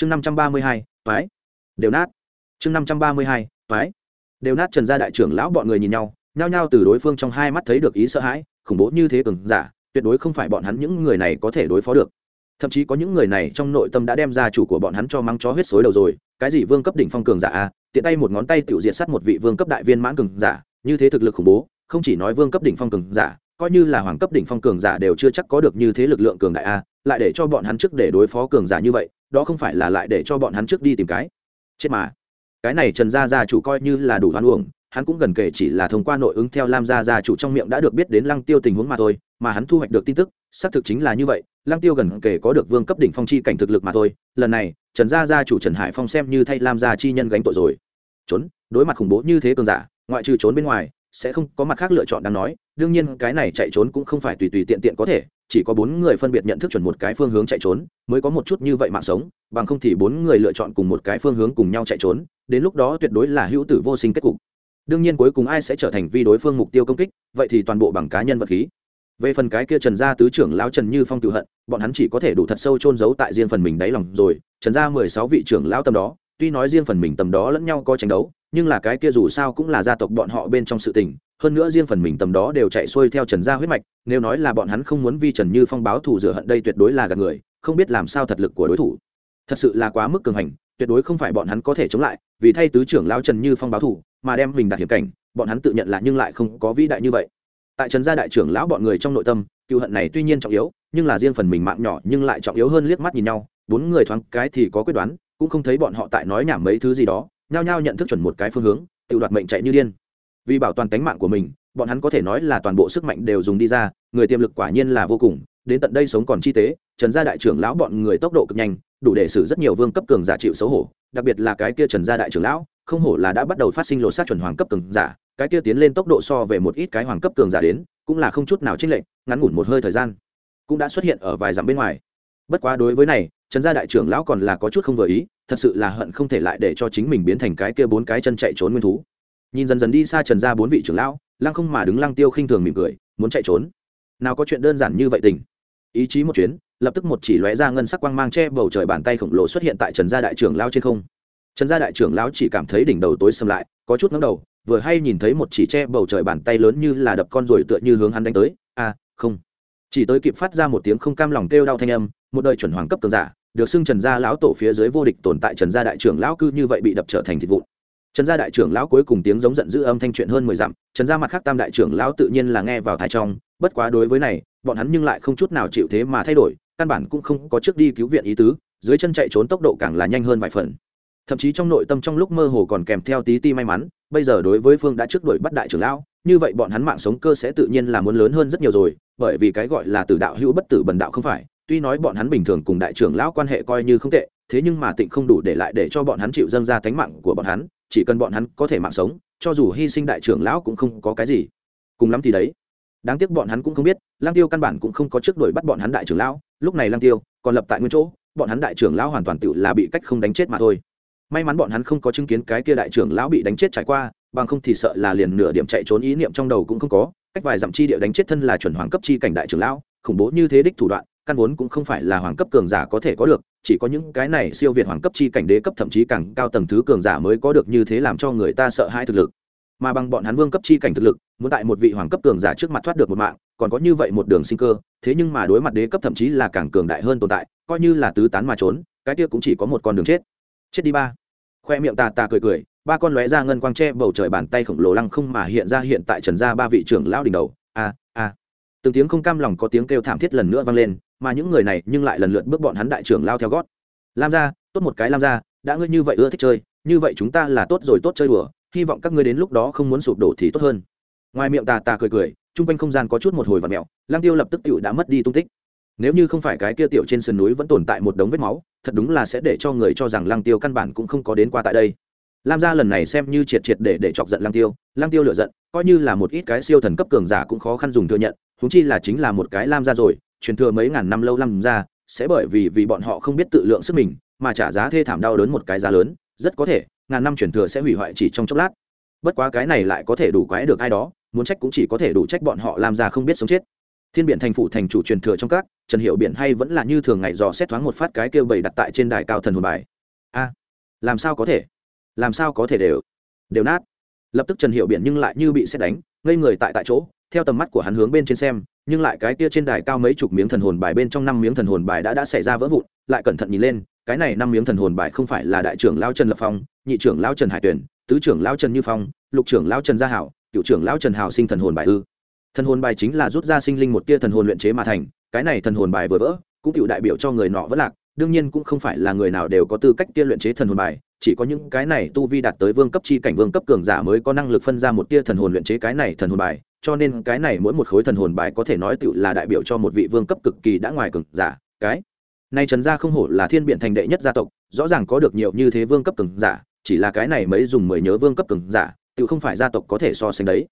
chương năm trăm ba mươi hai, toái. Đều nát. Chương năm trăm ba mươi hai, toái. Đều nát trần gia đại trưởng lão bọn người nhìn nhau, nhao nhao từ đối phương trong hai mắt thấy được ý sợ hãi, khủng bố như thế cường giả, tuyệt đối không phải bọn hắn những người này có thể đối phó được. Thậm chí có những người này trong nội tâm đã đem ra chủ của bọn hắn cho mắng chó huyết xối đầu rồi, cái gì vương cấp đỉnh phong cường giả a, tiện tay một ngón tay tiểu diệt sát một vị vương cấp đại viên mãn cường giả, như thế thực lực khủng bố, không chỉ nói vương cấp đỉnh phong cường giả, coi như là hoàng cấp đỉnh phong cường giả đều chưa chắc có được như thế lực lượng cường đại a, lại để cho bọn hắn trước để đối phó cường giả như vậy đó không phải là lại để cho bọn hắn trước đi tìm cái. Chết mà. Cái này trần gia gia chủ coi như là đủ hoan uổng, hắn cũng gần kể chỉ là thông qua nội ứng theo lam gia gia chủ trong miệng đã được biết đến lăng tiêu tình huống mà thôi, mà hắn thu hoạch được tin tức, xác thực chính là như vậy, lăng tiêu gần kể có được vương cấp đỉnh phong chi cảnh thực lực mà thôi, lần này, trần gia gia chủ trần hải phong xem như thay lam gia chi nhân gánh tội rồi. Trốn, đối mặt khủng bố như thế cường giả, ngoại trừ trốn bên ngoài, sẽ không có mặt khác lựa chọn đáng nói, đương nhiên cái này chạy trốn cũng không phải tùy tùy tiện tiện có thể chỉ có bốn người phân biệt nhận thức chuẩn một cái phương hướng chạy trốn, mới có một chút như vậy mạng sống, bằng không thì bốn người lựa chọn cùng một cái phương hướng cùng nhau chạy trốn, đến lúc đó tuyệt đối là hữu tử vô sinh kết cục. Đương nhiên cuối cùng ai sẽ trở thành vi đối phương mục tiêu công kích, vậy thì toàn bộ bằng cá nhân vật khí. Về phần cái kia trần gia tứ trưởng lão trần như phong cựu hận, bọn hắn chỉ có thể đủ thật sâu trôn giấu tại riêng phần mình đáy lòng rồi, trần gia mười sáu vị trưởng lão tầm đó, tuy nói riêng phần mình tầm đó lẫn nhau có tranh đấu nhưng là cái kia dù sao cũng là gia tộc bọn họ bên trong sự tình, hơn nữa riêng phần mình tầm đó đều chạy xuôi theo trần gia huyết mạch, nếu nói là bọn hắn không muốn vi trần như phong báo thù rửa hận đây tuyệt đối là gạt người, không biết làm sao thật lực của đối thủ. Thật sự là quá mức cường hành, tuyệt đối không phải bọn hắn có thể chống lại, vì thay tứ trưởng lao trần như phong báo thù, mà đem mình đặt hiểm cảnh, bọn hắn tự nhận là nhưng lại không có vĩ đại như vậy. Tại trần gia đại trưởng lão bọn người trong nội tâm cựu hận này tuy nhiên trọng yếu, nhưng là riêng phần mình mạng nhỏ nhưng lại trọng yếu hơn liếc mắt nhìn nhau, bốn người thoáng cái thì có quyết đoán, cũng không thấy bọn họ tại nói nhảm mấy thứ gì đó nhao nhao nhận thức chuẩn một cái phương hướng, tự đoạt mệnh chạy như điên. Vì bảo toàn tính mạng của mình, bọn hắn có thể nói là toàn bộ sức mạnh đều dùng đi ra, người tiềm lực quả nhiên là vô cùng, đến tận đây sống còn chi tế, trần gia đại trưởng lão bọn người tốc độ cực nhanh, đủ để xử rất nhiều vương cấp cường giả chịu xấu hổ, đặc biệt là cái kia trần gia đại trưởng lão, không hổ là đã bắt đầu phát sinh lột sát chuẩn hoàng cấp cường giả, cái kia tiến lên tốc độ so về một ít cái hoàng cấp cường giả đến, cũng là không chút nào chênh lệch, ngắn ngủn một hơi thời gian, cũng đã xuất hiện ở vài dặm bên ngoài. Bất quá đối với này trần gia đại trưởng lão còn là có chút không vừa ý, thật sự là hận không thể lại để cho chính mình biến thành cái kia bốn cái chân chạy trốn nguyên thú. Nhìn dần dần đi xa trần gia bốn vị trưởng lão, lăng không mà đứng lăng tiêu khinh thường mỉm cười, muốn chạy trốn. Nào có chuyện đơn giản như vậy tình. Ý chí một chuyến, lập tức một chỉ lóe ra ngân sắc quang mang che bầu trời bàn tay khổng lồ xuất hiện tại trần gia đại trưởng lão trên không. Trần gia đại trưởng lão chỉ cảm thấy đỉnh đầu tối xâm lại, có chút ngấm đầu, vừa hay nhìn thấy một chỉ che bầu trời bàn tay lớn như là đập con ruồi tựa như hướng hắn đánh tới. A không chỉ tới kịp phát ra một tiếng không cam lòng kêu đau thanh âm, một đời chuẩn hoàng cấp cường giả, được xưng trần gia lão tổ phía dưới vô địch tồn tại trần gia đại trưởng lão cư như vậy bị đập trở thành thịt vụn. Trần gia đại trưởng lão cuối cùng tiếng giống giận dữ âm thanh chuyện hơn mười dặm, trần gia mặt khác tam đại trưởng lão tự nhiên là nghe vào thái trong, bất quá đối với này, bọn hắn nhưng lại không chút nào chịu thế mà thay đổi, căn bản cũng không có trước đi cứu viện ý tứ, dưới chân chạy trốn tốc độ càng là nhanh hơn vài phần. Thậm chí trong nội tâm trong lúc mơ hồ còn kèm theo tí ti may mắn, bây giờ đối với phương đã trước đuổi bắt đại trưởng lão, như vậy bọn hắn mạng sống cơ sẽ tự nhiên là muốn lớn hơn rất nhiều rồi bởi vì cái gọi là tử đạo hữu bất tử bần đạo không phải, tuy nói bọn hắn bình thường cùng đại trưởng lão quan hệ coi như không tệ, thế nhưng mà tịnh không đủ để lại để cho bọn hắn chịu dâng ra tánh mạng của bọn hắn, chỉ cần bọn hắn có thể mạng sống, cho dù hy sinh đại trưởng lão cũng không có cái gì. Cùng lắm thì đấy. Đáng tiếc bọn hắn cũng không biết lang tiêu căn bản cũng không có trước đuổi bắt bọn hắn đại trưởng lão, lúc này lang tiêu còn lập tại nguyên chỗ, bọn hắn đại trưởng lão hoàn toàn tự là bị cách không đánh chết mà thôi. May mắn bọn hắn không có chứng kiến cái kia đại trưởng lão bị đánh chết trải qua, bằng không thì sợ là liền nửa điểm chạy trốn ý niệm trong đầu cũng không có cách vài dặm chi địa đánh chết thân là chuẩn hoàng cấp chi cảnh đại trưởng lão, khủng bố như thế đích thủ đoạn, căn vốn cũng không phải là hoàng cấp cường giả có thể có được, chỉ có những cái này siêu việt hoàng cấp chi cảnh đế cấp thậm chí càng cao tầng thứ cường giả mới có được như thế làm cho người ta sợ hãi thực lực. Mà bằng bọn hắn vương cấp chi cảnh thực lực, muốn tại một vị hoàng cấp cường giả trước mặt thoát được một mạng, còn có như vậy một đường sinh cơ, thế nhưng mà đối mặt đế cấp thậm chí là càng cường đại hơn tồn tại, coi như là tứ tán mà trốn, cái kia cũng chỉ có một con đường chết. Chết đi ba. Khoe miệng tà tà cười cười ba con lóe ra ngân quang tre bầu trời bàn tay khổng lồ lăng không mà hiện ra hiện tại trần gia ba vị trưởng lão đỉnh đầu. A a. Từng tiếng không cam lòng có tiếng kêu thảm thiết lần nữa vang lên, mà những người này nhưng lại lần lượt bước bọn hắn đại trưởng lao theo gót. Lam gia, tốt một cái lam gia, đã ngươi như vậy ưa thích chơi, như vậy chúng ta là tốt rồi tốt chơi đùa, hy vọng các ngươi đến lúc đó không muốn sụp đổ thì tốt hơn. Ngoài miệng tà tà cười cười, chung quanh không gian có chút một hồi và mẹo lang tiêu lập tức tựu đã mất đi tung tích. Nếu như không phải cái kia tiểu trên sườn núi vẫn tồn tại một đống vết máu, thật đúng là sẽ để cho người cho rằng lang tiêu căn bản cũng không có đến qua tại đây lam gia lần này xem như triệt triệt để để chọc giận lang tiêu lang tiêu lựa giận, coi như là một ít cái siêu thần cấp cường giả cũng khó khăn dùng thừa nhận húng chi là chính là một cái lam gia rồi, truyền thừa mấy ngàn năm lâu lam gia, sẽ bởi vì vì bọn họ không biết tự lượng sức mình, mà trả giá thê thảm đau đớn một cái giá lớn, rất có thể, ngàn năm truyền thừa sẽ hủy hoại chỉ trong chốc lát. Bất quá cái này lại có thể đủ quái được ai đó, muốn trách cũng chỉ có thể đủ trách bọn họ làm ra không biết sống chết. Thiên biển thành phủ thành chủ truyền thừa trong các, trần hiệu biển hay vẫn là như thường ngày dò xét thoáng một phát cái kêu bầy đặt tại trên đài cao thần hồn bài. A, làm sao có thể? Làm sao có thể đều đều nát. Lập tức trần hiệu biển nhưng lại như bị xét đánh, ngây người tại tại chỗ, theo tầm mắt của hắn hướng bên trên xem, nhưng lại cái kia trên đài cao mấy chục miếng thần hồn bài bên trong năm miếng thần hồn bài đã đã xảy ra vỡ vụn, lại cẩn thận nhìn lên, cái này năm miếng thần hồn bài không phải là đại trưởng lao trần lập phong, nhị trưởng lao trần hải tuyển tứ trưởng lao trần như phong, lục trưởng lao trần gia hảo, cựu trưởng lao trần hảo sinh thần hồn bài ư. Thần hồn bài chính là rút ra sinh linh một tia thần hồn luyện chế mà thành, cái này thần hồn bài vừa vỡ, cũng cựu đại biểu cho người nọ vẫn lạc, đương nhiên cũng không phải là người nào đều có tư cách tia luyện chế thần hồn bài chỉ có những cái này tu vi đạt tới vương cấp chi cảnh, vương cấp cường giả mới có năng lực phân ra một tia thần hồn luyện chế cái này thần hồn bài, cho nên cái này mỗi một khối thần hồn bài có thể nói tựu là đại biểu cho một vị vương cấp cực kỳ đã ngoài cường giả, cái. Này trần gia không hổ là thiên biện thành đệ nhất gia tộc, rõ ràng có được nhiều như thế vương cấp cường giả, chỉ là cái này mới dùng mười nhớ vương cấp cường giả tự không phải gia tộc có thể so sánh đấy.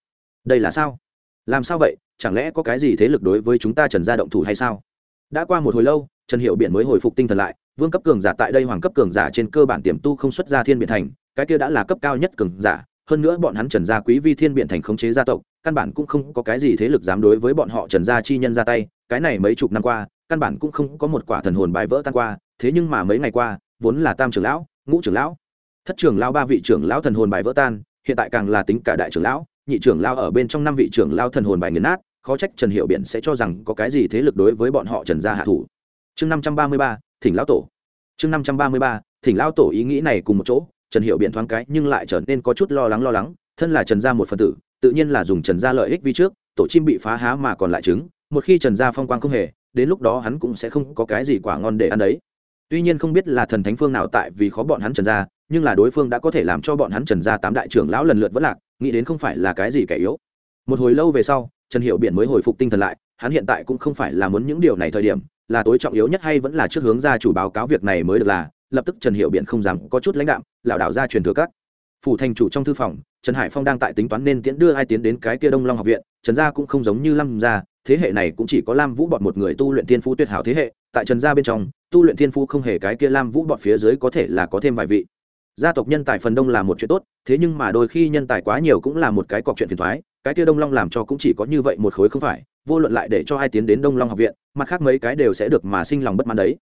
Đây là sao? Làm sao vậy? Chẳng lẽ có cái gì thế lực đối với chúng ta trần gia động thủ hay sao? Đã qua một hồi lâu trần hiệu biện mới hồi phục tinh thần lại, vương cấp cường giả tại đây hoàng cấp cường giả trên cơ bản tiềm tu không xuất ra thiên biện thành, cái kia đã là cấp cao nhất cường giả, hơn nữa bọn hắn trần gia quý vi thiên biện thành khống chế gia tộc, căn bản cũng không có cái gì thế lực dám đối với bọn họ trần gia chi nhân ra tay, cái này mấy chục năm qua, căn bản cũng không có một quả thần hồn bài vỡ tan qua, thế nhưng mà mấy ngày qua, vốn là tam trưởng lão, ngũ trưởng lão, thất trưởng lão, ba vị trưởng lão thần hồn bài vỡ tan, hiện tại càng là tính cả đại trưởng lão, nhị trưởng lão ở bên trong năm vị trưởng lão thần hồn bài nghiền nát, khó trách trần hiệu biển sẽ cho rằng có cái gì thế lực đối với bọn họ trần gia hạ thủ chương năm trăm ba mươi ba, thỉnh lão tổ. Chương năm trăm ba mươi ba, thỉnh lão tổ ý nghĩ này cùng một chỗ, trần hiệu biển thoáng cái nhưng lại trở nên có chút lo lắng lo lắng, thân là trần gia một phần tử, tự nhiên là dùng trần gia lợi ích vi trước, tổ chim bị phá há mà còn lại trứng, một khi trần gia phong quang không hề, đến lúc đó hắn cũng sẽ không có cái gì quả ngon để ăn đấy. Tuy nhiên không biết là thần thánh phương nào tại vì khó bọn hắn trần gia, nhưng là đối phương đã có thể làm cho bọn hắn trần gia tám đại trưởng lão lần lượt vẫn lạc, nghĩ đến không phải là cái gì kẻ yếu. Một hồi lâu về sau, trần hiệu biển mới hồi phục tinh thần lại, hắn hiện tại cũng không phải là muốn những điều này thời điểm là tối trọng yếu nhất hay vẫn là trước hướng gia chủ báo cáo việc này mới được là, lập tức trần hiệu biện không dám có chút lãnh đạm, lảo đảo ra truyền thừa các. Phủ thành chủ trong thư phòng, trần hải phong đang tại tính toán nên tiễn đưa ai tiến đến cái kia đông long học viện, trần gia cũng không giống như lâm gia, thế hệ này cũng chỉ có lam vũ bọn một người tu luyện thiên phú tuyệt hảo thế hệ, tại trần gia bên trong, tu luyện thiên phú không hề cái kia lam vũ bọn phía dưới có thể là có thêm vài vị. Gia tộc nhân tài phần đông là một chuyện tốt, thế nhưng mà đôi khi nhân tài quá nhiều cũng là một cái cọc chuyện phiền thoái cái kia đông long làm cho cũng chỉ có như vậy một khối không phải, vô luận lại để cho ai tiến đến đông long học viện, mặt khác mấy cái đều sẽ được mà sinh lòng bất mãn đấy.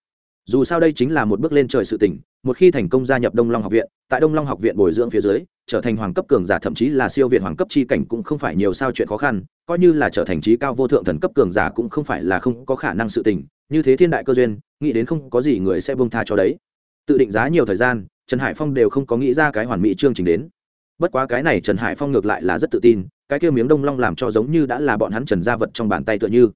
Dù sao đây chính là một bước lên trời sự tỉnh một khi thành công gia nhập đông long học viện, tại đông long học viện bồi dưỡng phía dưới, trở thành hoàng cấp cường giả thậm chí là siêu việt hoàng cấp chi cảnh cũng không phải nhiều sao chuyện khó khăn, coi như là trở thành trí cao vô thượng thần cấp cường giả cũng không phải là không có khả năng sự tình, như thế thiên đại cơ duyên, nghĩ đến không có gì người sẽ bông tha cho đấy. Tự định giá nhiều thời gian, trần hải phong đều không có nghĩ ra cái hoàn mỹ chương trình đến. Bất quá cái này trần hải phong ngược lại là rất tự tin cái kia miếng đông long làm cho giống như đã là bọn hắn trần gia vật trong bàn tay tựa như.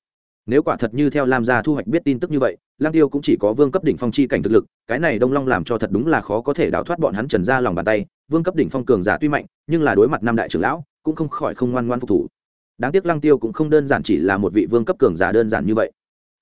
Nếu quả thật như theo lam gia thu hoạch biết tin tức như vậy lang tiêu cũng chỉ có vương cấp đỉnh phong chi cảnh thực lực, cái này đông long làm cho thật đúng là khó có thể đào thoát bọn hắn trần gia lòng bàn tay. Vương cấp đỉnh phong cường giả tuy mạnh, nhưng là đối mặt năm đại trưởng lão, cũng không khỏi không ngoan ngoan phục thủ. Đáng tiếc lang tiêu cũng không đơn giản chỉ là một vị vương cấp cường giả đơn giản như vậy.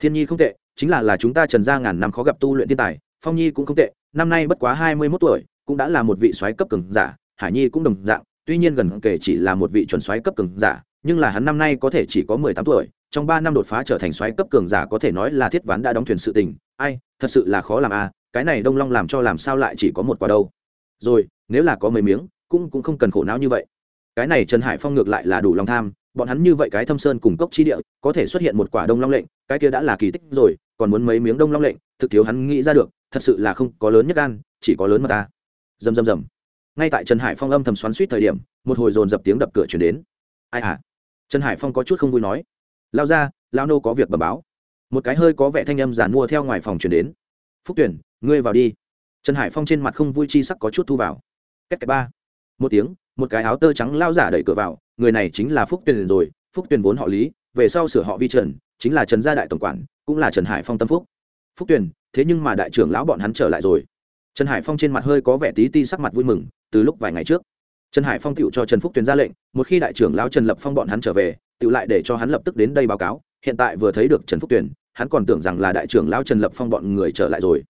Thiên nhi không tệ, chính là là chúng ta trần gia ngàn năm khó gặp tu luyện thiên tài, phong nhi cũng không tệ, năm nay bất quá hai mươi 21 tuổi, cũng đã là một vị soái cấp cường giả, hải nhi cũng đồng dạng tuy nhiên gần kể chỉ là một vị chuẩn soái cấp cường giả, nhưng là hắn năm nay có thể chỉ có mười tám tuổi, trong ba năm đột phá trở thành xoáy cấp cường giả có thể nói là thiết ván đã đóng thuyền sự tình. Ai, thật sự là khó làm à? cái này đông long làm cho làm sao lại chỉ có một quả đâu. Rồi, nếu là có mấy miếng, cũng cũng không cần khổ não như vậy. Cái này trần hải phong ngược lại là đủ lòng tham, bọn hắn như vậy cái thâm sơn cùng cốc chi địa, có thể xuất hiện một quả đông long lệnh, cái kia đã là kỳ tích rồi, còn muốn mấy miếng đông long lệnh, thực thiếu hắn nghĩ ra được, thật sự là không có lớn nhất gan, chỉ có lớn mà ta. Dầm dầm dầm ngay tại trần hải phong âm thầm xoắn suýt thời điểm, một hồi dồn dập tiếng đập cửa chuyển đến. Ai à? Trần hải phong có chút không vui nói. Lao ra, lao nô có việc bẩm báo. Một cái hơi có vẻ thanh âm giản mua theo ngoài phòng chuyển đến. Phúc tuyển, ngươi vào đi. Trần hải phong trên mặt không vui chi sắc có chút thu vào. Cách cái ba. Một tiếng, một cái áo tơ trắng lao giả đẩy cửa vào. Người này chính là phúc tuyển rồi. Phúc tuyển vốn họ lý, về sau sửa họ vi trần, chính là trần gia đại tổng quản, cũng là trần hải phong tâm phúc. Phúc tuyển, thế nhưng mà đại trưởng lão bọn hắn trở lại rồi trần hải phong trên mặt hơi có vẻ tí ti sắc mặt vui mừng từ lúc vài ngày trước trần hải phong tựu cho trần phúc tuyền ra lệnh một khi đại trưởng lão trần lập phong bọn hắn trở về tựu lại để cho hắn lập tức đến đây báo cáo hiện tại vừa thấy được trần phúc tuyền hắn còn tưởng rằng là đại trưởng lão trần lập phong bọn người trở lại rồi.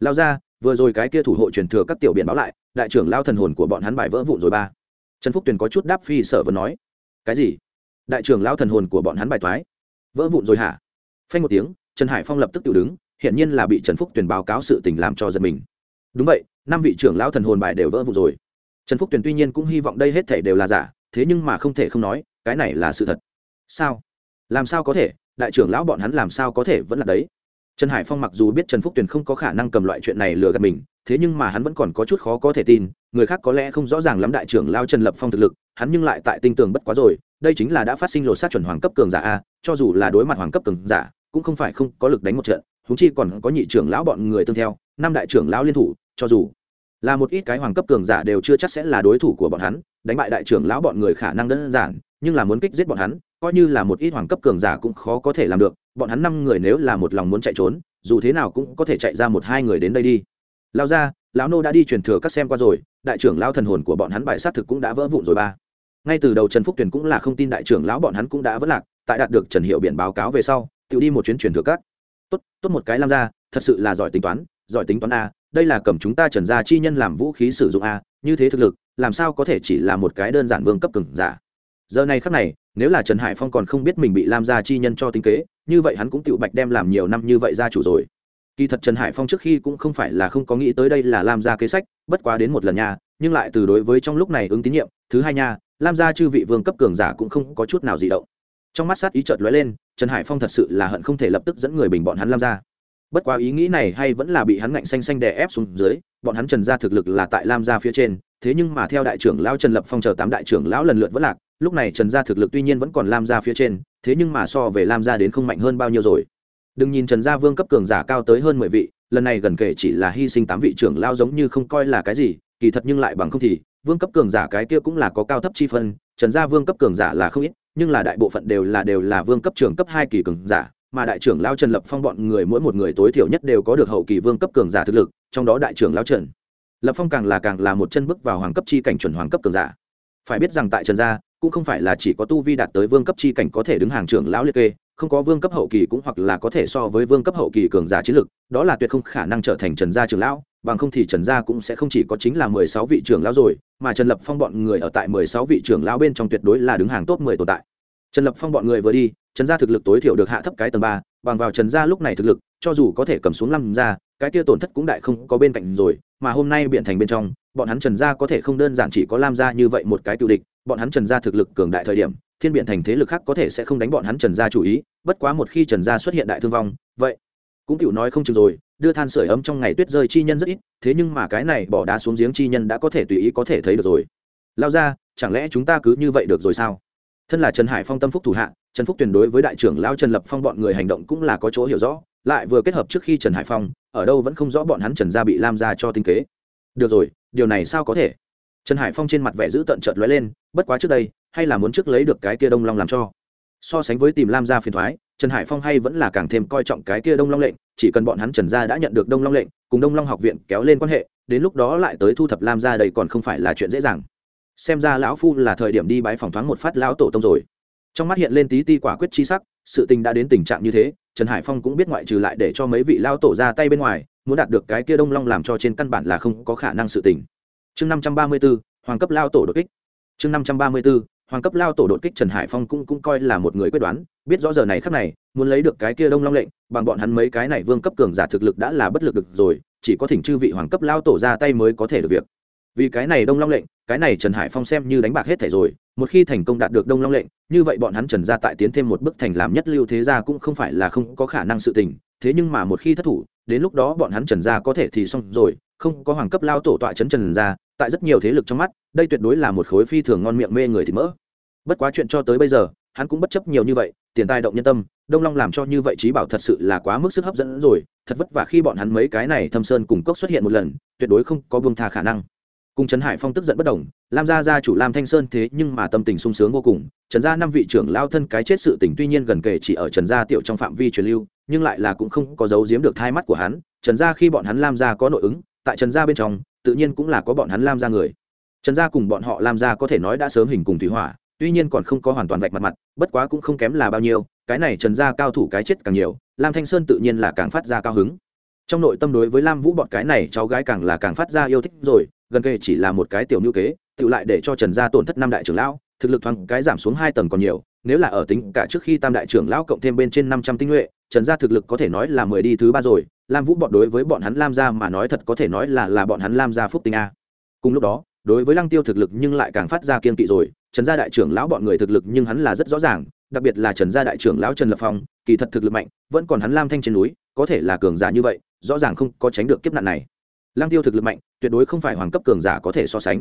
Lao ra vừa rồi cái kia thủ hộ truyền thừa các tiểu biện báo lại đại trưởng lao thần hồn của bọn hắn bài vỡ vụn rồi ba. Trần phúc tuyền có chút đáp phi sở vừa nói. Cái gì? Đại trưởng lao thần hồn của bọn hắn bài toái, vỡ vụn rồi hả? Phanh một tiếng trần hải phong lập tức tự đứng hiện nhiên là bị trần phúc tuyền báo cáo sự tình làm cho giật mình đúng vậy, năm vị trưởng lão thần hồn bài đều vỡ vụn rồi. Trần phúc tuyền tuy nhiên cũng hy vọng đây hết thể đều là giả, thế nhưng mà không thể không nói, cái này là sự thật. Sao? Làm sao có thể? Đại trưởng lão bọn hắn làm sao có thể vẫn là đấy? Trần hải phong mặc dù biết trần phúc tuyền không có khả năng cầm loại chuyện này lừa gạt mình, thế nhưng mà hắn vẫn còn có chút khó có thể tin, người khác có lẽ không rõ ràng lắm đại trưởng lao trần lập phong thực lực, hắn nhưng lại tại tinh tường bất quá rồi, đây chính là đã phát sinh lột sát chuẩn hoàng cấp cường giả a, cho dù là đối mặt hoàng cấp cường giả, cũng không phải không có lực đánh một trận húng chi còn có nhị trưởng lão bọn người tương theo năm đại trưởng lão liên thủ, cho dù là một ít cái hoàng cấp cường giả đều chưa chắc sẽ là đối thủ của bọn hắn, đánh bại đại trưởng lão bọn người khả năng đơn giản, nhưng là muốn kích giết bọn hắn, coi như là một ít hoàng cấp cường giả cũng khó có thể làm được, bọn hắn năm người nếu là một lòng muốn chạy trốn, dù thế nào cũng có thể chạy ra một hai người đến đây đi. Lao ra, lão nô đã đi truyền thừa các xem qua rồi, đại trưởng lão thần hồn của bọn hắn bài sát thực cũng đã vỡ vụn rồi ba. Ngay từ đầu trần phúc tuyền cũng là không tin đại trưởng lão bọn hắn cũng đã vỡ lạc, tại đạt được trần hiệu biển báo cáo về sau tự đi một chuyến truyền thừa các. Tốt tốt một cái lam ra thật sự là giỏi tính toán giỏi tính toán a, đây là cầm chúng ta trần gia chi nhân làm vũ khí sử dụng a, như thế thực lực, làm sao có thể chỉ là một cái đơn giản vương cấp cường giả? Giờ này khắc này, nếu là trần hải phong còn không biết mình bị lam gia chi nhân cho tính kế, như vậy hắn cũng tự bạch đem làm nhiều năm như vậy ra chủ rồi. Kỳ thật trần hải phong trước khi cũng không phải là không có nghĩ tới đây là lam gia kế sách, bất quá đến một lần nha, nhưng lại từ đối với trong lúc này ứng tín nhiệm, thứ hai nha, lam gia chư vị vương cấp cường giả cũng không có chút nào dị động. Trong mắt sát ý chợt lóe lên, trần hải phong thật sự là hận không thể lập tức dẫn người bình bọn hắn lam gia bất quá ý nghĩ này hay vẫn là bị hắn ngạnh xanh xanh đè ép xuống dưới, bọn hắn trần gia thực lực là tại lam gia phía trên, thế nhưng mà theo đại trưởng lão trần lập phong chờ tám đại trưởng lão lần lượt vẫn lạc, lúc này trần gia thực lực tuy nhiên vẫn còn lam gia phía trên, thế nhưng mà so về lam gia đến không mạnh hơn bao nhiêu rồi. Đừng nhìn trần gia vương cấp cường giả cao tới hơn mười vị, lần này gần kể chỉ là hy sinh tám vị trưởng lão giống như không coi là cái gì, kỳ thật nhưng lại bằng không thì, vương cấp cường giả cái kia cũng là có cao thấp chi phân, trần gia vương cấp cường giả là không ít, nhưng là đại bộ phận đều là đều là vương cấp trưởng cấp hai kỳ cường giả mà đại trưởng lao trần lập phong bọn người mỗi một người tối thiểu nhất đều có được hậu kỳ vương cấp cường giả thực lực, trong đó đại trưởng lao trần. Lập phong càng là càng là một chân bước vào hoàng cấp chi cảnh chuẩn hoàng cấp cường giả. Phải biết rằng tại trần gia, cũng không phải là chỉ có tu vi đạt tới vương cấp chi cảnh có thể đứng hàng trưởng lão liệt kê, không có vương cấp hậu kỳ cũng hoặc là có thể so với vương cấp hậu kỳ cường giả chiến lực, đó là tuyệt không khả năng trở thành trần gia trưởng lão, bằng không thì trần gia cũng sẽ không chỉ có chính là mười sáu vị trưởng lão rồi, mà trần lập phong bọn người ở tại mười sáu vị trưởng lão bên trong tuyệt đối là đứng hàng top mười tồn tại. Trần lập phong bọn người vừa đi trần gia thực lực tối thiểu được hạ thấp cái tầng ba, bằng vào trần gia lúc này thực lực, cho dù có thể cầm xuống năm ra, cái kia tổn thất cũng đại không có bên cạnh rồi, mà hôm nay biện thành bên trong, bọn hắn trần gia có thể không đơn giản chỉ có lam gia như vậy một cái cựu địch, bọn hắn trần gia thực lực cường đại thời điểm, thiên biện thành thế lực khác có thể sẽ không đánh bọn hắn trần gia chủ ý, bất quá một khi trần gia xuất hiện đại thương vong, vậy, cũng cựu nói không chừng rồi, đưa than sửa ấm trong ngày tuyết rơi chi nhân rất ít, thế nhưng mà cái này bỏ đá xuống giếng chi nhân đã có thể tùy ý có thể thấy được rồi. Lao ra, chẳng lẽ chúng ta cứ như vậy được rồi sao? Thân là trần hải phong tâm phúc thủ hạ, trần phúc tuyển đối với đại trưởng lao trần lập phong bọn người hành động cũng là có chỗ hiểu rõ, lại vừa kết hợp trước khi trần hải phong, ở đâu vẫn không rõ bọn hắn trần gia bị lam ra cho tinh kế. Được rồi, điều này sao có thể? Trần hải phong trên mặt vẻ giữ tận trợt lóe lên, bất quá trước đây, hay là muốn trước lấy được cái kia đông long làm cho. So sánh với tìm lam gia phiền thoái trần hải phong hay vẫn là càng thêm coi trọng cái kia đông long lệnh, chỉ cần bọn hắn trần gia đã nhận được đông long lệnh, cùng đông long học viện kéo lên quan hệ, đến lúc đó lại tới thu thập lam gia đây còn không phải là chuyện dễ dàng xem ra lão phu là thời điểm đi bái phòng thoáng một phát lão tổ tông rồi. Trong mắt hiện lên tí ti quả quyết chi sắc, sự tình đã đến tình trạng như thế, trần hải phong cũng biết ngoại trừ lại để cho mấy vị lao tổ ra tay bên ngoài, muốn đạt được cái kia đông long làm cho trên căn bản là không có khả năng sự tình. Chương năm trăm ba mươi b ố hoàng cấp lao tổ đột kích. Chương năm trăm ba mươi b ố hoàng cấp lao tổ đột kích trần hải phong cũng cũng coi là một người quyết đoán, biết rõ giờ này khắc này, muốn lấy được cái kia đông long lệnh, bằng bọn hắn mấy cái này vương cấp cường giả thực lực đã là bất lực được rồi, chỉ có thỉnh chư vị hoàng cấp lao tổ ra tay mới có thể được việc vì cái này đông long lệnh, cái này trần hải phong xem như đánh bạc hết thẻ rồi, một khi thành công đạt được đông long lệnh, như vậy bọn hắn trần gia tại tiến thêm một bước thành làm nhất lưu thế gia cũng không phải là không có khả năng sự tình, thế nhưng mà một khi thất thủ, đến lúc đó bọn hắn trần gia có thể thì xong rồi, không có hoàng cấp lao tổ tọa trấn trần gia, tại rất nhiều thế lực trong mắt, đây tuyệt đối là một khối phi thường ngon miệng mê người thì mỡ. Bất quá chuyện cho tới bây giờ, hắn cũng bất chấp nhiều như vậy, tiền tài động nhân tâm, đông long làm cho như vậy trí bảo thật sự là quá mức sức hấp dẫn rồi, thật vất vả khi bọn hắn mấy cái này thâm sơn cùng cốc xuất hiện một lần, tuyệt đối không có vương tha khả năng cùng trần hải phong tức giận bất đồng, lam gia gia chủ lam thanh sơn thế nhưng mà tâm tình sung sướng vô cùng. Trần gia năm vị trưởng lao thân cái chết sự tình tuy nhiên gần kề chỉ ở trần gia tiểu trong phạm vi truyền lưu, nhưng lại là cũng không có dấu giếm được thai mắt của hắn. Trần gia khi bọn hắn lam gia có nội ứng, tại trần gia bên trong, tự nhiên cũng là có bọn hắn lam gia người. Trần gia cùng bọn họ lam gia có thể nói đã sớm hình cùng thủy hỏa, tuy nhiên còn không có hoàn toàn vạch mặt mặt, bất quá cũng không kém là bao nhiêu, cái này trần gia cao thủ cái chết càng nhiều, lam thanh sơn tự nhiên là càng phát ra cao hứng. Trong nội tâm đối với lam vũ bọn cái này, cháu gái càng là càng phát ra yêu thích rồi gần kề chỉ là một cái tiểu nhu kế, tự lại để cho trần gia tổn thất năm đại trưởng lão, thực lực thoáng cái giảm xuống hai tầng còn nhiều, nếu là ở tính cả trước khi tam đại trưởng lão cộng thêm bên trên năm trăm tinh nhuệ, trần gia thực lực có thể nói là mười đi thứ ba rồi, lam vũ bọn đối với bọn hắn lam gia mà nói thật có thể nói là là bọn hắn lam gia phúc tinh a. Cùng lúc đó, đối với lăng tiêu thực lực nhưng lại càng phát ra kiên kỵ rồi, trần gia đại trưởng lão bọn người thực lực nhưng hắn là rất rõ ràng, đặc biệt là trần gia đại trưởng lão trần lập phong, kỳ thật thực lực mạnh, vẫn còn hắn lam thanh trên núi, có thể là cường giả như vậy, rõ ràng không có tránh được kiếp nạn này lang tiêu thực lực mạnh, tuyệt đối không phải hoàng cấp cường giả có thể so sánh.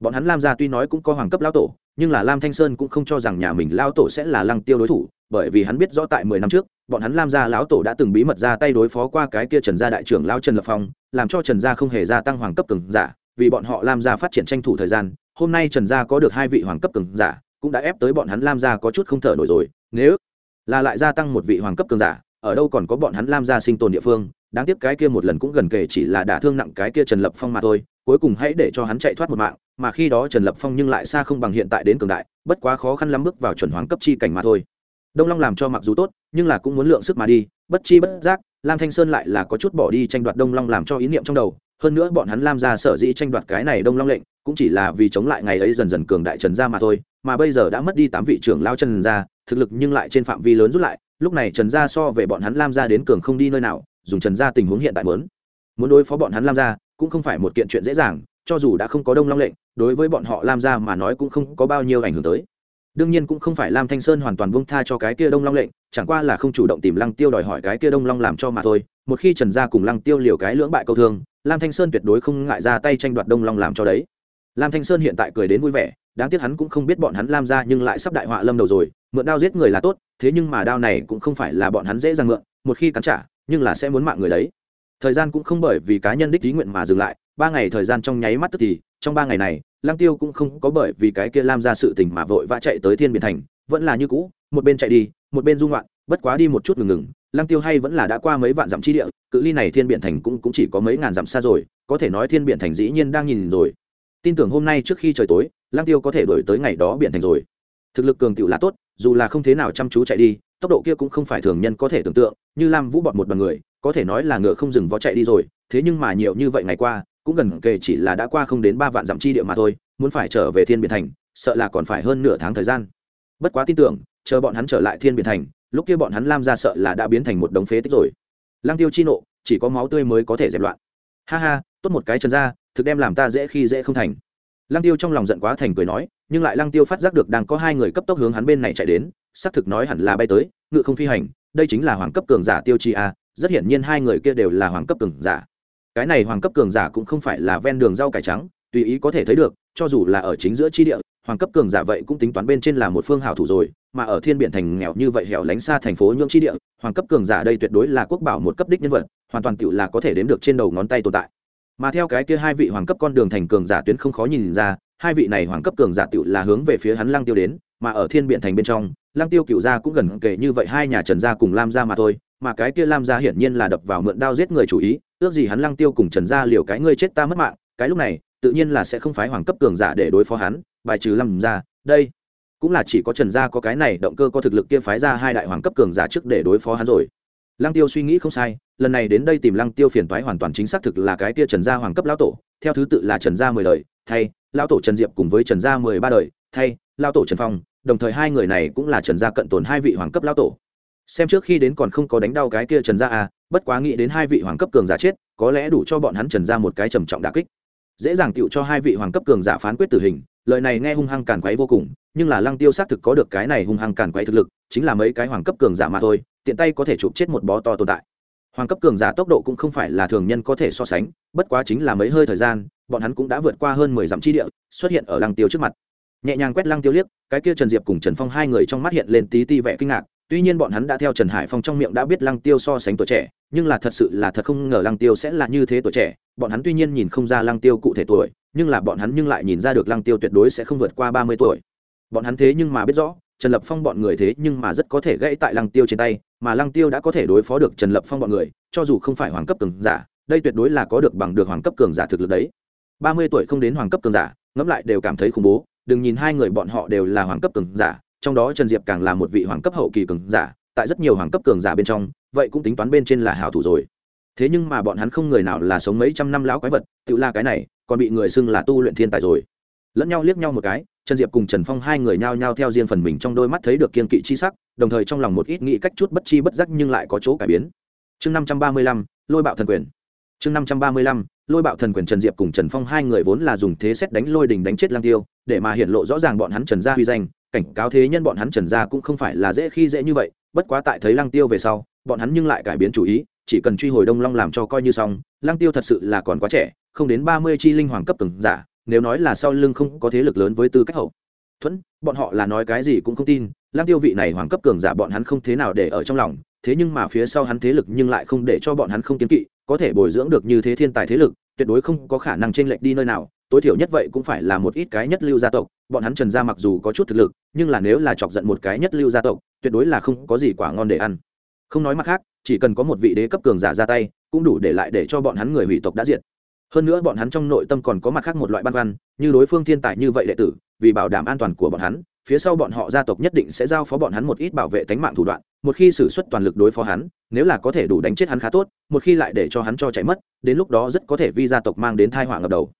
Bọn hắn lam gia tuy nói cũng có hoàng cấp lão tổ, nhưng là lam thanh sơn cũng không cho rằng nhà mình lao tổ sẽ là lăng tiêu đối thủ, bởi vì hắn biết rõ tại mười năm trước, bọn hắn lam gia lão tổ đã từng bí mật ra tay đối phó qua cái kia trần gia đại trưởng lao trần lập phong, làm cho trần gia không hề gia tăng hoàng cấp cường giả, vì bọn họ lam gia phát triển tranh thủ thời gian, hôm nay trần gia có được hai vị hoàng cấp cường giả, cũng đã ép tới bọn hắn lam gia có chút không thở nổi rồi, nếu là lại gia tăng một vị hoàng cấp cường giả ở đâu còn có bọn hắn lam gia sinh tồn địa phương, đáng tiếc cái kia một lần cũng gần kể chỉ là đả thương nặng cái kia trần lập phong mà thôi, cuối cùng hãy để cho hắn chạy thoát một mạng, mà khi đó trần lập phong nhưng lại xa không bằng hiện tại đến cường đại, bất quá khó khăn lắm bước vào chuẩn hoàng cấp chi cảnh mà thôi. Đông long làm cho mặc dù tốt, nhưng là cũng muốn lượng sức mà đi, bất chi bất giác, lam thanh sơn lại là có chút bỏ đi tranh đoạt đông long làm cho ý niệm trong đầu, hơn nữa bọn hắn lam ra sở dĩ tranh đoạt cái này đông long lệnh, cũng chỉ là vì chống lại ngày ấy dần dần cường đại trần gia mà thôi, mà bây giờ đã mất đi tám vị trưởng lao trần gia, thực lực nhưng lại trên phạm vi lớn rút lại lúc này trần gia so về bọn hắn lam gia đến cường không đi nơi nào, dùng trần gia tình huống hiện tại muốn. Muốn đối phó bọn hắn lam gia, cũng không phải một kiện chuyện dễ dàng, cho dù đã không có đông long lệnh, đối với bọn họ lam gia mà nói cũng không có bao nhiêu ảnh hưởng tới. Đương nhiên cũng không phải lam thanh sơn hoàn toàn buông tha cho cái kia đông long lệnh, chẳng qua là không chủ động tìm lăng tiêu đòi hỏi cái kia đông long làm cho mà thôi. Một khi trần gia cùng lăng tiêu liều cái lưỡng bại câu thương, lam thanh sơn tuyệt đối không ngại ra tay tranh đoạt đông long làm cho đấy. Lam thanh sơn hiện tại cười đến vui vẻ, đáng tiếc hắn cũng không biết bọn hắn lam ra nhưng lại sắp đại họa lâm đầu rồi mượn đao giết người là tốt, thế nhưng mà đao này cũng không phải là bọn hắn dễ dàng mượn, một khi cắn trả, nhưng là sẽ muốn mạng người đấy. Thời gian cũng không bởi vì cá nhân đích ý nguyện mà dừng lại, ba ngày thời gian trong nháy mắt tức thì, trong ba ngày này lang tiêu cũng không có bởi vì cái kia lam ra sự tình mà vội vã chạy tới thiên biển thành, vẫn là như cũ, một bên chạy đi, một bên dung loạn bất quá đi một chút ngừng ngừng lang tiêu hay vẫn là đã qua mấy vạn dặm chi địa, cự ly này thiên biển thành cũng cũng chỉ có mấy ngàn dặm xa rồi, có thể nói thiên biển thành dĩ nhiên đang nhìn rồi. Tin tưởng hôm nay trước khi trời tối lang tiêu có thể đổi tới ngày đó biển thành rồi. Thực lực cường tiểu là tốt dù là không thế nào chăm chú chạy đi, tốc độ kia cũng không phải thường nhân có thể tưởng tượng, như lam vũ bọt một bằng người, có thể nói là ngựa không dừng vó chạy đi rồi, thế nhưng mà nhiều như vậy ngày qua, cũng gần kề chỉ là đã qua không đến ba vạn dặm chi địa mà thôi, muốn phải trở về thiên biển thành, sợ là còn phải hơn nửa tháng thời gian. Bất quá tin tưởng, chờ bọn hắn trở lại thiên biển thành, lúc kia bọn hắn lam ra sợ là đã biến thành một đống phế tích rồi. Lang tiêu chi nộ, chỉ có máu tươi mới có thể dẹp loạn. Ha ha, tốt một cái chân ra, thực đem làm ta dễ khi dễ không thành lăng tiêu trong lòng giận quá thành cười nói, nhưng lại lăng tiêu phát giác được đang có hai người cấp tốc hướng hắn bên này chạy đến, xác thực nói hẳn là bay tới, ngự không phi hành, đây chính là hoàng cấp cường giả tiêu chi a, rất hiển nhiên hai người kia đều là hoàng cấp cường giả. Cái này hoàng cấp cường giả cũng không phải là ven đường rau cải trắng, tùy ý có thể thấy được, cho dù là ở chính giữa chi địa, hoàng cấp cường giả vậy cũng tính toán bên trên là một phương hảo thủ rồi, mà ở thiên biển thành nghèo như vậy hẻo lánh xa thành phố nhưỡng chi địa, hoàng cấp cường giả đây tuyệt đối là quốc bảo một cấp đích nhân vật, hoàn toàn tựu là có thể đếm được trên đầu ngón tay tồn tại mà theo cái kia hai vị hoàng cấp con đường thành cường giả tuyến không khó nhìn ra, hai vị này hoàng cấp cường giả tựu là hướng về phía hắn lăng tiêu đến, mà ở thiên biện thành bên trong, lăng tiêu cựu gia cũng gần kể như vậy hai nhà trần gia cùng lam gia mà thôi, mà cái kia lam gia hiển nhiên là đập vào mượn đao giết người chủ ý, ước gì hắn lăng tiêu cùng trần gia liều cái ngươi chết ta mất mạng, cái lúc này, tự nhiên là sẽ không phái hoàng cấp cường giả để đối phó hắn, bài trừ lam gia, đây cũng là chỉ có trần gia có cái này, động cơ có thực lực kia phái ra hai đại hoàng cấp cường giả trước để đối phó hắn rồi lăng tiêu suy nghĩ không sai, lần này đến đây tìm lăng tiêu phiền toái hoàn toàn chính xác thực là cái kia trần gia hoàng cấp lão tổ, theo thứ tự là trần gia mười đời, thay, lão tổ trần diệp cùng với trần gia mười ba đời, thay, lão tổ trần phong, đồng thời hai người này cũng là trần gia cận tồn hai vị hoàng cấp lão tổ. Xem trước khi đến còn không có đánh đau cái kia trần gia à bất quá nghĩ đến hai vị hoàng cấp cường giả chết, có lẽ đủ cho bọn hắn trần gia một cái trầm trọng đà kích. Dễ dàng tựu cho hai vị hoàng cấp cường giả phán quyết tử hình, lời này nghe hung hăng càn quấy vô cùng, nhưng là lăng tiêu xác thực có được cái này hung hăng càn quấy thực lực, chính là mấy cái hoàng cấp cường giả mà thôi tiện tay có thể chụp chết một bó to tồn tại. Hoàng cấp cường giả tốc độ cũng không phải là thường nhân có thể so sánh, bất quá chính là mấy hơi thời gian, bọn hắn cũng đã vượt qua hơn mười dặm chi địa, xuất hiện ở lăng tiêu trước mặt. Nhẹ nhàng quét lăng tiêu liếc, cái kia trần diệp cùng trần phong hai người trong mắt hiện lên tí ti vẻ kinh ngạc, tuy nhiên bọn hắn đã theo trần hải phong trong miệng đã biết lăng tiêu so sánh tuổi trẻ, nhưng là thật sự là thật không ngờ lăng tiêu sẽ là như thế tuổi trẻ, bọn hắn tuy nhiên nhìn không ra lăng tiêu cụ thể tuổi, nhưng là bọn hắn nhưng lại nhìn ra được lăng tiêu tuyệt đối sẽ không vượt qua ba mươi tuổi. Bọn hắn thế nhưng mà biết rõ trần lập phong bọn người thế nhưng mà rất có thể gãy tại lăng tiêu trên tay, mà lăng tiêu đã có thể đối phó được trần lập phong bọn người, cho dù không phải hoàng cấp cường giả, đây tuyệt đối là có được bằng được hoàng cấp cường giả thực lực đấy. Ba mươi tuổi không đến hoàng cấp cường giả, ngẫm lại đều cảm thấy khủng bố, đừng nhìn hai người bọn họ đều là hoàng cấp cường giả, trong đó trần diệp càng là một vị hoàng cấp hậu kỳ cường giả, tại rất nhiều hoàng cấp cường giả bên trong, vậy cũng tính toán bên trên là hảo thủ rồi. Thế nhưng mà bọn hắn không người nào là sống mấy trăm năm lão quái vật, tự la cái này, còn bị người xưng là tu luyện thiên tài rồi. Lẫn nhau liếc nhau một cái trần diệp cùng trần phong hai người nhao nhao theo riêng phần mình trong đôi mắt thấy được kiên kỵ chi sắc, đồng thời trong lòng một ít nghĩ cách chút bất chi bất giác nhưng lại có chỗ cải biến. Chương năm trăm ba mươi lăm, lôi bạo thần quyền. Chương năm trăm ba mươi lăm, lôi bạo thần quyền trần diệp cùng trần phong hai người vốn là dùng thế xét đánh lôi đình đánh chết lang tiêu, để mà hiện lộ rõ ràng bọn hắn trần gia huy danh, cảnh cáo thế nhân bọn hắn trần gia cũng không phải là dễ khi dễ như vậy, bất quá tại thấy Lang tiêu về sau, bọn hắn nhưng lại cải biến chủ ý, chỉ cần truy hồi đông long làm cho coi như xong Lang tiêu thật sự là còn quá trẻ, không đến ba mươi chi linh hoàng cấp từng giả nếu nói là sau lưng không có thế lực lớn với tư cách hậu. Thuẫn, bọn họ là nói cái gì cũng không tin, lăng tiêu vị này hoàng cấp cường giả bọn hắn không thế nào để ở trong lòng, thế nhưng mà phía sau hắn thế lực nhưng lại không để cho bọn hắn không kiến kỵ, có thể bồi dưỡng được như thế thiên tài thế lực, tuyệt đối không có khả năng chênh lệch đi nơi nào, tối thiểu nhất vậy cũng phải là một ít cái nhất lưu gia tộc, bọn hắn trần gia mặc dù có chút thực lực, nhưng là nếu là chọc giận một cái nhất lưu gia tộc, tuyệt đối là không có gì quả ngon để ăn. Không nói mặt khác, chỉ cần có một vị đế cấp cường giả ra tay, cũng đủ để lại để cho bọn hắn người hủy tộc đã diệt hơn nữa bọn hắn trong nội tâm còn có mặt khác một loại băn khoăn, như đối phương thiên tài như vậy đệ tử, vì bảo đảm an toàn của bọn hắn, phía sau bọn họ gia tộc nhất định sẽ giao phó bọn hắn một ít bảo vệ tánh mạng thủ đoạn, một khi xử suất toàn lực đối phó hắn, nếu là có thể đủ đánh chết hắn khá tốt, một khi lại để cho hắn cho chạy mất, đến lúc đó rất có thể vi gia tộc mang đến thai họa ngập đầu.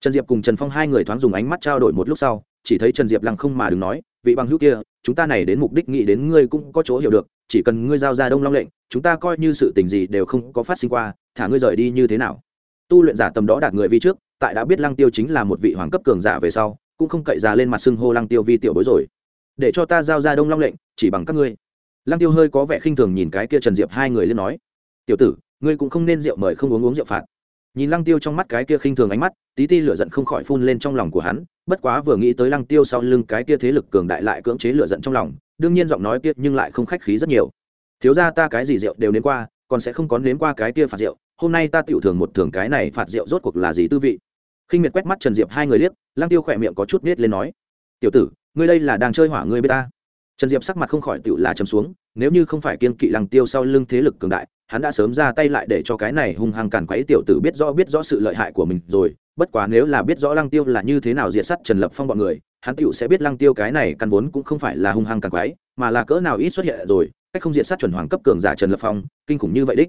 Trần diệp cùng trần phong hai người thoáng dùng ánh mắt trao đổi một lúc sau, chỉ thấy trần diệp lăng không mà đừng nói, vị bằng hữu kia, chúng ta này đến mục đích nghĩ đến ngươi cũng có chỗ hiểu được, chỉ cần ngươi giao ra đông long lệnh, chúng ta coi như sự tình gì đều không có phát sinh qua, thả ngươi rời đi như thế nào? Tu luyện giả tầm đó đạt người vi trước, tại đã biết lăng tiêu chính là một vị hoàng cấp cường giả về sau, cũng không cậy ra lên mặt xưng hô lăng tiêu vi tiểu bối rồi. Để cho ta giao ra đông long lệnh, chỉ bằng các ngươi. Lăng tiêu hơi có vẻ khinh thường nhìn cái kia trần diệp hai người lên nói. Tiểu tử, ngươi cũng không nên rượu mời không uống uống rượu phạt. Nhìn lăng tiêu trong mắt cái kia khinh thường ánh mắt, tí ti lửa giận không khỏi phun lên trong lòng của hắn, bất quá vừa nghĩ tới lăng tiêu sau lưng cái kia thế lực cường đại lại cưỡng chế lửa giận trong lòng, đương nhiên giọng nói kia nhưng lại không khách khí rất nhiều. Thiếu ra ta cái gì rượu đều nếm qua, còn sẽ không có nếm qua cái kia phạt rượu hôm nay ta tiểu thường một thường cái này phạt rượu rốt cuộc là gì tư vị? Khinh miệt quét mắt trần diệp hai người liếc Lang tiêu khỏe miệng có chút nết lên nói, tiểu tử, ngươi đây là đang chơi hỏa ngươi bê ta. Trần diệp sắc mặt không khỏi tựu là chấm xuống, nếu như không phải kiên kỵ lăng tiêu sau lưng thế lực cường đại, hắn đã sớm ra tay lại để cho cái này hung hăng càn quấy tiểu tử biết rõ biết rõ sự lợi hại của mình rồi, bất quá nếu là biết rõ lăng tiêu là như thế nào diệt sắt trần lập phong bọn người, hắn tựu sẽ biết lăng tiêu cái này căn vốn cũng không phải là hung hăng càn quấy, mà là cỡ nào ít xuất hiện rồi, cách không diệt sát chuẩn hoàng cấp cường giả trần lập phong, kinh khủng như vậy đích.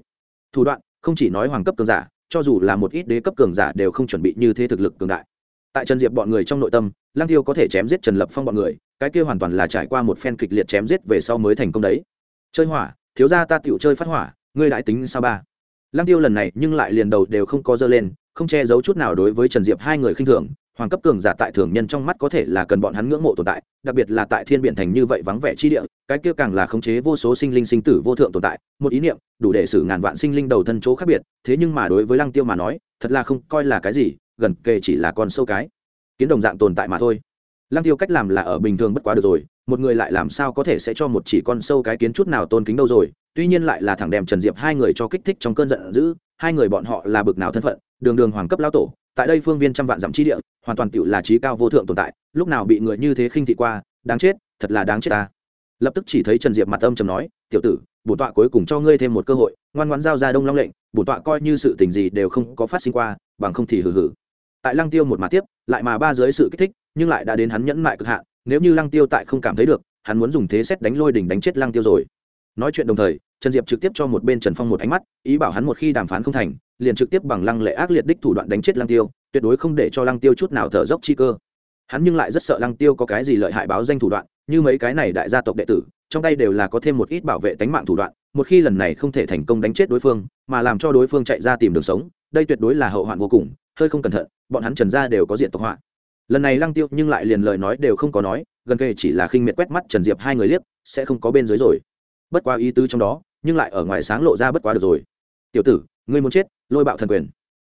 Thủ đoạn không chỉ nói hoàng cấp cường giả, cho dù là một ít đế cấp cường giả đều không chuẩn bị như thế thực lực cường đại. Tại trần diệp bọn người trong nội tâm lang tiêu có thể chém giết trần lập phong bọn người, cái kia hoàn toàn là trải qua một phen kịch liệt chém giết về sau mới thành công đấy. Chơi hỏa, thiếu ra ta tựu chơi phát hỏa, ngươi đại tính sao ba? Lang tiêu lần này nhưng lại liền đầu đều không có dơ lên, không che giấu chút nào đối với trần diệp hai người khinh thường hoàng cấp cường giả tại thường nhân trong mắt có thể là cần bọn hắn ngưỡng mộ tồn tại, đặc biệt là tại thiên biện thành như vậy vắng vẻ chi địa, cái kia càng là khống chế vô số sinh linh sinh tử vô thượng tồn tại, một ý niệm, đủ để xử ngàn vạn sinh linh đầu thân chỗ khác biệt, thế nhưng mà đối với lăng tiêu mà nói, thật là không coi là cái gì, gần kề chỉ là con sâu cái. Kiến đồng dạng tồn tại mà thôi. Lăng tiêu cách làm là ở bình thường bất quá được rồi, một người lại làm sao có thể sẽ cho một chỉ con sâu cái kiến chút nào tôn kính đâu rồi, tuy nhiên lại là thẳng đem trần diệp hai người cho kích thích trong cơn giận dữ, hai người bọn họ là bực nào thân phận, đường đường hoàng cấp lao tổ tại đây phương viên trăm vạn dặm chi địa, hoàn toàn tựu là trí cao vô thượng tồn tại, lúc nào bị người như thế khinh thị qua, đáng chết, thật là đáng chết ta. Lập tức chỉ thấy trần diệp mặt âm trầm nói, tiểu tử bổn tọa cuối cùng cho ngươi thêm một cơ hội, ngoan ngoãn giao ra đông long lệnh bổn tọa coi như sự tình gì đều không có phát sinh qua, bằng không thì hừ hừ. Tại lăng tiêu một mà tiếp, lại mà ba dưới sự kích thích, nhưng lại đã đến hắn nhẫn lại cực hạn, nếu như lăng tiêu tại không cảm thấy được, hắn muốn dùng thế xét đánh lôi đỉnh đánh chết lăng tiêu rồi. Nói chuyện đồng thời, trần diệp trực tiếp cho một bên trần phong một ánh mắt, ý bảo hắn một khi đàm phán không thành liền trực tiếp bằng lăng lệ ác liệt đích thủ đoạn đánh chết lăng tiêu, tuyệt đối không để cho lăng tiêu chút nào thở dốc chi cơ. Hắn nhưng lại rất sợ lăng tiêu có cái gì lợi hại báo danh thủ đoạn, như mấy cái này đại gia tộc đệ tử, trong tay đều là có thêm một ít bảo vệ tánh mạng thủ đoạn, một khi lần này không thể thành công đánh chết đối phương, mà làm cho đối phương chạy ra tìm đường sống, đây tuyệt đối là hậu hoạn vô cùng, hơi không cẩn thận, bọn hắn trần gia đều có diện tộc họa. Lần này lăng tiêu nhưng lại liền lời nói đều không có nói, gần kề chỉ là khinh miệt quét mắt trần diệp hai người liếc, sẽ không có bên dưới rồi. Bất qua ý tứ trong đó, nhưng lại ở ngoài sáng lộ ra bất quá được rồi. Tiểu tử ngươi muốn chết, lôi bạo thần quyền.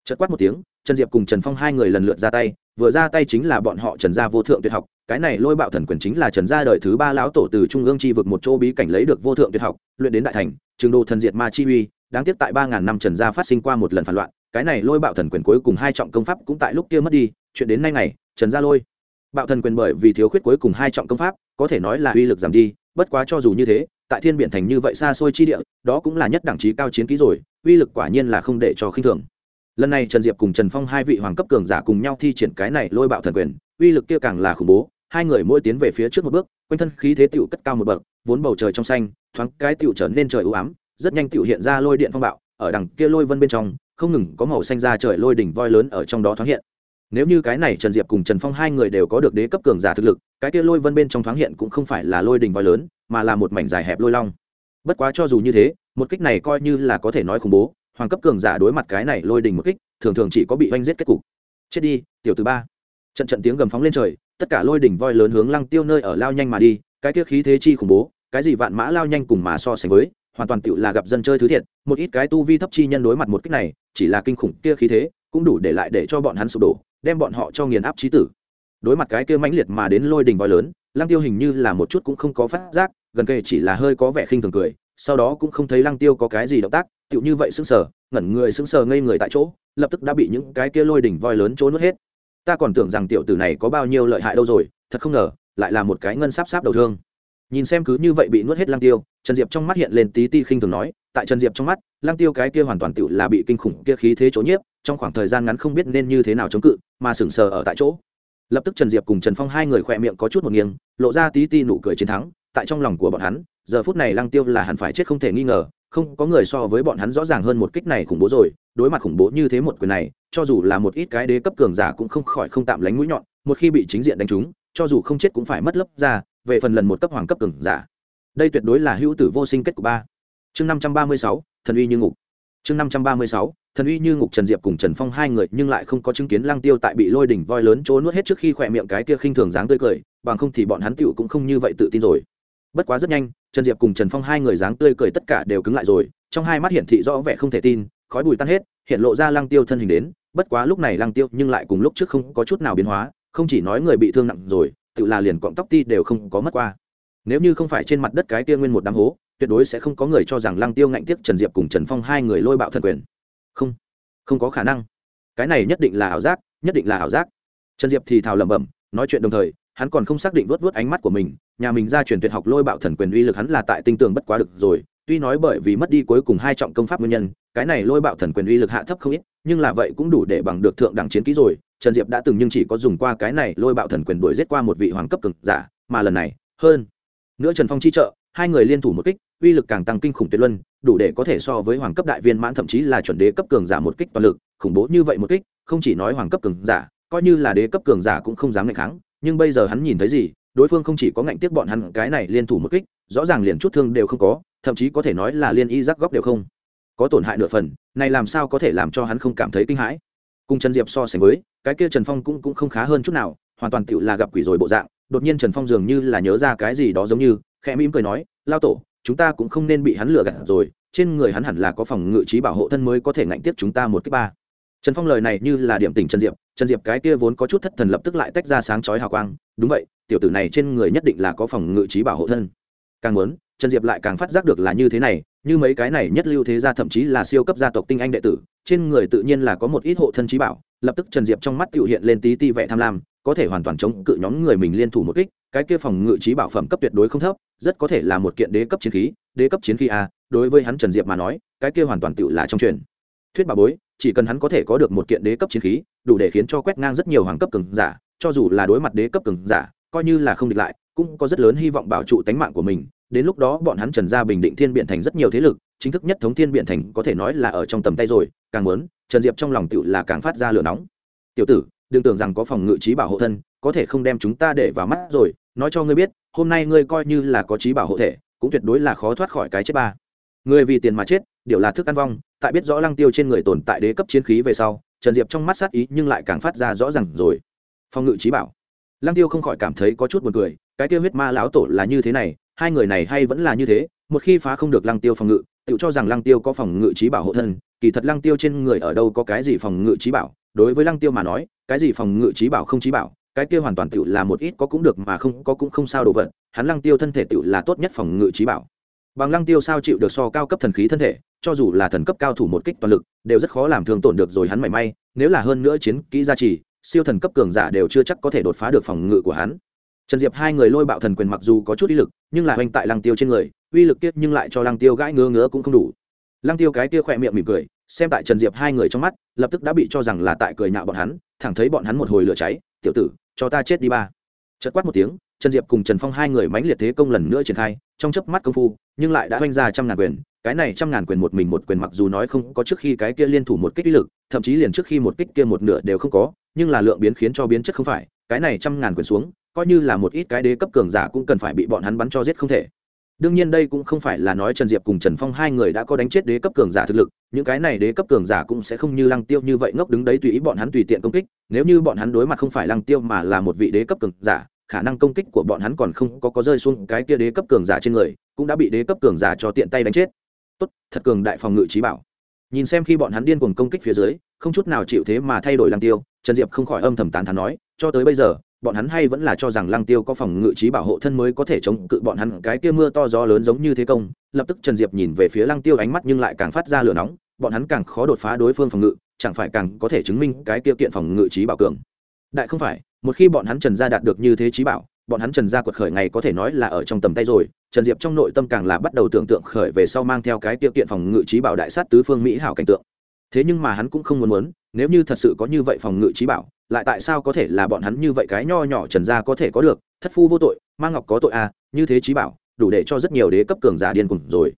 Chật quát một tiếng, trần diệp cùng trần phong hai người lần lượt ra tay, vừa ra tay chính là bọn họ trần gia vô thượng tuyệt học, cái này lôi bạo thần quyền chính là trần gia đời thứ ba lão tổ từ trung ương chi vực một chỗ bí cảnh lấy được vô thượng tuyệt học, luyện đến đại thành, trường đô thần diệt ma chi uy, đáng tiếc tại ba ngàn năm trần gia phát sinh qua một lần phản loạn, cái này lôi bạo thần quyền cuối cùng hai trọng công pháp cũng tại lúc kia mất đi, chuyện đến nay này, trần gia lôi bạo thần quyền bởi vì thiếu khuyết cuối cùng hai trọng công pháp, có thể nói là uy lực giảm đi, bất quá cho dù như thế tại thiên biển thành như vậy xa xôi chi địa, đó cũng là nhất đẳng trí cao chiến ký rồi, uy lực quả nhiên là không để cho khinh thường. Lần này trần diệp cùng trần phong hai vị hoàng cấp cường giả cùng nhau thi triển cái này lôi bạo thần quyền, uy lực kia càng là khủng bố, hai người mỗi tiến về phía trước một bước, quanh thân khí thế tựu cất cao một bậc, vốn bầu trời trong xanh, thoáng cái tựu trở nên trời ưu ám, rất nhanh tựu hiện ra lôi điện phong bạo, ở đằng kia lôi vân bên trong, không ngừng có màu xanh ra trời lôi đỉnh voi lớn ở trong đó thoáng hiện. Nếu như cái này trần diệp cùng trần phong hai người đều có được đế cấp cường giả thực lực, cái kia lôi vân bên trong thoáng hiện cũng không phải là lôi đỉnh voi lớn mà là một mảnh dài hẹp lôi long. Bất quá cho dù như thế, một kích này coi như là có thể nói khủng bố, hoàng cấp cường giả đối mặt cái này lôi đình một kích, thường thường chỉ có bị oanh giết kết cục. Chết đi, tiểu thứ ba. Trận trận tiếng gầm phóng lên trời, tất cả lôi đỉnh voi lớn hướng lăng tiêu nơi ở lao nhanh mà đi, cái kia khí thế chi khủng bố, cái gì vạn mã lao nhanh cùng mà so sánh với, hoàn toàn tựu là gặp dân chơi thứ thiệt, một ít cái tu vi thấp chi nhân đối mặt một cách này, chỉ là kinh khủng kia khí thế, cũng đủ để lại để cho bọn hắn sụp đổ, đem bọn họ cho nghiền áp trí tử. Đối mặt cái kia mãnh liệt mà đến lôi đình voi lớn, lăng tiêu hình như là một chút cũng không có phát giác gần kề chỉ là hơi có vẻ khinh thường cười, sau đó cũng không thấy lăng tiêu có cái gì động tác, tựu như vậy sững sờ, ngẩn người sững sờ ngây người tại chỗ, lập tức đã bị những cái kia lôi đỉnh voi lớn trốn nuốt hết. Ta còn tưởng rằng tiểu tử này có bao nhiêu lợi hại đâu rồi, thật không ngờ, lại là một cái ngân sáp sáp đầu thương. Nhìn xem cứ như vậy bị nuốt hết lăng tiêu, trần diệp trong mắt hiện lên tí ti khinh thường nói, tại trần diệp trong mắt, lăng tiêu cái kia hoàn toàn tựu là bị kinh khủng kia khí thế chỗ nhiếp, trong khoảng thời gian ngắn không biết nên như thế nào chống cự, mà sững sờ ở tại chỗ. Lập tức trần diệp cùng trần phong hai người khỏe miệng có chút một nghiêng, lộ ra tí ti nụ cười chiến thắng tại trong lòng của bọn hắn, giờ phút này lăng tiêu là hẳn phải chết không thể nghi ngờ, không có người so với bọn hắn rõ ràng hơn một kích này khủng bố rồi, đối mặt khủng bố như thế một quyền này, cho dù là một ít cái đế cấp cường giả cũng không khỏi không tạm lánh mũi nhọn, một khi bị chính diện đánh trúng, cho dù không chết cũng phải mất lớp ra, về phần lần một cấp hoàng cấp cường giả. Đây tuyệt đối là hữu tử vô sinh kết của ba. Chương năm trăm ba mươi sáu, thần uy như ngục. Chương năm trăm ba mươi sáu, thần uy như ngục trần diệp cùng trần phong hai người nhưng lại không có chứng kiến lăng tiêu tại bị lôi đỉnh voi lớn trốn nuốt hết trước khi khỏe miệng cái kia khinh thường dáng tươi cười, bằng không thì bọn hắn tựu cũng không như vậy tự tin rồi bất quá rất nhanh, trần diệp cùng trần phong hai người dáng tươi cười tất cả đều cứng lại rồi, trong hai mắt hiển thị rõ vẻ không thể tin, khói bùi tan hết, hiện lộ ra lăng tiêu thân hình đến, bất quá lúc này lăng tiêu nhưng lại cùng lúc trước không có chút nào biến hóa, không chỉ nói người bị thương nặng rồi, tự là liền cọng tóc ti đều không có mất qua. Nếu như không phải trên mặt đất cái kia nguyên một đám hố, tuyệt đối sẽ không có người cho rằng lăng tiêu ngạnh tiếp trần diệp cùng trần phong hai người lôi bạo thần quyền. Không không có khả năng. Cái này nhất định là ảo giác, nhất định là ảo giác. Trần diệp thì thào lẩm bẩm, nói chuyện đồng thời, hắn còn không xác định vớt vớt ánh mắt của mình nhà mình ra truyền tuyệt học lôi bạo thần quyền uy lực hắn là tại tinh tường bất quá được rồi, tuy nói bởi vì mất đi cuối cùng hai trọng công pháp nguyên nhân, cái này lôi bạo thần quyền uy lực hạ thấp không ít, nhưng là vậy cũng đủ để bằng được thượng đẳng chiến kỹ rồi. Trần diệp đã từng nhưng chỉ có dùng qua cái này lôi bạo thần quyền đuổi giết qua một vị hoàng cấp cực giả, mà lần này, hơn nữa trần phong chi trợ, hai người liên thủ một kích, uy lực càng tăng kinh khủng tuyệt luân, đủ để có thể so với hoàng cấp đại viên mãn thậm chí là chuẩn đế cấp cường giả một kích toàn lực, khủng bố như vậy một kích, không chỉ nói hoàng cấp cường giả, coi như là đế cấp cường giả cũng không dám ngày kháng, nhưng bây giờ hắn nhìn thấy gì đối phương không chỉ có ngạnh tiếp bọn hắn, cái này liên thủ một kích, rõ ràng liền chút thương đều không có, thậm chí có thể nói là liên y giác góc đều không. Có tổn hại nửa phần, này làm sao có thể làm cho hắn không cảm thấy kinh hãi? Cùng trần diệp so sánh với, cái kia trần phong cũng cũng không khá hơn chút nào, hoàn toàn tựu là gặp quỷ rồi bộ dạng, đột nhiên trần phong dường như là nhớ ra cái gì đó giống như, khẽ mỉm cười nói, lao tổ, chúng ta cũng không nên bị hắn lừa gạt rồi, trên người hắn hẳn là có phòng ngự trí bảo hộ thân mới có thể ngạnh tiếp chúng ta một cái ba. Trần phong lời này như là điểm tình trần diệp trần diệp cái kia vốn có chút thất thần lập tức lại tách ra sáng chói hào quang, đúng vậy, tiểu tử này trên người nhất định là có phòng ngự trí bảo hộ thân. Càng muốn, trần diệp lại càng phát giác được là như thế này, như mấy cái này nhất lưu thế gia thậm chí là siêu cấp gia tộc tinh anh đệ tử, trên người tự nhiên là có một ít hộ thân trí bảo, lập tức trần diệp trong mắt tự hiện lên tí ti vẻ tham lam, có thể hoàn toàn chống cự nhóm người mình liên thủ một kích, cái kia phòng ngự trí bảo phẩm cấp tuyệt đối không thấp, rất có thể là một kiện đế cấp chiến khí, đế cấp chiến khí a, đối với hắn trần diệp mà nói, cái kia hoàn toàn tự là trong truyền. Thuyết bà bối chỉ cần hắn có thể có được một kiện đế cấp chiến khí, đủ để khiến cho quét ngang rất nhiều hoàng cấp cường giả, cho dù là đối mặt đế cấp cường giả, coi như là không địch lại, cũng có rất lớn hy vọng bảo trụ tánh mạng của mình. Đến lúc đó bọn hắn trần gia bình định thiên biện thành rất nhiều thế lực, chính thức nhất thống thiên biện thành có thể nói là ở trong tầm tay rồi, càng muốn, trần diệp trong lòng tựu là càng phát ra lửa nóng. Tiểu tử, đừng tưởng rằng có phòng ngự trí bảo hộ thân, có thể không đem chúng ta để vào mắt rồi, nói cho ngươi biết, hôm nay ngươi coi như là có trí bảo hộ thể, cũng tuyệt đối là khó thoát khỏi cái chết ba. Người vì tiền mà chết, điều là thức ăn vong tại biết rõ lăng tiêu trên người tồn tại đế cấp chiến khí về sau, trần diệp trong mắt sát ý nhưng lại càng phát ra rõ ràng rồi. Phòng ngự trí bảo. Lăng tiêu không khỏi cảm thấy có chút buồn cười, cái tiêu huyết ma lão tổ là như thế này, hai người này hay vẫn là như thế, một khi phá không được lăng tiêu phòng ngự, tự cho rằng lăng tiêu có phòng ngự trí bảo hộ thân, kỳ thật lăng tiêu trên người ở đâu có cái gì phòng ngự trí bảo, đối với lăng tiêu mà nói, cái gì phòng ngự trí bảo không trí bảo, cái kia hoàn toàn tự là một ít có cũng được mà không có cũng không sao đồ vật, hắn lăng tiêu thân thể tự là tốt nhất phòng ngự trí bảo. Bằng lăng tiêu sao chịu được so cao cấp thần khí thân thể cho dù là thần cấp cao thủ một kích toàn lực, đều rất khó làm thương tổn được rồi hắn mảy may, nếu là hơn nữa chiến kỹ gia trì, siêu thần cấp cường giả đều chưa chắc có thể đột phá được phòng ngự của hắn. Trần diệp hai người lôi bạo thần quyền mặc dù có chút uy lực, nhưng là oanh tại lăng tiêu trên người, uy lực kiết nhưng lại cho lăng tiêu gãi ngứa ngứa cũng không đủ. Lăng tiêu cái kia khỏe miệng mỉm cười, xem tại trần diệp hai người trong mắt, lập tức đã bị cho rằng là tại cười nhạo bọn hắn, thẳng thấy bọn hắn một hồi lửa cháy, tiểu tử, cho ta chết đi ba. Chật quát một tiếng trần diệp cùng trần phong hai người mãnh liệt thế công lần nữa triển khai, trong chớp mắt công phu, nhưng lại đã oanh ra trăm ngàn quyền. Cái này trăm ngàn quyền một mình một quyền mặc dù nói không có trước khi cái kia liên thủ một kích uy lực, thậm chí liền trước khi một kích kia một nửa đều không có, nhưng là lượng biến khiến cho biến chất không phải. Cái này trăm ngàn quyền xuống, coi như là một ít cái đế cấp cường giả cũng cần phải bị bọn hắn bắn cho giết không thể. Đương nhiên đây cũng không phải là nói trần diệp cùng trần phong hai người đã có đánh chết đế cấp cường giả thực lực, những cái này đế cấp cường giả cũng sẽ không như lăng tiêu như vậy ngốc đứng đấy tùy ý bọn hắn tùy tiện công kích. Nếu như bọn hắn đối mặt không phải lăng tiêu mà là một vị đế cấp cường giả khả năng công kích của bọn hắn còn không có có rơi xuống cái kia đế cấp cường giả trên người, cũng đã bị đế cấp cường giả cho tiện tay đánh chết. Tốt, thật cường đại phòng ngự trí bảo. Nhìn xem khi bọn hắn điên cuồng công kích phía dưới, không chút nào chịu thế mà thay đổi lăng tiêu, trần diệp không khỏi âm thầm tán thán nói, cho tới bây giờ, bọn hắn hay vẫn là cho rằng lăng tiêu có phòng ngự trí bảo hộ thân mới có thể chống cự bọn hắn. Cái kia mưa to gió lớn giống như thế công, lập tức trần diệp nhìn về phía lăng tiêu ánh mắt nhưng lại càng phát ra lửa nóng, bọn hắn càng khó đột phá đối phương phòng ngự, chẳng phải càng có thể chứng minh cái kia kiện phòng ngự trí bảo cường. Đại không phải một khi bọn hắn trần gia đạt được như thế trí bảo, bọn hắn trần gia quật khởi ngày có thể nói là ở trong tầm tay rồi. Trần diệp trong nội tâm càng là bắt đầu tưởng tượng khởi về sau mang theo cái tiêu kiện phòng ngự trí bảo đại sát tứ phương mỹ hảo cảnh tượng. Thế nhưng mà hắn cũng không muốn muốn, nếu như thật sự có như vậy phòng ngự trí bảo, lại tại sao có thể là bọn hắn như vậy cái nho nhỏ trần gia có thể có được? Thất phu vô tội mang ngọc có tội à như thế trí bảo, đủ để cho rất nhiều đế cấp cường giả điên cùng rồi.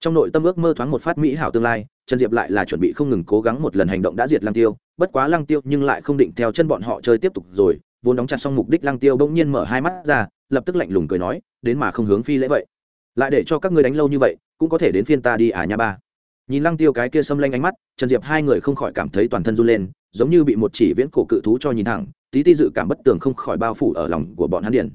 Trong nội tâm ước mơ thoáng một phát mỹ hảo tương lai, trần diệp lại là chuẩn bị không ngừng cố gắng một lần hành động đã diệt lăng tiêu. Bất quá lăng tiêu nhưng lại không định theo chân bọn họ chơi tiếp tục rồi vốn đóng chặt xong mục đích lăng tiêu bỗng nhiên mở hai mắt ra, lập tức lạnh lùng cười nói, đến mà không hướng phi lễ vậy. Lại để cho các ngươi đánh lâu như vậy, cũng có thể đến phiên ta đi à nha ba. Nhìn lăng tiêu cái kia xâm lanh ánh mắt, trần diệp hai người không khỏi cảm thấy toàn thân run lên, giống như bị một chỉ viễn cổ cự thú cho nhìn thẳng, tí ti dự cảm bất tường không khỏi bao phủ ở lòng của bọn hắn điển.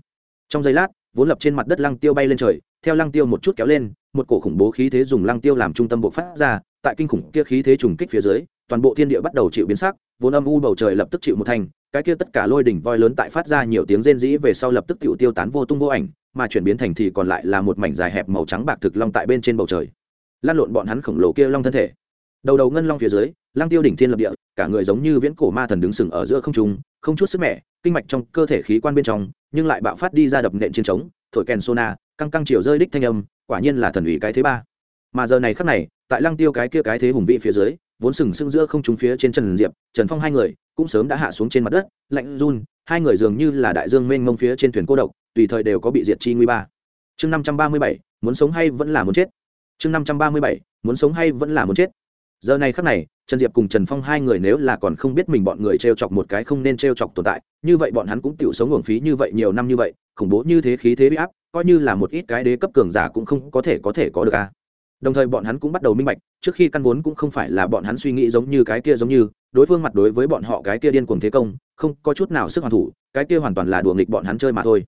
Trong giây lát, vốn lập trên mặt đất lăng tiêu bay lên trời, theo lăng tiêu một chút kéo lên, một cổ khủng bố khí thế dùng lăng tiêu làm trung tâm bộ phát ra, tại kinh khủng kia khí thế trùng kích phía dưới, toàn bộ thiên địa bắt đầu chịu biến sắc, vốn âm u bầu trời lập tức chịu một thành cái kia tất cả lôi đỉnh voi lớn tại phát ra nhiều tiếng rên rỉ về sau lập tức tiêu tiêu tán vô tung vô ảnh, mà chuyển biến thành thì còn lại là một mảnh dài hẹp màu trắng bạc thực long tại bên trên bầu trời. Lan lộn bọn hắn khổng lồ kia long thân thể. Đầu đầu ngân long phía dưới, lăng tiêu đỉnh thiên lập địa, cả người giống như viễn cổ ma thần đứng sừng ở giữa không trung, không chút sức mẻ, kinh mạch trong cơ thể khí quan bên trong, nhưng lại bạo phát đi ra đập nện trên trống, thổi kèn sona, căng căng chiều rơi đích thanh âm, quả nhiên là thần ủy cái thứ ba. Mà giờ này khắc này, tại lăng tiêu cái kia cái thế hùng vị phía dưới vốn sừng sững giữa không trung phía trên trần diệp, trần phong hai người cũng sớm đã hạ xuống trên mặt đất, lạnh run, hai người dường như là đại dương mênh mông phía trên thuyền cô độc, tùy thời đều có bị diệt chi nguy ba. Chương năm trăm ba mươi bảy, muốn sống hay vẫn là muốn chết? Chương năm trăm ba mươi bảy, muốn sống hay vẫn là muốn chết? Giờ này khắc này, trần diệp cùng trần phong hai người nếu là còn không biết mình bọn người t r e o chọc một cái không nên t r e o chọc tồn tại, như vậy bọn hắn cũng tự sống uổng phí như vậy nhiều năm như vậy, khủng bố như thế khí thế bị áp, coi như là một ít cái đế cấp cường giả cũng không có thể có thể có được a đồng thời bọn hắn cũng bắt đầu minh bạch, trước khi căn vốn cũng không phải là bọn hắn suy nghĩ giống như cái kia giống như, đối phương mặt đối với bọn họ cái kia điên cuồng thế công, không có chút nào sức hoàn thủ, cái kia hoàn toàn là đùa nghịch bọn hắn chơi mà thôi.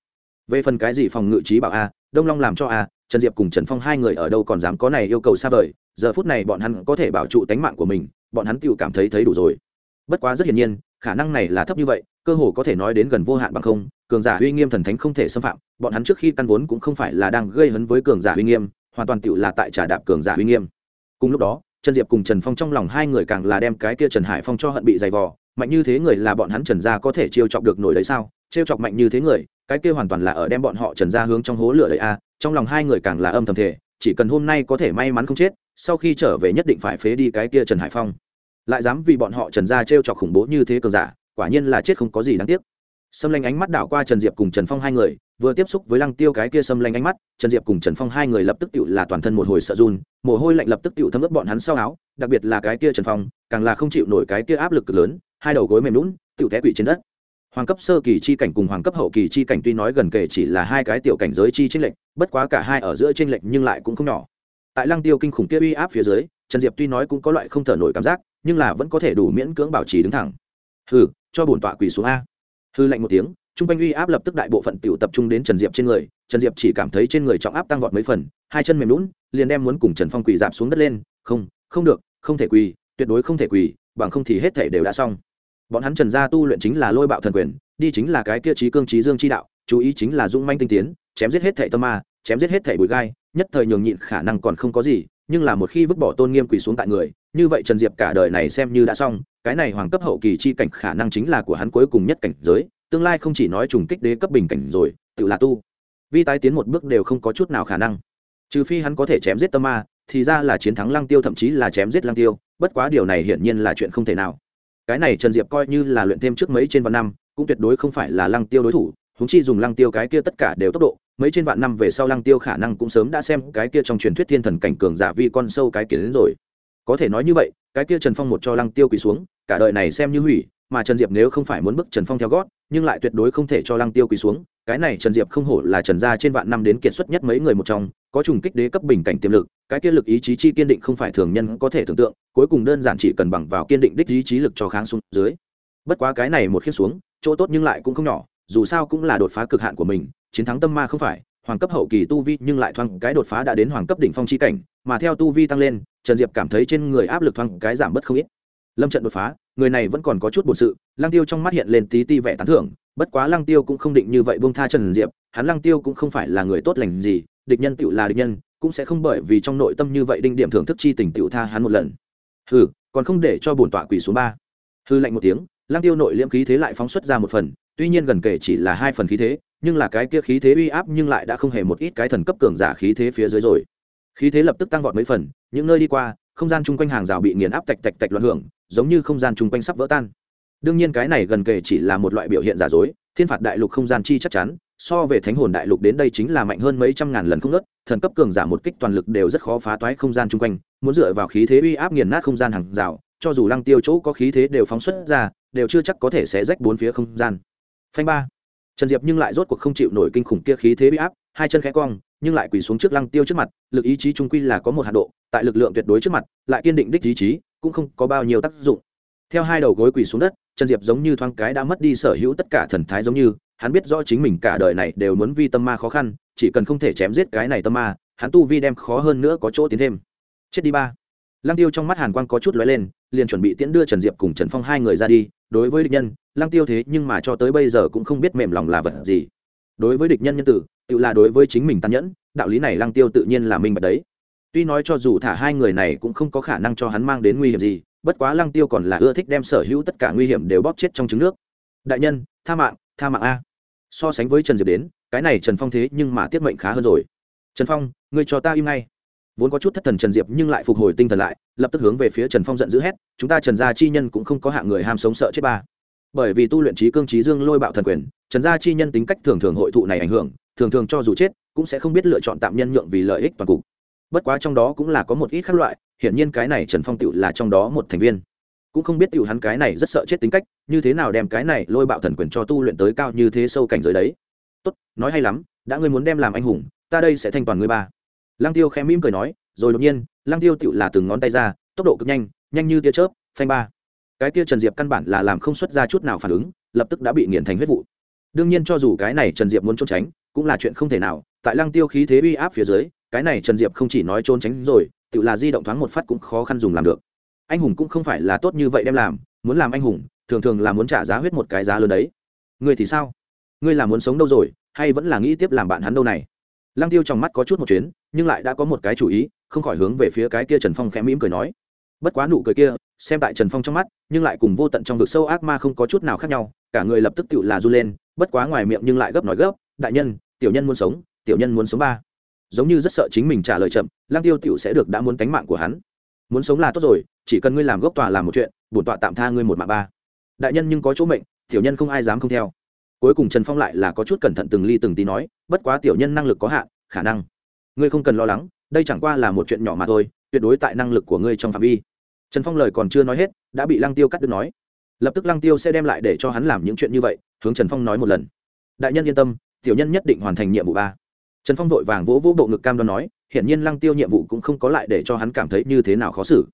Về phần cái gì phòng ngự trí bảo a, đông long làm cho a, trần diệp cùng trần phong hai người ở đâu còn dám có này yêu cầu xa vời, giờ phút này bọn hắn có thể bảo trụ tánh mạng của mình, bọn hắn tự cảm thấy thấy đủ rồi. Bất quá rất hiển nhiên, khả năng này là thấp như vậy, cơ hồ có thể nói đến gần vô hạn bằng không, cường giả uy nghiêm thần thánh không thể xâm phạm, bọn hắn trước khi căn vốn cũng không phải là đang gây hấn với cường giả uy nghiêm hoàn toàn tựu là tại trả đạp cường giả uy nghiêm. Cùng lúc đó, trần diệp cùng trần phong trong lòng hai người càng là đem cái kia trần hải phong cho hận bị dày vò, mạnh như thế người là bọn hắn trần gia có thể chiêu chọc được nổi đấy sao? Chiêu chọc mạnh như thế người, cái kia hoàn toàn là ở đem bọn họ trần gia hướng trong hố lửa đấy a trong lòng hai người càng là âm thầm thể chỉ cần hôm nay có thể may mắn không chết, sau khi trở về nhất định phải phế đi cái kia trần hải phong. Lại dám vì bọn họ trần gia trêu chọc khủng bố như thế cường giả, quả nhiên là chết không có gì đáng tiếc. Xâm lanh ánh mắt đảo qua trần diệp cùng trần phong hai người vừa tiếp xúc với lăng tiêu cái kia xâm lanh ánh mắt, trần diệp cùng trần phong hai người lập tức tự là toàn thân một hồi sợ run, mồ hôi lạnh lập tức tự thấm ướt bọn hắn sau áo, đặc biệt là cái kia trần phong, càng là không chịu nổi cái kia áp lực cực lớn, hai đầu gối mềm lún tự té quỵ trên đất. Hoàng cấp sơ kỳ chi cảnh cùng hoàng cấp hậu kỳ chi cảnh tuy nói gần kể chỉ là hai cái tiểu cảnh giới chi tranh lệch, bất quá cả hai ở giữa tranh lệch nhưng lại cũng không nhỏ. Tại lăng tiêu kinh khủng kia uy áp phía dưới, trần diệp tuy nói cũng có loại không thở nổi cảm giác, nhưng là vẫn có thể đủ miễn cưỡng bảo trì đứng thẳng. Hừ, cho bổn tọa quỳ xuống a. Hư lạnh một tiếng trung quanh uy áp lập tức đại bộ phận tiểu tập trung đến trần diệp trên người, trần diệp chỉ cảm thấy trên người trọng áp tăng vọt mấy phần, hai chân mềm lún liền đem muốn cùng trần phong quỳ dạp xuống đất lên, không không được, không thể quỳ, tuyệt đối không thể quỳ, bằng không thì hết thể đều đã xong. Bọn hắn trần gia tu luyện chính là lôi bạo thần quyền, đi chính là cái kia trí cương trí dương chi đạo, chú ý chính là dung manh tinh tiến, chém giết hết thể tâm ma, chém giết hết thể bụi gai, nhất thời nhường nhịn khả năng còn không có gì, nhưng là một khi vứt bỏ tôn nghiêm quỳ xuống tại người, như vậy trần diệp cả đời này xem như đã xong, cái này hoàng cấp hậu kỳ chi cảnh khả năng chính là của hắn cuối cùng nhất cảnh giới tương lai không chỉ nói trùng kích đế cấp bình cảnh rồi, tự là tu. Vi tái tiến một bước đều không có chút nào khả năng. Trừ phi hắn có thể chém giết tâm ma, thì ra là chiến thắng lăng tiêu thậm chí là chém giết lăng tiêu, bất quá điều này hiển nhiên là chuyện không thể nào. Cái này trần diệp coi như là luyện thêm trước mấy trên vạn năm, cũng tuyệt đối không phải là lăng tiêu đối thủ húng chi dùng lăng tiêu cái kia tất cả đều tốc độ, mấy trên vạn năm về sau lăng tiêu khả năng cũng sớm đã xem cái kia trong truyền thuyết thiên thần cảnh cường giả vi con sâu cái kiến đến rồi. Có thể nói như vậy, cái kia trần phong một cho lăng tiêu quỳ xuống, cả đời này xem như hủy, mà trần diệp nếu không phải muốn bức trần phong theo gót nhưng lại tuyệt đối không thể cho lăng tiêu quỳ xuống, cái này trần diệp không hổ là trần gia trên vạn năm đến kiệt xuất nhất mấy người một trong, có trùng kích đế cấp bình cảnh tiềm lực, cái kia lực ý chí chi kiên định không phải thường nhân có thể tưởng tượng, cuối cùng đơn giản chỉ cần bằng vào kiên định đích ý chí lực cho kháng xuống dưới. Bất quá cái này một khiết xuống, chỗ tốt nhưng lại cũng không nhỏ, dù sao cũng là đột phá cực hạn của mình, chiến thắng tâm ma không phải, hoàng cấp hậu kỳ tu vi nhưng lại thoáng cái đột phá đã đến hoàng cấp đỉnh phong chi cảnh, mà theo tu vi tăng lên, trần diệp cảm thấy trên người áp lực thoáng cái giảm bớt không ít lâm trận đột phá, người này vẫn còn có chút bổn sự, lăng tiêu trong mắt hiện lên tí ti vẻ tán thưởng, bất quá lăng tiêu cũng không định như vậy buông tha trần diệp, hắn lăng tiêu cũng không phải là người tốt lành gì, địch nhân tựu là địch nhân, cũng sẽ không bởi vì trong nội tâm như vậy đinh điểm thưởng thức chi tình tựu tha hắn một lần. Hừ, còn không để cho bổn tọa quỷ số ba. Hư lạnh một tiếng, lăng tiêu nội liễm khí thế lại phóng xuất ra một phần, tuy nhiên gần kể chỉ là hai phần khí thế, nhưng là cái kia khí thế uy áp nhưng lại đã không hề một ít cái thần cấp cường giả khí thế phía dưới rồi. Khí thế lập tức tăng vọt mấy phần, những nơi đi qua không gian chung quanh hàng rào bị nghiền áp tạch tạch tạch loạn hưởng, giống như không gian chung quanh sắp vỡ tan. Đương nhiên cái này gần kề chỉ là một loại biểu hiện giả dối, thiên phạt đại lục không gian chi chắc chắn, so về thánh hồn đại lục đến đây chính là mạnh hơn mấy trăm ngàn lần không nớt thần cấp cường giả một kích toàn lực đều rất khó phá toái không gian chung quanh, muốn dựa vào khí thế uy áp nghiền nát không gian hàng rào, cho dù lăng tiêu chỗ có khí thế đều phóng xuất ra, đều chưa chắc có thể sẽ rách bốn phía không gian. Phanh ba. Trần diệp nhưng lại rốt cuộc không chịu nổi kinh khủng kia khí thế uy áp, hai chân khẽ cong nhưng lại quỳ xuống trước lăng tiêu trước mặt, lực ý chí trung quy là có một hạt độ, tại lực lượng tuyệt đối trước mặt, lại kiên định đích ý chí, cũng không có bao nhiêu tác dụng. Theo hai đầu gối quỳ xuống đất, trần diệp giống như thoáng cái đã mất đi sở hữu tất cả thần thái giống như, hắn biết rõ chính mình cả đời này đều muốn vi tâm ma khó khăn, chỉ cần không thể chém giết cái này tâm ma, hắn tu vi đem khó hơn nữa có chỗ tiến thêm. Chết đi ba. Lăng tiêu trong mắt hàn quang có chút lóe lên, liền chuẩn bị tiễn đưa trần diệp cùng trần phong hai người ra đi, đối với địch nhân, lăng tiêu thế nhưng mà cho tới bây giờ cũng không biết mềm lòng là vật gì. Đối với địch nhân nhân tử tự là đối với chính mình tàn nhẫn, đạo lý này lăng tiêu tự nhiên là minh bạch đấy. Tuy nói cho dù thả hai người này cũng không có khả năng cho hắn mang đến nguy hiểm gì, bất quá lăng tiêu còn là ưa thích đem sở hữu tất cả nguy hiểm đều bóp chết trong trứng nước. Đại nhân, tha mạng tha mạng a. So sánh với trần diệp đến, cái này trần phong thế nhưng mà tiết mệnh khá hơn rồi. Trần phong, ngươi cho ta im ngay. Vốn có chút thất thần trần diệp nhưng lại phục hồi tinh thần lại, lập tức hướng về phía trần phong giận dữ hét, chúng ta trần gia chi nhân cũng không có hạng người ham sống sợ chết ba. Bởi vì tu luyện trí cương trí dương lôi bạo thần quyền, trần gia chi nhân tính cách thường thường hội thụ này ảnh hưởng thường thường cho dù chết, cũng sẽ không biết lựa chọn tạm nhân nhượng vì lợi ích toàn cục. Bất quá trong đó cũng là có một ít khác loại, hiển nhiên cái này trần phong tựu là trong đó một thành viên. Cũng không biết tựu hắn cái này rất sợ chết tính cách, như thế nào đem cái này lôi bạo thần quyền cho tu luyện tới cao như thế sâu cảnh giới đấy. Tốt, nói hay lắm, đã ngươi muốn đem làm anh hùng, ta đây sẽ thanh toàn ngươi ba. Lăng tiêu khẽ mỉm cười nói, rồi đột nhiên, lăng tiêu tựu là từng ngón tay ra, tốc độ cực nhanh nhanh như tia chớp, phanh ba. Cái tia trần diệp căn bản là làm không xuất ra chút nào phản ứng, lập tức đã bị nghiền thành huyết vụ. Đương nhiên cho dù cái này trần diệp muốn trốn tránh cũng là chuyện không thể nào, tại lăng tiêu khí thế uy áp phía dưới, cái này trần diệp không chỉ nói trốn tránh rồi, tự là di động thoáng một phát cũng khó khăn dùng làm được. Anh hùng cũng không phải là tốt như vậy đem làm, muốn làm anh hùng, thường thường là muốn trả giá huyết một cái giá lớn đấy. Ngươi thì sao? Ngươi là muốn sống đâu rồi, hay vẫn là nghĩ tiếp làm bạn hắn đâu này? Lăng tiêu trong mắt có chút một chuyến, nhưng lại đã có một cái chủ ý, không khỏi hướng về phía cái kia trần phong khẽ mỉm cười nói. Bất quá nụ cười kia, xem tại trần phong trong mắt, nhưng lại cùng vô tận trong vực sâu ác ma không có chút nào khác nhau, cả người lập tức tự là r u lên, bất quá ngoài miệng nhưng lại gấp nói gấp, đại nhân tiểu nhân muốn sống, tiểu nhân muốn sống ba. Giống như rất sợ chính mình trả lời chậm lang tiêu tiểu sẽ được đã muốn tánh mạng của hắn. Muốn sống là tốt rồi, chỉ cần ngươi làm gốc tòa làm một chuyện, bổn tọa tạm tha ngươi một mạng ba. Đại nhân nhưng có chỗ mệnh, tiểu nhân không ai dám không theo. Cuối cùng trần phong lại là có chút cẩn thận từng ly từng tí nói, bất quá tiểu nhân năng lực có hạn, khả năng. Ngươi không cần lo lắng, đây chẳng qua là một chuyện nhỏ mà thôi, tuyệt đối tại năng lực của ngươi trong phạm vi. Trần phong lời còn chưa nói hết, đã bị lăng tiêu cắt đứt nói. Lập tức lăng tiêu sẽ đem lại để cho hắn làm những chuyện như vậy, hướng trần phong nói một lần. Đại nhân yên tâm tiểu nhân nhất định hoàn thành nhiệm vụ ba. Trần phong vội vàng vỗ vỗ bộ ngực cam đoan nói hiện nhiên lăng tiêu nhiệm vụ cũng không có lại để cho hắn cảm thấy như thế nào khó xử.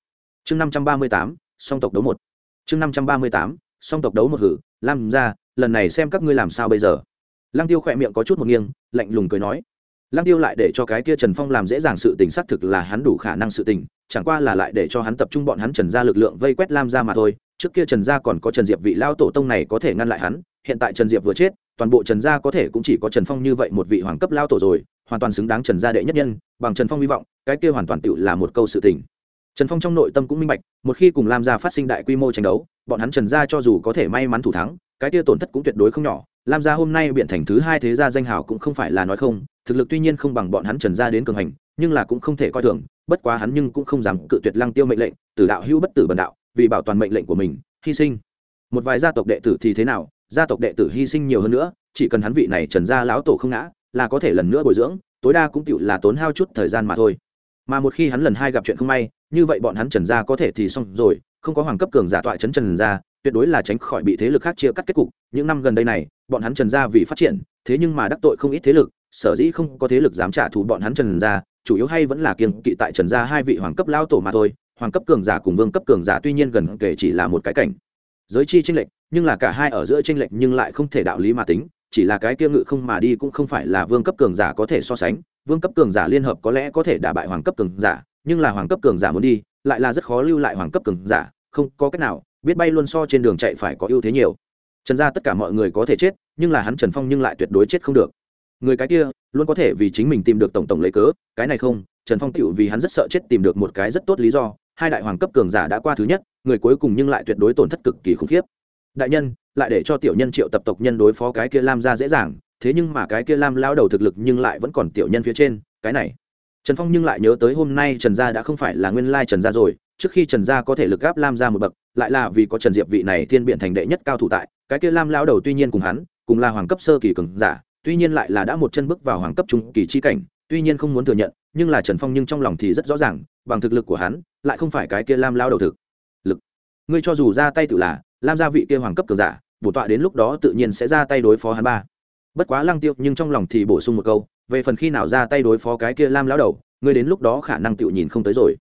Chương năm trăm ba mươi tám, song tộc đấu một. Chương năm trăm ba mươi tám, song tộc đấu một hử. Lam ra, lần này xem các ngươi làm sao bây giờ. Lăng tiêu khỏe miệng có chút một nghiêng, lạnh lùng cười nói. Lăng tiêu lại để cho cái kia trần phong làm dễ dàng sự tình xác thực là hắn đủ khả năng sự tình, chẳng qua là lại để cho hắn tập trung bọn hắn trần ra lực lượng vây quét lam ra mà thôi. Trước kia trần gia còn có trần diệp vị lao tổ tông này có thể ngăn lại hắn, hiện tại trần diệp vừa chết toàn bộ trần gia có thể cũng chỉ có trần phong như vậy một vị hoàng cấp lao tổ rồi, hoàn toàn xứng đáng trần gia đệ nhất nhân, bằng trần phong hy vọng, cái kia hoàn toàn tự là một câu sự tình. Trần phong trong nội tâm cũng minh bạch, một khi cùng lam gia phát sinh đại quy mô tranh đấu, bọn hắn trần gia cho dù có thể may mắn thủ thắng, cái kia tổn thất cũng tuyệt đối không nhỏ. Lam gia hôm nay biện thành thứ hai thế gia danh hào cũng không phải là nói không, thực lực tuy nhiên không bằng bọn hắn trần gia đến cường hành, nhưng là cũng không thể coi thường, bất quá hắn nhưng cũng không dám cự tuyệt lăng tiêu mệnh lệnh tử đạo hữu bất tử bần đạo, vì bảo toàn mệnh lệnh của mình, hy sinh. Một vài gia tộc đệ tử thì thế nào gia tộc đệ tử hy sinh nhiều hơn nữa, chỉ cần hắn vị này trần gia lão tổ không ngã, là có thể lần nữa bồi dưỡng, tối đa cũng tựu là tốn hao chút thời gian mà thôi. Mà một khi hắn lần hai gặp chuyện không may, như vậy bọn hắn trần gia có thể thì xong rồi, không có hoàng cấp cường giả tọa chấn trần gia, tuyệt đối là tránh khỏi bị thế lực khác chia cắt kết cục. Những năm gần đây này, bọn hắn trần gia vì phát triển, thế nhưng mà đắc tội không ít thế lực, sở dĩ không có thế lực dám trả thù bọn hắn trần gia, chủ yếu hay vẫn là kiêng kỵ tại trần gia hai vị hoàng cấp lao tổ mà thôi. Hoàng cấp cường giả cùng vương cấp cường giả tuy nhiên gần kể chỉ là một cái cảnh. Giới chi tranh lệch nhưng là cả hai ở giữa tranh lệch nhưng lại không thể đạo lý mà tính, chỉ là cái kia ngự không mà đi cũng không phải là vương cấp cường giả có thể so sánh. Vương cấp cường giả liên hợp có lẽ có thể đả bại hoàng cấp cường giả, nhưng là hoàng cấp cường giả muốn đi, lại là rất khó lưu lại hoàng cấp cường giả, không có cách nào, biết bay luôn so trên đường chạy phải có ưu thế nhiều. Trần gia tất cả mọi người có thể chết, nhưng là hắn trần phong nhưng lại tuyệt đối chết không được. Người cái kia, luôn có thể vì chính mình tìm được tổng tổng lấy cớ, cái này không, trần phong tựu vì hắn rất sợ chết tìm được một cái rất tốt lý do, hai đại hoàng cấp cường giả đã qua thứ nhất, người cuối cùng nhưng lại tuyệt đối tổn thất cực kỳ khủng khiếp đại nhân, lại để cho tiểu nhân triệu tập tộc nhân đối phó cái kia lam ra dễ dàng, thế nhưng mà cái kia lam lao đầu thực lực nhưng lại vẫn còn tiểu nhân phía trên, cái này. Trần phong nhưng lại nhớ tới hôm nay trần gia đã không phải là nguyên lai trần gia rồi, trước khi trần gia có thể lực gáp lam ra một bậc, lại là vì có trần diệp vị này thiên biện thành đệ nhất cao thủ tại, cái kia lam lao đầu tuy nhiên cùng hắn, cùng là hoàng cấp sơ kỳ cường giả, tuy nhiên lại là đã một chân bước vào hoàng cấp trung kỳ chi cảnh, tuy nhiên không muốn thừa nhận, nhưng là trần phong nhưng trong lòng thì rất rõ ràng, bằng thực lực của hắn, lại không phải cái kia lam lao đầu thực lực. Ngươi cho dù ra tay tự là lam gia vị kia hoàng cấp cường giả, bổ tọa đến lúc đó tự nhiên sẽ ra tay đối phó hắn ba. Bất quá lăng tiêu nhưng trong lòng thì bổ sung một câu, về phần khi nào ra tay đối phó cái kia lam lão đầu, ngươi đến lúc đó khả năng tự nhìn không tới rồi.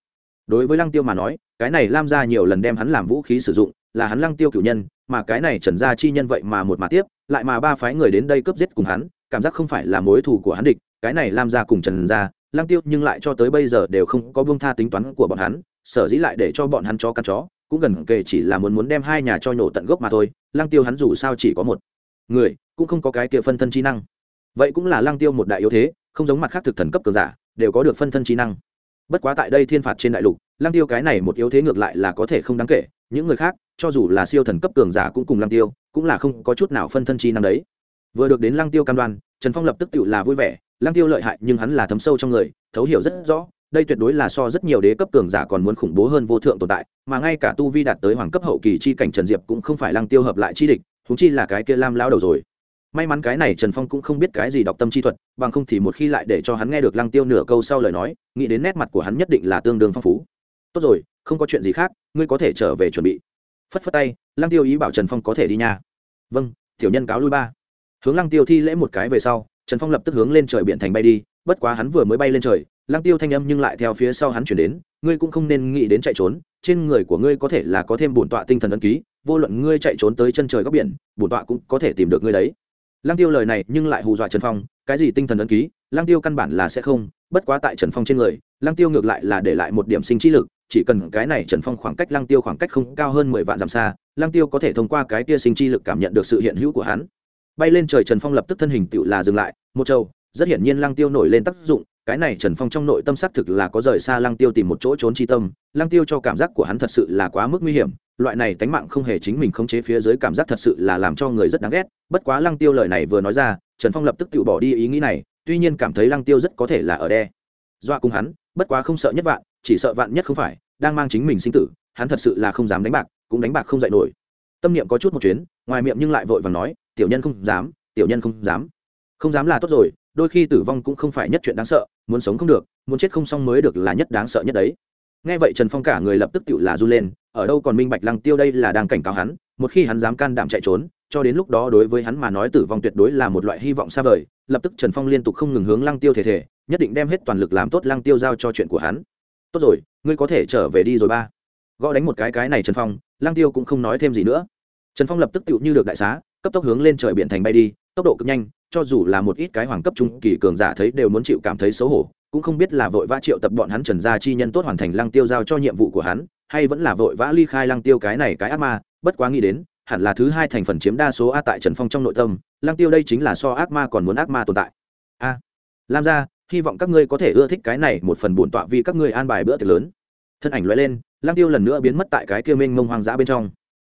Đối với lăng tiêu mà nói, cái này lam gia nhiều lần đem hắn làm vũ khí sử dụng, là hắn lăng tiêu cửu nhân, mà cái này trần gia chi nhân vậy mà một mà tiếp, lại mà ba phái người đến đây cướp giết cùng hắn, cảm giác không phải là mối thù của hắn địch, cái này lam gia cùng trần gia, lăng tiêu nhưng lại cho tới bây giờ đều không có vương tha tính toán của bọn hắn, sở dĩ lại để cho bọn hắn chó căn chó cũng gần kề chỉ là muốn muốn đem hai nhà cho nhổ tận gốc mà thôi, lăng tiêu hắn dù sao chỉ có một người, cũng không có cái kia phân thân trí năng. Vậy cũng là lăng tiêu một đại yếu thế, không giống mặt khác thực thần cấp cường giả, đều có được phân thân trí năng. Bất quá tại đây thiên phạt trên đại lục, lăng tiêu cái này một yếu thế ngược lại là có thể không đáng kể, những người khác, cho dù là siêu thần cấp cường giả cũng cùng lăng tiêu, cũng là không có chút nào phân thân trí năng đấy. Vừa được đến lăng tiêu cam đoan, trần phong lập tức tự là vui vẻ, lăng tiêu lợi hại nhưng hắn là thấm sâu trong người, thấu hiểu rất rõ đây tuyệt đối là so rất nhiều đế cấp cường giả còn muốn khủng bố hơn vô thượng tồn tại, mà ngay cả tu vi đạt tới hoàng cấp hậu kỳ chi cảnh trần diệp cũng không phải lăng tiêu hợp lại chi địch thúng chi là cái kia lam lao đầu rồi. May mắn cái này trần phong cũng không biết cái gì đọc tâm chi thuật, bằng không thì một khi lại để cho hắn nghe được lăng tiêu nửa câu sau lời nói, nghĩ đến nét mặt của hắn nhất định là tương đương phong phú. Tốt rồi, không có chuyện gì khác, ngươi có thể trở về chuẩn bị. Phất phất tay, lăng tiêu ý bảo trần phong có thể đi nha. Vâng tiểu nhân cáo lui ba. Hướng lăng tiêu thi lễ một cái về sau, trần phong lập tức hướng lên trời biển thành bay đi, bất quá hắn vừa mới bay lên trời lăng tiêu thanh âm nhưng lại theo phía sau hắn chuyển đến, ngươi cũng không nên nghĩ đến chạy trốn, trên người của ngươi có thể là có thêm bổn tọa tinh thần ấn ký, vô luận ngươi chạy trốn tới chân trời góc biển, bổn tọa cũng có thể tìm được ngươi đấy. Lăng tiêu lời này nhưng lại hù dọa trần phong, cái gì tinh thần ấn ký, lăng tiêu căn bản là sẽ không, bất quá tại trần phong trên người, lăng tiêu ngược lại là để lại một điểm sinh trí lực, chỉ cần cái này trần phong khoảng cách lăng tiêu khoảng cách không cao hơn mười vạn dặm xa, lăng tiêu có thể thông qua cái tia sinh chi lực cảm nhận được sự hiện hữu của hắn. Bay lên trời trần phong lập tức thân hình tựu là dừng lại, một châu rất hiển nhiên lăng tiêu nổi lên tác dụng cái này trần phong trong nội tâm xác thực là có rời xa lăng tiêu tìm một chỗ trốn chi tâm, lăng tiêu cho cảm giác của hắn thật sự là quá mức nguy hiểm, loại này tánh mạng không hề chính mình khống chế phía dưới cảm giác thật sự là làm cho người rất đáng ghét, bất quá lăng tiêu lời này vừa nói ra, trần phong lập tức tự bỏ đi ý nghĩ này, tuy nhiên cảm thấy lăng tiêu rất có thể là ở đe, dọa cùng hắn, bất quá không sợ nhất vạn, chỉ sợ vạn nhất không phải, đang mang chính mình sinh tử, hắn thật sự là không dám đánh bạc, cũng đánh bạc không dạy nổi. Tâm niệm có chút một chuyến, ngoài miệng nhưng lại vội vàng nói, tiểu nhân không dám, tiểu nhân không dám. Không dám là tốt rồi đôi khi tử vong cũng không phải nhất chuyện đáng sợ, muốn sống không được, muốn chết không xong mới được là nhất đáng sợ nhất đấy. Nghe vậy trần phong cả người lập tức tự là r u lên, ở đâu còn minh bạch lăng tiêu đây là đang cảnh cáo hắn, một khi hắn dám can đảm chạy trốn, cho đến lúc đó đối với hắn mà nói tử vong tuyệt đối là một loại hy vọng xa vời, lập tức trần phong liên tục không ngừng hướng lăng tiêu thể thể nhất định đem hết toàn lực làm tốt lăng tiêu giao cho chuyện của hắn. Tốt rồi, ngươi có thể trở về đi rồi ba. Gõ đánh một cái cái này trần phong, lăng tiêu cũng không nói thêm gì nữa. Trần phong lập tức tựu như được đại xá cấp tốc hướng lên trời biển thành bay đi, tốc độ cực nhanh, cho dù là một ít cái hoàng cấp trung kỳ cường giả thấy đều muốn chịu cảm thấy xấu hổ, cũng không biết là vội vã triệu tập bọn hắn trần gia chi nhân tốt hoàn thành lăng tiêu giao cho nhiệm vụ của hắn, hay vẫn là vội vã ly khai lăng tiêu cái này cái ác ma, bất quá nghĩ đến, hẳn là thứ hai thành phần chiếm đa số a tại trần phong trong nội tâm, lăng tiêu đây chính là so ác ma còn muốn ác ma tồn tại. A, lam gia, hy vọng các ngươi có thể ưa thích cái này một phần bổn tọa vì các ngươi an bài bữa tiệc lớn. Thân ảnh loại lên, lăng tiêu lần nữa biến mất tại cái kia mênh mông hoang dã bên trong.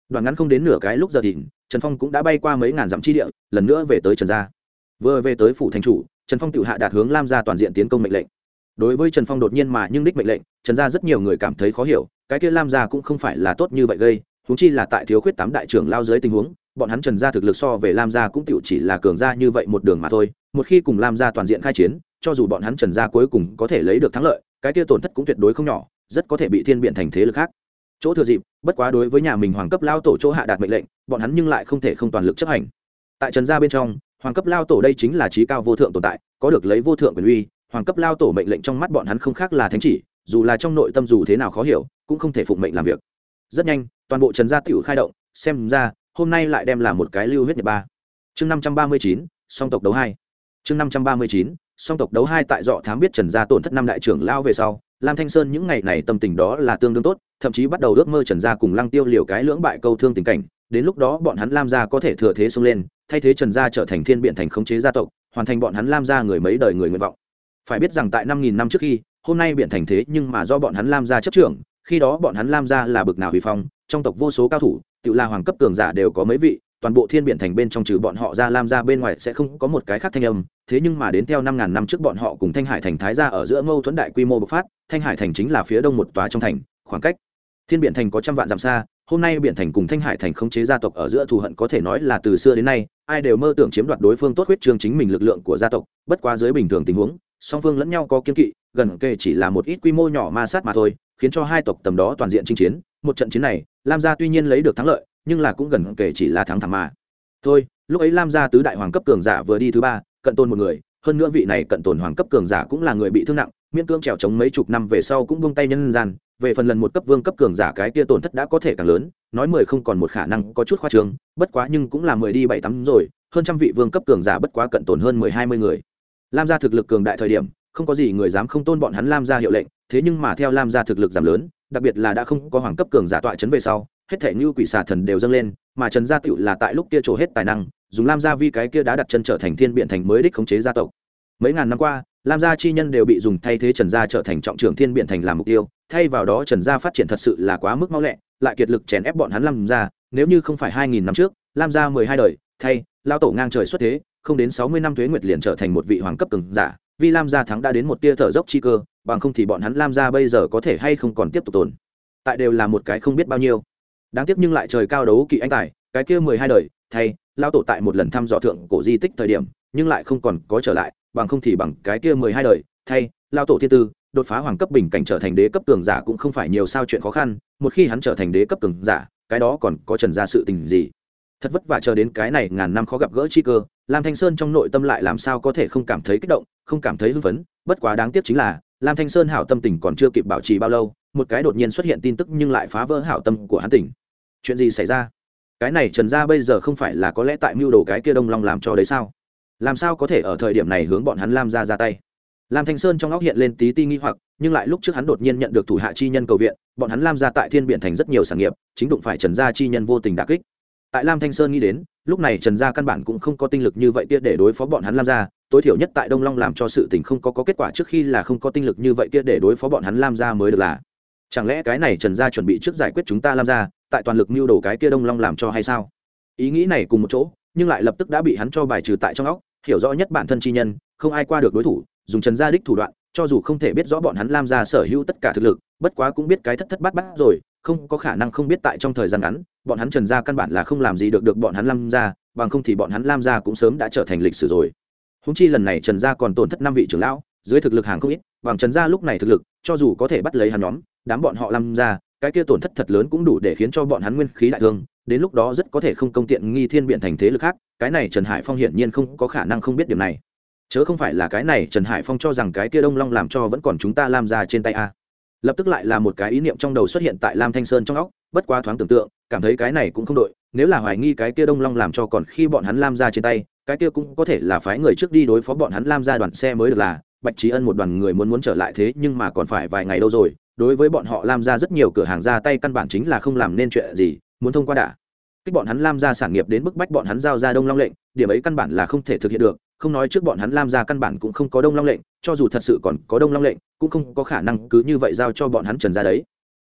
Đoạn ngắn không đến nửa cái lúc giờ thìn trần phong cũng đã bay qua mấy ngàn dặm chi địa, lần nữa về tới trần gia. Vừa về tới phủ thành chủ, trần phong tự hạ đạt hướng lam gia toàn diện tiến công mệnh lệnh. Đối với trần phong đột nhiên mà nhưng đích mệnh lệnh, trần gia rất nhiều người cảm thấy khó hiểu, cái kia lam gia cũng không phải là tốt như vậy gây húng chi là tại thiếu khuyết tám đại trưởng lao dưới tình huống, bọn hắn trần gia thực lực so về lam gia cũng tự chỉ là cường gia như vậy một đường mà thôi, một khi cùng lam gia toàn diện khai chiến, cho dù bọn hắn trần gia cuối cùng có thể lấy được thắng lợi, cái kia tổn thất cũng tuyệt đối không nhỏ, rất có thể bị thiên biện thành thế lực khác chỗ thừa dịp, bất quá đối với nhà mình hoàng cấp lao tổ chỗ hạ đạt mệnh lệnh, bọn hắn nhưng lại không thể không toàn lực chấp hành. Tại trần gia bên trong, hoàng cấp lao tổ đây chính là trí cao vô thượng tồn tại, có được lấy vô thượng quyền uy, hoàng cấp lao tổ mệnh lệnh trong mắt bọn hắn không khác là thánh chỉ, dù là trong nội tâm dù thế nào khó hiểu, cũng không thể phụng mệnh làm việc. Rất nhanh, toàn bộ trần gia t khai động, xem ra, hôm nay lại đem là một cái lưu huyết nhật ba. Chương năm trăm ba mươi chín, song tộc đấu hai. Chương năm trăm ba mươi chín, song tộc đấu hai tại dọ thám biết trần gia tổn thất năm đại trưởng lao về sau lam thanh sơn những ngày này tâm tình đó là tương đương tốt, thậm chí bắt đầu ước mơ trần gia cùng lăng tiêu liều cái lưỡng bại câu thương tình cảnh. Đến lúc đó bọn hắn lam gia có thể thừa thế xông lên, thay thế trần gia trở thành thiên biện thành khống chế gia tộc, hoàn thành bọn hắn lam gia người mấy đời người nguyện vọng. Phải biết rằng tại năm nghìn năm trước khi, hôm nay biện thành thế nhưng mà do bọn hắn lam gia chấp trưởng, khi đó bọn hắn lam gia là bực nào huy phong, trong tộc vô số cao thủ, tự là hoàng cấp cường giả đều có mấy vị toàn bộ thiên biển thành bên trong trừ bọn họ ra, lam gia bên ngoài sẽ không có một cái khác thanh âm. Thế nhưng mà đến theo năm ngàn năm trước bọn họ cùng thanh hải thành thái gia ở giữa mâu thuẫn đại quy mô bộc phát, thanh hải thành chính là phía đông một tòa trong thành, khoảng cách thiên biển thành có trăm vạn dặm xa. Hôm nay biển thành cùng thanh hải thành khống chế gia tộc ở giữa thù hận có thể nói là từ xưa đến nay, ai đều mơ tưởng chiếm đoạt đối phương tốt huyết trương chính mình lực lượng của gia tộc. Bất quá dưới bình thường tình huống, song phương lẫn nhau có kiên kỵ, gần kề chỉ là một ít quy mô nhỏ ma sát mà thôi, khiến cho hai tộc tầm đó toàn diện chinh chiến. Một trận chiến này, lam gia tuy nhiên lấy được thắng lợi nhưng là cũng gần kể chỉ là thắng thảm mà. Thôi, lúc ấy lam gia tứ đại hoàng cấp cường giả vừa đi thứ ba, cận tôn một người, hơn nữa vị này cận tồn hoàng cấp cường giả cũng là người bị thương nặng, miễn cưỡng trèo chống mấy chục năm về sau cũng buông tay nhân gian. Về phần lần một cấp vương cấp cường giả cái kia tổn thất đã có thể càng lớn, nói mười không còn một khả năng có chút khoa trương, bất quá nhưng cũng là mười đi bảy tắm rồi, hơn trăm vị vương cấp cường giả bất quá cận tồn hơn mười hai mươi người. Lam gia thực lực cường đại thời điểm, không có gì người dám không tôn bọn hắn lam gia hiệu lệnh, thế nhưng mà theo lam gia thực lực giảm lớn, đặc biệt là đã không có hoàng cấp cường giả tọa chấn về sau hết thể như quỷ xà thần đều dâng lên, mà trần gia tựu là tại lúc kia trổ hết tài năng, dùng lam gia vi cái kia đã đặt chân trở thành thiên biện thành mới đích khống chế gia tộc. Mấy ngàn năm qua, lam gia chi nhân đều bị dùng thay thế trần gia trở thành trọng trưởng thiên biện thành làm mục tiêu, thay vào đó trần gia phát triển thật sự là quá mức mau lẹ, lại kiệt lực chèn ép bọn hắn lam gia, nếu như không phải hai nghìn năm trước, lam gia mười hai đời, thay lao tổ ngang trời xuất thế, không đến sáu mươi năm thuế nguyệt liền trở thành một vị hoàng cấp cường giả, vì lam gia thắng đã đến một tia thở dốc chi cơ, bằng không thì bọn hắn lam gia bây giờ có thể hay không còn tiếp tục tồn. Tại đều là một cái không biết bao nhiêu đáng tiếc nhưng lại trời cao đấu kỵ anh tài, cái kia mười hai đời, thay lao tổ tại một lần thăm dò thượng cổ di tích thời điểm, nhưng lại không còn có trở lại, bằng không thì bằng cái kia mười hai đời, thay lao tổ thiên tư, đột phá hoàng cấp bình cảnh trở thành đế cấp cường giả cũng không phải nhiều sao chuyện khó khăn, một khi hắn trở thành đế cấp cường giả, cái đó còn có trần ra sự tình gì? Thật vất vả chờ đến cái này ngàn năm khó gặp gỡ chi cơ, lam thanh sơn trong nội tâm lại làm sao có thể không cảm thấy kích động, không cảm thấy hưng phấn, bất quá đáng tiếc chính là lam thanh sơn hảo tâm tình còn chưa kịp bảo trì bao lâu, một cái đột nhiên xuất hiện tin tức nhưng lại phá vỡ hảo tâm của hắn tỉnh. Chuyện gì xảy ra? Cái này trần gia bây giờ không phải là có lẽ tại mưu đồ cái kia đông long làm cho đấy sao? Làm sao có thể ở thời điểm này hướng bọn hắn lam ra ra tay? Lam thanh sơn trong óc hiện lên tí ti nghi hoặc, nhưng lại lúc trước hắn đột nhiên nhận được thủ hạ chi nhân cầu viện, bọn hắn lam ra tại thiên biện thành rất nhiều sản nghiệp, chính đụng phải trần gia chi nhân vô tình đà kích. Tại lam thanh sơn nghĩ đến, lúc này trần gia căn bản cũng không có tinh lực như vậy kia để đối phó bọn hắn lam gia tối thiểu nhất tại đông long làm cho sự tình không có, có kết quả trước khi là không có tinh lực như vậy kia để đối phó bọn hắn lam gia mới được là. Chẳng lẽ cái này trần gia chuẩn bị trước giải quyết chúng ta lam gia tại toàn lực mưu đồ cái kia đông long làm cho hay sao? Ý nghĩ này cùng một chỗ nhưng lại lập tức đã bị hắn cho bài trừ tại trong óc hiểu rõ nhất bản thân chi nhân không ai qua được đối thủ dùng trần gia đích thủ đoạn cho dù không thể biết rõ bọn hắn lam gia sở hữu tất cả thực lực bất quá cũng biết cái thất thất bát bát rồi không có khả năng không biết tại trong thời gian ngắn bọn hắn trần gia căn bản là không làm gì được được bọn hắn lam gia bằng không thì bọn hắn lam gia cũng sớm đã trở thành lịch sử rồi húng chi lần này trần gia còn tổn thất năm vị trưởng lão dưới thực lực hàng không ít bằng trần gia lúc này thực lực cho dù có thể bắt lấy hắn nhóm đám bọn họ làm ra, cái kia tổn thất thật lớn cũng đủ để khiến cho bọn hắn nguyên khí đại thương đến lúc đó rất có thể không công tiện nghi thiên biện thành thế lực khác cái này trần hải phong hiển nhiên không có khả năng không biết điểm này. Chớ không phải là cái này trần hải phong cho rằng cái kia đông long làm cho vẫn còn chúng ta làm ra trên tay a lập tức lại là một cái ý niệm trong đầu xuất hiện tại lam thanh sơn trong óc, bất quá thoáng tưởng tượng, cảm thấy cái này cũng không đội, nếu là hoài nghi cái kia đông long làm cho còn khi bọn hắn lam ra trên tay, cái kia cũng có thể là phái người trước đi đối phó bọn hắn lam ra đoàn xe mới được là, bạch trí ân một đoàn người muốn muốn trở lại thế nhưng mà còn phải vài ngày đâu rồi, đối với bọn họ lam ra rất nhiều cửa hàng ra tay căn bản chính là không làm nên chuyện gì, muốn thông qua đả. Kích bọn hắn lam ra sản nghiệp đến bức bách bọn hắn giao ra đông long lệnh, điểm ấy căn bản là không thể thực hiện được không nói trước bọn hắn lam ra căn bản cũng không có đông long lệnh, cho dù thật sự còn có đông long lệnh, cũng không có khả năng cứ như vậy giao cho bọn hắn trần ra đấy.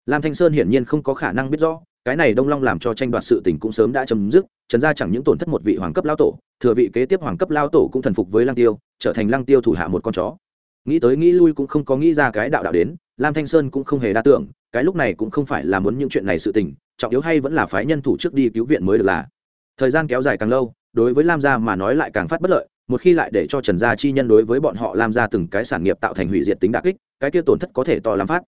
Lam thanh sơn hiển nhiên không có khả năng biết rõ, cái này đông long làm cho tranh đoạt sự tình cũng sớm đã chấm dứt, trần gia chẳng những tổn thất một vị hoàng cấp lao tổ, thừa vị kế tiếp hoàng cấp lao tổ cũng thần phục với lang tiêu, trở thành lang tiêu thủ hạ một con chó. Nghĩ tới nghĩ lui cũng không có nghĩ ra cái đạo đạo đến, lam thanh sơn cũng không hề đa tưởng, cái lúc này cũng không phải là muốn những chuyện này sự tình, trọng yếu hay vẫn là phái nhân thủ trước đi cứu viện mới được là. Thời gian kéo dài càng lâu, đối với lam gia mà nói lại càng phát bất lợi một khi lại để cho trần gia chi nhân đối với bọn họ làm ra từng cái sản nghiệp tạo thành hủy diệt tính đà kích, cái kia tổn thất có thể to lắm phát.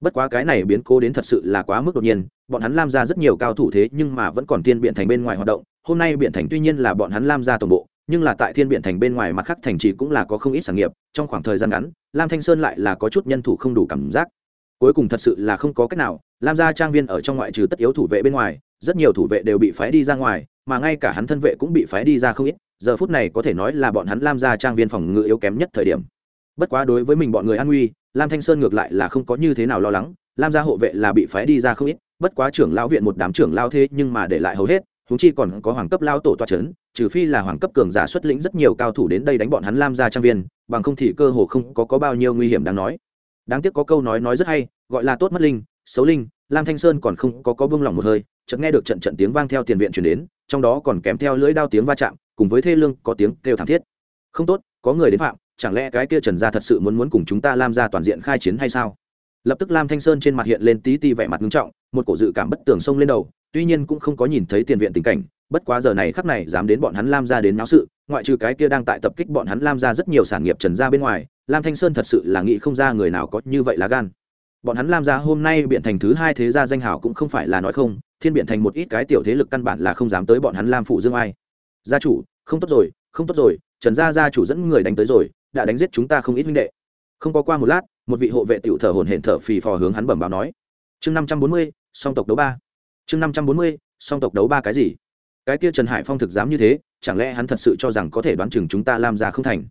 Bất quá cái này biến cố đến thật sự là quá mức đột nhiên, bọn hắn làm ra rất nhiều cao thủ thế nhưng mà vẫn còn Thiên biện thành bên ngoài hoạt động, hôm nay biện thành tuy nhiên là bọn hắn làm ra toàn bộ, nhưng là tại thiên biện thành bên ngoài mặt khác thành trì cũng là có không ít sản nghiệp, trong khoảng thời gian ngắn, lam thanh sơn lại là có chút nhân thủ không đủ cảm giác. Cuối cùng thật sự là không có cách nào, lam gia trang viên ở trong ngoại trừ tất yếu thủ vệ bên ngoài, rất nhiều thủ vệ đều bị phái đi ra ngoài, mà ngay cả hắn thân vệ cũng bị phái đi ra không ít giờ phút này có thể nói là bọn hắn lam gia trang viên phòng ngự yếu kém nhất thời điểm. Bất quá đối với mình bọn người an nguy lam thanh sơn ngược lại là không có như thế nào lo lắng lam gia hộ vệ là bị phái đi ra không ít bất quá trưởng lão viện một đám trưởng lao thế nhưng mà để lại hầu hết húng chi còn có hoàng cấp lao tổ toa c h ấ n trừ phi là hoàng cấp cường giả xuất lĩnh rất nhiều cao thủ đến đây đánh bọn hắn lam gia trang viên bằng không thì cơ hồ không có, có bao nhiêu nguy hiểm đáng nói. Đáng tiếc có câu nói nói rất hay gọi là tốt mất linh xấu linh lam thanh sơn còn không có có bông lỏng một hơi chợt nghe được trận trận tiếng vang theo tiền viện chuyển đến trong đó còn kèm theo lưỡi đao tiếng va chạm, cùng với thê lương có tiếng kêu thảm thiết. Không tốt, có người đến phạm, chẳng lẽ cái kia trần gia thật sự muốn muốn cùng chúng ta lam gia toàn diện khai chiến hay sao? Lập tức lam thanh sơn trên mặt hiện lên tí ti vẻ mặt nghiêm trọng, một cổ dự cảm bất tường xông lên đầu, tuy nhiên cũng không có nhìn thấy tiền viện tình cảnh, bất quá giờ này khắc này dám đến bọn hắn lam gia đến náo sự, ngoại trừ cái kia đang tại tập kích bọn hắn lam gia rất nhiều sản nghiệp trần gia bên ngoài, lam thanh sơn thật sự là nghĩ không ra người nào có như vậy lá gan. Bọn hắn lam gia hôm nay biện thành thứ hai thế gia danh hảo cũng không phải là nói không thiên biện thành một ít cái tiểu thế lực căn bản là không dám tới bọn hắn lam phụ dương ai. Gia chủ, không tốt rồi, không tốt rồi, trần gia gia chủ dẫn người đánh tới rồi, đã đánh giết chúng ta không ít minh đệ. Không có qua một lát, một vị hộ vệ tiểu thở hổn hển thở phì phò hướng hắn bẩm báo nói. Chương năm trăm bốn mươi, song tộc đấu ba. Chương năm trăm bốn mươi, song tộc đấu ba cái gì? Cái kia trần hải phong thực dám như thế, chẳng lẽ hắn thật sự cho rằng có thể đoán chừng chúng ta làm ra không thành?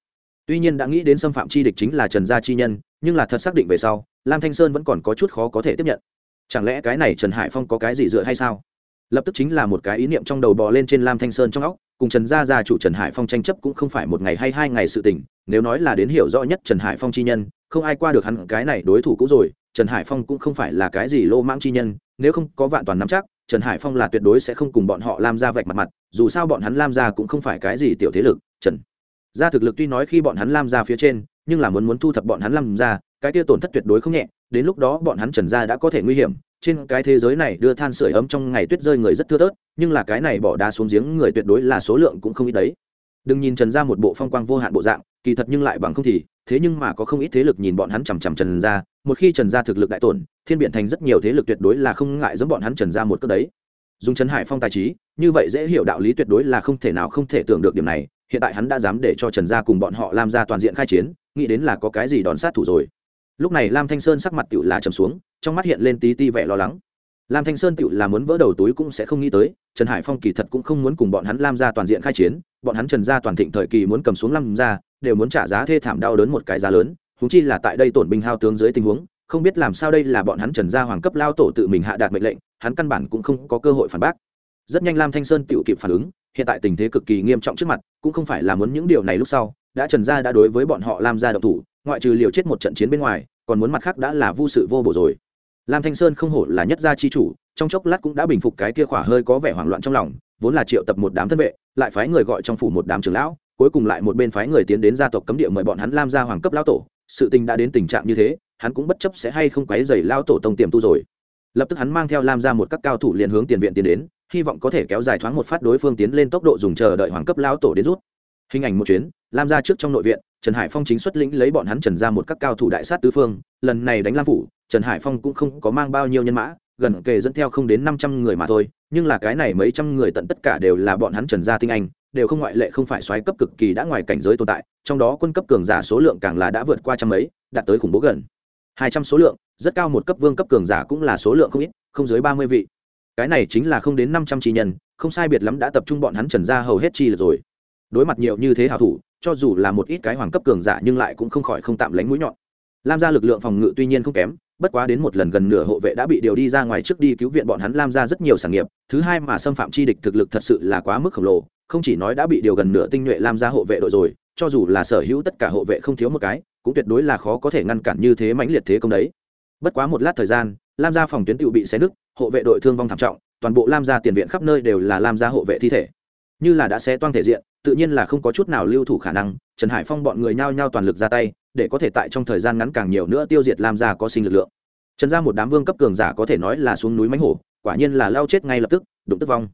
Tuy nhiên đã nghĩ đến xâm phạm chi địch chính là trần gia chi nhân, nhưng là thật xác định về sau, lam thanh sơn vẫn còn có chút khó có thể tiếp nhận chẳng lẽ cái này trần hải phong có cái gì dựa hay sao? Lập tức chính là một cái ý niệm trong đầu bò lên trên lam thanh sơn trong óc, cùng trần gia gia chủ trần hải phong tranh chấp cũng không phải một ngày hay hai ngày sự tình, nếu nói là đến hiểu rõ nhất trần hải phong chi nhân, không ai qua được hắn cái này đối thủ cũ rồi, trần hải phong cũng không phải là cái gì lô mãng chi nhân, nếu không có vạn toàn nắm chắc, trần hải phong là tuyệt đối sẽ không cùng bọn họ lam ra vạch mặt mặt, dù sao bọn hắn lam ra cũng không phải cái gì tiểu thế lực, trần gia thực lực tuy nói khi bọn hắn lam ra phía trên, nhưng là muốn muốn thu thập bọn hắn lam ra cái kia tổn thất tuyệt đối không nhẹ đến lúc đó bọn hắn trần gia đã có thể nguy hiểm, trên cái thế giới này đưa than sửa ấm trong ngày tuyết rơi người rất thưa thớt, nhưng là cái này bỏ đá xuống giếng người tuyệt đối là số lượng cũng không ít đấy. Đừng nhìn trần Gia một bộ phong quang vô hạn bộ dạng, kỳ thật nhưng lại bằng không thì, thế nhưng mà có không ít thế lực nhìn bọn hắn chằm chằm trần Gia, một khi trần Gia thực lực đại tổn, thiên biện thành rất nhiều thế lực tuyệt đối là không ngại giống bọn hắn trần Gia một cước đấy. Dùng trần hải phong tài trí, như vậy dễ hiểu đạo lý tuyệt đối là không thể nào không thể tưởng được điểm này, hiện tại hắn đã dám để cho trần gia cùng bọn họ làm ra toàn diện khai chiến, nghĩ đến là có cái gì đón sát thủ rồi lúc này lam thanh sơn sắc mặt tựu là trầm xuống, trong mắt hiện lên tí ti vẻ lo lắng. Lam thanh sơn tựu là muốn vỡ đầu túi cũng sẽ không nghĩ tới, trần hải phong kỳ thật cũng không muốn cùng bọn hắn lam ra toàn diện khai chiến, bọn hắn trần gia toàn thịnh thời kỳ muốn cầm xuống lam ra đều muốn trả giá thê thảm đau đớn một cái giá lớn húng chi là tại đây tổn binh hao tướng dưới tình huống, không biết làm sao đây là bọn hắn trần gia hoàng cấp lao tổ tự mình hạ đạt mệnh lệnh, hắn căn bản cũng không có cơ hội phản bác. Rất nhanh lam thanh sơn tự kịp phản ứng, hiện tại tình thế cực kỳ nghiêm trọng trước mặt, cũng không phải là muốn những điều này lúc sau, đã trần gia đã đối với bọn họ lam gia độc thủ ngoại trừ liều chết một trận chiến bên ngoài, còn muốn mặt khác đã là vô sự vô bổ rồi. Lam thanh sơn không hổ là nhất gia chi chủ, trong chốc lát cũng đã bình phục cái kia khỏa hơi có vẻ hoảng loạn trong lòng, vốn là triệu tập một đám thân vệ, lại phái người gọi trong phủ một đám trưởng lão, cuối cùng lại một bên phái người tiến đến gia tộc cấm địa mời bọn hắn lam gia hoàng cấp lão tổ. Sự tình đã đến tình trạng như thế, hắn cũng bất chấp sẽ hay không quấy dày lao tổ tông tiềm tu rồi. Lập tức hắn mang theo lam gia một các cao thủ liền hướng tiền viện tiến đến, hy vọng có thể kéo dài thoáng một phát đối phương tiến lên tốc độ dùng chờ đợi hoàng cấp lão tổ đến rút hình ảnh một chuyến, lam gia trước trong nội viện, trần hải phong chính xuất lĩnh lấy bọn hắn trần ra một các cao thủ đại sát tứ phương, lần này đánh lam phủ, trần hải phong cũng không có mang bao nhiêu nhân mã, gần kề dẫn theo không đến năm trăm người mà thôi, nhưng là cái này mấy trăm người tận tất cả đều là bọn hắn trần gia tinh anh, đều không ngoại lệ không phải xoáy cấp cực kỳ đã ngoài cảnh giới tồn tại, trong đó quân cấp cường giả số lượng càng là đã vượt qua trăm mấy, đạt tới khủng bố gần hai trăm số lượng, rất cao một cấp vương cấp cường giả cũng là số lượng không ít, không dưới ba mươi vị. Cái này chính là không đến năm trăm tri nhân, không sai biệt lắm đã tập trung bọn hắn trần gia hầu hết chi lượt rồi đối mặt nhiều như thế hảo thủ, cho dù là một ít cái hoàng cấp cường giả nhưng lại cũng không khỏi không tạm lánh mũi nhọn. Lam gia lực lượng phòng ngự tuy nhiên không kém, bất quá đến một lần gần nửa hộ vệ đã bị điều đi ra ngoài trước đi cứu viện bọn hắn lam gia rất nhiều sản nghiệp, thứ hai mà xâm phạm chi địch thực lực thật sự là quá mức khổng lồ, không chỉ nói đã bị điều gần nửa tinh nhuệ lam gia hộ vệ đội rồi, cho dù là sở hữu tất cả hộ vệ không thiếu một cái, cũng tuyệt đối là khó có thể ngăn cản như thế mãnh liệt thế công đấy. Bất quá một lát thời gian, lam gia phòng tuyến tự bị xé nứt, hộ vệ đội thương vong thảm trọng, toàn bộ lam gia tiền viện khắp nơi đều là lam gia hộ vệ thi thể. Như là đã xé toang thể diện tự nhiên là không có chút nào lưu thủ khả năng, trần hải phong bọn người nhao nhao toàn lực ra tay, để có thể tại trong thời gian ngắn càng nhiều nữa tiêu diệt lam gia có sinh lực lượng. Trần gia một đám vương cấp cường giả có thể nói là xuống núi mánh hổ, quả nhiên là lao chết ngay lập tức, đụng tức vong.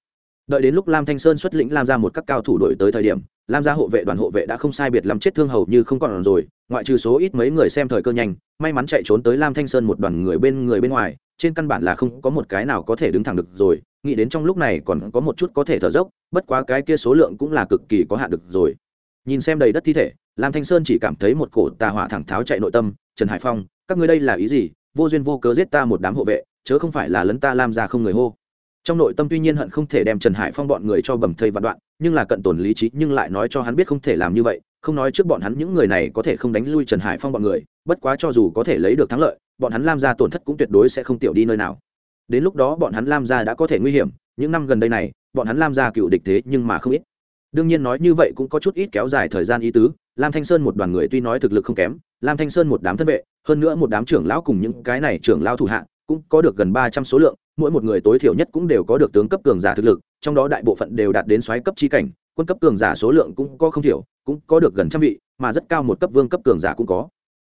Đợi đến lúc lam thanh sơn xuất lĩnh lam ra một các cao thủ đổi tới thời điểm, lam gia hộ vệ đoàn hộ vệ đã không sai biệt lắm chết thương hầu như không còn rồi, ngoại trừ số ít mấy người xem thời cơ nhanh, may mắn chạy trốn tới lam thanh sơn một đoàn người bên người bên ngoài trên căn bản là không có một cái nào có thể đứng thẳng được rồi, nghĩ đến trong lúc này còn có một chút có thể thở dốc, bất quá cái kia số lượng cũng là cực kỳ có hạn được rồi. Nhìn xem đầy đất thi thể, lam thanh sơn chỉ cảm thấy một cổ tà hỏa thẳng tháo chạy nội tâm, trần hải phong, các ngươi đây là ý gì? Vô duyên vô cớ giết ta một đám hộ vệ, chớ không phải là lấn ta lam ra không người hô. Trong nội tâm tuy nhiên hận không thể đem trần hải phong bọn người cho bầm thây vạn đoạn, nhưng là cận tồn lý trí, nhưng lại nói cho hắn biết không thể làm như vậy, không nói trước bọn hắn những người này có thể không đánh lui trần hải phong bọn người, bất quá cho dù có thể lấy được thắng lợi bọn hắn lam gia tổn thất cũng tuyệt đối sẽ không tiểu đi nơi nào. Đến lúc đó bọn hắn lam gia đã có thể nguy hiểm, những năm gần đây này, bọn hắn lam gia cựu địch thế nhưng mà không ít. Đương nhiên nói như vậy cũng có chút ít kéo dài thời gian ý tứ, lam thanh sơn một đoàn người tuy nói thực lực không kém, lam thanh sơn một đám thân vệ, hơn nữa một đám trưởng lão cùng những cái này trưởng lão thủ hạ, cũng có được gần ba trăm số lượng, mỗi một người tối thiểu nhất cũng đều có được tướng cấp cường giả thực lực, trong đó đại bộ phận đều đạt đến xoáy cấp chi cảnh, quân cấp cường giả số lượng cũng có không thiểu, cũng có được gần trăm vị, mà rất cao một cấp vương cấp cường giả cũng có.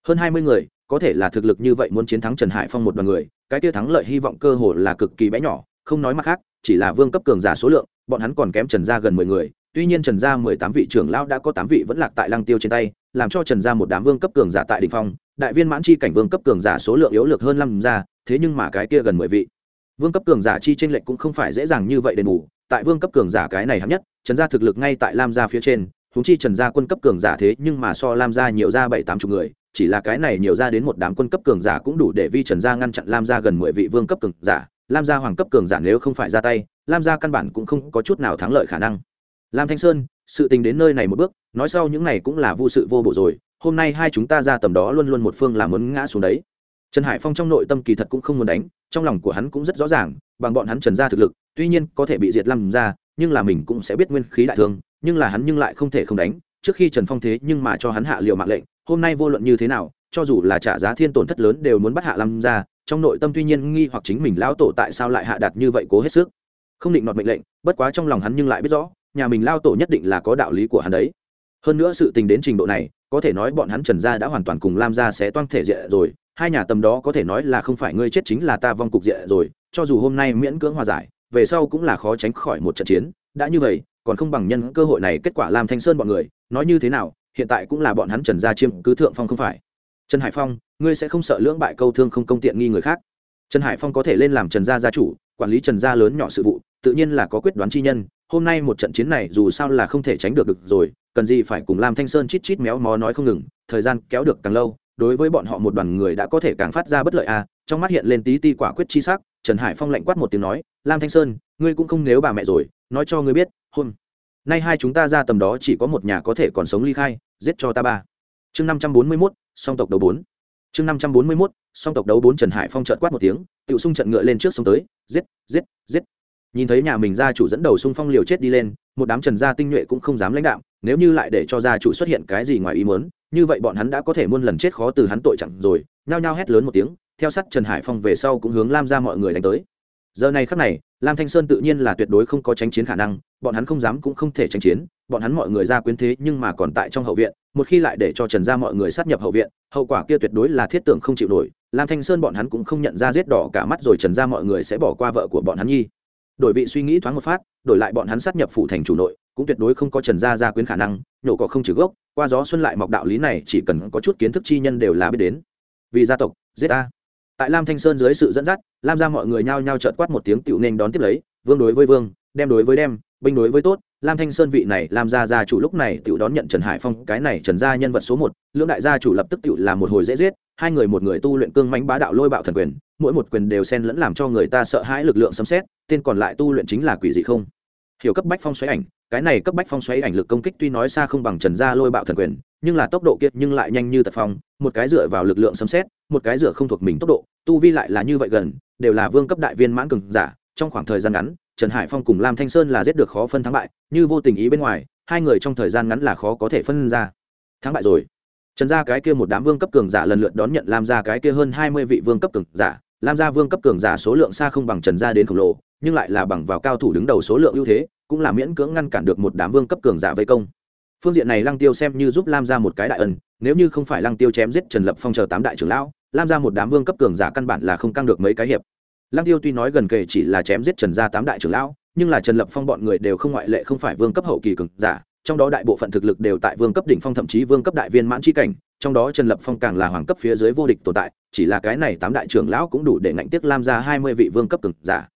Hơn hai mươi người có thể là thực lực như vậy muốn chiến thắng trần hải phong một đoàn người, cái kia thắng lợi hy vọng cơ hồ là cực kỳ bé nhỏ, không nói mặt khác, chỉ là vương cấp cường giả số lượng, bọn hắn còn kém trần gia gần mười người, tuy nhiên trần gia mười tám vị trưởng lão đã có tám vị vẫn lạc tại lăng tiêu trên tay, làm cho trần gia một đám vương cấp cường giả tại đ ỉ n h phong, đại viên mãn chi cảnh vương cấp cường giả số lượng yếu lược hơn năm gia, thế nhưng mà cái kia gần mười vị. Vương cấp cường giả chi trên lệch cũng không phải dễ dàng như vậy đền bù, tại vương cấp cường giả cái này hạng nhất, trần gia thực lực ngay tại lam gia phía trên húng chi trần gia quân cấp cường giả thế nhưng mà so lam gia nhiều ra bảy tám chục người chỉ là cái này nhiều ra đến một đám quân cấp cường giả cũng đủ để vi trần gia ngăn chặn lam gia gần mười vị vương cấp cường giả, lam gia hoàng cấp cường giả nếu không phải ra tay, lam gia căn bản cũng không có chút nào thắng lợi khả năng. Lam thanh sơn, sự tình đến nơi này một bước, nói sau những này cũng là vô sự vô bộ rồi, hôm nay hai chúng ta ra tầm đó luôn luôn một phương làm muốn ngã xuống đấy. Trần hải phong trong nội tâm kỳ thật cũng không muốn đánh, trong lòng của hắn cũng rất rõ ràng, bằng bọn hắn trần gia thực lực, tuy nhiên có thể bị diệt lam ra nhưng là mình cũng sẽ biết nguyên khí đại thương, nhưng là hắn nhưng lại không thể không đánh trước khi trần phong thế nhưng mà cho hắn hạ liệu mạng lệnh, hôm nay vô luận như thế nào, cho dù là trả giá thiên tổn thất lớn đều muốn bắt hạ lâm ra, trong nội tâm tuy nhiên nghi hoặc chính mình lão tổ tại sao lại hạ đặt như vậy cố hết sức. Không định nọt mệnh lệnh, bất quá trong lòng hắn nhưng lại biết rõ, nhà mình lao tổ nhất định là có đạo lý của hắn đấy. Hơn nữa sự tình đến trình độ này, có thể nói bọn hắn trần gia đã hoàn toàn cùng lam gia sẽ toan thể diện rồi, hai nhà tầm đó có thể nói là không phải ngươi chết chính là ta vong cục diện rồi, cho dù hôm nay miễn cưỡng hòa giải, về sau cũng là khó tránh khỏi một trận chiến, đã như vậy, còn không bằng nhân cơ hội này kết quả làm thanh sơn bọn người nói như thế nào, hiện tại cũng là bọn hắn trần gia chiêm cứ thượng phong không phải. Trần hải phong, ngươi sẽ không sợ lưỡng bại câu thương không công tiện nghi người khác. Trần hải phong có thể lên làm trần gia gia chủ, quản lý trần gia lớn nhỏ sự vụ, tự nhiên là có quyết đoán chi nhân. Hôm nay một trận chiến này dù sao là không thể tránh được được rồi, cần gì phải cùng lam thanh sơn chít chít méo mó nói không ngừng, thời gian kéo được càng lâu, đối với bọn họ một đoàn người đã có thể càng phát ra bất lợi à trong mắt hiện lên tí ti quả quyết chi sắc, trần hải phong lạnh quát một tiếng nói, lam thanh sơn, ngươi cũng không nếu bà mẹ rồi, nói cho ngươi biết hôn nay hai chúng ta ra tầm đó chỉ có một nhà có thể còn sống ly khai, giết cho ta ba. Chương năm trăm bốn mươi mốt, song tộc đấu bốn. Chương năm trăm bốn mươi mốt, song tộc đấu bốn trần hải phong trợn quát một tiếng tự xung trận ngựa lên trước sông tới, giết giết giết. Nhìn thấy nhà mình gia chủ dẫn đầu xung phong liều chết đi lên, một đám trần gia tinh nhuệ cũng không dám lãnh đạo, nếu như lại để cho gia chủ xuất hiện cái gì ngoài ý muốn, như vậy bọn hắn đã có thể muôn lần chết khó từ hắn tội chẳng rồi, nhao nhao hét lớn một tiếng, theo sát trần hải phong về sau cũng hướng lam ra mọi người đánh tới giờ này khắc này, lam thanh sơn tự nhiên là tuyệt đối không có tránh chiến khả năng, bọn hắn không dám cũng không thể tránh chiến, bọn hắn mọi người ra quyến thế nhưng mà còn tại trong hậu viện, một khi lại để cho trần gia mọi người sát nhập hậu viện, hậu quả kia tuyệt đối là thiết tưởng không chịu nổi, lam thanh sơn bọn hắn cũng không nhận ra giết đỏ cả mắt rồi trần gia mọi người sẽ bỏ qua vợ của bọn hắn nhi. Đổi vị suy nghĩ thoáng một phát, đổi lại bọn hắn sát nhập phủ thành chủ nội, cũng tuyệt đối không có trần gia gia quyến khả năng, nhổ cỏ không trừ gốc, qua gió xuân lại mọc đạo lý này chỉ cần có chút kiến thức chi nhân đều là biết đến. Vì gia tộc, giết a tại lam thanh sơn dưới sự dẫn dắt, lam ra mọi người nhao nhao trợt quát một tiếng tựu nên đón tiếp lấy, vương đối với vương, đem đối với đem, binh đối với tốt. Lam thanh sơn vị này, lam ra gia chủ lúc này tựu đón nhận trần hải phong, cái này trần gia nhân vật số một, lưỡng đại gia chủ lập tức tựu là một hồi dễ giết, hai người một người tu luyện cương mánh bá đạo lôi bạo thần quyền, mỗi một quyền đều xen lẫn làm cho người ta sợ hãi lực lượng sấm xét tên còn lại tu luyện chính là quỷ dị không. Hiểu cấp bách phong xoáy ảnh, cái này cấp bách phong xoáy ảnh lực công kích tuy nói xa không bằng trần gia lôi bạo thần quyền nhưng là tốc độ kiệt nhưng lại nhanh như tật phong, một cái dựa vào lực lượng sấm xét một cái dựa không thuộc mình tốc độ, tu vi lại là như vậy gần, đều là vương cấp đại viên mãn cường giả, trong khoảng thời gian ngắn, trần hải phong cùng lam thanh sơn là giết được khó phân thắng bại, như vô tình ý bên ngoài, hai người trong thời gian ngắn là khó có thể phân ra. Thắng bại rồi. Trần gia cái kia một đám vương cấp cường giả lần lượt đón nhận lam gia cái kia hơn hai mươi vị vương cấp cường giả, lam gia vương cấp cường giả số lượng xa không bằng trần gia đến khổng lồ, nhưng lại là bằng vào cao thủ đứng đầu số lượng ưu thế, cũng là miễn cưỡng ngăn cản được một đám vương cấp cường giả vây công phương diện này lăng tiêu xem như giúp lam gia một cái đại ân, nếu như không phải lăng tiêu chém giết trần lập phong chờ tám đại trưởng lão, lam gia một đám vương cấp cường giả căn bản là không căng được mấy cái hiệp. Lăng tiêu tuy nói gần kề chỉ là chém giết trần gia tám đại trưởng lão, nhưng là trần lập phong bọn người đều không ngoại lệ không phải vương cấp hậu kỳ cường giả, trong đó đại bộ phận thực lực đều tại vương cấp đỉnh phong thậm chí vương cấp đại viên mãn chi cảnh, trong đó trần lập phong càng là hoàng cấp phía dưới vô địch tồn tại, chỉ là cái này tám đại trưởng lão cũng đủ để ngạnh tiếc lam ra hai mươi vị vương cấp cường giả.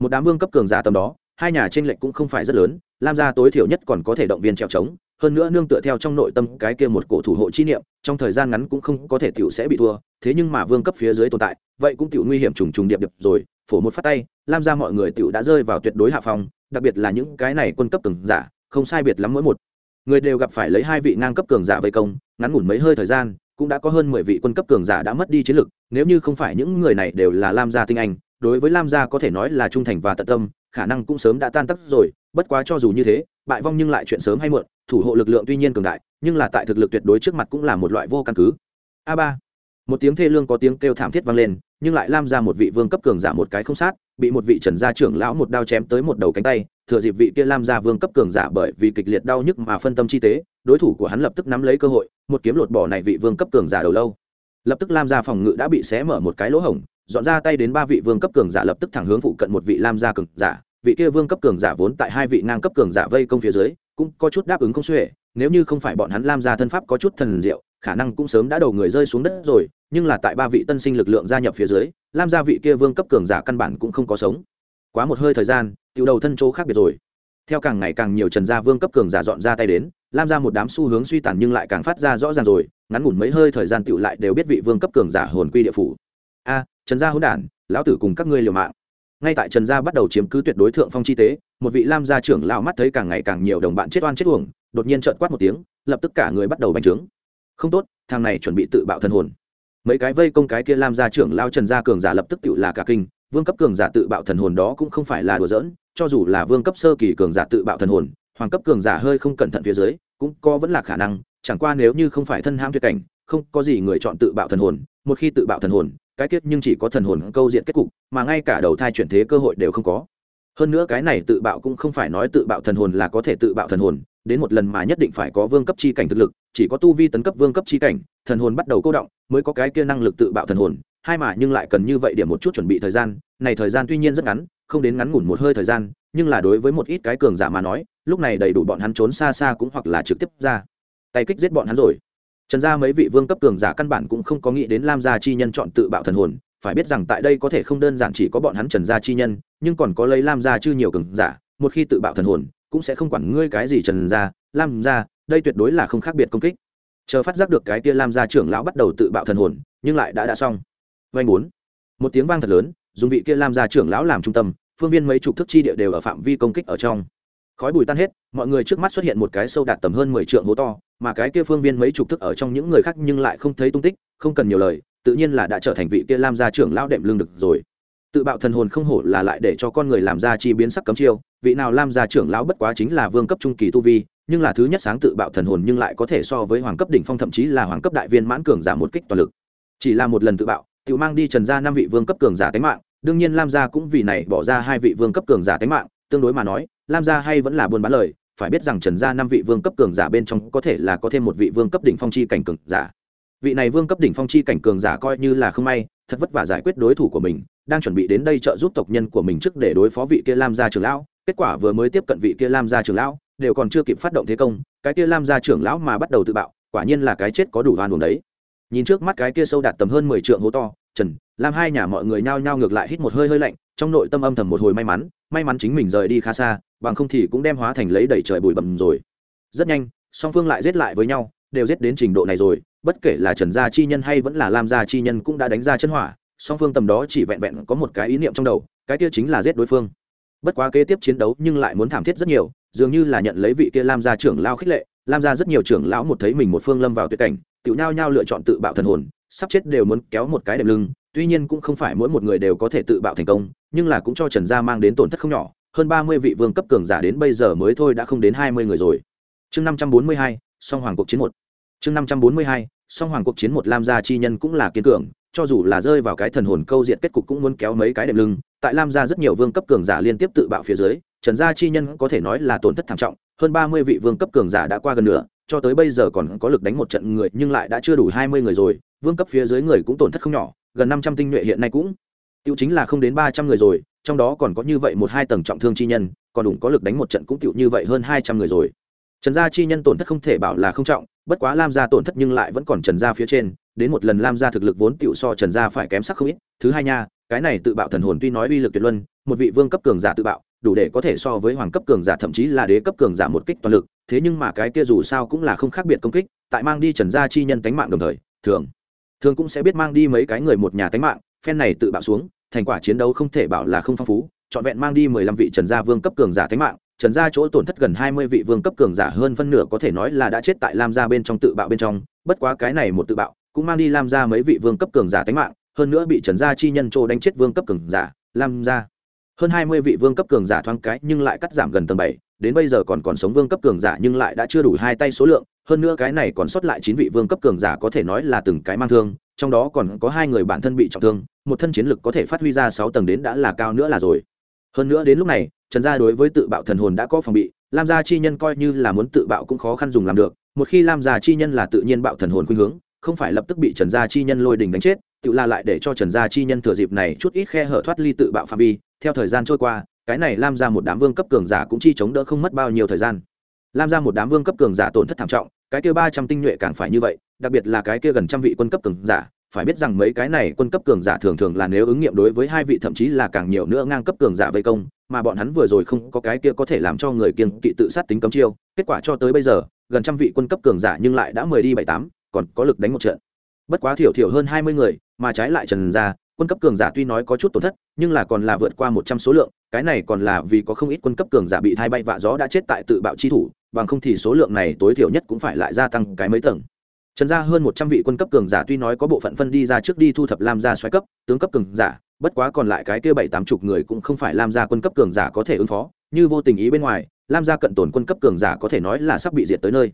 Một đám vương cấp cường giả tầm đó, hai nhà tranh lệch cũng không phải rất lớn, lam gia tối thiểu nhất còn có thể động viên trèo trống hơn nữa nương tựa theo trong nội tâm cái kia một cổ thủ hộ chi niệm, trong thời gian ngắn cũng không có thể tiểu sẽ bị thua, thế nhưng mà vương cấp phía dưới tồn tại, vậy cũng tiểu nguy hiểm trùng trùng điệp điệp rồi, phổ một phát tay, lam gia mọi người tiểu đã rơi vào tuyệt đối hạ phong, đặc biệt là những cái này quân cấp cường giả, không sai biệt lắm mỗi một. Người đều gặp phải lấy hai vị ngang cấp cường giả vây công, ngắn ngủn mấy hơi thời gian, cũng đã có hơn mười vị quân cấp cường giả đã mất đi chiến lực, nếu như không phải những người này đều là lam gia tinh anh, đối với lam gia có thể nói là trung thành và tận tâm, khả năng cũng sớm đã tan tắc rồi, bất quá cho dù như thế, bại vong nhưng lại chuyện sớm hay muộn thủ hộ lực lượng tuy nhiên cường đại, nhưng là tại thực lực tuyệt đối trước mặt cũng là một loại vô căn cứ. A ba. Một tiếng thê lương có tiếng kêu thảm thiết vang lên, nhưng lại lam ra một vị vương cấp cường giả một cái không sát, bị một vị trần gia trưởng lão một đao chém tới một đầu cánh tay, thừa dịp vị kia lam ra vương cấp cường giả bởi vì kịch liệt đau nhức mà phân tâm chi tế, đối thủ của hắn lập tức nắm lấy cơ hội, một kiếm lột bỏ này vị vương cấp cường giả đầu lâu. Lập tức lam ra phòng ngự đã bị xé mở một cái lỗ hổng, dọn ra tay đến ba vị vương cấp cường giả lập tức thẳng hướng phụ cận một vị lam gia cường giả vị kia vương cấp cường giả vốn tại hai vị ngang cấp cường giả vây công phía dưới, cũng có chút đáp ứng không xuể, nếu như không phải bọn hắn lam gia thân pháp có chút thần diệu, khả năng cũng sớm đã đầu người rơi xuống đất rồi, nhưng là tại ba vị tân sinh lực lượng gia nhập phía dưới, lam gia vị kia vương cấp cường giả căn bản cũng không có sống. Quá một hơi thời gian, tiểu đầu thân chỗ khác biệt rồi. Theo càng ngày càng nhiều trần gia vương cấp cường giả dọn ra tay đến, lam ra một đám xu hướng suy tàn nhưng lại càng phát ra rõ ràng rồi, ngắn ngủn mấy hơi thời gian tựu lại đều biết vị vương cấp cường giả hồn quy địa phủ. A, trần gia hỗn đản, lão tử cùng các ngươi liều mạng ngay tại trần gia bắt đầu chiếm cứ tuyệt đối thượng phong chi tế, một vị lam gia trưởng lão mắt thấy càng ngày càng nhiều đồng bạn chết oan chết uổng, đột nhiên trợn quát một tiếng, lập tức cả người bắt đầu bành trướng. Không tốt, thằng này chuẩn bị tự bạo thân hồn. Mấy cái vây công cái kia lam gia trưởng lao trần gia cường giả lập tức tự là cả kinh, vương cấp cường giả tự bạo thần hồn đó cũng không phải là đùa giỡn, cho dù là vương cấp sơ kỳ cường giả tự bạo thần hồn, hoàng cấp cường giả hơi không cẩn thận phía dưới, cũng có vẫn là khả năng, chẳng qua nếu như không phải thân ham tuyệt cảnh, không có gì người chọn tự bạo thần hồn, một khi tự bạo thần hồn cái kết nhưng chỉ có thần hồn câu diện kết cục, mà ngay cả đầu thai chuyển thế cơ hội đều không có. Hơn nữa cái này tự bạo cũng không phải nói tự bạo thần hồn là có thể tự bạo thần hồn, đến một lần mà nhất định phải có vương cấp chi cảnh thực lực, chỉ có tu vi tấn cấp vương cấp chi cảnh, thần hồn bắt đầu cô động, mới có cái kia năng lực tự bạo thần hồn, hai mà nhưng lại cần như vậy điểm một chút chuẩn bị thời gian, này thời gian tuy nhiên rất ngắn, không đến ngắn ngủn một hơi thời gian, nhưng là đối với một ít cái cường giả mà nói, lúc này đầy đủ bọn hắn trốn xa xa cũng hoặc là trực tiếp ra. Tay kích giết bọn hắn rồi trần gia mấy vị vương cấp cường giả căn bản cũng không có nghĩ đến lam gia chi nhân chọn tự bạo thần hồn, phải biết rằng tại đây có thể không đơn giản chỉ có bọn hắn trần gia chi nhân, nhưng còn có lấy lam gia chư nhiều cường giả, một khi tự bạo thần hồn, cũng sẽ không quản ngươi cái gì trần gia, lam gia, đây tuyệt đối là không khác biệt công kích. Chờ phát giác được cái kia lam gia trưởng lão bắt đầu tự bạo thần hồn, nhưng lại đã đã xong. Vanh bốn. Một tiếng vang thật lớn, dùng vị kia lam gia trưởng lão làm trung tâm, phương viên mấy chục thước chi địa đều ở phạm vi công kích ở trong. Khói bụi tan hết, mọi người trước mắt xuất hiện một cái sâu đạt tầm hơn mười trượng hố to mà cái kia phương viên mấy chục thức ở trong những người khác nhưng lại không thấy tung tích, không cần nhiều lời, tự nhiên là đã trở thành vị kia lam gia trưởng lão đệm lương được rồi. Tự bạo thần hồn không hổ là lại để cho con người làm ra chi biến sắc cấm chiêu, vị nào lam gia trưởng lão bất quá chính là vương cấp trung kỳ tu vi, nhưng là thứ nhất sáng tự bạo thần hồn nhưng lại có thể so với hoàng cấp đỉnh phong thậm chí là hoàng cấp đại viên mãn cường giả một kích toàn lực. Chỉ là một lần tự bạo tự mang đi trần ra năm vị vương cấp cường giả tánh mạng, đương nhiên lam gia cũng vì này bỏ ra hai vị vương cấp cường giả tánh mạng, tương đối mà nói, lam gia hay vẫn là buôn bán lời phải biết rằng trần gia năm vị vương cấp cường giả bên trong có thể là có thêm một vị vương cấp đỉnh phong chi cảnh cường giả. Vị này vương cấp đỉnh phong chi cảnh cường giả coi như là không may, thật vất vả giải quyết đối thủ của mình, đang chuẩn bị đến đây trợ giúp tộc nhân của mình trước để đối phó vị kia lam gia trưởng lão. Kết quả vừa mới tiếp cận vị kia lam gia trưởng lão, đều còn chưa kịp phát động thế công, cái kia lam gia trưởng lão mà bắt đầu tự bạo, quả nhiên là cái chết có đủ oan buồn đấy. Nhìn trước mắt cái kia sâu đạt tầm hơn mười trượng hố to, trần, lam hai nhà mọi người nhao nhao ngược lại hít một hơi hơi lạnh, trong nội tâm âm thầm một hồi may mắn may mắn chính mình rời đi khá xa bằng không thì cũng đem hóa thành lấy đẩy trời bụi bầm rồi. Rất nhanh, song phương lại giết lại với nhau, đều giết đến trình độ này rồi, bất kể là trần gia chi nhân hay vẫn là lam gia chi nhân cũng đã đánh ra chân hỏa, song phương tầm đó chỉ vẹn vẹn có một cái ý niệm trong đầu, cái kia chính là giết đối phương. Bất quá kế tiếp chiến đấu nhưng lại muốn thảm thiết rất nhiều, dường như là nhận lấy vị kia lam gia trưởng lao khích lệ, lam gia rất nhiều trưởng lão một thấy mình một phương lâm vào tuyệt cảnh tự nhao nhao lựa chọn tự bạo thần hồn, sắp chết đều muốn kéo một cái đệm lưng, tuy nhiên cũng không phải mỗi một người đều có thể tự bạo thành công, nhưng là cũng cho trần gia mang đến tổn thất không nhỏ hơn ba mươi vị vương cấp cường giả đến bây giờ mới thôi đã không đến hai mươi người rồi. Chương năm trăm bốn mươi hai, song hoàng cuộc chiến một. Chương năm trăm bốn mươi hai, song hoàng cuộc chiến một lam gia chi nhân cũng là kiên cường, cho dù là rơi vào cái thần hồn câu diện kết cục cũng muốn kéo mấy cái đệm lưng. Tại lam gia rất nhiều vương cấp cường giả liên tiếp tự bạo phía dưới, trần gia chi nhân có thể nói là tổn thất thảm trọng, hơn ba mươi vị vương cấp cường giả đã qua gần nửa, cho tới bây giờ còn có lực đánh một trận người nhưng lại đã chưa đủ hai mươi người rồi, vương cấp phía dưới người cũng tổn thất không nhỏ, gần năm trăm tinh nhuệ hiện nay cũng tiêu chính là không đến ba trăm người rồi, trong đó còn có như vậy một hai tầng trọng thương chi nhân, còn đủ có lực đánh một trận cũng tiểu như vậy hơn hai trăm người rồi. Trần gia chi nhân tổn thất không thể bảo là không trọng, bất quá lam gia tổn thất nhưng lại vẫn còn trần gia phía trên, đến một lần lam gia thực lực vốn tiểu so trần gia phải kém sắc không ít. Thứ hai nha, cái này tự bạo thần hồn tuy nói uy lực tuyệt luân, một vị vương cấp cường giả tự bạo, đủ để có thể so với hoàng cấp cường giả thậm chí là đế cấp cường giả một kích toàn lực, thế nhưng mà cái kia dù sao cũng là không khác biệt công kích, tại mang đi trần gia chi nhân tánh mạng đồng thời, thường thường cũng sẽ biết mang đi mấy cái người một nhà tánh mạng, phen này tự bạo xuống thành quả chiến đấu không thể bảo là không phong phú, trọn vẹn mang đi mười lăm vị trần gia vương cấp cường giả thế mạng, trần gia chỗ tổn thất gần hai mươi vị vương cấp cường giả hơn phân nửa có thể nói là đã chết tại lam gia bên trong tự bạo bên trong, bất quá cái này một tự bạo cũng mang đi lam gia mấy vị vương cấp cường giả thế mạng, hơn nữa bị trần gia chi nhân chỗ đánh chết vương cấp cường giả, lam gia. Hơn hai mươi vị vương cấp cường giả thoáng cái nhưng lại cắt giảm gần tầng bảy, đến bây giờ còn còn sống vương cấp cường giả nhưng lại đã chưa đủ hai tay số lượng, hơn nữa cái này còn sót lại chín vị vương cấp cường giả có thể nói là từng cái mang thương trong đó còn có hai người bản thân bị trọng thương, một thân chiến lực có thể phát huy ra sáu tầng đến đã là cao nữa là rồi. Hơn nữa đến lúc này, trần gia đối với tự bạo thần hồn đã có phòng bị, lam gia chi nhân coi như là muốn tự bạo cũng khó khăn dùng làm được, một khi lam gia chi nhân là tự nhiên bạo thần hồn khuynh hướng, không phải lập tức bị trần gia chi nhân lôi đình đánh chết, tự la lại để cho trần gia chi nhân thừa dịp này chút ít khe hở thoát ly tự bạo phạm vi, theo thời gian trôi qua, cái này lam ra một đám vương cấp cường giả cũng chi chống đỡ không mất bao nhiêu thời gian. Lam ra một đám vương cấp cường giả tổn thất thảm trọng cái kia ba trăm tinh nhuệ càng phải như vậy, đặc biệt là cái kia gần trăm vị quân cấp cường giả, phải biết rằng mấy cái này quân cấp cường giả thường thường là nếu ứng nghiệm đối với hai vị thậm chí là càng nhiều nữa ngang cấp cường giả vây công, mà bọn hắn vừa rồi không có cái kia có thể làm cho người kiên kỵ tự sát tính cấm chiêu, kết quả cho tới bây giờ, gần trăm vị quân cấp cường giả nhưng lại đã mười đi bảy tám, còn có lực đánh một trận. Bất quá thiểu thiểu hơn hai mươi người, mà trái lại trần ra, quân cấp cường giả tuy nói có chút tổn thất, nhưng là còn là vượt qua một trăm số lượng, cái này còn là vì có không ít quân cấp cường giả bị thay bay vạ gió đã chết tại tự bạo chi thủ bằng không thì số lượng này tối thiểu nhất cũng phải lại gia tăng cái mấy tầng. Trần gia hơn một trăm vị quân cấp cường giả tuy nói có bộ phận phân đi ra trước đi thu thập lam gia xoáy cấp, tướng cấp cường giả, bất quá còn lại cái kia bảy tám chục người cũng không phải lam gia quân cấp cường giả có thể ứng phó, như vô tình ý bên ngoài, lam gia cận tổn quân cấp cường giả có thể nói là sắp bị diệt tới nơi.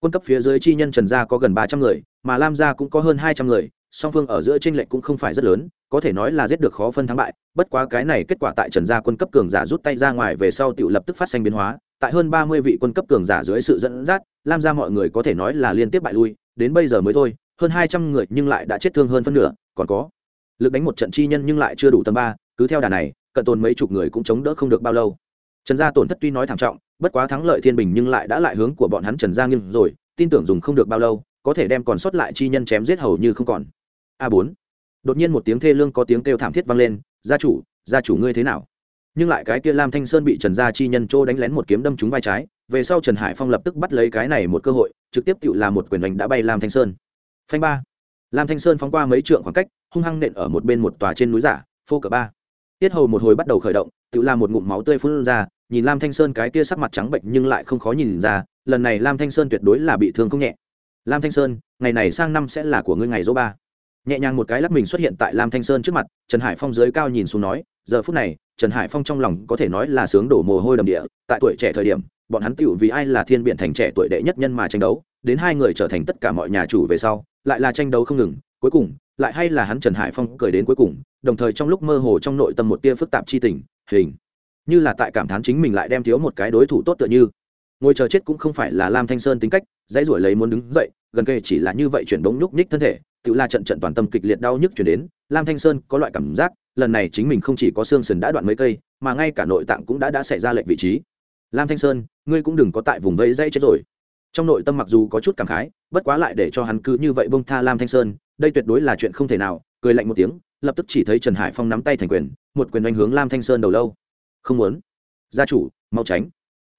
Quân cấp phía dưới chi nhân trần gia có gần ba trăm người, mà lam gia cũng có hơn hai trăm người, song phương ở giữa tranh lệch cũng không phải rất lớn, có thể nói là giết được khó phân thắng bại, bất quá cái này kết quả tại trần gia quân cấp cường giả rút tay ra ngoài về sau tự lập tức phát sinh biến hóa tại hơn ba mươi vị quân cấp cường giả dưới sự dẫn dắt, lam gia mọi người có thể nói là liên tiếp bại lui, đến bây giờ mới thôi, hơn hai trăm người nhưng lại đã chết thương hơn phân nửa, còn có. Lực đánh một trận chi nhân nhưng lại chưa đủ tầng ba, cứ theo đà này, cận tồn mấy chục người cũng chống đỡ không được bao lâu. Trần gia tổn thất tuy nói thảm trọng, bất quá thắng lợi thiên bình nhưng lại đã lại hướng của bọn hắn trần gia nghiêm rồi, tin tưởng dùng không được bao lâu, có thể đem còn sót lại chi nhân chém giết hầu như không còn. A bốn. Đột nhiên một tiếng thê lương có tiếng kêu thảm thiết vang lên, gia chủ gia chủ ngươi thế nào? Nhưng lại cái kia lam thanh sơn bị trần gia chi nhân chỗ đánh lén một kiếm đâm trúng vai trái, về sau trần hải phong lập tức bắt lấy cái này một cơ hội, trực tiếp tự làm một quyền đánh đã bay lam thanh sơn. Phanh ba. Lam thanh sơn phóng qua mấy trượng khoảng cách, hung hăng nện ở một bên một tòa trên núi giả, phô cờ ba. Tiết hầu một hồi bắt đầu khởi động tự làm một ngụm máu tươi phun ra, nhìn lam thanh sơn cái kia sắc mặt trắng bệnh nhưng lại không khó nhìn ra, lần này lam thanh sơn tuyệt đối là bị thương không nhẹ. Lam thanh sơn, ngày này sang năm sẽ là của ngươi ngày dỗ ba. Nhẹ nhàng một cái lắc mình xuất hiện tại lam thanh sơn trước mặt, trần hải phong dưới cao nhìn xuống nói, giờ phút này trần hải phong trong lòng có thể nói là sướng đổ mồ hôi đầm địa, tại tuổi trẻ thời điểm, bọn hắn tựu vì ai là thiên biện thành trẻ tuổi đệ nhất nhân mà tranh đấu, đến hai người trở thành tất cả mọi nhà chủ về sau, lại là tranh đấu không ngừng, cuối cùng, lại hay là hắn trần hải phong cười đến cuối cùng, đồng thời trong lúc mơ hồ trong nội tâm một tia phức tạp chi tình, hình như là tại cảm thán chính mình lại đem thiếu một cái đối thủ tốt tựa như. Ngồi chờ chết cũng không phải là lam thanh sơn tính cách, dãy ruổi lấy muốn đứng dậy, gần kề chỉ là như vậy chuyển bóng nhúc nhích thân thể tự là trận trận toàn tâm kịch liệt đau nhức chuyển đến, lam thanh sơn có loại cảm giác, lần này chính mình không chỉ có xương sườn đã đoạn mấy cây, mà ngay cả nội tạng cũng đã đã xảy ra lệnh vị trí. Lam thanh sơn, ngươi cũng đừng có tại vùng vây dây chết rồi. Trong nội tâm mặc dù có chút cảm khái, bất quá lại để cho hắn cứ như vậy bông tha lam thanh sơn, đây tuyệt đối là chuyện không thể nào, cười lạnh một tiếng, lập tức chỉ thấy trần hải phong nắm tay thành quyền, một quyền đánh hướng lam thanh sơn đầu lâu. Không muốn. Gia chủ, mau tránh.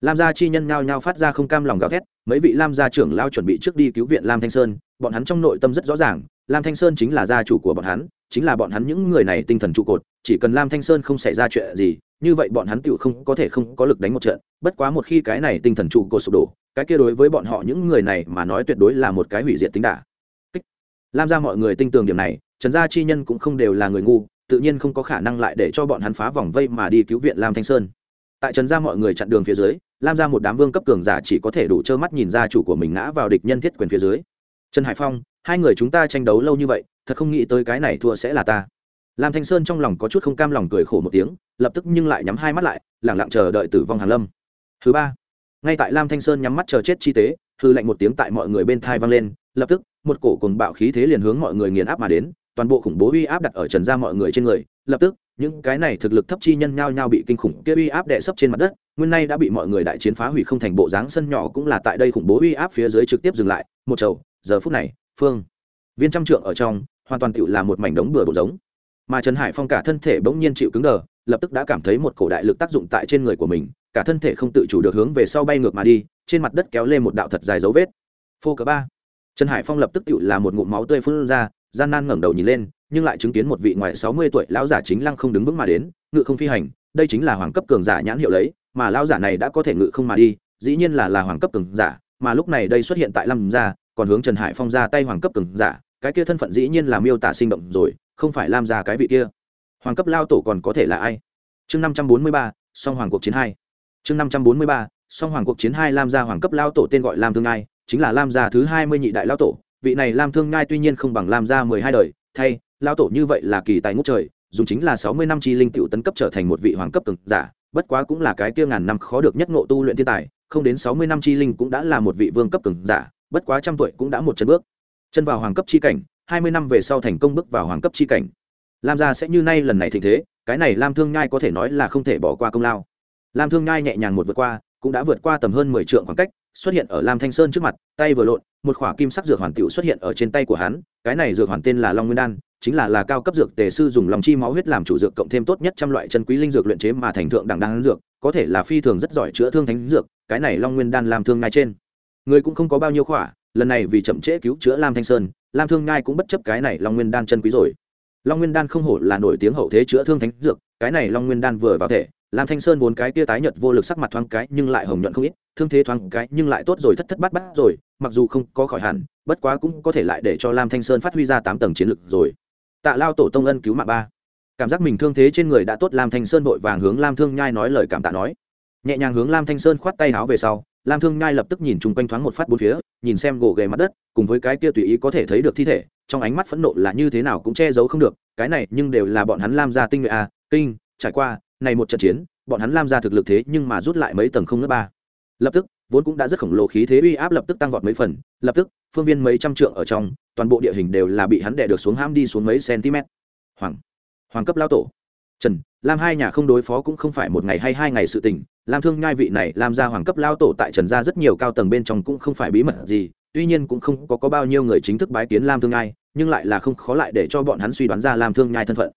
Lam gia chi nhân nhao nhao phát ra không cam lòng gào thét, mấy vị lam gia trưởng lao chuẩn bị trước đi cứu viện lam thanh sơn, bọn hắn trong nội tâm rất rõ ràng lam thanh sơn chính là gia chủ của bọn hắn, chính là bọn hắn những người này tinh thần trụ cột, chỉ cần lam thanh sơn không xảy ra chuyện gì, như vậy bọn hắn tựu không có thể không có lực đánh một trận. Bất quá một khi cái này tinh thần trụ cột sụp đổ, cái kia đối với bọn họ những người này mà nói tuyệt đối là một cái hủy diệt tính đả. Kích. Lam ra mọi người tin tưởng điểm này, trần gia chi nhân cũng không đều là người ngu, tự nhiên không có khả năng lại để cho bọn hắn phá vòng vây mà đi cứu viện lam thanh sơn. Tại trần gia mọi người chặn đường phía dưới, lam ra một đám vương cấp cường giả chỉ có thể đủ trơ mắt nhìn ra chủ của mình ngã vào địch nhân thiết quyền phía dưới. Trần hải phong hai người chúng ta tranh đấu lâu như vậy, thật không nghĩ tới cái này thua sẽ là ta. Lam thanh sơn trong lòng có chút không cam lòng cười khổ một tiếng, lập tức nhưng lại nhắm hai mắt lại, lẳng lặng chờ đợi tử vong hàn lâm. Thứ ba, ngay tại lam thanh sơn nhắm mắt chờ chết chi tế, hư lạnh một tiếng tại mọi người bên thai vang lên, lập tức, một cổ cùng bạo khí thế liền hướng mọi người nghiền áp mà đến, toàn bộ khủng bố uy áp đặt ở trần ra mọi người trên người, lập tức, những cái này thực lực thấp chi nhân nhao nhao bị kinh khủng kia uy áp đè sấp trên mặt đất, nguyên nay đã bị mọi người đại chiến phá hủy không thành bộ dáng, sân nhỏ cũng là tại đây khủng bố uy áp phía dưới trực tiếp dừng lại, một chầu, giờ phút này phương. Viên trăm trượng ở trong, hoàn toàn tựu là một mảnh đống bừa bộn giống. Mà trần hải phong cả thân thể bỗng nhiên chịu cứng đờ, lập tức đã cảm thấy một cổ đại lực tác dụng tại trên người của mình, cả thân thể không tự chủ được hướng về sau bay ngược mà đi, trên mặt đất kéo lên một đạo thật dài dấu vết. Phô cờ ba. Trần hải phong lập tức tự là một ngụm máu tươi phun ra, gian nan ngẩng đầu nhìn lên, nhưng lại chứng kiến một vị ngoài sáu mươi tuổi lão giả chính lăng không đứng vững mà đến, ngự không phi hành, đây chính là hoàng cấp cường giả nhãn hiệu lấy mà lão giả này đã có thể ngự không mà đi, dĩ nhiên là là hoàng cấp cường giả, mà lúc này đây xuất hiện tại lâm gia còn hướng trần hải phong ra tay hoàng cấp cường giả, cái kia thân phận dĩ nhiên là miêu tả sinh động rồi, không phải lam gia cái vị kia. Hoàng cấp lao tổ còn có thể là ai? Chương năm trăm bốn mươi ba, song hoàng cuộc chiến hai. Chương năm trăm bốn mươi ba, song hoàng cuộc chiến hai lam gia hoàng cấp lao tổ tên gọi lam thương ngai, chính là lam gia thứ hai mươi nhị đại lao tổ. Vị này lam thương ngai tuy nhiên không bằng lam gia mười hai đời, thay, lao tổ như vậy là kỳ tài ngút trời, dùng chính là sáu mươi năm chi linh tiểu tấn cấp trở thành một vị hoàng cấp từng giả, bất quá cũng là cái kia ngàn năm khó được nhất ngộ tu luyện thiên tài, không đến sáu mươi năm chi linh cũng đã là một vị vương cấp từng giả bất quá trăm tuổi cũng đã một chân bước. Chân vào hoàng cấp chi cảnh, hai mươi năm về sau thành công bước vào hoàng cấp chi cảnh. Lam gia sẽ như nay lần này thịnh thế, cái này lam thương nhai có thể nói là không thể bỏ qua công lao. Lam thương nhai nhẹ nhàng một vượt qua, cũng đã vượt qua tầm hơn mười trượng khoảng cách, xuất hiện ở lam thanh sơn trước mặt, tay vừa lộn, một khỏa kim sắc dược hoàn tiểu xuất hiện ở trên tay của hắn, cái này dược hoàn tên là long nguyên đan, chính là là cao cấp dược tề sư dùng lòng chi máu huyết làm chủ dược cộng thêm tốt nhất trăm loại chân quý linh dược luyện chế mà thành thượng đẳng đan dược, có thể là phi thường rất giỏi chữa thương thánh dược, cái này long nguyên đan làm thương ngay trên người cũng không có bao nhiêu khỏa, lần này vì chậm trễ cứu chữa lam thanh sơn, lam thương ngai cũng bất chấp cái này long nguyên đan chân quý rồi. Long nguyên đan không hổ là nổi tiếng hậu thế chữa thương thánh dược, cái này long nguyên đan vừa vào thể, lam thanh sơn vốn cái kia tái nhợt vô lực sắc mặt thoáng cái nhưng lại hồng nhuận không ít, thương thế thoáng cái nhưng lại tốt rồi, thất thất bát bát rồi, mặc dù không có khỏi hẳn, bất quá cũng có thể lại để cho lam thanh sơn phát huy ra tám tầng chiến lực rồi. Tạ lao tổ tông ân cứu mạng ba. Cảm giác mình thương thế trên người đã tốt, lam thanh sơn vội vàng hướng lam thương nhai nói lời cảm tạ nói. Nhẹ nhàng hướng lam thanh sơn khoát tay áo về sau lam thương nhai lập tức nhìn chung quanh thoáng một phát bốn phía, nhìn xem gỗ ghề mặt đất, cùng với cái kia tùy ý có thể thấy được thi thể, trong ánh mắt phẫn nộ là như thế nào cũng che giấu không được, cái này nhưng đều là bọn hắn lam gia tinh nhuệ a kinh, trải qua, này một trận chiến, bọn hắn lam gia thực lực thế nhưng mà rút lại mấy tầng không nữa ba. Lập tức, vốn cũng đã rất khổng lồ khí thế uy áp lập tức tăng vọt mấy phần, lập tức, phương viên mấy trăm trượng ở trong, toàn bộ địa hình đều là bị hắn đè được xuống hãm đi xuống mấy cm hoàng hoàng cấp lao tổ. Trần, lam hai nhà không đối phó cũng không phải một ngày hay hai ngày sự tình lam thương nhai vị này làm ra hoàng cấp lao tổ tại trần gia rất nhiều cao tầng bên trong cũng không phải bí mật gì tuy nhiên cũng không có, có bao nhiêu người chính thức bái kiến lam thương nhai nhưng lại là không khó lại để cho bọn hắn suy đoán ra lam thương nhai thân phận.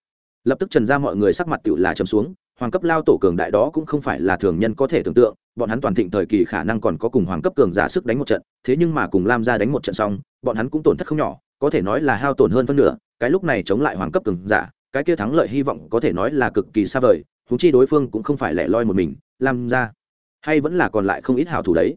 Lập tức trần ra mọi người sắc mặt tự là chấm xuống hoàng cấp lao tổ cường đại đó cũng không phải là thường nhân có thể tưởng tượng bọn hắn toàn thịnh thời kỳ khả năng còn có cùng hoàng cấp cường giả sức đánh một trận thế nhưng mà cùng lam ra đánh một trận xong bọn hắn cũng tổn thất không nhỏ có thể nói là hao tổn hơn phân nửa cái lúc này chống lại hoàng cấp cường giả cái kia thắng lợi hy vọng có thể nói là cực kỳ xa vời húng chi đối phương cũng không phải lẻ loi một mình lam ra. Hay vẫn là còn lại không ít hảo thủ đấy.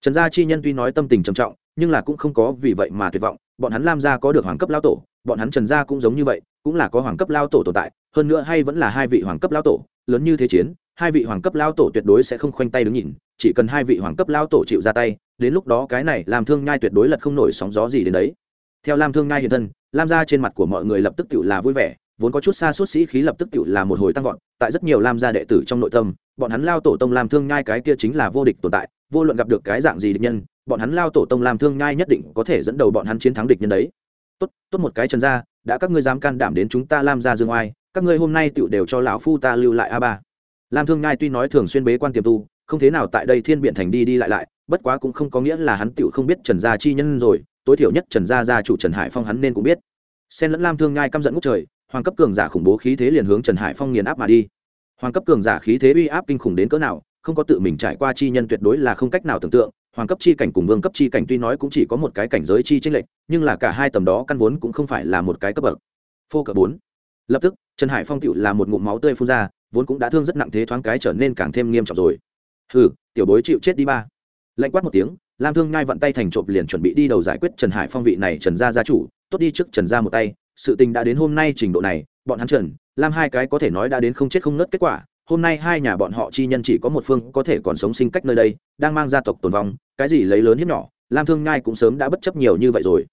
Trần gia chi nhân tuy nói tâm tình trầm trọng, nhưng là cũng không có vì vậy mà tuyệt vọng. Bọn hắn lam gia có được hoàng cấp lao tổ, bọn hắn trần gia cũng giống như vậy, cũng là có hoàng cấp lao tổ tồn tại. Hơn nữa hay vẫn là hai vị hoàng cấp lao tổ, lớn như thế chiến, hai vị hoàng cấp lao tổ tuyệt đối sẽ không khoanh tay đứng nhìn, chỉ cần hai vị hoàng cấp lao tổ chịu ra tay, đến lúc đó cái này làm thương nhai tuyệt đối lật không nổi sóng gió gì đến đấy. Theo lam thương nhai hiện thân, lam gia trên mặt của mọi người lập tức tự là vui vẻ, vốn có chút xa suốt sĩ khí lập tức tự là một hồi tăng vọt, tại rất nhiều lam gia đệ tử trong nội tâm bọn hắn lao tổ tông làm thương nhai cái kia chính là vô địch tồn tại, vô luận gặp được cái dạng gì địch nhân, bọn hắn lao tổ tông làm thương nhai nhất định có thể dẫn đầu bọn hắn chiến thắng địch nhân đấy. Tốt tốt một cái Trần ra đã các ngươi dám can đảm đến chúng ta làm ra dương oai, các ngươi hôm nay tựu đều cho lão phu ta lưu lại a ba. Lam thương nhai tuy nói thường xuyên bế quan tiềm tu, không thế nào tại đây thiên biện thành đi đi lại lại, bất quá cũng không có nghĩa là hắn tựu không biết trần gia chi nhân rồi, tối thiểu nhất trần gia gia chủ trần hải phong hắn nên cũng biết. Xen lẫn lam thương nhai căm giận ngút trời, hoàng cấp cường giả khủng bố khí thế liền hướng trần hải phong nghiền áp mà đi hoàng cấp cường giả khí thế uy áp kinh khủng đến cỡ nào, không có tự mình trải qua chi nhân tuyệt đối là không cách nào tưởng tượng. Hoàng cấp chi cảnh cùng vương cấp chi cảnh tuy nói cũng chỉ có một cái cảnh giới chi tranh lệch, nhưng là cả hai tầm đó căn vốn cũng không phải là một cái cấp bậc. Phô cỡ bốn. Lập tức, trần hải phong tựu là một ngụm máu tươi phun ra, vốn cũng đã thương rất nặng thế thoáng cái trở nên càng thêm nghiêm trọng rồi. Hừ, tiểu bối chịu chết đi ba. Lạnh quát một tiếng, lam thương ngai vận tay thành trộm liền chuẩn bị đi đầu giải quyết trần hải phong vị này trần gia gia chủ, tốt đi trước trần gia một tay. Sự tình đã đến hôm nay trình độ này, bọn hắn trần lam hai cái có thể nói đã đến không chết không nớt kết quả, hôm nay hai nhà bọn họ chi nhân chỉ có một phương có thể còn sống sinh cách nơi đây, đang mang gia tộc tồn vong, cái gì lấy lớn hiếp nhỏ, lam thương ngai cũng sớm đã bất chấp nhiều như vậy rồi.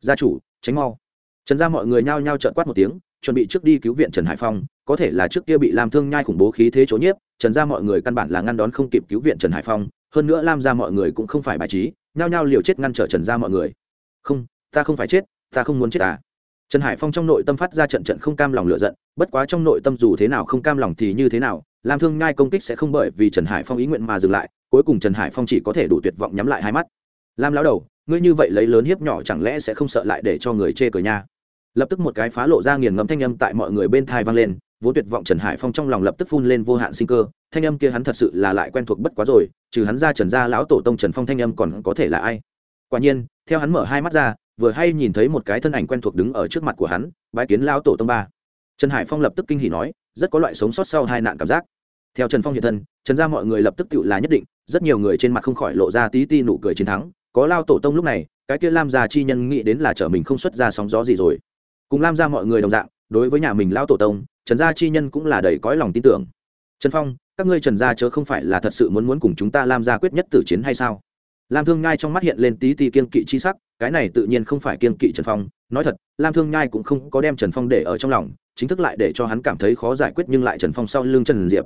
Gia chủ, tránh mau. Trần gia mọi người nhao nhao trợn quát một tiếng, chuẩn bị trước đi cứu viện trần hải phong, có thể là trước kia bị lam thương nhai khủng bố khí thế chỗ nhiếp, trần gia mọi người căn bản là ngăn đón không kịp cứu viện trần hải phong, hơn nữa lam gia mọi người cũng không phải bài trí, nhao nhao liều chết ngăn trở trần gia mọi người. Không, ta không phải chết, ta không muốn chết à trần hải phong trong nội tâm phát ra trận trận không cam lòng lựa giận, bất quá trong nội tâm dù thế nào không cam lòng thì như thế nào, lam thương ngai công kích sẽ không bởi vì trần hải phong ý nguyện mà dừng lại, cuối cùng trần hải phong chỉ có thể đủ tuyệt vọng nhắm lại hai mắt. Lam lão đầu, ngươi như vậy lấy lớn hiếp nhỏ chẳng lẽ sẽ không sợ lại để cho người chê cười nha? Lập tức một cái phá lộ ra nghiền ngẫm thanh âm tại mọi người bên thai vang lên, vốn tuyệt vọng trần hải phong trong lòng lập tức phun lên vô hạn sinh cơ, thanh âm kia hắn thật sự là lại quen thuộc bất quá rồi, trừ hắn ra trần gia lão tổ tông trần phong thanh âm còn có thể là ai? Quả nhiên, theo hắn mở hai mắt ra vừa hay nhìn thấy một cái thân ảnh quen thuộc đứng ở trước mặt của hắn, bái kiến lão tổ tông ba. Trần hải phong lập tức kinh hỉ nói, rất có loại sống sót sau hai nạn cảm giác. Theo trần phong hiện thân, trần gia mọi người lập tức tự là nhất định, rất nhiều người trên mặt không khỏi lộ ra tí ti nụ cười chiến thắng, có lao tổ tông lúc này, cái kia lam gia chi nhân nghĩ đến là chở mình không xuất ra sóng gió gì rồi. Cùng lam gia mọi người đồng dạng, đối với nhà mình lao tổ tông, trần gia chi nhân cũng là đầy cõi lòng tin tưởng. Trần phong, các ngươi trần gia chớ không phải là thật sự muốn muốn cùng chúng ta lam gia quyết nhất tử chiến hay sao? Lam thương nhai trong mắt hiện lên tí ti kiên kỵ chi sắc cái này tự nhiên không phải kiên kỵ trần phong nói thật lam thương nhai cũng không có đem trần phong để ở trong lòng chính thức lại để cho hắn cảm thấy khó giải quyết nhưng lại trần phong sau lưng trần diệp.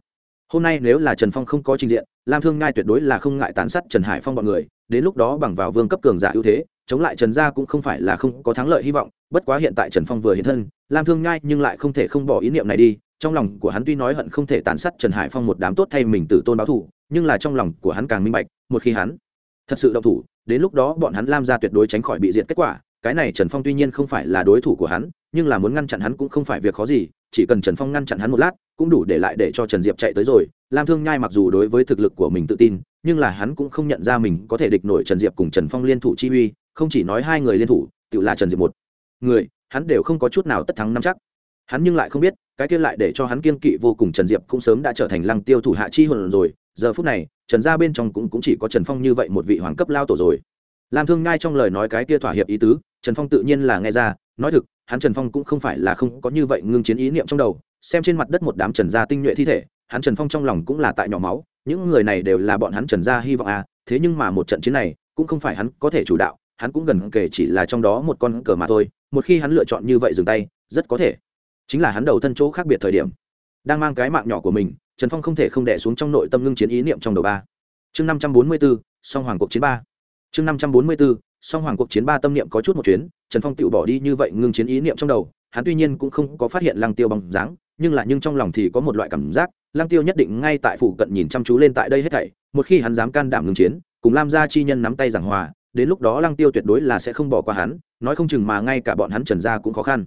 Hôm nay nếu là trần phong không có trình diện lam thương nhai tuyệt đối là không ngại tàn sát trần hải phong b ọ n người đến lúc đó bằng vào vương cấp cường giả ưu thế chống lại trần gia cũng không phải là không có thắng lợi hy vọng bất quá hiện tại trần phong vừa hiện thân lam thương nhai nhưng lại không thể không bỏ ý niệm này đi trong lòng của hắn tuy nói hận không thể tàn sát trần hải phong một đám tốt thay mình từ tôn báo thù, nhưng là trong lòng của hắn càng minh bạch một khi hắn thật sự động thủ, đến lúc đó bọn hắn lam ra tuyệt đối tránh khỏi bị diệt kết quả, cái này trần phong tuy nhiên không phải là đối thủ của hắn, nhưng là muốn ngăn chặn hắn cũng không phải việc khó gì, chỉ cần trần phong ngăn chặn hắn một lát, cũng đủ để lại để cho trần diệp chạy tới rồi. Lam thương nhai mặc dù đối với thực lực của mình tự tin, nhưng là hắn cũng không nhận ra mình có thể địch nổi trần diệp cùng trần phong liên thủ chi uy, không chỉ nói hai người liên thủ tự là trần diệp một. Người, hắn đều không có chút nào tất thắng nắm chắc. Hắn nhưng lại không biết, cái kia lại để cho hắn kiên kỵ vô cùng trần diệp cũng sớm đã trở thành lăng tiêu thủ hạ chi hồn rồi. Giờ phút này trần gia bên trong cũng, cũng chỉ có trần phong như vậy một vị hoàng cấp lao tổ rồi. Làm thương ngay trong lời nói cái kia thỏa hiệp ý tứ trần phong tự nhiên là nghe ra nói thực hắn trần phong cũng không phải là không có như vậy ngưng chiến ý niệm trong đầu xem trên mặt đất một đám trần gia tinh nhuệ thi thể hắn trần phong trong lòng cũng là tại nhỏ máu những người này đều là bọn hắn trần gia hy vọng à thế nhưng mà một trận chiến này cũng không phải hắn có thể chủ đạo hắn cũng gần kể chỉ là trong đó một con cờ mà thôi một khi hắn lựa chọn như vậy dừng tay rất có thể chính là hắn đầu thân chỗ khác biệt thời điểm. Đang mang cái mạng nhỏ của mình trần phong không thể không đẻ xuống trong nội tâm ngưng chiến ý niệm trong đầu ba. Chương năm trăm bốn mươi bốn, song hoàng cuộc chiến ba. Chương năm trăm bốn mươi bốn, song hoàng cuộc chiến ba tâm niệm có chút một chuyến, trần phong tự bỏ đi như vậy ngưng chiến ý niệm trong đầu, hắn tuy nhiên cũng không có phát hiện lăng tiêu bằng dáng, nhưng là nhưng trong lòng thì có một loại cảm giác, lăng tiêu nhất định ngay tại phủ cận nhìn chăm chú lên tại đây hết thảy, một khi hắn dám can đảm ngưng chiến, cùng lam gia chi nhân nắm tay giảng hòa, đến lúc đó lăng tiêu tuyệt đối là sẽ không bỏ qua hắn, nói không chừng mà ngay cả bọn hắn trần gia cũng khó khăn.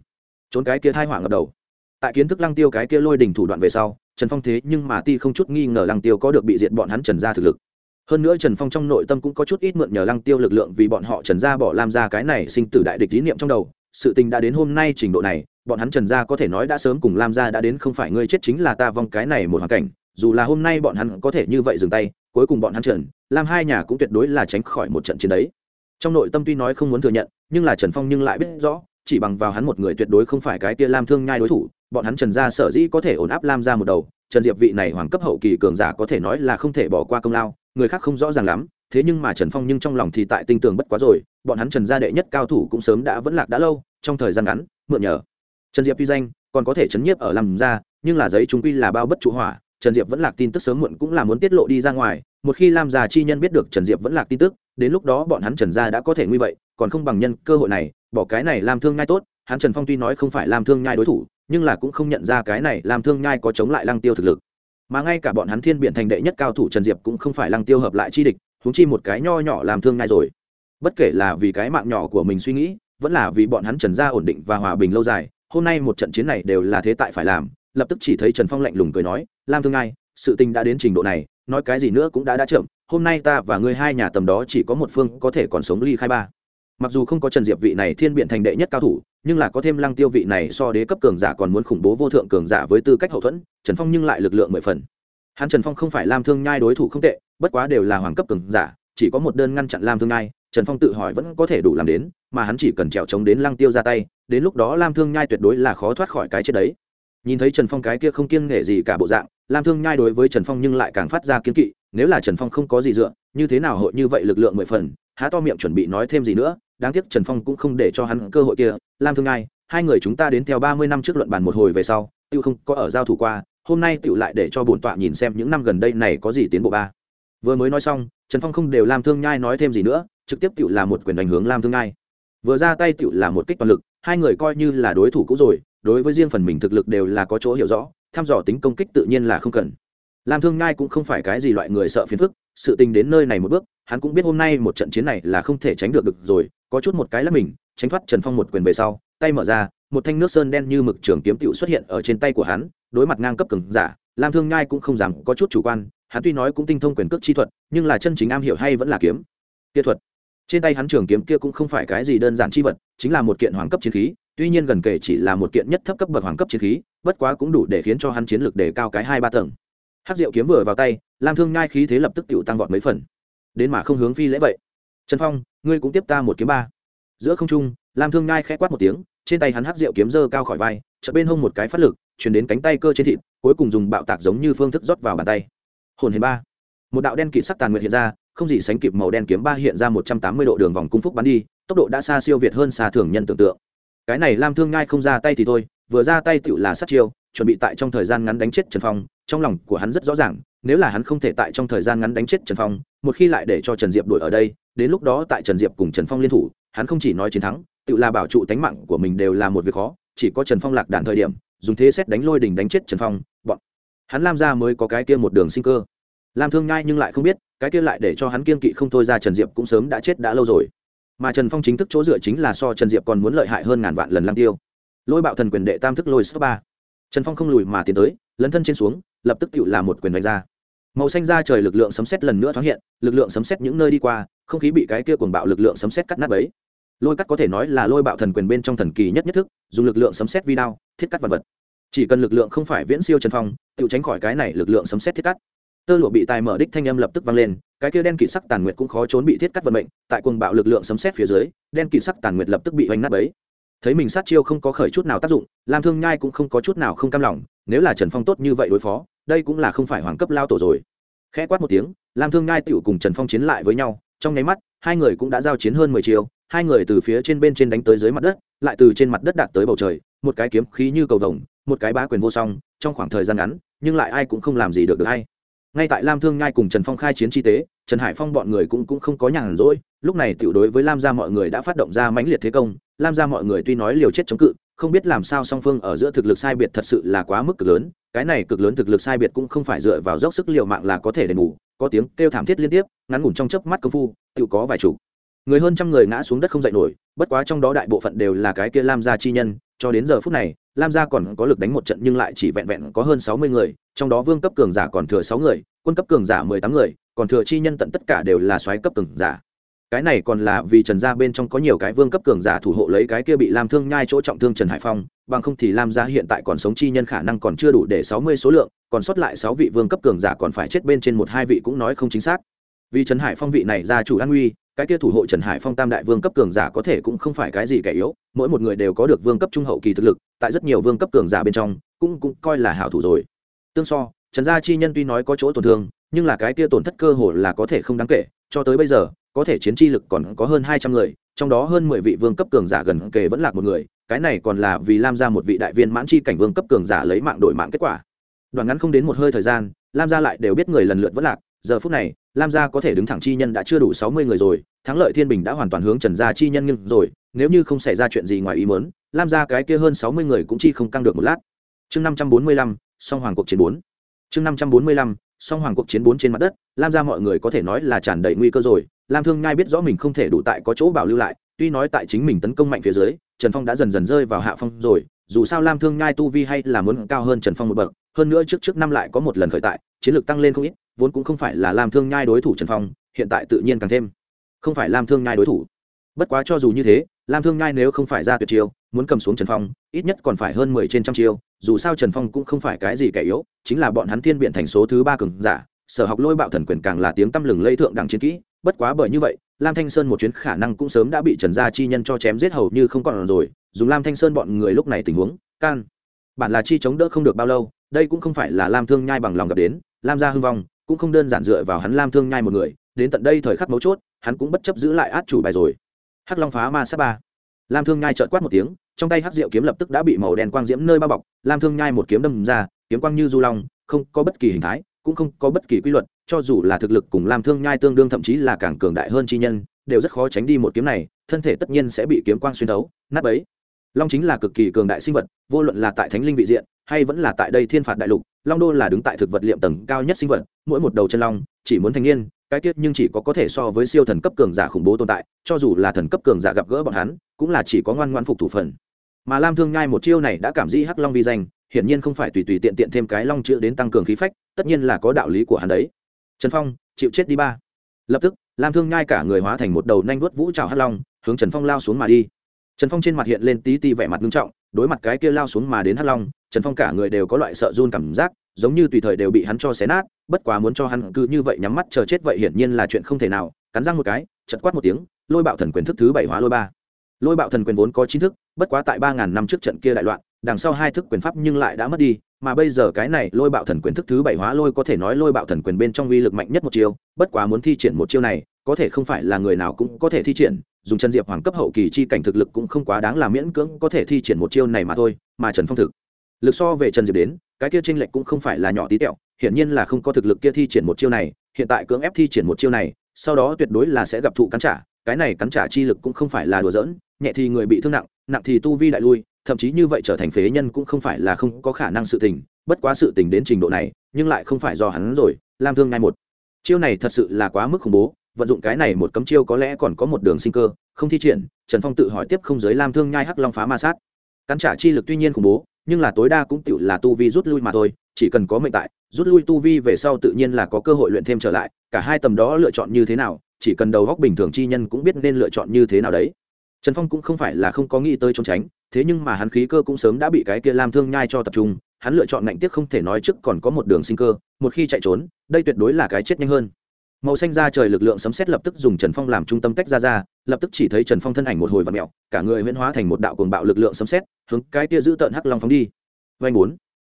Trốn cái kia thai hỏa ngập đầu. Tại kiến thức lăng tiêu cái kia lôi đỉnh thủ đoạn về sau trần phong thế nhưng mà ti không chút nghi ngờ lăng tiêu có được bị diệt bọn hắn trần gia thực lực. Hơn nữa trần phong trong nội tâm cũng có chút ít mượn nhờ lăng tiêu lực lượng vì bọn họ trần gia bỏ lam ra cái này sinh tử đại địch tín niệm trong đầu. Sự tình đã đến hôm nay trình độ này, bọn hắn trần gia có thể nói đã sớm cùng lam gia đã đến không phải ngươi chết chính là ta vong cái này một hoàn cảnh. Dù là hôm nay bọn hắn có thể như vậy dừng tay, cuối cùng bọn hắn trần, lam hai nhà cũng tuyệt đối là tránh khỏi một trận chiến đấy. Trong nội tâm tuy nói không muốn thừa nhận, nhưng là trần phong nhưng lại biết rõ chỉ bằng vào hắn một người tuyệt đối không phải cái tia lam thương nhai đối thủ, bọn hắn trần gia sở dĩ có thể ổn áp lam ra một đầu, trần diệp vị này hoàng cấp hậu kỳ cường giả có thể nói là không thể bỏ qua công lao, người khác không rõ ràng lắm, thế nhưng mà trần phong nhưng trong lòng thì tại tinh tường bất quá rồi, bọn hắn trần gia đệ nhất cao thủ cũng sớm đã vẫn lạc đã lâu, trong thời gian ngắn, mượn nhờ trần diệp uy danh, còn có thể chấn nhiếp ở làm ra nhưng là giấy chúng quy là bao bất trụ hỏa, trần diệp vẫn lạc tin tức sớm muộn cũng là muốn tiết lộ đi ra ngoài, một khi lam già chi nhân biết được trần diệp vẫn lạc tin tức, đến lúc đó bọn hắn trần gia đã có thể nguy vậy còn không bằng nhân cơ hội này, bỏ cái này làm thương nhai tốt, hắn trần phong tuy nói không phải làm thương nhai đối thủ, nhưng là cũng không nhận ra cái này làm thương nhai có chống lại lăng tiêu thực lực. Mà ngay cả bọn hắn thiên biện thành đệ nhất cao thủ trần diệp cũng không phải lăng tiêu hợp lại chi địch húng chi một cái nho nhỏ làm thương nhai rồi. Bất kể là vì cái mạng nhỏ của mình suy nghĩ, vẫn là vì bọn hắn trần gia ổn định và hòa bình lâu dài, hôm nay một trận chiến này đều là thế tại phải làm, lập tức chỉ thấy trần phong lạnh lùng cười nói, lam thương nhai, sự tình đã đến trình độ này, nói cái gì nữa cũng đã đã chậm, hôm nay ta và ngươi hai nhà tầm đó chỉ có một phương có thể còn sống ly khai ba mặc dù không có trần diệp vị này thiên biện thành đệ nhất cao thủ, nhưng là có thêm lăng tiêu vị này so đế cấp cường giả còn muốn khủng bố vô thượng cường giả với tư cách hậu thuẫn, trần phong nhưng lại lực lượng mười phần. Hắn trần phong không phải lam thương nhai đối thủ không tệ, bất quá đều là hoàng cấp cường giả, chỉ có một đơn ngăn chặn lam thương nhai, trần phong tự hỏi vẫn có thể đủ làm đến, mà hắn chỉ cần trèo trống đến lăng tiêu ra tay, đến lúc đó lam thương nhai tuyệt đối là khó thoát khỏi cái chết đấy. Nhìn thấy trần phong cái kia không kiêng nghệ gì cả bộ dạng, lam thương nhai đối với trần phong nhưng lại càng phát ra kiến kỵ, nếu là trần phong không có gì dựa, như thế nào hội như vậy lực lượng mười phần, há to miệng chuẩn bị nói thêm gì nữa đáng tiếc trần phong cũng không để cho hắn cơ hội kia. Lam thương ngai hai người chúng ta đến theo ba mươi năm trước luận bàn một hồi về sau tự không có ở giao thủ qua, hôm nay tự lại để cho bổn tọa nhìn xem những năm gần đây này có gì tiến bộ ba. Vừa mới nói xong, trần phong không đều lam thương nhai nói thêm gì nữa, trực tiếp tự là một quyền đánh hướng lam thương nhai. Vừa ra tay tự là một kích toàn lực, hai người coi như là đối thủ cũ rồi, đối với riêng phần mình thực lực đều là có chỗ hiểu rõ, thăm dò tính công kích tự nhiên là không cần. Lam thương nhai cũng không phải cái gì loại người sợ phiền phức, sự tình đến nơi này một bước, hắn cũng biết hôm nay một trận chiến này là không thể tránh được được rồi có chút một cái là mình, tránh thoát trần phong một quyền về sau, tay mở ra, một thanh nước sơn đen như mực trường kiếm tựu xuất hiện ở trên tay của hắn, đối mặt ngang cấp cường giả, lam thương nhai cũng không dám có chút chủ quan, hắn tuy nói cũng tinh thông quyền cước chi thuật, nhưng là chân chính am hiểu hay vẫn là kiếm, kia thuật. Trên tay hắn trường kiếm kia cũng không phải cái gì đơn giản chi vật, chính là một kiện hoàng cấp chiến khí, tuy nhiên gần kể chỉ là một kiện nhất thấp cấp bậc hoàng cấp chiến khí, bất quá cũng đủ để khiến cho hắn chiến lược đề cao cái hai ba tầng. Hát rượu kiếm vừa vào tay, lam thương nhai khí thế lập tức tựu tăng vọt mấy phần. Đến mà không hướng phi lễ vậy. Trần phong ngươi cũng tiếp ta một kiếm ba. Giữa không trung, lam thương nhai khẽ quát một tiếng, trên tay hắn hắc rượu kiếm dơ cao khỏi vai, chợt bên hông một cái phát lực, chuyển đến cánh tay cơ trên thịt, cuối cùng dùng bạo tạc giống như phương thức rót vào bàn tay. Hồn hề ba. Một đạo đen kịt sắc tàn nguyệt hiện ra, không gì sánh kịp màu đen kiếm ba hiện ra một trăm tám mươi độ đường vòng cung phúc bắn đi, tốc độ đã xa siêu việt hơn xa thường nhân tưởng tượng. Cái này lam thương nhai không ra tay thì thôi, vừa ra tay tựu là sát chiêu, chuẩn bị tại trong thời gian ngắn đánh chết trần phong, trong lòng của hắn rất rõ ràng, nếu là hắn không thể tại trong thời gian ngắn đánh chết trần phong, một khi lại để cho trần diệp đuổi ở đây đến lúc đó tại trần diệp cùng trần phong liên thủ, hắn không chỉ nói chiến thắng, tự là bảo trụ tánh mạng của mình đều là một việc khó, chỉ có trần phong lạc đàn thời điểm, dùng thế xét đánh lôi đình đánh chết trần phong, bọn hắn lam ra mới có cái kia một đường sinh cơ. Lam thương ngai nhưng lại không biết, cái kia lại để cho hắn kiên kỵ không thôi ra trần diệp cũng sớm đã chết đã lâu rồi. Mà trần phong chính thức chỗ dựa chính là so trần diệp còn muốn lợi hại hơn ngàn vạn lần lang tiêu. Lôi bạo thần quyền đệ tam thức lôi sơ ba. Trần phong không lùi mà tiến tới, lấn thân trên xuống, lập tức tự là một quyền đánh ra. Màu xanh ra trời lực lượng sấm xét lần nữa thoáng hiện, lực lượng sấm xét những nơi đi qua không khí bị cái kia cuồng bạo lực lượng sấm xét cắt nát ấy lôi cắt có thể nói là lôi bạo thần quyền bên trong thần kỳ nhất nhất thức, dùng lực lượng sấm xét vi đao, thiết cắt vật vật. Chỉ cần lực lượng không phải viễn siêu trần phong, tự tránh khỏi cái này lực lượng sấm xét thiết cắt. Tơ lụa bị tài mở đích thanh âm lập tức vang lên, cái kia đen kỵ sắc tàn nguyệt cũng khó trốn bị thiết cắt vận mệnh, tại cuồng bạo lực lượng sấm xét phía dưới, đen kỵ sắc tàn nguyệt lập tức bị hoành nát bấy. Thấy mình sát chiêu không có khởi chút nào tác dụng, lam thương nhai cũng không có chút nào không cam lòng, nếu là trần phong tốt như vậy đối phó, đây cũng là không phải hoàng cấp lao tổ rồi. Khẽ quát một tiếng, lam thương nhai tựu cùng trần phong chiến lại với nhau trong nháy mắt, hai người cũng đã giao chiến hơn mười chiều hai người từ phía trên bên trên đánh tới dưới mặt đất, lại từ trên mặt đất đạt tới bầu trời, một cái kiếm khí như cầu vồng, một cái bá quyền vô song, trong khoảng thời gian ngắn, nhưng lại ai cũng không làm gì được được hay. Ngay tại lam thương nhai cùng trần phong khai chiến chi tế, trần hải phong bọn người cũng cũng không có nhàn rỗi, lúc này tiểu đối với lam gia mọi người đã phát động ra mãnh liệt thế công, lam gia mọi người tuy nói liều chết chống cự, không biết làm sao song phương ở giữa thực lực sai biệt thật sự là quá mức cực lớn, cái này cực lớn thực lực sai biệt cũng không phải dựa vào dốc sức liều mạng là có thể đền bù có tiếng kêu thảm thiết liên tiếp, ngắn ngủn trong chớp mắt công phu tự có vài chủ người hơn trăm người ngã xuống đất không dậy nổi, bất quá trong đó đại bộ phận đều là cái kia lam gia chi nhân, cho đến giờ phút này, lam gia còn có lực đánh một trận nhưng lại chỉ vẹn vẹn có hơn sáu mươi người, trong đó vương cấp cường giả còn thừa sáu người, quân cấp cường giả mười tám người, còn thừa chi nhân tận tất cả đều là soái cấp cường giả. Cái này còn là vì trần gia bên trong có nhiều cái vương cấp cường giả thủ hộ lấy cái kia bị lam thương nhai chỗ trọng thương trần hải phong bằng không thì lam gia hiện tại còn sống chi nhân khả năng còn chưa đủ để sáu mươi số lượng, còn sót lại sáu vị vương cấp cường giả còn phải chết bên trên một hai vị cũng nói không chính xác. Vì trần hải phong vị này gia chủ an nguy cái kia thủ hộ trần hải phong tam đại vương cấp cường giả có thể cũng không phải cái gì kẻ yếu, mỗi một người đều có được vương cấp trung hậu kỳ thực lực, tại rất nhiều vương cấp cường giả bên trong, cũng cũng coi là hảo thủ rồi. Tương so, trần gia chi nhân tuy nói có chỗ tổn thương, nhưng là cái kia tổn thất cơ hồ là có thể không đáng kể, cho tới bây giờ, có thể chiến chi lực còn có hơn hai trăm người, trong đó hơn mười vị vương cấp cường giả gần kề vẫn lạc một người cái này còn là vì lam ra một vị đại viên mãn chi cảnh vương cấp cường giả lấy mạng đổi mạng kết quả. Đoạn ngắn không đến một hơi thời gian, lam gia lại đều biết người lần lượt vất lạc. Giờ phút này, lam gia có thể đứng thẳng chi nhân đã chưa đủ sáu mươi người rồi, thắng lợi thiên bình đã hoàn toàn hướng trần gia chi nhân nhưng rồi, nếu như không xảy ra chuyện gì ngoài ý muốn, lam gia cái kia hơn sáu mươi người cũng chi không căng được một lát. Chương năm trăm bốn mươi lăm, song hoàng cuộc chiến bốn. Chương năm trăm bốn mươi lăm, song hoàng cuộc chiến bốn trên mặt đất, lam gia mọi người có thể nói là tràn đầy nguy cơ rồi. Lam thương nhai biết rõ mình không thể đủ tại có chỗ bảo lưu lại, tuy nói tại chính mình tấn công mạnh phía dưới trần phong đã dần dần rơi vào hạ phong rồi, dù sao lam thương nhai tu vi hay là muốn cao hơn trần phong một bậc, hơn nữa trước trước năm lại có một lần khởi tại, chiến lược tăng lên không ít, vốn cũng không phải là lam thương nhai đối thủ trần phong, hiện tại tự nhiên càng thêm. Không phải lam thương nhai đối thủ. Bất quá cho dù như thế, lam thương nhai nếu không phải ra tuyệt chiêu, muốn cầm xuống trần phong, ít nhất còn phải hơn mười trên trăm chiêu, dù sao trần phong cũng không phải cái gì kẻ yếu, chính là bọn hắn thiên biện thành số thứ ba cường giả sở học lôi bạo thần quyền càng là tiếng tăm lừng lây thượng đẳng chiến kỹ, bất quá bởi như vậy, lam thanh sơn một chuyến khả năng cũng sớm đã bị trần gia chi nhân cho chém giết hầu như không còn rồi, dùng lam thanh sơn bọn người lúc này tình huống, can. Bản là chi chống đỡ không được bao lâu, đây cũng không phải là lam thương nhai bằng lòng gặp đến, lam gia hưng vong, cũng không đơn giản dựa vào hắn lam thương nhai một người, đến tận đây thời khắc mấu chốt, hắn cũng bất chấp giữ lại át chủ bài rồi. Hắc long phá ma sát ba. Lam thương nhai trợn quát một tiếng, trong tay hắc diệu kiếm lập tức đã bị màu đen quang diễm nơi bao bọc, lam thương nhai một kiếm đâm ra, kiếm quang như du long, không có bất kỳ hình thái cũng không có bất kỳ quy luật, cho dù là thực lực cùng lam thương nhai tương đương thậm chí là càng cường đại hơn chi nhân, đều rất khó tránh đi một kiếm này, thân thể tất nhiên sẽ bị kiếm quang xuyên thấu, nát bấy. Long chính là cực kỳ cường đại sinh vật, vô luận là tại thánh linh vị diện, hay vẫn là tại đây thiên phạt đại lục, long đô là đứng tại thực vật liệm tầng cao nhất sinh vật, mỗi một đầu chân long, chỉ muốn thành niên, cái tiết nhưng chỉ có có thể so với siêu thần cấp cường giả khủng bố tồn tại, cho dù là thần cấp cường giả gặp gỡ bọn hắn, cũng là chỉ có ngoan ngoan phục thủ phần. Mà lam thương nhai một chiêu này đã cảm dĩ hắc long vi danh hiển nhiên không phải tùy tùy tiện tiện thêm cái long chữ đến tăng cường khí phách, tất nhiên là có đạo lý của hắn đấy. Trần phong, chịu chết đi ba. Lập tức, lam thương nhai cả người hóa thành một đầu nanh vuốt vũ trào hắc long, hướng trần phong lao xuống mà đi. Trần phong trên mặt hiện lên tí ti vẻ mặt nghiêm trọng, đối mặt cái kia lao xuống mà đến hắc long, trần phong cả người đều có loại sợ run cảm giác, giống như tùy thời đều bị hắn cho xé nát, bất quá muốn cho hắn cứ như vậy nhắm mắt chờ chết vậy hiển nhiên là chuyện không thể nào, cắn răng một cái chật quát một tiếng, lôi bạo thần quyền thức thứ bảy hóa lôi ba. Lôi bạo thần quyền vốn có chín thức, bất quá tại ba ngàn năm trước trận kia đại loạn đằng sau hai thức quyền pháp nhưng lại đã mất đi, mà bây giờ cái này lôi bạo thần quyền thức thứ bảy hóa lôi có thể nói lôi bạo thần quyền bên trong uy lực mạnh nhất một chiêu, bất quá muốn thi triển một chiêu này, có thể không phải là người nào cũng có thể thi triển, dùng chân diệp hoàng cấp hậu kỳ chi cảnh thực lực cũng không quá đáng là miễn cưỡng có thể thi triển một chiêu này mà thôi, mà trần phong thực, lực so về trần diệp đến, cái kia tranh lệch cũng không phải là nhỏ tí tẹo, hiển nhiên là không có thực lực kia thi triển một chiêu này, hiện tại cưỡng ép thi triển một chiêu này, sau đó tuyệt đối là sẽ gặp thụ cắn trả, cái này cắn trả chi lực cũng không phải là đùa giỡn, nhẹ thì người bị thương nặng nặng thì tu vi đại lui thậm chí như vậy trở thành phế nhân cũng không phải là không có khả năng sự tình, bất quá sự tình đến trình độ này, nhưng lại không phải do hắn rồi, lam thương ngay một. Chiêu này thật sự là quá mức khủng bố, vận dụng cái này một cấm chiêu có lẽ còn có một đường sinh cơ, không thi triển, trần phong tự hỏi tiếp không giới lam thương nhai hắc long phá ma sát. Cắn trả chi lực tuy nhiên khủng bố, nhưng là tối đa cũng tự là tu vi rút lui mà thôi, chỉ cần có mệnh tại, rút lui tu vi về sau tự nhiên là có cơ hội luyện thêm trở lại, cả hai tầm đó lựa chọn như thế nào, chỉ cần đầu góc bình thường chi nhân cũng biết nên lựa chọn như thế nào đấy trần phong cũng không phải là không có nghĩ tới trốn tránh, thế nhưng mà hắn khí cơ cũng sớm đã bị cái kia lam thương nhai cho tập trung, hắn lựa chọn ngạnh tiếc không thể nói trước còn có một đường sinh cơ, một khi chạy trốn, đây tuyệt đối là cái chết nhanh hơn. Màu xanh ra trời lực lượng sấm xét lập tức dùng trần phong làm trung tâm tách ra ra, lập tức chỉ thấy trần phong thân ảnh một hồi và mẹo, cả người huyễn hóa thành một đạo cuồng bạo lực lượng sấm xét hướng cái kia giữ tợn hắc long phóng đi. Vanh bốn.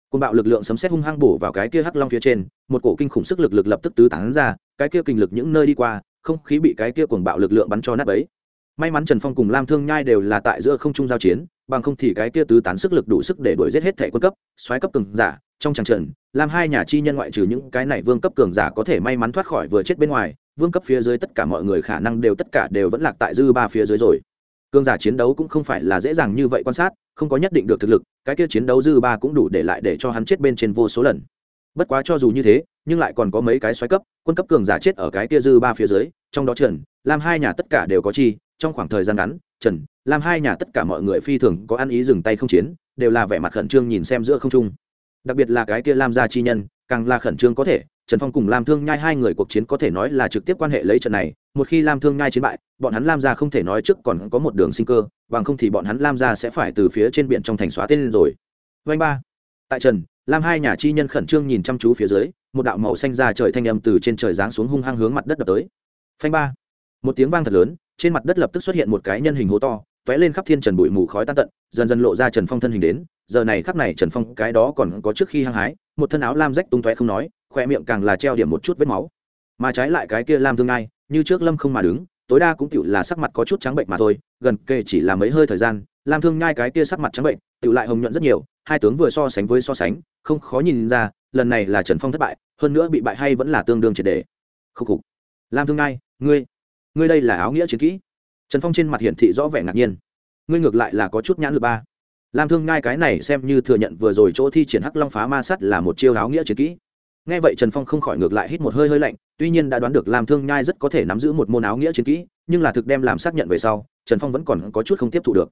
Cuồng bạo lực lượng sấm xét hung hăng bổ vào cái kia hắc long phía trên, một cổ kinh khủng sức lực lực lập tức tứ tán ra, cái kia kinh lực những nơi đi qua, không khí bị cái kia cuồng bạo lực lượng bắn cho nát ấy may mắn trần phong cùng lam thương nhai đều là tại giữa không trung giao chiến, bằng không thì cái kia tứ tán sức lực đủ sức để đuổi giết hết thể quân cấp xoáy cấp cường giả, trong tràng trận làm hai nhà chi nhân ngoại trừ những cái này vương cấp cường giả có thể may mắn thoát khỏi vừa chết bên ngoài, vương cấp phía dưới tất cả mọi người khả năng đều tất cả đều vẫn lạc tại dư ba phía dưới rồi. Cường giả chiến đấu cũng không phải là dễ dàng như vậy quan sát, không có nhất định được thực lực, cái kia chiến đấu dư ba cũng đủ để lại để cho hắn chết bên trên vô số lần bất quá cho dù như thế, nhưng lại còn có mấy cái xoáy cấp, quân cấp cường giả chết ở cái kia dư ba phía dưới, trong đó trần làm hai nhà tất cả đều có chi, trong khoảng thời gian ngắn, trần làm hai nhà tất cả mọi người phi thường có ăn ý dừng tay không chiến, đều là vẻ mặt khẩn trương nhìn xem giữa không trung. Đặc biệt là cái kia lam gia chi nhân, càng là khẩn trương có thể, trần phong cùng lam thương nhai hai người cuộc chiến có thể nói là trực tiếp quan hệ lấy trận này, một khi lam thương nhai chiến bại, bọn hắn lam gia không thể nói trước còn có một đường sinh cơ, bằng không thì bọn hắn lam gia sẽ phải từ phía trên biển trong thành xóa tên rồi. Vanh ba. Tại trần lam hai nhà chi nhân khẩn trương nhìn chăm chú phía dưới, một đạo màu xanh ra trời thanh âm từ trên trời giáng xuống hung hăng hướng mặt đất đập tới. Phanh ba. Một tiếng vang thật lớn, trên mặt đất lập tức xuất hiện một cái nhân hình hố to t lên khắp thiên trần bụi mù khói tan tận, dần dần lộ ra trần phong thân hình đến. Giờ này khắc này trần phong cái đó còn có trước khi hăng hái, một thân áo lam rách tung tóe không nói khoe miệng càng là treo điểm một chút vết máu. Mà trái lại cái kia lam thương ai, như trước lâm không mà đứng, tối đa cũng tựu là sắc mặt có chút trắng bệnh mà thôi, gần kề chỉ là mấy hơi thời gian, lam thương nhai cái kia sắc mặt trắng bệnh, tựu lại hồng nhuận rất nhiều hai tướng vừa so sánh với so sánh, không khó nhìn ra, lần này là trần phong thất bại, hơn nữa bị bại hay vẫn là tương đương triệt đề. Khúc khục. Lam thương nhai ngươi ngươi đây là áo nghĩa chiến kỹ. Trần phong trên mặt hiển thị rõ vẻ ngạc nhiên. Ngươi ngược lại là có chút nhãn lực ba. Lam thương ngai cái này xem như thừa nhận vừa rồi chỗ thi triển hắc long phá ma sắt là một chiêu áo nghĩa chiến kỹ. Nghe vậy trần phong không khỏi ngược lại hít một hơi hơi lạnh, tuy nhiên đã đoán được lam thương nhai rất có thể nắm giữ một môn áo nghĩa chiến kỹ, nhưng là thực đem làm xác nhận về sau, trần phong vẫn còn có chút không tiếp thu được.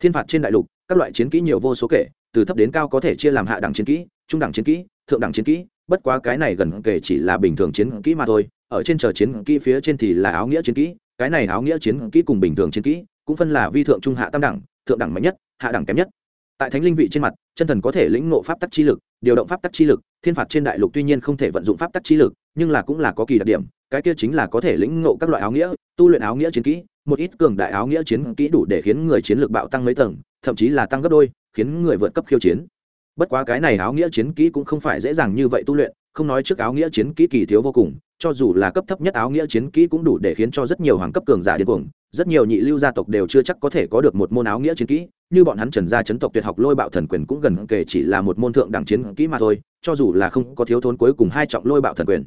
Thiên phạt trên đại lục, các loại chiến kỹ nhiều vô số kể từ thấp đến cao có thể chia làm hạ đẳng chiến kỹ, trung đẳng chiến kỹ, thượng đẳng chiến kỹ, bất quá cái này gần kể chỉ là bình thường chiến kỹ mà thôi, ở trên chờ chiến kỹ phía trên thì là áo nghĩa chiến kỹ, cái này áo nghĩa chiến kỹ cùng bình thường chiến kỹ cũng phân là vi thượng trung hạ tam đẳng, thượng đẳng mạnh nhất, hạ đẳng kém nhất. Tại thánh linh vị trên mặt, chân thần có thể lĩnh ngộ pháp tắc chi lực, điều động pháp tắc chi lực, thiên phạt trên đại lục tuy nhiên không thể vận dụng pháp tắc chi lực, nhưng là cũng là có kỳ đặc điểm, cái kia chính là có thể lĩnh ngộ các loại áo nghĩa, tu luyện áo nghĩa chiến kỹ, một ít cường đại áo nghĩa chiến kỹ đủ để khiến người chiến lược bạo tăng mấy tầng, thậm chí là tăng gấp đôi khiến người vượt cấp khiêu chiến. Bất quá cái này áo nghĩa chiến kỹ cũng không phải dễ dàng như vậy tu luyện, không nói trước áo nghĩa chiến kỹ kỳ thiếu vô cùng, cho dù là cấp thấp nhất áo nghĩa chiến kỹ cũng đủ để khiến cho rất nhiều hoàng cấp cường giả điên cuồng, rất nhiều nhị lưu gia tộc đều chưa chắc có thể có được một môn áo nghĩa chiến kỹ, như bọn hắn trần gia chấn tộc tuyệt học lôi bạo thần quyền cũng gần kể chỉ là một môn thượng đẳng chiến kỹ mà thôi, cho dù là không có thiếu thốn cuối cùng hai trọng lôi bạo thần quyền,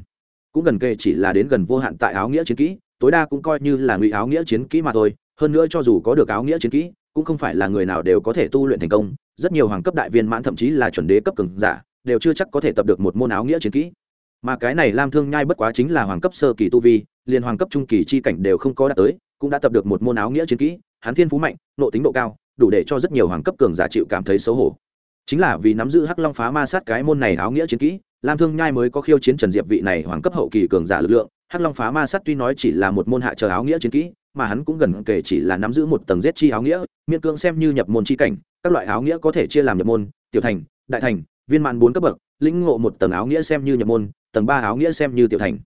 cũng gần kể chỉ là đến gần vô hạn tại áo nghĩa chiến kỹ, tối đa cũng coi như là ngụy áo nghĩa chiến kỹ mà thôi, hơn nữa cho dù có được áo nghĩa chiến kỹ cũng không phải là người nào đều có thể tu luyện thành công, rất nhiều hoàng cấp đại viên mãn thậm chí là chuẩn đế cấp cường giả, đều chưa chắc có thể tập được một môn áo nghĩa chiến kỹ. Mà cái này lam thương nhai bất quá chính là hoàng cấp sơ kỳ tu vi, liền hoàng cấp trung kỳ chi cảnh đều không có đạt tới, cũng đã tập được một môn áo nghĩa chiến kỹ, hắn thiên phú mạnh nộ tính độ cao, đủ để cho rất nhiều hoàng cấp cường giả chịu cảm thấy xấu hổ. Chính là vì nắm giữ hắc long phá ma sát cái môn này áo nghĩa chiến kỹ, lam thương nhai mới có khiêu chiến trần diệp vị này hoàng cấp hậu kỳ cường giả lực lượng hắc long phá ma sát tuy nói chỉ là một môn hạ chờ áo nghĩa chiến kỹ, mà hắn cũng gần kể chỉ là nắm giữ một tầng giết chi áo nghĩa, miễn cưỡng xem như nhập môn chi cảnh, các loại áo nghĩa có thể chia làm nhập môn, tiểu thành, đại thành, viên mãn bốn cấp bậc, lĩnh ngộ một tầng áo nghĩa xem như nhập môn, tầng ba áo nghĩa xem như tiểu thành.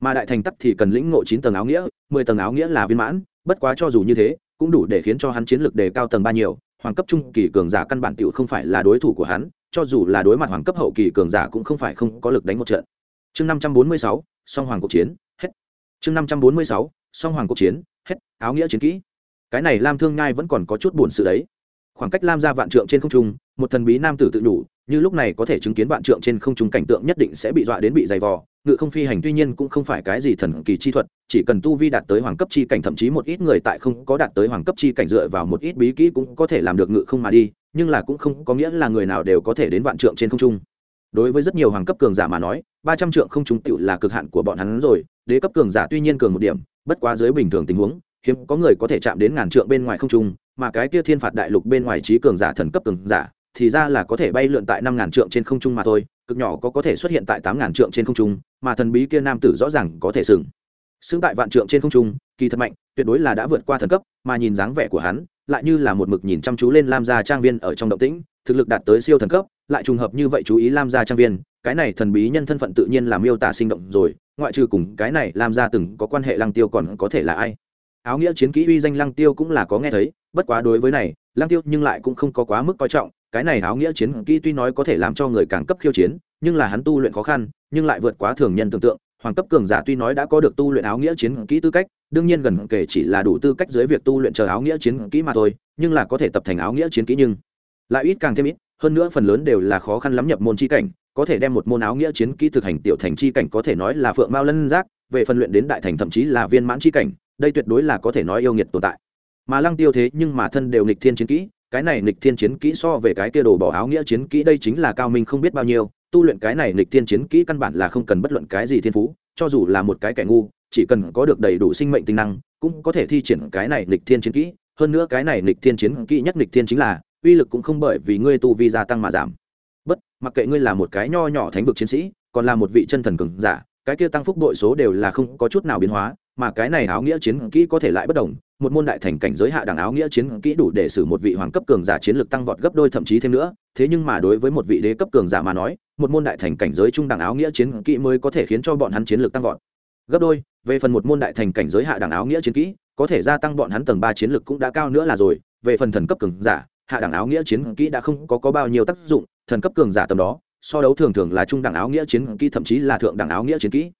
Mà đại thành tắc thì cần lĩnh ngộ chín tầng áo nghĩa, mười tầng áo nghĩa là viên mãn, bất quá cho dù như thế, cũng đủ để khiến cho hắn chiến lược đề cao tầng ba nhiều, hoàng cấp trung kỳ cường giả căn bản tiểu không phải là đối thủ của hắn, cho dù là đối mặt hoàng cấp hậu kỳ cường giả cũng không phải không có lực đánh một trận. Chương năm trăm bốn mươi sáu, song hoàng cuộc chiến chương năm trăm bốn mươi sáu, song hoàng cuộc chiến, hết, áo nghĩa chiến kỹ. Cái này lam thương Ngai vẫn còn có chút buồn sự đấy. Khoảng cách lam ra vạn trượng trên không trung, một thần bí nam tử tự đủ như lúc này có thể chứng kiến vạn trượng trên không trung cảnh tượng nhất định sẽ bị dọa đến bị dày vò. Ngự không phi hành tuy nhiên cũng không phải cái gì thần kỳ chi thuật, chỉ cần tu vi đạt tới hoàng cấp chi cảnh, thậm chí một ít người tại không có đạt tới hoàng cấp chi cảnh dựa vào một ít bí kỹ cũng có thể làm được ngự không mà đi, nhưng là cũng không có nghĩa là người nào đều có thể đến vạn trượng trên không trung. Đối với rất nhiều hoàng cấp cường giả mà nói, ba trăm trượng không trung tựu là cực hạn của bọn hắn rồi đế cấp cường giả tuy nhiên cường một điểm, bất quá dưới bình thường tình huống, hiếm có người có thể chạm đến ngàn trượng bên ngoài không trung, mà cái kia thiên phạt đại lục bên ngoài trí cường giả thần cấp cường giả, thì ra là có thể bay lượn tại năm ngàn trượng trên không trung mà thôi, cực nhỏ có có thể xuất hiện tại tám ngàn trượng trên không trung, mà thần bí kia nam tử rõ ràng có thể sừng. Xứng tại vạn trượng trên không trung, kỳ thật mạnh, tuyệt đối là đã vượt qua thần cấp, mà nhìn dáng vẻ của hắn, lại như là một mực nhìn chăm chú lên lam gia trang viên ở trong động tĩnh, thực lực đạt tới siêu thần cấp, lại trùng hợp như vậy chú ý lam gia trang viên, cái này thần bí nhân thân phận tự nhiên làm miêu tả sinh động rồi ngoại trừ cùng cái này làm ra từng có quan hệ lăng tiêu còn có thể là ai? Áo nghĩa chiến kỹ uy danh lăng tiêu cũng là có nghe thấy, bất quá đối với này, lăng tiêu nhưng lại cũng không có quá mức coi trọng, cái này áo nghĩa chiến kỹ tuy nói có thể làm cho người càng cấp khiêu chiến, nhưng là hắn tu luyện khó khăn, nhưng lại vượt quá thường nhân tưởng tượng, hoàng cấp cường giả tuy nói đã có được tu luyện áo nghĩa chiến kỹ tư cách, đương nhiên gần kể chỉ là đủ tư cách dưới việc tu luyện chờ áo nghĩa chiến kỹ mà thôi, nhưng là có thể tập thành áo nghĩa chiến kỹ nhưng lại ít càng thêm ít, hơn nữa phần lớn đều là khó khăn lắm nhập môn chi cảnh có thể đem một môn áo nghĩa chiến kỹ thực hành tiểu thành chi cảnh có thể nói là phượng mao lân giác, về phần luyện đến đại thành thậm chí là viên mãn chi cảnh, đây tuyệt đối là có thể nói yêu nghiệt tồn tại. Mà lăng tiêu thế nhưng mà thân đều nghịch thiên chiến kỹ, cái này nghịch thiên chiến kỹ so về cái kia đồ bỏ áo nghĩa chiến kỹ đây chính là cao minh không biết bao nhiêu, tu luyện cái này nghịch thiên chiến kỹ căn bản là không cần bất luận cái gì thiên phú, cho dù là một cái kẻ ngu, chỉ cần có được đầy đủ sinh mệnh tinh năng, cũng có thể thi triển cái này nghịch thiên chiến kỹ. Hơn nữa cái này nghịch thiên chiến kỹ nhất nghịch thiên chính là, uy lực cũng không bởi vì ngươi tu vi gia tăng mà giảm mặc kệ ngươi là một cái nho nhỏ thánh vực chiến sĩ còn là một vị chân thần cường giả cái kia tăng phúc đội số đều là không có chút nào biến hóa mà cái này áo nghĩa chiến kỹ có thể lại bất đồng một môn đại thành cảnh giới hạ đẳng áo nghĩa chiến kỹ đủ để xử một vị hoàng cấp cường giả chiến lược tăng vọt gấp đôi thậm chí thêm nữa thế nhưng mà đối với một vị đế cấp cường giả mà nói một môn đại thành cảnh giới trung đẳng áo nghĩa chiến kỹ mới có thể khiến cho bọn hắn chiến lược tăng vọt. Gấp đôi về phần một môn đại thành cảnh giới hạ đẳng áo nghĩa chiến kỹ có thể gia tăng bọn hắn tầng ba chiến lược cũng đã cao nữa là rồi về phần thần cấp cường giả hạ đẳng áo nghĩa chiến kỹ đã không có, có bao nhiêu tác dụng thần cấp cường giả tầm đó, so đấu thường thường là trung đẳng áo nghĩa chiến kỹ, thậm chí là thượng đẳng áo nghĩa chiến kỹ.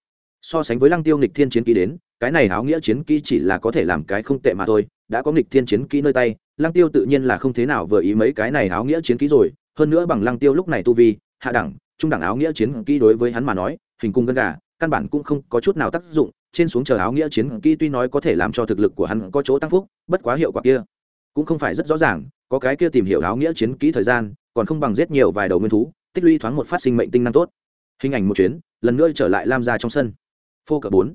So sánh với lăng tiêu nghịch thiên chiến kỹ đến, cái này áo nghĩa chiến kỹ chỉ là có thể làm cái không tệ mà thôi, đã có nghịch thiên chiến kỹ nơi tay, lăng tiêu tự nhiên là không thế nào vừa ý mấy cái này áo nghĩa chiến kỹ rồi, hơn nữa bằng lăng tiêu lúc này tu vi, hạ đẳng, trung đẳng áo nghĩa chiến kỹ đối với hắn mà nói, hình cung gân gà, căn bản cũng không có chút nào tác dụng, trên xuống chờ áo nghĩa chiến kỹ tuy nói có thể làm cho thực lực của hắn có chỗ tăng phúc, bất quá hiệu quả kia cũng không phải rất rõ ràng, có cái kia tìm hiểu áo nghĩa chiến kỹ thời gian còn không bằng giết nhiều vài đầu nguyên thú, tích lũy thoáng một phát sinh mệnh tinh năng tốt. Hình ảnh một chuyến, lần nữa trở lại lam ra trong sân. Phô cờ bốn.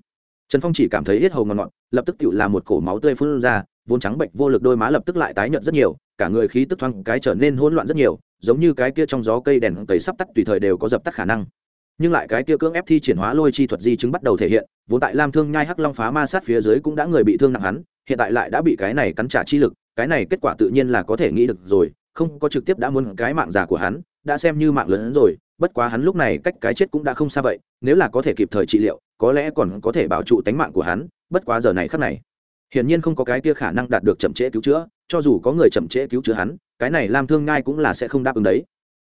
Trần phong chỉ cảm thấy hết hầu ngọt ngọt, lập tức tự làm một cổ máu tươi phun ra, vốn trắng bệnh vô lực đôi má lập tức lại tái nhợt rất nhiều, cả người khí tức thoáng cái trở nên hỗn loạn rất nhiều, giống như cái kia trong gió cây đèn cầy sắp tắt tùy thời đều có dập tắt khả năng. Nhưng lại cái kia cưỡng ép thi triển hóa lôi chi thuật di chứng bắt đầu thể hiện, vốn tại lam thương nhai hắc long phá ma sát phía dưới cũng đã người bị thương nặng hắn, hiện tại lại đã bị cái này cắn trả chi lực, cái này kết quả tự nhiên là có thể nghĩ được rồi không có trực tiếp đã muốn cái mạng giả của hắn, đã xem như mạng lớn hơn rồi, bất quá hắn lúc này cách cái chết cũng đã không xa vậy, nếu là có thể kịp thời trị liệu, có lẽ còn có thể bảo trụ tánh mạng của hắn, bất quá giờ này khắc này, hiển nhiên không có cái kia khả năng đạt được chậm trễ cứu chữa, cho dù có người chậm trễ cứu chữa hắn, cái này làm thương ngai cũng là sẽ không đáp ứng đấy.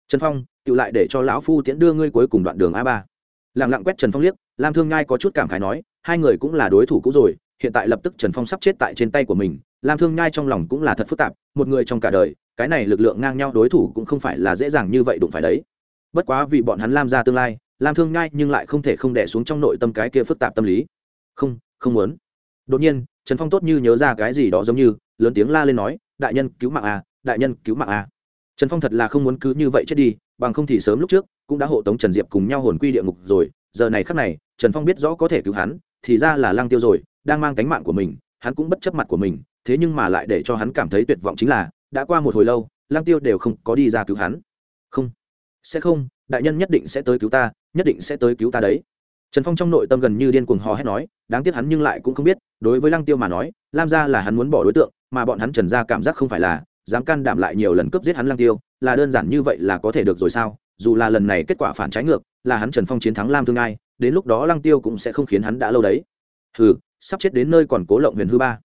Trần phong tự lại để cho lão phu tiễn đưa ngươi cuối cùng đoạn đường a ba. Lẳng lặng quét trần phong liếc, lam thương ngai có chút cảm khái nói, hai người cũng là đối thủ cũ rồi, hiện tại lập tức trần phong sắp chết tại trên tay của mình lam thương nhai trong lòng cũng là thật phức tạp một người trong cả đời cái này lực lượng ngang nhau đối thủ cũng không phải là dễ dàng như vậy đụng phải đấy. Bất quá vì bọn hắn lam ra tương lai lam thương nhai nhưng lại không thể không đẻ xuống trong nội tâm cái kia phức tạp tâm lý. Không không muốn. Đột nhiên trần phong tốt như nhớ ra cái gì đó giống như lớn tiếng la lên nói đại nhân cứu mạng à, đại nhân cứu mạng à. trần phong thật là không muốn cứ như vậy chết đi bằng không thì sớm lúc trước cũng đã hộ tống trần diệp cùng nhau hồn quy địa ngục rồi giờ này khắc này trần phong biết rõ có thể cứu hắn thì ra là lăng tiêu rồi đang mang cánh mạng của mình hắn cũng bất chấp mặt của mình thế nhưng mà lại để cho hắn cảm thấy tuyệt vọng chính là, đã qua một hồi lâu Lang tiêu đều không có đi ra cứu hắn. Không. Sẽ không, đại nhân nhất định sẽ tới cứu ta, nhất định sẽ tới cứu ta đấy. Trần phong trong nội tâm gần như điên cuồng hò hét nói, đáng tiếc hắn nhưng lại cũng không biết, đối với lăng tiêu mà nói, lam gia là hắn muốn bỏ đối tượng, mà bọn hắn trần gia cảm giác không phải là, dám can đảm lại nhiều lần cướp giết hắn lăng tiêu, là đơn giản như vậy là có thể được rồi sao? Dù là lần này kết quả phản trái ngược, là hắn trần phong chiến thắng lam thương ai, đến lúc đó lăng tiêu cũng sẽ không khiến hắn đã lâu đấy. Hừ, sắp chết đến nơi còn cố lộng huyền hư ba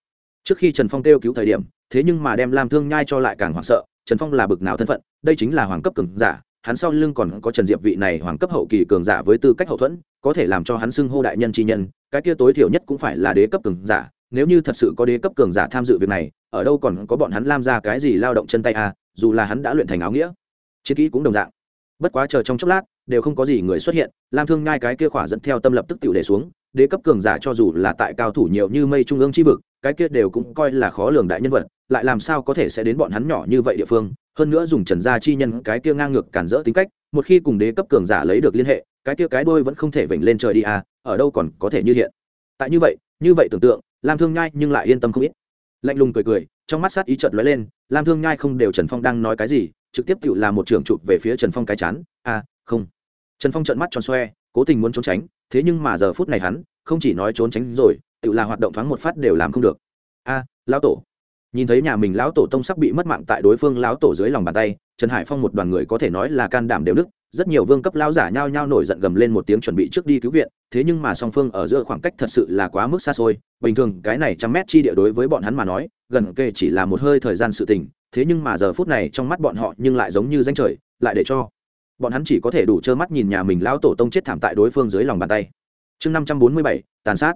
trước khi trần phong kêu cứu thời điểm, thế nhưng mà đem lam thương nhai cho lại càng hoảng sợ, trần phong là bực nào thân phận, đây chính là hoàng cấp cường giả, hắn sau lưng còn có trần diệp vị này hoàng cấp hậu kỳ cường giả với tư cách hậu thuẫn, có thể làm cho hắn xưng hô đại nhân chi nhân, cái kia tối thiểu nhất cũng phải là đế cấp cường giả, nếu như thật sự có đế cấp cường giả tham dự việc này, ở đâu còn có bọn hắn làm ra cái gì lao động chân tay à dù là hắn đã luyện thành áo nghĩa. Chiến kỹ cũng đồng dạng. Bất quá chờ trong chốc lát, đều không có gì người xuất hiện, lam thương ngai cái kia khỏa dẫn theo tâm lập tức tự để xuống đế cấp cường giả cho dù là tại cao thủ nhiều như mây trung ương chi vực, cái kia đều cũng coi là khó lường đại nhân vật, lại làm sao có thể sẽ đến bọn hắn nhỏ như vậy địa phương, hơn nữa dùng trần gia chi nhân cái kia ngang ngược cản rỡ tính cách, một khi cùng đế cấp cường giả lấy được liên hệ, cái kia cái đôi vẫn không thể vểnh lên trời đi à ở đâu còn có thể như hiện. Tại như vậy như vậy tưởng tượng, lam thương nhai nhưng lại yên tâm không ít. Lạnh lùng cười cười, trong mắt sát ý chợt lóe lên, lam thương nhai không đều trần phong đang nói cái gì, trực tiếp tự là một trường chụp về phía trần phong cái chán à không. Trần phong trợn mắt tròn xoe cố tình muốn trốn tránh, thế nhưng mà giờ phút này hắn không chỉ nói trốn tránh rồi, tự là hoạt động thoáng một phát đều làm không được. A, lão tổ. Nhìn thấy nhà mình lão tổ tông sắp bị mất mạng tại đối phương lão tổ dưới lòng bàn tay, trần hải phong một đoàn người có thể nói là can đảm đều đức rất nhiều vương cấp lão giả nhao nhao nổi giận gầm lên một tiếng chuẩn bị trước đi cứu viện, thế nhưng mà song phương ở giữa khoảng cách thật sự là quá mức xa xôi, bình thường cái này trăm mét chi địa đối với bọn hắn mà nói, gần kề chỉ là một hơi thời gian sự tình, thế nhưng mà giờ phút này trong mắt bọn họ nhưng lại giống như danh trời, lại để cho bọn hắn chỉ có thể đủ trơ mắt nhìn nhà mình lão tổ tông chết thảm tại đối phương dưới lòng bàn tay. Chương năm trăm bốn mươi bảy, tàn sát.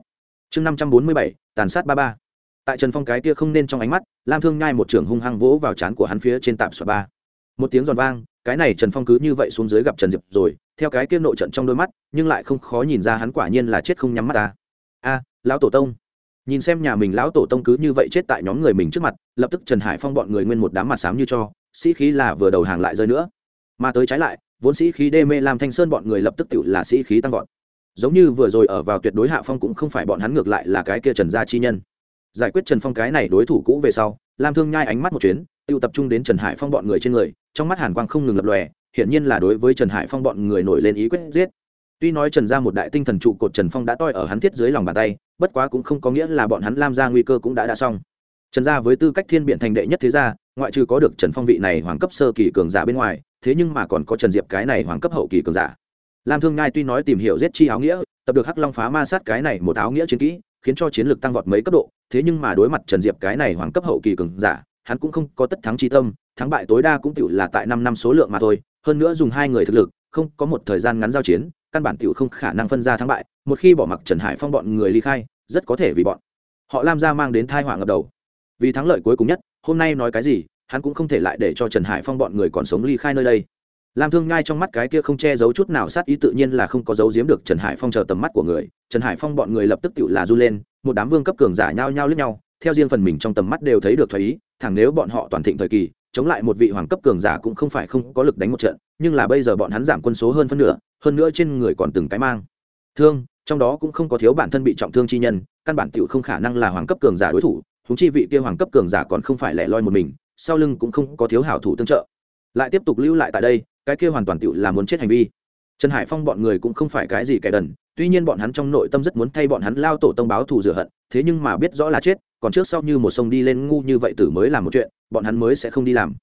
Chương năm trăm bốn mươi bảy, tàn sát ba ba. Tại trần phong cái kia không nên trong ánh mắt, lam thương nhai một trưởng hung hăng vỗ vào trán của hắn phía trên tạm xoa ba. Một tiếng giòn vang, cái này trần phong cứ như vậy xuống dưới gặp trần diệp rồi, theo cái kia nội trận trong đôi mắt, nhưng lại không khó nhìn ra hắn quả nhiên là chết không nhắm mắt ta. A, lão tổ tông. Nhìn xem nhà mình lão tổ tông cứ như vậy chết tại nhóm người mình trước mặt, lập tức trần hải phong bọn người nguyên một đám mặt xám như cho, sĩ khí là vừa đầu hàng lại rơi nữa. Mà tới trái lại vốn sĩ khí đê mê làm thanh sơn bọn người lập tức tự là sĩ khí tăng vọt. Giống như vừa rồi ở vào tuyệt đối hạ phong cũng không phải bọn hắn ngược lại là cái kia trần gia chi nhân. Giải quyết trần phong cái này đối thủ cũ về sau, lam thương nhai ánh mắt một chuyến tự tập trung đến trần hải phong bọn người trên người, trong mắt hàn quang không ngừng lập lòe, hiển nhiên là đối với trần hải phong bọn người nổi lên ý quyết giết. Tuy nói trần ra một đại tinh thần trụ cột trần phong đã toi ở hắn thiết dưới lòng bàn tay, bất quá cũng không có nghĩa là bọn hắn lam ra nguy cơ cũng đã đã xong. Trần gia với tư cách thiên biện thành đệ nhất thế gia, ngoại trừ có được trần phong vị này hoàng cấp sơ kỳ cường giả bên ngoài thế nhưng mà còn có trần diệp cái này hoàng cấp hậu kỳ cường giả. Lam thương ngai tuy nói tìm hiểu giết chi áo nghĩa, tập được hắc long phá ma sát cái này một áo nghĩa chiến kỹ, khiến cho chiến lược tăng vọt mấy cấp độ, thế nhưng mà đối mặt trần diệp cái này hoàng cấp hậu kỳ cường giả, hắn cũng không có tất thắng chi tâm, thắng bại tối đa cũng tựu là tại năm năm số lượng mà thôi, hơn nữa dùng hai người thực lực, không có một thời gian ngắn giao chiến, căn bản tựu không khả năng phân ra thắng bại, một khi bỏ mặc trần hải phong bọn người ly khai, rất có thể vì bọn họ lam ra mang đến thai họa ngập đầu. Vì thắng lợi cuối cùng nhất, hôm nay nói cái gì hắn cũng không thể lại để cho trần hải phong bọn người còn sống ly khai nơi đây. Lam thương ngai trong mắt cái kia không che giấu chút nào sát ý tự nhiên là không có giấu giếm được trần hải phong chờ tầm mắt của người. Trần hải phong bọn người lập tức tự là du lên, một đám vương cấp cường giả nhao nhao lướt nhau, theo riêng phần mình trong tầm mắt đều thấy được thoái ý, thẳng nếu bọn họ toàn thịnh thời kỳ, chống lại một vị hoàng cấp cường giả cũng không phải không có lực đánh một trận, nhưng là bây giờ bọn hắn giảm quân số hơn phân nửa, hơn nữa trên người còn từng cái mang. Thương, trong đó cũng không có thiếu bản thân bị trọng thương chi nhân, căn bản tựu không khả năng là hoàng cấp cường giả đối thủ húng chi vị kia hoàng cấp cường giả còn không phải lẻ loi một mình sau lưng cũng không có thiếu hảo thủ tương trợ. Lại tiếp tục lưu lại tại đây, cái kia hoàn toàn tựu là muốn chết hành vi. Trần hải phong bọn người cũng không phải cái gì kẻ đần, tuy nhiên bọn hắn trong nội tâm rất muốn thay bọn hắn lao tổ tông báo thù rửa hận, thế nhưng mà biết rõ là chết, còn trước sau như một sông đi lên ngu như vậy tử mới làm một chuyện, bọn hắn mới sẽ không đi làm.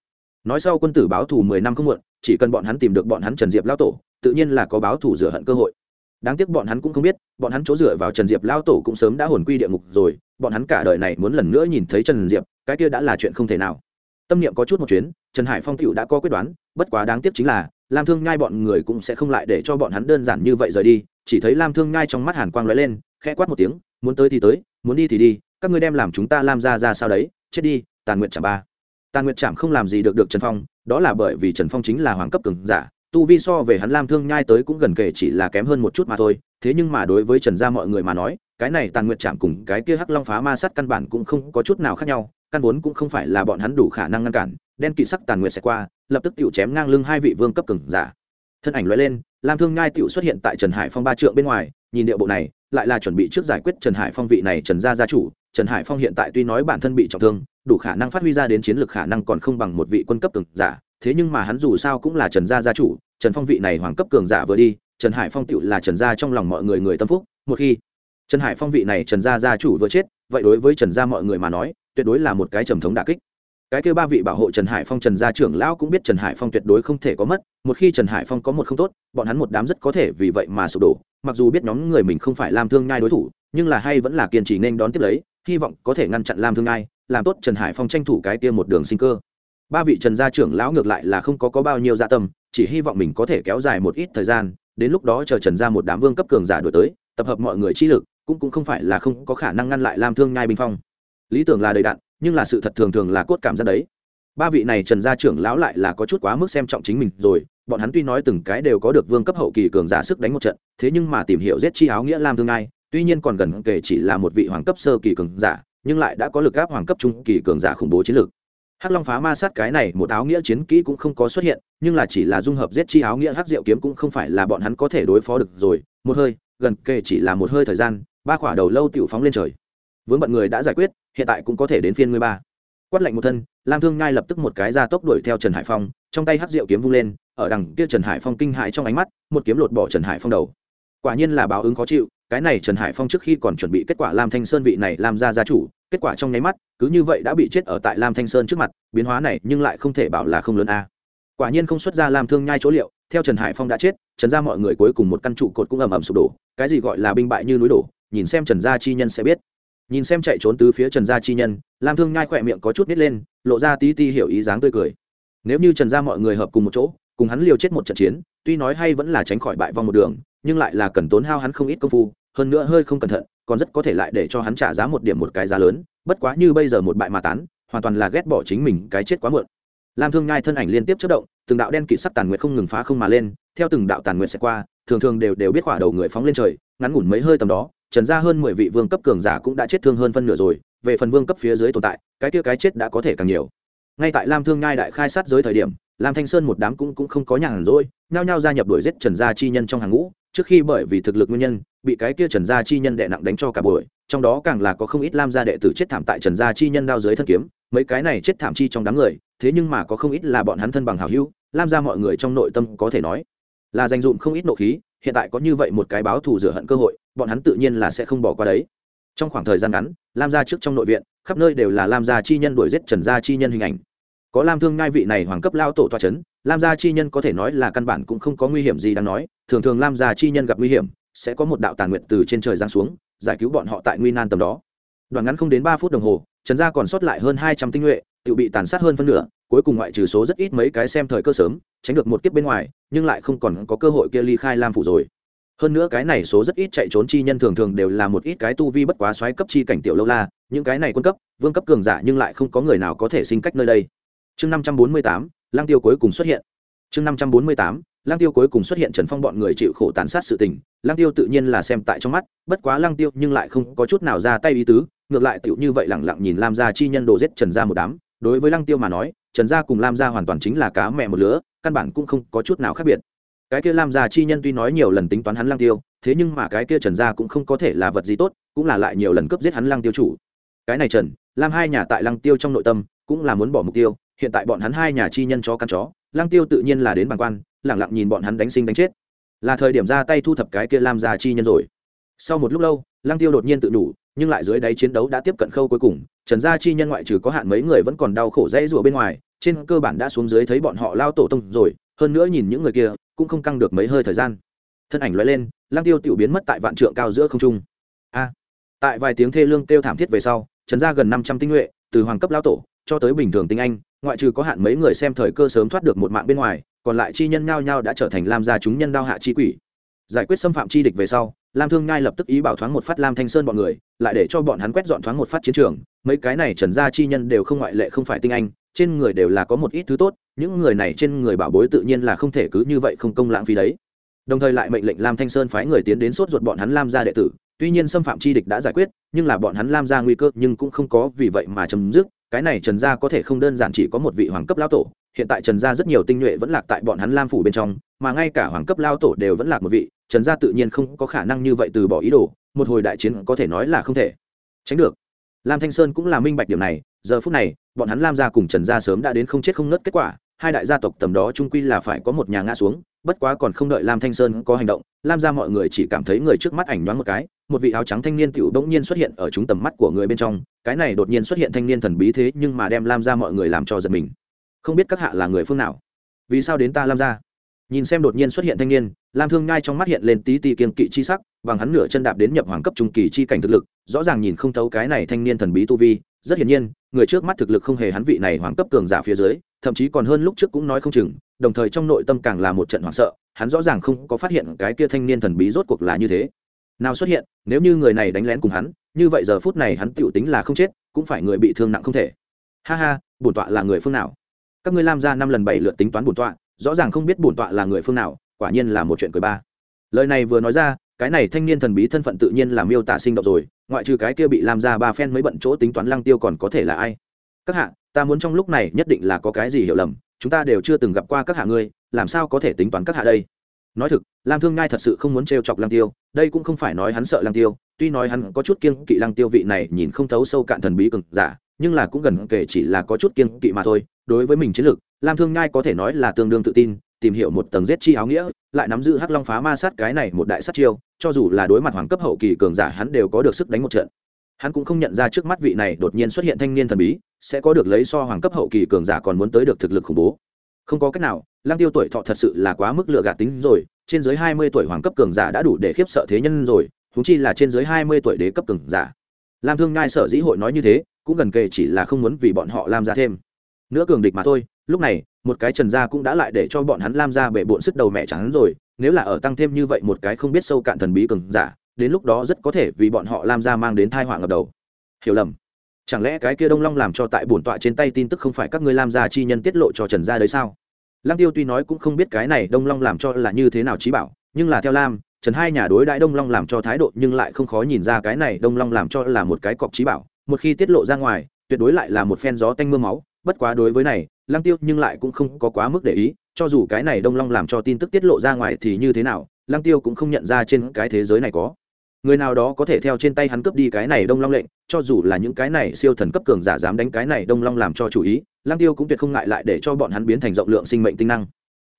Nói sau quân tử báo thù mười năm không muộn, chỉ cần bọn hắn tìm được bọn hắn trần diệp lao tổ, tự nhiên là có báo thù rửa hận cơ hội. Đáng tiếc bọn hắn cũng không biết, bọn hắn chỗ dựa vào trần diệp lao tổ cũng sớm đã hồn quy địa ngục rồi, bọn hắn cả đời này muốn lần nữa nhìn thấy trần diệp, cái kia đã là chuyện không thể nào tâm niệm có chút một chuyến, trần hải phong tựu đã có quyết đoán, bất quá đáng tiếc chính là, lam thương nhai bọn người cũng sẽ không lại để cho bọn hắn đơn giản như vậy rời đi, chỉ thấy lam thương nhai trong mắt hàn quang lóe lên, khẽ quát một tiếng, muốn tới thì tới, muốn đi thì đi, các ngươi đem làm chúng ta lam ra ra sao đấy, chết đi, tàn nguyện chạm ba. Tàn nguyện chạm không làm gì được được trần phong, đó là bởi vì trần phong chính là hoàng cấp cường giả, tu vi so về hắn lam thương nhai tới cũng gần kể chỉ là kém hơn một chút mà thôi, thế nhưng mà đối với trần gia mọi người mà nói, cái này tàn nguyện chạm cùng cái kia hắc long phá ma sát căn bản cũng không có chút nào khác nhau căn vốn cũng không phải là bọn hắn đủ khả năng ngăn cản, đen kỵ sắc tàn nguyệt sẽ qua, lập tức tiểu chém ngang lưng hai vị vương cấp cường giả. Thân ảnh loại lên, lam thương ngai tiểu xuất hiện tại trần hải phong ba trượng bên ngoài, nhìn điệu bộ này, lại là chuẩn bị trước giải quyết trần hải phong vị này trần gia gia chủ. Trần hải phong hiện tại tuy nói bản thân bị trọng thương, đủ khả năng phát huy ra đến chiến lược khả năng còn không bằng một vị quân cấp cường giả, thế nhưng mà hắn dù sao cũng là trần gia gia chủ, trần phong vị này hoàng cấp cường giả vừa đi, trần hải phong tựu là trần gia trong lòng mọi người người tâm phúc, một khi trần hải phong vị này trần gia gia chủ vừa chết vậy đối với trần gia mọi người mà nói tuyệt đối là một cái trầm thống đà kích. Cái kêu ba vị bảo hộ trần hải phong trần gia trưởng lão cũng biết trần hải phong tuyệt đối không thể có mất một khi trần hải phong có một không tốt bọn hắn một đám rất có thể vì vậy mà sụp đổ. Mặc dù biết nhóm người mình không phải làm thương nhai đối thủ nhưng là hay vẫn là kiên trì nên đón tiếp lấy hy vọng có thể ngăn chặn làm thương nhai làm tốt trần hải phong tranh thủ cái kia một đường sinh cơ. Ba vị trần gia trưởng lão ngược lại là không có, có bao nhiêu dạ tâm chỉ hy vọng mình có thể kéo dài một ít thời gian đến lúc đó chờ trần ra một đám vương cấp cường giả đổi tới tập hợp mọi người chi lực cũng cũng không phải là không có khả năng ngăn lại lam thương nhai binh phong. Lý tưởng là đầy đạn nhưng là sự thật thường thường là cốt cảm giác đấy. Ba vị này trần gia trưởng lão lại là có chút quá mức xem trọng chính mình rồi, bọn hắn tuy nói từng cái đều có được vương cấp hậu kỳ cường giả sức đánh một trận, thế nhưng mà tìm hiểu giết chi áo nghĩa lam thương nhai, tuy nhiên còn gần kể chỉ là một vị hoàng cấp sơ kỳ cường giả, nhưng lại đã có lực áp hoàng cấp trung kỳ cường giả khủng bố chiến lược hắc long phá ma sát cái này một áo nghĩa chiến kỹ cũng không có xuất hiện, nhưng là chỉ là dung hợp giết chi áo nghĩa hắc diệu kiếm cũng không phải là bọn hắn có thể đối phó được rồi. Một hơi, gần kề chỉ là một hơi thời gian ba khỏa đầu lâu tiểu phóng lên trời. Vướng bận người đã giải quyết, hiện tại cũng có thể đến phiên ngươi ba. Quát lạnh một thân, lam thương ngai lập tức một cái ra tốc đuổi theo trần hải phong, trong tay hắc diệu kiếm vung lên, ở đằng kia trần hải phong kinh hại trong ánh mắt, một kiếm lột bỏ trần hải phong đầu. Quả nhiên là báo ứng khó chịu, cái này trần hải phong trước khi còn chuẩn bị kết quả lam thanh sơn vị này làm ra gia chủ, kết quả trong nháy mắt, cứ như vậy đã bị chết ở tại lam thanh sơn trước mặt, biến hóa này nhưng lại không thể bảo là không lớn a. Quả nhiên không xuất ra lam thương nhai chỗ liệu, theo trần hải phong đã chết, trần gia mọi người cuối cùng một căn trụ cột cũng ầm ầm sụp đổ, cái gì gọi là binh bại như núi đổ nhìn xem trần gia chi nhân sẽ biết. Nhìn xem chạy trốn từ phía trần gia chi nhân, lam thương nhai khỏe miệng có chút nít lên, lộ ra tí ti hiểu ý dáng tươi cười. Nếu như trần gia mọi người hợp cùng một chỗ, cùng hắn liều chết một trận chiến, tuy nói hay vẫn là tránh khỏi bại vong một đường, nhưng lại là cần tốn hao hắn không ít công phu, hơn nữa hơi không cẩn thận, còn rất có thể lại để cho hắn trả giá một điểm một cái giá lớn, bất quá như bây giờ một bại mà tán, hoàn toàn là ghét bỏ chính mình cái chết quá muộn. Lam thương nhai thân ảnh liên tiếp chất động, từng đạo đen kịt sắc tàn nguyệt không ngừng phá không mà lên, theo từng đạo tàn nguyệt sẽ qua, thường thường đều đều biết khỏa đầu người phóng lên trời, ngắn ngủn mấy hơi tầm đó trần ra hơn mười vị vương cấp cường giả cũng đã chết thương hơn phân nửa rồi, về phần vương cấp phía dưới tồn tại, cái kia cái chết đã có thể càng nhiều. Ngay tại lam thương nhai đại khai sát giới thời điểm, lam thanh sơn một đám cũng cũng không có nhàn rỗi, nhao nhao gia nhập đuổi giết trần gia chi nhân trong hàng ngũ, trước khi bởi vì thực lực nguyên nhân, bị cái kia trần gia chi nhân đệ nặng đánh cho cả buổi, trong đó càng là có không ít lam gia đệ tử chết thảm tại trần gia chi nhân đao dưới thân kiếm, mấy cái này chết thảm chi trong đám người, thế nhưng mà có không ít là bọn hắn thân bằng hào hữu, lam gia mọi người trong nội tâm có thể nói là dành dụm không ít nộ khí, hiện tại có như vậy một cái báo thù rửa hận cơ hội bọn hắn tự nhiên là sẽ không bỏ qua đấy. Trong khoảng thời gian ngắn, lam gia trước trong nội viện, khắp nơi đều là lam gia chi nhân đuổi giết trần gia chi nhân hình ảnh. Có lam thương ngai vị này hoàng cấp lao tổ toa c h ấ n lam gia chi nhân có thể nói là căn bản cũng không có nguy hiểm gì đáng nói, thường thường lam gia chi nhân gặp nguy hiểm, sẽ có một đạo tàn nguyện từ trên trời giáng xuống, giải cứu bọn họ tại nguy nan tầm đó. Đoạn ngắn không đến ba phút đồng hồ, trần gia còn sót lại hơn hai trăm tinh nhuệ, tự bị tàn sát hơn phân nửa, cuối cùng ngoại trừ số rất ít mấy cái xem thời cơ sớm, tránh được một kiếp bên ngoài, nhưng lại không còn có cơ hội kia ly khai lam phủ rồi hơn nữa cái này số rất ít chạy trốn chi nhân thường thường đều là một ít cái tu vi bất quá xoáy cấp chi cảnh tiểu lâu la, những cái này quân cấp, vương cấp cường giả nhưng lại không có người nào có thể sinh cách nơi đây. Chương năm trăm bốn mươi tám lang tiêu cuối cùng xuất hiện. Chương năm trăm bốn mươi tám lang tiêu cuối cùng xuất hiện trần phong bọn người chịu khổ tàn sát sự tình lang tiêu tự nhiên là xem tại trong mắt, bất quá lang tiêu nhưng lại không có chút nào ra tay ý tứ, ngược lại tựu như vậy lẳng lặng nhìn lam gia chi nhân đồ giết trần gia một đám, đối với lang tiêu mà nói, trần gia cùng lam gia hoàn toàn chính là cá mẹ một lứa, căn bản cũng không có chút nào khác biệt cái kia lam gia chi nhân tuy nói nhiều lần tính toán hắn lang tiêu, thế nhưng mà cái kia trần gia cũng không có thể là vật gì tốt, cũng là lại nhiều lần cướp giết hắn lang tiêu chủ. Cái này trần, lam hai nhà tại lang tiêu trong nội tâm, cũng là muốn bỏ mục tiêu, hiện tại bọn hắn hai nhà chi nhân chó căn chó lang tiêu tự nhiên là đến bàn quan lẳng lặng nhìn bọn hắn đánh sinh đánh chết. Là thời điểm ra tay thu thập cái kia lam gia chi nhân rồi. Sau một lúc lâu lang tiêu đột nhiên tự đủ, nhưng lại dưới đáy chiến đấu đã tiếp cận khâu cuối cùng, trần gia chi nhân ngoại trừ có hạn mấy người vẫn còn đau khổ dãy rủa bên ngoài, trên cơ bản đã xuống dưới thấy bọn họ lao tổ tông rồi, hơn nữa nhìn những người kia cũng không căng được mấy hơi thời gian. Thân ảnh lóe lên lang tiêu tiểu biến mất tại vạn trượng cao giữa không trung. A! Tại vài tiếng thê lương kêu thảm thiết về sau, trần gia gần năm trăm tinh nhuệ, từ hoàng cấp lao tổ, cho tới bình thường tinh anh, ngoại trừ có hạn mấy người xem thời cơ sớm thoát được một mạng bên ngoài, còn lại chi nhân nhao nhao đã trở thành lam gia chúng nhân đao hạ chi quỷ. Giải quyết xâm phạm chi địch về sau, lam thương ngai lập tức ý bảo thoáng một phát lam thanh sơn bọn người, lại để cho bọn hắn quét dọn thoáng một phát chiến trường. Mấy cái này trần gia chi nhân đều không ngoại lệ không phải tinh anh trên người đều là có một ít thứ tốt, những người này trên người bảo bối tự nhiên là không thể cứ như vậy không công lãng phí đấy. Đồng thời lại mệnh lệnh lam thanh sơn phái người tiến đến sốt ruột bọn hắn lam gia đệ tử, tuy nhiên xâm phạm chi địch đã giải quyết, nhưng là bọn hắn lam gia nguy cơ nhưng cũng không có vì vậy mà chấm dứt. Cái này trần gia có thể không đơn giản chỉ có một vị hoàng cấp lao tổ, hiện tại trần gia rất nhiều tinh nhuệ vẫn lạc tại bọn hắn lam phủ bên trong, mà ngay cả hoàng cấp lao tổ đều vẫn lạc một vị, trần gia tự nhiên không có khả năng như vậy từ bỏ ý đồ, một hồi đại chiến có thể nói là không thể. Tránh được. Lam thanh sơn cũng là minh bạch điểm này giờ phút này, bọn hắn lam gia cùng trần gia sớm đã đến không chết không nớt kết quả, hai đại gia tộc tầm đó trung quy là phải có một nhà ngã xuống, bất quá còn không đợi lam thanh sơn có hành động, lam gia mọi người chỉ cảm thấy người trước mắt ảnh đoán một cái, một vị áo trắng thanh niên tiểu bỗng nhiên xuất hiện ở chúng tầm mắt của người bên trong, cái này đột nhiên xuất hiện thanh niên thần bí thế nhưng mà đem lam gia mọi người làm cho giật mình. Không biết các hạ là người phương nào? Vì sao đến ta lam gia? Nhìn xem đột nhiên xuất hiện thanh niên, lam thương ngai trong mắt hiện lên tí tí kiên kỵ chi sắc, bằng hắn nửa chân đạp đến nhập hoàng cấp trung kỳ chi cảnh thực lực, rõ ràng nhìn không thấu cái này thanh niên thần bí tu vi rất hiển nhiên, người trước mắt thực lực không hề hắn vị này hoàng cấp cường giả phía dưới, thậm chí còn hơn lúc trước cũng nói không chừng, đồng thời trong nội tâm càng là một trận hoảng sợ, hắn rõ ràng không có phát hiện cái kia thanh niên thần bí rốt cuộc là như thế. Nào xuất hiện, nếu như người này đánh lén cùng hắn, như vậy giờ phút này hắn tựu tính là không chết, cũng phải người bị thương nặng không thể. Ha ha, bổn tọa là người phương nào? Các ngươi làm ra năm lần bảy lượt tính toán bổn tọa, rõ ràng không biết bổn tọa là người phương nào, quả nhiên là một chuyện cười ba. Lời này vừa nói ra cái này thanh niên thần bí thân phận tự nhiên là miêu tả sinh động rồi, ngoại trừ cái kia bị làm ra ba phen mới bận chỗ tính toán lăng tiêu còn có thể là ai? Các hạ, ta muốn trong lúc này nhất định là có cái gì hiểu lầm, chúng ta đều chưa từng gặp qua các hạ ngươi, làm sao có thể tính toán các hạ đây? Nói thực, lam thương ngai thật sự không muốn trêu chọc lăng tiêu, đây cũng không phải nói hắn sợ lăng tiêu, tuy nói hắn có chút kiêng kỵ lăng tiêu vị này nhìn không thấu sâu cạn thần bí cực giả, nhưng là cũng gần kể chỉ là có chút kiêng kỵ mà thôi, đối với mình chiến lược, lam thương ngai có thể nói là tương đương tự tin tìm hiểu một tầng giết chi áo nghĩa, lại nắm giữ hắc long phá ma sát cái này một đại sát chiêu, cho dù là đối mặt hoàng cấp hậu kỳ cường giả, hắn đều có được sức đánh một trận. Hắn cũng không nhận ra trước mắt vị này đột nhiên xuất hiện thanh niên thần bí, sẽ có được lấy so hoàng cấp hậu kỳ cường giả còn muốn tới được thực lực khủng bố. Không có cách nào lang tiêu tuổi thọ thật sự là quá mức lựa gạt tính rồi, trên dưới hai mươi tuổi hoàng cấp cường giả đã đủ để khiếp sợ thế nhân rồi thúng chi là trên dưới hai mươi tuổi đế cấp cường giả. Lam thương ngai sở dĩ hội nói như thế, cũng gần kề chỉ là không muốn vì bọn họ làm ra thêm. Nữa cường địch mà thôi lúc này, một cái trần gia cũng đã lại để cho bọn hắn lam ra bể bộn sức đầu mẹ trắng rồi, nếu là ở tăng thêm như vậy một cái không biết sâu cạn thần bí cường giả, đến lúc đó rất có thể vì bọn họ lam ra mang đến thai họa ngập đầu. Hiểu lầm. Chẳng lẽ cái kia đông long làm cho tại bổn tọa trên tay tin tức không phải các ngươi lam gia chi nhân tiết lộ cho trần gia đấy sao? Lăng tiêu tuy nói cũng không biết cái này đông long làm cho là như thế nào trí bảo, nhưng là theo lam, trần hai nhà đối đãi đông long làm cho thái độ nhưng lại không khó nhìn ra cái này đông long làm cho là một cái cọc trí bảo, một khi tiết lộ ra ngoài, tuyệt đối lại là một phen gió tanh mưa máu, bất quá đối với này lăng tiêu nhưng lại cũng không có quá mức để ý, cho dù cái này đông long làm cho tin tức tiết lộ ra ngoài thì như thế nào, lăng tiêu cũng không nhận ra trên cái thế giới này có. Người nào đó có thể theo trên tay hắn cướp đi cái này đông long lệnh, cho dù là những cái này siêu thần cấp cường giả dám đánh cái này đông long làm cho chủ ý, lăng tiêu cũng tuyệt không ngại lại để cho bọn hắn biến thành rộng lượng sinh mệnh tinh năng.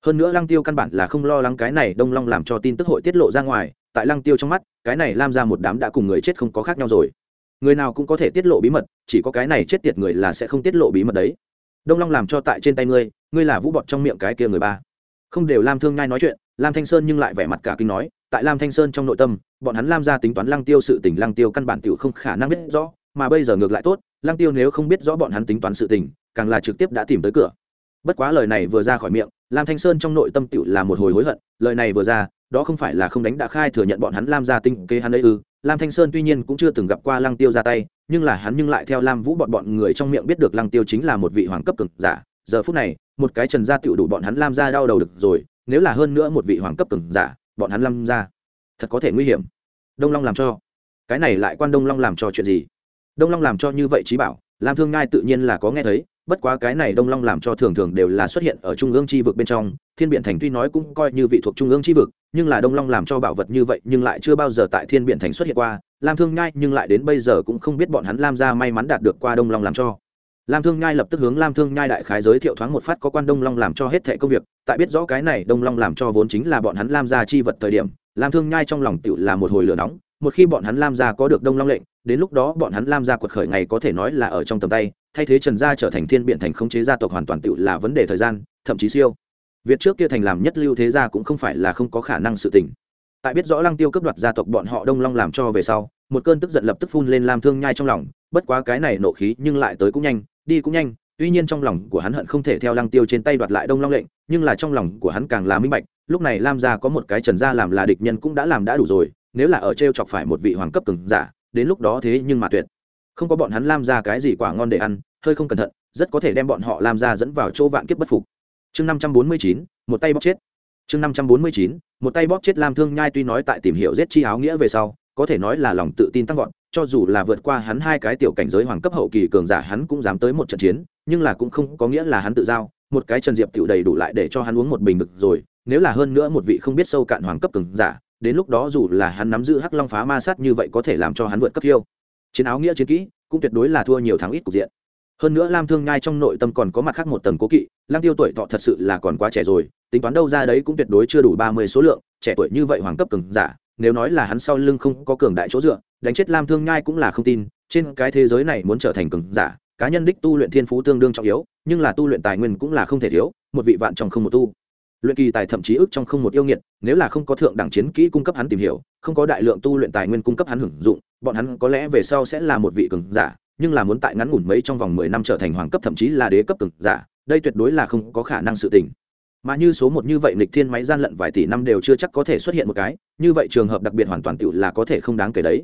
Hơn nữa lăng tiêu căn bản là không lo lắng cái này đông long làm cho tin tức hội tiết lộ ra ngoài, tại lăng tiêu trong mắt, cái này làm ra một đám đã cùng người chết không có khác nhau rồi. Người nào cũng có thể tiết lộ bí mật, chỉ có cái này chết tiệt người là sẽ không tiết lộ bí mật đấy đông long làm cho tại trên tay ngươi ngươi là vũ bọt trong miệng cái kia người ba. Không đều lam thương nhai nói chuyện, lam thanh sơn nhưng lại vẻ mặt cả kinh nói, tại lam thanh sơn trong nội tâm, bọn hắn lam ra tính toán lăng tiêu sự tình lăng tiêu căn bản tiểu không khả năng biết rõ, mà bây giờ ngược lại tốt, lăng tiêu nếu không biết rõ bọn hắn tính toán sự tình, càng là trực tiếp đã tìm tới cửa. Bất quá lời này vừa ra khỏi miệng, lam thanh sơn trong nội tâm tiểu là một hồi hối hận, lời này vừa ra, đó không phải là không đánh đã khai thừa nhận bọn hắn lam ra tinh kế hắn ấy ư? Lam thanh sơn tuy nhiên cũng chưa từng gặp qua lăng tiêu ra tay nhưng là hắn nhưng lại theo lam vũ bọn bọn người trong miệng biết được lăng tiêu chính là một vị hoàng cấp cực giả. Giờ phút này, một cái trần gia tiểu đủ bọn hắn lam ra đau đầu được rồi, nếu là hơn nữa một vị hoàng cấp cực giả, bọn hắn lam ra thật có thể nguy hiểm. Đông long làm cho. Cái này lại quan đông long làm cho chuyện gì? Đông long làm cho như vậy trí bảo, lam thương ngai tự nhiên là có nghe thấy bất quá cái này đông long làm cho thường thường đều là xuất hiện ở trung ương chi vực bên trong, thiên biện thành tuy nói cũng coi như vị thuộc trung ương chi vực, nhưng là đông long làm cho bảo vật như vậy nhưng lại chưa bao giờ tại thiên biện thành xuất hiện qua. Lam thương nhai nhưng lại đến bây giờ cũng không biết bọn hắn lam ra may mắn đạt được qua đông long làm cho. Lam thương nhai lập tức hướng lam thương nhai đại khái giới thiệu thoáng một phát có quan đông long làm cho hết thệ công việc, tại biết rõ cái này đông long làm cho vốn chính là bọn hắn lam ra chi vật thời điểm, lam thương nhai trong lòng tựu là một hồi lửa nóng một khi bọn hắn lam gia có được đông long lệnh, đến lúc đó bọn hắn lam gia quật khởi ngày có thể nói là ở trong tầm tay, thay thế trần gia trở thành thiên biện thành khống chế gia tộc hoàn toàn tự là vấn đề thời gian, thậm chí siêu. Việt trước kia thành làm nhất lưu thế gia cũng không phải là không có khả năng sự tình. Tại biết rõ lăng tiêu cấp đoạt gia tộc bọn họ đông long làm cho về sau, một cơn tức giận lập tức phun lên lam thương nhai trong lòng, bất quá cái này nộ khí nhưng lại tới cũng nhanh, đi cũng nhanh, tuy nhiên trong lòng của hắn hận không thể theo lăng tiêu trên tay đoạt lại đông long lệnh, nhưng là trong lòng của hắn càng là minh bạch, lúc này lam gia có một cái trần gia làm là địch nhân cũng đã làm đã đủ rồi nếu là ở t r e o chọc phải một vị hoàng cấp cường giả, đến lúc đó thế nhưng mà tuyệt. Không có bọn hắn lam ra cái gì quả ngon để ăn, hơi không cẩn thận, rất có thể đem bọn họ lam ra dẫn vào chỗ vạn kiếp bất phục. Chương năm trăm bốn mươi chín, một tay bóp chết. Chương năm trăm bốn mươi chín, một tay bóp chết lam thương nhai tuy nói tại tìm hiểu giết chi áo nghĩa về sau, có thể nói là lòng tự tin tăng vọt, cho dù là vượt qua hắn hai cái tiểu cảnh giới hoàng cấp hậu kỳ cường giả hắn cũng dám tới một trận chiến, nhưng là cũng không có nghĩa là hắn tự giao, một cái trần diệp tiểu đầy đủ lại để cho hắn uống một bình được rồi, nếu là hơn nữa một vị không biết sâu cạn hoàng cấp cường giả đến lúc đó dù là hắn nắm giữ hắc long phá ma sát như vậy có thể làm cho hắn vượt cấp yêu chiến áo nghĩa chiến kỹ, cũng tuyệt đối là thua nhiều tháng ít cục diện. Hơn nữa lam thương nhai trong nội tâm còn có mặt khác một tầng cố kỵ Lang tiêu tuổi thọ thật sự là còn quá trẻ rồi, tính toán đâu ra đấy cũng tuyệt đối chưa đủ ba mươi số lượng, trẻ tuổi như vậy hoàng cấp cường giả, nếu nói là hắn sau lưng không có cường đại chỗ dựa, đánh chết lam thương nhai cũng là không tin, trên cái thế giới này muốn trở thành cường giả, cá nhân đích tu luyện thiên phú tương đương trọng yếu, nhưng là tu luyện tài nguyên cũng là không thể thiếu, một vị vạn trong không một tu luyện kỳ tài thậm chí ước trong không một yêu nghiệt, nếu là không có thượng đẳng chiến kỹ cung cấp hắn tìm hiểu, không có đại lượng tu luyện tài nguyên cung cấp hắn hưởng dụng, bọn hắn có lẽ về sau sẽ là một vị cường giả, nhưng là muốn tại ngắn ngủn mấy trong vòng mười năm trở thành hoàng cấp thậm chí là đế cấp cường giả, đây tuyệt đối là không có khả năng sự tình. Mà như số một như vậy lịch thiên máy gian lận vài tỷ năm đều chưa chắc có thể xuất hiện một cái, như vậy trường hợp đặc biệt hoàn toàn tự là có thể không đáng kể đấy.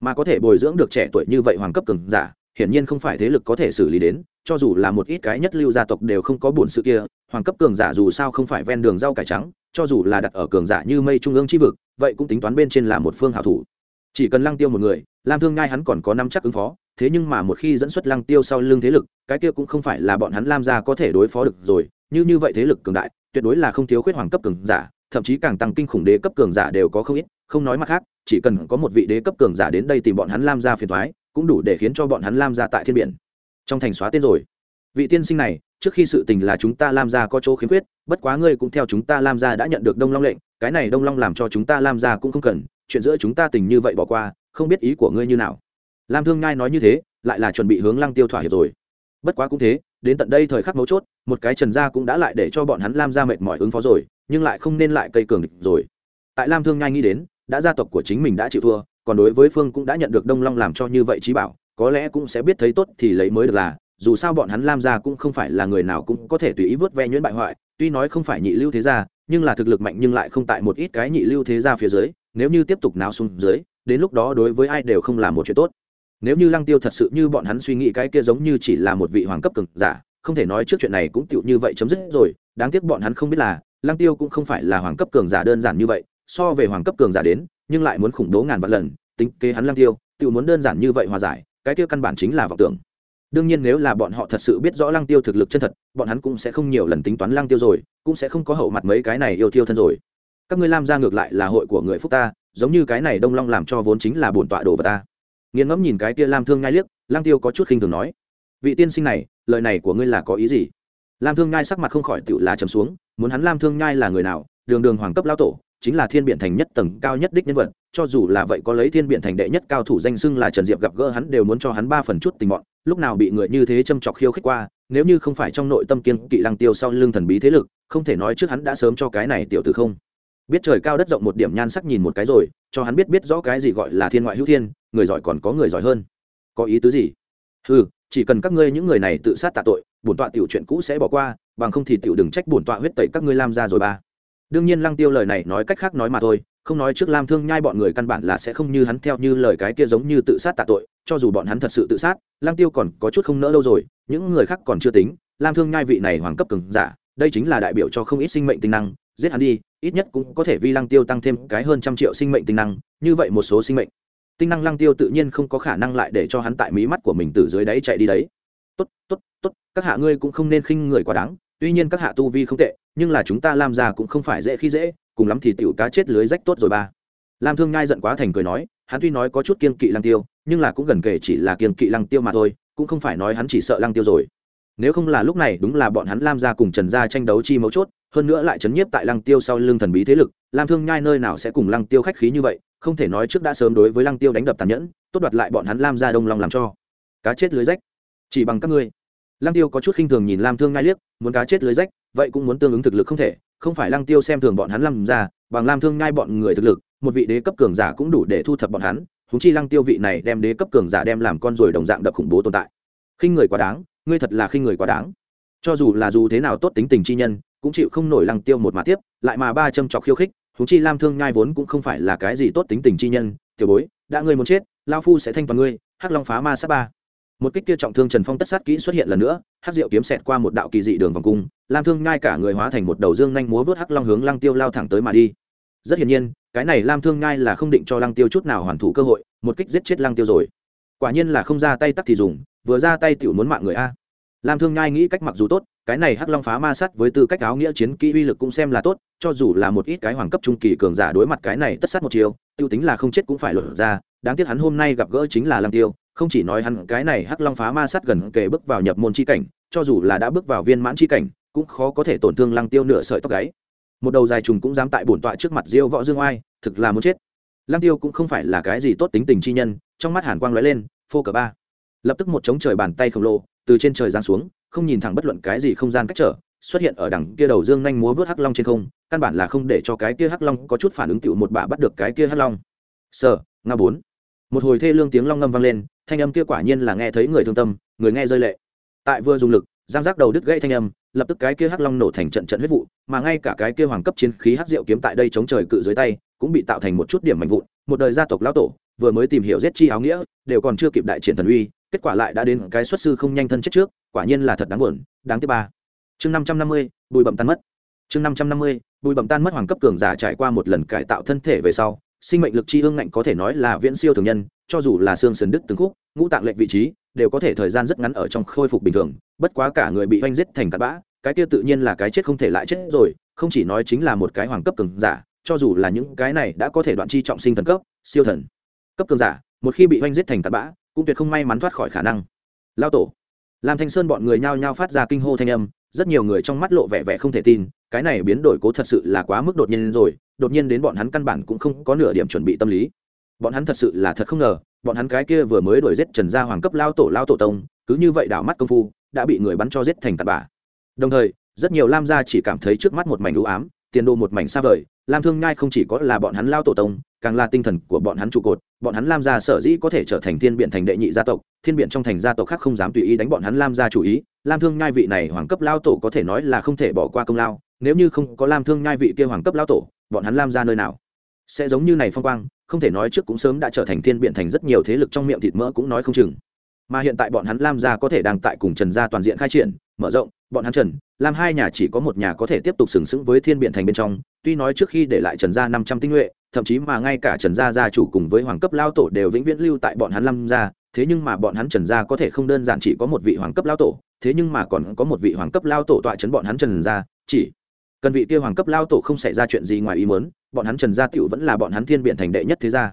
Mà có thể bồi dưỡng được trẻ tuổi như vậy hoàng cấp cường giả, hiển nhiên không phải thế lực có thể xử lý đến, cho dù là một ít cái nhất lưu gia tộc đều không có buồn sự kia hoàng cấp cường giả dù sao không phải ven đường rau cải trắng, cho dù là đặt ở cường giả như mây trung ương chi vực, vậy cũng tính toán bên trên là một phương hảo thủ. Chỉ cần lăng tiêu một người, lam thương ngai hắn còn có năm chắc ứng phó, thế nhưng mà một khi dẫn xuất lăng tiêu sau lưng thế lực, cái kia cũng không phải là bọn hắn lam gia có thể đối phó được rồi, như như vậy thế lực cường đại, tuyệt đối là không thiếu khuyết hoàng cấp cường giả, thậm chí càng tăng kinh khủng đế cấp cường giả đều có không ít, không nói mặt khác, chỉ cần có một vị đế cấp cường giả đến đây tìm bọn hắn lam gia phiền thoái cũng đủ để khiến cho bọn hắn lam gia tại thiên biển. Trong thành xóa tên rồi vị tiên sinh này, trước khi sự tình là chúng ta lam gia có chỗ khiếm khuyết, bất quá ngươi cũng theo chúng ta lam gia đã nhận được đông long lệnh, cái này đông long làm cho chúng ta lam gia cũng không cần, chuyện giữa chúng ta tình như vậy bỏ qua, không biết ý của ngươi như nào. Lam thương ngai nói như thế, lại là chuẩn bị hướng lăng tiêu thỏa hiệp rồi. Bất quá cũng thế, đến tận đây thời khắc mấu chốt, một cái trần gia cũng đã lại để cho bọn hắn lam gia mệt mỏi ứng phó rồi, nhưng lại không nên lại cây cường địch rồi. Tại lam thương nhai nghĩ đến, đã gia tộc của chính mình đã chịu thua, còn đối với phương cũng đã nhận được đông long làm cho như vậy trí bảo, có lẽ cũng sẽ biết thấy tốt thì lấy mới được là dù sao bọn hắn lam gia cũng không phải là người nào cũng có thể tùy ý vớt ve nhuyễn bại hoại, tuy nói không phải nhị lưu thế gia, nhưng là thực lực mạnh nhưng lại không tại một ít cái nhị lưu thế gia phía dưới, nếu như tiếp tục náo xuống dưới, đến lúc đó đối với ai đều không là một chuyện tốt. Nếu như lăng tiêu thật sự như bọn hắn suy nghĩ cái kia giống như chỉ là một vị hoàng cấp cường giả, không thể nói trước chuyện này cũng tựu như vậy chấm dứt rồi, đáng tiếc bọn hắn không biết là, lăng tiêu cũng không phải là hoàng cấp cường giả đơn giản như vậy, so về hoàng cấp cường giả đến, nhưng lại muốn khủng bố ngàn vạn lần, tính kế hắn lăng tiêu, tựu muốn đơn giản như vậy hòa giải, cái kia căn bản chính là vọng tưởng đương nhiên nếu là bọn họ thật sự biết rõ lăng tiêu thực lực chân thật, bọn hắn cũng sẽ không nhiều lần tính toán lăng tiêu rồi, cũng sẽ không có hậu mặt mấy cái này yêu tiêu thân rồi. Các ngươi lam ra ngược lại là hội của người phúc ta, giống như cái này đông long làm cho vốn chính là bổn tọa đồ vật ta. Nghiền ngẫm nhìn cái kia lam thương ngay liếc, lăng tiêu có chút khinh thường nói, vị tiên sinh này, lời này của ngươi là có ý gì? Lam thương nhai sắc mặt không khỏi tựu lá trầm xuống, muốn hắn lam thương nhai là người nào, đường đường hoàng cấp lao tổ, chính là thiên biện thành nhất tầng cao nhất đích nhân vật cho dù là vậy có lấy thiên biện thành đệ nhất cao thủ danh xưng là trần diệp gặp gỡ hắn đều muốn cho hắn ba phần chút tình bọn lúc nào bị người như thế châm chọc khiêu khích qua, nếu như không phải trong nội tâm kiên kỵ lăng tiêu sau lưng thần bí thế lực, không thể nói trước hắn đã sớm cho cái này tiểu tử không. Biết trời cao đất rộng một điểm nhan sắc nhìn một cái rồi, cho hắn biết biết rõ cái gì gọi là thiên ngoại hữu thiên, người giỏi còn có người giỏi hơn. Có ý tứ gì? Ừ chỉ cần các ngươi những người này tự sát tạ tội, bổn tọa tiểu chuyện cũ sẽ bỏ qua, bằng không thì tiểu đừng trách bổn tọa huyết tẩy các ngươi làm ra rồi ba. Đương nhiên lăng tiêu lời này nói cách khác nói mà thôi không nói trước lam thương nhai bọn người căn bản là sẽ không như hắn theo như lời cái kia giống như tự sát tạ tội, cho dù bọn hắn thật sự tự sát Lang tiêu còn có chút không nỡ lâu rồi, những người khác còn chưa tính, lam thương nhai vị này hoàng cấp cường giả, đây chính là đại biểu cho không ít sinh mệnh tinh năng, giết hắn đi, ít nhất cũng có thể vi lăng tiêu tăng thêm cái hơn trăm triệu sinh mệnh tinh năng, như vậy một số sinh mệnh tinh năng lăng tiêu tự nhiên không có khả năng lại để cho hắn tại mí mắt của mình từ dưới đáy chạy đi đấy. Tốt tốt tốt, các hạ ngươi cũng không nên khinh người quá đáng tuy nhiên các hạ tu vi không tệ, nhưng là chúng ta làm ra cũng không phải dễ khi dễ, cùng lắm thì tiểu cá chết lưới rách tốt rồi ba. Lam thương nhai giận quá thành cười nói, hắn tuy nói có chút kiên kỵ lăng tiêu, nhưng là cũng gần kể chỉ là kiên kỵ lăng tiêu mà thôi, cũng không phải nói hắn chỉ sợ lăng tiêu rồi. Nếu không là lúc này đúng là bọn hắn lam ra cùng trần gia tranh đấu chi mấu chốt, hơn nữa lại chấn nhiếp tại lăng tiêu sau lưng thần bí thế lực, lam thương nhai nơi nào sẽ cùng lăng tiêu khách khí như vậy, không thể nói trước đã sớm đối với lăng tiêu đánh đập tàn nhẫn, tốt đoạt lại bọn hắn lam ra đông long làm cho. Cá chết lưới rách, chỉ bằng các ngươi lăng tiêu có chút khinh thường nhìn lam thương nhai liếc, muốn cá chết lưới rách, vậy cũng muốn tương ứng thực lực không thể, không phải lăng tiêu xem thường bọn hắn lâm ra bằng lam thương nhai bọn người thực lực, một vị đế cấp cường giả cũng đủ để thu thập bọn hắn húng chi lăng tiêu vị này đem đế cấp cường giả đem làm con rồi đồng dạng đập khủng bố tồn tại. Khinh người quá đáng, ngươi thật là khinh người quá đáng. Cho dù là dù thế nào tốt tính tình chi nhân, cũng chịu không nổi lăng tiêu một mà tiếp, lại mà ba châm chọc khiêu khích húng chi lam thương nhai vốn cũng không phải là cái gì tốt tính tình chi nhân, tiểu bối, đã ngươi muốn chết lao phu sẽ thanh toàn ngươi, hắc long phá ma sát ba một kích kia trọng thương trần phong tất sát kỹ xuất hiện lần nữa, hắc diệu kiếm xẹt qua một đạo kỳ dị đường vòng cung, lam thương Ngai cả người hóa thành một đầu dương nhanh múa vớt hắc long hướng lăng tiêu lao thẳng tới mà đi. Rất hiển nhiên, cái này lam thương ngai là không định cho lăng tiêu chút nào hoàn thủ cơ hội, một kích giết chết lăng tiêu rồi. Quả nhiên là không ra tay tắc thì dùng, vừa ra tay tiểu muốn mạng người a. Lam thương ngai nghĩ cách mặc dù tốt, cái này hắc long phá ma sắt với tư cách áo nghĩa chiến kỹ uy lực cũng xem là tốt, cho dù là một ít cái hoàng cấp trung kỳ cường giả đối mặt cái này tất sát một chiều tiêu tính là không chết cũng phải lột ra, đáng tiếc hắn hôm nay gặp gỡ chính là lăng tiêu không chỉ nói hắn cái này hắc long phá ma sát gần kề bước vào nhập môn chi cảnh, cho dù là đã bước vào viên mãn chi cảnh, cũng khó có thể tổn thương lăng tiêu nửa sợi tóc gáy. Một đầu dài trùng cũng dám tại bổn tọa trước mặt diêu võ dương oai, thực là muốn chết. Lăng tiêu cũng không phải là cái gì tốt tính tình chi nhân, trong mắt hàn quang lóe lên, phô cờ ba. Lập tức một chống trời bàn tay khổng lồ, từ trên trời giáng xuống, không nhìn thẳng bất luận cái gì không gian cách trở, xuất hiện ở đằng kia đầu dương nhanh múa vớt hắc long trên không, căn bản là không để cho cái kia hắc long có chút phản ứng tựu một bà bắt được cái kia hắc long. Sợ nga bốn. Một hồi thê lương tiếng long ngâm vang lên thanh âm kia quả nhiên là nghe thấy người thương tâm, người nghe rơi lệ. Tại vừa dùng lực, giang giác đầu đứt gãy thanh âm, lập tức cái kia hắc long nổ thành trận trận huyết vụ, mà ngay cả cái kia hoàng cấp chiến khí hắc diệu kiếm tại đây chống trời cự dưới tay, cũng bị tạo thành một chút điểm mạnh vụn, một đời gia tộc lão tổ, vừa mới tìm hiểu giết chi áo nghĩa, đều còn chưa kịp đại triển thần uy, kết quả lại đã đến cái xuất sư không nhanh thân chết trước, quả nhiên là thật đáng buồn, đáng tiếc ba. Chương năm trăm năm mươi, bụi bậm tan mất. Chương năm trăm năm mươi, bụi bậm tan mất hoàng cấp cường giả trải qua một lần cải tạo thân thể về sau sinh mệnh lực chi ương ngạnh có thể nói là viễn siêu thường nhân, cho dù là xương sườn đứt từng khúc, ngũ tạng lệch vị trí, đều có thể thời gian rất ngắn ở trong khôi phục bình thường. Bất quá cả người bị oanh giết thành cát bã, cái kia tự nhiên là cái chết không thể lại chết rồi, không chỉ nói chính là một cái hoàng cấp cường giả, cho dù là những cái này đã có thể đoạn chi trọng sinh thần cấp, siêu thần, cấp cường giả, một khi bị oanh giết thành cát bã, cũng tuyệt không may mắn thoát khỏi khả năng. Lao tổ. Lam thanh sơn bọn người nhao nhao phát ra kinh hô thanh âm, rất nhiều người trong mắt lộ vẻ vẻ không thể tin, cái này biến đổi cố thật sự là quá mức đột nhiên rồi đột nhiên đến bọn hắn căn bản cũng không có nửa điểm chuẩn bị tâm lý. Bọn hắn thật sự là thật không ngờ, bọn hắn cái kia vừa mới đuổi giết trần gia hoàng cấp lao tổ lao tổ tông, cứ như vậy đảo mắt công phu, đã bị người bắn cho giết thành tạt bả đồng thời, rất nhiều lam gia chỉ cảm thấy trước mắt một mảnh u ám, tiền đồ một mảnh xa vời, lam thương nhai không chỉ có là bọn hắn lao tổ tông, càng là tinh thần của bọn hắn trụ cột, bọn hắn lam gia sở dĩ có thể trở thành thiên biện thành đệ nhị gia tộc, thiên biện trong thành gia tộc khác không dám tùy ý đánh bọn hắn lam gia chủ ý, lam thương nhai vị này hoàng cấp lao tổ có thể nói là không thể bỏ qua công lao, nếu như không có lam thương nhai vị kia hoàng cấp lao tổ bọn hắn lam gia nơi nào? Sẽ giống như này phong quang, không thể nói trước cũng sớm đã trở thành thiên biện thành rất nhiều thế lực trong miệng thịt mỡ cũng nói không chừng. Mà hiện tại bọn hắn lam gia có thể đang tại cùng trần gia toàn diện khai triển, mở rộng, bọn hắn trần, lam hai nhà chỉ có một nhà có thể tiếp tục sừng sững với thiên biện thành bên trong, tuy nói trước khi để lại trần gia năm trăm tinh nhuệ, thậm chí mà ngay cả trần gia gia chủ cùng với hoàng cấp lao tổ đều vĩnh viễn lưu tại bọn hắn lam gia thế nhưng mà bọn hắn trần gia có thể không đơn giản chỉ có một vị hoàng cấp lao tổ, thế nhưng mà còn có một vị hoàng cấp lao tổ tọa chấn bọn hắn trần gia, chỉ cần vị kia hoàng cấp lao tổ không xảy ra chuyện gì ngoài ý muốn, bọn hắn trần gia tựu vẫn là bọn hắn thiên biện thành đệ nhất thế gia.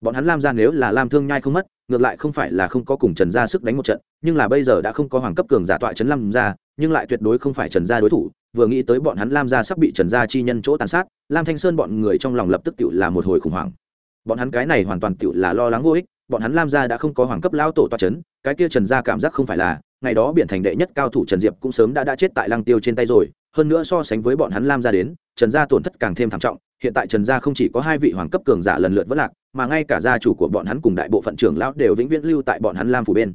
Bọn hắn lam gia nếu là lam thương nhai không mất, ngược lại không phải là không có cùng trần gia sức đánh một trận, nhưng là bây giờ đã không có hoàng cấp cường giả tọa trấn lam gia, nhưng lại tuyệt đối không phải trần gia đối thủ, vừa nghĩ tới bọn hắn lam gia sắp bị trần gia chi nhân chỗ tàn sát, lam thanh sơn bọn người trong lòng lập tức tự là một hồi khủng hoảng. Bọn hắn cái này hoàn toàn tự là lo lắng vô ích, bọn hắn lam gia đã không có hoàng cấp lao tổ toa trấn cái kia trần gia cảm giác không phải là, ngày đó biển thành đệ nhất cao thủ trần diệp cũng sớm đã đã chết tại lăng tiêu trên tay rồi hơn nữa so sánh với bọn hắn lam gia đến, trần gia tổn thất càng thêm thảm trọng, hiện tại trần gia không chỉ có hai vị hoàng cấp cường giả lần lượt vất lạc, mà ngay cả gia chủ của bọn hắn cùng đại bộ phận trưởng lão đều vĩnh viễn lưu tại bọn hắn lam phủ bên.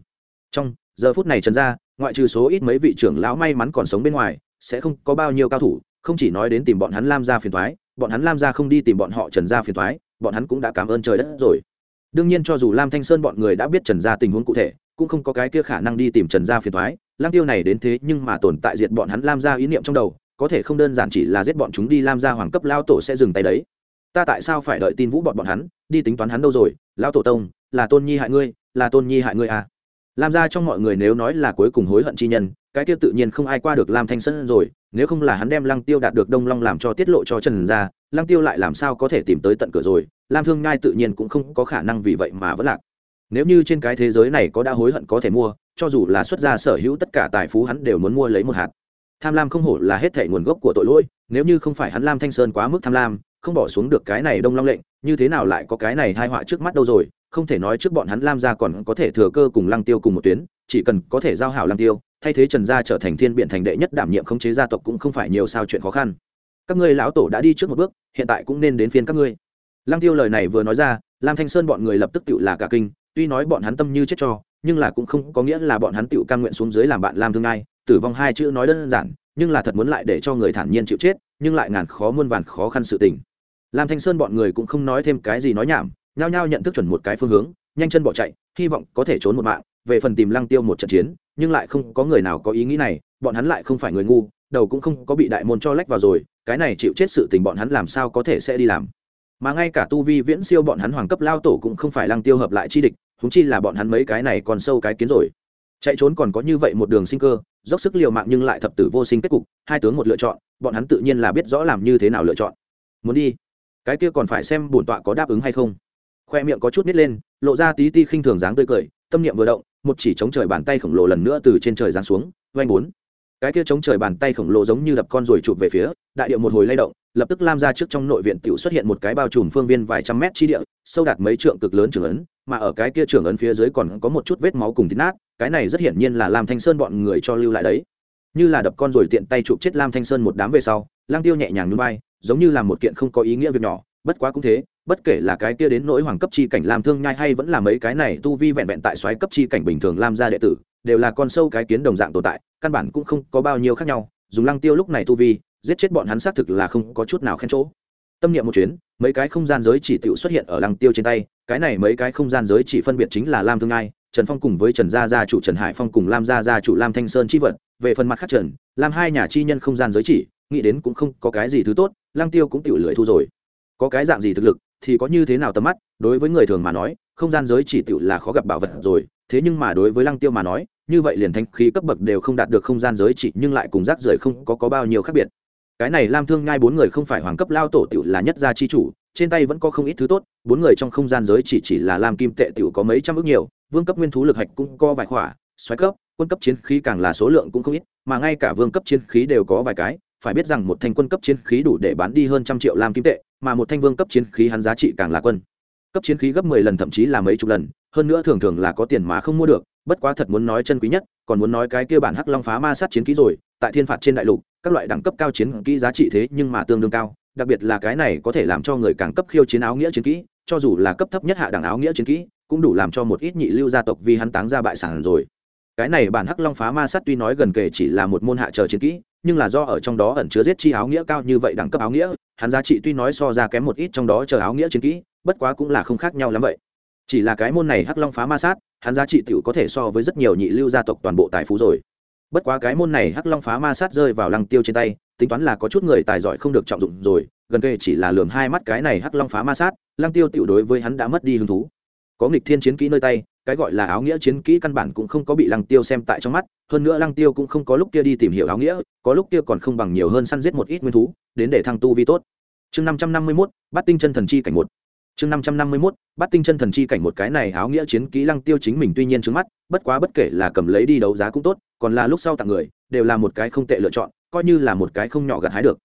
Trong giờ phút này trần gia, ngoại trừ số ít mấy vị trưởng lão may mắn còn sống bên ngoài, sẽ không có bao nhiêu cao thủ, không chỉ nói đến tìm bọn hắn lam gia phiền thoái bọn hắn lam gia không đi tìm bọn họ trần gia phiền thoái bọn hắn cũng đã cảm ơn trời đất rồi đương nhiên cho dù lam thanh sơn bọn người đã biết trần gia tình huống cụ thể, cũng không có cái kia khả năng đi tìm trần gia phiền thoái Lang tiêu này đến thế nhưng mà tồn tại diệt bọn hắn lam gia ý niệm trong đầu, có thể không đơn giản chỉ là giết bọn chúng đi, lam gia hoàng cấp lao tổ sẽ dừng tay đấy. Ta tại sao phải đợi tin vũ bọn bọn hắn, đi tính toán hắn đâu rồi? Lao tổ tông, là tôn nhi hại ngươi, là tôn nhi hại ngươi à? Lam gia trong mọi người nếu nói là cuối cùng hối hận chi nhân, cái tiêu tự nhiên không ai qua được lam thanh sơn rồi nếu không là hắn đem lăng tiêu đạt được đông long làm cho tiết lộ cho trần gia, lăng tiêu lại làm sao có thể tìm tới tận cửa rồi? Lam thương ngai tự nhiên cũng không có khả năng vì vậy mà vẫn lạc. Nếu như trên cái thế giới này có đã hối hận có thể mua, cho dù là xuất gia sở hữu tất cả tài phú hắn đều muốn mua lấy một hạt. Tham lam không hổ là hết thể nguồn gốc của tội lỗi, nếu như không phải hắn lam thanh sơn quá mức tham lam, không bỏ xuống được cái này đông long lệnh, như thế nào lại có cái này thai họa trước mắt đâu rồi? Không thể nói trước bọn hắn lam gia còn có thể thừa cơ cùng lăng tiêu cùng một tuyến, chỉ cần có thể giao hảo lăng tiêu thay thế trần gia trở thành thiên biện thành đệ nhất đảm nhiệm khống chế gia tộc cũng không phải nhiều sao chuyện khó khăn. Các ngươi lão tổ đã đi trước một bước, hiện tại cũng nên đến phiên các ngươi. Lăng tiêu lời này vừa nói ra, lam thanh sơn bọn người lập tức tự là cả kinh, tuy nói bọn hắn tâm như chết cho, nhưng là cũng không có nghĩa là bọn hắn tự cam nguyện xuống dưới làm bạn lam thương ai. Tử vong hai chữ nói đơn giản, nhưng là thật muốn lại để cho người thản nhiên chịu chết, nhưng lại ngàn khó muôn vàn khó khăn sự tình. Lam thanh sơn bọn người cũng không nói thêm cái gì nói nhảm, nhao nhao nhận thức chuẩn một cái phương hướng, nhanh chân bỏ chạy, hy vọng có thể trốn một mạng, về phần tìm lăng tiêu một trận chiến nhưng lại không có người nào có ý nghĩ này, bọn hắn lại không phải người ngu, đầu cũng không có bị đại môn cho lách vào rồi, cái này chịu chết sự tình bọn hắn làm sao có thể sẽ đi làm. Mà ngay cả tu vi viễn siêu bọn hắn hoàng cấp lao tổ cũng không phải lăng tiêu hợp lại chi địch húng chi là bọn hắn mấy cái này còn sâu cái kiến rồi. Chạy trốn còn có như vậy một đường sinh cơ, dốc sức liều mạng nhưng lại thập tử vô sinh kết cục, hai tướng một lựa chọn, bọn hắn tự nhiên là biết rõ làm như thế nào lựa chọn. Muốn đi, cái kia còn phải xem bổn tọa có đáp ứng hay không. Khoe miệng có chút nít lên, lộ ra tí ti khinh thường dáng tươi cười, tâm niệm vừa động một chỉ chống trời bàn tay khổng lồ lần nữa từ trên trời giáng xuống vanh bốn. Cái kia chống trời bàn tay khổng lồ giống như đập con rồi chụp về phía, đại địa một hồi lay động, lập tức lam ra trước trong nội viện tiểu xuất hiện một cái bao trùm phương viên vài trăm mét chi địa, sâu đạt mấy trượng cực lớn trưởng ấn, mà ở cái kia trưởng ấn phía dưới còn có một chút vết máu cùng thịt nát, cái này rất hiển nhiên là lam thanh sơn bọn người cho lưu lại đấy. Như là đập con rồi tiện tay chụp chết lam thanh sơn một đám về sau lang tiêu nhẹ nhàng núi bay giống như là một kiện không có ý nghĩa việc nhỏ bất quá cũng thế, bất kể là cái kia đến nỗi hoàng cấp chi cảnh làm thương nhai hay vẫn là mấy cái này tu vi vẹn vẹn tại xoáy cấp chi cảnh bình thường làm ra đệ tử, đều là con sâu cái kiến đồng dạng tồn tại, căn bản cũng không có bao nhiêu khác nhau. Dùng lăng tiêu lúc này tu vi, giết chết bọn hắn xác thực là không có chút nào khen chỗ. Tâm niệm một chuyến, mấy cái không gian giới chỉ tựu xuất hiện ở lăng tiêu trên tay, cái này mấy cái không gian giới chỉ phân biệt chính là lam thương ai trần phong cùng với trần gia gia chủ trần hải phong cùng lam gia gia chủ lam thanh sơn chi vật, về phần mặt khác trần, lam hai nhà chi nhân không gian giới chỉ, nghĩ đến cũng không có cái gì thứ tốt, lăng tiêu cũng tiểu lưỡi thu rồi có cái dạng gì thực lực thì có như thế nào tầm mắt đối với người thường mà nói không gian giới chỉ tựu là khó gặp bảo vật rồi thế nhưng mà đối với lăng tiêu mà nói như vậy liền thanh khí cấp bậc đều không đạt được không gian giới chỉ nhưng lại cùng rác rưởi không có, có bao nhiêu khác biệt. Cái này lam thương ngai bốn người không phải hoàng cấp lao tổ tiểu là nhất gia chi chủ trên tay vẫn có không ít thứ tốt bốn người trong không gian giới chỉ chỉ là lam kim tệ tiểu có mấy trăm ước nhiều vương cấp nguyên thú lực hạch cũng có vài khỏa xoáy cấp quân cấp chiến khí càng là số lượng cũng không ít mà ngay cả vương cấp chiến khí đều có vài cái phải biết rằng một thanh quân cấp chiến khí đủ để bán đi hơn trăm triệu lam kim tệ mà một thanh vương cấp chiến khí hắn giá trị càng là quân. Cấp chiến khí gấp mười lần thậm chí là mấy chục lần, hơn nữa thường thường là có tiền mà không mua được, bất quá thật muốn nói chân quý nhất, còn muốn nói cái kia bản hắc long phá ma sát chiến kỹ rồi, tại thiên phạt trên đại lục, các loại đẳng cấp cao chiến kỹ giá trị thế nhưng mà tương đương cao, đặc biệt là cái này có thể làm cho người càng cấp khiêu chiến áo nghĩa chiến kỹ, cho dù là cấp thấp nhất hạ đẳng áo nghĩa chiến kỹ, cũng đủ làm cho một ít nhị lưu gia tộc vì hắn táng ra bại sản rồi. Cái này bản hắc long phá ma sát tuy nói gần kề chỉ là một môn hạ chờ chiến kỹ nhưng là do ở trong đó ẩn chứa giết chi áo nghĩa cao như vậy đẳng cấp áo nghĩa, hắn giá trị tuy nói so ra kém một ít trong đó chờ áo nghĩa chiến kỹ, bất quá cũng là không khác nhau lắm vậy. Chỉ là cái môn này hắc long phá ma sát, hắn giá trị t có thể so với rất nhiều nhị lưu gia tộc toàn bộ tài phú rồi. Bất quá cái môn này hắc long phá ma sát rơi vào lăng tiêu trên tay, tính toán là có chút người tài giỏi không được trọng dụng rồi, gần kề chỉ là lường hai mắt cái này hắc long phá ma sát, lăng tiêu tiểu đối với hắn đã mất đi hứng thú. Có nghịch thiên chiến kỹ nơi tay cái gọi là áo nghĩa chiến kỹ căn bản cũng không có bị lăng tiêu xem tại trong mắt, hơn nữa lăng tiêu cũng không có lúc kia đi tìm hiểu áo nghĩa, có lúc kia còn không bằng nhiều hơn săn giết một ít nguyên thú, đến để thăng tu vi tốt. Chương năm trăm năm mươi mốt bắt tinh chân thần chi cảnh một. Chương năm trăm năm mươi mốt bắt tinh chân thần chi cảnh một cái này áo nghĩa chiến kỹ lăng tiêu chính mình tuy nhiên trước mắt, bất quá bất kể là cầm lấy đi đấu giá cũng tốt, còn là lúc sau tặng người, đều là một cái không tệ lựa chọn, coi như là một cái không nhỏ gặt hái được.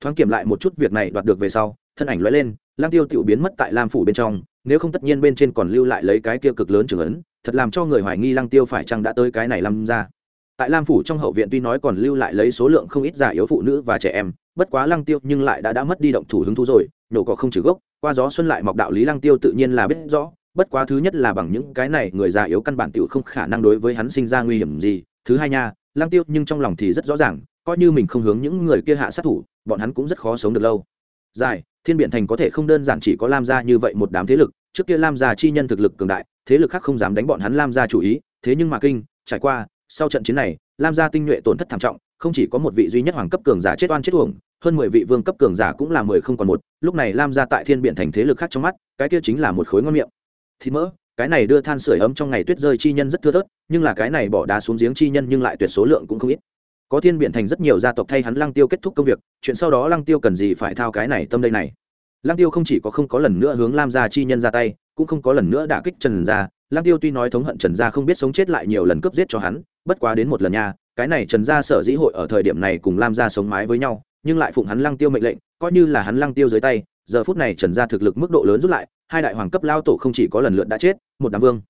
Thoáng kiểm lại một chút việc này đoạt được về sau, thân ảnh lóe lên, lăng tiêu tiểu biến mất tại lam phủ bên trong nếu không tất nhiên bên trên còn lưu lại lấy cái kia cực lớn trường ấn, thật làm cho người hoài nghi lăng tiêu phải chăng đã tới cái này lâm ra. Tại lam phủ trong hậu viện tuy nói còn lưu lại lấy số lượng không ít già yếu phụ nữ và trẻ em, bất quá lăng tiêu nhưng lại đã đã mất đi động thủ hứng thú rồi, nhổ cỏ không trừ gốc, qua gió xuân lại mọc đạo lý lăng tiêu tự nhiên là biết rõ, bất quá thứ nhất là bằng những cái này người già yếu căn bản tiểu không khả năng đối với hắn sinh ra nguy hiểm gì. Thứ hai nha, lăng tiêu nhưng trong lòng thì rất rõ ràng, coi như mình không hướng những người kia hạ sát thủ, bọn hắn cũng rất khó sống được lâu. Dài thiên biện thành có thể không đơn giản chỉ có lam gia như vậy một đám thế lực, trước kia lam gia chi nhân thực lực cường đại, thế lực khác không dám đánh bọn hắn lam gia chủ ý, thế nhưng mà kinh, trải qua, sau trận chiến này, lam gia tinh nhuệ tổn thất thảm trọng, không chỉ có một vị duy nhất hoàng cấp cường giả chết oan chết uổng, hơn mười vị vương cấp cường giả cũng là mười không còn một, lúc này lam gia tại thiên biện thành thế lực khác trong mắt, cái kia chính là một khối ngon miệng. Thịt mỡ, cái này đưa than sửa ấm trong ngày tuyết rơi chi nhân rất thưa thớt, nhưng là cái này bỏ đá xuống giếng chi nhân nhưng lại tuyệt số lượng cũng không ít có thiên biện thành rất nhiều gia tộc thay hắn lăng tiêu kết thúc công việc, chuyện sau đó lăng tiêu cần gì phải thao cái này tâm đây này? Lăng tiêu không chỉ có không có lần nữa hướng lam gia chi nhân ra tay, cũng không có lần nữa đả kích trần gia. Lăng tiêu tuy nói thống hận trần gia không biết sống chết lại nhiều lần cướp giết cho hắn, bất quá đến một lần nha, cái này trần gia sở dĩ hội ở thời điểm này cùng lam gia sống mái với nhau, nhưng lại phụng hắn lăng tiêu mệnh lệnh, coi như là hắn lăng tiêu dưới tay, giờ phút này trần gia thực lực mức độ lớn rút lại, hai đại hoàng cấp lao tổ không chỉ có lần lượt đã chết, một đám vương.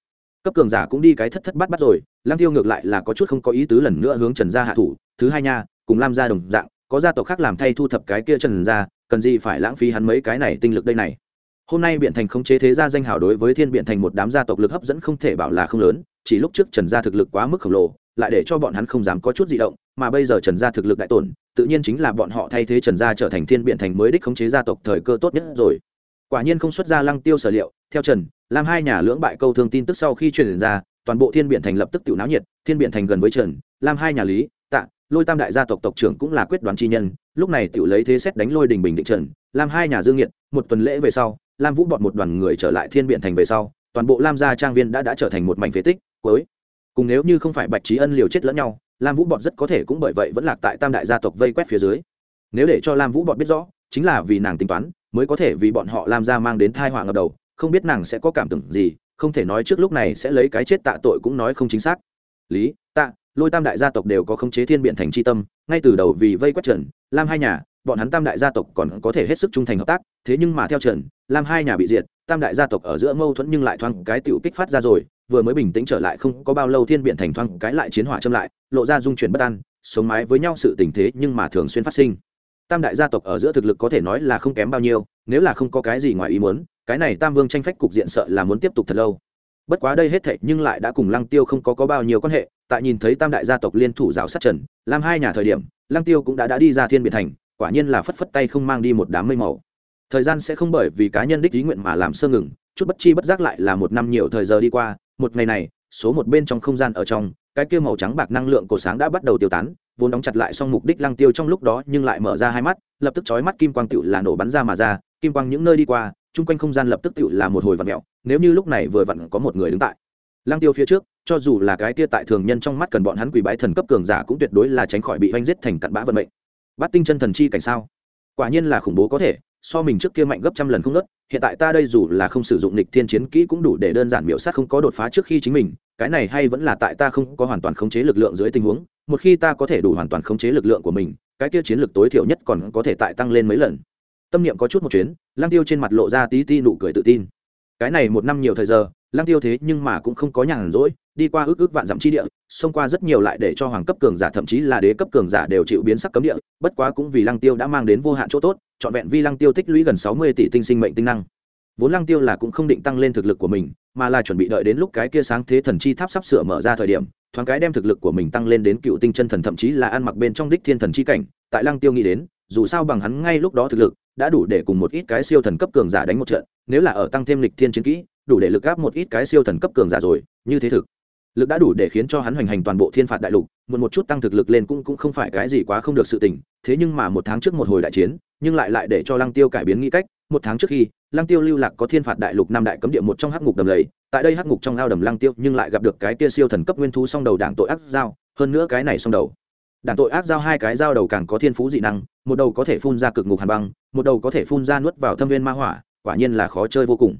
Cấp cường giả cũng đi cái thất thất bát bắt rồi, lăng tiêu ngược lại là có chút không có ý tứ lần nữa hướng trần gia hạ thủ thứ hai nha, cùng lam gia đồng dạng, có gia tộc khác làm thay thu thập cái kia trần gia, cần gì phải lãng phí hắn mấy cái này tinh lực đây này. Hôm nay biện thành khống chế thế gia danh hào đối với thiên biện thành một đám gia tộc lực hấp dẫn không thể bảo là không lớn, chỉ lúc trước trần gia thực lực quá mức khổng lồ, lại để cho bọn hắn không dám có chút di động, mà bây giờ trần gia thực lực đại tổn, tự nhiên chính là bọn họ thay thế trần gia trở thành thiên biện thành mới đích khống chế gia tộc thời cơ tốt nhất rồi. Quả nhiên không xuất ra lăng tiêu sở liệu, theo trần, làm hai nhà lưỡng bại câu thương tin tức sau khi truyền ra, toàn bộ thiên biện thành lập tức tiểu náo nhiệt, thiên biện thành gần với trần, làm hai nhà lý lôi tam đại gia tộc tộc trưởng cũng là quyết đoán chi nhân, lúc này tự lấy thế xét đánh lôi đình bình định trần, làm hai nhà dương nghiệt, một tuần lễ về sau, lam vũ bọn một đoàn người trở lại thiên biện thành về sau, toàn bộ lam gia trang viên đã đã trở thành một mảnh phế tích, cuối. Cùng nếu như không phải bạch trí ân liều chết lẫn nhau, lam vũ bọn rất có thể cũng bởi vậy vẫn lạc tại tam đại gia tộc vây quét phía dưới. Nếu để cho lam vũ bọn biết rõ, chính là vì nàng tính toán, mới có thể vì bọn họ lam gia mang đến thai họa ngập đầu, không biết nàng sẽ có cảm tưởng gì, không thể nói trước lúc này sẽ lấy cái chết tạ tội cũng nói không chính xác. Lý, tạ lôi tam đại gia tộc đều có khống chế thiên biện thành c h i tâm, ngay từ đầu vì vây quét trần, lam hai nhà, bọn hắn tam đại gia tộc còn có thể hết sức trung thành hợp tác, thế nhưng mà theo trần, lam hai nhà bị diệt, tam đại gia tộc ở giữa mâu thuẫn nhưng lại thoáng cái tựu kích phát ra rồi, vừa mới bình tĩnh trở lại không có bao lâu thiên biện thành thoáng cái lại chiến hỏa châm lại, lộ ra dung chuyển bất an, sống mái với nhau sự tình thế nhưng mà thường xuyên phát sinh. Tam đại gia tộc ở giữa thực lực có thể nói là không kém bao nhiêu, nếu là không có cái gì ngoài ý muốn, cái này tam vương tranh phách cục diện sợ là muốn tiếp tục thật lâu bất quá đây hết thệ nhưng lại đã cùng lăng tiêu không có có bao nhiêu quan hệ, tại nhìn thấy tam đại gia tộc liên thủ rào sát trần làm hai nhà thời điểm, lăng tiêu cũng đã đã đi ra thiên biệt thành, quả nhiên là phất phất tay không mang đi một đám mây màu. Thời gian sẽ không bởi vì cá nhân đích ý nguyện mà làm sơ ngừng, chút bất chi bất giác lại là một năm nhiều thời giờ đi qua, một ngày này, số một bên trong không gian ở trong, cái kia màu trắng bạc năng lượng cổ sáng đã bắt đầu tiêu tán, vốn đóng chặt lại xong mục đích lăng tiêu trong lúc đó nhưng lại mở ra hai mắt, lập tức chói mắt kim quang tựu là nổ bắn ra mà ra, kim quang những nơi đi qua chung quanh không gian lập tức tựu là một hồi vặn mẹo, nếu như lúc này vừa vặn có một người đứng tại. Lăng tiêu phía trước, cho dù là cái kia tại thường nhân trong mắt cần bọn hắn quỳ bái thần cấp cường giả cũng tuyệt đối là tránh khỏi bị oanh giết thành cặn bã vận mệnh. Bắt tinh chân thần chi cảnh sao? Quả nhiên là khủng bố có thể, so mình trước kia mạnh gấp trăm lần không nớt hiện tại ta đây dù là không sử dụng lịch thiên chiến kỹ cũng đủ để đơn giản miểu sát không có đột phá trước khi chính mình, cái này hay vẫn là tại ta không có hoàn toàn khống chế lực lượng dưới tình huống, một khi ta có thể đủ hoàn toàn khống chế lực lượng của mình, cái kia chiến lược tối thiểu nhất còn có thể tại tăng lên mấy lần tâm niệm có chút một chuyến, lăng tiêu trên mặt lộ ra tí ti nụ cười tự tin. Cái này một năm nhiều thời giờ, lăng tiêu thế nhưng mà cũng không có nhàn rỗi, đi qua ước ước vạn dặm chi địa, xông qua rất nhiều lại để cho hoàng cấp cường giả, thậm chí là đế cấp cường giả đều chịu biến sắc cấm địa, bất quá cũng vì lăng tiêu đã mang đến vô hạn chỗ tốt, trọn vẹn vi lăng tiêu tích lũy gần sáu mươi tỷ tinh sinh mệnh tinh năng. Vốn lăng tiêu là cũng không định tăng lên thực lực của mình, mà là chuẩn bị đợi đến lúc cái kia sáng thế thần chi tháp sắp sửa mở ra thời điểm, thoáng cái đem thực lực của mình tăng lên đến cựu tinh chân thần, thậm chí là ăn mặc bên trong đích thiên thần chi cảnh, tại lăng tiêu nghĩ đến, dù sao bằng hắn ngay lúc đó thực lực đã đủ để cùng một ít cái siêu thần cấp cường giả đánh một trận, nếu là ở tăng thêm lịch thiên chiến kỹ, đủ để lực gáp một ít cái siêu thần cấp cường giả rồi, như thế thực. Lực đã đủ để khiến cho hắn hoành hành toàn bộ thiên phạt đại lục một một chút tăng thực lực lên cũng cũng không phải cái gì quá không được sự tình, thế nhưng mà một tháng trước một hồi đại chiến, nhưng lại lại để cho lăng tiêu cải biến nghĩ cách, một tháng trước khi, lăng tiêu lưu lạc có thiên phạt đại lục năm đại cấm địa một trong hắc ngục đầm lầy, tại đây hắc ngục trong ao đầm lăng tiêu nhưng lại gặp được cái kia siêu thần cấp nguyên thú song đầu đảng tội ác giao, hơn nữa cái này song đầu đảng tội ác giao hai cái giao đầu càng có thiên phú dị năng, một đầu có thể phun ra cực ngục hàn băng, một đầu có thể phun ra nuốt vào thâm viên ma hỏa, quả nhiên là khó chơi vô cùng.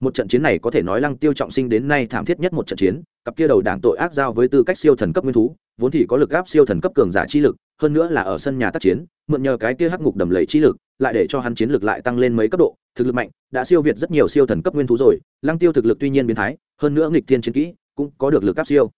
Một trận chiến này có thể nói lăng tiêu trọng sinh đến nay thảm thiết nhất một trận chiến, cặp kia đầu đảng tội ác giao với tư cách siêu thần cấp nguyên thú, vốn thì có lực áp siêu thần cấp cường giả chi lực, hơn nữa là ở sân nhà tác chiến, mượn nhờ cái kia hắc ngục đầm lầy chi lực, lại để cho hắn chiến lực lại tăng lên mấy cấp độ, thực lực mạnh, đã siêu việt rất nhiều siêu thần cấp nguyên thú rồi, lăng tiêu thực lực tuy nhiên biến thái, hơn nữa nghịch thiên chiến kỹ, cũng có được lực áp siêu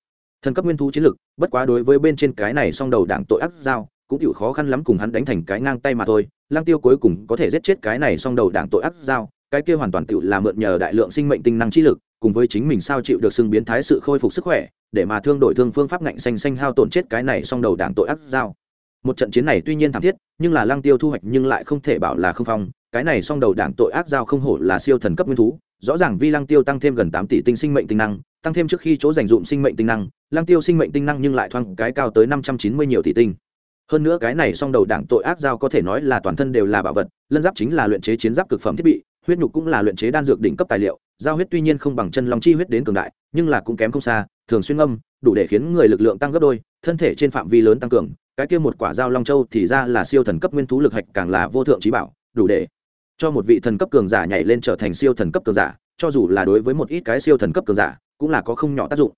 thần cấp nguyên thú chiến lực, bất quá đối với bên trên cái này song đầu đảng tội ác giao, cũng chịu khó khăn lắm cùng hắn đánh thành cái ngang tay mà thôi. Lăng tiêu cuối cùng có thể giết chết cái này song đầu đảng tội ác giao, cái kia hoàn toàn tự là mượn nhờ đại lượng sinh mệnh tinh năng trí lực, cùng với chính mình sao chịu được xưng biến thái sự khôi phục sức khỏe, để mà thương đổi thương phương pháp ngạnh xanh xanh hao tổn chết cái này song đầu đảng tội ác giao. Một trận chiến này tuy nhiên thảm thiết, nhưng là lăng tiêu thu hoạch nhưng lại không thể bảo là không phong. Cái này song đầu đảng tội ác giao không hổ là siêu thần cấp nguyên thú, rõ ràng vi lăng tiêu tăng thêm gần tám tỷ tinh sinh mệnh tinh năng, tăng thêm trước khi chỗ dành dụm sinh mệnh tinh năng Lang tiêu sinh mệnh tinh năng nhưng lại thoáng cái cao tới năm trăm chín mươi nhiều tỷ tinh. Hơn nữa cái này song đầu đảng tội ác giao có thể nói là toàn thân đều là bảo vật, lân giáp chính là luyện chế chiến giáp cực phẩm thiết bị, huyết nhục cũng là luyện chế đan dược đỉnh cấp tài liệu, giao huyết tuy nhiên không bằng chân long chi huyết đến cường đại, nhưng là cũng kém không xa, thường xuyên âm đủ để khiến người lực lượng tăng gấp đôi, thân thể trên phạm vi lớn tăng cường, cái kia một quả dao long châu thì ra là siêu thần cấp nguyên thú lực hạch càng là vô thượng trí bảo, đủ để cho một vị thần cấp cường giả nhảy lên trở thành siêu thần cấp cường giả, cho dù là đối với một ít cái siêu thần cấp cường giả, cũng là có không nhỏ tác dụng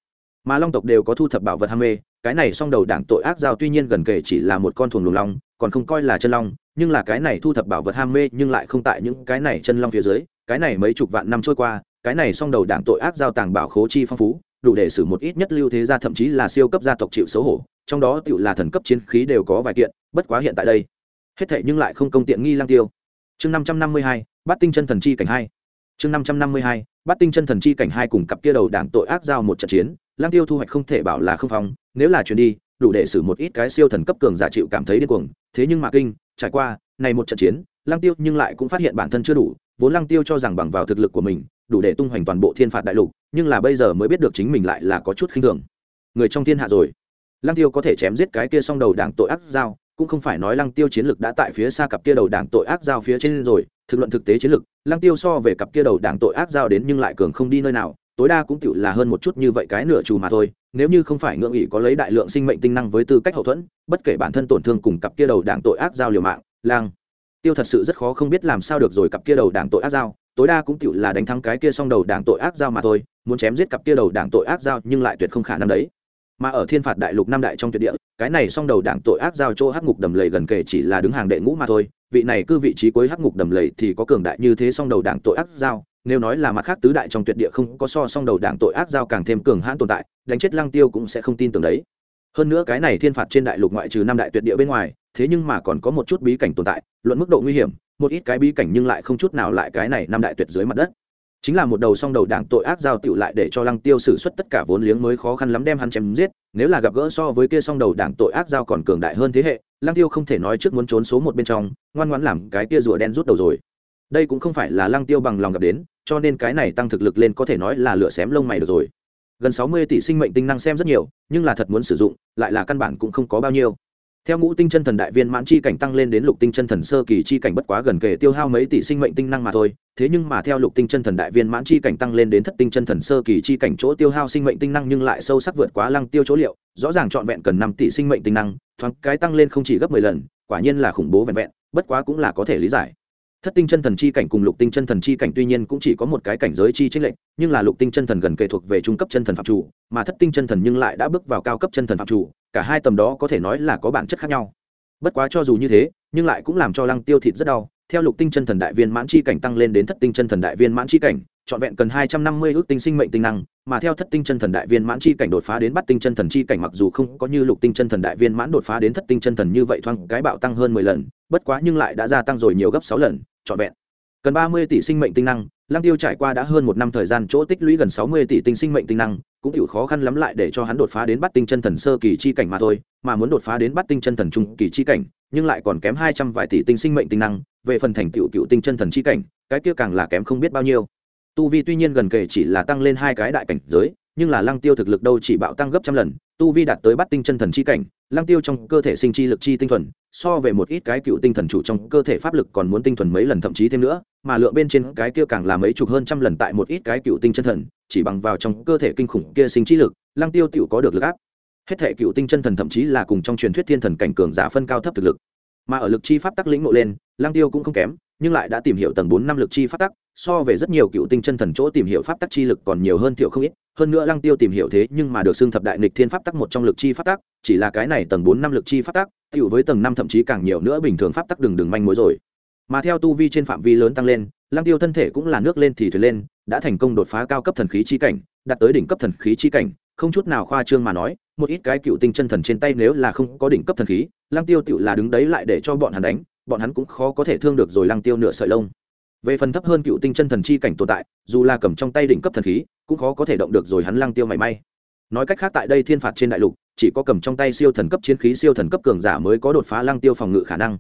mà long tộc đều có thu thập bảo vật ham mê, cái này song đầu đảng tội ác giao tuy nhiên gần kể chỉ là một con thuồng luồng long, còn không coi là chân long, nhưng là cái này thu thập bảo vật ham mê nhưng lại không tại những cái này chân long phía dưới, cái này mấy chục vạn năm trôi qua, cái này song đầu đảng tội ác giao tàng bảo khố chi phong phú, đủ để xử một ít nhất lưu thế gia thậm chí là siêu cấp gia tộc chịu xấu hổ, trong đó tựu là thần cấp chiến khí đều có vài kiện, bất quá hiện tại đây, hết thệ nhưng lại không công tiện nghi lang tiêu. Chương năm trăm năm mươi hai, bát tinh chân thần chi cảnh hai. Chương năm trăm năm mươi hai, bát tinh chân thần chi cảnh hai cùng cặp kia đầu đảng tội ác giao một trận chiến lang tiêu thu hoạch không thể bảo là không phong, nếu là chuyển đi, đủ để xử một ít cái siêu thần cấp cường giả chịu cảm thấy điên cuồng. Thế nhưng mà kinh, trải qua này một trận chiến lang tiêu nhưng lại cũng phát hiện bản thân chưa đủ, vốn lang tiêu cho rằng bằng vào thực lực của mình, đủ để tung hoành toàn bộ thiên phạt đại lục, nhưng là bây giờ mới biết được chính mình lại là có chút khinh thường. Người trong thiên hạ rồi. Lang tiêu có thể chém giết cái kia song đầu đảng tội ác giao, cũng không phải nói lăng tiêu chiến lực đã tại phía xa cặp kia đầu đảng tội ác giao phía trên rồi, thực luận thực tế chiến lực, lăng tiêu so về cặp kia đầu đảng tội ác giao đến nhưng lại cường không đi nơi nào tối đa cũng tựu là hơn một chút như vậy cái nửa trù mà thôi, nếu như không phải ngưỡng nghị có lấy đại lượng sinh mệnh tinh năng với tư cách hậu thuẫn, bất kể bản thân tổn thương cùng cặp kia đầu đảng tội ác giao liều mạng, lang. Tiêu thật sự rất khó không biết làm sao được rồi cặp kia đầu đảng tội ác giao, tối đa cũng tựu là đánh thắng cái kia song đầu đảng tội ác giao mà thôi, muốn chém giết cặp kia đầu đảng tội ác giao nhưng lại tuyệt không khả năng đấy. Mà ở thiên phạt đại lục năm đại trong tuyệt địa, cái này song đầu đảng tội ác giao chỗ hắc ngục đầm lầy gần kể chỉ là đứng hàng đệ ngũ mà thôi, vị này cứ vị trí cuối hắc ngục đầm lầy thì có cường đại như thế song đầu đảng tội ác giao nếu nói là mặt khác tứ đại trong tuyệt địa không có so song đầu đảng tội ác giao càng thêm cường hãn tồn tại, đánh chết lăng tiêu cũng sẽ không tin tưởng đấy. Hơn nữa cái này thiên phạt trên đại lục ngoại trừ năm đại tuyệt địa bên ngoài, thế nhưng mà còn có một chút bí cảnh tồn tại, luận mức độ nguy hiểm, một ít cái bí cảnh nhưng lại không chút nào lại cái này năm đại tuyệt dưới mặt đất. Chính là một đầu song đầu đảng tội ác giao tựu lại để cho lăng tiêu xử suất tất cả vốn liếng mới khó khăn lắm đem hắn chém giết, nếu là gặp gỡ so với kia song đầu đảng tội ác giao còn cường đại hơn thế hệ, lăng tiêu không thể nói trước muốn trốn số một bên trong, ngoan ngoãn làm cái kia rùa đen rút đầu rồi. Đây cũng không phải là lăng tiêu bằng lòng gặp đến cho nên cái này tăng thực lực lên có thể nói là lửa xém lông mày được rồi. Gần sáu mươi tỷ sinh mệnh tinh năng xem rất nhiều, nhưng là thật muốn sử dụng, lại là căn bản cũng không có bao nhiêu. Theo ngũ tinh chân thần đại viên mãn chi cảnh tăng lên đến lục tinh chân thần sơ kỳ chi cảnh bất quá gần kề tiêu hao mấy tỷ sinh mệnh tinh năng mà thôi, thế nhưng mà theo lục tinh chân thần đại viên mãn chi cảnh tăng lên đến thất tinh chân thần sơ kỳ chi cảnh chỗ tiêu hao sinh mệnh tinh năng nhưng lại sâu sắc vượt quá lăng tiêu chỗ liệu, rõ ràng trọn vẹn cần năm tỷ sinh mệnh tinh năng, thoáng cái tăng lên không chỉ gấp mười lần, quả nhiên là khủng bố vẹn vẹn, bất quá cũng là có thể lý giải thất tinh chân thần chi cảnh cùng lục tinh chân thần chi cảnh tuy nhiên cũng chỉ có một cái cảnh giới chi trích lệnh nhưng là lục tinh chân thần gần kề thuộc về trung cấp chân thần phạm chủ, mà thất tinh chân thần nhưng lại đã bước vào cao cấp chân thần phạm chủ, cả hai tầm đó có thể nói là có bản chất khác nhau. Bất quá cho dù như thế, nhưng lại cũng làm cho lăng tiêu thịt rất đau. Theo lục tinh chân thần đại viên mãn chi cảnh tăng lên đến thất tinh chân thần đại viên mãn chi cảnh trọn vẹn cần hai trăm năm mươi ước tinh sinh mệnh tinh năng, mà theo thất tinh chân thần đại viên mãn chi cảnh đột phá đến bắt tinh chân thần chi cảnh mặc dù không có như lục tinh chân thần đại viên mãn đột phá đến thất tinh chân thần như vậy thoáng cái bạo tăng hơn mười lần, bất quá nhưng lại đã gia tăng rồi nhiều gấp sáu lần, trọn vẹn. Cần ba mươi tỷ sinh mệnh tinh năng, lăng tiêu trải qua đã hơn một năm thời gian chỗ tích lũy gần sáu mươi tỷ tinh sinh mệnh tinh năng, cũng chịu khó khăn lắm lại để cho hắn đột phá đến bắt tinh chân thần sơ kỳ chi cảnh mà thôi, mà muốn đột phá đến bắt tinh chân thần trung kỳ chi cảnh, nhưng lại còn kém hai trăm vài tỷ tinh sinh mệnh tinh năng, về phần thành tựu cựu tinh chân thần chi cảnh, cái kia càng là kém không biết bao nhiêu tu vi tuy nhiên gần kể chỉ là tăng lên hai cái đại cảnh giới, nhưng là lăng tiêu thực lực đâu chỉ bạo tăng gấp trăm lần, tu vi đạt tới bắt tinh chân thần chi cảnh, lăng tiêu trong cơ thể sinh chi lực chi tinh thuần, so về một ít cái cựu tinh thần chủ trong cơ thể pháp lực còn muốn tinh thuần mấy lần thậm chí thêm nữa, mà lượng bên trên cái kia càng là mấy chục hơn trăm lần tại một ít cái cựu tinh chân thần, chỉ bằng vào trong cơ thể kinh khủng kia sinh chi lực, lăng tiêu tựu có được lực áp. Hết thể cựu tinh chân thần thậm chí là cùng trong truyền thuyết thiên thần cảnh cường giả phân cao thấp thực lực. Mà ở lực chi pháp tắc lĩnh ngộ lên, lăng tiêu cũng không kém nhưng lại đã tìm hiểu tầng bốn năm lực chi pháp tắc, so về rất nhiều cựu tinh chân thần chỗ tìm hiểu pháp tắc chi lực còn nhiều hơn thiểu không ít. Hơn nữa lăng tiêu tìm hiểu thế nhưng mà được xưng thập đại nghịch thiên pháp tắc một trong lực chi pháp tắc, chỉ là cái này tầng bốn năm lực chi pháp tắc, tiểu với tầng năm thậm chí càng nhiều nữa bình thường pháp tắc đừng đừng manh mối rồi. Mà theo tu vi trên phạm vi lớn tăng lên, lăng tiêu thân thể cũng là nước lên thì thuyền lên, đã thành công đột phá cao cấp thần khí chi cảnh, đạt tới đỉnh cấp thần khí chi cảnh. Không chút nào khoa trương mà nói, một ít cái cựu tinh chân thần trên tay nếu là không có đỉnh cấp thần khí, lăng tiêu tiểu là đứng đấy lại để cho bọn hắn đánh bọn hắn cũng khó có thể thương được rồi lăng tiêu nửa sợi lông. Về phần thấp hơn cựu tinh chân thần chi cảnh tồn tại, dù là cầm trong tay đỉnh cấp thần khí, cũng khó có thể động được rồi hắn lăng tiêu mảy may. Nói cách khác tại đây thiên phạt trên đại lục, chỉ có cầm trong tay siêu thần cấp chiến khí siêu thần cấp cường giả mới có đột phá lăng tiêu phòng ngự khả năng.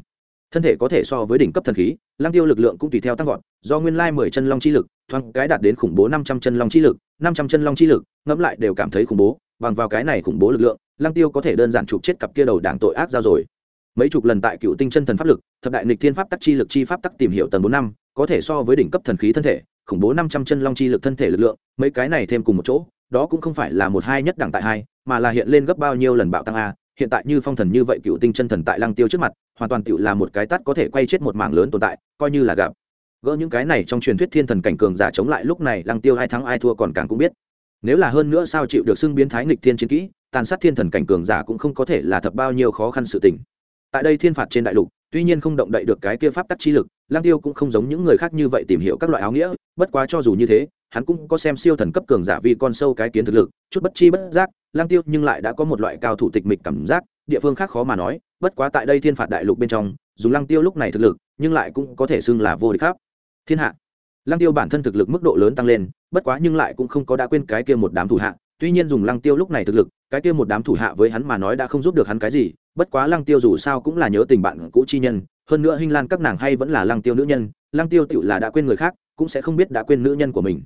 Thân thể có thể so với đỉnh cấp thần khí, lăng tiêu lực lượng cũng tùy theo tăng vọt, do nguyên lai mười chân long chi lực, thoáng cái đạt đến khủng bố năm trăm chân long chi lực, năm trăm chân long chi lực, ngẫm lại đều cảm thấy khủng bố, bằng vào cái này khủng bố lực lượng, lăng tiêu có thể đơn giản chụp chết cặp kia đầu đảng tội ác ra rồi mấy chục lần tại cựu tinh chân thần pháp lực, thập đại nịch thiên pháp tắc chi lực chi pháp tắc tìm hiểu tầng bốn năm, có thể so với đỉnh cấp thần khí thân thể, khủng bố năm trăm chân long chi lực thân thể lực lượng, mấy cái này thêm cùng một chỗ, đó cũng không phải là một hai nhất đẳng tại hai, mà là hiện lên gấp bao nhiêu lần bạo tăng a, hiện tại như phong thần như vậy cựu tinh chân thần tại lăng tiêu trước mặt, hoàn toàn tựu là một cái tắt có thể quay chết một mảng lớn tồn tại, coi như là gặp. Gỡ những cái này trong truyền thuyết thiên thần cảnh cường giả chống lại lúc này, lăng tiêu ai thắng ai thua còn càng cũng biết. Nếu là hơn nữa sao chịu được xưng biến thái nghịch thiên chiến kỹ, tàn sát thiên thần cảnh cường giả cũng không có thể là thập bao nhiêu khó khăn sự tình tại đây thiên phạt trên đại lục, tuy nhiên không động đậy được cái kia pháp tắc chi lực lang tiêu cũng không giống những người khác như vậy tìm hiểu các loại áo nghĩa, bất quá cho dù như thế, hắn cũng có xem siêu thần cấp cường giả vì con sâu cái kiến thực lực, chút bất chi bất giác lang tiêu nhưng lại đã có một loại cao thủ tịch mịch cảm giác, địa phương khác khó mà nói, bất quá tại đây thiên phạt đại lục bên trong dùng lang tiêu lúc này thực lực, nhưng lại cũng có thể xưng là vô địch khắp. Thiên hạ. Lang tiêu bản thân thực lực mức độ lớn tăng lên, bất quá nhưng lại cũng không có đã quên cái kia một đám thủ hạ, tuy nhiên dùng lăng tiêu lúc này thực lực cái kia một đám thủ hạ với hắn mà nói đã không giúp được hắn cái gì, bất quá lăng tiêu dù sao cũng là nhớ tình bạn cũ chi nhân, hơn nữa hinh lan các nàng hay vẫn là lăng tiêu nữ nhân, lăng tiêu tựu là đã quên người khác, cũng sẽ không biết đã quên nữ nhân của mình.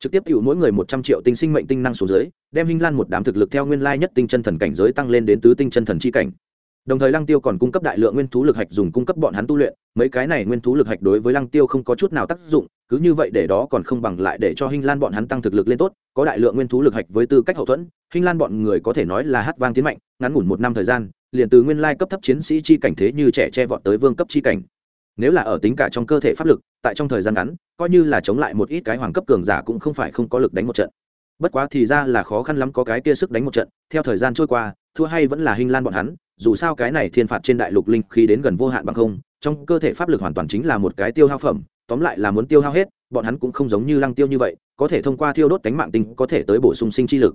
Trực tiếp cựu mỗi người một trăm triệu tinh sinh mệnh tinh năng số dưới, đem hinh lan một đám thực lực theo nguyên lai nhất tinh chân thần cảnh giới tăng lên đến tứ tinh chân thần chi cảnh. Đồng thời lăng tiêu còn cung cấp đại lượng nguyên thú lực hạch dùng cung cấp bọn hắn tu luyện, mấy cái này nguyên thú lực hạch đối với lăng tiêu không có chút nào tác dụng cứ như vậy để đó còn không bằng lại để cho hinh lan bọn hắn tăng thực lực lên tốt, có đại lượng nguyên thú lực hạch với tư cách hậu thuẫn, hinh lan bọn người có thể nói là hát vang tiến mạnh, ngắn ngủn một năm thời gian, liền từ nguyên lai cấp thấp chiến sĩ chi cảnh thế như trẻ che vọt tới vương cấp chi cảnh. Nếu là ở tính cả trong cơ thể pháp lực, tại trong thời gian ngắn, coi như là chống lại một ít cái hoàng cấp cường giả cũng không phải không có lực đánh một trận. Bất quá thì ra là khó khăn lắm có cái kia sức đánh một trận, theo thời gian trôi qua, thua hay vẫn là hinh lan bọn hắn, dù sao cái này thiên phạt trên đại lục linh khí đến gần vô hạn bằng không, trong cơ thể pháp lực hoàn toàn chính là một cái tiêu hao phẩm tóm lại là muốn tiêu hao hết, bọn hắn cũng không giống như lăng tiêu như vậy, có thể thông qua thiêu đốt cánh mạng tinh có thể tới bổ sung sinh chi lực.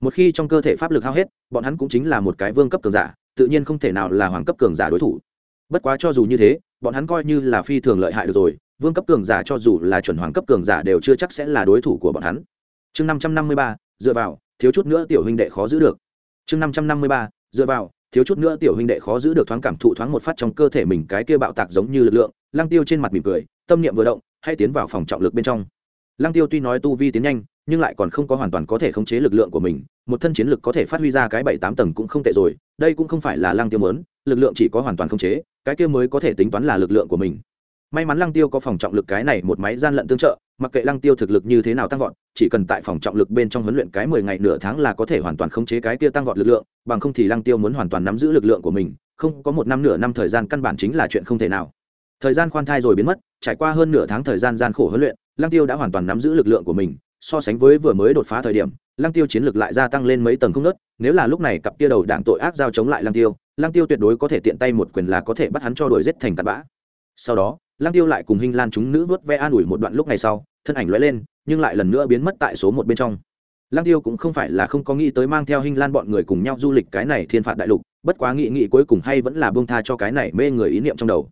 Một khi trong cơ thể pháp lực hao hết, bọn hắn cũng chính là một cái vương cấp cường giả, tự nhiên không thể nào là hoàng cấp cường giả đối thủ. Bất quá cho dù như thế, bọn hắn coi như là phi thường lợi hại được rồi, vương cấp cường giả cho dù là chuẩn hoàng cấp cường giả đều chưa chắc sẽ là đối thủ của bọn hắn. Chương năm trăm năm mươi ba, dựa vào, thiếu chút nữa tiểu huynh đệ khó giữ được. Chương năm trăm năm mươi ba, dựa vào, thiếu chút nữa tiểu huynh đệ khó giữ được thoáng cảm thụ thoáng một phát trong cơ thể mình cái kia bạo tạc giống như lực lượng, lăng tiêu trên mặt mỉm cười tâm niệm vừa động, hay tiến vào phòng trọng lực bên trong. Lăng tiêu tuy nói tu vi tiến nhanh, nhưng lại còn không có hoàn toàn có thể khống chế lực lượng của mình, một thân chiến lực có thể phát huy ra cái bảy tám tầng cũng không tệ rồi, đây cũng không phải là lăng tiêu mớn lực lượng chỉ có hoàn toàn khống chế, cái kia mới có thể tính toán là lực lượng của mình. May mắn lăng tiêu có phòng trọng lực cái này một máy gian lận tương trợ, mặc kệ lăng tiêu thực lực như thế nào tăng vọt, chỉ cần tại phòng trọng lực bên trong huấn luyện cái mười ngày nửa tháng là có thể hoàn toàn khống chế cái kia tăng vọt lực lượng, bằng không thì lăng tiêu muốn hoàn toàn nắm giữ lực lượng của mình, không có một năm nửa năm thời gian căn bản chính là chuyện không thể nào thời gian khoan thai rồi biến mất, trải qua hơn nửa tháng thời gian gian khổ huấn luyện, lăng tiêu đã hoàn toàn nắm giữ lực lượng của mình, so sánh với vừa mới đột phá thời điểm, lăng tiêu chiến lực lại gia tăng lên mấy tầng không nớt, nếu là lúc này cặp kia đầu đảng tội ác giao chống lại lăng tiêu lăng tiêu tuyệt đối có thể tiện tay một quyền là có thể bắt hắn cho đuổi giết thành tạt bã. Sau đó, lăng tiêu lại cùng hình lan chúng nữ vớt ve an ủi một đoạn lúc này sau, thân ảnh lóe lên, nhưng lại lần nữa biến mất tại số một bên trong. Lăng tiêu cũng không phải là không có nghĩ tới mang theo hình lan bọn người cùng nhau du lịch cái này thiên phạt đại lục, bất quá nghị nghị cuối cùng hay vẫn là buông tha cho cái này mê người ý niệm trong đầu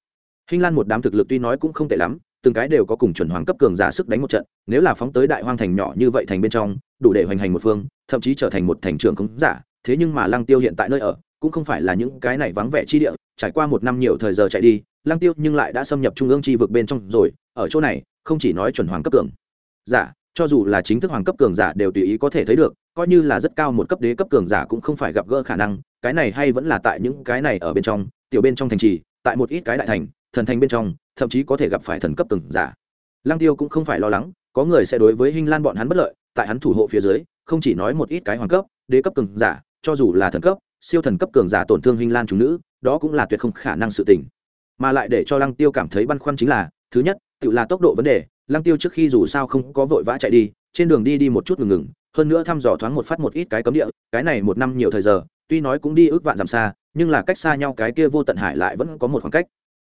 hình lan một đám thực lực tuy nói cũng không tệ lắm, từng cái đều có cùng chuẩn hoàng cấp cường giả sức đánh một trận, nếu là phóng tới đại hoang thành nhỏ như vậy thành bên trong, đủ để hoành hành một phương, thậm chí trở thành một thành trưởng cũng giả, thế nhưng mà lăng tiêu hiện tại nơi ở, cũng không phải là những cái này vắng vẻ chi địa, trải qua một năm nhiều thời giờ chạy đi, lăng tiêu nhưng lại đã xâm nhập trung ương chi vực bên trong rồi, ở chỗ này, không chỉ nói chuẩn hoàng cấp cường giả, cho dù là chính thức hoàng cấp cường giả đều tùy ý có thể thấy được, coi như là rất cao một cấp đế cấp cường giả cũng không phải gặp gỡ khả năng, cái này hay vẫn là tại những cái này ở bên trong, tiểu bên trong thành trì, tại một ít cái đại thành thần thành bên trong, thậm chí có thể gặp phải thần cấp cường giả. Lăng tiêu cũng không phải lo lắng, có người sẽ đối với hình lan bọn hắn bất lợi, tại hắn thủ hộ phía dưới, không chỉ nói một ít cái hoàng cấp, đế cấp cường giả, cho dù là thần cấp, siêu thần cấp cường giả tổn thương hình lan chúng nữ, đó cũng là tuyệt không khả năng sự tình. Mà lại để cho lăng tiêu cảm thấy băn khoăn chính là, thứ nhất, tự là tốc độ vấn đề, lăng tiêu trước khi dù sao không có vội vã chạy đi, trên đường đi đi một chút ngừng ngừng, hơn nữa thăm dò thoáng một phát một ít cái cấm địa, cái này một năm nhiều thời giờ, tuy nói cũng đi ước vạn dặm xa, nhưng là cách xa nhau cái kia vô tận hải lại vẫn có một khoảng cách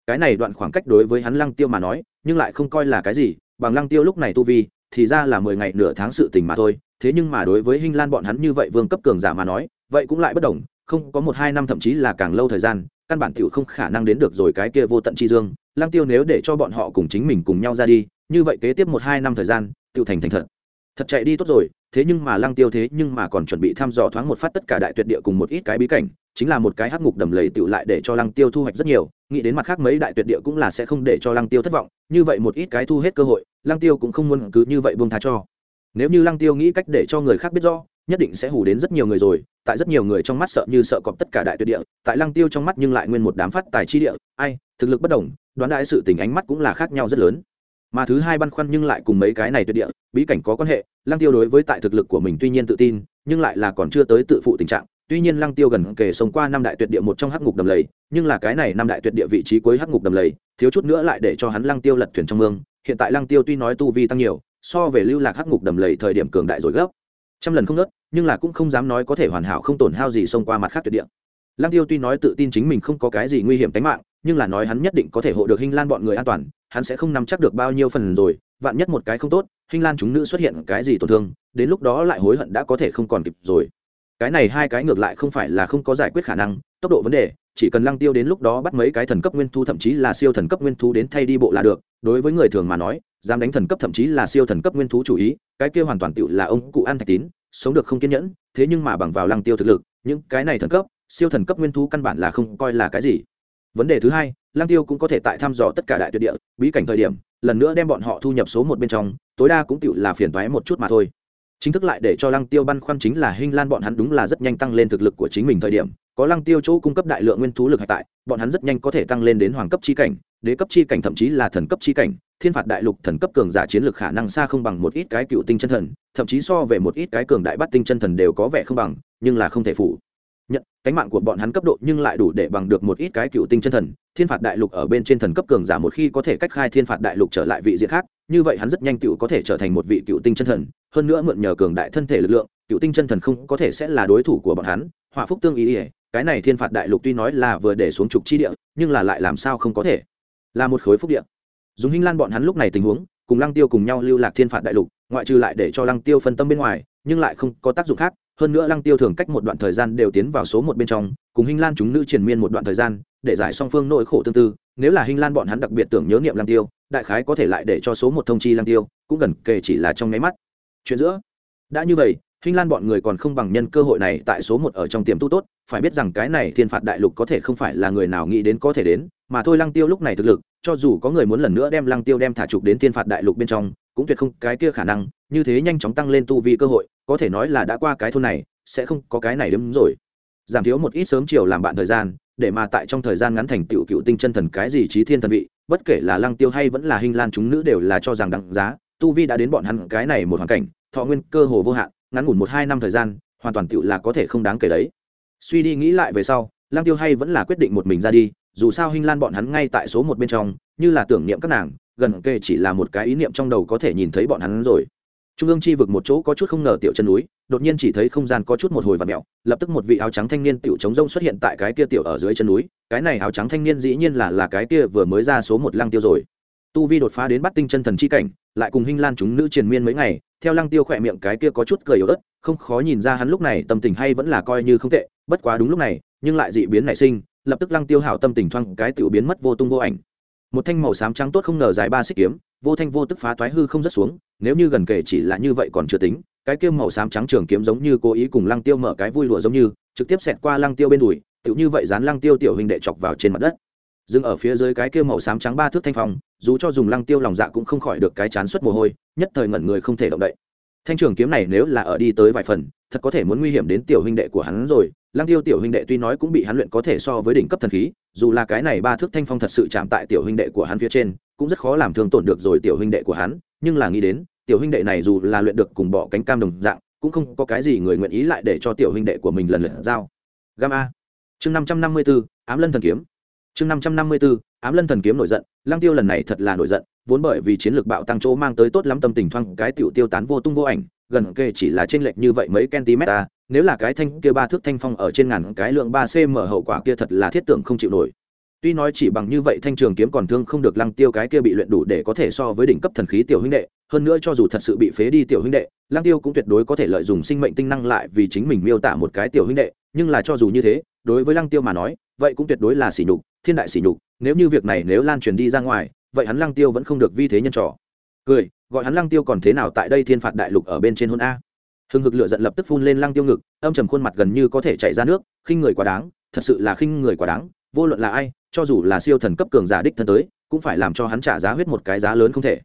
cái này đoạn khoảng cách đối với hắn lăng tiêu mà nói, nhưng lại không coi là cái gì, bằng lăng tiêu lúc này tu vi, thì ra là mười ngày nửa tháng sự tình mà thôi, thế nhưng mà đối với hinh lan bọn hắn như vậy vương cấp cường giả mà nói, vậy cũng lại bất đồng, không có một hai năm thậm chí là càng lâu thời gian, căn bản tiểu không khả năng đến được rồi cái kia vô tận chi dương, lăng tiêu nếu để cho bọn họ cùng chính mình cùng nhau ra đi, như vậy kế tiếp một hai năm thời gian, tiểu thành thành thật. Thật chạy đi tốt rồi thế nhưng mà lăng tiêu thế nhưng mà còn chuẩn bị thăm dò thoáng một phát tất cả đại tuyệt địa cùng một ít cái bí cảnh, chính là một cái hắc ngục đầm lầy tiểu lại để cho lăng tiêu thu hoạch rất nhiều, nghĩ đến mặt khác mấy đại tuyệt địa cũng là sẽ không để cho lăng tiêu thất vọng, như vậy một ít cái thu hết cơ hội, lăng tiêu cũng không muốn cứ như vậy buông tha cho. Nếu như lăng tiêu nghĩ cách để cho người khác biết rõ, nhất định sẽ hù đến rất nhiều người rồi, tại rất nhiều người trong mắt sợ như sợ cọp tất cả đại tuyệt địa, tại lăng tiêu trong mắt nhưng lại nguyên một đám phát tài chi địa, ai, thực lực bất đồng, đoán đại sự tình ánh mắt cũng là khác nhau rất lớn mà thứ hai băn khoăn nhưng lại cùng mấy cái này tuyệt địa, bí cảnh có quan hệ, lăng tiêu đối với tại thực lực của mình tuy nhiên tự tin, nhưng lại là còn chưa tới tự phụ tình trạng. Tuy nhiên lăng tiêu gần kề sống qua năm đại tuyệt địa một trong hắc ngục đầm lầy, nhưng là cái này năm đại tuyệt địa vị trí cuối hắc ngục đầm lầy, thiếu chút nữa lại để cho hắn lăng tiêu lật thuyền trong mương. Hiện tại lăng tiêu tuy nói tu vi tăng nhiều, so về lưu lạc hắc ngục đầm lầy thời điểm cường đại rồi gấp trăm lần không nớt nhưng là cũng không dám nói có thể hoàn hảo không tổn hao gì xông qua mặt khác tuyệt địa lăng tiêu tuy nói tự tin chính mình không có cái gì nguy hiểm tính mạng, nhưng là nói hắn nhất định có thể hộ được Hinh lan bọn người an toàn, hắn sẽ không nắm chắc được bao nhiêu phần rồi, vạn nhất một cái không tốt, Hinh lan chúng nữ xuất hiện cái gì tổn thương, đến lúc đó lại hối hận đã có thể không còn kịp rồi. Cái này hai cái ngược lại không phải là không có giải quyết khả năng, tốc độ vấn đề, chỉ cần lăng tiêu đến lúc đó bắt mấy cái thần cấp nguyên thu thậm chí là siêu thần cấp nguyên thú đến thay đi bộ là được, đối với người thường mà nói, dám đánh thần cấp thậm chí là siêu thần cấp nguyên thú chủ ý, cái kia hoàn toàn tựu là ông cụ ăn thạch tín, sống được không kiên nhẫn, thế nhưng mà bằng vào lăng tiêu thực lực, những cái này thần cấp siêu thần cấp nguyên thú căn bản là không coi là cái gì. Vấn đề thứ hai, lăng tiêu cũng có thể tại thăm dò tất cả đại tuyệt địa, bí cảnh thời điểm, lần nữa đem bọn họ thu nhập số một bên trong, tối đa cũng tựu là phiền toái một chút mà thôi. Chính thức lại để cho lăng tiêu băn khoăn chính là hinh lan bọn hắn đúng là rất nhanh tăng lên thực lực của chính mình thời điểm, có lăng tiêu chỗ cung cấp đại lượng nguyên thú lực hạch tại, bọn hắn rất nhanh có thể tăng lên đến hoàng cấp chi cảnh, đế cấp chi cảnh thậm chí là thần cấp chi cảnh, thiên phạt đại lục thần cấp cường giả chiến lược khả năng xa không bằng một ít cái cựu tinh chân thần, thậm chí so về một ít cái cường đại bắt tinh chân thần đều có vẻ không bằng, nhưng là không thể phủ nhận, cánh mạng của bọn hắn cấp độ nhưng lại đủ để bằng được một ít cái cựu tinh chân thần. Thiên phạt đại lục ở bên trên thần cấp cường giả một khi có thể cách khai thiên phạt đại lục trở lại vị diện khác, như vậy hắn rất nhanh cựu có thể trở thành một vị cựu tinh chân thần. Hơn nữa mượn nhờ cường đại thân thể lực lượng, cựu tinh chân thần không có thể sẽ là đối thủ của bọn hắn. Hòa phúc tương ý ỉa cái này thiên phạt đại lục tuy nói là vừa để xuống trục chi địa, nhưng là lại làm sao không có thể? Là một khối phúc địa. Dùng hinh lan bọn hắn lúc này tình huống, cùng lăng tiêu cùng nhau lưu lạc thiên phạt đại lục, ngoại trừ lại để cho lăng tiêu phân tâm bên ngoài, nhưng lại không có tác dụng khác hơn nữa lăng tiêu thường cách một đoạn thời gian đều tiến vào số một bên trong, cùng hình lan chúng nữ triền miên một đoạn thời gian, để giải song phương nỗi khổ tương tư. Nếu là hình lan bọn hắn đặc biệt tưởng nhớ niệm lăng tiêu, đại khái có thể lại để cho số một thông chi lăng tiêu, cũng gần kề chỉ là trong nháy mắt. Chuyện giữa, đã như vậy hình lan bọn người còn không bằng nhân cơ hội này tại số một ở trong tiềm tu tốt, phải biết rằng cái này thiên phạt đại lục có thể không phải là người nào nghĩ đến có thể đến mà thôi lăng tiêu lúc này thực lực, cho dù có người muốn lần nữa đem lăng tiêu đem thả trục đến thiên phạt đại lục bên trong, cũng tuyệt không cái kia khả năng, như thế nhanh chóng tăng lên tu vi cơ hội, có thể nói là đã qua cái thôn này, sẽ không có cái này đúng rồi. Giảm thiếu một ít sớm chiều làm bạn thời gian, để mà tại trong thời gian ngắn thành tựu cựu tinh chân thần cái gì trí thiên thần vị, bất kể là lăng tiêu hay vẫn là hình lan chúng nữ đều là cho rằng đặng giá, tu vi đã đến bọn hắn cái này một hoàn cảnh, thọ nguyên cơ hồ vô hạn, ngắn ngủn một hai năm thời gian, hoàn toàn tựu là có thể không đáng kể đấy. Suy đi nghĩ lại về sau, lăng tiêu hay vẫn là quyết định một mình ra đi dù sao Hinh lan bọn hắn ngay tại số một bên trong như là tưởng niệm các nàng gần kề chỉ là một cái ý niệm trong đầu có thể nhìn thấy bọn hắn rồi. Trung ương chi vực một chỗ có chút không ngờ tiểu chân núi đột nhiên chỉ thấy không gian có chút một hồi và mèo, lập tức một vị áo trắng thanh niên tiểu trống rông xuất hiện tại cái kia tiểu ở dưới chân núi cái này áo trắng thanh niên dĩ nhiên là là cái kia vừa mới ra số một lăng tiêu rồi. Tu vi đột phá đến bắt tinh chân thần chi cảnh lại cùng hinh lan chúng nữ truyền miên mấy ngày theo lăng tiêu khỏe miệng cái kia có chút cười yếu ớt không khó nhìn ra hắn lúc này tâm tình hay vẫn là coi như không tệ bất quá đúng lúc này nhưng lại dị biến nảy sinh lập tức lăng tiêu hảo tâm tình thoang cái tiểu biến mất vô tung vô ảnh. Một thanh màu xám trắng tốt không ngờ dài ba xích kiếm, vô thanh vô tức phá toái hư không rất xuống, nếu như gần kể chỉ là như vậy còn chưa tính, cái kiếm màu xám trắng trường kiếm giống như cố ý cùng lăng tiêu mở cái vui lụa giống như, trực tiếp xẹt qua lăng tiêu bên đùi tựu như vậy dán lăng tiêu tiểu hình đệ chọc vào trên mặt đất. Dừng ở phía dưới cái kia màu xám trắng ba thước thanh phong, dù cho dùng lăng tiêu lòng dạ cũng không khỏi được cái chán suất mồ hôi, nhất thời ngẩn người không thể động đậy. Thanh trường kiếm này nếu là ở đi tới vài phần, thật có thể muốn nguy hiểm đến tiểu huynh đệ của hắn rồi lăng tiêu tiểu huynh đệ tuy nói cũng bị hắn luyện có thể so với đỉnh cấp thần khí, dù là cái này ba thước thanh phong thật sự chạm tại tiểu huynh đệ của hắn phía trên, cũng rất khó làm thương tổn được rồi tiểu huynh đệ của hắn. Nhưng là nghĩ đến, tiểu huynh đệ này dù là luyện được cùng bỏ cánh cam đồng dạng, cũng không có cái gì người nguyện ý lại để cho tiểu huynh đệ của mình lần lượt giao. Gamma chương năm trăm năm mươi b ố ám lân thần kiếm. Chương năm trăm năm mươi b ố ám lân thần kiếm nổi giận, lăng tiêu lần này thật là nổi giận, vốn bởi vì chiến lược bạo tăng chỗ mang tới tốt lắm tâm tình thoang cái tiểu tiêu tán vô tung vô ảnh gần kề chỉ là trên lệch như vậy mấy cm ta à, nếu là cái thanh kia ba thước thanh phong ở trên ngàn cái lượng ba cm hậu quả kia thật là thiết tưởng không chịu nổi. Tuy nói chỉ bằng như vậy thanh trường kiếm còn thương không được lăng tiêu cái kia bị luyện đủ để có thể so với đỉnh cấp thần khí tiểu huynh đệ, hơn nữa cho dù thật sự bị phế đi tiểu huynh đệ, lăng tiêu cũng tuyệt đối có thể lợi dụng sinh mệnh tinh năng lại vì chính mình miêu tả một cái tiểu huynh đệ, nhưng là cho dù như thế, đối với lăng tiêu mà nói, vậy cũng tuyệt đối là sỉ nhục, thiên đại sỉ nhục, nếu như việc này nếu lan truyền đi ra ngoài, vậy hắn lăng tiêu vẫn không được vi thế nhân trò cười, gọi hắn lăng tiêu còn thế nào tại đây thiên phạt đại lục ở bên trên hôn a. Hưng hực lửa giận lập tức phun lên lăng tiêu ngực, âm trầm khuôn mặt gần như có thể chảy ra nước, khinh người quá đáng, thật sự là khinh người quá đáng, vô luận là ai, cho dù là siêu thần cấp cường giả đích thân tới, cũng phải làm cho hắn trả giá huyết một cái giá lớn không thể.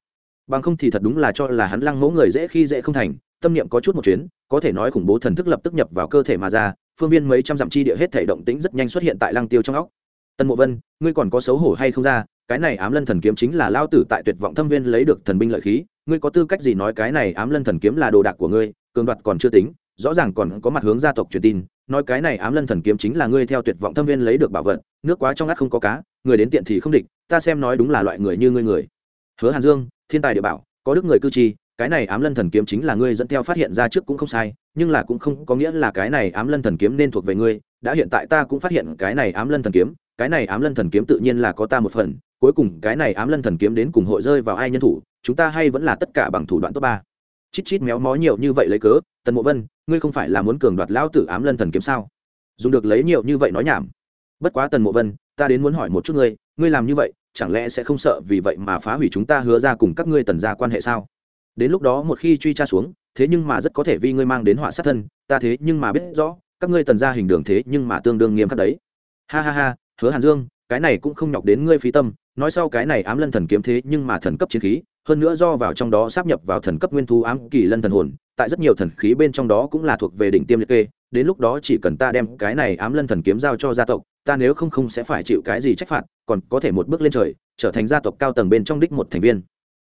Bằng không thì thật đúng là cho là hắn lăng mẫu người dễ khi dễ không thành, tâm niệm có chút một chuyến, có thể nói khủng bố thần thức lập tức nhập vào cơ thể mà ra, phương viên mấy trăm dặm chi địa hết thể động tĩnh rất nhanh xuất hiện tại lăng tiêu trong óc. Tân mộ vân, ngươi còn có xấu hổ hay không ra cái này ám lân thần kiếm chính là lao tử tại tuyệt vọng thâm viên lấy được thần binh lợi khí, ngươi có tư cách gì nói cái này ám lân thần kiếm là đồ đạc của ngươi, cường đoạt còn chưa tính, rõ ràng còn có mặt hướng gia tộc truyền tin, nói cái này ám lân thần kiếm chính là ngươi theo tuyệt vọng thâm viên lấy được bảo vật, nước quá trong ngắt không có cá, người đến tiện thì không địch, ta xem nói đúng là loại người như ngươi người. Hứa hàn dương, thiên tài địa bảo, có đức người cư trì, cái này ám lân thần kiếm chính là ngươi dẫn theo phát hiện ra trước cũng không sai, nhưng là cũng không có nghĩa là cái này ám lân thần kiếm nên thuộc về ngươi, đã hiện tại ta cũng phát hiện cái này ám lân thần kiếm cái này ám lân thần kiếm tự nhiên là có ta một phần, cuối cùng cái này ám lân thần kiếm đến cùng hội rơi vào ai nhân thủ, chúng ta hay vẫn là tất cả bằng thủ đoạn top ba. Chít chít méo mó nhiều như vậy lấy cớ, tần mộ vân, ngươi không phải là muốn cường đoạt lão tử ám lân thần kiếm sao? Dùng được lấy nhiều như vậy nói nhảm. Bất quá tần mộ vân, ta đến muốn hỏi một chút ngươi ngươi làm như vậy, chẳng lẽ sẽ không sợ vì vậy mà phá hủy chúng ta hứa ra cùng các ngươi tần ra quan hệ sao? Đến lúc đó một khi truy tra xuống, thế nhưng mà rất có thể vì ngươi mang đến họa sát thân, ta thế nhưng mà biết rõ, các ngươi tần ra hình đường thế nhưng mà tương đương nghiêm khắc đấy. Ha ha ha hứa hàn dương, cái này cũng không nhọc đến ngươi phí tâm, nói sau cái này ám lân thần kiếm thế nhưng mà thần cấp chiến khí, hơn nữa do vào trong đó sắp nhập vào thần cấp nguyên thú ám kỳ lân thần hồn, tại rất nhiều thần khí bên trong đó cũng là thuộc về đỉnh tiêm liệt kê, đến lúc đó chỉ cần ta đem cái này ám lân thần kiếm giao cho gia tộc, ta nếu không không sẽ phải chịu cái gì trách phạt, còn có thể một bước lên trời, trở thành gia tộc cao tầng bên trong đích một thành viên.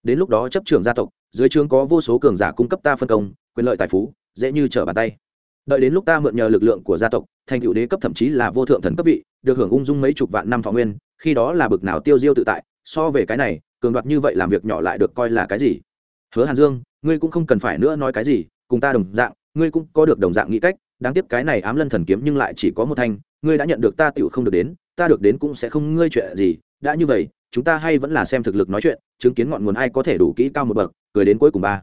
Đến lúc đó chấp trưởng gia tộc, dưới trướng có vô số cường giả cung cấp ta phân công, quyền lợi tài phú, dễ như trở bàn tay đợi đến lúc ta mượn nhờ lực lượng của gia tộc, thành cựu đế cấp thậm chí là vô thượng thần cấp vị, được hưởng ung dung mấy chục vạn năm thọ nguyên, khi đó là bực nào tiêu diêu tự tại, so về cái này, cường đoạt như vậy làm việc nhỏ lại được coi là cái gì? Hứa hàn dương, ngươi cũng không cần phải nữa nói cái gì, cùng ta đồng dạng, ngươi cũng có được đồng dạng nghĩ cách, đáng tiếc cái này ám lân thần kiếm nhưng lại chỉ có một thanh, ngươi đã nhận được ta tựu không được đến, ta được đến cũng sẽ không ngươi chuyện gì, đã như vậy, chúng ta hay vẫn là xem thực lực nói chuyện, chứng kiến ngọn nguồn ai có thể đủ kỹ cao một bậc, cười đến cuối cùng ba.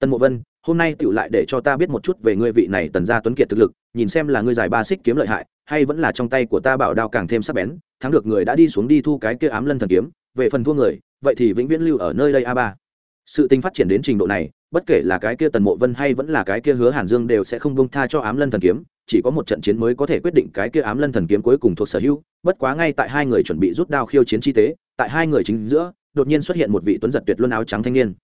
Tần mộ vân, hôm nay tựu lại để cho ta biết một chút về ngươi vị này tần gia tuấn kiệt thực lực, nhìn xem là ngươi giải ba xích kiếm lợi hại, hay vẫn là trong tay của ta bảo đao càng thêm sắc bén, thắng được người đã đi xuống đi thu cái kia ám lân thần kiếm, về phần thua người, vậy thì vĩnh viễn lưu ở nơi đây a ba. Sự tình phát triển đến trình độ này, bất kể là cái kia tần mộ vân hay vẫn là cái kia hứa hàn dương đều sẽ không bông tha cho ám lân thần kiếm, chỉ có một trận chiến mới có thể quyết định cái kia ám lân thần kiếm cuối cùng thuộc sở hữu, bất quá ngay tại hai người chuẩn bị rút đao khiêu chiến chi tế, tại hai người chính giữa, đột nhiên xuất hiện một vị tuấn giật tuyệt luân áo trắng thanh niên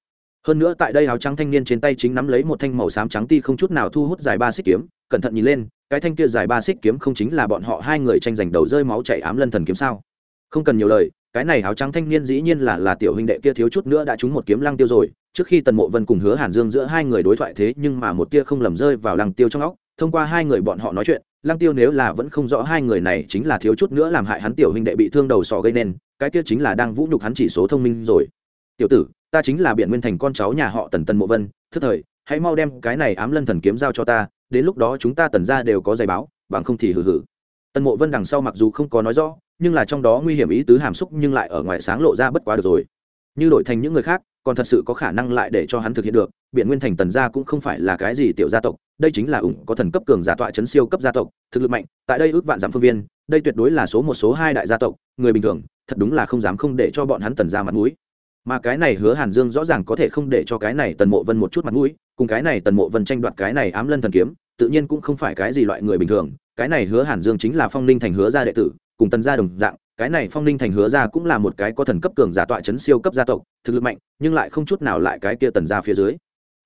hơn nữa tại đây áo trắng thanh niên trên tay chính nắm lấy một thanh màu xám trắng ti không chút nào thu hút dài ba xích kiếm, cẩn thận nhìn lên, cái thanh kia dài ba xích kiếm không chính là bọn họ hai người tranh giành đầu rơi máu chảy ám lân thần kiếm sao? Không cần nhiều lời, cái này áo trắng thanh niên dĩ nhiên là là tiểu huynh đệ kia thiếu chút nữa đã trúng một kiếm lăng tiêu rồi, trước khi tần mộ vân cùng hứa hàn dương giữa hai người đối thoại thế nhưng mà một tia không lầm rơi vào lăng tiêu trong óc, thông qua hai người bọn họ nói chuyện, lăng tiêu nếu là vẫn không rõ hai người này chính là thiếu chút nữa làm hại hắn tiểu huynh đệ bị thương đầu sọ gây nên, cái kia chính là đang vũ nhục hắn chỉ số thông minh rồi. Tiểu tử ta chính là biện nguyên thành con cháu nhà họ tần tần mộ vân, thức thời, hãy mau đem cái này ám lân thần kiếm giao cho ta, đến lúc đó chúng ta tần ra đều có giày báo, bằng không thì hử hử tần mộ vân đằng sau mặc dù không có nói rõ, nhưng là trong đó nguy hiểm ý tứ hàm xúc nhưng lại ở ngoài sáng lộ ra bất quá được rồi. Như đổi thành những người khác, còn thật sự có khả năng lại để cho hắn thực hiện được biện nguyên thành tần gia cũng không phải là cái gì tiểu gia tộc, đây chính là ủng có thần cấp cường giả tọa chấn siêu cấp gia tộc, thực lực mạnh, tại đây ước vạn giảm phương viên, đây tuyệt đối là số một, số hai đại gia tộc, người bình thường, thật đúng là không dám không để cho bọn hắn tần ra mặt mũi mà cái này hứa hàn dương rõ ràng có thể không để cho cái này tần mộ vân một chút mặt mũi, cùng cái này tần mộ vân tranh đoạt cái này ám lân thần kiếm, tự nhiên cũng không phải cái gì loại người bình thường, cái này hứa hàn dương chính là phong ninh thành hứa gia đệ tử, cùng tần gia đồng dạng, cái này phong ninh thành hứa gia cũng là một cái có thần cấp cường giả tọa chấn siêu cấp gia tộc, thực lực mạnh, nhưng lại không chút nào lại cái kia tần gia phía dưới.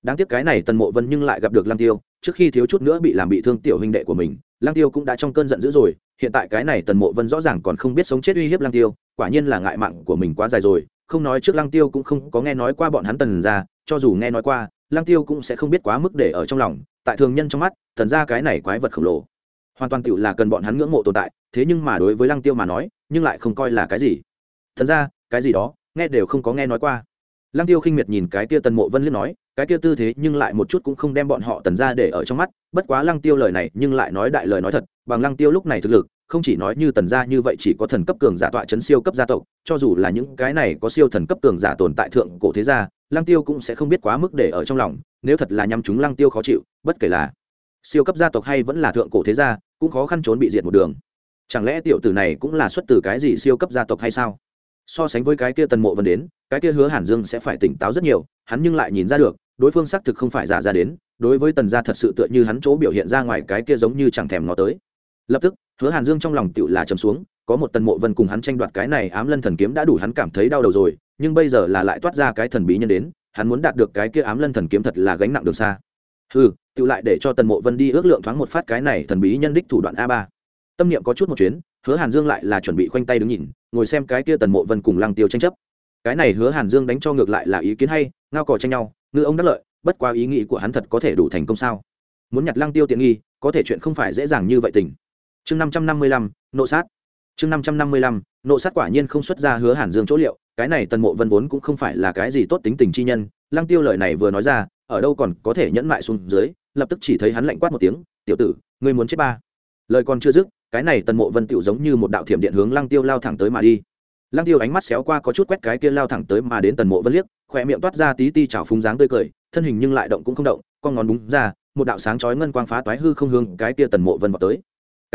Đáng tiếc cái này tần mộ vân nhưng lại gặp được lăng tiêu, trước khi thiếu chút nữa bị làm bị thương tiểu huynh đệ của mình, lăng tiêu cũng đã trong cơn giận dữ rồi, hiện tại cái này tần mộ vân rõ ràng còn không biết sống chết uy hiếp lăng tiêu, quả nhiên là ngại mạng của mình quá dài rồi không nói trước lăng tiêu cũng không có nghe nói qua bọn hắn tần gia, cho dù nghe nói qua, lăng tiêu cũng sẽ không biết quá mức để ở trong lòng, tại thường nhân trong mắt, tần gia cái này quái vật khổng lồ. Hoàn toàn tựu là cần bọn hắn ngưỡng mộ tồn tại, thế nhưng mà đối với lăng tiêu mà nói, nhưng lại không coi là cái gì. Thần ra cái gì đó, nghe đều không có nghe nói qua. Lăng tiêu khinh miệt nhìn cái kia tần mộ vân liên nói, cái kia tư thế nhưng lại một chút cũng không đem bọn họ tần ra để ở trong mắt, bất quá lăng tiêu lời này nhưng lại nói đại lời nói thật, bằng lăng tiêu lúc này thực lực không chỉ nói như tần gia như vậy chỉ có thần cấp cường giả tọa chấn siêu cấp gia tộc, cho dù là những cái này có siêu thần cấp cường giả tồn tại thượng cổ thế gia, lăng tiêu cũng sẽ không biết quá mức để ở trong lòng, nếu thật là nhằm chúng lăng tiêu khó chịu, bất kể là siêu cấp gia tộc hay vẫn là thượng cổ thế gia, cũng khó khăn trốn bị diệt một đường. Chẳng lẽ tiểu tử này cũng là xuất từ cái gì siêu cấp gia tộc hay sao? So sánh với cái kia tần mộ vân đến, cái kia hứa hàn dương sẽ phải tỉnh táo rất nhiều, hắn nhưng lại nhìn ra được, đối phương xác thực không phải giả ra đến, đối với tần gia thật sự tựa như hắn chỗ biểu hiện ra ngoài cái kia giống như chẳng thèm ngó tới. Lập tức hứa hàn dương trong lòng tựu là trầm xuống, có một tần mộ vân cùng hắn tranh đoạt cái này ám lân thần kiếm đã đủ hắn cảm thấy đau đầu rồi, nhưng bây giờ là lại toát ra cái thần bí nhân đến, hắn muốn đạt được cái kia ám lân thần kiếm thật là gánh nặng đường xa. Ừ tự lại để cho tần mộ vân đi ước lượng thoáng một phát cái này thần bí nhân đích thủ đoạn a ba. Tâm niệm có chút một chuyến, hứa hàn dương lại là chuẩn bị khoanh tay đứng nhìn, ngồi xem cái kia tần mộ vân cùng lăng tiêu tranh chấp. Cái này hứa hàn dương đánh cho ngược lại là ý kiến hay, ngao cò tranh nhau, ngư ông đắc lợi, bất qua ý nghĩ của hắn thật có thể đủ thành công sao? Muốn nhặt lăng tiêu tiện nghi, có thể chuyện không phải dễ dàng như vậy tình chương năm trăm năm mươi lăm, nộ sát. Chương năm trăm năm mươi lăm, nộ sát quả nhiên không xuất ra hứa hàn dương chỗ liệu, cái này tần mộ vân vốn cũng không phải là cái gì tốt tính tình chi nhân, lăng tiêu lời này vừa nói ra, ở đâu còn có thể nhẫn mại xuống dưới, lập tức chỉ thấy hắn lạnh quát một tiếng, tiểu tử, ngươi muốn chết ba. Lời còn chưa dứt, cái này tần mộ vân tựu giống như một đạo thiểm điện hướng lăng tiêu lao thẳng tới mà đi. Lăng tiêu ánh mắt xéo qua có chút quét cái kia lao thẳng tới mà đến tần mộ vân liếc, khỏe miệng toát ra tí ti chảo phúng dáng tươi cười, thân hình nhưng lại động cũng không động, con ngón búng ra, một đạo sáng chói ngân quang phá toái hư không hướng cái kia tần mộ vân vào tới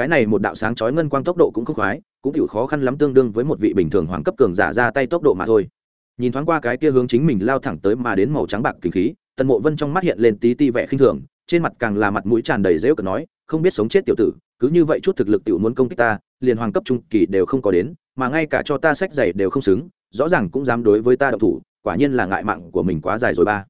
cái này một đạo sáng chói ngân quang tốc độ cũng không khoái, cũng chịu khó khăn lắm tương đương với một vị bình thường hoàng cấp cường giả ra tay tốc độ mà thôi. Nhìn thoáng qua cái kia hướng chính mình lao thẳng tới mà đến màu trắng bạc kinh khí, tần mộ vân trong mắt hiện lên tí ti vẻ khinh thường, trên mặt càng là mặt mũi tràn đầy rêu cờ nói, không biết sống chết tiểu tử, cứ như vậy chút thực lực tiểu muốn công kích ta, liền hoàng cấp trung kỳ đều không có đến, mà ngay cả cho ta sách giày đều không xứng, rõ ràng cũng dám đối với ta độc thủ, quả nhiên là ngại mạng của mình quá dài rồi ba.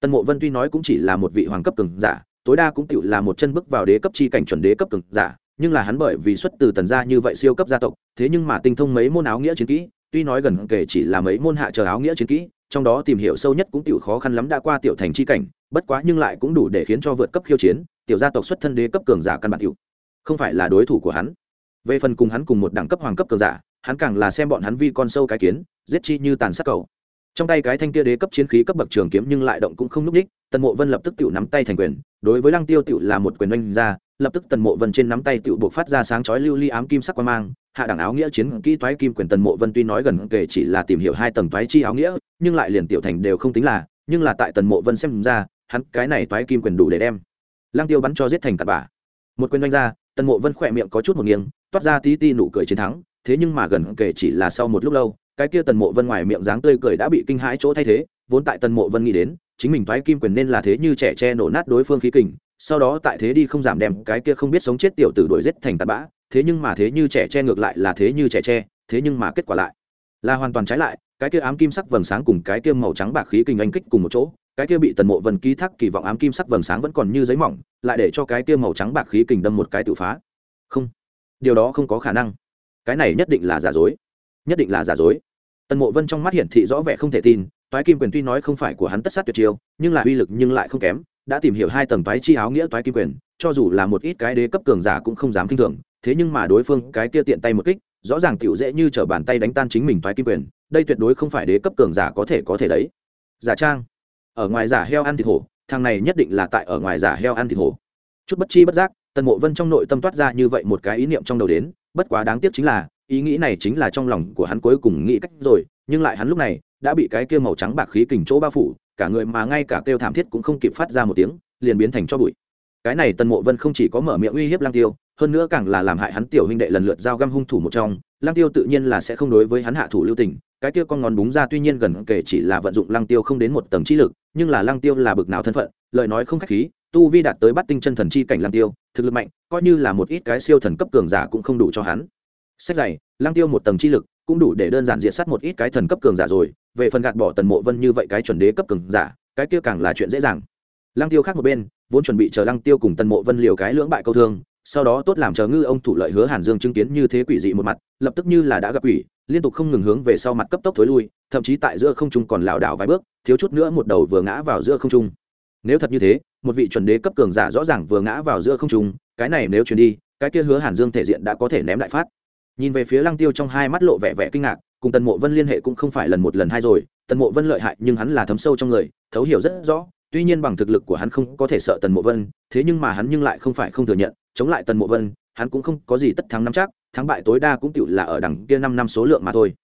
Tần mộ vân tuy nói cũng chỉ là một vị hoàng cấp cường giả, tối đa cũng tiểu là một chân bước vào đế cấp chi cảnh chuẩn đế cấp cường giả nhưng là hắn bởi vì xuất từ tần gia như vậy siêu cấp gia tộc, thế nhưng mà tinh thông mấy môn áo nghĩa chiến kỹ, tuy nói gần kể chỉ là mấy môn hạ chờ áo nghĩa chiến kỹ, trong đó tìm hiểu sâu nhất cũng tiểu khó khăn lắm đã qua tiểu thành chi cảnh, bất quá nhưng lại cũng đủ để khiến cho vượt cấp khiêu chiến, tiểu gia tộc xuất thân đế cấp cường giả căn bản tiểu, không phải là đối thủ của hắn. Về phần cùng hắn cùng một đẳng cấp hoàng cấp cường giả, hắn càng là xem bọn hắn vi con sâu cái kiến, giết chi như tàn sát cầu trong tay cái thanh kia đế cấp chiến khí cấp bậc trường kiếm nhưng lại động cũng không núp đích, tần mộ vân lập tức tự nắm tay thành quyền, đối với lăng tiêu tự là một quyền oanh ra, lập tức tần mộ vân trên nắm tay tự buộc phát ra sáng chói lưu ly ám kim sắc quan mang, hạ đẳng áo nghĩa chiến kỹ toái kim quyền tần mộ vân tuy nói gần kể chỉ là tìm hiểu hai tầng toái chi áo nghĩa, nhưng lại liền tiểu thành đều không tính là, nhưng là tại tần mộ vân xem ra, hắn cái này toái kim quyền đủ để đem. Lăng tiêu bắn cho giết thành tạt bả một quyền oanh ra, tần mộ vân khỏe miệng có chút một nghiêng, toát ra tí ti nụ cười chiến thắng, thế nhưng mà gần kể chỉ là sau một lúc lâu cái kia tần mộ vân ngoài miệng dáng tươi cười đã bị kinh hãi chỗ thay thế, vốn tại tần mộ vân nghĩ đến, chính mình thoái kim quyền nên là thế như trẻ tre nổ nát đối phương khí kình, sau đó tại thế đi không giảm đem cái kia không biết sống chết tiểu tử đuổi giết thành tạt bã, thế nhưng mà thế như trẻ tre ngược lại là thế như trẻ tre thế nhưng mà kết quả lại là hoàn toàn trái lại, cái kia ám kim sắc vầng sáng cùng cái kia màu trắng bạc khí kình anh kích cùng một chỗ, cái kia bị tần mộ vân ký thác kỳ vọng ám kim sắc vầng sáng vẫn còn như giấy mỏng, lại để cho cái kia màu trắng bạc khí kình đâm một cái tự phá. Không, điều đó không có khả năng. Cái này nhất định là giả dối nhất định là giả dối. Tần mộ vân trong mắt hiển thị rõ vẻ không thể tin, toái kim quyền tuy nói không phải của hắn tất sát tuyệt chiêu, nhưng là uy lực nhưng lại không kém, đã tìm hiểu hai tầng toái chi áo nghĩa toái kim quyền, cho dù là một ít cái đế cấp cường giả cũng không dám kinh thường, thế nhưng mà đối phương cái kia tiện tay một kích, rõ ràng tiểu dễ như trở bàn tay đánh tan chính mình toái kim quyền, đây tuyệt đối không phải đế cấp cường giả có thể có thể đấy. Giả trang, ở ngoài giả heo ăn thịt hổ, thằng này nhất định là tại ở ngoài giả heo ăn thịt hổ. Chút bất chi bất giác, tần mộ vân trong nội tâm toát ra như vậy một cái ý niệm trong đầu đến, bất quá đáng tiếc chính là ý nghĩ này chính là trong lòng của hắn cuối cùng nghĩ cách rồi, nhưng lại hắn lúc này đã bị cái kia màu trắng bạc khí kình chỗ bao phủ, cả người mà ngay cả kêu thảm thiết cũng không kịp phát ra một tiếng, liền biến thành cho bụi. Cái này tần mộ vân không chỉ có mở miệng uy hiếp lang tiêu, hơn nữa càng là làm hại hắn tiểu huynh đệ lần lượt giao găm hung thủ một trong lang tiêu tự nhiên là sẽ không đối với hắn hạ thủ lưu tình, cái kia con ngón búng ra tuy nhiên gần kể chỉ là vận dụng lang tiêu không đến một tầng trí lực, nhưng là lang tiêu là bực nào thân phận, lời nói không khách khí, tu vi đạt tới bắt tinh chân thần chi cảnh lang tiêu, thực lực mạnh, coi như là một ít cái siêu thần cấp cường giả cũng không đủ cho hắn sách dày lang tiêu một tầng chi lực, cũng đủ để đơn giản diện sát một ít cái thần cấp cường giả rồi. Về phần gạt bỏ tần mộ vân như vậy cái chuẩn đế cấp cường giả, cái kia càng là chuyện dễ dàng. Lang tiêu khác một bên, vốn chuẩn bị chờ lang tiêu cùng tần mộ vân liều cái lưỡng bại câu thương, sau đó tốt làm chờ ngư ông thủ lợi hứa hàn dương chứng kiến như thế quỷ dị một mặt, lập tức như là đã gặp quỷ, liên tục không ngừng hướng về sau mặt cấp tốc thối lui, thậm chí tại giữa không trung còn lảo đảo vài bước, thiếu chút nữa một đầu vừa ngã vào giữa không trung. Nếu thật như thế, một vị chuẩn đế cấp cường giả rõ ràng vừa ngã vào giữa không trung, cái này nếu truyền đi, cái kia hứa hàn dương thể diện đã có thể ném đại phát nhìn về phía lăng tiêu trong hai mắt lộ vẻ vẻ kinh ngạc, cùng tần mộ vân liên hệ cũng không phải lần một lần hai rồi, tần mộ vân lợi hại nhưng hắn là thấm sâu trong người, thấu hiểu rất rõ, tuy nhiên bằng thực lực của hắn không có thể sợ tần mộ vân, thế nhưng mà hắn nhưng lại không phải không thừa nhận, chống lại tần mộ vân, hắn cũng không có gì tất thắng năm chắc, thắng bại tối đa cũng tựu là ở đằng kia năm năm số lượng mà thôi.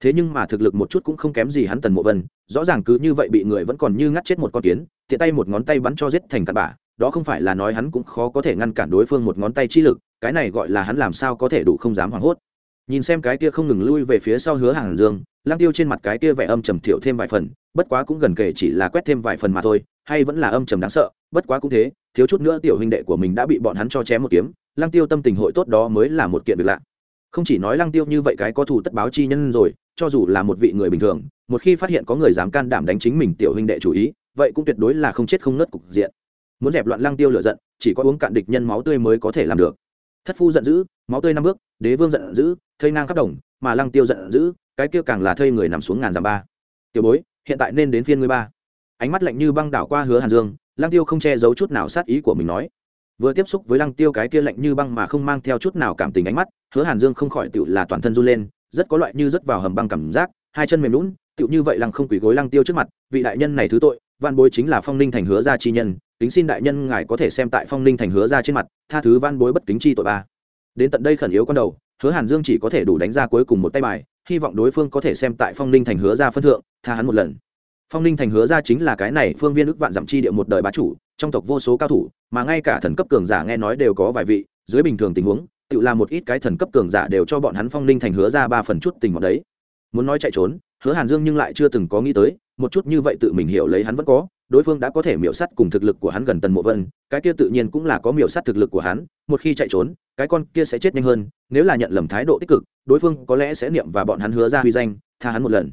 Thế nhưng mà thực lực một chút cũng không kém gì hắn tần mộ vân, rõ ràng cứ như vậy bị người vẫn còn như ngắt chết một con kiến, tiện tay một ngón tay bắn cho giết thành cặn bã, đó không phải là nói hắn cũng khó có thể ngăn cản đối phương một ngón tay chi lực cái này gọi là hắn làm sao có thể đủ không dám hoảng hốt. Nhìn xem cái kia không ngừng lui về phía sau hứa hàng dương lang tiêu trên mặt cái kia vẻ âm trầm thiểu thêm vài phần, bất quá cũng gần kể chỉ là quét thêm vài phần mà thôi, hay vẫn là âm trầm đáng sợ, bất quá cũng thế, thiếu chút nữa tiểu huynh đệ của mình đã bị bọn hắn cho chém một kiếm lang tiêu tâm tình hội tốt đó mới là một kiện việc lạ. Không chỉ nói lang tiêu như vậy cái có thù tất báo chi nhân rồi, cho dù là một vị người bình thường, một khi phát hiện có người dám can đảm đánh chính mình tiểu huynh đệ chủ ý, vậy cũng tuyệt đối là không chết không nứt cục diện. Muốn dẹp loạn lang tiêu lửa giận, chỉ có uống cạn địch nhân máu tươi mới có thể làm được thất phu giận dữ, máu tươi năm bước, đế vương giận dữ, thây ngang khắp đồng, mà lăng tiêu giận dữ, cái kia càng là thây người nằm xuống ngàn dặm ba. Tiểu bối, hiện tại nên đến phiên ngươi ba. Ánh mắt lạnh như băng đảo qua hứa hàn dương, lăng tiêu không che giấu chút nào sát ý của mình nói. Vừa tiếp xúc với lăng tiêu cái kia lạnh như băng mà không mang theo chút nào cảm tình ánh mắt, hứa hàn dương không khỏi tựu là toàn thân run lên, rất có loại như rất vào hầm băng cảm giác, hai chân mềm lún tựu như vậy lăng không quỳ gối lăng tiêu trước mặt, vị đại nhân này thứ tội văn bối chính là phong ninh thành hứa gia chi nhân, kính xin đại nhân ngài có thể xem tại phong ninh thành hứa gia trên mặt, tha thứ văn bối bất kính chi tội ba. Đến tận đây khẩn yếu con đầu, hứa hàn dương chỉ có thể đủ đánh ra cuối cùng một tay bài, hy vọng đối phương có thể xem tại phong ninh thành hứa gia phân thượng, tha hắn một lần. Phong ninh thành hứa ra chính là cái này phương viên ức vạn dặm chi địa một đời bá chủ, trong tộc vô số cao thủ, mà ngay cả thần cấp cường giả nghe nói đều có vài vị, dưới bình thường tình huống, tự làm một ít cái thần cấp cường giả đều cho bọn hắn phong ninh thành hứa ra ba phần chút tình bọn đấy. Muốn nói chạy trốn, hứa hàn dương nhưng lại chưa từng có nghĩ tới một chút như vậy tự mình hiểu lấy hắn vẫn có, đối phương đã có thể miểu sát cùng thực lực của hắn gần tần mộ vân, cái kia tự nhiên cũng là có miểu sát thực lực của hắn, một khi chạy trốn, cái con kia sẽ chết nhanh hơn, nếu là nhận lầm thái độ tích cực, đối phương có lẽ sẽ niệm và bọn hắn hứa ra huy danh, tha hắn một lần.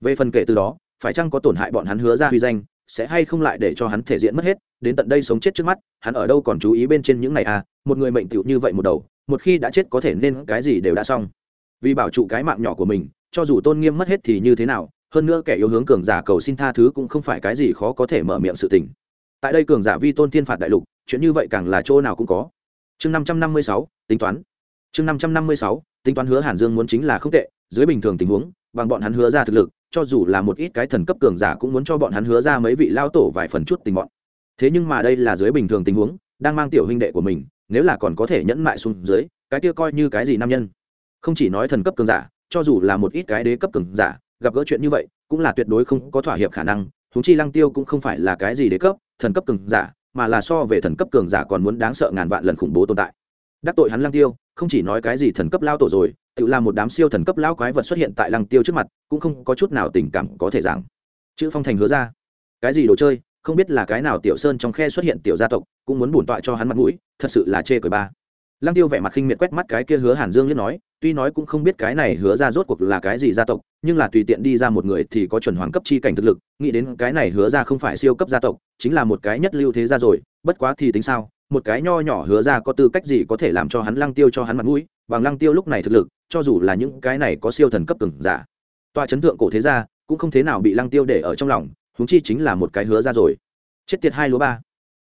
Về phần kể từ đó, phải chăng có tổn hại bọn hắn hứa ra huy danh, sẽ hay không lại để cho hắn thể diện mất hết, đến tận đây sống chết trước mắt, hắn ở đâu còn chú ý bên trên những này à một người mệnh tựu như vậy một đầu, một khi đã chết có thể nên cái gì đều đã xong. Vì bảo trụ cái mạng nhỏ của mình, cho dù tôn nghiêm mất hết thì như thế nào hơn nữa kẻ yếu hướng cường giả cầu xin tha thứ cũng không phải cái gì khó có thể mở miệng sự tình. Tại đây cường giả vi tôn tiên phạt đại lục, chuyện như vậy càng là chỗ nào cũng có. Chương năm trăm năm mươi sáu, tính toán. Chương năm trăm năm mươi sáu, tính toán hứa hàn dương muốn chính là không tệ, dưới bình thường tình huống, bằng bọn hắn hứa ra thực lực, cho dù là một ít cái thần cấp cường giả cũng muốn cho bọn hắn hứa ra mấy vị lao tổ vài phần chút tình bọn. Thế nhưng mà đây là dưới bình thường tình huống, đang mang tiểu huynh đệ của mình, nếu là còn có thể nhẫn mại xuống dưới, cái kia coi như cái gì nam nhân. Không chỉ nói thần cấp cường giả, cho dù là một ít cái đế cấp cường giả gặp gỡ chuyện như vậy cũng là tuyệt đối không có thỏa hiệp khả năng thúng chi lăng tiêu cũng không phải là cái gì đế cấp, thần cấp cường giả, mà là so về thần cấp cường giả còn muốn đáng sợ ngàn vạn lần khủng bố tồn tại. Đắc tội hắn lăng tiêu, không chỉ nói cái gì thần cấp lao tổ rồi, tự là một đám siêu thần cấp lao quái vật xuất hiện tại lăng tiêu trước mặt, cũng không có chút nào tình cảm có thể giảng. Chữ phong thành hứa ra, cái gì đồ chơi, không biết là cái nào tiểu sơn trong khe xuất hiện tiểu gia tộc, cũng muốn bổn tọa cho hắn mặt mũi, thật sự là chê cười ba lăng tiêu vẻ mặt khinh miệt quét mắt cái kia hứa hàn dương liếc nói, tuy nói cũng không biết cái này hứa ra rốt cuộc là cái gì gia tộc, nhưng là tùy tiện đi ra một người thì có chuẩn hoàng cấp chi cảnh thực lực, nghĩ đến cái này hứa ra không phải siêu cấp gia tộc, chính là một cái nhất lưu thế gia rồi, bất quá thì tính sao, một cái nho nhỏ hứa ra có tư cách gì có thể làm cho hắn lăng tiêu cho hắn mặt mũi, bằng lăng tiêu lúc này thực lực, cho dù là những cái này có siêu thần cấp từng giả. Tòa chấn thượng cổ thế gia, cũng không thế nào bị lăng tiêu để ở trong lòng, huống chi chính là một cái hứa ra rồi. Chết tiệt hai lúa ba.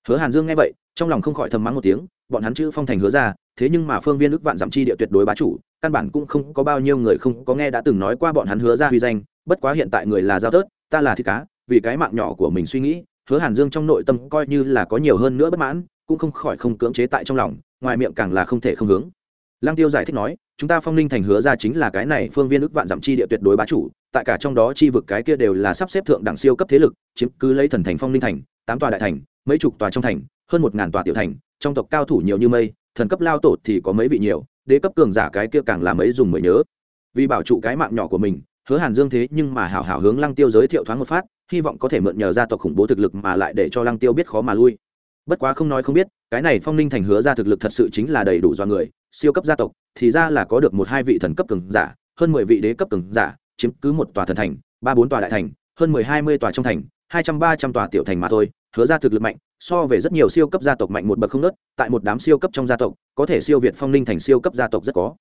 Hứa hàn dương nghe vậy, trong lòng không khỏi thầm mắng một tiếng, bọn hắn chữ phong thành hứa ra thế nhưng mà phương viên ước vạn giảm chi địa tuyệt đối bá chủ, căn bản cũng không có bao nhiêu người không có nghe đã từng nói qua bọn hắn hứa ra huy danh, bất quá hiện tại người là giao tớt ta là thịt cá, vì cái mạng nhỏ của mình suy nghĩ, hứa hàn dương trong nội tâm coi như là có nhiều hơn nữa bất mãn, cũng không khỏi không cưỡng chế tại trong lòng, ngoài miệng càng là không thể không hướng. Lăng tiêu giải thích nói, chúng ta phong linh thành hứa ra chính là cái này phương viên ước vạn giảm chi địa tuyệt đối bá chủ, tại cả trong đó chi vực cái kia đều là sắp xếp thượng đẳng siêu cấp thế lực, chiếm cứ lấy thần thành phong linh thành, tám tòa đại thành, mấy chục tòa trong thành, hơn một ngàn tòa tiểu thành, trong tộc cao thủ nhiều như mây thần cấp lao tổ thì có mấy vị nhiều, đế cấp cường giả cái kia càng làm ấy dùng mới nhớ. Vì bảo trụ cái mạng nhỏ của mình, hứa hàn dương thế nhưng mà hảo hảo hướng lăng tiêu giới thiệu thoáng một phát, hy vọng có thể mượn nhờ gia tộc khủng bố thực lực mà lại để cho lăng tiêu biết khó mà lui. Bất quá không nói không biết, cái này phong ninh thành hứa ra thực lực thật sự chính là đầy đủ do người, siêu cấp gia tộc, thì ra là có được một hai vị thần cấp cường giả, hơn mười vị đế cấp cường giả, chiếm cứ một tòa thần thành, ba bốn tòa đại thành, hơn mười hai mươi tòa trong thành, hai trăm ba trăm tòa tiểu thành mà thôi, hứa ra thực lực mạnh so về rất nhiều siêu cấp gia tộc mạnh một bậc không nớt tại một đám siêu cấp trong gia tộc có thể siêu việt phong ninh thành siêu cấp gia tộc rất có.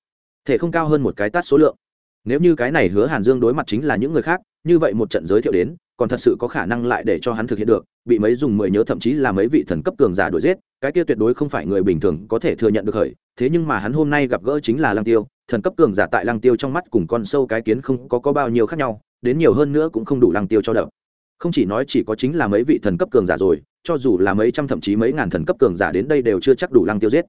Thể không cao hơn một cái tát số lượng. Nếu như cái này hứa hàn dương đối mặt chính là những người khác như vậy một trận giới thiệu đến còn thật sự có khả năng lại để cho hắn thực hiện được bị mấy dùng mười nhớ thậm chí là mấy vị thần cấp cường giả đuổi giết cái kia tuyệt đối không phải người bình thường có thể thừa nhận được khởi thế nhưng mà hắn hôm nay gặp gỡ chính là lăng tiêu thần cấp cường giả tại lăng tiêu trong mắt cùng con sâu cái kiến không có, có bao nhiêu khác nhau đến nhiều hơn nữa cũng không đủ lăng tiêu cho đậm không chỉ nói chỉ có chính là mấy vị thần cấp cường giả rồi cho dù là mấy trăm thậm chí mấy ngàn thần cấp cường giả đến đây đều chưa chắc đủ lăng tiêu giết.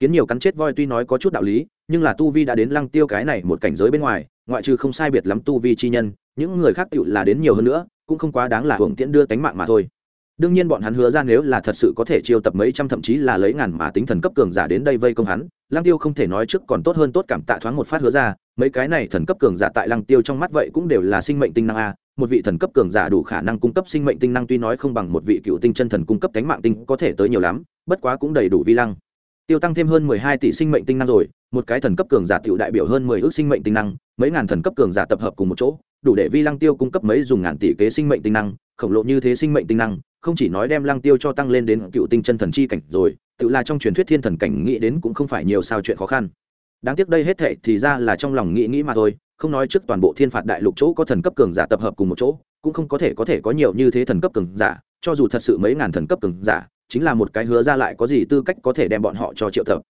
Kiến nhiều cắn chết voi tuy nói có chút đạo lý, nhưng là tu vi đã đến lăng tiêu cái này một cảnh giới bên ngoài, ngoại trừ không sai biệt lắm tu vi chi nhân, những người khác tựu là đến nhiều hơn nữa, cũng không quá đáng là hưởng tiễn đưa tánh mạng mà thôi. Đương nhiên bọn hắn hứa ra nếu là thật sự có thể chiêu tập mấy trăm thậm chí là lấy ngàn mà tính thần cấp cường giả đến đây vây công hắn, lăng tiêu không thể nói trước còn tốt hơn tốt cảm tạ thoáng một phát hứa ra, mấy cái này thần cấp cường giả tại lăng tiêu trong mắt vậy cũng đều là sinh mệnh tinh năng a một vị thần cấp cường giả đủ khả năng cung cấp sinh mệnh tinh năng, tuy nói không bằng một vị cựu tinh chân thần cung cấp cánh mạng tinh, có thể tới nhiều lắm, bất quá cũng đầy đủ vi lăng. Tiêu tăng thêm hơn mười hai tỷ sinh mệnh tinh năng rồi, một cái thần cấp cường giả tiểu đại biểu hơn mười ước sinh mệnh tinh năng, mấy ngàn thần cấp cường giả tập hợp cùng một chỗ, đủ để vi lăng tiêu cung cấp mấy dùng ngàn tỷ kế sinh mệnh tinh năng, khổng lồ như thế sinh mệnh tinh năng, không chỉ nói đem lăng tiêu cho tăng lên đến cựu tinh chân thần chi cảnh rồi, tự là trong truyền thuyết thiên thần cảnh nghĩ đến cũng không phải nhiều sao chuyện khó khăn. Đáng tiếc đây hết thệ thì ra là trong lòng nghĩ nghĩ mà thôi không nói trước toàn bộ thiên phạt đại lục chỗ có thần cấp cường giả tập hợp cùng một chỗ cũng không có thể có thể có nhiều như thế thần cấp cường giả cho dù thật sự mấy ngàn thần cấp cường giả chính là một cái hứa ra lại có gì tư cách có thể đem bọn họ cho triệu tập.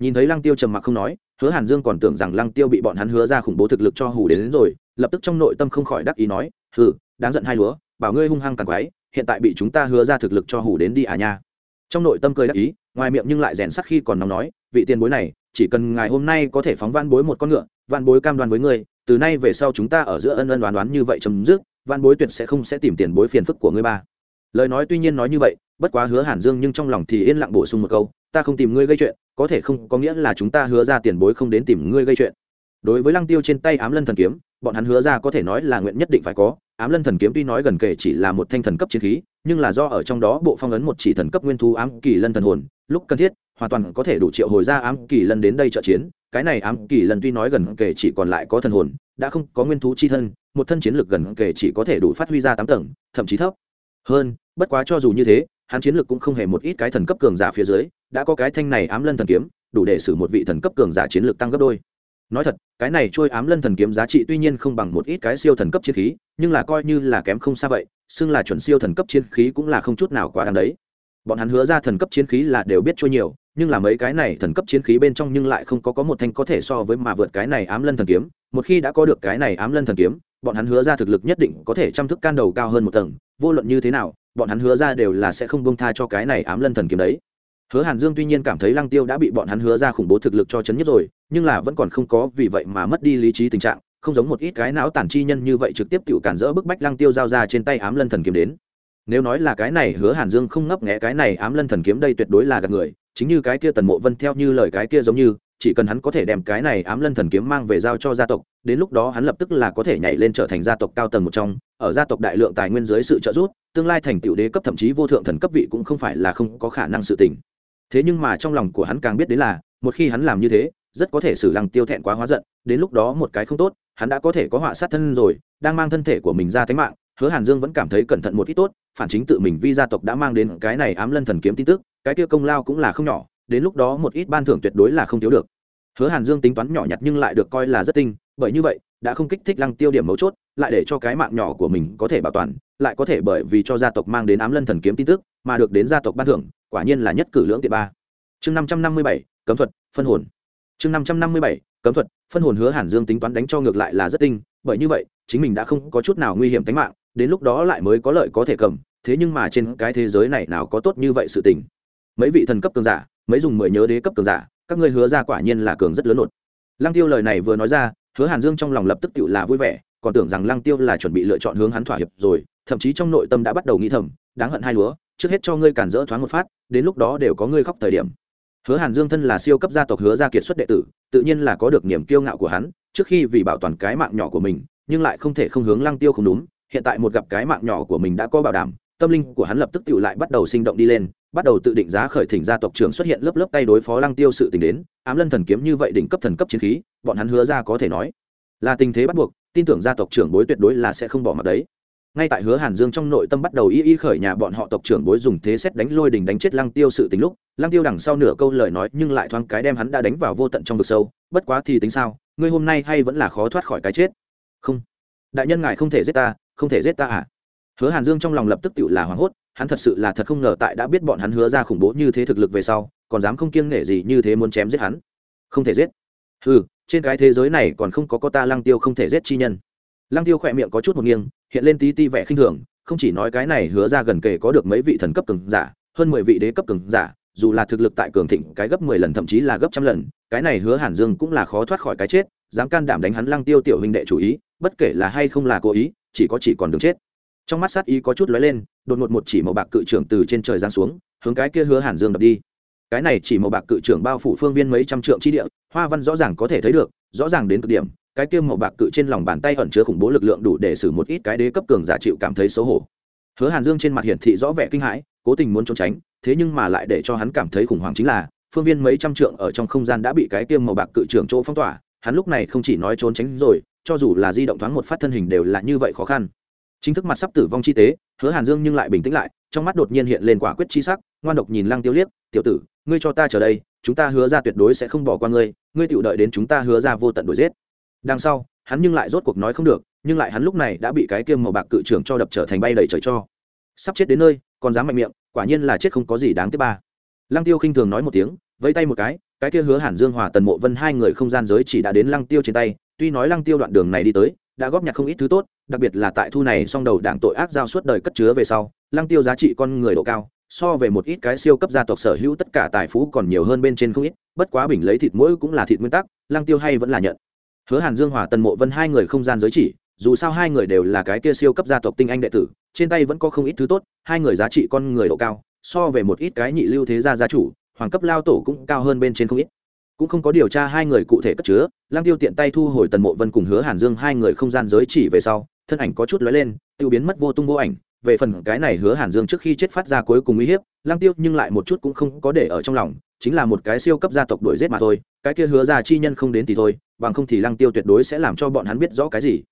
Nhìn thấy lăng tiêu trầm mặc không nói hứa hàn dương còn tưởng rằng lăng tiêu bị bọn hắn hứa ra khủng bố thực lực cho hù đến, đến rồi lập tức trong nội tâm không khỏi đắc ý nói hừ đáng giận hai lúa bảo ngươi hung hăng càng quái hiện tại bị chúng ta hứa ra thực lực cho hù đến đi à nha. Trong nội tâm cười đắc ý ngoài miệng nhưng lại rèn sắc khi còn nóng nói vị tiền bối này chỉ cần ngài hôm nay có thể phóng van bối một con ngựa van bối cam đoan với ngươi từ nay về sau chúng ta ở giữa ân ân đoán đoán như vậy chấm dứt văn bối tuyệt sẽ không sẽ tìm tiền bối phiền phức của ngươi ba. Lời nói tuy nhiên nói như vậy, bất quá hứa hàn dương nhưng trong lòng thì yên lặng bổ sung một câu, ta không tìm ngươi gây chuyện, có thể không, có nghĩa là chúng ta hứa ra tiền bối không đến tìm ngươi gây chuyện. Đối với lăng tiêu trên tay ám lân thần kiếm, bọn hắn hứa ra có thể nói là nguyện nhất định phải có, ám lân thần kiếm tuy nói gần kể chỉ là một thanh thần cấp chiến khí, nhưng là do ở trong đó bộ phong ấn một chỉ thần cấp nguyên thu ám kỳ lân thần hồn, lúc cần thiết, hoàn toàn có thể đủ triệu hồi ra ám kỳ lân đến đây trợ chiến cái này ám kỳ lần tuy nói gần kể chỉ còn lại có thần hồn, đã không có nguyên thú chi thân, một thân chiến lược gần kể chỉ có thể đủ phát huy ra tám tầng, thậm chí thấp. Hơn, bất quá cho dù như thế, hắn chiến lược cũng không hề một ít cái thần cấp cường giả phía dưới, đã có cái thanh này ám lân thần kiếm, đủ để xử một vị thần cấp cường giả chiến lược tăng gấp đôi. Nói thật, cái này trôi ám lân thần kiếm giá trị tuy nhiên không bằng một ít cái siêu thần cấp chiến khí, nhưng là coi như là kém không xa vậy, xưng là chuẩn siêu thần cấp chiến khí cũng là không chút nào quá đáng đấy. Bọn hắn hứa ra thần cấp chiến khí là đều biết trôi nhiều nhưng là mấy cái này thần cấp chiến khí bên trong nhưng lại không có có một thanh có thể so với mà vượt cái này ám lân thần kiếm. Một khi đã có được cái này ám lân thần kiếm, bọn hắn hứa ra thực lực nhất định có thể chăm thức can đầu cao hơn một tầng. Vô luận như thế nào, bọn hắn hứa ra đều là sẽ không bông tha cho cái này ám lân thần kiếm đấy. Hứa hàn dương tuy nhiên cảm thấy lăng tiêu đã bị bọn hắn hứa ra khủng bố thực lực cho chấn nhất rồi, nhưng là vẫn còn không có vì vậy mà mất đi lý trí tình trạng, không giống một ít cái não tản chi nhân như vậy trực tiếp tự cản rỡ bức bách lăng tiêu giao ra trên tay ám lân thần kiếm đến. Nếu nói là cái này, hứa hàn dương không ngấp nghẽ cái này ám lân thần kiếm đây tuyệt đối là gạt người chính như cái kia tần mộ vân theo như lời cái kia giống như, chỉ cần hắn có thể đem cái này ám lân thần kiếm mang về giao cho gia tộc, đến lúc đó hắn lập tức là có thể nhảy lên trở thành gia tộc cao tầng một trong, ở gia tộc đại lượng tài nguyên dưới sự trợ giúp, tương lai thành tựu đế cấp thậm chí vô thượng thần cấp vị cũng không phải là không có khả năng sự tình. Thế nhưng mà trong lòng của hắn càng biết đến là, một khi hắn làm như thế, rất có thể xử lăng tiêu thẹn quá hóa giận, đến lúc đó một cái không tốt, hắn đã có thể có họa sát thân rồi, đang mang thân thể của mình ra tính mạng, hứa hàn dương vẫn cảm thấy cẩn thận một ít tốt, phản chính tự mình vi gia tộc đã mang đến cái này ám lân thần kiếm tin tức cái kia công lao cũng là không nhỏ, đến lúc đó một ít ban thưởng tuyệt đối là không thiếu được. Hứa hàn dương tính toán nhỏ nhặt nhưng lại được coi là rất tinh, bởi như vậy, đã không kích thích lăng tiêu điểm mấu chốt, lại để cho cái mạng nhỏ của mình có thể bảo toàn, lại có thể bởi vì cho gia tộc mang đến ám lân thần kiếm tin tức, mà được đến gia tộc ban thưởng, quả nhiên là nhất cử lưỡng tiệ ba. Chương năm trăm năm mươi bảy, cấm thuật, phân hồn. Chương năm trăm năm mươi bảy, cấm thuật, phân hồn hứa hàn dương tính toán đánh cho ngược lại là rất tinh, bởi như vậy, chính mình đã không có chút nào nguy hiểm tính mạng, đến lúc đó lại mới có lợi có thể cầm, thế nhưng mà trên cái thế giới này nào có tốt như vậy sự tình mấy vị thần cấp cường giả, mấy dùng mười nhớ đế cấp cường giả, các ngươi hứa ra quả nhiên là cường rất lớn nột. Lăng tiêu lời này vừa nói ra, hứa hàn dương trong lòng lập tức tự là vui vẻ, còn tưởng rằng lăng tiêu là chuẩn bị lựa chọn hướng hắn thỏa hiệp rồi, thậm chí trong nội tâm đã bắt đầu nghĩ thầm, đáng hận hai lúa trước hết cho ngươi cản rỡ thoáng một phát, đến lúc đó đều có ngươi khóc thời điểm. Hứa hàn dương thân là siêu cấp gia tộc hứa gia kiệt xuất đệ tử, tự nhiên là có được niềm kiêu ngạo của hắn, trước khi vì bảo toàn cái mạng nhỏ của mình, nhưng lại không thể không hướng lăng tiêu không đúng, hiện tại một gặp cái mạng nhỏ của mình đã có bảo đảm tâm linh của hắn lập tức tự lại bắt đầu sinh động đi lên, bắt đầu tự định giá khởi thỉnh gia tộc trưởng xuất hiện lớp lớp tay đối phó lăng tiêu sự tình đến, ám lân thần kiếm như vậy đỉnh cấp thần cấp chiến khí, bọn hắn hứa ra có thể nói là tình thế bắt buộc, tin tưởng gia tộc trưởng bối tuyệt đối là sẽ không bỏ mặt đấy. Ngay tại hứa hàn dương trong nội tâm bắt đầu y y khởi nhà bọn họ tộc trưởng bối dùng thế xét đánh lôi đình đánh chết lăng tiêu sự tình lúc, lăng tiêu đằng sau nửa câu lời nói nhưng lại thoáng cái đem hắn đã đánh vào vô tận trong vực sâu, bất quá thì tính sao, ngươi hôm nay hay vẫn là khó thoát khỏi cái chết. Không. Đại nhân ngài không thể giết ta, không thể giết ta à? Hứa hàn dương trong lòng lập tức tự là hoảng hốt, hắn thật sự là thật không ngờ tại đã biết bọn hắn hứa ra khủng bố như thế thực lực về sau, còn dám không kiêng nể gì như thế muốn chém giết hắn. Không thể giết. Ừ trên cái thế giới này còn không có có ta lăng tiêu không thể giết chi nhân. Lăng tiêu khỏe miệng có chút một nghiêng, hiện lên tí ti vẻ khinh thường, không chỉ nói cái này hứa ra gần kề có được mấy vị thần cấp cường giả, hơn mười vị đế cấp cường giả, dù là thực lực tại cường thịnh cái gấp mười lần thậm chí là gấp trăm lần, cái này hứa hàn dương cũng là khó thoát khỏi cái chết, dám can đảm đánh hắn lăng tiêu tiểu huynh đệ chủ ý, bất kể là hay không là cố ý, chỉ có chỉ còn đường chết trong mắt sát ý có chút lóe lên, đột ngột một chỉ màu bạc cự trưởng từ trên trời giáng xuống, hướng cái kia hứa hàn dương đập đi. Cái này chỉ màu bạc cự trưởng bao phủ phương viên mấy trăm trượng chi địa, hoa văn rõ ràng có thể thấy được, rõ ràng đến cực điểm, cái kia màu bạc cự trên lòng bàn tay ẩn chứa khủng bố lực lượng đủ để xử một ít cái đế cấp cường giả chịu cảm thấy xấu hổ. Hứa hàn dương trên mặt hiển thị rõ vẻ kinh hãi, cố tình muốn trốn tránh, thế nhưng mà lại để cho hắn cảm thấy khủng hoảng chính là, phương viên mấy trăm trượng ở trong không gian đã bị cái kia màu bạc cự trưởng chỗ phong tỏa, hắn lúc này không chỉ nói trốn tránh rồi, cho dù là di động thoáng một phát thân hình đều là như vậy khó khăn chính thức mặt sắp tử vong chi tế, hứa hàn dương nhưng lại bình tĩnh lại, trong mắt đột nhiên hiện lên quả quyết chi sắc, ngoan độc nhìn lăng tiêu liếc, tiểu tử, ngươi cho ta chờ đây, chúng ta hứa ra tuyệt đối sẽ không bỏ qua ngươi ngươi tự đợi đến chúng ta hứa ra vô tận đuổi giết. Đằng sau, hắn nhưng lại rốt cuộc nói không được, nhưng lại hắn lúc này đã bị cái kiêm màu bạc cự trưởng cho đập trở thành bay đầy trời cho. Sắp chết đến nơi, còn dám mạnh miệng, quả nhiên là chết không có gì đáng tiếc ba. Lăng tiêu khinh thường nói một tiếng, vẫy tay một cái cái kia hứa hàn dương hòa tần mộ vân hai người không gian giới chỉ đã đến lăng tiêu trên tay, tuy nói lăng tiêu đoạn đường này đi tới, đã góp nhặt không ít thứ tốt đặc biệt là tại thu này song đầu đảng tội ác giao suốt đời cất chứa về sau, lăng tiêu giá trị con người độ cao, so về một ít cái siêu cấp gia tộc sở hữu tất cả tài phú còn nhiều hơn bên trên không ít, bất quá bình lấy thịt mỗi cũng là thịt nguyên tắc, lăng tiêu hay vẫn là nhận. Hứa hàn dương, hòa tần mộ vân hai người không gian giới chỉ, dù sao hai người đều là cái kia siêu cấp gia tộc tinh anh đệ tử, trên tay vẫn có không ít thứ tốt, hai người giá trị con người độ cao, so về một ít cái nhị lưu thế gia gia chủ, hoàng cấp lao tổ cũng cao hơn bên trên không ít. Cũng không có điều tra hai người cụ thể cất chứa lang tiêu tiện tay thu hồi tần mộ vân cùng hứa hàn dương hai người không gian giới chỉ về sau thân ảnh có chút lóe lên, tiêu biến mất vô tung vô ảnh. Về phần cái này hứa hàn dương trước khi chết phát ra cuối cùng uy hiếp lang tiêu nhưng lại một chút cũng không có để ở trong lòng, chính là một cái siêu cấp gia tộc đuổi giết mà thôi. Cái kia hứa ra chi nhân không đến thì thôi, bằng không thì lăng tiêu tuyệt đối sẽ làm cho bọn hắn biết rõ cái gì.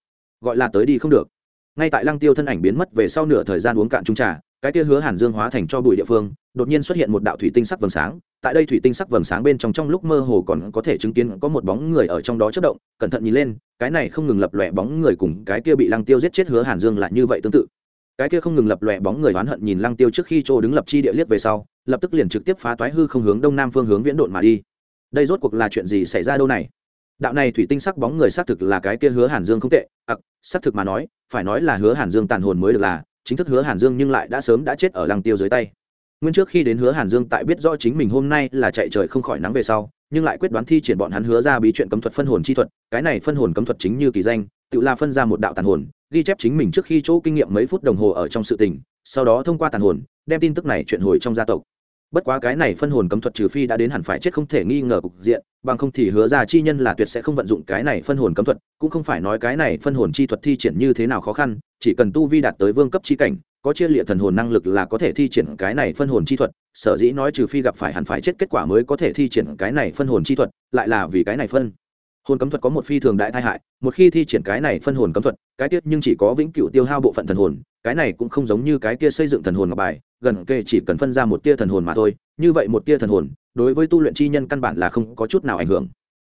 Gọi là tới đi không được. Ngay tại lăng tiêu thân ảnh biến mất về sau nửa thời gian uống cạn trung trà, cái kia hứa hàn dương hóa thành cho bụi địa phương đột nhiên xuất hiện một đạo thủy tinh sắc vầng sáng. Tại đây thủy tinh sắc vầng sáng bên trong trong lúc mơ hồ còn có thể chứng kiến có một bóng người ở trong đó chất động. Cẩn thận nhìn lên, cái này không ngừng lập lòe bóng người cùng cái kia bị lăng tiêu giết chết hứa hàn dương lại như vậy tương tự. Cái kia không ngừng lập lòe bóng người oán hận nhìn lăng tiêu trước khi chỗ đứng lập chi địa liếc về sau, lập tức liền trực tiếp phá toái hư không hướng đông nam phương hướng viễn độn mà đi. Đây rốt cuộc là chuyện gì xảy ra đâu này? Đạo này thủy tinh sắc bóng người xác thực là cái kia hứa hàn dương không tệ. Ặc xác thực mà nói, phải nói là hứa hàn dương tàn hồn mới được là, chính thức hứa hàn dương nhưng lại đã sớm đã chết ở lăng tiêu dưới tay nguyên trước khi đến hứa hàn dương tại biết rõ chính mình hôm nay là chạy trời không khỏi nắng về sau, nhưng lại quyết đoán thi triển bọn hắn hứa ra bí chuyện cấm thuật phân hồn chi thuật, cái này phân hồn cấm thuật chính như kỳ danh, tự la phân ra một đạo tàn hồn, ghi chép chính mình trước khi chỗ kinh nghiệm mấy phút đồng hồ ở trong sự tình, sau đó thông qua tàn hồn, đem tin tức này chuyện hồi trong gia tộc. Bất quá cái này phân hồn cấm thuật trừ phi đã đến hẳn phải chết không thể nghi ngờ cục diện, bằng không thì hứa ra chi nhân là tuyệt sẽ không vận dụng cái này phân hồn cấm thuật, cũng không phải nói cái này phân hồn chi thuật thi triển như thế nào khó khăn, chỉ cần tu vi đạt tới vương cấp chi cảnh có chia liệt thần hồn năng lực là có thể thi triển cái này phân hồn chi thuật, sở dĩ nói trừ phi gặp phải hẳn phải chết kết quả mới có thể thi triển cái này phân hồn chi thuật, lại là vì cái này phân. Hồn cấm thuật có một phi thường đại tai hại, một khi thi triển cái này phân hồn cấm thuật, cái tiết nhưng chỉ có vĩnh cửu tiêu hao bộ phận thần hồn, cái này cũng không giống như cái kia xây dựng thần hồn ngọc bài, gần kề chỉ cần phân ra một tia thần hồn mà thôi, như vậy một tia thần hồn, đối với tu luyện chi nhân căn bản là không có chút nào ảnh hưởng.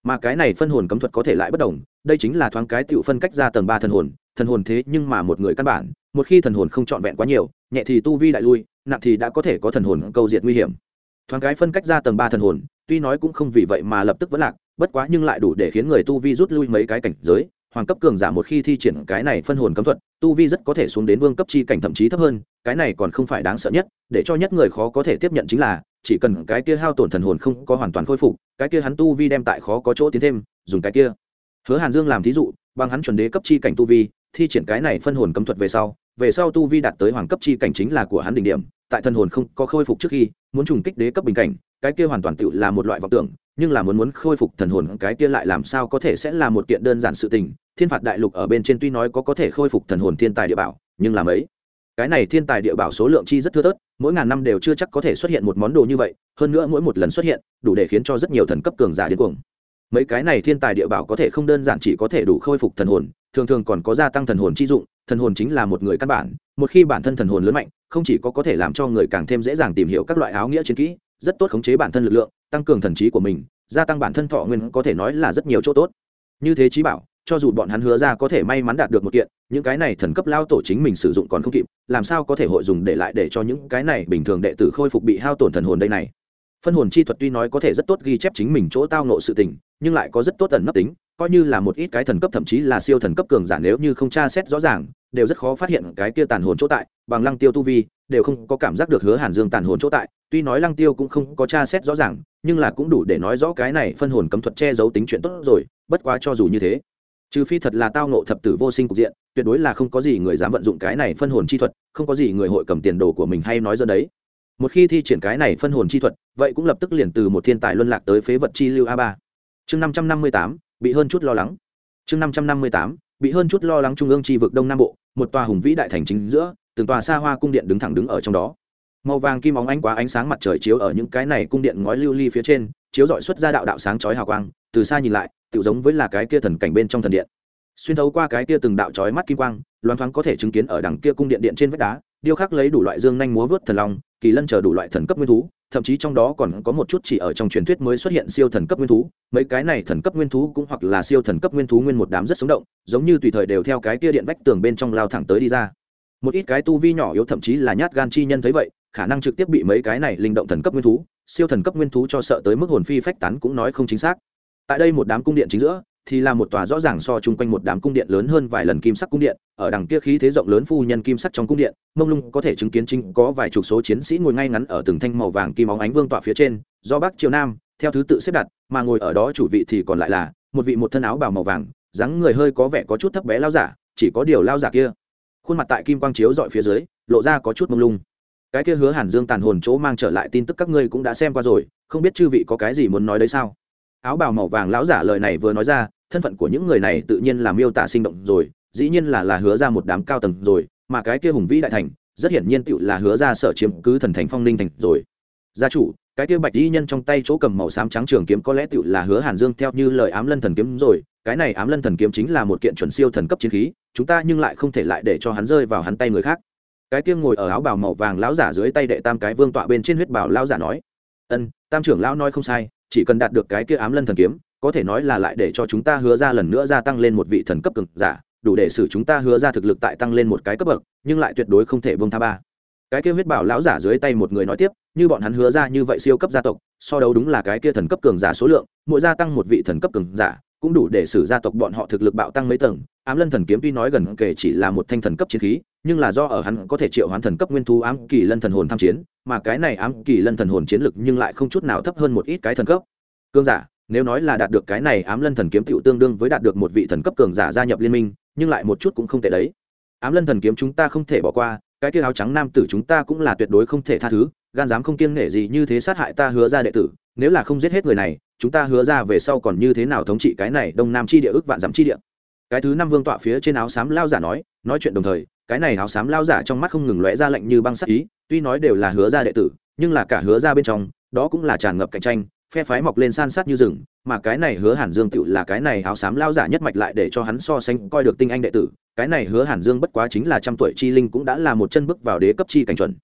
Mà cái này phân hồn cấm thuật có thể lại bất đồng, đây chính là thoáng cái tựu phân cách ra tầng ba thần hồn thần hồn thế nhưng mà một người căn bản một khi thần hồn không trọn vẹn quá nhiều, nhẹ thì tu vi đại lui, nặng thì đã có thể có thần hồn câu diệt nguy hiểm. Thoáng cái phân cách ra tầng ba thần hồn, tuy nói cũng không vì vậy mà lập tức vẫn lạc, bất quá nhưng lại đủ để khiến người tu vi rút lui mấy cái cảnh giới. Hoàng cấp cường giả một khi thi triển cái này phân hồn cấm thuật, tu vi rất có thể xuống đến vương cấp chi cảnh thậm chí thấp hơn, cái này còn không phải đáng sợ nhất, để cho nhất người khó có thể tiếp nhận chính là, chỉ cần cái kia hao tổn thần hồn không có hoàn toàn khôi phục, cái kia hắn tu vi đem tại khó có chỗ tiến thêm, dùng cái kia. Hứa hàn dương làm thí dụ, bằng hắn chuẩn đế cấp chi cảnh tu vi thi triển cái này phân hồn cấm thuật về sau về sau tu vi đạt tới hoàng cấp chi cảnh chính là của hắn đỉnh điểm, tại thần hồn không có khôi phục trước khi, muốn trùng kích đế cấp bình cảnh, cái kia hoàn toàn tự là một loại vọng tưởng, nhưng là muốn muốn khôi phục thần hồn, cái kia lại làm sao có thể sẽ là một kiện đơn giản sự tình. Thiên phạt đại lục ở bên trên tuy nói có có thể khôi phục thần hồn thiên tài địa bảo, nhưng làm ấy cái này thiên tài địa bảo số lượng chi rất thưa thớt, mỗi ngàn năm đều chưa chắc có thể xuất hiện một món đồ như vậy, hơn nữa mỗi một lần xuất hiện, đủ để khiến cho rất nhiều thần cấp cường giả điên cuồng. Mấy cái này thiên tài địa bảo có thể không đơn giản chỉ có thể đủ khôi phục thần hồn thường thường còn có gia tăng thần hồn chi dụng, thần hồn chính là một người căn bản, một khi bản thân thần hồn lớn mạnh, không chỉ có có thể làm cho người càng thêm dễ dàng tìm hiểu các loại áo nghĩa chiến kỹ, rất tốt khống chế bản thân lực lượng, tăng cường thần trí của mình, gia tăng bản thân thọ nguyên có thể nói là rất nhiều chỗ tốt. Như thế trí bảo, cho dù bọn hắn hứa ra có thể may mắn đạt được một kiện, những cái này thần cấp lao tổ chính mình sử dụng còn không kịp, làm sao có thể hội dùng để lại để cho những cái này bình thường đệ tử khôi phục bị hao tổn thần hồn đây này? Phân hồn chi thuật tuy nói có thể rất tốt ghi chép chính mình chỗ tao nộ sự tình, nhưng lại có rất tốt tần nấp tính coi như là một ít cái thần cấp, thậm chí là siêu thần cấp cường giả nếu như không tra xét rõ ràng, đều rất khó phát hiện cái kia tàn hồn chỗ tại, bằng lăng tiêu tu vi, đều không có cảm giác được hứa hàn dương tàn hồn chỗ tại. Tuy nói lăng tiêu cũng không có tra xét rõ ràng, nhưng là cũng đủ để nói rõ cái này phân hồn cấm thuật che giấu tính chuyện tốt rồi, bất quá cho dù như thế, trừ phi thật là tao nộ thập tử vô sinh cục diện, tuyệt đối là không có gì người dám vận dụng cái này phân hồn chi thuật, không có gì người hội cầm tiền đồ của mình hay nói dân đấy. Một khi thi triển cái này phân hồn chi thuật, vậy cũng lập tức liền từ một thiên tài luân lạc tới phế vật chi lưu a ba. Chương năm trăm năm mươi tám bị hơn chút lo lắng. Chương năm trăm năm mươi tám, bị hơn chút lo lắng trung ương tri vực đông nam bộ, một tòa hùng vĩ đại thành chính giữa, từng tòa xa hoa cung điện đứng thẳng đứng ở trong đó. Màu vàng kim óng ánh quá ánh sáng mặt trời chiếu ở những cái này cung điện ngói lưu ly phía trên, chiếu dọi xuất ra đạo đạo sáng chói hào quang, từ xa nhìn lại tự giống với là cái kia thần cảnh bên trong thần điện. Xuyên thấu qua cái kia từng đạo chói mắt kim quang, loan thoáng có thể chứng kiến ở đằng kia cung điện điện trên vách đá, điêu khắc lấy đủ loại dương nhanh múa vớt thần long, kỳ lân chờ đủ loại thần cấp nguyên thú thậm chí trong đó còn có một chút chỉ ở trong truyền thuyết mới xuất hiện siêu thần cấp nguyên thú, mấy cái này thần cấp nguyên thú cũng hoặc là siêu thần cấp nguyên thú nguyên một đám rất sống động, giống như tùy thời đều theo cái kia điện vách tường bên trong lao thẳng tới đi ra. Một ít cái tu vi nhỏ yếu thậm chí là nhát gan chi nhân thấy vậy, khả năng trực tiếp bị mấy cái này linh động thần cấp nguyên thú, siêu thần cấp nguyên thú cho sợ tới mức hồn phi phách tán cũng nói không chính xác. Tại đây một đám cung điện chính giữa thì là một tòa rõ ràng so chung quanh một đám cung điện lớn hơn vài lần kim sắc cung điện, ở đằng kia khí thế rộng lớn phu nhân kim sắc trong cung điện, mông lung có thể chứng kiến chính có vài chục số chiến sĩ ngồi ngay ngắn ở từng thanh màu vàng kim óng ánh vương tọa phía trên, do bắc triều nam, theo thứ tự xếp đặt, mà ngồi ở đó chủ vị thì còn lại là một vị một thân áo bào màu vàng, dáng người hơi có vẻ có chút thấp bé lao giả, chỉ có điều lao giả kia, khuôn mặt tại kim quang chiếu dọi phía dưới, lộ ra có chút mông lung. Cái kia hứa hàn dương tàn hồn chỗ mang trở lại tin tức các ngươi cũng đã xem qua rồi, không biết chư vị có cái gì muốn nói đấy sao? Áo bào màu vàng lão giả lời này vừa nói ra, thân phận của những người này tự nhiên là miêu tả sinh động rồi, dĩ nhiên là là hứa ra một đám cao tầng rồi, mà cái kia hùng vĩ đại thành, rất hiển nhiên tựu là hứa ra sở chiếm cứ thần thành phong ninh thành rồi. Gia chủ, cái kia bạch y nhân trong tay chỗ cầm màu xám trắng trường kiếm có lẽ tựu là hứa hàn dương theo như lời ám lân thần kiếm rồi, cái này ám lân thần kiếm chính là một kiện chuẩn siêu thần cấp chiến khí, chúng ta nhưng lại không thể lại để cho hắn rơi vào hắn tay người khác. Cái kia ngồi ở áo bào màu vàng lão giả dưới tay đệ tam cái vương tọa bên trên huyết bảo lão giả nói, ân, tam trưởng lão nói không sai chỉ cần đạt được cái kia ám lân thần kiếm, có thể nói là lại để cho chúng ta hứa ra lần nữa gia tăng lên một vị thần cấp cực giả, đủ để xử chúng ta hứa ra thực lực tại tăng lên một cái cấp bậc, nhưng lại tuyệt đối không thể bông tha ba. Cái kia huyết bảo lão giả dưới tay một người nói tiếp, như bọn hắn hứa ra như vậy siêu cấp gia tộc, so đấu đúng là cái kia thần cấp cường giả số lượng, mỗi gia tăng một vị thần cấp cường giả, cũng đủ để xử gia tộc bọn họ thực lực bạo tăng mấy tầng. Ám lân thần kiếm tuy nói gần kể chỉ là một thanh thần cấp chiến khí nhưng là do ở hắn có thể triệu hoán thần cấp nguyên thú ám kỳ lân thần hồn tham chiến, mà cái này ám kỳ lân thần hồn chiến lực nhưng lại không chút nào thấp hơn một ít cái thần cấp. Cường giả, nếu nói là đạt được cái này ám lân thần kiếm tựu tương đương với đạt được một vị thần cấp cường giả gia nhập liên minh, nhưng lại một chút cũng không tệ đấy. Ám lân thần kiếm chúng ta không thể bỏ qua, cái kia áo trắng nam tử chúng ta cũng là tuyệt đối không thể tha thứ, gan dám không kiêng nể gì như thế sát hại ta hứa ra đệ tử, nếu là không giết hết người này, chúng ta hứa ra về sau còn như thế nào thống trị cái này đông nam chi địa ước vạn dặm chi địa? Cái thứ năm vương tọa phía trên áo xám lao giả nói nói chuyện đồng thời cái này áo xám lao giả trong mắt không ngừng lóe ra lạnh như băng sắc ý, tuy nói đều là hứa ra đệ tử, nhưng là cả hứa ra bên trong, đó cũng là tràn ngập cạnh tranh, phe phái mọc lên san sát như rừng, mà cái này hứa hàn dương tựu là cái này áo xám lao giả nhất mạch lại để cho hắn so sánh coi được tinh anh đệ tử, cái này hứa hàn dương bất quá chính là trăm tuổi chi linh cũng đã là một chân bước vào đế cấp chi cảnh chuẩn.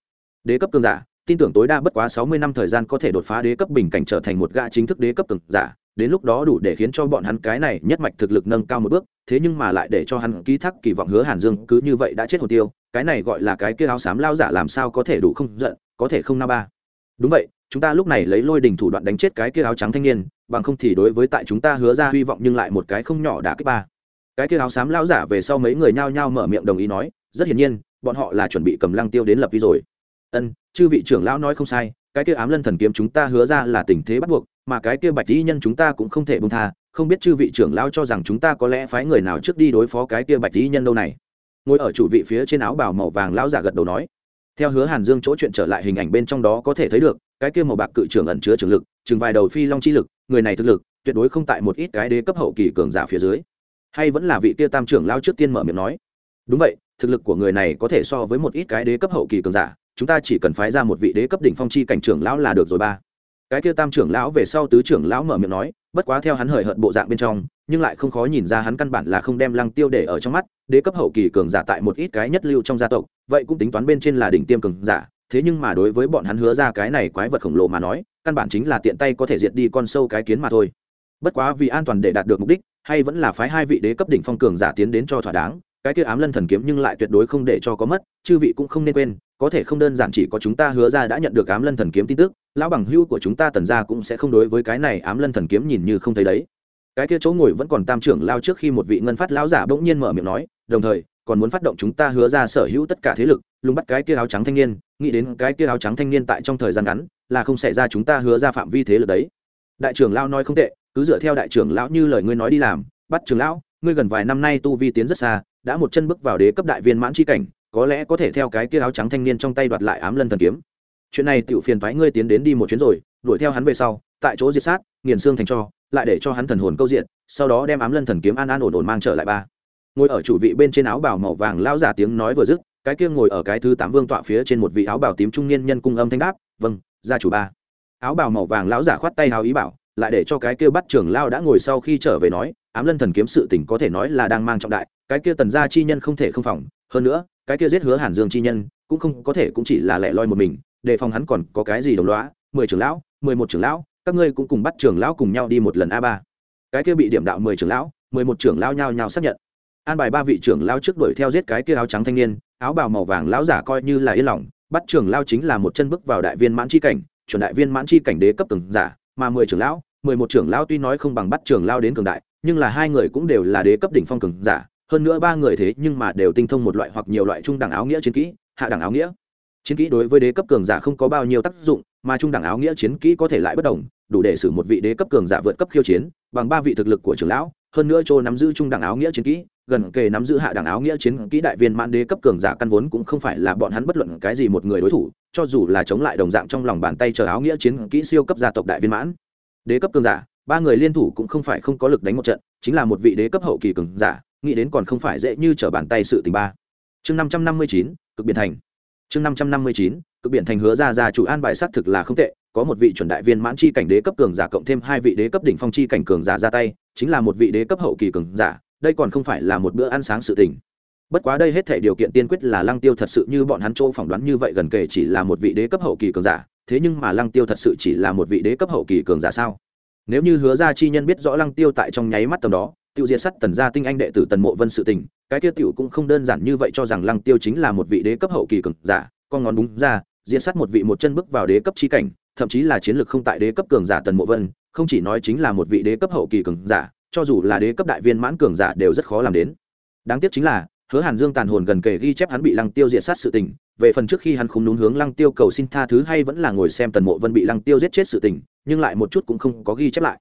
Đế cấp cường giả tin tưởng tối đa bất quá sáu mươi năm thời gian có thể đột phá đế cấp bình cảnh trở thành một gã chính thức đế cấp cường giả, đến lúc đó đủ để khiến cho bọn hắn cái này nhất mạch thực lực nâng cao một bước, thế nhưng mà lại để cho hắn ký thác kỳ vọng hứa hàn dương cứ như vậy đã chết hồn tiêu, cái này gọi là cái kia áo xám lao giả làm sao có thể đủ không giận, có thể không na ba. Đúng vậy, chúng ta lúc này lấy lôi đình thủ đoạn đánh chết cái kia áo trắng thanh niên, bằng không thì đối với tại chúng ta hứa ra hy vọng nhưng lại một cái không nhỏ đã kích ba. Cái kia áo xám lao giả về sau mấy người nhao nhao mở miệng đồng ý nói, rất hiển nhiên, bọn họ là chuẩn bị cầm lăng tiêu đến lập đi rồi. Ân chư vị trưởng lão nói không sai, cái kia ám lân thần kiếm chúng ta hứa ra là tình thế bắt buộc, mà cái kia bạch y nhân chúng ta cũng không thể bông tha, không biết chư vị trưởng lão cho rằng chúng ta có lẽ phái người nào trước đi đối phó cái kia bạch y nhân đâu này. Ngồi ở chủ vị phía trên áo bào màu vàng lão giả gật đầu nói. Theo hứa hàn dương chỗ chuyện trở lại hình ảnh bên trong đó có thể thấy được, cái kia màu bạc cự trưởng ẩn chứa trường lực, chừng vài đầu phi long chi lực, người này thực lực, tuyệt đối không tại một ít cái đế cấp hậu kỳ cường giả phía dưới. Hay vẫn là vị kia tam trưởng lao trước tiên mở miệng nói. Đúng vậy, thực lực của người này có thể so với một ít cái đế cấp hậu kỳ cường giả chúng ta chỉ cần phái ra một vị đế cấp đỉnh phong chi cảnh trưởng lão là được rồi ba. Cái kia tam trưởng lão về sau tứ trưởng lão mở miệng nói, bất quá theo hắn hời hợt bộ dạng bên trong, nhưng lại không khó nhìn ra hắn căn bản là không đem lăng tiêu để ở trong mắt, đế cấp hậu kỳ cường giả tại một ít cái nhất lưu trong gia tộc, vậy cũng tính toán bên trên là đỉnh tiêm cường giả, thế nhưng mà đối với bọn hắn hứa ra cái này quái vật khổng lồ mà nói, căn bản chính là tiện tay có thể diệt đi con sâu cái kiến mà thôi. Bất quá vì an toàn để đạt được mục đích, hay vẫn là phái hai vị đế cấp đỉnh phong cường giả tiến đến cho thỏa đáng, cái kia ám lân thần kiếm nhưng lại tuyệt đối không để cho có mất, chư vị cũng không nên quên có thể không đơn giản chỉ có chúng ta hứa ra đã nhận được ám lân thần kiếm tin tức, lão bằng hưu của chúng ta tần ra cũng sẽ không đối với cái này ám lân thần kiếm nhìn như không thấy đấy. Cái kia chỗ ngồi vẫn còn tam trưởng lao trước khi một vị ngân phát lão giả bỗng nhiên mở miệng nói, đồng thời, còn muốn phát động chúng ta hứa ra sở hữu tất cả thế lực, lùng bắt cái kia áo trắng thanh niên, nghĩ đến cái kia áo trắng thanh niên tại trong thời gian ngắn, là không xảy ra chúng ta hứa ra phạm vi thế lực đấy. Đại trưởng lao nói không tệ, cứ dựa theo đại trưởng lão như lời ngươi nói đi làm, bắt trưởng lão, ngươi gần vài năm nay tu vi tiến rất xa, đã một chân bước vào đế cấp đại viên mãn chi cảnh có lẽ có thể theo cái kia áo trắng thanh niên trong tay đoạt lại ám lân thần kiếm. Chuyện này tự phiền thoái ngươi tiến đến đi một chuyến rồi, đuổi theo hắn về sau, tại chỗ diệt sát, nghiền xương thành cho, lại để cho hắn thần hồn câu diện, sau đó đem ám lân thần kiếm an an ổn ổn mang trở lại ba. Ngồi ở chủ vị bên trên áo bào màu vàng lao giả tiếng nói vừa dứt, cái kia ngồi ở cái thứ tám vương tọa phía trên một vị áo bào tím trung niên nhân cung âm thanh đáp vâng gia chủ ba. Áo bào màu vàng lão giả khoát tay hào ý bảo, lại để cho cái kia bắt trưởng lao đã ngồi sau khi trở về nói, ám lân thần kiếm sự tình có thể nói là đang mang trọng đại, cái kia tần gia chi nhân không thể không phòng hơn nữa, cái kia giết hứa hàn dương chi nhân, cũng không có thể cũng chỉ là lẻ loi một mình đề phòng hắn còn có cái gì đồng loá mười trưởng lão, mười một trưởng lão, các ngươi cũng cùng bắt trưởng lão cùng nhau đi một lần a ba. Cái kia bị điểm đạo mười trưởng lão, mười một trưởng lão nhao nhao xác nhận. An bài ba vị trưởng lão trước đuổi theo giết cái kia áo trắng thanh niên, áo bào màu vàng lão giả coi như là yên lòng, bắt trưởng lão chính là một chân bước vào đại viên mãn chi cảnh, chuẩn đại viên mãn chi cảnh đế cấp từng giả, mà mười trưởng lão, mười một trưởng lão tuy nói không bằng bắt trưởng lão đến cường đại, nhưng là hai người cũng đều là đế cấp đỉnh phong cường giả hơn nữa ba người thế nhưng mà đều tinh thông một loại hoặc nhiều loại trung đẳng áo nghĩa chiến kỹ, hạ đẳng áo nghĩa. Chiến kỹ đối với đế cấp cường giả không có bao nhiêu tác dụng, mà trung đẳng áo nghĩa chiến kỹ có thể lại bất đồng, đủ để xử một vị đế cấp cường giả vượt cấp khiêu chiến, bằng ba vị thực lực của trưởng lão, hơn nữa chỗ nắm giữ trung đẳng áo nghĩa chiến kỹ, gần kề nắm giữ hạ đẳng áo nghĩa chiến kỹ đại viên mãn đế cấp cường giả căn vốn cũng không phải là bọn hắn bất luận cái gì một người đối thủ, cho dù là chống lại đồng dạng trong lòng bàn tay chờ áo nghĩa chiến kỹ siêu cấp gia tộc đại viên mãn. Đế cấp cường giả, ba người liên thủ cũng không phải không có lực đánh một trận, chính là một vị đế cấp hậu kỳ cường giả nghĩ đến còn không phải dễ như trở bàn tay sự tình ba. Chương năm trăm năm mươi chín, cực biển thành. Chương năm trăm năm mươi chín, cực biển thành hứa ra ra chủ an bài xác thực là không tệ, có một vị chuẩn đại viên mãn chi cảnh đế cấp cường giả cộng thêm hai vị đế cấp đỉnh phong chi cảnh cường giả ra tay, chính là một vị đế cấp hậu kỳ cường giả, đây còn không phải là một bữa ăn sáng sự tình. Bất quá đây hết thể điều kiện tiên quyết là lăng tiêu thật sự như bọn hắn chỗ phỏng đoán như vậy gần kể chỉ là một vị đế cấp hậu kỳ cường giả, thế nhưng mà lăng tiêu thật sự chỉ là một vị đế cấp hậu kỳ cường giả sao? Nếu như hứa ra chi nhân biết rõ lăng tiêu tại trong nháy mắt tầm đó tiêu diệt sắt tần gia tinh anh đệ tử tần mộ vân sự tình, cái tiêu tiểu cũng không đơn giản như vậy cho rằng lăng tiêu chính là một vị đế cấp hậu kỳ cường giả, con ngón đúng ra, diệt sắt một vị một chân bước vào đế cấp chi cảnh, thậm chí là chiến lược không tại đế cấp cường giả tần mộ vân, không chỉ nói chính là một vị đế cấp hậu kỳ cường giả, cho dù là đế cấp đại viên mãn cường giả đều rất khó làm đến. Đáng tiếc chính là, hứa hàn dương tàn hồn gần kề ghi chép hắn bị lăng tiêu diệt sát sự tình, về phần trước khi hắn không đúng hướng lăng tiêu cầu xin tha thứ hay vẫn là ngồi xem tần mộ vân bị lăng tiêu giết chết sự tình, nhưng lại một chút cũng không có ghi chép lại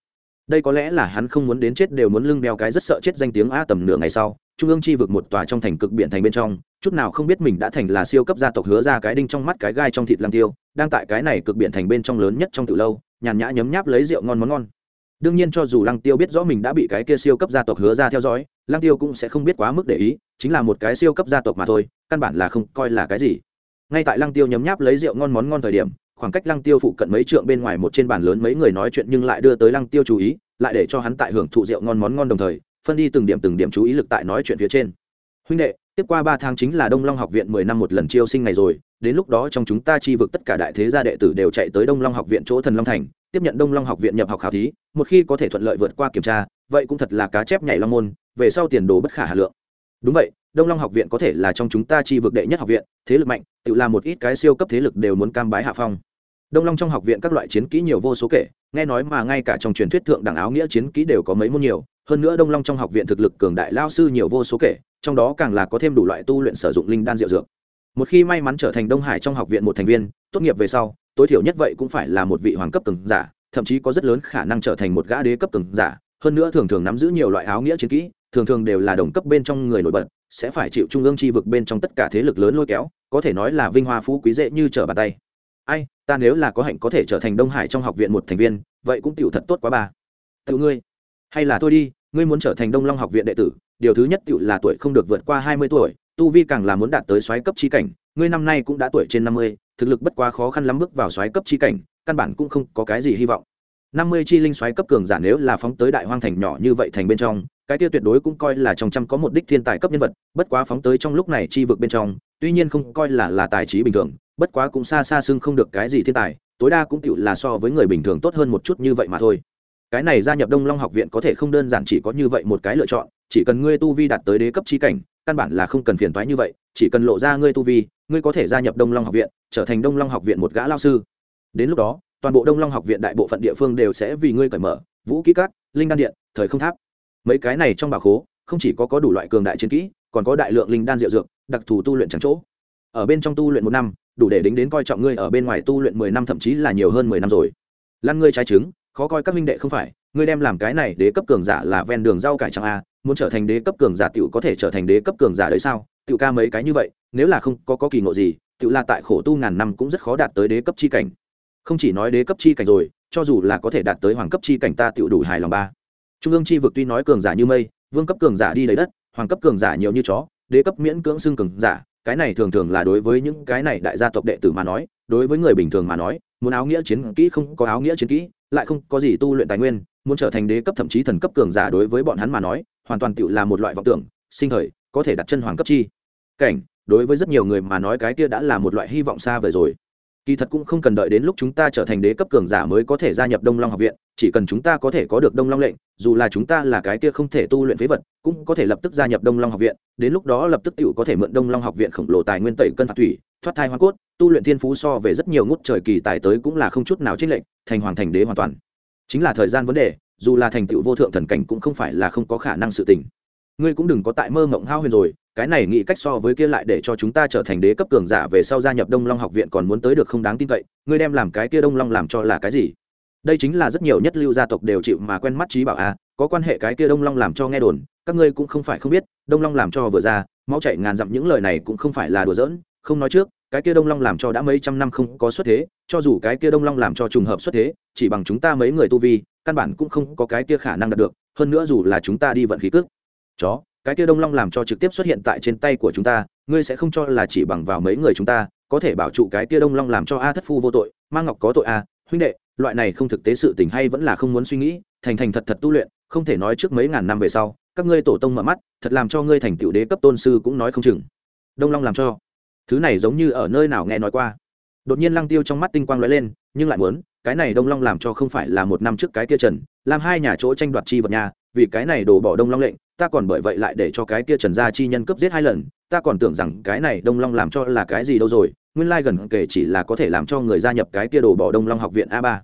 đây có lẽ là hắn không muốn đến chết đều muốn lưng đeo cái rất sợ chết danh tiếng a tầm nửa ngày sau, trung ương chi vực một tòa trong thành cực biển thành bên trong, chút nào không biết mình đã thành là siêu cấp gia tộc hứa ra cái đinh trong mắt cái gai trong thịt lang tiêu, đang tại cái này cực biển thành bên trong lớn nhất trong từ lâu, nhàn nhã nhấm nháp lấy rượu ngon món ngon. Đương nhiên cho dù lăng tiêu biết rõ mình đã bị cái kia siêu cấp gia tộc hứa ra theo dõi, lăng tiêu cũng sẽ không biết quá mức để ý, chính là một cái siêu cấp gia tộc mà thôi, căn bản là không coi là cái gì. Ngay tại lăng tiêu nhấm nháp lấy rượu ngon món ngon thời điểm khoảng cách lăng tiêu phụ cận mấy trượng bên ngoài một trên bàn lớn mấy người nói chuyện nhưng lại đưa tới lăng tiêu chú ý, lại để cho hắn tại hưởng thụ rượu ngon món ngon đồng thời, phân đi từng điểm từng điểm chú ý lực tại nói chuyện phía trên. Huynh đệ, tiếp qua ba tháng chính là đông long học viện mười năm một lần chiêu sinh ngày rồi, đến lúc đó trong chúng ta chi vực tất cả đại thế gia đệ tử đều chạy tới đông long học viện chỗ thần long thành, tiếp nhận đông long học viện nhập học khảo thí, một khi có thể thuận lợi vượt qua kiểm tra, vậy cũng thật là cá chép nhảy long môn, về sau tiền đồ bất khả hà lượng. Đúng vậy, đông long học viện có thể là trong chúng ta chi vực đệ nhất học viện, thế lực mạnh, tự làm một ít cái siêu cấp thế lực đều muốn cam bái hạ phong đông long trong học viện các loại chiến kỹ nhiều vô số kể, nghe nói mà ngay cả trong truyền thuyết thượng đẳng áo nghĩa chiến kỹ đều có mấy môn nhiều, hơn nữa đông long trong học viện thực lực cường đại lao sư nhiều vô số kể, trong đó càng là có thêm đủ loại tu luyện sử dụng linh đan diệu dược. Một khi may mắn trở thành đông hải trong học viện một thành viên, tốt nghiệp về sau, tối thiểu nhất vậy cũng phải là một vị hoàng cấp cường giả, thậm chí có rất lớn khả năng trở thành một gã đế cấp cường giả, hơn nữa thường thường nắm giữ nhiều loại áo nghĩa chiến kỹ, thường thường đều là đồng cấp bên trong người nổi bật, sẽ phải chịu trung ương chi vực bên trong tất cả thế lực lớn lôi kéo, có thể nói là vinh hoa phú quý dễ như trở bàn tay ai, ta nếu là có hạnh có thể trở thành đông hải trong học viện một thành viên, vậy cũng tựu thật tốt quá ba. Tự ngươi, hay là thôi đi, ngươi muốn trở thành đông long học viện đệ tử, điều thứ nhất tựu là tuổi không được vượt qua hai mươi tuổi, tu vi càng là muốn đạt tới xoáy cấp chi cảnh, ngươi năm nay cũng đã tuổi trên năm mươi, thực lực bất quá khó khăn lắm bước vào xoáy cấp chi cảnh, căn bản cũng không có cái gì hy vọng. năm mươi chi linh xoáy cấp cường giả nếu là phóng tới đại hoang thành nhỏ như vậy thành bên trong, cái kia tuyệt đối cũng coi là trong trăm có một đích thiên tài cấp nhân vật, bất quá phóng tới trong lúc này chi vực bên trong, tuy nhiên không coi là là tài trí bình thường bất quá cũng xa xa xưng không được cái gì thiên tài, tối đa cũng tựu là so với người bình thường tốt hơn một chút như vậy mà thôi. Cái này gia nhập đông long học viện có thể không đơn giản chỉ có như vậy một cái lựa chọn, chỉ cần ngươi tu vi đạt tới đế cấp chi cảnh, căn bản là không cần phiền toái như vậy, chỉ cần lộ ra ngươi tu vi, ngươi có thể gia nhập đông long học viện, trở thành đông long học viện một gã lao sư. Đến lúc đó, toàn bộ đông long học viện đại bộ phận địa phương đều sẽ vì ngươi cởi mở, vũ kỹ cát linh đan điện, thời không tháp. Mấy cái này trong bà khố, không chỉ có có đủ loại cường đại chiến kỹ, còn có đại lượng linh đan diệu dược, đặc thù tu luyện trắng chỗ. Ở bên trong tu luyện một năm đủ để đính đến coi trọng ngươi ở bên ngoài tu luyện mười năm, thậm chí là nhiều hơn mười năm rồi. Lăn ngươi trái trứng, khó coi các minh đệ không phải, ngươi đem làm cái này đế cấp cường giả là ven đường rau cải chẳng a muốn trở thành đế cấp cường giả tiểu có thể trở thành đế cấp cường giả đấy sao? Tiểu ca mấy cái như vậy, nếu là không có có kỳ ngộ gì, tiểu là tại khổ tu ngàn năm cũng rất khó đạt tới đế cấp chi cảnh. Không chỉ nói đế cấp chi cảnh rồi, cho dù là có thể đạt tới hoàng cấp chi cảnh ta tiểu đủ hài lòng ba. Trung ương chi vực tuy nói cường giả như mây, vương cấp cường giả đi đầy đất, hoàng cấp cường giả nhiều như chó, đế cấp miễn cưỡng xưng cường giả cái này thường thường là đối với những cái này đại gia tộc đệ tử mà nói, đối với người bình thường mà nói, muốn áo nghĩa chiến kỹ không có áo nghĩa chiến kỹ, lại không có gì tu luyện tài nguyên, muốn trở thành đế cấp thậm chí thần cấp cường giả đối với bọn hắn mà nói, hoàn toàn tự là một loại vọng tưởng, sinh thời, có thể đặt chân hoàng cấp chi. Cảnh, đối với rất nhiều người mà nói cái kia đã là một loại hy vọng xa vời rồi kỳ thật cũng không cần đợi đến lúc chúng ta trở thành đế cấp cường giả mới có thể gia nhập đông long học viện, chỉ cần chúng ta có thể có được đông long lệnh, dù là chúng ta là cái kia không thể tu luyện phế vật, cũng có thể lập tức gia nhập đông long học viện, đến lúc đó lập tức t có thể mượn đông long học viện khổng lồ tài nguyên tẩy cân phạt thủy, thoát thai hoa cốt, tu luyện thiên phú so về rất nhiều ngút trời kỳ tài tới cũng là không chút nào trích lệnh thành hoàng thành đế hoàn toàn. Chính là thời gian vấn đề, dù là thành tựu vô thượng thần cảnh cũng không phải là không có khả năng sự tình ngươi cũng đừng có tại mơ mộng hao huyền rồi cái này nghĩ cách so với kia lại để cho chúng ta trở thành đế cấp cường giả về sau gia nhập đông long học viện còn muốn tới được không đáng tin cậy ngươi đem làm cái kia đông long làm cho là cái gì? Đây chính là rất nhiều nhất lưu gia tộc đều chịu mà quen mắt trí bảo a à, có quan hệ cái kia đông long làm cho nghe đồn các ngươi cũng không phải không biết đông long làm cho vừa ra máu chạy ngàn dặm những lời này cũng không phải là đùa giỡn không nói trước cái kia đông long làm cho đã mấy trăm năm không có xuất thế cho dù cái kia đông long làm cho trùng hợp xuất thế chỉ bằng chúng ta mấy người tu vi căn bản cũng không có cái kia khả năng đạt được hơn nữa dù là chúng ta đi vận khí cước chó, cái kia đông long làm cho trực tiếp xuất hiện tại trên tay của chúng ta, ngươi sẽ không cho là chỉ bằng vào mấy người chúng ta, có thể bảo trụ cái kia đông long làm cho a thất phu vô tội mang ngọc có tội a, huynh đệ, loại này không thực tế sự tình hay vẫn là không muốn suy nghĩ, thành thành thật thật tu luyện, không thể nói trước mấy ngàn năm về sau, các ngươi tổ tông mở mắt, thật làm cho ngươi thành tựu đế cấp tôn sư cũng nói không chừng. Đông long làm cho. Thứ này giống như ở nơi nào nghe nói qua. Đột nhiên lăng tiêu trong mắt tinh quang lóe lên, nhưng lại muốn, cái này đông long làm cho không phải là một năm trước cái kia trần, làm hai nhà chỗ tranh đoạt chi vật nhà, vì cái này đổ bỏ đông long lệnh ta còn bởi vậy lại để cho cái kia trần gia chi nhân cấp giết hai lần, ta còn tưởng rằng cái này đông long làm cho là cái gì đâu rồi, nguyên lai gần kể chỉ là có thể làm cho người gia nhập cái kia đổ bỏ đông long học viện a ba.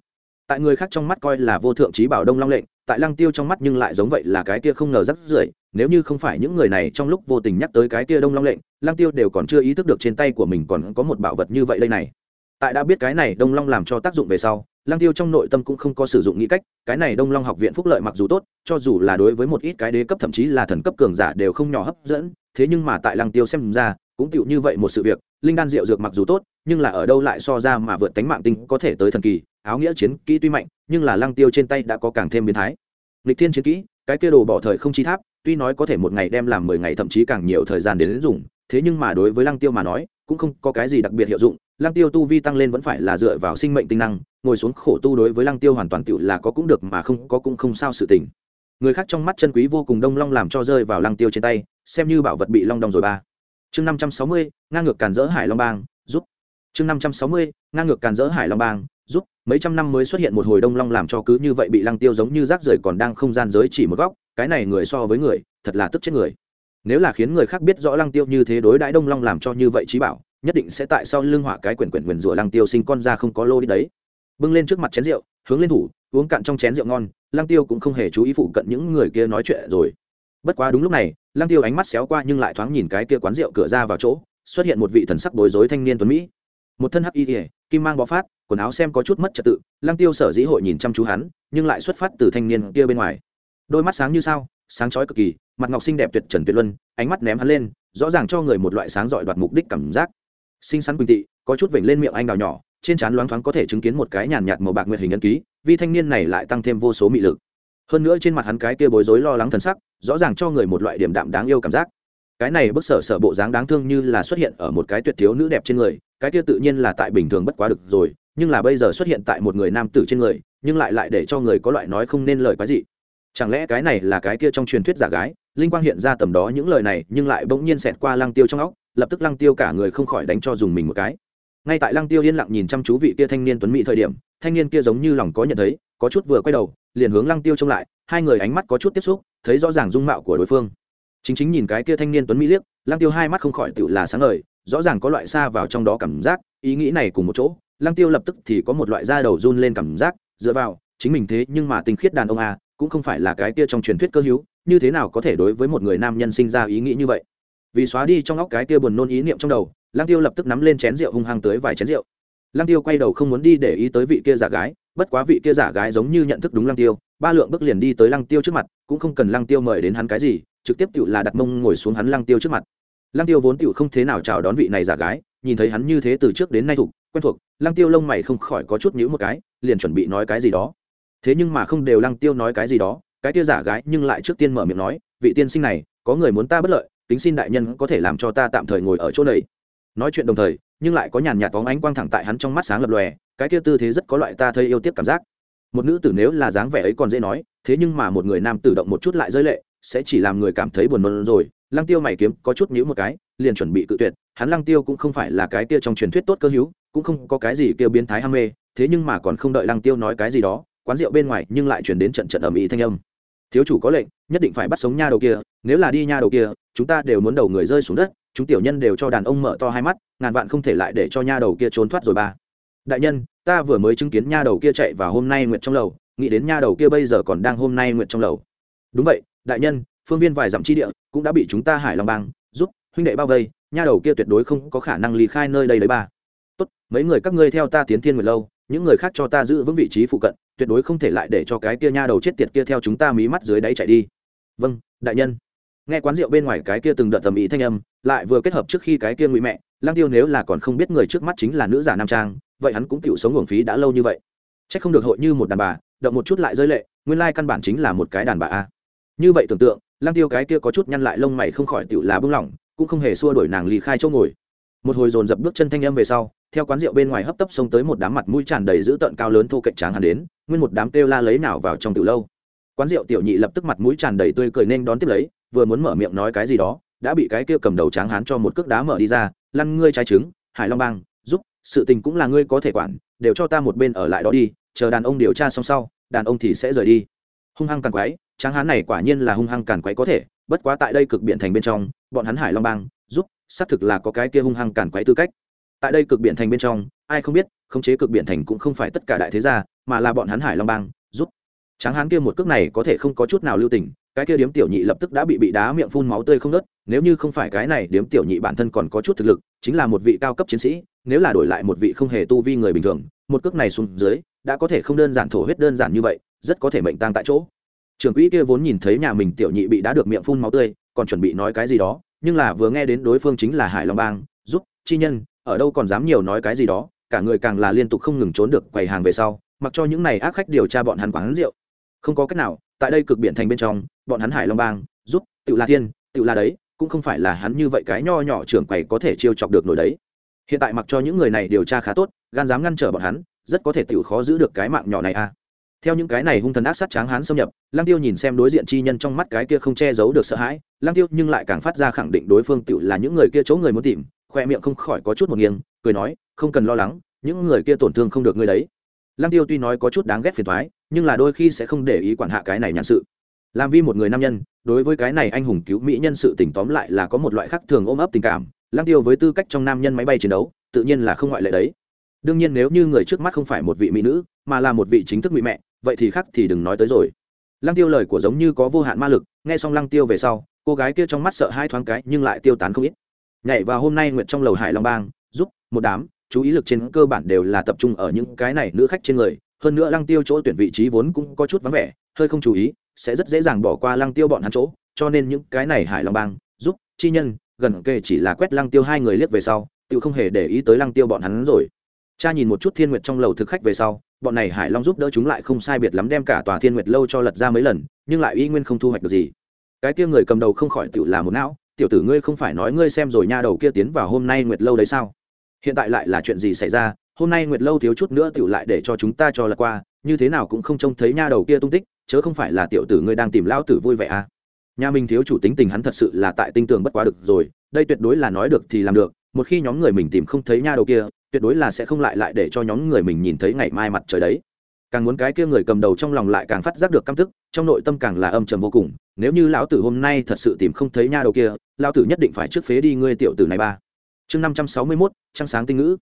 Tại người khác trong mắt coi là vô thượng trí bảo đông long lệnh, tại lăng tiêu trong mắt nhưng lại giống vậy là cái kia không ngờ rắc rưởi, nếu như không phải những người này trong lúc vô tình nhắc tới cái kia đông long lệnh, lăng tiêu đều còn chưa ý thức được trên tay của mình còn có một bảo vật như vậy đây này. Tại đã biết cái này đông long làm cho tác dụng về sau lăng tiêu trong nội tâm cũng không có sử dụng nghĩ cách, cái này đông long học viện phúc lợi mặc dù tốt, cho dù là đối với một ít cái đế cấp thậm chí là thần cấp cường giả đều không nhỏ hấp dẫn, thế nhưng mà tại lăng tiêu xem ra, cũng tựu như vậy một sự việc, linh đan rượu dược mặc dù tốt, nhưng là ở đâu lại so ra mà vượt tánh mạng tinh có thể tới thần kỳ, áo nghĩa chiến kỹ tuy mạnh, nhưng là lăng tiêu trên tay đã có càng thêm biến thái. Lịch thiên chiến kỹ, cái kia đồ bỏ thời không chi tháp, tuy nói có thể một ngày đem làm mười ngày thậm chí càng nhiều thời gian đến dùng, thế nhưng mà đối với lăng tiêu mà nói cũng không có cái gì đặc biệt hiệu dụng, lăng tiêu tu vi tăng lên vẫn phải là dựa vào sinh mệnh tinh năng, ngồi xuống khổ tu đối với lăng tiêu hoàn toàn tựu là có cũng được mà không có cũng không sao sự tình. Người khác trong mắt chân quý vô cùng đông long làm cho rơi vào lăng tiêu trên tay, xem như bảo vật bị long đong rồi ba. Chương năm trăm sáu mươi, ngang ngược càn dỡ hải long bang, giúp. Chương năm trăm sáu mươi, ngang ngược càn dỡ hải long bang, giúp. Mấy trăm năm mới xuất hiện một hồi đông long làm cho cứ như vậy bị lăng tiêu giống như rác rưởi còn đang không gian giới chỉ một góc, cái này người so với người, thật là tức chết người nếu là khiến người khác biết rõ lăng tiêu như thế đối đãi đông long làm cho như vậy trí bảo, nhất định sẽ tại sau lưng họa cái quyển quyển quyển rủa lăng tiêu sinh con ra không có lô đi đấy. Bưng lên trước mặt chén rượu, hướng lên thủ, uống cạn trong chén rượu ngon, lăng tiêu cũng không hề chú ý phụ cận những người kia nói chuyện rồi. Bất quá đúng lúc này, lăng tiêu ánh mắt xéo qua nhưng lại thoáng nhìn cái kia quán rượu cửa ra vào chỗ, xuất hiện một vị thần sắc bối rối thanh niên tuấn mỹ. Một thân hắc y ỉa kim mang bó phát, quần áo xem có chút mất trật tự, lăng tiêu sở dĩ hội nhìn chăm chú hắn, nhưng lại xuất phát từ thanh niên kia bên ngoài. Đôi mắt sáng như sao sáng chói cực kỳ, mặt ngọc xinh đẹp tuyệt trần tuyệt luân, ánh mắt ném hắn lên, rõ ràng cho người một loại sáng giỏi đoạt mục đích cảm giác. Xinh xắn quỳnh tị, có chút vểnh lên miệng anh đào nhỏ, trên trán loáng thoáng có thể chứng kiến một cái nhàn nhạt màu bạc nguyệt hình ấn ký, vì thanh niên này lại tăng thêm vô số mị lực. Hơn nữa trên mặt hắn cái kia bối rối lo lắng thần sắc, rõ ràng cho người một loại điểm đạm đáng yêu cảm giác. Cái này bức sở sở bộ dáng đáng thương như là xuất hiện ở một cái tuyệt thiếu nữ đẹp trên người, cái kia tự nhiên là tại bình thường bất quá được rồi, nhưng là bây giờ xuất hiện tại một người nam tử trên người, nhưng lại lại để cho người có loại nói không nên lời quái gì chẳng lẽ cái này là cái kia trong truyền thuyết giả gái, linh quang hiện ra tầm đó những lời này, nhưng lại bỗng nhiên xẹt qua lăng tiêu trong óc, lập tức lăng tiêu cả người không khỏi đánh cho dùng mình một cái. Ngay tại lăng tiêu yên lặng nhìn chăm chú vị kia thanh niên tuấn mỹ thời điểm, thanh niên kia giống như lòng có nhận thấy, có chút vừa quay đầu, liền hướng lăng tiêu trông lại, hai người ánh mắt có chút tiếp xúc, thấy rõ ràng dung mạo của đối phương. Chính chính nhìn cái kia thanh niên tuấn mỹ liếc, lăng tiêu hai mắt không khỏi tự là sáng ngời, rõ ràng có loại xa vào trong đó cảm giác, ý nghĩ này cùng một chỗ, lăng tiêu lập tức thì có một loại da đầu run lên cảm giác, dựa vào, chính mình thế nhưng mà tinh khiết đàn ông à cũng không phải là cái kia trong truyền thuyết cơ hữu, như thế nào có thể đối với một người nam nhân sinh ra ý nghĩ như vậy? Vì xóa đi trong óc cái kia buồn nôn ý niệm trong đầu Lang tiêu lập tức nắm lên chén rượu hung hăng tới vài chén rượu. Lang tiêu quay đầu không muốn đi để ý tới vị kia giả gái, bất quá vị kia giả gái giống như nhận thức đúng Lang tiêu, ba lượng bước liền đi tới Lang tiêu trước mặt, cũng không cần Lang tiêu mời đến hắn cái gì, trực tiếp tự là đặt mông ngồi xuống hắn Lang tiêu trước mặt. Lang tiêu vốn tự không thế nào chào đón vị này giả gái, nhìn thấy hắn như thế từ trước đến nay thuộc, quen thuộc Lang tiêu lông mày không khỏi có chút nhíu một cái, liền chuẩn bị nói cái gì đó thế nhưng mà không đều lăng tiêu nói cái gì đó, cái Tiêu giả gái nhưng lại trước tiên mở miệng nói, vị tiên sinh này, có người muốn ta bất lợi tính xin đại nhân có thể làm cho ta tạm thời ngồi ở chỗ này. Nói chuyện đồng thời, nhưng lại có nhàn nhạt bóng ánh quang thẳng tại hắn trong mắt sáng lập lòe, cái kia tư thế rất có loại ta thấy yêu tiếc cảm giác. Một nữ tử nếu là dáng vẻ ấy còn dễ nói, thế nhưng mà một người nam tử động một chút lại rơi lệ, sẽ chỉ làm người cảm thấy buồn nôn rồi. Lăng tiêu mày kiếm có chút nhíu một cái, liền chuẩn bị cự tuyệt, hắn lăng tiêu cũng không phải là cái kia trong truyền thuyết tốt cơ hữu, cũng không có cái gì kêu biến thái ham mê, thế nhưng mà còn không đợi lăng tiêu nói cái gì đó quán rượu bên ngoài nhưng lại chuyển đến trận trận ầm ĩ thanh âm. Thiếu chủ có lệnh, nhất định phải bắt sống nha đầu kia, nếu là đi nha đầu kia, chúng ta đều muốn đầu người rơi xuống đất, chúng tiểu nhân đều cho đàn ông mở to hai mắt, ngàn vạn không thể lại để cho nha đầu kia trốn thoát rồi ba. Đại nhân, ta vừa mới chứng kiến nha đầu kia chạy vào hôm nay nguyệt trong lầu, nghĩ đến nha đầu kia bây giờ còn đang hôm nay nguyệt trong lầu. Đúng vậy, đại nhân, phương viên vài dặm chi địa cũng đã bị chúng ta hải long bang, giúp, huynh đệ bao vây, nha đầu kia tuyệt đối không có khả năng ly khai nơi đây đấy ba. Tốt, mấy người các ngươi theo ta tiến thiên nguyệt lâu, những người khác cho ta giữ vững vị trí phụ cận tuyệt đối không thể lại để cho cái kia nha đầu chết tiệt kia theo chúng ta mí mắt dưới đáy chạy đi. Vâng đại nhân. Nghe quán rượu bên ngoài cái kia từng đợt tầm ý thanh âm, lại vừa kết hợp trước khi cái kia ngụy mẹ lang tiêu nếu là còn không biết người trước mắt chính là nữ giả nam trang, vậy hắn cũng tựu sống nguồn phí đã lâu như vậy. Chắc không được hội như một đàn bà, động một chút lại rơi lệ, nguyên lai căn bản chính là một cái đàn bà a. Như vậy tưởng tượng lang tiêu cái kia có chút nhăn lại lông mày không khỏi tựu là bưng lỏng, cũng không hề xua đuổi nàng ly khai chỗ ngồi một hồi dồn dập bước chân thanh âm về sau, theo quán rượu bên ngoài hấp tấp xông tới một đám mặt mũi tràn đầy dữ tợn cao lớn thô cạnh tráng hắn đến, nguyên một đám kêu la lấy nào vào trong từ lâu. Quán rượu tiểu nhị lập tức mặt mũi tràn đầy tươi cười nên đón tiếp lấy, vừa muốn mở miệng nói cái gì đó, đã bị cái kia cầm đầu tráng hán cho một cước đá mở đi ra, lăn ngươi trái trứng, hải long bang, giúp, sự tình cũng là ngươi có thể quản, đều cho ta một bên ở lại đó đi, chờ đàn ông điều tra xong sau, đàn ông thì sẽ rời đi. Hung hăng càn quái tráng hán này quả nhiên là hung hăng càn quái có thể, bất quá tại đây cực biện thành bên trong, bọn hắn hải long bang giúp, xác thực là có cái kia hung hăng càn quấy tư cách. Tại đây cực biển thành bên trong, ai không biết, khống chế cực biển thành cũng không phải tất cả đại thế gia, mà là bọn hắn hải long bang, giúp. Tráng hán kia một cước này có thể không có chút nào lưu tình, cái kia điếm tiểu nhị lập tức đã bị bị đá miệng phun máu tươi không nớt nếu như không phải cái này điếm tiểu nhị bản thân còn có chút thực lực, chính là một vị cao cấp chiến sĩ, nếu là đổi lại một vị không hề tu vi người bình thường, một cước này xuống dưới, đã có thể không đơn giản thổ huyết đơn giản như vậy, rất có thể mệnh tang tại chỗ. Trưởng quỹ kia vốn nhìn thấy nhà mình tiểu nhị bị đá được miệng phun máu tươi, còn chuẩn bị nói cái gì đó nhưng là vừa nghe đến đối phương chính là hải long bang, giúp, chi nhân, ở đâu còn dám nhiều nói cái gì đó, cả người càng là liên tục không ngừng trốn được quầy hàng về sau, mặc cho những này ác khách điều tra bọn hắn quán rượu không có cách nào, tại đây cực biển thành bên trong, bọn hắn hải long bang, giúp, tự la thiên, tự la đấy, cũng không phải là hắn như vậy cái nho nhỏ trưởng quầy có thể chiêu chọc được nổi đấy hiện tại mặc cho những người này điều tra khá tốt, gan dám ngăn trở bọn hắn, rất có thể tự khó giữ được cái mạng nhỏ này a à theo những cái này hung thần ác sát tráng hán xâm nhập lang tiêu nhìn xem đối diện chi nhân trong mắt cái kia không che giấu được sợ hãi lang tiêu nhưng lại càng phát ra khẳng định đối phương tự là những người kia chỗ người muốn tìm, khoe miệng không khỏi có chút một nghiêng, cười nói, không cần lo lắng, những người kia tổn thương không được ngươi đấy. Lang tiêu tuy nói có chút đáng ghét phiền thoái nhưng là đôi khi sẽ không để ý quản hạ cái này nhãn sự. Làm vi một người nam nhân, đối với cái này anh hùng cứu mỹ nhân sự tỉnh tóm lại là có một loại khác thường ôm ấp tình cảm Lang tiêu với tư cách trong nam nhân máy bay chiến đấu, tự nhiên là không ngoại lệ đấy. Đương nhiên nếu như người trước mắt không phải một vị mỹ nữ, mà là một vị chính thức mỹ mẹ vậy thì khác thì đừng nói tới rồi. Lăng tiêu lời của giống như có vô hạn ma lực, nghe xong lăng tiêu về sau, cô gái kia trong mắt sợ hai thoáng cái nhưng lại tiêu tán không ít. Nhảy vào hôm nay nguyện trong lầu hải long bang, giúp một đám chú ý lực trên cơ bản đều là tập trung ở những cái này nữ khách trên người. Hơn nữa lăng tiêu chỗ tuyển vị trí vốn cũng có chút vắng vẻ, hơi không chú ý, sẽ rất dễ dàng bỏ qua lăng tiêu bọn hắn chỗ. Cho nên những cái này hải long bang, giúp chi nhân, gần kề chỉ là quét lăng tiêu hai người liếc về sau tự không hề để ý tới lăng tiêu bọn hắn rồi cha nhìn một chút thiên nguyệt trong lầu thực khách về sau, bọn này hải long giúp đỡ chúng lại không sai biệt lắm đem cả tòa thiên nguyệt lâu cho lật ra mấy lần, nhưng lại y nguyên không thu hoạch được gì. Cái kia người cầm đầu không khỏi tự là một não, tiểu tử ngươi không phải nói ngươi xem rồi nha đầu kia tiến vào hôm nay nguyệt lâu đấy sao? Hiện tại lại là chuyện gì xảy ra? Hôm nay nguyệt lâu thiếu chút nữa tự lại để cho chúng ta cho lật qua, như thế nào cũng không trông thấy nha đầu kia tung tích, chớ không phải là tiểu tử ngươi đang tìm lão tử vui vẻ à. Nhà mình thiếu chủ tính tình hắn thật sự là tại tinh tường bất quá được rồi, đây tuyệt đối là nói được thì làm được, một khi nhóm người mình tìm không thấy nha đầu kia tuyệt đối là sẽ không lại lại để cho nhóm người mình nhìn thấy ngày mai mặt trời đấy. Càng muốn cái kia người cầm đầu trong lòng lại càng phát giác được căm tức, trong nội tâm càng là âm trầm vô cùng, nếu như lão tử hôm nay thật sự tìm không thấy nha đầu kia, lão tử nhất định phải trước phế đi ngươi tiểu tử này ba. Chương năm trăm sáu mươi mốt, trăng sáng tinh ngữ.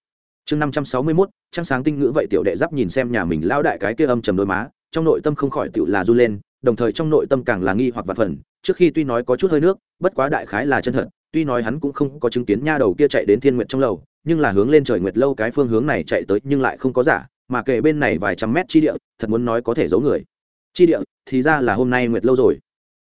Chương năm trăm sáu mươi mốt, trăng sáng tinh ngữ vậy tiểu đệ giáp nhìn xem nhà mình lão đại cái kia âm trầm đôi má, trong nội tâm không khỏi tựu là run lên, đồng thời trong nội tâm càng là nghi hoặc vặt phần, trước khi tuy nói có chút hơi nước, bất quá đại khái là chân thật, tuy nói hắn cũng không có chứng kiến nha đầu kia chạy đến thiên nguyện trong lầu nhưng là hướng lên trời nguyệt lâu cái phương hướng này chạy tới nhưng lại không có giả, mà kể bên này vài trăm mét chi địa, thật muốn nói có thể giấu người. Chi địa, thì ra là hôm nay nguyệt lâu rồi.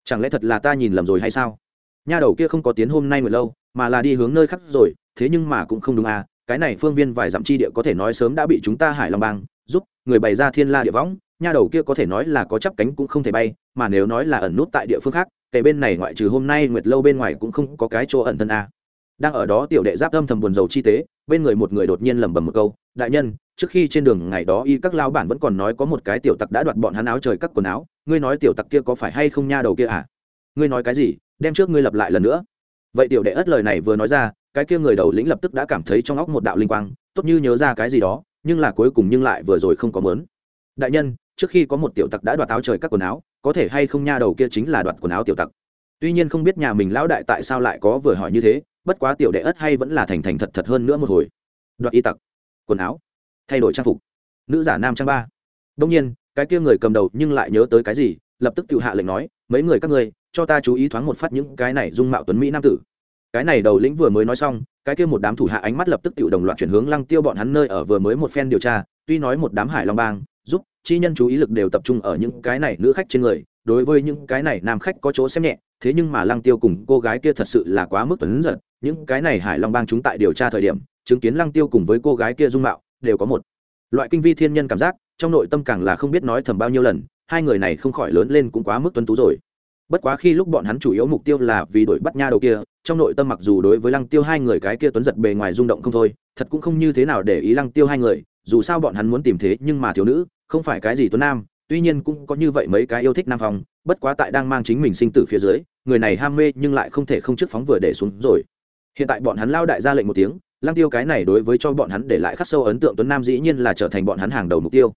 Chẳng lẽ thật là ta nhìn lầm rồi hay sao? Nha đầu kia không có tiến hôm nay nguyệt lâu, mà là đi hướng nơi khác rồi, thế nhưng mà cũng không đúng à cái này phương viên vài dặm chi địa có thể nói sớm đã bị chúng ta hải long bang, giúp, người bày ra thiên la địa võng, nha đầu kia có thể nói là có chắp cánh cũng không thể bay, mà nếu nói là ẩn nút tại địa phương khác kể bên này ngoại trừ hôm nay nguyệt lâu bên ngoài cũng không có cái chỗ ẩn thân à đang ở đó tiểu đệ giáp âm thầm buồn rầu chi tế, bên người một người đột nhiên lẩm bẩm một câu, đại nhân, trước khi trên đường ngày đó y các lao bản vẫn còn nói có một cái tiểu tặc đã đoạt bọn hắn áo trời các quần áo, ngươi nói tiểu tặc kia có phải hay không nha đầu kia à? Ngươi nói cái gì? Đem trước ngươi lập lại lần nữa. Vậy tiểu đệ ất lời này vừa nói ra, cái kia người đầu lĩnh lập tức đã cảm thấy trong óc một đạo linh quang, tốt như nhớ ra cái gì đó, nhưng là cuối cùng nhưng lại vừa rồi không có mớn. Đại nhân, trước khi có một tiểu tặc đã đoạt áo trời các quần áo, có thể hay không nha đầu kia chính là đoạt quần áo tiểu tặc? Tuy nhiên không biết nhà mình lão đại tại sao lại có vừa hỏi như thế bất quá tiểu đệ ất hay vẫn là thành thành thật thật hơn nữa một hồi. Đoạt y tặc, quần áo, thay đổi trang phục. Nữ giả nam trang ba. Đông nhiên, cái kia người cầm đầu nhưng lại nhớ tới cái gì, lập tức tự hạ lệnh nói, mấy người các ngươi, cho ta chú ý thoáng một phát những cái này dung mạo tuấn mỹ nam tử. Cái này đầu lĩnh vừa mới nói xong, cái kia một đám thủ hạ ánh mắt lập tức tự đồng loạt chuyển hướng lăng tiêu bọn hắn nơi ở vừa mới một phen điều tra, tuy nói một đám hải long bang, giúp chi nhân chú ý lực đều tập trung ở những cái này nữ khách trên người, đối với những cái này nam khách có chỗ xem nhẹ, thế nhưng mà lăng tiêu cùng cô gái kia thật sự là quá mức tuấn giật những cái này hải long bang chúng tại điều tra thời điểm, chứng kiến lăng tiêu cùng với cô gái kia dung mạo, đều có một loại kinh vi thiên nhân cảm giác, trong nội tâm càng là không biết nói thầm bao nhiêu lần, hai người này không khỏi lớn lên cũng quá mức tuấn tú rồi. Bất quá khi lúc bọn hắn chủ yếu mục tiêu là vì đuổi bắt nha đầu kia, trong nội tâm mặc dù đối với lăng tiêu hai người cái kia tuấn giật bề ngoài rung động không thôi, thật cũng không như thế nào để ý lăng tiêu hai người, dù sao bọn hắn muốn tìm thế nhưng mà thiếu nữ, không phải cái gì tuấn nam, tuy nhiên cũng có như vậy mấy cái yêu thích nam phong, bất quá tại đang mang chính mình sinh tử phía dưới, người này ham mê nhưng lại không thể không trước phóng vừa để xuống rồi hiện tại bọn hắn lao đại ra lệnh một tiếng, lăng tiêu cái này đối với cho bọn hắn để lại khắc sâu ấn tượng tuấn nam dĩ nhiên là trở thành bọn hắn hàng đầu mục tiêu.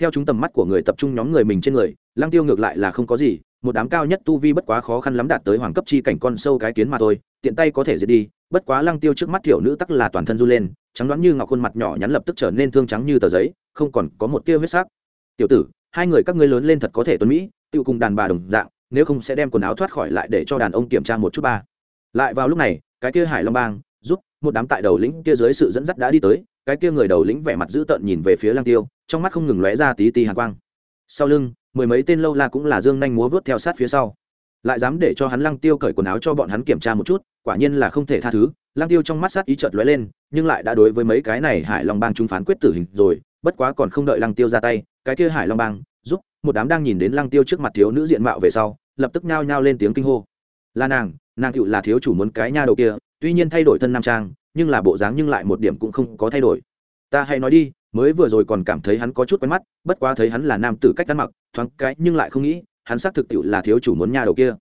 Theo chúng tầm mắt của người tập trung nhóm người mình trên người, lăng tiêu ngược lại là không có gì, một đám cao nhất tu vi bất quá khó khăn lắm đạt tới hoàng cấp chi cảnh con sâu cái kiến mà thôi, tiện tay có thể diệt đi, bất quá lăng tiêu trước mắt tiểu nữ tắc là toàn thân du lên, trắng đoán như ngọc khuôn mặt nhỏ nhắn lập tức trở nên thương trắng như tờ giấy, không còn có một tia huyết sắc. Tiểu tử, hai người các ngươi lớn lên thật có thể tuấn mỹ tự cùng đàn bà đồng dạng, nếu không sẽ đem quần áo thoát khỏi lại để cho đàn ông kiểm tra một chút ba. Lại vào lúc này cái kia hải long bang, giúp một đám tại đầu lĩnh kia dưới sự dẫn dắt đã đi tới, cái kia người đầu lĩnh vẻ mặt dữ tợn nhìn về phía lang tiêu, trong mắt không ngừng lóe ra tí tí hàn quang. Sau lưng, mười mấy tên lâu la cũng là dương nhanh múa vớt theo sát phía sau. Lại dám để cho hắn lăng tiêu cởi quần áo cho bọn hắn kiểm tra một chút, quả nhiên là không thể tha thứ. Lăng tiêu trong mắt sát ý chợt lóe lên, nhưng lại đã đối với mấy cái này hải long bang chúng phán quyết tử hình rồi, bất quá còn không đợi lăng tiêu ra tay, cái kia hải long bang giúp một đám đang nhìn đến lăng tiêu trước mặt thiếu nữ diện mạo về sau, lập tức nhao nhao lên tiếng kinh hô. Là nàng nàng cựu là thiếu chủ muốn cái nha đầu kia, tuy nhiên thay đổi thân nam trang, nhưng là bộ dáng nhưng lại một điểm cũng không có thay đổi. Ta hãy nói đi, mới vừa rồi còn cảm thấy hắn có chút quen mắt, bất quá thấy hắn là nam tử cách ăn mặc, thoáng cái nhưng lại không nghĩ, hắn xác thực tiệu là thiếu chủ muốn nha đầu kia.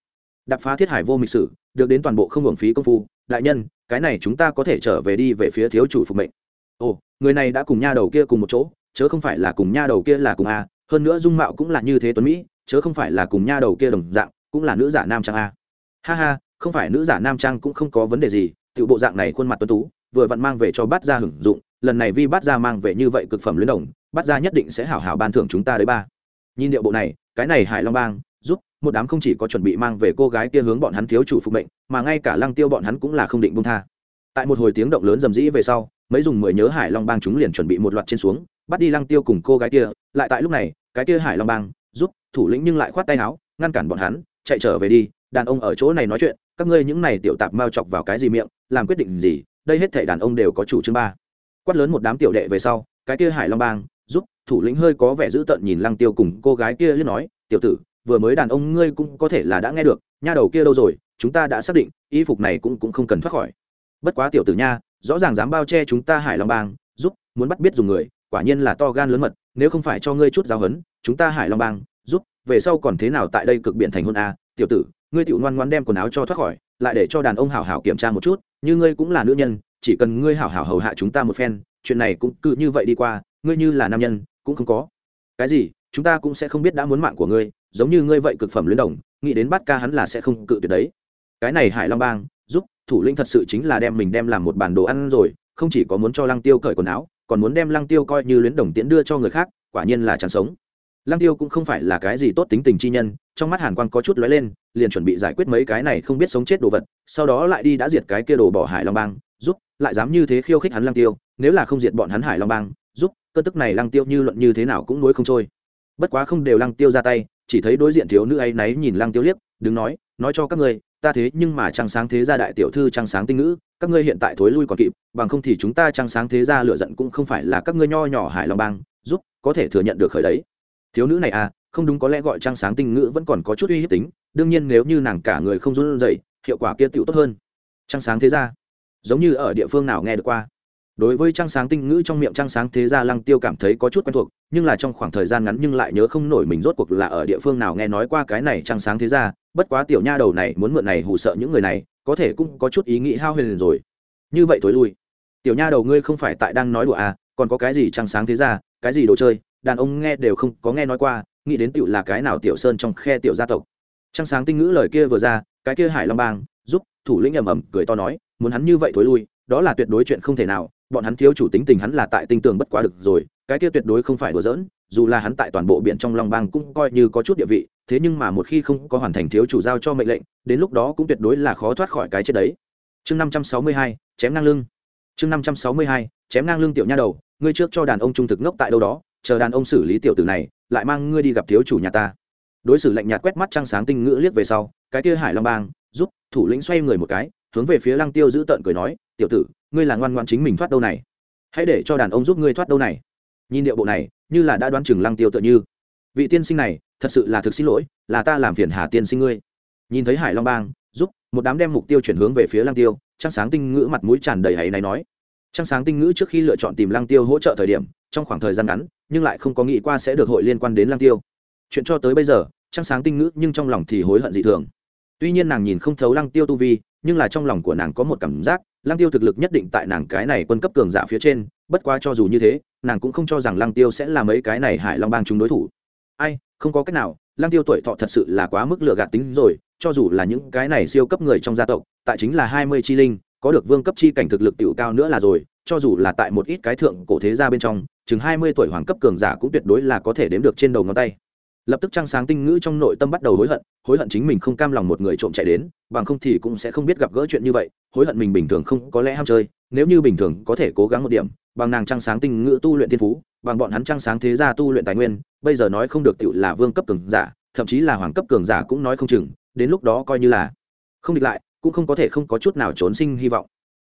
Đập phá thiết hải vô mịch sử, được đến toàn bộ không hưởng phí công phu, đại nhân, cái này chúng ta có thể trở về đi về phía thiếu chủ phục mệnh. Ồ, người này đã cùng nha đầu kia cùng một chỗ, chớ không phải là cùng nha đầu kia là cùng a, hơn nữa dung mạo cũng là như thế tuấn mỹ, chớ không phải là cùng nha đầu kia đồng dạng, cũng là nữ giả nam trang a. Ha ha không phải nữ giả nam trang cũng không có vấn đề gì, tiểu bộ dạng này khuôn mặt tuấn tú, vừa vặn mang về cho bát gia hưởng dụng, lần này vi bát gia mang về như vậy cực phẩm luyến đồng, bát gia nhất định sẽ hảo hảo ban thưởng chúng ta đấy ba. Nhìn điệu bộ này, cái này hải long bang, giúp, một đám không chỉ có chuẩn bị mang về cô gái kia hướng bọn hắn thiếu chủ phục mệnh, mà ngay cả lăng tiêu bọn hắn cũng là không định buông tha. Tại một hồi tiếng động lớn rầm rĩ về sau, mấy dùng mười nhớ hải long bang chúng liền chuẩn bị một loạt trên xuống, bắt đi lăng tiêu cùng cô gái kia, lại tại lúc này, cái kia hải long bang, giúp, thủ lĩnh nhưng lại khoát tay áo, ngăn cản bọn hắn, chạy trở về đi, đàn ông ở chỗ này nói chuyện các ngươi những này tiểu tạp mao chọc vào cái gì miệng, làm quyết định gì, đây hết thể đàn ông đều có chủ trương ba. Quát lớn một đám tiểu đệ về sau, cái kia hải long bang, giúp thủ lĩnh hơi có vẻ dữ tợn nhìn lăng tiêu cùng cô gái kia liên nói, tiểu tử, vừa mới đàn ông ngươi cũng có thể là đã nghe được, nha đầu kia đâu rồi, chúng ta đã xác định, y phục này cũng cũng không cần thoát khỏi. Bất quá tiểu tử nha, rõ ràng dám bao che chúng ta hải long bang, giúp, muốn bắt biết dùng người, quả nhiên là to gan lớn mật, nếu không phải cho ngươi chút giáo hấn chúng ta hải long bang, giúp, về sau còn thế nào tại đây cực biển thành hôn a, tiểu tử ngươi tiểu ngoan ngoan đem quần áo cho thoát khỏi, lại để cho đàn ông hảo hảo kiểm tra một chút, như ngươi cũng là nữ nhân, chỉ cần ngươi hảo hảo hầu hạ chúng ta một phen, chuyện này cũng cứ như vậy đi qua, ngươi như là nam nhân, cũng không có. Cái gì? Chúng ta cũng sẽ không biết đã muốn mạng của ngươi, giống như ngươi vậy cực phẩm luyến đồng, nghĩ đến bắt ca hắn là sẽ không cự tuyệt đấy. Cái này hải long bang, giúp thủ lĩnh thật sự chính là đem mình đem làm một bản đồ ăn rồi, không chỉ có muốn cho lăng tiêu cởi quần áo, còn muốn đem lăng tiêu coi như luyến đồng tiễn đưa cho người khác, quả nhiên là chẳng sống lăng tiêu cũng không phải là cái gì tốt tính tình chi nhân, trong mắt hàn quang có chút lóe lên, liền chuẩn bị giải quyết mấy cái này không biết sống chết đồ vật, sau đó lại đi đã diệt cái kia đồ bỏ hải long bang, giúp, lại dám như thế khiêu khích hắn lăng tiêu, nếu là không diệt bọn hắn hải long bang, giúp, cơn tức này lăng tiêu như luận như thế nào cũng nuối không trôi. Bất quá không đều lăng tiêu ra tay, chỉ thấy đối diện thiếu nữ ấy náy nhìn lăng tiêu liếc đứng nói nói cho các ngươi, ta thế nhưng mà trăng sáng thế gia đại tiểu thư trăng sáng tinh ngữ, các ngươi hiện tại thối lui còn kịp, bằng không thì chúng ta trăng sáng thế gia lựa giận cũng không phải là các ngươi nho nhỏ hải long bang, giúp, có thể thừa nhận được khởi đấy thiếu nữ này à không đúng có lẽ gọi trăng sáng tinh ngữ vẫn còn có chút uy hiếp tính, đương nhiên nếu như nàng cả người không run dậy hiệu quả kia tựu tốt hơn. Trăng sáng thế gia. Giống như ở địa phương nào nghe được qua. Đối với trăng sáng tinh ngữ trong miệng trăng sáng thế gia lăng tiêu cảm thấy có chút quen thuộc, nhưng là trong khoảng thời gian ngắn nhưng lại nhớ không nổi mình rốt cuộc là ở địa phương nào nghe nói qua cái này trăng sáng thế gia, bất quá tiểu nha đầu này muốn mượn này hù sợ những người này, có thể cũng có chút ý nghĩ hao huyền rồi. Như vậy thối lui. Tiểu nha đầu ngươi không phải tại đang nói đùa à còn có cái gì trăng sáng thế gia, cái gì đồ chơi đàn ông nghe đều không có nghe nói qua, nghĩ đến tựu là cái nào tiểu sơn trong khe tiểu gia tộc. Trăng sáng tinh ngữ lời kia vừa ra, cái kia hải long bang, giúp thủ lĩnh ầm ầm cười to nói, muốn hắn như vậy thối lui, đó là tuyệt đối chuyện không thể nào, bọn hắn thiếu chủ tính tình hắn là tại tinh tường bất quá được rồi, cái kia tuyệt đối không phải đùa giỡn, dù là hắn tại toàn bộ biển trong long bang cũng coi như có chút địa vị, thế nhưng mà một khi không có hoàn thành thiếu chủ giao cho mệnh lệnh, đến lúc đó cũng tuyệt đối là khó thoát khỏi cái chết đấy. Chương năm trăm sáu mươi hai, chém ngang lưng. Chương năm trăm sáu mươi hai, chém ngang lưng tiểu nha đầu, ngươi trước cho đàn ông trung thực ngốc tại đâu đó chờ đàn ông xử lý tiểu tử này, lại mang ngươi đi gặp thiếu chủ nhà ta. Đối xử lạnh nhạt quét mắt trăng sáng tinh ngữ liếc về sau, cái kia hải long bang, giúp thủ lĩnh xoay người một cái, hướng về phía lăng tiêu giữ tợn cười nói, tiểu tử, ngươi là ngoan ngoan chính mình thoát đâu này? Hãy để cho đàn ông giúp ngươi thoát đâu này. Nhìn điệu bộ này, như là đã đoán chừng lăng tiêu tựa như, vị tiên sinh này, thật sự là thực xin lỗi, là ta làm phiền hà tiên sinh ngươi. Nhìn thấy hải long bang, giúp một đám đem mục tiêu chuyển hướng về phía lăng tiêu, trăng sáng tinh ngữ mặt mũi tràn đầy hãy này nói, trăng sáng tinh ngữ trước khi lựa chọn tìm lăng tiêu hỗ trợ thời điểm trong khoảng thời gian ngắn, nhưng lại không có nghĩ qua sẽ được hội liên quan đến Lang tiêu. Chuyện cho tới bây giờ, trăng sáng tinh ngữ nhưng trong lòng thì hối hận dị thường. Tuy nhiên nàng nhìn không thấu lăng tiêu tu vi, nhưng là trong lòng của nàng có một cảm giác, lăng tiêu thực lực nhất định tại nàng cái này quân cấp cường giả phía trên, bất quá cho dù như thế, nàng cũng không cho rằng lăng tiêu sẽ là mấy cái này hại long bang chúng đối thủ. Ai, không có cách nào, lăng tiêu tuổi thọ thật sự là quá mức lựa gạt tính rồi, cho dù là những cái này siêu cấp người trong gia tộc, tại chính là hai mươi chi linh, có được vương cấp chi cảnh thực lực tiểu cao nữa là rồi, cho dù là tại một ít cái thượng cổ thế gia bên trong chừng hai mươi tuổi hoàng cấp cường giả cũng tuyệt đối là có thể đếm được trên đầu ngón tay. Lập tức trăng sáng tinh ngữ trong nội tâm bắt đầu hối hận hối hận chính mình không cam lòng một người trộm chạy đến, bằng không thì cũng sẽ không biết gặp gỡ chuyện như vậy, hối hận mình bình thường không có lẽ ham chơi, nếu như bình thường có thể cố gắng một điểm, bằng nàng trăng sáng tinh ngữ tu luyện thiên phú, bằng bọn hắn trăng sáng thế gia tu luyện tài nguyên, bây giờ nói không được tựu là vương cấp cường giả, thậm chí là hoàng cấp cường giả cũng nói không chừng, đến lúc đó coi như là không địch lại, cũng không có thể không có chút nào trốn sinh hy vọng.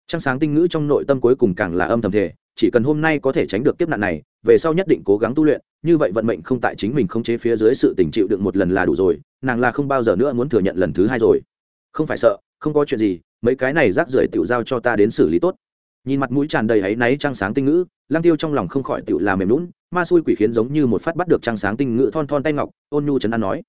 Trăng sáng tinh ngữ trong nội tâm cuối cùng càng là âm thầm thể chỉ cần hôm nay có thể tránh được kiếp nạn này, về sau nhất định cố gắng tu luyện, như vậy vận mệnh không tại chính mình không chế phía dưới sự tình chịu đựng một lần là đủ rồi, nàng là không bao giờ nữa muốn thừa nhận lần thứ hai rồi. Không phải sợ, không có chuyện gì, mấy cái này rác rưởi tự giao cho ta đến xử lý tốt. Nhìn mặt mũi tràn đầy áy náy trăng sáng tinh ngữ lang tiêu trong lòng không khỏi tự làm mềm lún ma xui quỷ khiến giống như một phát bắt được trăng sáng tinh ngữ thon thon tay ngọc, ôn nhu trấn an nói.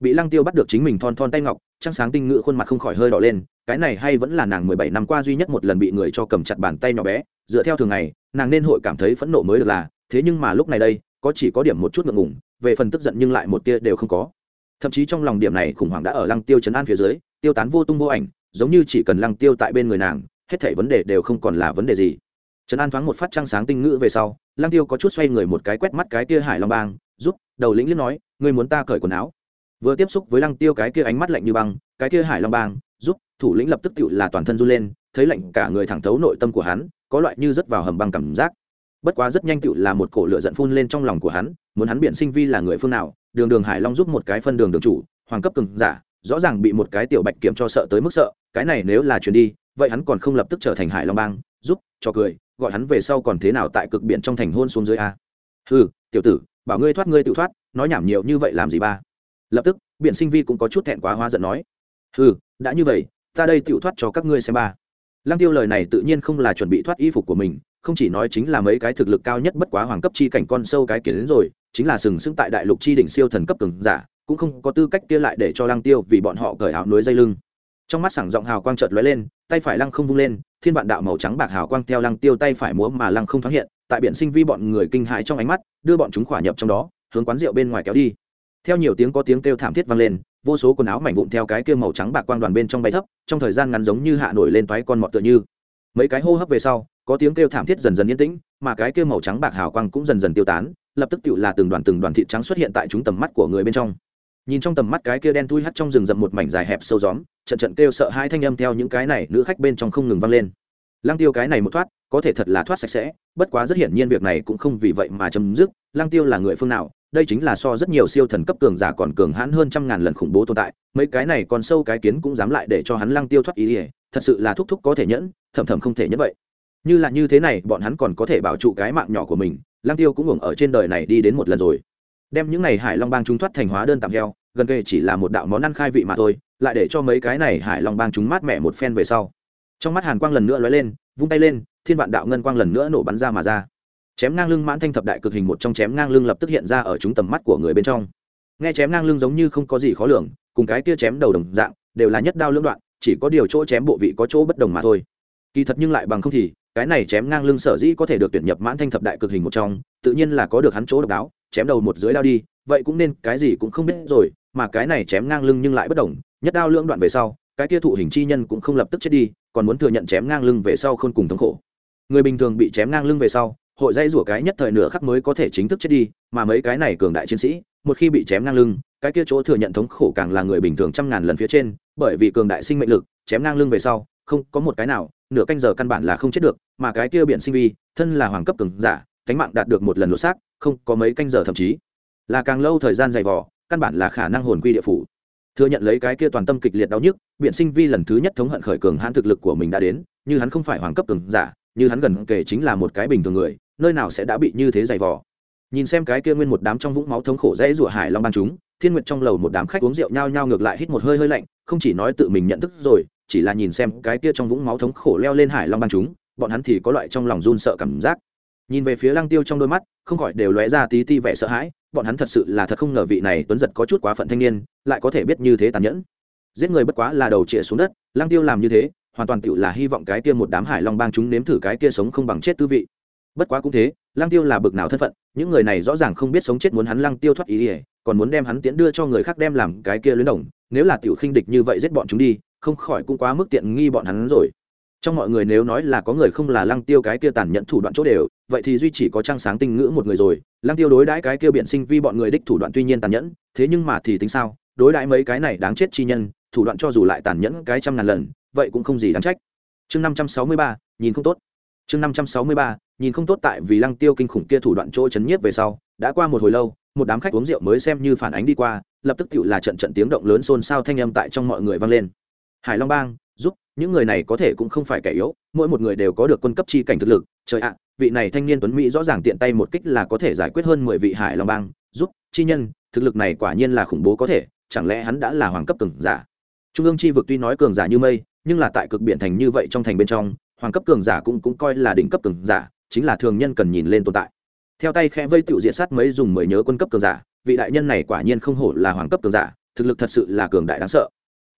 Bị lăng tiêu bắt được chính mình thon thon tay ngọc, trăng sáng tinh ngữ khuôn mặt không khỏi hơi đỏ lên, cái này hay vẫn là nàng mười bảy năm qua duy nhất một lần bị người cho cầm chặt bàn tay nhỏ bé dựa theo thường ngày, nàng nên hội cảm thấy phẫn nộ mới được là, thế nhưng mà lúc này đây, có chỉ có điểm một chút ngượng ngùng, về phần tức giận nhưng lại một tia đều không có. Thậm chí trong lòng điểm này khủng hoảng đã ở lăng tiêu chấn an phía dưới, tiêu tán vô tung vô ảnh, giống như chỉ cần lăng tiêu tại bên người nàng, hết thảy vấn đề đều không còn là vấn đề gì. Trấn an thoáng một phát trăng sáng tinh ngữ về sau, lăng tiêu có chút xoay người một cái quét mắt cái kia hải long bang, giúp đầu lĩnh liếc nói, ngươi muốn ta cởi quần áo? Vừa tiếp xúc với lăng tiêu cái kia ánh mắt lạnh như băng, cái kia hải long bang, giúp thủ lĩnh lập tức tựu là toàn thân run lên, thấy lạnh cả người thẳng thấu nội tâm của hắn có loại như rất vào hầm băng cảm giác. Bất quá rất nhanh tựu là một cổ lửa giận phun lên trong lòng của hắn, muốn hắn biện sinh vi là người phương nào, đường đường hải long giúp một cái phân đường đường chủ, hoàng cấp cường giả, rõ ràng bị một cái tiểu bạch kiểm cho sợ tới mức sợ, cái này nếu là chuyển đi, vậy hắn còn không lập tức trở thành hải long bang, giúp, cho cười, gọi hắn về sau còn thế nào tại cực biển trong thành hôn xuống dưới a. Ừ tiểu tử, bảo ngươi thoát ngươi tự thoát, nói nhảm nhiều như vậy làm gì ba? Lập tức biện sinh vi cũng có chút thẹn quá hoa giận nói. Ừ đã như vậy, ta đây tự thoát cho các ngươi xem ba lăng tiêu lời này tự nhiên không là chuẩn bị thoát y phục của mình, không chỉ nói chính là mấy cái thực lực cao nhất bất quá hoàng cấp chi cảnh con sâu cái kiến đến rồi, chính là sừng sững tại đại lục chi đỉnh siêu thần cấp cường giả, cũng không có tư cách kia lại để cho lăng tiêu vì bọn họ cởi áo núi dây lưng. Trong mắt sảng giọng hào quang chợt lóe lên, tay phải lăng không vung lên, thiên vạn đạo màu trắng bạc hào quang theo lăng tiêu tay phải múa mà lăng không thoáng hiện, tại biển sinh vi bọn người kinh hãi trong ánh mắt, đưa bọn chúng khỏa nhập trong đó, hướng quán rượu bên ngoài kéo đi. Theo nhiều tiếng có tiếng kêu thảm thiết vang lên vô số quần áo mảnh vụn theo cái kia màu trắng bạc quang đoàn bên trong bay thấp, trong thời gian ngắn giống như hạ nổi lên toái con mọt tựa như. Mấy cái hô hấp về sau, có tiếng kêu thảm thiết dần dần yên tĩnh, mà cái kia màu trắng bạc hào quang cũng dần dần tiêu tán, lập tức tự là từng đoàn từng đoàn thịt trắng xuất hiện tại chúng tầm mắt của người bên trong. Nhìn trong tầm mắt cái kia đen thui hắt trong rừng rậm một mảnh dài hẹp sâu gióm, trận trận kêu sợ hai thanh âm theo những cái này nữ khách bên trong không ngừng vang lên. Lăng tiêu cái này một thoát, có thể thật là thoát sạch sẽ, bất quá rất hiển nhiên việc này cũng không vì vậy mà chấm dứt, lăng tiêu là người phương nào đây chính là so rất nhiều siêu thần cấp cường giả còn cường hãn hơn trăm ngàn lần khủng bố tồn tại, mấy cái này còn sâu cái kiến cũng dám lại để cho hắn lăng tiêu thoát ý ỉa thật sự là thúc thúc có thể nhẫn, thầm thầm không thể nhẫn vậy. Như là như thế này, bọn hắn còn có thể bảo trụ cái mạng nhỏ của mình, lăng tiêu cũng hưởng ở trên đời này đi đến một lần rồi. Đem những này hải long bang chúng thoát thành hóa đơn tạm heo, gần kề chỉ là một đạo món ăn khai vị mà thôi, lại để cho mấy cái này hải long bang chúng mát mẻ một phen về sau. Trong mắt hàn quang lần nữa lóe lên, vung tay lên, thiên vạn đạo ngân quang lần nữa nổ bắn ra mà ra chém ngang lưng mãn thanh thập đại cực hình một trong chém ngang lưng lập tức hiện ra ở chúng tầm mắt của người bên trong. Nghe chém ngang lưng giống như không có gì khó lường, cùng cái kia chém đầu đồng dạng, đều là nhất đao lưỡng đoạn, chỉ có điều chỗ chém bộ vị có chỗ bất đồng mà thôi. Kỳ thật nhưng lại bằng không thì, cái này chém ngang lưng sở dĩ có thể được tuyển nhập mãn thanh thập đại cực hình một trong, tự nhiên là có được hắn chỗ độc đáo, chém đầu một dưới đao đi, vậy cũng nên cái gì cũng không biết rồi, mà cái này chém ngang lưng nhưng lại bất đồng, nhất đao lưỡng đoạn về sau, cái kia thụ hình chi nhân cũng không lập tức chết đi, còn muốn thừa nhận chém ngang lưng về sau không cùng thống khổ. Người bình thường bị chém ngang lưng về sau hội dây rủa cái nhất thời nửa khắc mới có thể chính thức chết đi, mà mấy cái này cường đại chiến sĩ, một khi bị chém ngang lưng, cái kia chỗ thừa nhận thống khổ càng là người bình thường trăm ngàn lần phía trên, bởi vì cường đại sinh mệnh lực, chém ngang lưng về sau, không có một cái nào, nửa canh giờ căn bản là không chết được, mà cái kia biển sinh vi, thân là hoàng cấp cường giả, cánh mạng đạt được một lần lột xác, không có mấy canh giờ thậm chí. Là càng lâu thời gian dày vò, căn bản là khả năng hồn quy địa phủ. Thừa nhận lấy cái kia toàn tâm kịch liệt đau nhức biện sinh vi lần thứ nhất thống hận khởi cường hãn thực lực của mình đã đến, như hắn không phải hoàng cấp cường giả, như hắn gần kể chính là một cái bình thường người nơi nào sẽ đã bị như thế dày vò. Nhìn xem cái kia nguyên một đám trong vũng máu thống khổ dễ rủa hải long ban chúng, thiên nguyệt trong lầu một đám khách uống rượu nhao nhao ngược lại hít một hơi hơi lạnh, không chỉ nói tự mình nhận thức rồi, chỉ là nhìn xem cái kia trong vũng máu thống khổ leo lên hải long ban chúng, bọn hắn thì có loại trong lòng run sợ cảm giác. Nhìn về phía lăng tiêu trong đôi mắt, không khỏi đều lóe ra tí ti vẻ sợ hãi, bọn hắn thật sự là thật không ngờ vị này tuấn giật có chút quá phận thanh niên, lại có thể biết như thế tàn nhẫn. Giết người bất quá là đầu chĩa xuống đất, lăng tiêu làm như thế, hoàn toàn tựu là hy vọng cái kia một đám hải long bang chúng nếm thử cái kia sống không bằng chết tư vị bất quá cũng thế, lăng tiêu là bực nào thân phận, những người này rõ ràng không biết sống chết muốn hắn lăng tiêu thoát ý ỉa còn muốn đem hắn tiễn đưa cho người khác đem làm cái kia luyến đồng, nếu là tiểu khinh địch như vậy giết bọn chúng đi, không khỏi cũng quá mức tiện nghi bọn hắn rồi. Trong mọi người nếu nói là có người không là lăng tiêu cái kia tàn nhẫn thủ đoạn chỗ đều, vậy thì duy chỉ có trang sáng tinh ngữ một người rồi. Lăng tiêu đối đãi cái kia biện sinh vi bọn người đích thủ đoạn tuy nhiên tàn nhẫn, thế nhưng mà thì tính sao? Đối đãi mấy cái này đáng chết chi nhân, thủ đoạn cho dù lại tàn nhẫn cái trăm ngàn lần, vậy cũng không gì đáng trách. Chương năm trăm sáu mươi ba, nhìn không tốt chương năm trăm sáu mươi ba, nhìn không tốt tại vì lăng tiêu kinh khủng kia thủ đoạn chỗ chấn nhiếp về sau, đã qua một hồi lâu, một đám khách uống rượu mới xem như phản ánh đi qua, lập tức tựu là trận trận tiếng động lớn xôn xao thanh âm tại trong mọi người vang lên. Hải long bang, giúp, những người này có thể cũng không phải kẻ yếu, mỗi một người đều có được quân cấp chi cảnh thực lực. Trời ạ, vị này thanh niên tuấn mỹ rõ ràng tiện tay một kích là có thể giải quyết hơn mười vị hải long bang. Giúp, chi nhân, thực lực này quả nhiên là khủng bố có thể, chẳng lẽ hắn đã là hoàng cấp cường giả? Trung ương chi vực tuy nói cường giả như mây, nhưng là tại cực biển thành như vậy trong thành bên trong hoàng cấp cường giả cũng cũng coi là đỉnh cấp cường giả, chính là thường nhân cần nhìn lên tồn tại. Theo tay khẽ vây tiểu diện sát mấy dùng mới nhớ quân cấp cường giả, vị đại nhân này quả nhiên không hổ là hoàng cấp cường giả, thực lực thật sự là cường đại đáng sợ.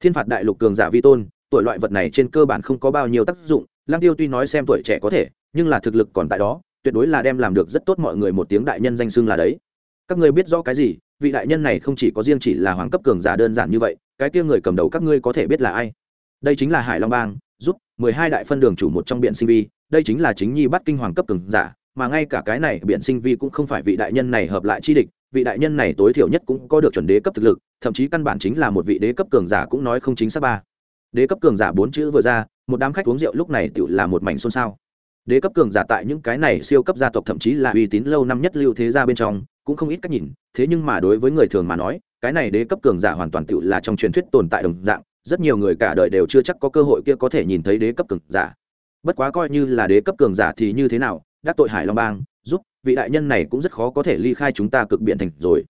Thiên phạt đại lục cường giả vi tôn, tuổi loại vật này trên cơ bản không có bao nhiêu tác dụng lang tiêu tuy nói xem tuổi trẻ có thể, nhưng là thực lực còn tại đó, tuyệt đối là đem làm được rất tốt mọi người một tiếng đại nhân danh xưng là đấy. Các ngươi biết rõ cái gì, vị đại nhân này không chỉ có riêng chỉ là hoàng cấp cường giả đơn giản như vậy, cái kia người cầm đầu các ngươi có thể biết là ai? Đây chính là hải long bang giúp mười hai đại phân đường chủ một trong biện sinh vi, đây chính là chính nhi bắt kinh hoàng cấp cường giả, mà ngay cả cái này biện sinh vi cũng không phải vị đại nhân này hợp lại chi địch, vị đại nhân này tối thiểu nhất cũng có được chuẩn đế cấp thực lực, thậm chí căn bản chính là một vị đế cấp cường giả cũng nói không chính xác ba. Đế cấp cường giả bốn chữ vừa ra, một đám khách uống rượu lúc này tự là một mảnh xôn xao. Đế cấp cường giả tại những cái này siêu cấp gia tộc thậm chí là uy tín lâu năm nhất lưu thế gia bên trong, cũng không ít cách nhìn, thế nhưng mà đối với người thường mà nói, cái này đế cấp cường giả hoàn toàn tự là trong truyền thuyết tồn tại đồng dạng rất nhiều người cả đời đều chưa chắc có cơ hội kia có thể nhìn thấy đế cấp cường giả. Bất quá coi như là đế cấp cường giả thì như thế nào, đắc tội hải long bang, giúp vị đại nhân này cũng rất khó có thể ly khai chúng ta cực biển thành rồi.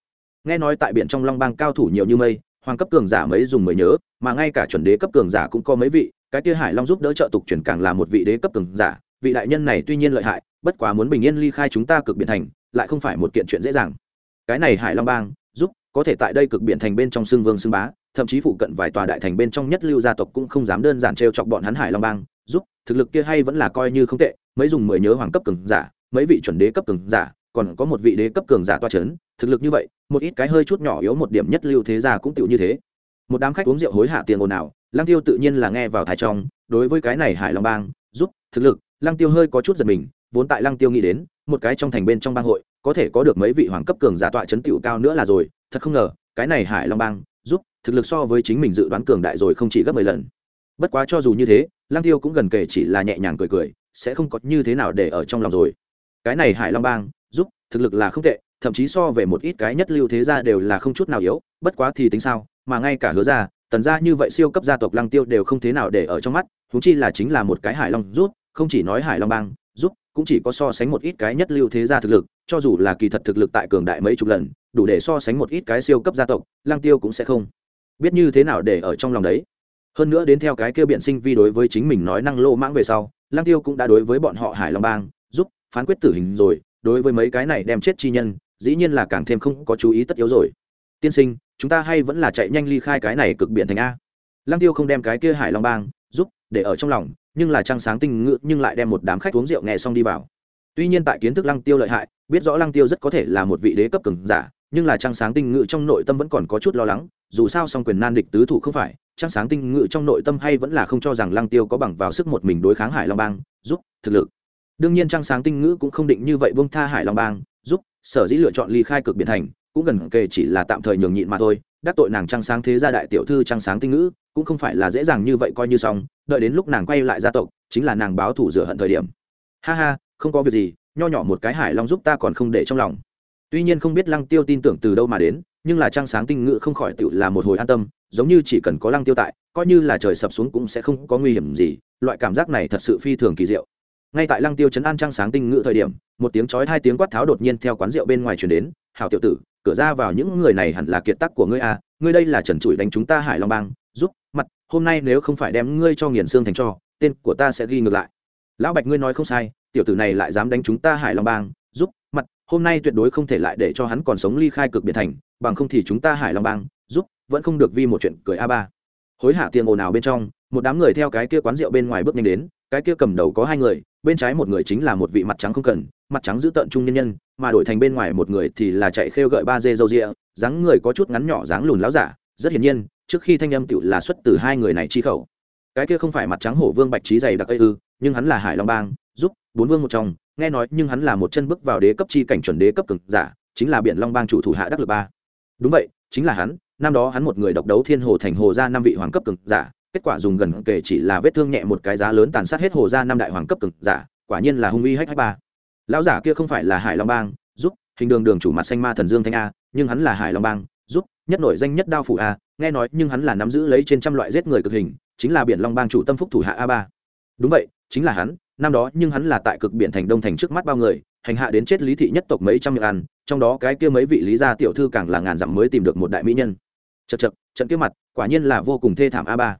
Nghe nói tại biển trong long bang cao thủ nhiều như mây, hoàng cấp cường giả mấy dùng mới nhớ, mà ngay cả chuẩn đế cấp cường giả cũng có mấy vị, cái kia hải long giúp đỡ trợ tục chuyển càng là một vị đế cấp cường giả, vị đại nhân này tuy nhiên lợi hại, bất quá muốn bình yên ly khai chúng ta cực biển thành, lại không phải một kiện chuyện dễ dàng. Cái này hải long bang, giúp, có thể tại đây cực biển thành bên trong xương vương xương bá thậm chí phụ cận vài tòa đại thành bên trong nhất lưu gia tộc cũng không dám đơn giản t chọc bọn hắn hải long bang, giúp, thực lực kia hay vẫn là coi như không tệ, mấy dùng mười nhớ hoàng cấp cường giả, mấy vị chuẩn đế cấp cường giả, còn có một vị đế cấp cường giả toa c h ấ n thực lực như vậy, một ít cái hơi chút nhỏ yếu một điểm nhất lưu thế gia cũng tựu như thế. Một đám khách uống rượu hối hạ tiền ồn ào, lăng tiêu tự nhiên là nghe vào thái trong, đối với cái này hải long bang, giúp, thực lực, lăng tiêu hơi có chút giật mình, vốn tại lăng tiêu nghĩ đến, một cái trong thành bên trong bang hội, có thể có được mấy vị hoàng cấp cường giả tọa chấn tựu cao nữa là rồi, thật không ngờ, cái này hải long bang thực lực so với chính mình dự đoán cường đại rồi không chỉ gấp mười lần. Bất quá cho dù như thế, lăng tiêu cũng gần kể chỉ là nhẹ nhàng cười cười, sẽ không có như thế nào để ở trong lòng rồi. Cái này hải long bang, giúp, thực lực là không tệ, thậm chí so về một ít cái nhất lưu thế gia đều là không chút nào yếu, bất quá thì tính sao, mà ngay cả hứa ra tần gia như vậy siêu cấp gia tộc lăng tiêu đều không thế nào để ở trong mắt húng chi là chính là một cái hải long rút không chỉ nói hải long bang, giúp, cũng chỉ có so sánh một ít cái nhất lưu thế gia thực lực, cho dù là kỳ thật thực lực tại cường đại mấy chục lần, đủ để so sánh một ít cái siêu cấp gia tộc, lăng tiêu cũng sẽ không biết như thế nào để ở trong lòng đấy. Hơn nữa đến theo cái kia biện sinh vi đối với chính mình nói năng lô mãng về sau Lang tiêu cũng đã đối với bọn họ hải long bang, giúp, phán quyết tử hình rồi, đối với mấy cái này đem chết chi nhân, dĩ nhiên là càng thêm không có chú ý tất yếu rồi. Tiên sinh, chúng ta hay vẫn là chạy nhanh ly khai cái này cực biển thành a. Lang tiêu không đem cái kia hải long bang, giúp, để ở trong lòng, nhưng là trăng sáng tinh ngự, nhưng lại đem một đám khách uống rượu nghe xong đi vào. Tuy nhiên tại kiến thức lăng tiêu lợi hại, biết rõ lăng tiêu rất có thể là một vị đế cấp cường giả nhưng là Trang sáng tinh ngự trong nội tâm vẫn còn có chút lo lắng, dù sao song quyền nan địch tứ thủ không phải Trang sáng tinh ngự trong nội tâm hay vẫn là không cho rằng lăng tiêu có bằng vào sức một mình đối kháng hải long bang, giúp, thực lực. Đương nhiên Trang sáng tinh ngữ cũng không định như vậy bông tha hải long bang, giúp, sở dĩ lựa chọn ly khai cực biển thành, cũng gần kề chỉ là tạm thời nhường nhịn mà thôi, đắc tội nàng Trang sáng thế gia đại tiểu thư Trang sáng tinh ngữ cũng không phải là dễ dàng như vậy coi như xong, đợi đến lúc nàng quay lại gia tộc, chính là nàng báo thủ rửa hận thời điểm. Ha ha, không có việc gì, nho nhỏ một cái hải long giúp ta còn không để trong lòng tuy nhiên không biết lăng tiêu tin tưởng từ đâu mà đến, nhưng là Trang sáng tinh Ngự không khỏi tự là một hồi an tâm, giống như chỉ cần có lăng tiêu tại, coi như là trời sập xuống cũng sẽ không có nguy hiểm gì, loại cảm giác này thật sự phi thường kỳ diệu. Ngay tại lăng tiêu chấn an Trang sáng tinh Ngự thời điểm, một tiếng chói hai tiếng quát tháo đột nhiên theo quán rượu bên ngoài chuyển đến, hảo tiểu tử, cửa ra vào những người này hẳn là kiệt tác của ngươi à ngươi đây là trần trụi đánh chúng ta hải long bang, giúp, mặt, hôm nay nếu không phải đem ngươi cho nghiền xương thành cho, tên của ta sẽ ghi ngược lại. Lão bạch ngươi nói không sai, tiểu tử này lại dám đánh chúng ta hải long bang, giúp, mặt hôm nay tuyệt đối không thể lại để cho hắn còn sống ly khai cực biển thành, bằng không thì chúng ta hải long bang, giúp, vẫn không được vi một chuyện cười a ba. Hối hả tiền ồn ào bên trong, một đám người theo cái kia quán rượu bên ngoài bước nhanh đến, cái kia cầm đầu có hai người, bên trái một người chính là một vị mặt trắng không cần, mặt trắng giữ tợn trung nhân nhân, mà đổi thành bên ngoài một người thì là chạy khêu gợi ba dê dâu rịa dáng người có chút ngắn nhỏ dáng lùn láo giả, rất hiển nhiên, trước khi thanh âm tựu là xuất từ hai người này chi khẩu. Cái kia không phải mặt trắng hổ vương bạch trí dày đặc ây ư, nhưng hắn là hải long bang, giúp, bốn vương một trong nghe nói, nhưng hắn là một chân bước vào đế cấp chi cảnh chuẩn đế cấp cực giả, chính là biển long bang chủ thủ hạ đắc lực ba. Đúng vậy, chính là hắn, năm đó hắn một người độc đấu thiên hồ thành hồ ra năm vị hoàng cấp cực giả, kết quả dùng gần kể chỉ là vết thương nhẹ một cái giá lớn tàn sát hết hồ ra năm đại hoàng cấp cực giả, quả nhiên là hung uy hách hách ba. Lão giả kia không phải là hải long bang, giúp, hình đường đường chủ mặt xanh ma thần dương thanh a, nhưng hắn là hải long bang, giúp, nhất nổi danh nhất đao phủ a, nghe nói, nhưng hắn là nắm giữ lấy trên trăm loại giết người cực hình, chính là biển long bang chủ tâm phúc thủ hạ a ba. Đúng vậy, chính là hắn năm đó nhưng hắn là tại cực biển thành đông thành trước mắt bao người, hành hạ đến chết lý thị nhất tộc mấy trăm miệng ăn, trong đó cái kia mấy vị lý gia tiểu thư càng là ngàn dặm mới tìm được một đại mỹ nhân. Chật chật trận kia mặt, quả nhiên là vô cùng thê thảm a ba.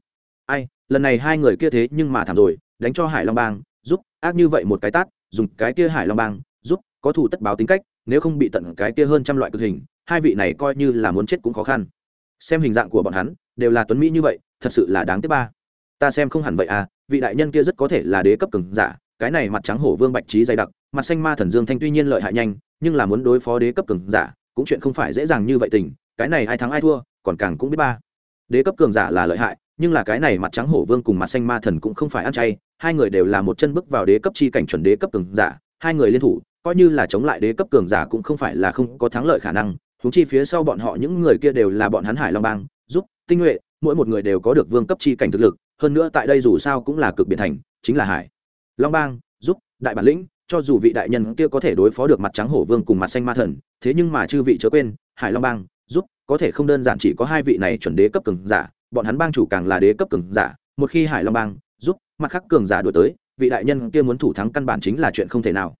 Ai, lần này hai người kia thế nhưng mà thảm rồi, đánh cho hải long bang, giúp, ác như vậy một cái tát, dùng cái kia hải long bang, giúp, có thủ tất báo tính cách, nếu không bị tận cái kia hơn trăm loại cực hình, hai vị này coi như là muốn chết cũng khó khăn. Xem hình dạng của bọn hắn, đều là tuấn mỹ như vậy, thật sự là đáng tiếc ba. Ta xem không hẳn vậy à vị đại nhân kia rất có thể là đế cấp cường giả, cái này mặt trắng hổ vương bạch trí dày đặc, mặt xanh ma thần dương thanh tuy nhiên lợi hại nhanh, nhưng là muốn đối phó đế cấp cường giả, cũng chuyện không phải dễ dàng như vậy tình, cái này ai thắng ai thua, còn càng cũng biết ba. Đế cấp cường giả là lợi hại, nhưng là cái này mặt trắng hổ vương cùng mặt xanh ma thần cũng không phải ăn chay, hai người đều là một chân bước vào đế cấp chi cảnh chuẩn đế cấp cường giả, hai người liên thủ, coi như là chống lại đế cấp cường giả cũng không phải là không có thắng lợi khả năng thúng chi phía sau bọn họ những người kia đều là bọn hắn hải long bang, giúp, tinh nhuệ, mỗi một người đều có được vương cấp chi cảnh thực lực hơn nữa tại đây dù sao cũng là cực biển thành, chính là hải. Long bang, giúp đại bản lĩnh, cho dù vị đại nhân kia có thể đối phó được mặt trắng hổ vương cùng mặt xanh ma thần, thế nhưng mà chư vị chớ quên, hải long bang, giúp có thể không đơn giản chỉ có hai vị này chuẩn đế cấp cường giả, bọn hắn bang chủ càng là đế cấp cường giả, một khi hải long bang, giúp mặt khắc cường giả đổi tới, vị đại nhân kia muốn thủ thắng căn bản chính là chuyện không thể nào.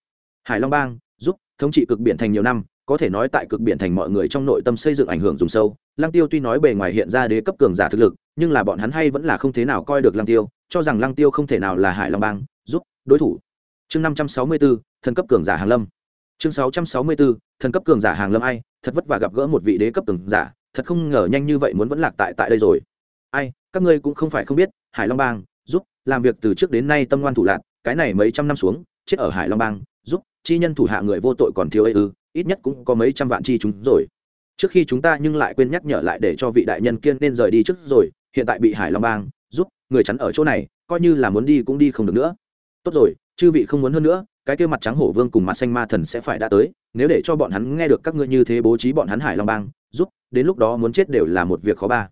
Hải long bang, giúp thống trị cực biển thành nhiều năm có thể nói tại cực biển thành mọi người trong nội tâm xây dựng ảnh hưởng dùng sâu. Lăng tiêu tuy nói bề ngoài hiện ra đế cấp cường giả thực lực, nhưng là bọn hắn hay vẫn là không thế nào coi được lăng tiêu, cho rằng lăng tiêu không thể nào là hải long bang, giúp đối thủ. Chương năm trăm sáu mươi bốn thần cấp cường giả hàng lâm. Chương sáu trăm sáu mươi bốn thần cấp cường giả hàng lâm ai, thật vất vả gặp gỡ một vị đế cấp cường giả, thật không ngờ nhanh như vậy muốn vẫn lạc tại tại đây rồi. Ai, các ngươi cũng không phải không biết, hải long bang, giúp, làm việc từ trước đến nay tâm ngoan thủ lạc, cái này mấy trăm năm xuống, chết ở hải long bang, giúp, chi nhân thủ hạ người vô tội còn thiếu ấy ư ít nhất cũng có mấy trăm vạn chi chúng rồi. Trước khi chúng ta nhưng lại quên nhắc nhở lại để cho vị đại nhân kiên nên rời đi trước rồi, hiện tại bị hải long bang giúp, người chắn ở chỗ này, coi như là muốn đi cũng đi không được nữa. Tốt rồi, chư vị không muốn hơn nữa, cái kia mặt trắng hổ vương cùng mặt xanh ma thần sẽ phải đã tới, nếu để cho bọn hắn nghe được các ngươi như thế bố trí bọn hắn hải long bang, giúp, đến lúc đó muốn chết đều là một việc khó ba.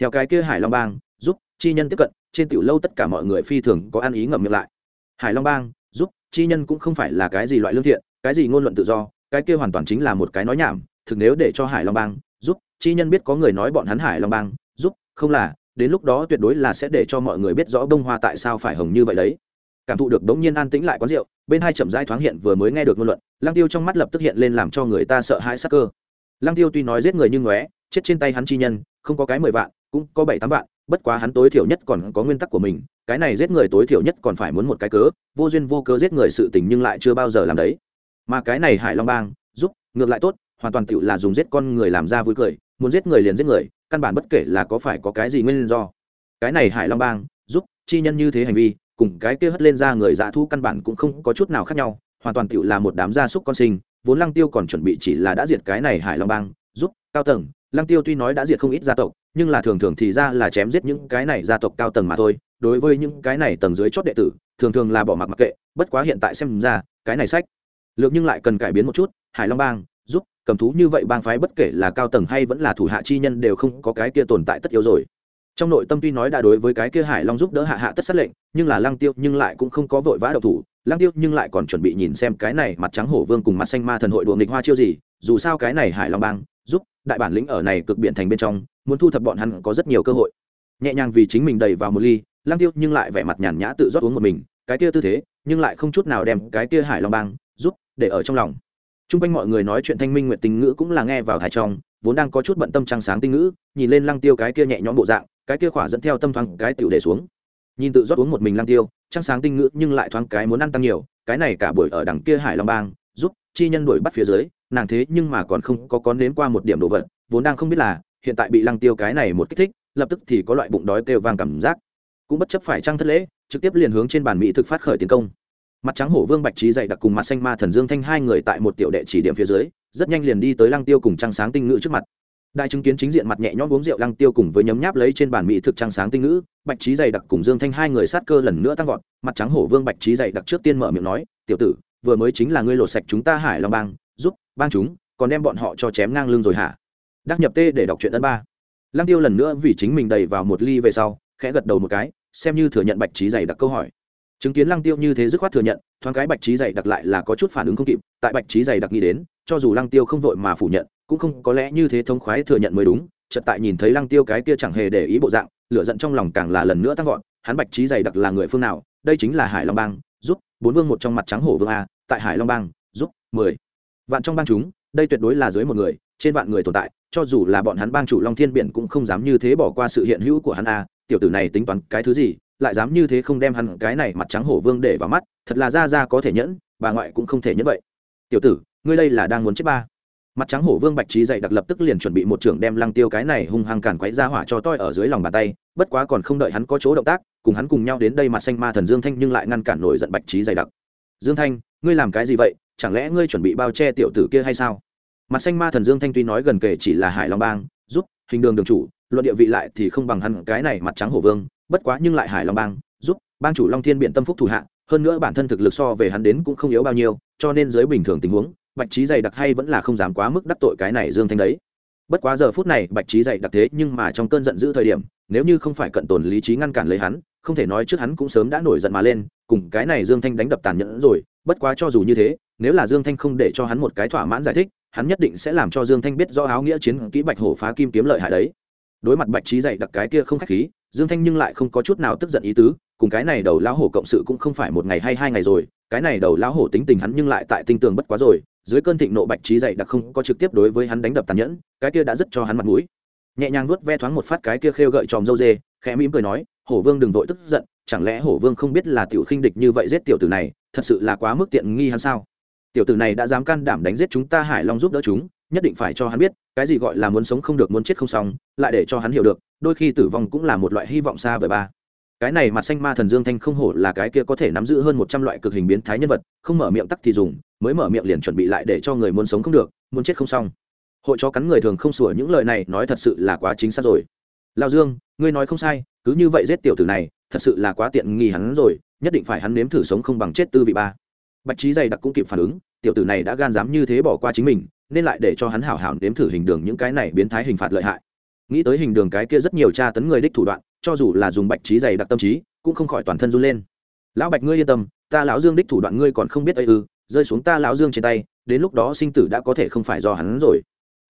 Theo cái kia hải long bang, giúp, chi nhân tiếp cận, trên tiểu lâu tất cả mọi người phi thường có ăn ý ngậm miệng lại. Hải long bang, giúp, chi nhân cũng không phải là cái gì loại lương thiện, cái gì ngôn luận tự do cái kia hoàn toàn chính là một cái nói nhảm, thực nếu để cho hải long bang, giúp, chi nhân biết có người nói bọn hắn hải long bang, giúp, không là, đến lúc đó tuyệt đối là sẽ để cho mọi người biết rõ bông hoa tại sao phải hồng như vậy đấy. Cảm thụ được đống nhiên an tĩnh lại quán rượu, bên hai chậm rãi thoáng hiện vừa mới nghe được ngôn luận lang tiêu trong mắt lập tức hiện lên làm cho người ta sợ hãi sắc cơ. Lang tiêu tuy nói giết người như ngóe, chết trên tay hắn chi nhân, không có cái mười vạn, cũng có bảy tám vạn, bất quá hắn tối thiểu nhất còn có nguyên tắc của mình, cái này giết người tối thiểu nhất còn phải muốn một cái cớ, vô duyên vô cớ giết người sự tình nhưng lại chưa bao giờ làm đấy mà cái này hải long bang, giúp, ngược lại tốt, hoàn toàn tựu là dùng giết con người làm ra vui cười, muốn giết người liền giết người, căn bản bất kể là có phải có cái gì nguyên do. Cái này hải long bang, giúp, chi nhân như thế hành vi, cùng cái kia hất lên ra người dạ thu căn bản cũng không có chút nào khác nhau, hoàn toàn tựu là một đám gia súc con sinh, vốn lăng tiêu còn chuẩn bị chỉ là đã diệt cái này hải long bang, giúp, cao tầng, lăng tiêu tuy nói đã diệt không ít gia tộc, nhưng là thường thường thì ra là chém giết những cái này gia tộc cao tầng mà thôi, đối với những cái này tầng dưới chót đệ tử, thường thường là bỏ mặc mặc kệ, bất quá hiện tại xem ra, cái này sách lược nhưng lại cần cải biến một chút, hải long bang, giúp, cầm thú như vậy bang phái bất kể là cao tầng hay vẫn là thủ hạ chi nhân đều không có cái kia tồn tại tất yếu rồi. Trong nội tâm tuy nói đã đối với cái kia hải long giúp đỡ hạ hạ tất sát lệnh, nhưng là lăng tiêu nhưng lại cũng không có vội vã đậu thủ. Lăng tiêu nhưng lại còn chuẩn bị nhìn xem cái này mặt trắng hổ vương cùng mặt xanh ma thần hội đùa nghịch hoa chiêu gì, dù sao cái này hải long bang, giúp, đại bản lĩnh ở này cực biện thành bên trong, muốn thu thập bọn hắn có rất nhiều cơ hội. Nhẹ nhàng vì chính mình đầy vào một ly, lăng tiêu nhưng lại vẻ mặt nhàn nhã tự rót uống một mình, cái kia tư thế, nhưng lại không chút nào đem cái kia hải long bang giúp để ở trong lòng. T r u n g quanh mọi người nói chuyện thanh minh nguyện tình ngữ cũng là nghe vào thái trong, vốn đang có chút bận tâm trăng sáng tinh ngữ, nhìn lên lăng tiêu cái kia nhẹ nhõm bộ dạng, cái kia khỏa dẫn theo tâm thoáng cái tiểu để xuống. Nhìn tự rót uống một mình lăng tiêu, trăng sáng tinh ngữ nhưng lại thoáng cái muốn ăn tăng nhiều, cái này cả buổi ở đằng kia hải long bang, giúp chi nhân đuổi bắt phía dưới, nàng thế nhưng mà còn không có có nếm qua một điểm đồ vật, vốn đang không biết là, hiện tại bị lăng tiêu cái này một kích thích, lập tức thì có loại bụng đói kêu vang cảm giác. Cũng bất chấp phải trăng thất lễ, trực tiếp liền hướng trên bàn mỹ thực phát khởi tiến công mặt trắng hổ vương bạch trí dạy đặc cùng mặt xanh ma thần dương thanh hai người tại một tiểu đệ chỉ điểm phía dưới, rất nhanh liền đi tới lăng tiêu cùng trăng sáng tinh ngữ trước mặt. Đại chứng kiến chính diện mặt nhẹ nhõm uống rượu lăng tiêu cùng với nhấm nháp lấy trên bàn mỹ thực trăng sáng tinh ngữ, bạch trí dày đặc cùng dương thanh hai người sát cơ lần nữa tăng vọt, mặt trắng hổ vương bạch trí dày đặc trước tiên mở miệng nói, tiểu tử, vừa mới chính là ngươi lột sạch chúng ta hải long bang, giúp, bang chúng, còn đem bọn họ cho chém ngang lưng rồi hả? Đắc nhập tê để đọc truyện ấn ba. Lăng tiêu lần nữa vì chính mình đầy vào một ly về sau, khẽ gật đầu một cái, xem như thừa nhận bạch trí dày đặc câu hỏi chứng kiến lăng tiêu như thế dứt khoát thừa nhận, thoáng cái bạch trí dày đặc lại là có chút phản ứng không kịp, tại bạch trí dày đặc nghĩ đến, cho dù lăng tiêu không vội mà phủ nhận, cũng không có lẽ như thế thông khoái thừa nhận mới đúng, chợt tại nhìn thấy lăng tiêu cái kia chẳng hề để ý bộ dạng, lửa giận trong lòng càng là lần nữa tăng vọt, hắn bạch trí dày đặc là người phương nào, đây chính là hải long bang, giúp, bốn vương một trong mặt trắng hổ vương a, tại hải long bang, giúp, mười. Vạn trong bang chúng, đây tuyệt đối là dưới một người, trên vạn người tồn tại, cho dù là bọn hắn bang chủ long thiên biển cũng không dám như thế bỏ qua sự hiện hữu của hắn a, tiểu tử này tính toán cái thứ gì lại dám như thế không đem hắn cái này mặt trắng hổ vương để vào mắt, thật là ra ra có thể nhẫn, bà ngoại cũng không thể nhẫn vậy. Tiểu tử, ngươi đây là đang muốn chết ba. Mặt trắng hổ vương bạch trí dậy đặc lập tức liền chuẩn bị một trưởng đem lăng tiêu cái này hung hăng càn quấy ra hỏa cho toi ở dưới lòng bàn tay, bất quá còn không đợi hắn có chỗ động tác, cùng hắn cùng nhau đến đây mặt xanh ma thần dương thanh nhưng lại ngăn cản nổi giận bạch trí dày đặc. Dương thanh, ngươi làm cái gì vậy? Chẳng lẽ ngươi chuẩn bị bao che tiểu tử kia hay sao? Mặt xanh ma thần dương thanh tuy nói gần kể chỉ là hải long bang, giúp hình đường đường chủ, luận địa vị lại thì không bằng hắn cái này mặt trắng hổ vương bất quá nhưng lại hải long bang, giúp bang chủ long thiên biện tâm phúc thủ hạ, hơn nữa bản thân thực lực so về hắn đến cũng không yếu bao nhiêu, cho nên dưới bình thường tình huống, bạch trí dày đặc hay vẫn là không dám quá mức đắc tội cái này dương thanh đấy. Bất quá giờ phút này, bạch trí dày đặc thế nhưng mà trong cơn giận dữ thời điểm, nếu như không phải cận tồn lý trí ngăn cản lấy hắn, không thể nói trước hắn cũng sớm đã nổi giận mà lên, cùng cái này dương thanh đánh đập tàn nhẫn rồi, bất quá cho dù như thế, nếu là dương thanh không để cho hắn một cái thỏa mãn giải thích, hắn nhất định sẽ làm cho dương thanh biết do áo nghĩa chiến kỹ bạch hổ phá kim kiếm lợi hại đấy. Đối mặt bạch trí dày đặc cái kia không khách khí dương thanh nhưng lại không có chút nào tức giận ý tứ, cùng cái này đầu lão hổ cộng sự cũng không phải một ngày hay hai ngày rồi, cái này đầu lão hổ tính tình hắn nhưng lại tại tinh tường bất quá rồi, dưới cơn thịnh nộ bạch trí dày đặc không có trực tiếp đối với hắn đánh đập tàn nhẫn, cái kia đã rất cho hắn mặt mũi. Nhẹ nhàng vuốt ve thoáng một phát cái kia khêu gợi tròm dâu dê, khẽ mỉm cười nói, hổ vương đừng vội tức giận, chẳng lẽ hổ vương không biết là tiểu khinh địch như vậy giết tiểu tử này, thật sự là quá mức tiện nghi hắn sao? Tiểu tử này đã dám can đảm đánh giết chúng ta hải long giúp đỡ chúng, nhất định phải cho hắn biết, cái gì gọi là muốn sống không được muốn chết không xong, lại để cho hắn hiểu được đôi khi tử vong cũng là một loại hy vọng xa vời ba. Cái này mặt xanh ma thần dương thanh không hổ là cái kia có thể nắm giữ hơn một trăm loại cực hình biến thái nhân vật, không mở miệng tắc thì dùng, mới mở miệng liền chuẩn bị lại để cho người muốn sống không được, muốn chết không xong. Hội cho cắn người thường không sủa những lời này nói thật sự là quá chính xác rồi. Lao dương, ngươi nói không sai, cứ như vậy giết tiểu tử này, thật sự là quá tiện nghi hắn rồi, nhất định phải hắn nếm thử sống không bằng chết tư vị ba. Bạch trí dày đặc cũng kịp phản ứng, tiểu tử này đã gan dám như thế bỏ qua chính mình, nên lại để cho hắn hảo hảo nếm thử hình đường những cái này biến thái hình phạt lợi hại nghĩ tới hình đường cái kia rất nhiều tra tấn người đích thủ đoạn, cho dù là dùng bạch trí dày đặc tâm trí, cũng không khỏi toàn thân run lên. Lão bạch ngươi yên tâm, ta lão dương đích thủ đoạn ngươi còn không biết ấy ư, rơi xuống ta lão dương trên tay, đến lúc đó sinh tử đã có thể không phải do hắn rồi.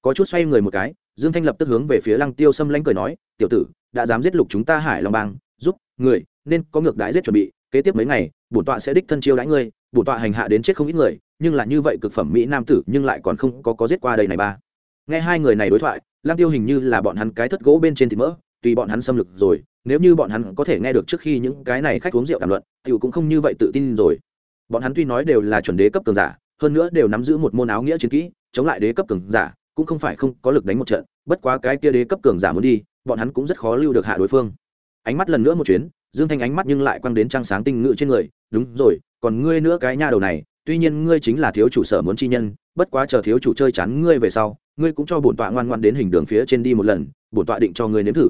Có chút xoay người một cái, dương thanh lập tức hướng về phía lăng tiêu xâm lãnh cười nói, tiểu tử, đã dám giết lục chúng ta hải long bang, giúp người, nên có ngược đãi giết chuẩn bị, kế tiếp mấy ngày, bổn tọa sẽ đích thân chiêu đãi ngươi, bổn tọa hành hạ đến chết không ít người, nhưng là như vậy cực phẩm mỹ nam tử, nhưng lại còn không có có giết qua đây này ba. Nghe hai người này đối thoại lang tiêu hình như là bọn hắn cái thất gỗ bên trên thịt mỡ, tùy bọn hắn xâm lực rồi, nếu như bọn hắn có thể nghe được trước khi những cái này khách uống rượu đàm luận, tiểu cũng không như vậy tự tin rồi. Bọn hắn tuy nói đều là chuẩn đế cấp cường giả, hơn nữa đều nắm giữ một môn áo nghĩa chiến kỹ, chống lại đế cấp cường giả, cũng không phải không có lực đánh một trận, bất quá cái kia đế cấp cường giả muốn đi, bọn hắn cũng rất khó lưu được hạ đối phương. Ánh mắt lần nữa một chuyến, dương thanh ánh mắt nhưng lại quăng đến trăng sáng tinh ngự trên người, đúng rồi, còn ngươi nữa cái nha đầu này, tuy nhiên ngươi chính là thiếu chủ sở muốn chi nhân bất quá chờ thiếu chủ chơi chán ngươi về sau, ngươi cũng cho bổn tọa ngoan ngoan đến hình đường phía trên đi một lần, bổn tọa định cho ngươi nếm thử.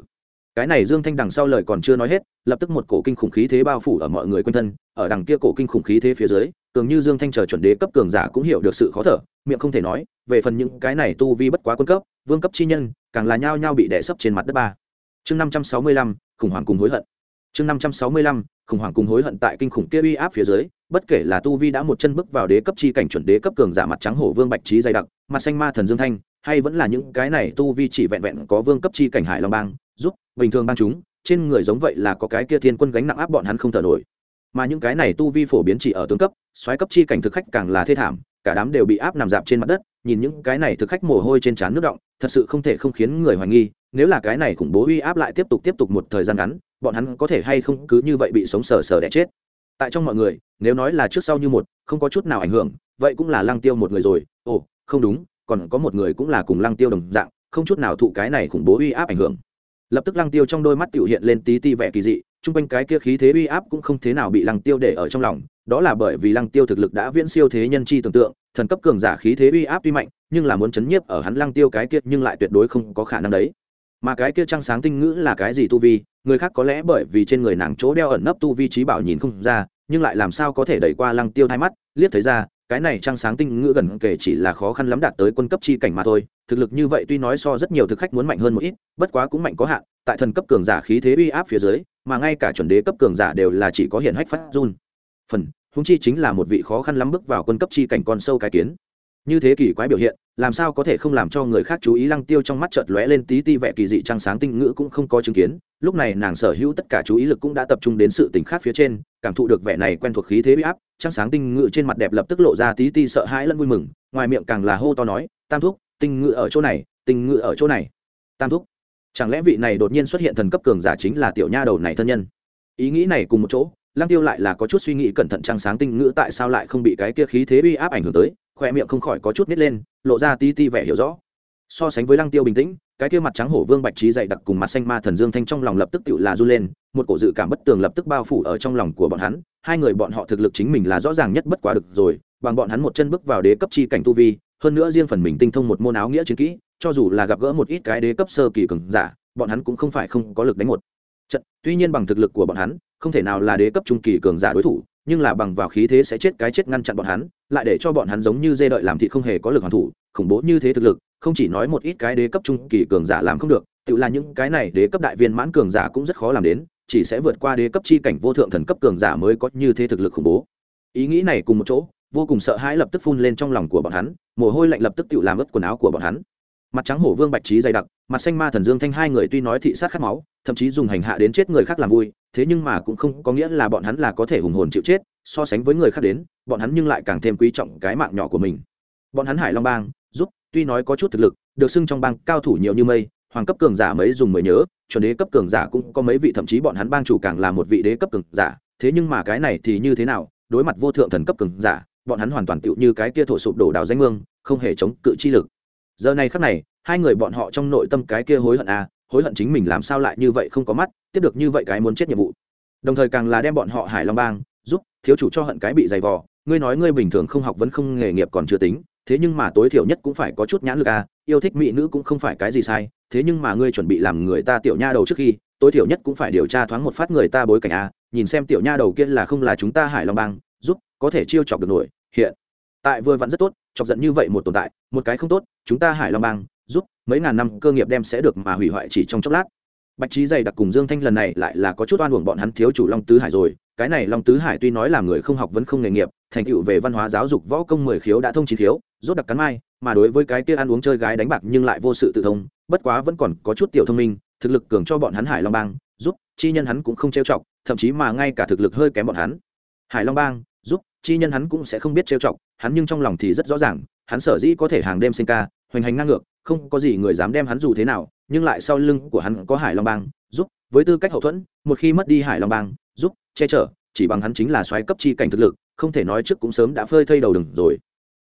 Cái này dương thanh đằng sau lời còn chưa nói hết, lập tức một cổ kinh khủng khí thế bao phủ ở mọi người quanh thân, ở đằng kia cổ kinh khủng khí thế phía dưới, cường như dương thanh chờ chuẩn đế cấp cường giả cũng hiểu được sự khó thở, miệng không thể nói, về phần những cái này tu vi bất quá quân cấp, vương cấp chi nhân, càng là nhao nhao bị đè sấp trên mặt đất ba. Chương năm trăm sáu mươi lăm, khủng hoảng cùng hối hận. Chương năm trăm sáu mươi lăm, khủng hoảng cùng hối hận tại kinh khủng kia uy áp phía dưới bất kể là tu vi đã một chân bước vào đế cấp chi cảnh chuẩn đế cấp cường giả mặt trắng hổ vương bạch trí dày đặc, mặt xanh ma thần dương thanh, hay vẫn là những cái này tu vi chỉ vẹn vẹn có vương cấp chi cảnh hải long bang, giúp bình thường bang chúng, trên người giống vậy là có cái kia thiên quân gánh nặng áp bọn hắn không thở nổi. Mà những cái này tu vi phổ biến chỉ ở tướng cấp xoáy cấp chi cảnh thực khách càng là thê thảm, cả đám đều bị áp nằm dạp trên mặt đất, nhìn những cái này thực khách mồ hôi trên trán nước động, thật sự không thể không khiến người hoài nghi, nếu là cái này khủng bố uy áp lại tiếp tục tiếp tục một thời gian ngắn, bọn hắn có thể hay không cứ như vậy bị sống sờ sờ đẻ chết tại trong mọi người, nếu nói là trước sau như một, không có chút nào ảnh hưởng, vậy cũng là lăng tiêu một người rồi. Ồ, không đúng, còn có một người cũng là cùng lăng tiêu đồng dạng, không chút nào thụ cái này khủng bố uy áp ảnh hưởng. Lập tức lăng tiêu trong đôi mắt tiểu hiện lên tí ti vẻ kỳ dị, chung quanh cái kia khí thế uy áp cũng không thế nào bị lăng tiêu để ở trong lòng, đó là bởi vì lăng tiêu thực lực đã viễn siêu thế nhân chi tưởng tượng, thần cấp cường giả khí thế uy áp tuy mạnh, nhưng là muốn chấn nhiếp ở hắn lăng tiêu cái kia nhưng lại tuyệt đối không có khả năng đấy mà cái kia trăng sáng tinh ngữ là cái gì tu vi? Người khác có lẽ bởi vì trên người nàng chỗ đeo ẩn nấp tu vi trí bảo nhìn không ra, nhưng lại làm sao có thể đẩy qua lăng tiêu hai mắt? Liếc thấy ra, cái này trăng sáng tinh ngữ gần kể chỉ là khó khăn lắm đạt tới quân cấp chi cảnh mà thôi. Thực lực như vậy tuy nói so rất nhiều thực khách muốn mạnh hơn một ít, bất quá cũng mạnh có hạn. Tại thần cấp cường giả khí thế uy áp phía dưới, mà ngay cả chuẩn đế cấp cường giả đều là chỉ có hiện hách phát run. Phần húng chi chính là một vị khó khăn lắm bước vào quân cấp chi cảnh con sâu cái kiến như thế kỷ quái biểu hiện, làm sao có thể không làm cho người khác chú ý? Lăng tiêu trong mắt chợt lóe lên tí ti vẻ kỳ dị, trăng sáng tinh ngữ cũng không có chứng kiến. Lúc này nàng sở hữu tất cả chú ý lực cũng đã tập trung đến sự tình khác phía trên, cảm thụ được vẻ này quen thuộc khí thế bị áp, trăng sáng tinh ngữ trên mặt đẹp lập tức lộ ra tí ti sợ hãi lẫn vui mừng, ngoài miệng càng là hô to nói, tam thúc, tinh ngữ ở chỗ này, tinh ngữ ở chỗ này. Tam thúc? Chẳng lẽ vị này đột nhiên xuất hiện thần cấp cường giả chính là tiểu nha đầu này thân nhân? Ý nghĩ này cùng một chỗ, lăng tiêu lại là có chút suy nghĩ cẩn thận trăng sáng tinh ngữ tại sao lại không bị cái kia khí thế uy áp ảnh hưởng tới khoe miệng không khỏi có chút nít lên, lộ ra tí ti vẻ hiểu rõ. So sánh với lăng tiêu bình tĩnh, cái kia mặt trắng hổ vương bạch trí dày đặc cùng mặt xanh ma thần dương thanh trong lòng lập tức tự là r u lên, một cổ dự cảm bất tường lập tức bao phủ ở trong lòng của bọn hắn, hai người bọn họ thực lực chính mình là rõ ràng nhất bất quá được rồi, bằng bọn hắn một chân bước vào đế cấp chi cảnh tu vi, hơn nữa riêng phần mình tinh thông một môn áo nghĩa chiến kỹ, cho dù là gặp gỡ một ít cái đế cấp sơ kỳ cường giả, bọn hắn cũng không phải không có lực đánh một trận. Tuy nhiên bằng thực lực của bọn hắn, không thể nào là đế cấp trung kỳ cường giả đối thủ, nhưng là bằng vào khí thế sẽ chết cái chết ngăn chặn bọn hắn lại để cho bọn hắn giống như dê đợi làm thị không hề có lực hoàn thủ, khủng bố như thế thực lực, không chỉ nói một ít cái đế cấp trung kỳ cường giả làm không được, tự là những cái này đế cấp đại viên mãn cường giả cũng rất khó làm đến, chỉ sẽ vượt qua đế cấp chi cảnh vô thượng thần cấp cường giả mới có như thế thực lực khủng bố. Ý nghĩ này cùng một chỗ, vô cùng sợ hãi lập tức phun lên trong lòng của bọn hắn, mồ hôi lạnh lập tức tự làm ướt quần áo của bọn hắn. Mặt trắng hổ vương bạch trí dày đặc, mặt xanh ma thần dương thanh hai người tuy nói thị sát khát máu, thậm chí dùng hành hạ đến chết người khác làm vui, thế nhưng mà cũng không có nghĩa là bọn hắn là có thể hùng hồn chịu chết so sánh với người khác đến, bọn hắn nhưng lại càng thêm quý trọng cái mạng nhỏ của mình. Bọn hắn hải long bang, giúp, tuy nói có chút thực lực, được xưng trong bang cao thủ nhiều như mây, hoàng cấp cường giả mấy dùng mới nhớ, chuẩn đế cấp cường giả cũng có mấy vị, thậm chí bọn hắn bang chủ càng là một vị đế cấp cường giả, thế nhưng mà cái này thì như thế nào, đối mặt vô thượng thần cấp cường giả, bọn hắn hoàn toàn tựu như cái kia thổ sụp đổ đào danh mương, không hề chống cự chi lực. Giờ này khắc này, hai người bọn họ trong nội tâm cái kia hối hận à hối hận chính mình làm sao lại như vậy không có mắt, tiếp được như vậy cái muốn chết nhiệm vụ. Đồng thời càng là đem bọn họ hải long bang thiếu chủ cho hận cái bị dày vò, ngươi nói ngươi bình thường không học vẫn không nghề nghiệp còn chưa tính, thế nhưng mà tối thiểu nhất cũng phải có chút nhãn lực à yêu thích mỹ nữ cũng không phải cái gì sai, thế nhưng mà ngươi chuẩn bị làm người ta tiểu nha đầu trước khi, tối thiểu nhất cũng phải điều tra thoáng một phát người ta bối cảnh à nhìn xem tiểu nha đầu kia là không là chúng ta hải long bang, giúp, có thể chiêu chọc được nổi, hiện tại vừa vặn rất tốt, chọc giận như vậy một tồn tại, một cái không tốt, chúng ta hải long bang, giúp, mấy ngàn năm cơ nghiệp đem sẽ được mà hủy hoại chỉ trong chốc lát. Bạch trí dày đặc cùng dương thanh lần này lại là có chút oan uổng bọn hắn thiếu chủ long tứ hải rồi cái này long tứ hải tuy nói là người không học vẫn không nghề nghiệp, thành tựu về văn hóa giáo dục võ công mười khiếu đã thông chín khiếu, rốt đặc cắn mai, mà đối với cái kia ăn uống chơi gái đánh bạc nhưng lại vô sự tự thông, bất quá vẫn còn có chút tiểu thông minh, thực lực cường cho bọn hắn hải long bang, giúp chi nhân hắn cũng không trêu chọc, thậm chí mà ngay cả thực lực hơi kém bọn hắn. Hải long bang, giúp chi nhân hắn cũng sẽ không biết trêu chọc, hắn nhưng trong lòng thì rất rõ ràng, hắn sở dĩ có thể hàng đêm sinh ca, hoành hành ngang ngược, không có gì người dám đem hắn dù thế nào, nhưng lại sau lưng của hắn có hải long bang, giúp, với tư cách hậu thuẫn, một khi mất đi hải long bang giúp, che chở, chỉ bằng hắn chính là xoáy cấp chi cảnh thực lực, không thể nói trước cũng sớm đã phơi thây đầu đừng rồi.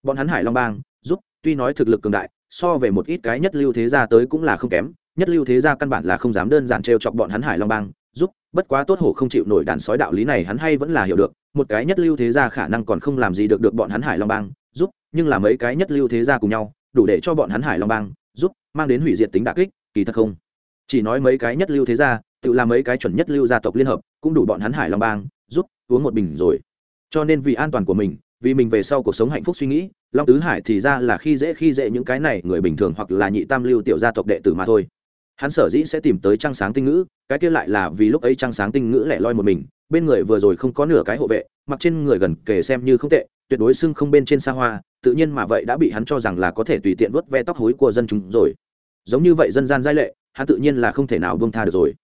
Bọn hắn hải long bang, giúp, tuy nói thực lực cường đại, so về một ít cái nhất lưu thế gia tới cũng là không kém, nhất lưu thế gia căn bản là không dám đơn giản trêu chọc bọn hắn hải long bang, giúp, bất quá tốt hổ không chịu nổi đàn sói đạo lý này hắn hay vẫn là hiểu được, một cái nhất lưu thế gia khả năng còn không làm gì được được bọn hắn hải long bang, giúp, nhưng là mấy cái nhất lưu thế gia cùng nhau, đủ để cho bọn hắn hải long bang, giúp, mang đến hủy diệt tính đà kích, kỳ thật không. Chỉ nói mấy cái nhất lưu thế gia tự làm mấy cái chuẩn nhất lưu gia tộc liên hợp, cũng đủ bọn hắn hải long bang, giúp uống một bình rồi. Cho nên vì an toàn của mình, vì mình về sau cuộc sống hạnh phúc suy nghĩ, long tứ hải thì ra là khi dễ khi dễ những cái này người bình thường hoặc là nhị tam lưu tiểu gia tộc đệ tử mà thôi. Hắn sở dĩ sẽ tìm tới trăng sáng tinh ngữ, cái kia lại là vì lúc ấy trăng sáng tinh ngữ lẻ loi một mình, bên người vừa rồi không có nửa cái hộ vệ, mặc trên người gần kề xem như không tệ, tuyệt đối xưng không bên trên xa hoa, tự nhiên mà vậy đã bị hắn cho rằng là có thể tùy tiện vớt ve tóc hối của dân chúng rồi. Giống như vậy dân gian giai lệ, hắn tự nhiên là không thể nào buông tha được rồi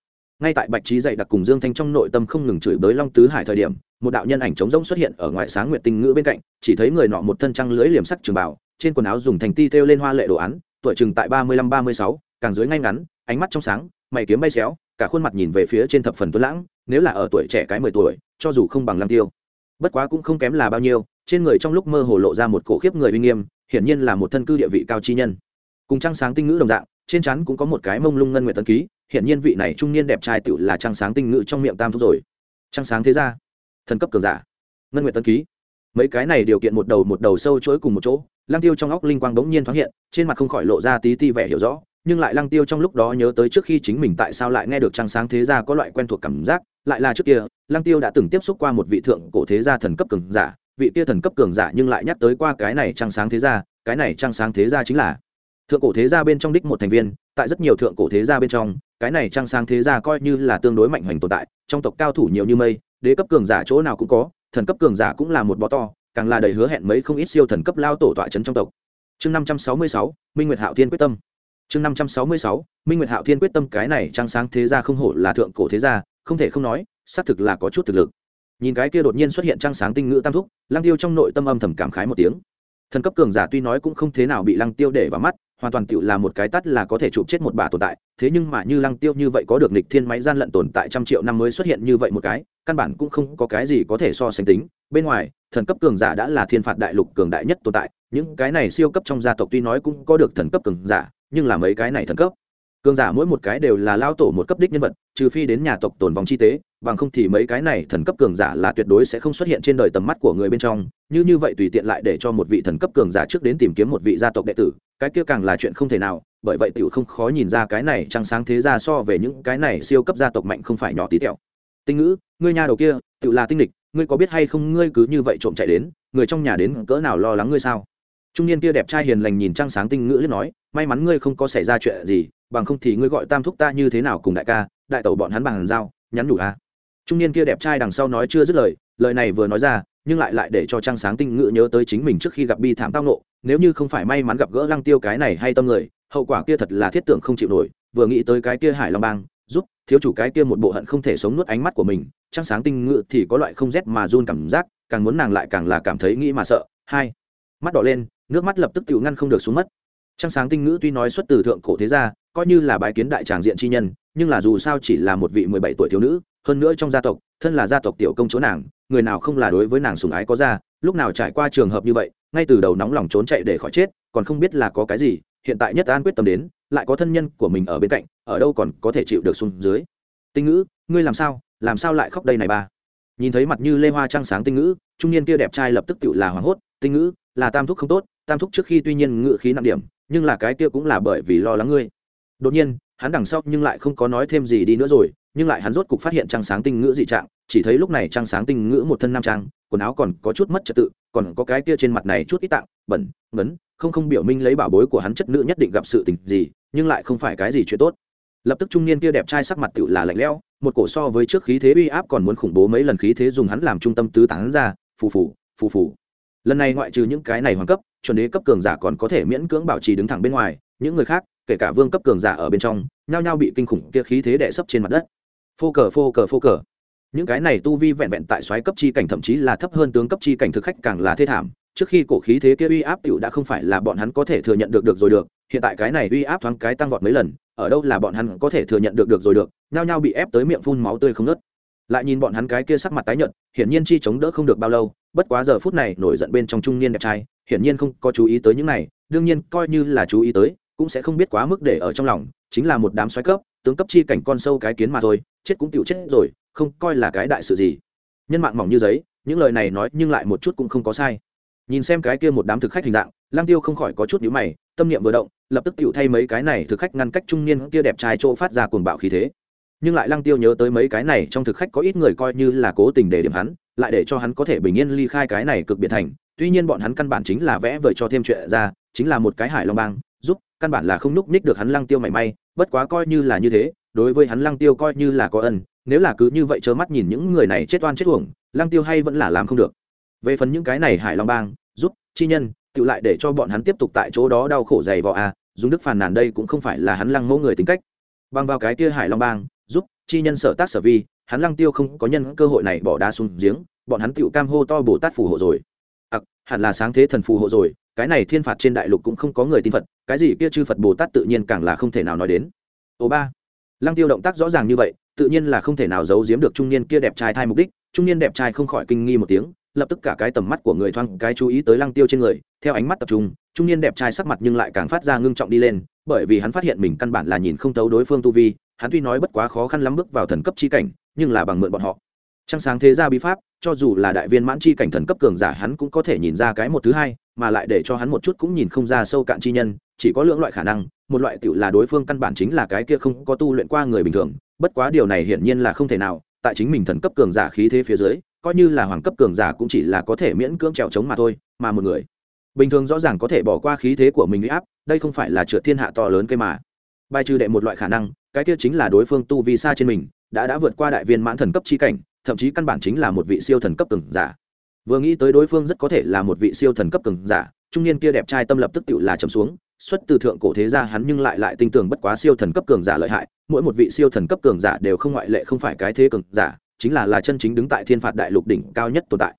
ngay tại bạch trí dạy đặc cùng dương thanh trong nội tâm không ngừng chửi bới long tứ hải thời điểm, một đạo nhân ảnh trống rỗng xuất hiện ở ngoại sáng nguyệt tinh ngữ bên cạnh, chỉ thấy người nọ một thân trăng lưới liềm sắc trường bảo trên quần áo dùng thành ti thêu lên hoa lệ đồ án, tuổi chừng tại ba mươi lăm ba mươi sáu, càng dưới ngay ngắn, ánh mắt trong sáng, mày kiếm bay xéo, cả khuôn mặt nhìn về phía trên thập phần tuấn lãng, nếu là ở tuổi trẻ cái mười tuổi, cho dù không bằng lăng tiêu. Bất quá cũng không kém là bao nhiêu, trên người trong lúc mơ hồ lộ ra một cổ khiếp người uy nghiêm, hiển nhiên là một thân cư địa vị cao chi nhân. Cùng trăng sáng tinh ngữ đồng dạng, trên chắn cũng có một cái mông lung ngân nguyện tân ký hiển nhiên vị này trung niên đẹp trai tựu là trăng sáng tinh ngự trong miệng tam thúc rồi. Trăng sáng thế ra thần cấp cường giả. Ngân nguyện tân ký. Mấy cái này điều kiện một đầu một đầu sâu chuỗi cùng một chỗ, lăng tiêu trong óc linh quang bỗng nhiên thoáng hiện, trên mặt không khỏi lộ ra tí ti vẻ hiểu rõ, nhưng lại lăng tiêu trong lúc đó nhớ tới trước khi chính mình tại sao lại nghe được trăng sáng thế gia có loại quen thuộc cảm giác, lại là trước kia, lăng tiêu đã từng tiếp xúc qua một vị thượng cổ thế gia thần cấp cường giả, vị kia thần cấp cường giả nhưng lại nhắc tới qua cái này trăng sáng thế gia, cái này trăng sáng thế gia chính là thượng cổ thế gia bên trong đích một thành viên, tại rất nhiều thượng cổ thế gia bên trong, cái này trăng sáng thế gia coi như là tương đối mạnh hoành tồn tại, trong tộc cao thủ nhiều như mây, đế cấp cường giả chỗ nào cũng có, thần cấp cường giả cũng là một bó to, càng là đầy hứa hẹn mấy không ít siêu thần cấp lao tổ tọa trấn trong tộc. Chương năm trăm sáu mươi sáu, minh nguyệt hạo thiên quyết tâm. Chương năm trăm sáu mươi sáu, minh nguyệt hạo thiên quyết tâm, cái này trăng sáng thế gia không hổ là thượng cổ thế gia, không thể không nói, xác thực là có chút thực lực. Nhìn cái kia đột nhiên xuất hiện trăng sáng tinh ngữ tam thúc, lăng tiêu trong nội tâm âm thầm cảm khái một tiếng. Thần cấp cường giả tuy nói cũng không thế nào bị lăng tiêu để vào mắt hoàn toàn tựu là một cái tắt là có thể chụp chết một bà tồn tại, thế nhưng mà như lăng tiêu như vậy có được nịch thiên máy gian lận tồn tại trăm triệu năm mới xuất hiện như vậy một cái, căn bản cũng không có cái gì có thể so sánh tính. Bên ngoài, thần cấp cường giả đã là thiên phạt đại lục cường đại nhất tồn tại, những cái này siêu cấp trong gia tộc tuy nói cũng có được thần cấp cường giả, nhưng là mấy cái này thần cấp. Cường giả mỗi một cái đều là lao tổ một cấp đích nhân vật, trừ phi đến nhà tộc tồn vòng chi tế bằng không thì mấy cái này thần cấp cường giả là tuyệt đối sẽ không xuất hiện trên đời tầm mắt của người bên trong. Như như vậy tùy tiện lại để cho một vị thần cấp cường giả trước đến tìm kiếm một vị gia tộc đệ tử, cái kia càng là chuyện không thể nào, bởi vậy tiểu không khó nhìn ra cái này trăng sáng thế ra so về những cái này siêu cấp gia tộc mạnh không phải nhỏ tí tẹo. Tinh ngữ, ngươi nhà đầu kia tự là tinh địch, ngươi có biết hay không ngươi cứ như vậy trộm chạy đến, người trong nhà đến cỡ nào lo lắng ngươi sao? Trung niên kia đẹp trai hiền lành nhìn trăng sáng tinh ngữ liếc nói, may mắn ngươi không có xảy ra chuyện gì, bằng không thì ngươi gọi tam thúc ta như thế nào cùng đại ca, đại tẩu bọn hắn bằng dao nhắn nhủ à trung niên kia đẹp trai đằng sau nói chưa dứt lời lời này vừa nói ra, nhưng lại lại để cho Trang sáng tinh ngữ nhớ tới chính mình trước khi gặp bi thảm tao nộ nếu như không phải may mắn gặp gỡ lăng tiêu cái này hay tâm người, hậu quả kia thật là thiết tưởng không chịu nổi, vừa nghĩ tới cái kia hải long bang, giúp thiếu chủ cái kia một bộ hận không thể sống nuốt ánh mắt của mình Trang sáng tinh ngự thì có loại không rét mà run cảm giác, càng muốn nàng lại càng là cảm thấy nghĩ mà sợ. Hai, mắt đỏ lên, nước mắt lập tức tự ngăn không được xuống mất. Trang sáng tinh ngữ tuy nói xuất từ thượng cổ thế gia, coi như là bái kiến đại tràng diện chi nhân, nhưng là dù sao chỉ là một vị mười bảy tuổi thiếu nữ hơn nữa trong gia tộc, thân là gia tộc tiểu công chúa nàng, người nào không là đối với nàng sùng ái có ra, lúc nào trải qua trường hợp như vậy, ngay từ đầu nóng lòng trốn chạy để khỏi chết, còn không biết là có cái gì, hiện tại nhất an quyết tâm đến, lại có thân nhân của mình ở bên cạnh, ở đâu còn có thể chịu được xuống dưới. Tinh ngữ, ngươi làm sao làm sao lại khóc đây này ba? Nhìn thấy mặt như lê hoa trăng sáng tinh ngữ, trung niên kia đẹp trai lập tức tự là hoảng hốt, tinh ngữ, là tam thúc không tốt, tam thúc trước khi tuy nhiên ngự khí nặng điểm, nhưng là cái kia cũng là bởi vì lo lắng ngươi. Đột nhiên, hắn đằng sau nhưng lại không có nói thêm gì đi nữa rồi nhưng lại hắn rốt cục phát hiện trăng sáng tinh ngữ dị trạng, chỉ thấy lúc này trăng sáng tinh ngữ một thân nam trang, quần áo còn có chút mất trật tự, còn có cái kia trên mặt này chút ít tạng, bẩn, ngấn, không không biểu minh lấy bảo bối của hắn chất nữ nhất định gặp sự tình gì, nhưng lại không phải cái gì chuyện tốt. Lập tức trung niên kia đẹp trai sắc mặt tựu là lạnh lẽo, một cổ so với trước khí thế uy áp còn muốn khủng bố mấy lần khí thế dùng hắn làm trung tâm tứ tán ra, phù phù phù phù. Lần này ngoại trừ những cái này hoàng cấp, chuẩn đế cấp cường giả còn có thể miễn cưỡng bảo trì đứng thẳng bên ngoài, những người khác, kể cả vương cấp cường giả ở bên trong, nhao nhao bị kinh khủng kia khí thế đè sấp trên mặt đất phô cờ phô cờ phô cờ. Những cái này tu vi vẹn vẹn tại xoáy cấp chi cảnh thậm chí là thấp hơn tướng cấp chi cảnh thực khách càng là thê thảm. Trước khi cổ khí thế kia uy áp tiểu đã không phải là bọn hắn có thể thừa nhận được được rồi được, hiện tại cái này uy áp thoáng cái tăng vọt mấy lần, ở đâu là bọn hắn có thể thừa nhận được được rồi được, nhao nhao bị ép tới miệng phun máu tươi không nớt lại nhìn bọn hắn cái kia sắc mặt tái nhợt, hiển nhiên chi chống đỡ không được bao lâu, bất quá giờ phút này nổi giận bên trong trung niên đẹp trai, hiển nhiên không có chú ý tới những này, đương nhiên coi như là chú ý tới, cũng sẽ không biết quá mức để ở trong lòng, chính là một đám xoáy cấp tướng cấp chi cảnh con sâu cái kiến mà thôi, chết cũng tựu chết rồi, không coi là cái đại sự gì. Nhân mạng mỏng như giấy, những lời này nói nhưng lại một chút cũng không có sai. Nhìn xem cái kia một đám thực khách hình dạng lang tiêu không khỏi có chút nhíu mày, tâm niệm vừa động, lập tức tựu thay mấy cái này thực khách ngăn cách trung niên kia đẹp trai chỗ phát ra cuồng bạo khí thế. Nhưng lại lăng tiêu nhớ tới mấy cái này trong thực khách có ít người coi như là cố tình để điểm hắn, lại để cho hắn có thể bình yên ly khai cái này cực biệt thành. Tuy nhiên bọn hắn căn bản chính là vẽ vời cho thêm chuyện ra, chính là một cái hải long bang, giúp, căn bản là không núp ních được hắn lăng tiêu mảy may bất quá coi như là như thế đối với hắn lăng tiêu coi như là có ân nếu là cứ như vậy trơ mắt nhìn những người này chết oan chết uổng lăng tiêu hay vẫn là làm không được. Về phần những cái này hải long bang giúp chi nhân tự lại để cho bọn hắn tiếp tục tại chỗ đó đau khổ dày vò à, dùng đức phàn nàn đây cũng không phải là hắn lăng mẫu người tính cách. Bằng vào cái kia hải long bang giúp chi nhân sở tác sở vi hắn lăng tiêu không có nhân cơ hội này bỏ đá xuống giếng bọn hắn tựu cam hô to bồ tát phù hộ rồi hẳn là sáng thế thần phù hộ rồi, cái này thiên phạt trên đại lục cũng không có người tin phật, cái gì kia chư phật bồ tát tự nhiên càng là không thể nào nói đến. Ồ ba, lăng tiêu động tác rõ ràng như vậy, tự nhiên là không thể nào giấu giếm được trung niên kia đẹp trai thai mục đích, trung niên đẹp trai không khỏi kinh nghi một tiếng, lập tức cả cái tầm mắt của người thoang cái chú ý tới lăng tiêu trên người, theo ánh mắt tập trung trung niên đẹp trai sắc mặt nhưng lại càng phát ra ngưng trọng đi lên, bởi vì hắn phát hiện mình căn bản là nhìn không thấu đối phương tu vi, hắn tuy nói bất quá khó khăn lắm bước vào thần cấp chi cảnh, nhưng là bằng mượn bọn họ. Trăng sáng thế gia bí pháp cho dù là đại viên mãn chi cảnh thần cấp cường giả, hắn cũng có thể nhìn ra cái một thứ hai, mà lại để cho hắn một chút cũng nhìn không ra sâu cạn chi nhân, chỉ có lưỡng loại khả năng, một loại tựu là đối phương căn bản chính là cái kia không có tu luyện qua người bình thường, bất quá điều này hiển nhiên là không thể nào, tại chính mình thần cấp cường giả khí thế phía dưới, coi như là hoàng cấp cường giả cũng chỉ là có thể miễn cưỡng trèo trống mà thôi, mà một người bình thường rõ ràng có thể bỏ qua khí thế của mình uy áp, đây không phải là trượt thiên hạ to lớn cây mà. Bài trừ đệ một loại khả năng, cái kia chính là đối phương tu vi xa trên mình, đã đã vượt qua đại viên mãn thần cấp chi cảnh thậm chí căn bản chính là một vị siêu thần cấp cường giả. Vừa nghĩ tới đối phương rất có thể là một vị siêu thần cấp cường giả, trung niên kia đẹp trai tâm lập tức tự là trầm xuống, xuất từ thượng cổ thế gia hắn nhưng lại lại tin tưởng bất quá siêu thần cấp cường giả lợi hại, mỗi một vị siêu thần cấp cường giả đều không ngoại lệ không phải cái thế cường giả, chính là là chân chính đứng tại thiên phạt đại lục đỉnh cao nhất tồn tại.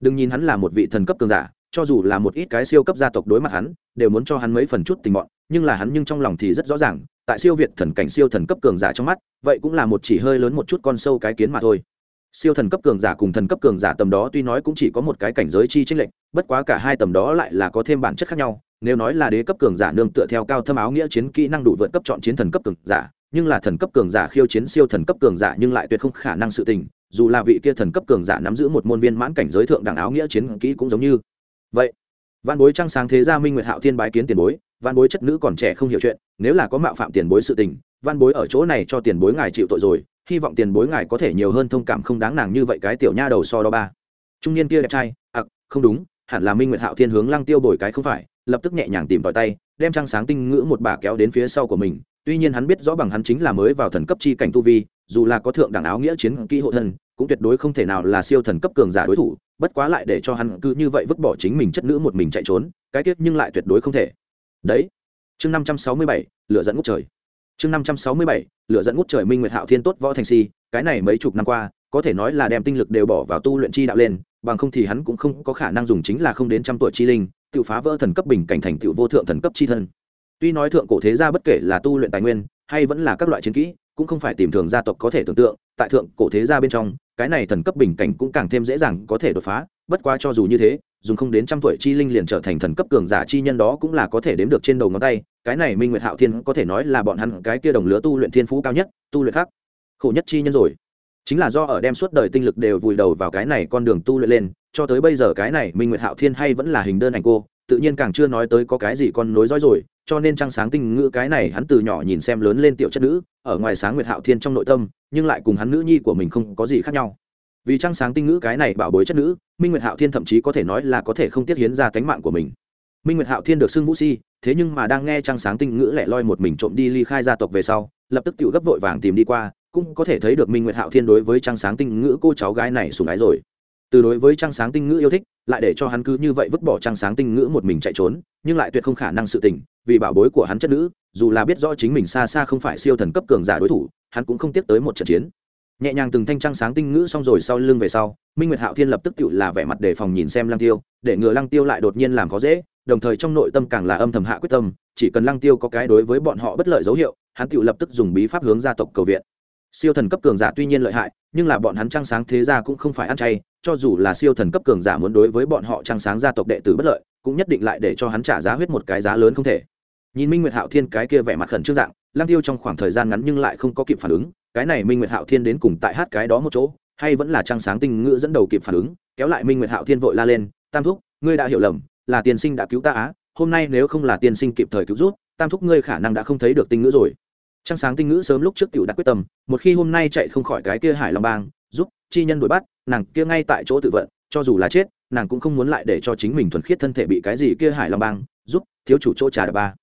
Đừng nhìn hắn là một vị thần cấp cường giả, cho dù là một ít cái siêu cấp gia tộc đối mặt hắn, đều muốn cho hắn mấy phần chút tình bọn, nhưng là hắn nhưng trong lòng thì rất rõ ràng, tại siêu việt thần cảnh siêu thần cấp cường giả trong mắt, vậy cũng là một chỉ hơi lớn một chút con sâu cái kiến mà thôi siêu thần cấp cường giả cùng thần cấp cường giả tầm đó tuy nói cũng chỉ có một cái cảnh giới chi tranh lệch, bất quá cả hai tầm đó lại là có thêm bản chất khác nhau. Nếu nói là đế cấp cường giả nương tựa theo cao thâm áo nghĩa chiến kỹ năng đủ vượt cấp chọn chiến thần cấp cường giả, nhưng là thần cấp cường giả khiêu chiến siêu thần cấp cường giả nhưng lại tuyệt không khả năng sự tình, dù là vị kia thần cấp cường giả nắm giữ một môn viên mãn cảnh giới thượng đẳng áo nghĩa chiến kỹ cũng giống như vậy. Văn bối trăng sáng thế gia minh nguyệt hạo thiên bái kiến tiền bối văn bối chất nữ còn trẻ không hiểu chuyện, nếu là có mạo phạm tiền bối sự tình văn bối ở chỗ này cho tiền bối ngài chịu tội rồi hy vọng tiền bối ngài có thể nhiều hơn thông cảm không đáng nàng như vậy cái tiểu nha đầu so đó ba. Trung niên kia đẹp trai, ặc, không đúng, hẳn là minh nguyệt hạo thiên hướng lăng tiêu bồi cái không phải, lập tức nhẹ nhàng tìm tòi tay, đem trang sáng tinh ngữ một bà kéo đến phía sau của mình, tuy nhiên hắn biết rõ bằng hắn chính là mới vào thần cấp chi cảnh tu vi, dù là có thượng đẳng áo nghĩa chiến kỹ hộ thân, cũng tuyệt đối không thể nào là siêu thần cấp cường giả đối thủ, bất quá lại để cho hắn cứ như vậy vứt bỏ chính mình chất nữ một mình chạy trốn, cái tiết nhưng lại tuyệt đối không thể. Đấy. Chương năm trăm sáu mươi bảy lựa dẫn ngút trời chương năm trăm sáu mươi bảy lựa dẫn ngút trời minh nguyệt hạo thiên tốt võ thành si, cái này mấy chục năm qua, có thể nói là đem tinh lực đều bỏ vào tu luyện chi đạo lên, bằng không thì hắn cũng không có khả năng dùng chính là không đến trăm tuổi chi linh, tự phá vỡ thần cấp bình cảnh thành tựu vô thượng thần cấp chi thân. Tuy nói thượng cổ thế gia bất kể là tu luyện tài nguyên, hay vẫn là các loại chiến kỹ, cũng không phải tìm thường gia tộc có thể tưởng tượng, tại thượng cổ thế gia bên trong, cái này thần cấp bình cảnh cũng càng thêm dễ dàng có thể đột phá, bất quá cho dù như thế dùng không đến trăm tuổi chi linh liền trở thành thần cấp cường giả chi nhân đó cũng là có thể đếm được trên đầu ngón tay, cái này minh nguyệt hạo thiên có thể nói là bọn hắn cái kia đồng lứa tu luyện thiên phú cao nhất, tu luyện khác, khổ nhất chi nhân rồi. Chính là do ở đem suốt đời tinh lực đều vùi đầu vào cái này con đường tu luyện lên, cho tới bây giờ cái này minh nguyệt hạo thiên hay vẫn là hình đơn ảnh cô, tự nhiên càng chưa nói tới có cái gì con nối dõi rồi, cho nên trăng sáng tinh ngữ cái này hắn từ nhỏ nhìn xem lớn lên tiểu chất nữ, ở ngoài sáng nguyệt hạo thiên trong nội tâm, nhưng lại cùng hắn nữ nhi của mình không có gì khác nhau vì trăng sáng tinh ngữ cái này bảo bối chất nữ, minh nguyệt hạo thiên thậm chí có thể nói là có thể không tiết hiến ra tánh mạng của mình. Minh nguyệt hạo thiên được xưng vũ si, thế nhưng mà đang nghe trăng sáng tinh ngữ lẻ loi một mình trộm đi ly khai gia tộc về sau, lập tức tự gấp vội vàng tìm đi qua, cũng có thể thấy được minh nguyệt hạo thiên đối với trăng sáng tinh ngữ cô cháu gái này sùng ái rồi. Từ đối với trăng sáng tinh ngữ yêu thích, lại để cho hắn cứ như vậy vứt bỏ trăng sáng tinh ngữ một mình chạy trốn, nhưng lại tuyệt không khả năng sự tình, vì bảo bối của hắn chất nữ, dù là biết rõ chính mình xa xa không phải siêu thần cấp cường giả đối thủ, hắn cũng không tiếp tới một trận chiến nhẹ nhàng từng thanh trăng sáng tinh ngữ xong rồi sau lưng về sau, minh nguyệt hạo thiên lập tức tự là vẻ mặt đề phòng nhìn xem lăng tiêu, để ngừa lăng tiêu lại đột nhiên làm khó dễ, đồng thời trong nội tâm càng là âm thầm hạ quyết tâm, chỉ cần lăng tiêu có cái đối với bọn họ bất lợi dấu hiệu, hắn tự lập tức dùng bí pháp hướng gia tộc cầu viện. Siêu thần cấp cường giả tuy nhiên lợi hại, nhưng là bọn hắn trăng sáng thế gia cũng không phải ăn chay, cho dù là siêu thần cấp cường giả muốn đối với bọn họ trăng sáng gia tộc đệ tử bất lợi, cũng nhất định lại để cho hắn trả giá huyết một cái giá lớn không thể. Nhìn minh nguyệt hạo thiên cái kia vẻ mặt khẩn trương dạng, lăng tiêu trong khoảng thời gian ngắn nhưng lại không có kịp phản ứng cái này minh nguyệt hạo thiên đến cùng tại hát cái đó một chỗ, hay vẫn là trăng sáng tinh ngữ dẫn đầu kịp phản ứng, kéo lại minh nguyệt hạo thiên vội la lên, tam thúc, ngươi đã hiểu lầm, là tiên sinh đã cứu ta á, hôm nay nếu không là tiên sinh kịp thời cứu rút tam thúc ngươi khả năng đã không thấy được tinh ngữ rồi. Trăng sáng tinh ngữ sớm lúc trước tiểu đặt quyết tâm, một khi hôm nay chạy không khỏi cái kia hải long bang, giúp chi nhân đuổi bắt, nàng kia ngay tại chỗ tự vận, cho dù là chết, nàng cũng không muốn lại để cho chính mình thuần khiết thân thể bị cái gì kia hải long bang, giúp thiếu chủ chỗ trà đập ba.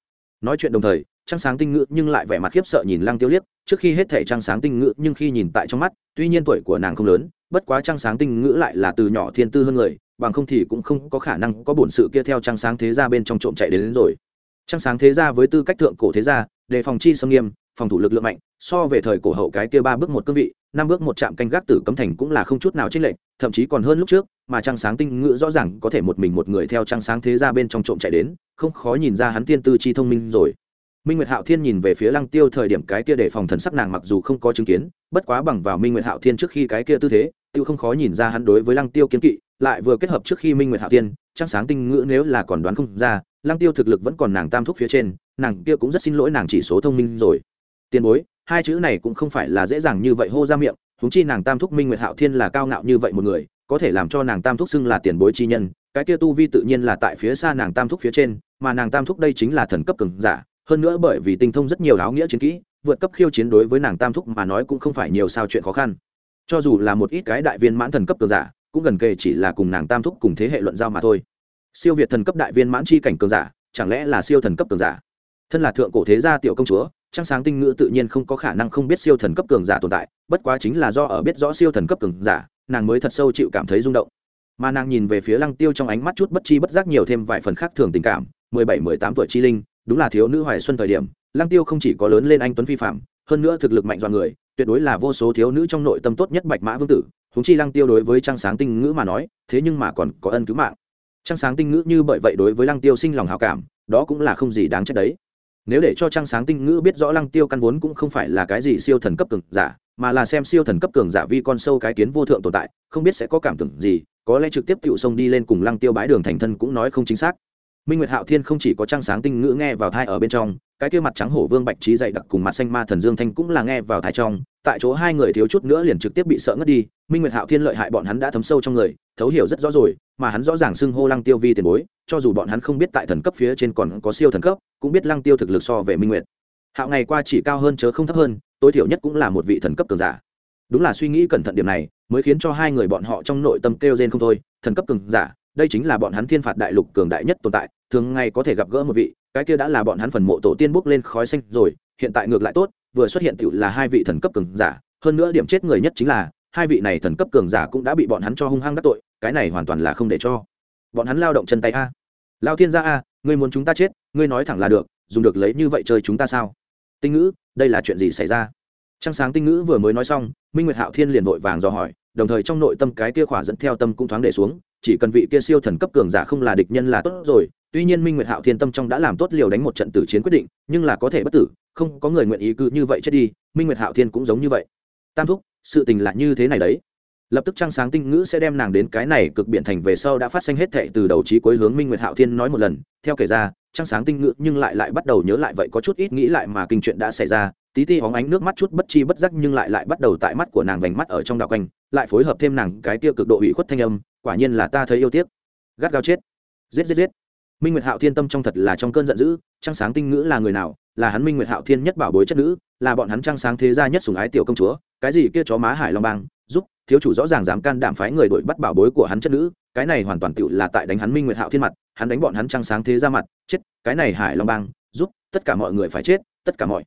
Nói chuyện đồng thời trăng sáng tinh ngự nhưng lại vẻ mặt khiếp sợ nhìn lăng tiêu liếc. Trước khi hết thể trăng sáng tinh ngự nhưng khi nhìn tại trong mắt tuy nhiên tuổi của nàng không lớn bất quá trăng sáng tinh ngữ lại là từ nhỏ thiên tư hơn người bằng không thì cũng không có khả năng có bổn sự kia theo trăng sáng thế gia bên trong trộm chạy đến, đến rồi. Trăng sáng thế gia với tư cách thượng cổ thế gia đề phòng chi xâm nghiêm phòng thủ lực lượng mạnh so về thời cổ hậu cái kia ba bước một cương vị năm bước một trạm canh gác tử cấm thành cũng là không chút nào chênh lệch thậm chí còn hơn lúc trước mà trăng sáng tinh ngữ rõ ràng có thể một mình một người theo trăng sáng thế gia bên trong trộm chạy đến không khó nhìn ra hắn tiên tư chi thông minh rồi minh nguyệt hạo thiên nhìn về phía lăng tiêu thời điểm cái kia để phòng thần sắc nàng mặc dù không có chứng kiến, bất quá bằng vào minh nguyệt hạo thiên trước khi cái kia tư thế, tiêu không khó nhìn ra hắn đối với lăng tiêu kiến kỵ, lại vừa kết hợp trước khi minh nguyệt hạo thiên, trăng sáng tinh ngữ nếu là còn đoán không ra, lăng tiêu thực lực vẫn còn nàng tam thúc phía trên, nàng kia cũng rất xin lỗi nàng chỉ số thông minh rồi. Tiền bối, hai chữ này cũng không phải là dễ dàng như vậy hô ra miệng húng chi nàng tam thúc minh nguyệt hạo thiên là cao ngạo như vậy một người, có thể làm cho nàng tam thúc xưng là tiền bối chi nhân, cái kia tu vi tự nhiên là tại phía xa nàng tam thúc phía trên, mà nàng tam thúc đây chính là thần cấp cường giả hơn nữa bởi vì tinh thông rất nhiều áo nghĩa chiến kỹ, vượt cấp khiêu chiến đối với nàng tam thúc mà nói cũng không phải nhiều sao chuyện khó khăn. Cho dù là một ít cái đại viên mãn thần cấp cường giả, cũng gần kề chỉ là cùng nàng tam thúc cùng thế hệ luận giao mà thôi. Siêu việt thần cấp đại viên mãn chi cảnh cường giả, chẳng lẽ là siêu thần cấp cường giả? Thân là thượng cổ thế gia tiểu công chúa, trăng sáng tinh ngữ tự nhiên không có khả năng không biết siêu thần cấp cường giả tồn tại, bất quá chính là do ở biết rõ siêu thần cấp cường giả, nàng mới thật sâu chịu cảm thấy rung động. Mà nàng nhìn về phía lăng tiêu trong ánh mắt chút bất chi bất giác nhiều thêm vài phần khác thường tình cảm, mười bảy, mười tám tuổi chi linh đúng là thiếu nữ hoài xuân thời điểm, lăng tiêu không chỉ có lớn lên anh tuấn phi phạm hơn nữa thực lực mạnh dọa người, tuyệt đối là vô số thiếu nữ trong nội tâm tốt nhất bạch mã vương tử. Húng chi lăng tiêu đối với trang sáng tinh ngữ mà nói, thế nhưng mà còn có ân cứu mạng. Trang sáng tinh ngữ như bởi vậy đối với lăng tiêu sinh lòng hào cảm, đó cũng là không gì đáng trách đấy. Nếu để cho trang sáng tinh ngữ biết rõ lăng tiêu căn vốn cũng không phải là cái gì siêu thần cấp cường giả, mà là xem siêu thần cấp cường giả vi con sâu cái kiến vô thượng tồn tại, không biết sẽ có cảm tưởng gì, có lẽ trực tiếp tựu xông đi lên cùng lăng tiêu bái đường thành thân cũng nói không chính xác minh nguyệt hạo thiên không chỉ có trang sáng tinh ngữ nghe vào thai ở bên trong, cái kia mặt trắng hổ vương bạch trí dày đặc cùng mặt xanh ma thần dương thanh cũng là nghe vào thai trong. Tại chỗ hai người thiếu chút nữa liền trực tiếp bị sợ ngất đi, minh nguyệt hạo thiên lợi hại bọn hắn đã thấm sâu trong người, thấu hiểu rất rõ rồi, mà hắn rõ ràng xưng hô lăng tiêu vi tiền bối, cho dù bọn hắn không biết tại thần cấp phía trên còn có siêu thần cấp, cũng biết lăng tiêu thực lực so về minh nguyệt. Hạo ngày qua chỉ cao hơn chớ không thấp hơn, tối thiểu nhất cũng là một vị thần cấp cường giả. Đúng là suy nghĩ cẩn thận điểm này, mới khiến cho hai người bọn họ trong nội tâm kêu gen không thôi, thần cấp cường giả đây chính là bọn hắn thiên phạt đại lục cường đại nhất tồn tại, thường ngày có thể gặp gỡ một vị, cái kia đã là bọn hắn phần mộ tổ tiên bốc lên khói xanh rồi, hiện tại ngược lại tốt, vừa xuất hiện tựu là hai vị thần cấp cường giả, hơn nữa điểm chết người nhất chính là, hai vị này thần cấp cường giả cũng đã bị bọn hắn cho hung hăng đắc tội, cái này hoàn toàn là không để cho. Bọn hắn lao động chân tay a. Lao thiên gia a, ngươi muốn chúng ta chết, ngươi nói thẳng là được, dùng được lấy như vậy chơi chúng ta sao? Tinh ngữ, đây là chuyện gì xảy ra? Trăng sáng tinh ngữ vừa mới nói xong, minh nguyệt hạo thiên liền vội vàng dò hỏi, đồng thời trong nội tâm cái kia khỏa dẫn theo tâm cũng thoáng để xuống chỉ cần vị kia siêu thần cấp cường giả không là địch nhân là tốt rồi. Tuy nhiên minh nguyệt hạo thiên tâm trong đã làm tốt liều đánh một trận tử chiến quyết định, nhưng là có thể bất tử, không có người nguyện ý cứ như vậy chết đi, minh nguyệt hạo thiên cũng giống như vậy. Tam thúc, sự tình là như thế này đấy. Lập tức trăng sáng tinh ngữ sẽ đem nàng đến cái này cực biển thành về sau đã phát sinh hết thệ từ đầu trí cuối hướng minh nguyệt hạo thiên nói một lần. Theo kể ra, trăng sáng tinh ngữ nhưng lại lại bắt đầu nhớ lại vậy có chút ít nghĩ lại mà kinh chuyện đã xảy ra. Tí ti hóng ánh nước mắt chút bất chi bất giác nhưng lại lại bắt đầu tại mắt của nàng vành mắt ở trong đạo quanh, lại phối hợp thêm nàng cái kia cực độ ủy khuất thanh âm quả nhiên là ta thấy yêu tiếc. Gắt gao chết. Giết giết giết. Minh nguyệt hạo thiên tâm trong thật là trong cơn giận dữ, trăng sáng tinh ngữ là người nào? Là hắn minh nguyệt hạo thiên nhất bảo bối chất nữ, là bọn hắn trăng sáng thế gia nhất sùng ái tiểu công chúa, cái gì kia chó má hải long bang? Giúp, thiếu chủ rõ ràng dám can đảm phái người đuổi bắt bảo bối của hắn chất nữ, cái này hoàn toàn tựu là tại đánh hắn minh nguyệt hạo thiên mặt, hắn đánh bọn hắn trăng sáng thế ra mặt, chết, cái này hải long bang, giúp, tất cả mọi người phải chết, tất cả mọi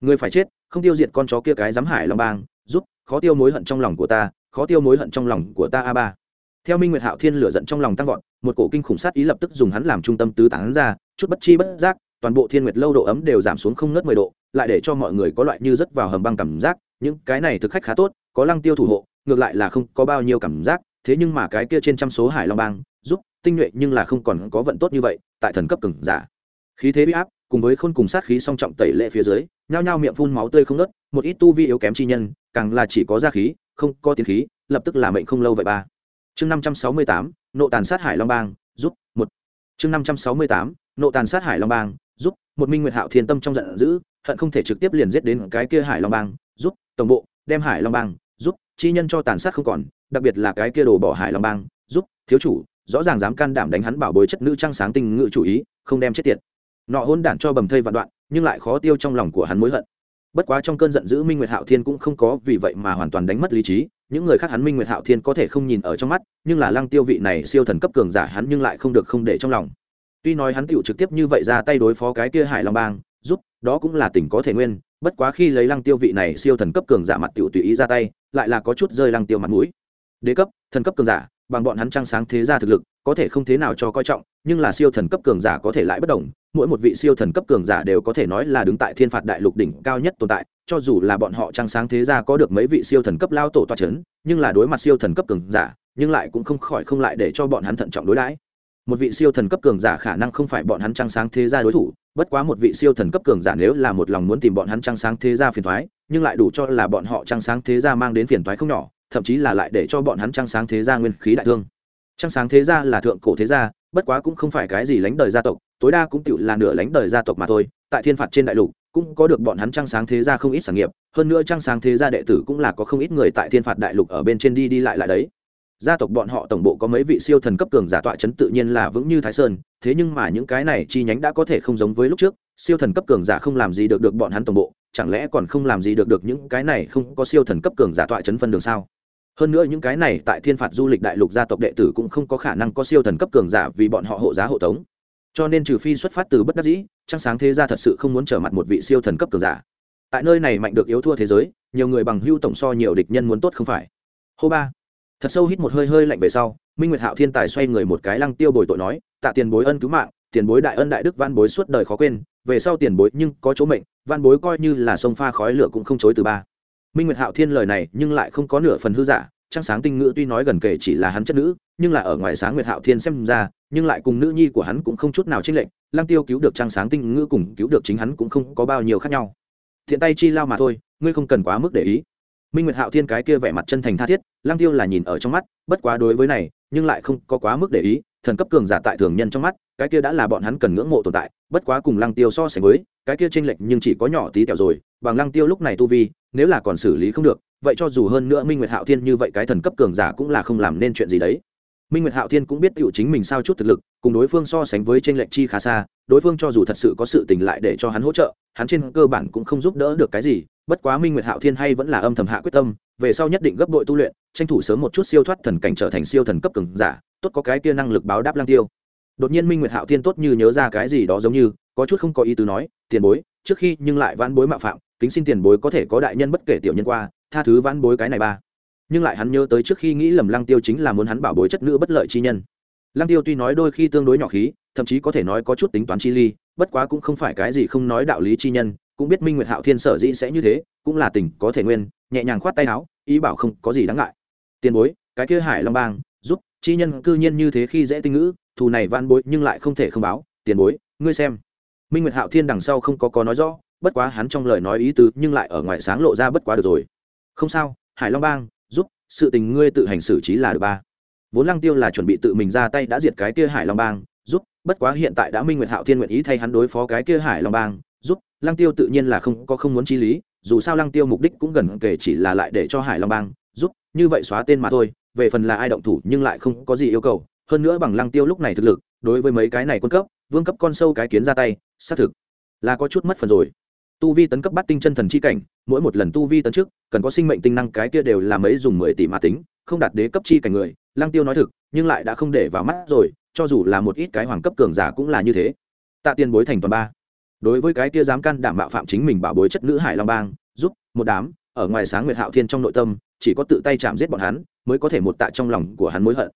người phải chết, không tiêu diệt con chó kia cái dám hải long bang, giúp, khó tiêu mối hận trong lòng của ta, khó tiêu mối hận trong lòng của ta a ba theo minh nguyệt hạo thiên lửa giận trong lòng tăng vọt, một cổ kinh khủng sát ý lập tức dùng hắn làm trung tâm tứ tán ra, chút bất chi bất giác, toàn bộ thiên nguyệt lâu độ ấm đều giảm xuống không nớt mười độ, lại để cho mọi người có loại như rất vào hầm băng cảm giác, những cái này thực khách khá tốt, có lăng tiêu thủ hộ, ngược lại là không có bao nhiêu cảm giác, thế nhưng mà cái kia trên trăm số hải long bang, giúp, tinh nhuệ nhưng là không còn có vận tốt như vậy, tại thần cấp cường giả. Khí thế bị áp, cùng với khôn cùng sát khí song trọng tẩy lệ phía dưới, nhao nhao miệng phun máu tươi không nớt một ít tu vi yếu kém chi nhân, càng là chỉ có gia khí, không có tiến khí, lập tức là mệnh không lâu vậy ba chương năm trăm sáu mươi tám, nộ tàn sát hải long bang, giúp một. Chương năm trăm sáu mươi tám, nộ tàn sát hải long bang, giúp một minh nguyệt hạo thiên tâm trong giận dữ, hận không thể trực tiếp liền giết đến cái kia hải long bang, giúp tổng bộ, đem hải long bang, giúp chi nhân cho tàn sát không còn, đặc biệt là cái kia đồ bỏ hải long bang, giúp thiếu chủ, rõ ràng dám can đảm đánh hắn bảo bối chất nữ trang sáng tinh ngự chủ ý, không đem chết tiệt. Nọ hôn đản cho bầm thây vạn đoạn, nhưng lại khó tiêu trong lòng của hắn mối hận bất quá trong cơn giận dữ minh nguyệt hạo thiên cũng không có vì vậy mà hoàn toàn đánh mất lý trí. Những người khác hắn minh nguyệt hạo thiên có thể không nhìn ở trong mắt, nhưng là lăng tiêu vị này siêu thần cấp cường giả hắn nhưng lại không được không để trong lòng. Tuy nói hắn tựu trực tiếp như vậy ra tay đối phó cái kia hải long bang, giúp, đó cũng là tỉnh có thể nguyên, bất quá khi lấy lăng tiêu vị này siêu thần cấp cường giả mặt tựu tùy ý ra tay, lại là có chút rơi lăng tiêu mặt mũi. Đế cấp, thần cấp cường giả, bằng bọn hắn trăng sáng thế ra thực lực, có thể không thế nào cho coi trọng, nhưng là siêu thần cấp cường giả có thể lại bất đồng mỗi một vị siêu thần cấp cường giả đều có thể nói là đứng tại thiên phạt đại lục đỉnh cao nhất tồn tại, cho dù là bọn họ trăng sáng thế gia có được mấy vị siêu thần cấp lao tổ toa c h ấ n nhưng là đối mặt siêu thần cấp cường giả, nhưng lại cũng không khỏi không lại để cho bọn hắn thận trọng đối đãi. Một vị siêu thần cấp cường giả khả năng không phải bọn hắn trăng sáng thế gia đối thủ, bất quá một vị siêu thần cấp cường giả nếu là một lòng muốn tìm bọn hắn trăng sáng thế gia phiền thoái nhưng lại đủ cho là bọn họ trăng sáng thế gia mang đến phiền thoái không nhỏ, thậm chí là lại để cho bọn hắn trăng sáng thế gia nguyên khí đại thương. Trăng sáng thế gia là thượng cổ thế gia bất quá cũng không phải cái gì lánh đời gia tộc, tối đa cũng tựu là nửa lánh đời gia tộc mà thôi, tại thiên phạt trên đại lục, cũng có được bọn hắn trăng sáng thế gia không ít sản nghiệp, hơn nữa trăng sáng thế gia đệ tử cũng là có không ít người tại thiên phạt đại lục ở bên trên đi đi lại lại đấy. Gia tộc bọn họ tổng bộ có mấy vị siêu thần cấp cường giả tọa chấn tự nhiên là vững như thái sơn, thế nhưng mà những cái này chi nhánh đã có thể không giống với lúc trước, siêu thần cấp cường giả không làm gì được được bọn hắn tổng bộ, chẳng lẽ còn không làm gì được được những cái này không có siêu thần cấp cường giả tọa chấn phân đường sao? Hơn nữa những cái này tại thiên phạt du lịch đại lục gia tộc đệ tử cũng không có khả năng có siêu thần cấp cường giả vì bọn họ hộ giá hộ tống. Cho nên trừ phi xuất phát từ bất đắc dĩ, trăng sáng thế gia thật sự không muốn trở mặt một vị siêu thần cấp cường giả. Tại nơi này mạnh được yếu thua thế giới, nhiều người bằng hưu tổng so nhiều địch nhân muốn tốt không phải. Hô ba. Thật sâu hít một hơi hơi lạnh về sau, minh nguyệt hạo thiên tài xoay người một cái lăng tiêu bồi tội nói, tạ tiền bối ân cứu mạng, tiền bối đại ân đại đức văn bối suốt đời khó quên, về sau tiền bối nhưng có chỗ mệnh văn bối coi như là sông pha khói lửa cũng không chối từ ba minh nguyệt hạo thiên lời này nhưng lại không có nửa phần hư giả, trăng sáng tinh ngữ tuy nói gần kể chỉ là hắn chất nữ, nhưng là ở ngoài sáng nguyệt hạo thiên xem ra, nhưng lại cùng nữ nhi của hắn cũng không chút nào chênh lệch Lang tiêu cứu được trăng sáng tinh ngữ cùng cứu được chính hắn cũng không có bao nhiêu khác nhau. Thiện tay chi lao mà thôi, ngươi không cần quá mức để ý. Minh nguyệt hạo thiên cái kia vẻ mặt chân thành tha thiết Lang tiêu là nhìn ở trong mắt, bất quá đối với này, nhưng lại không có quá mức để ý, thần cấp cường giả tại thường nhân trong mắt, cái kia đã là bọn hắn cần ngưỡng mộ tồn tại, bất quá cùng lăng tiêu so sánh với, cái kia chênh lệch nhưng chỉ có nhỏ tí tẹo rồi, bằng lăng tiêu lúc này tu vi nếu là còn xử lý không được, vậy cho dù hơn nữa minh nguyệt hạo thiên như vậy cái thần cấp cường giả cũng là không làm nên chuyện gì đấy. Minh nguyệt hạo thiên cũng biết tựu chính mình sao chút thực lực, cùng đối phương so sánh với tranh lệch chi khá xa, đối phương cho dù thật sự có sự tình lại để cho hắn hỗ trợ, hắn trên cơ bản cũng không giúp đỡ được cái gì, bất quá minh nguyệt hạo thiên hay vẫn là âm thầm hạ quyết tâm, về sau nhất định gấp đội tu luyện, tranh thủ sớm một chút siêu thoát thần cảnh trở thành siêu thần cấp cường giả, tốt có cái kia năng lực báo đáp lang tiêu. Đột nhiên minh nguyệt hạo thiên tốt như nhớ ra cái gì đó giống như, có chút không có ý tứ nói, tiền bối, trước khi nhưng lại vãn bối mạo phạm kính xin tiền bối có thể có đại nhân bất kể tiểu nhân qua, tha thứ vãn bối cái này ba. Nhưng lại hắn nhớ tới trước khi nghĩ lầm lăng tiêu chính là muốn hắn bảo bối chất nữ bất lợi chi nhân. Lăng tiêu tuy nói đôi khi tương đối nhỏ khí, thậm chí có thể nói có chút tính toán chi ly, bất quá cũng không phải cái gì không nói đạo lý chi nhân, cũng biết minh nguyệt hạo thiên sở dĩ sẽ như thế, cũng là tình có thể nguyên, nhẹ nhàng khoát tay áo, ý bảo không có gì đáng ngại. Tiền bối, cái kia hải long bang, giúp, chi nhân cư nhiên như thế khi dễ tinh ngữ, thù này van bối nhưng lại không thể không báo, tiền bối, ngươi xem. Minh nguyệt hạo thiên đằng sau không có có nói rõ bất quá hắn trong lời nói ý tứ nhưng lại ở ngoài sáng lộ ra bất quá được rồi. Không sao, hải long bang, giúp, sự tình ngươi tự hành xử trí là được ba. Vốn lăng tiêu là chuẩn bị tự mình ra tay đã diệt cái kia hải long bang, giúp, bất quá hiện tại đã minh nguyệt hạo thiên nguyện ý thay hắn đối phó cái kia hải long bang, giúp, lăng tiêu tự nhiên là không có không muốn chi lý, dù sao lăng tiêu mục đích cũng gần kể chỉ là lại để cho hải long bang, giúp, như vậy xóa tên mà thôi, về phần là ai động thủ nhưng lại không có gì yêu cầu, hơn nữa bằng lăng tiêu lúc này thực lực, đối với mấy cái này quân cấp, vương cấp con sâu cái kiến ra tay, xác thực là có chút mất phần rồi tu vi tấn cấp bắt tinh chân thần chi cảnh, mỗi một lần tu vi tấn trước cần có sinh mệnh tinh năng cái kia đều là mấy dùng mười tỷ mà tính, không đạt đế cấp chi cảnh người, lăng tiêu nói thực, nhưng lại đã không để vào mắt rồi, cho dù là một ít cái hoàng cấp cường giả cũng là như thế. Tạ tiền bối thành toàn ba. Đối với cái kia dám can đảm bạo phạm chính mình bảo bối chất nữ hải long bang, giúp một đám ở ngoài sáng nguyệt hạo thiên trong nội tâm, chỉ có tự tay chạm giết bọn hắn, mới có thể một tạ trong lòng của hắn mối hận.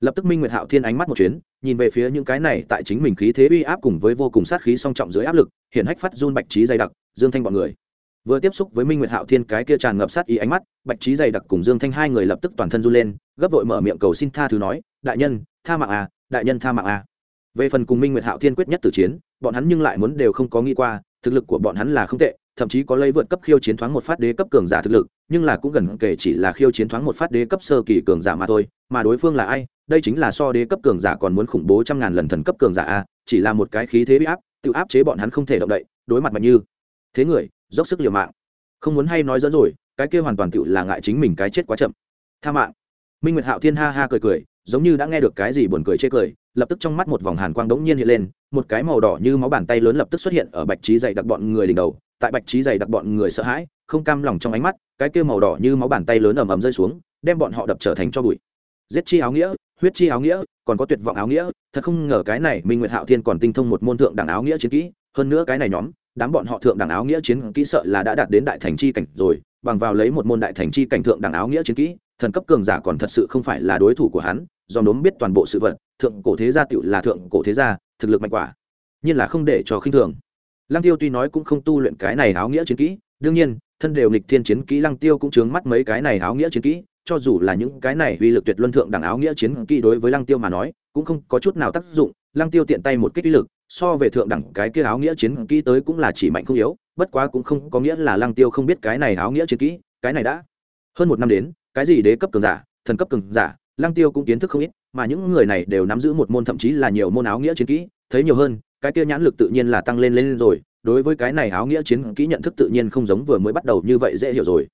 Lập tức minh nguyệt hạo thiên ánh mắt một chuyến, nhìn về phía những cái này tại chính mình khí thế uy áp cùng với vô cùng sát khí song trọng dưới áp lực hiện hách phát run bạch trí dày đặc dương thanh bọn người. Vừa tiếp xúc với minh nguyệt hạo thiên, cái kia tràn ngập sát ý ánh mắt, bạch trí dày đặc cùng dương thanh hai người lập tức toàn thân run lên, gấp vội mở miệng cầu xin tha thứ nói, đại nhân, tha mạng à đại nhân tha mạng à. Về phần cùng minh nguyệt hạo thiên quyết nhất tử chiến, bọn hắn nhưng lại muốn đều không có nghĩ qua, thực lực của bọn hắn là không tệ, thậm chí có lấy vượt cấp khiêu chiến thoáng một phát đế cấp cường giả thực lực, nhưng là cũng gần kể chỉ là khiêu chiến thoáng một phát đế cấp sơ kỳ cường giả mà thôi, mà đối phương là ai? Đây chính là so đế cấp cường giả còn muốn khủng bố trăm ngàn lần thần cấp cường giả a chỉ là một cái khí thế bị áp, tự áp chế bọn hắn không thể động đậy, đối mặt mạnh như thế người, dốc sức liều mạng. Không muốn hay nói dẫn rồi, cái kia hoàn toàn tự là ngại chính mình cái chết quá chậm. Tha mạng. Minh nguyệt hạo thiên ha ha cười cười, giống như đã nghe được cái gì buồn cười chê cười, lập tức trong mắt một vòng hàn quang đống nhiên hiện lên, một cái màu đỏ như máu bàn tay lớn lập tức xuất hiện ở bạch trí dày đặc bọn người đỉnh đầu, tại bạch trí dày đặc bọn người sợ hãi, không cam lòng trong ánh mắt, cái kia màu đỏ như máu bàn tay lớn ầm ầm rơi xuống, đem bọn họ đập trở thành cho bụi. Giết chi áo nghĩa, huyết chi áo nghĩa, còn có tuyệt vọng áo nghĩa, thật không ngờ cái này minh nguyệt hạo thiên còn tinh thông một môn thượng đẳng áo nghĩa chiến kỹ, hơn nữa cái này nhóm đám bọn họ thượng đẳng áo nghĩa chiến kỹ sợ là đã đạt đến đại thành chi cảnh rồi, bằng vào lấy một môn đại thành chi cảnh thượng đẳng áo nghĩa chiến kỹ, thần cấp cường giả còn thật sự không phải là đối thủ của hắn, do đốm biết toàn bộ sự vật, thượng cổ thế gia tiểu là thượng cổ thế gia, thực lực mạnh quả nhiên là không để cho khinh thường. Lăng tiêu tuy nói cũng không tu luyện cái này áo nghĩa chiến kỹ, đương nhiên, thân đều nghịch thiên chiến kỹ lăng tiêu cũng chướng mắt mấy cái này áo nghĩa chiến kỹ cho dù là những cái này uy lực tuyệt luân thượng đẳng áo nghĩa chiến kỹ đối với lăng tiêu mà nói, cũng không có chút nào tác dụng. Lăng tiêu tiện tay một kích uy lực, so về thượng đẳng cái kia áo nghĩa chiến kỹ tới cũng là chỉ mạnh không yếu, bất quá cũng không có nghĩa là lăng tiêu không biết cái này áo nghĩa chiến kỹ, cái này đã. Hơn một năm đến, cái gì đế cấp cường giả, thần cấp cường giả, lăng tiêu cũng kiến thức không ít, mà những người này đều nắm giữ một môn thậm chí là nhiều môn áo nghĩa chiến kỹ, thấy nhiều hơn, cái kia nhãn lực tự nhiên là tăng lên lên rồi, đối với cái này áo nghĩa chiến kỹ nhận thức tự nhiên không giống vừa mới bắt đầu như vậy dễ hiểu rồi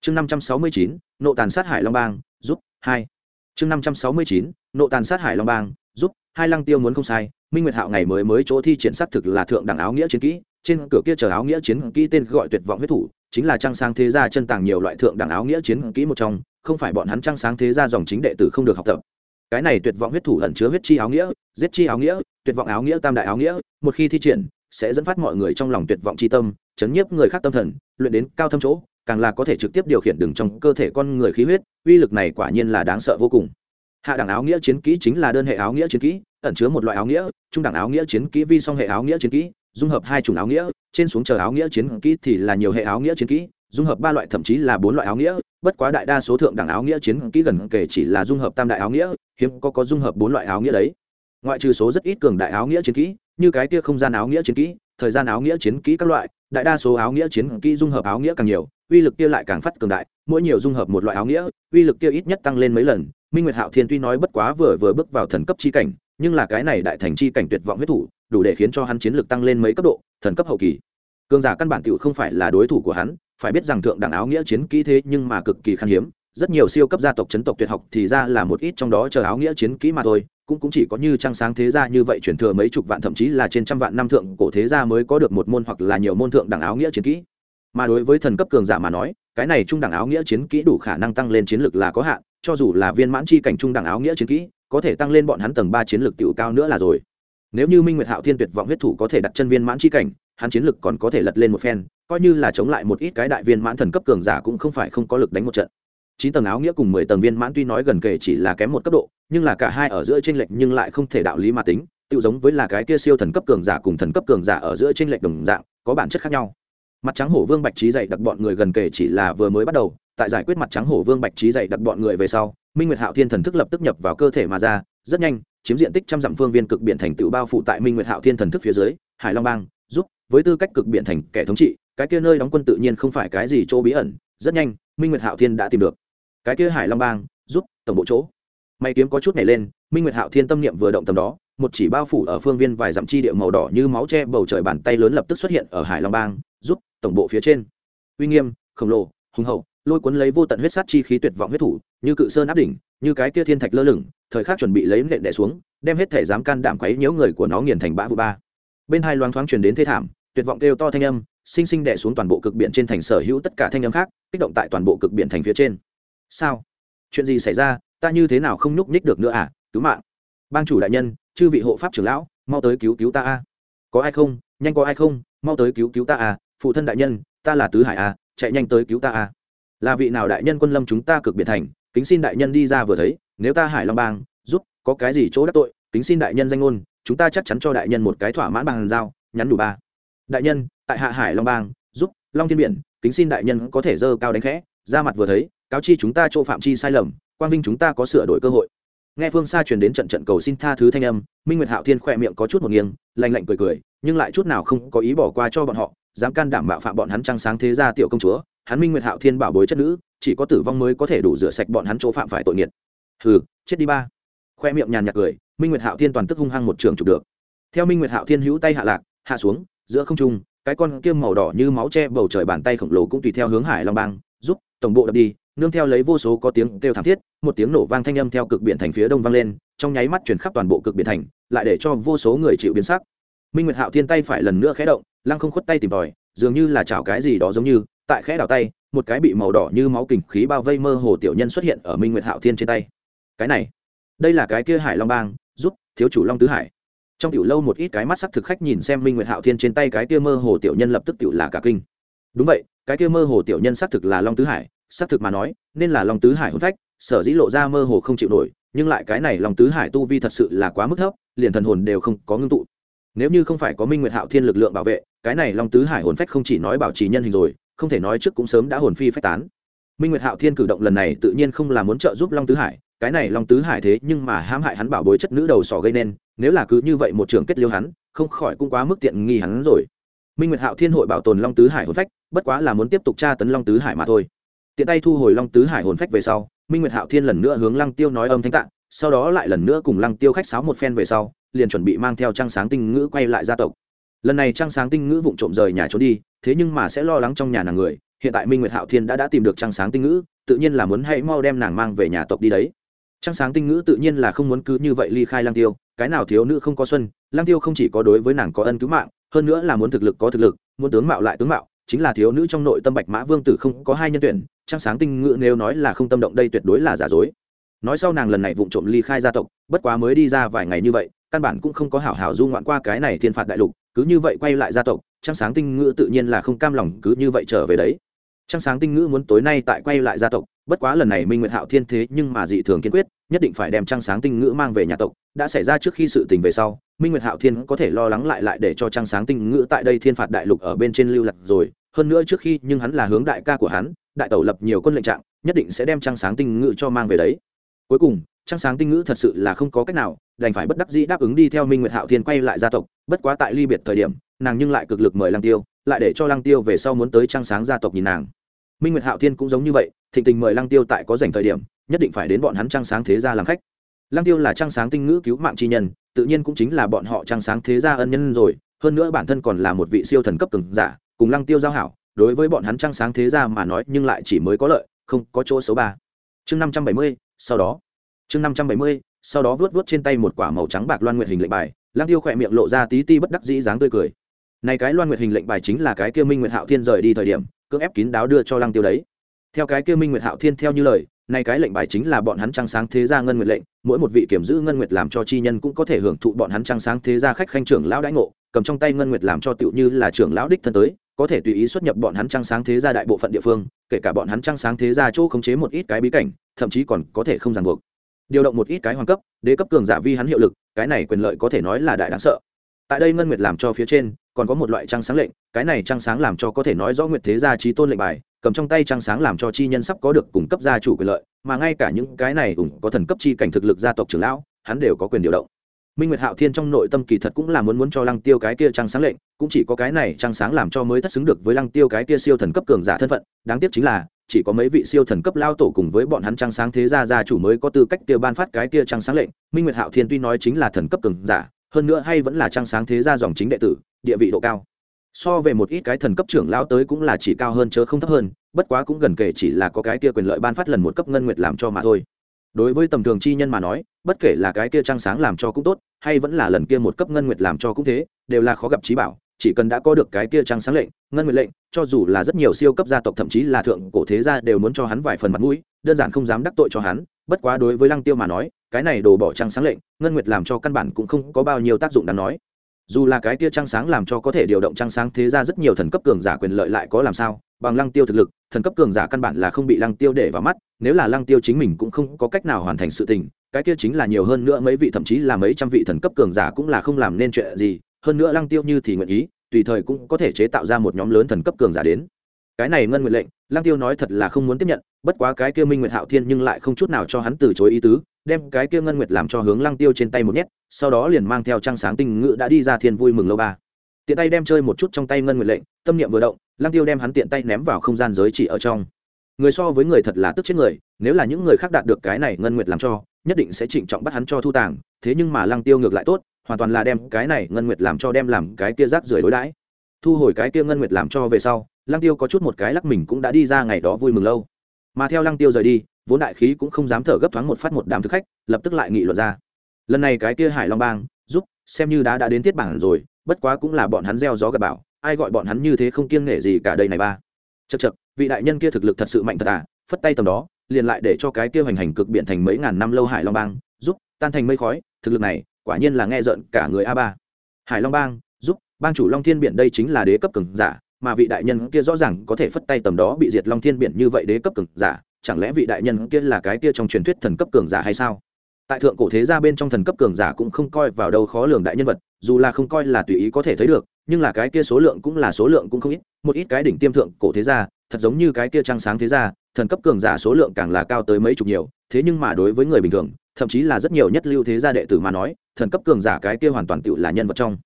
chương năm trăm sáu mươi chín, nộ tàn sát hải long bang, giúp hai. Chương năm trăm sáu mươi chín, nộ tàn sát hải long bang, giúp hai lăng tiêu muốn không sai. Minh nguyệt hạo ngày mới mới chỗ thi triển sát thực là thượng đẳng áo nghĩa chiến kỹ. Trên cửa kia chờ áo nghĩa chiến kỹ tên gọi tuyệt vọng huyết thủ, chính là trang sáng thế gia chân tàng nhiều loại thượng đẳng áo nghĩa chiến kỹ một trong. Không phải bọn hắn trang sáng thế gia dòng chính đệ tử không được học tập. Cái này tuyệt vọng huyết thủ ẩn chứa huyết chi áo nghĩa, giết chi áo nghĩa, tuyệt vọng áo nghĩa, tam đại áo nghĩa, một khi thi triển, sẽ dẫn phát mọi người trong lòng tuyệt vọng chi tâm, chấn nhiếp người khác tâm thần, luyện đến cao thâm chỗ càng là có thể trực tiếp điều khiển đường trong cơ thể con người khí huyết uy lực này quả nhiên là đáng sợ vô cùng hạ đẳng áo nghĩa chiến kỹ chính là đơn hệ áo nghĩa chiến kỹ ẩn chứa một loại áo nghĩa trung đẳng áo nghĩa chiến kỹ vi song hệ áo nghĩa chiến kỹ dung hợp hai chủng áo nghĩa trên xuống chờ áo nghĩa chiến kỹ thì là nhiều hệ áo nghĩa chiến kỹ dung hợp ba loại thậm chí là bốn loại áo nghĩa bất quá đại đa số thượng đẳng áo nghĩa chiến kỹ gần kể chỉ là dung hợp tam đại áo nghĩa hiếm có có dung hợp bốn loại áo nghĩa đấy ngoại trừ số rất ít cường đại áo nghĩa chiến kỹ như cái kia không gian áo nghĩa chiến kỹ thời gian áo nghĩa chiến kỹ các loại đại đa số áo nghĩa chiến kỹ dung hợp áo nghĩa càng nhiều uy lực kia lại càng phát cường đại, mỗi nhiều dung hợp một loại áo nghĩa, uy lực kia ít nhất tăng lên mấy lần. Minh nguyệt hạo thiên tuy nói bất quá vừa vừa bước vào thần cấp chi cảnh, nhưng là cái này đại thành chi cảnh tuyệt vọng huyết thủ, đủ để khiến cho hắn chiến lực tăng lên mấy cấp độ, thần cấp hậu kỳ. Cường giả căn bản tiểu không phải là đối thủ của hắn, phải biết rằng thượng đẳng áo nghĩa chiến kỹ thế nhưng mà cực kỳ khan hiếm, rất nhiều siêu cấp gia tộc, chấn tộc, tuyệt học thì ra là một ít trong đó chờ áo nghĩa chiến kỹ mà thôi, cũng cũng chỉ có như trang sáng thế gia như vậy chuyển thừa mấy chục vạn, thậm chí là trên trăm vạn năm thượng cổ thế gia mới có được một môn hoặc là nhiều môn thượng đẳng áo nghĩa chiến kỹ mà đối với thần cấp cường giả mà nói, cái này trung đẳng áo nghĩa chiến kỹ đủ khả năng tăng lên chiến lực là có hạn, cho dù là viên mãn chi cảnh trung đẳng áo nghĩa chiến kỹ, có thể tăng lên bọn hắn tầng ba chiến lực tiểu cao nữa là rồi. Nếu như minh nguyệt hạo thiên tuyệt vọng huyết thủ có thể đặt chân viên mãn chi cảnh, hắn chiến lực còn có thể lật lên một phen, coi như là chống lại một ít cái đại viên mãn thần cấp cường giả cũng không phải không có lực đánh một trận. Chín tầng áo nghĩa cùng mười tầng viên mãn tuy nói gần kề chỉ là kém một cấp độ, nhưng là cả hai ở giữa tranh lệch nhưng lại không thể đạo lý mà tính tự giống với là cái kia siêu thần cấp cường giả cùng thần cấp cường giả ở giữa tranh lệch đồng dạng, có bản chất khác nhau mặt trắng hổ vương bạch trí dạy đặc bọn người gần kề chỉ là vừa mới bắt đầu, tại giải quyết mặt trắng hổ vương bạch trí dạy đặc bọn người về sau, minh nguyệt hạo thiên thần thức lập tức nhập vào cơ thể mà ra, rất nhanh, chiếm diện tích trăm dặm phương viên cực biển thành tựu bao phủ tại minh nguyệt hạo thiên thần thức phía dưới, hải long bang, giúp, với tư cách cực biển thành kẻ thống trị, cái kia nơi đóng quân tự nhiên không phải cái gì chỗ bí ẩn, rất nhanh, minh nguyệt hạo thiên đã tìm được. Cái kia hải long bang, giúp, tổng bộ chỗ. May kiếm có chút nhảy lên, minh nguyệt hạo thiên tâm niệm vừa động tầm đó, một chỉ bao phủ ở phương viên vài dặm chi địa màu đỏ như máu che bầu trời bàn tay lớn lập tức xuất hiện ở hải long bang tổng bộ phía trên. Uy nghiêm, khổng lồ, hùng hậu, lôi cuốn lấy vô tận huyết sát chi khí tuyệt vọng huyết thủ, như cự sơn áp đỉnh, như cái kia thiên thạch lơ lửng, thời khắc chuẩn bị lấy nện đẻ xuống, đem hết thể dám can đảm quấy nhiễu người của nó nghiền thành bã vụ ba. Bên hai loáng thoáng truyền đến thế thảm, tuyệt vọng kêu to thanh âm, sinh sinh đẻ xuống toàn bộ cực biển trên thành sở hữu tất cả thanh âm khác, kích động tại toàn bộ cực biển thành phía trên. Sao? Chuyện gì xảy ra? Ta như thế nào không nhúc nhích được nữa à? Cứu mạng. Bang chủ đại nhân, chư vị hộ pháp trưởng lão, mau tới cứu cứu ta a. Có ai không? Nhanh có ai không? Mau tới cứu cứu ta a phụ thân đại nhân, ta là tứ hải a, chạy nhanh tới cứu ta a. Là vị nào đại nhân quân lâm chúng ta cực biệt thành, kính xin đại nhân đi ra vừa thấy, nếu ta hải long bang, giúp, có cái gì chỗ đắc tội, kính xin đại nhân danh ngôn, chúng ta chắc chắn cho đại nhân một cái thỏa mãn bằng giao, nhắn đủ ba. Đại nhân, tại hạ hải long bang, giúp, long thiên biển, kính xin đại nhân có thể dơ cao đánh khẽ, ra mặt vừa thấy, cáo chi chúng ta chỗ phạm chi sai lầm, quang vinh chúng ta có sửa đổi cơ hội. Nghe phương xa truyền đến trận trận cầu xin tha thứ thanh âm, minh nguyệt hạo thiên khỏe miệng có chút một nghiêng lành lạnh cười cười, nhưng lại chút nào không có ý bỏ qua cho bọn họ dám can đảm bạo phạm bọn hắn trăng sáng thế gia tiểu công chúa, hắn minh nguyệt hạo thiên bảo bối chất nữ, chỉ có tử vong mới có thể đủ rửa sạch bọn hắn chỗ phạm phải tội nghiệt. Hừ, chết đi ba. Khoe miệng nhàn nhạt cười, minh nguyệt hạo thiên toàn tức hung hăng một trường chụp được. Theo minh nguyệt hạo thiên hữu tay hạ lạc, hạ xuống, giữa không trung, cái con kiêm màu đỏ như máu che bầu trời bàn tay khổng lồ cũng tùy theo hướng hải long bang, giúp tổng bộ đập đi, nương theo lấy vô số có tiếng kêu thảm thiết, một tiếng nổ vang thanh âm theo cực biển thành phía đông vang lên, trong nháy mắt chuyển khắp toàn bộ cực biển thành, lại để cho vô số người chịu biến sắc. Minh nguyệt hạo thiên tay phải lần nữa khé động lăng không khuất tay tìm tòi, dường như là chảo cái gì đó giống như, tại khẽ đảo tay, một cái bị màu đỏ như máu kình khí bao vây mơ hồ tiểu nhân xuất hiện ở minh nguyệt hạo thiên trên tay. Cái này, đây là cái kia hải long bang, giúp thiếu chủ long tứ hải. Trong tiểu lâu một ít cái mắt sắc thực khách nhìn xem minh nguyệt hạo thiên trên tay cái kia mơ hồ tiểu nhân lập tức tiểu là cả kinh. Đúng vậy, cái kia mơ hồ tiểu nhân xác thực là long tứ hải xác thực mà nói, nên là long tứ hải hôn phách, sở dĩ lộ ra mơ hồ không chịu nổi, nhưng lại cái này long tứ hải tu vi thật sự là quá mức thấp, liền thần hồn đều không có ngưng tụ nếu như không phải có minh nguyệt hạo thiên lực lượng bảo vệ, cái này long tứ hải hồn phách không chỉ nói bảo trì nhân hình rồi, không thể nói trước cũng sớm đã hồn phi phách tán. Minh nguyệt hạo thiên cử động lần này tự nhiên không là muốn trợ giúp long tứ hải, cái này long tứ hải thế nhưng mà hãm hại hắn bảo bối chất nữ đầu sỏ gây nên, nếu là cứ như vậy một trường kết liêu hắn, không khỏi cũng quá mức tiện nghi hắn rồi. Minh nguyệt hạo thiên hội bảo tồn long tứ hải hồn phách, bất quá là muốn tiếp tục tra tấn long tứ hải mà thôi. Tiện tay thu hồi long tứ hải hồn phách về sau, minh nguyệt hạo thiên lần nữa hướng lăng tiêu nói âm thanh tạng sau đó lại lần nữa cùng lăng tiêu khách sáo một phen về sau liền chuẩn bị mang theo trang sáng tinh ngữ quay lại gia tộc. Lần này trang sáng tinh ngữ vụng trộm rời nhà trốn đi, thế nhưng mà sẽ lo lắng trong nhà nàng người. Hiện tại minh nguyệt hạo thiên đã đã tìm được trang sáng tinh ngữ, tự nhiên là muốn hãy mau đem nàng mang về nhà tộc đi đấy. Trang sáng tinh ngữ tự nhiên là không muốn cứ như vậy ly khai lang tiêu, cái nào thiếu nữ không có xuân lang tiêu không chỉ có đối với nàng có ân cứu mạng, hơn nữa là muốn thực lực có thực lực, muốn tướng mạo lại tướng mạo, chính là thiếu nữ trong nội tâm bạch mã vương tử không có hai nhân tuyển trang sáng tinh ngữ nếu nói là không tâm động đây tuyệt đối là giả dối. Nói sau nàng lần này vụng trộm ly khai gia tộc, bất quá mới đi ra vài ngày như vậy căn bản cũng không có hảo hảo du ngoạn qua cái này thiên phạt đại lục, cứ như vậy quay lại gia tộc trang sáng tinh ngữ tự nhiên là không cam lòng cứ như vậy trở về đấy. Trang sáng tinh ngữ muốn tối nay tại quay lại gia tộc, bất quá lần này minh nguyệt hạo thiên thế nhưng mà dị thường kiên quyết, nhất định phải đem trang sáng tinh ngữ mang về nhà tộc, đã xảy ra trước khi sự tình về sau, minh nguyệt hạo thiên có thể lo lắng lại lại để cho trang sáng tinh ngữ tại đây thiên phạt đại lục ở bên trên lưu lạc rồi, hơn nữa trước khi nhưng hắn là hướng đại ca của hắn, đại tẩu lập nhiều quân lệnh trạng, nhất định sẽ đem trang sáng tinh ngữ cho mang về đấy. Cuối cùng trang sáng tinh ngữ thật sự là không có cách nào, đành phải bất đắc dĩ đáp ứng đi theo minh nguyệt hạo thiên quay lại gia tộc, bất quá tại ly biệt thời điểm, nàng nhưng lại cực lực mời lăng tiêu, lại để cho lăng tiêu về sau muốn tới trang sáng gia tộc nhìn nàng. Minh nguyệt hạo thiên cũng giống như vậy, thịnh tình mời lăng tiêu tại có dành thời điểm, nhất định phải đến bọn hắn trang sáng thế gia làm khách. Lăng tiêu là trang sáng tinh ngữ cứu mạng chi nhân, tự nhiên cũng chính là bọn họ trang sáng thế gia ân nhân rồi, hơn nữa bản thân còn là một vị siêu thần cấp từng giả, cùng lăng tiêu giao hảo, đối với bọn hắn trang sáng thế gia mà nói nhưng lại chỉ mới có lợi, không có chỗ xấu ba. Chương năm trăm bảy mươi, sau đó chương năm trăm bảy mươi, sau đó vớt vớt trên tay một quả màu trắng bạc loan nguyệt hình lệnh bài, lăng tiêu khỏe miệng lộ ra tí ti bất đắc dĩ dáng tươi cười. Này cái loan nguyệt hình lệnh bài chính là cái kia minh nguyệt hạo thiên rời đi thời điểm, cưỡng ép kín đáo đưa cho lăng tiêu đấy. Theo cái kia minh nguyệt hạo thiên theo như lời, này cái lệnh bài chính là bọn hắn trăng sáng thế gia ngân nguyệt lệnh, mỗi một vị kiểm giữ ngân nguyệt làm cho chi nhân cũng có thể hưởng thụ bọn hắn trăng sáng thế gia khách khanh trưởng lão đãi ngộ, cầm trong tay ngân nguyệt làm cho tựu như là trưởng lão đích thân tới, có thể tùy ý xuất nhập bọn hắn trăng sáng thế gia đại bộ phận địa phương, kể cả bọn hắn trăng sáng thế gia chỗ khống chế một ít cái bí cảnh, thậm chí còn có thể không ràng buộc điều động một ít cái hoàng cấp, đế cấp cường giả vi hắn hiệu lực, cái này quyền lợi có thể nói là đại đáng sợ. Tại đây ngân nguyệt làm cho phía trên, còn có một loại trăng sáng lệnh, cái này trăng sáng làm cho có thể nói rõ nguyệt thế gia trí tôn lệnh bài, cầm trong tay trăng sáng làm cho chi nhân sắp có được cung cấp gia chủ quyền lợi, mà ngay cả những cái này cũng có thần cấp chi cảnh thực lực gia tộc trưởng lão, hắn đều có quyền điều động. Minh nguyệt hạo thiên trong nội tâm kỳ thật cũng là muốn muốn cho lăng tiêu cái kia trăng sáng lệnh, cũng chỉ có cái này trăng sáng làm cho mới thất xứng được với lăng tiêu cái kia siêu thần cấp cường giả thân phận, đáng tiếc chính là chỉ có mấy vị siêu thần cấp lao tổ cùng với bọn hắn trăng sáng thế gia gia chủ mới có tư cách tiêu ban phát cái kia trăng sáng lệnh. Minh nguyệt hạo thiên tuy nói chính là thần cấp cường giả, hơn nữa hay vẫn là trăng sáng thế gia dòng chính đệ tử, địa vị độ cao. So về một ít cái thần cấp trưởng lão tới cũng là chỉ cao hơn chớ không thấp hơn, bất quá cũng gần kể chỉ là có cái kia quyền lợi ban phát lần một cấp ngân nguyệt làm cho mà thôi. Đối với tầm thường chi nhân mà nói, bất kể là cái kia trăng sáng làm cho cũng tốt, hay vẫn là lần kia một cấp ngân nguyệt làm cho cũng thế, đều là khó gặp trí bảo chỉ cần đã có được cái kia trăng sáng lệnh, ngân nguyệt lệnh, cho dù là rất nhiều siêu cấp gia tộc thậm chí là thượng cổ thế gia đều muốn cho hắn vài phần mặt mũi, đơn giản không dám đắc tội cho hắn, bất quá đối với lăng tiêu mà nói, cái này đồ bỏ trăng sáng lệnh, ngân nguyệt làm cho căn bản cũng không có bao nhiêu tác dụng đáng nói. Dù là cái kia trăng sáng làm cho có thể điều động trăng sáng thế ra rất nhiều thần cấp cường giả quyền lợi lại có làm sao, bằng lăng tiêu thực lực, thần cấp cường giả căn bản là không bị lăng tiêu để vào mắt, nếu là lăng tiêu chính mình cũng không có cách nào hoàn thành sự tình, cái kia chính là nhiều hơn nữa mấy vị thậm chí là mấy trăm vị thần cấp cường giả cũng là không làm nên chuyện gì hơn nữa lăng tiêu như thì nguyện ý, tùy thời cũng có thể chế tạo ra một nhóm lớn thần cấp cường giả đến. Cái này ngân nguyện lệnh, lăng tiêu nói thật là không muốn tiếp nhận, bất quá cái kia minh nguyệt hạo thiên nhưng lại không chút nào cho hắn từ chối ý tứ, đem cái kia ngân nguyệt làm cho hướng lăng tiêu trên tay một nhét, sau đó liền mang theo trang sáng tinh ngự đã đi ra thiên vui mừng lâu ba. Tiện tay đem chơi một chút trong tay ngân nguyệt lệnh, tâm niệm vừa động, lăng tiêu đem hắn tiện tay ném vào không gian giới chỉ ở trong. Người so với người thật là tức chết người, nếu là những người khác đạt được cái này ngân nguyệt làm cho, nhất định sẽ trịnh trọng bắt hắn cho thu tàng, thế nhưng mà lăng tiêu ngược lại tốt hoàn toàn là đem cái này ngân nguyệt làm cho đem làm cái kia rác rưởi đối đãi. Thu hồi cái kia ngân nguyệt làm cho về sau, lăng tiêu có chút một cái lắc mình cũng đã đi ra ngày đó vui mừng lâu. Mà theo lăng tiêu rời đi, vốn đại khí cũng không dám thở gấp thoáng một phát một đám thực khách, lập tức lại nghị luận ra. Lần này cái kia hải long bang, giúp, xem như đã đã đến tiết bản rồi, bất quá cũng là bọn hắn gieo gió gặp bảo ai gọi bọn hắn như thế không kiêng nể gì cả đây này ba. Chật chật vị đại nhân kia thực lực thật sự mạnh thật à phất tay tầm đó, liền lại để cho cái kia hoành hành cực biện thành mấy ngàn năm lâu hải long bang, giúp, tan thành mây khói, thực lực này quả nhiên là nghe rợn cả người a ba. Hải long bang, giúp, bang chủ long thiên biển đây chính là đế cấp cường giả, mà vị đại nhân kia rõ ràng có thể phất tay tầm đó bị diệt long thiên biển như vậy đế cấp cường giả, chẳng lẽ vị đại nhân kia là cái kia trong truyền thuyết thần cấp cường giả hay sao? Tại thượng cổ thế gia bên trong thần cấp cường giả cũng không coi vào đâu khó lường đại nhân vật, dù là không coi là tùy ý có thể thấy được, nhưng là cái kia số lượng cũng là số lượng cũng không ít, một ít cái đỉnh tiêm thượng cổ thế gia, thật giống như cái kia trăng sáng thế gia, thần cấp cường giả số lượng càng là cao tới mấy chục nhiều, thế nhưng mà đối với người bình thường, thậm chí là rất nhiều nhất lưu thế gia đệ tử mà nói thần cấp cường giả cái kia hoàn toàn tự là nhân vật trong.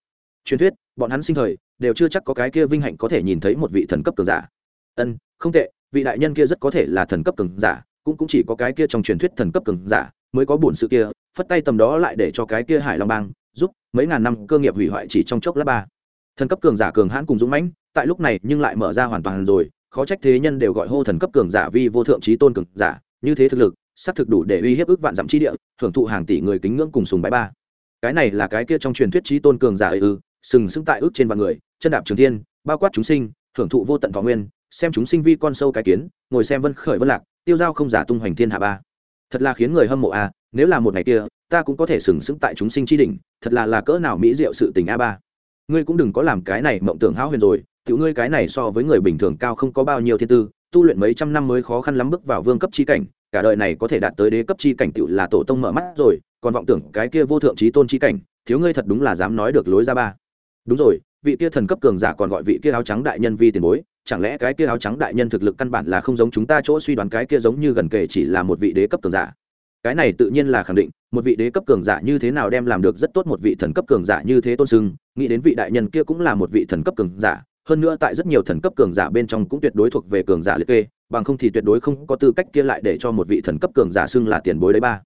Truyền thuyết, bọn hắn sinh thời, đều chưa chắc có cái kia vinh hạnh có thể nhìn thấy một vị thần cấp cường giả. Ân, không tệ, vị đại nhân kia rất có thể là thần cấp cường giả, cũng cũng chỉ có cái kia trong truyền thuyết thần cấp cường giả mới có buồn sự kia, phất tay tầm đó lại để cho cái kia hải long bang giúp mấy ngàn năm cơ nghiệp hủy hoại chỉ trong chốc lát ba. Thần cấp cường giả cường hãn cùng dũng mãnh, tại lúc này nhưng lại mở ra hoàn toàn rồi, khó trách thế nhân đều gọi hô thần cấp cường giả vì vô thượng trí tôn cường giả, như thế thực lực, xác thực đủ để uy hiếp ước vạn dặm chi địa, hưởng thụ hàng tỷ người kính ngưỡng cùng sùng bái ba cái này là cái kia trong truyền thuyết trí tôn cường giả ư, sừng sững tại ước trên vạn người, chân đạp trường thiên, bao quát chúng sinh, hưởng thụ vô tận võ nguyên, xem chúng sinh vi con sâu cái kiến, ngồi xem vân khởi vân lạc, tiêu giao không giả tung hoành thiên hạ ba. Thật là khiến người hâm mộ a, nếu là một ngày kia, ta cũng có thể sừng sững tại chúng sinh chi đỉnh, thật là là cỡ nào mỹ diệu sự tình a ba. Ngươi cũng đừng có làm cái này mộng tưởng hão huyền rồi, tiểu ngươi cái này so với người bình thường cao không có bao nhiêu thiên tư, tu luyện mấy trăm năm mới khó khăn lắm bước vào vương cấp chi cảnh, cả đời này có thể đạt tới đế cấp chi cảnh tiểu là tổ tông mở mắt rồi còn vọng tưởng cái kia vô thượng trí tôn trí cảnh, thiếu ngươi thật đúng là dám nói được lối ra ba. Đúng rồi, vị kia thần cấp cường giả còn gọi vị kia áo trắng đại nhân vi tiền bối, chẳng lẽ cái kia áo trắng đại nhân thực lực căn bản là không giống chúng ta chỗ suy đoán cái kia giống như gần kể chỉ là một vị đế cấp cường giả? Cái này tự nhiên là khẳng định, một vị đế cấp cường giả như thế nào đem làm được rất tốt một vị thần cấp cường giả như thế tôn sưng, nghĩ đến vị đại nhân kia cũng là một vị thần cấp cường giả, hơn nữa tại rất nhiều thần cấp cường giả bên trong cũng tuyệt đối thuộc về cường giả liệt kê, bằng không thì tuyệt đối không có tư cách kia lại để cho một vị thần cấp cường giả xưng là tiền bối đấy ba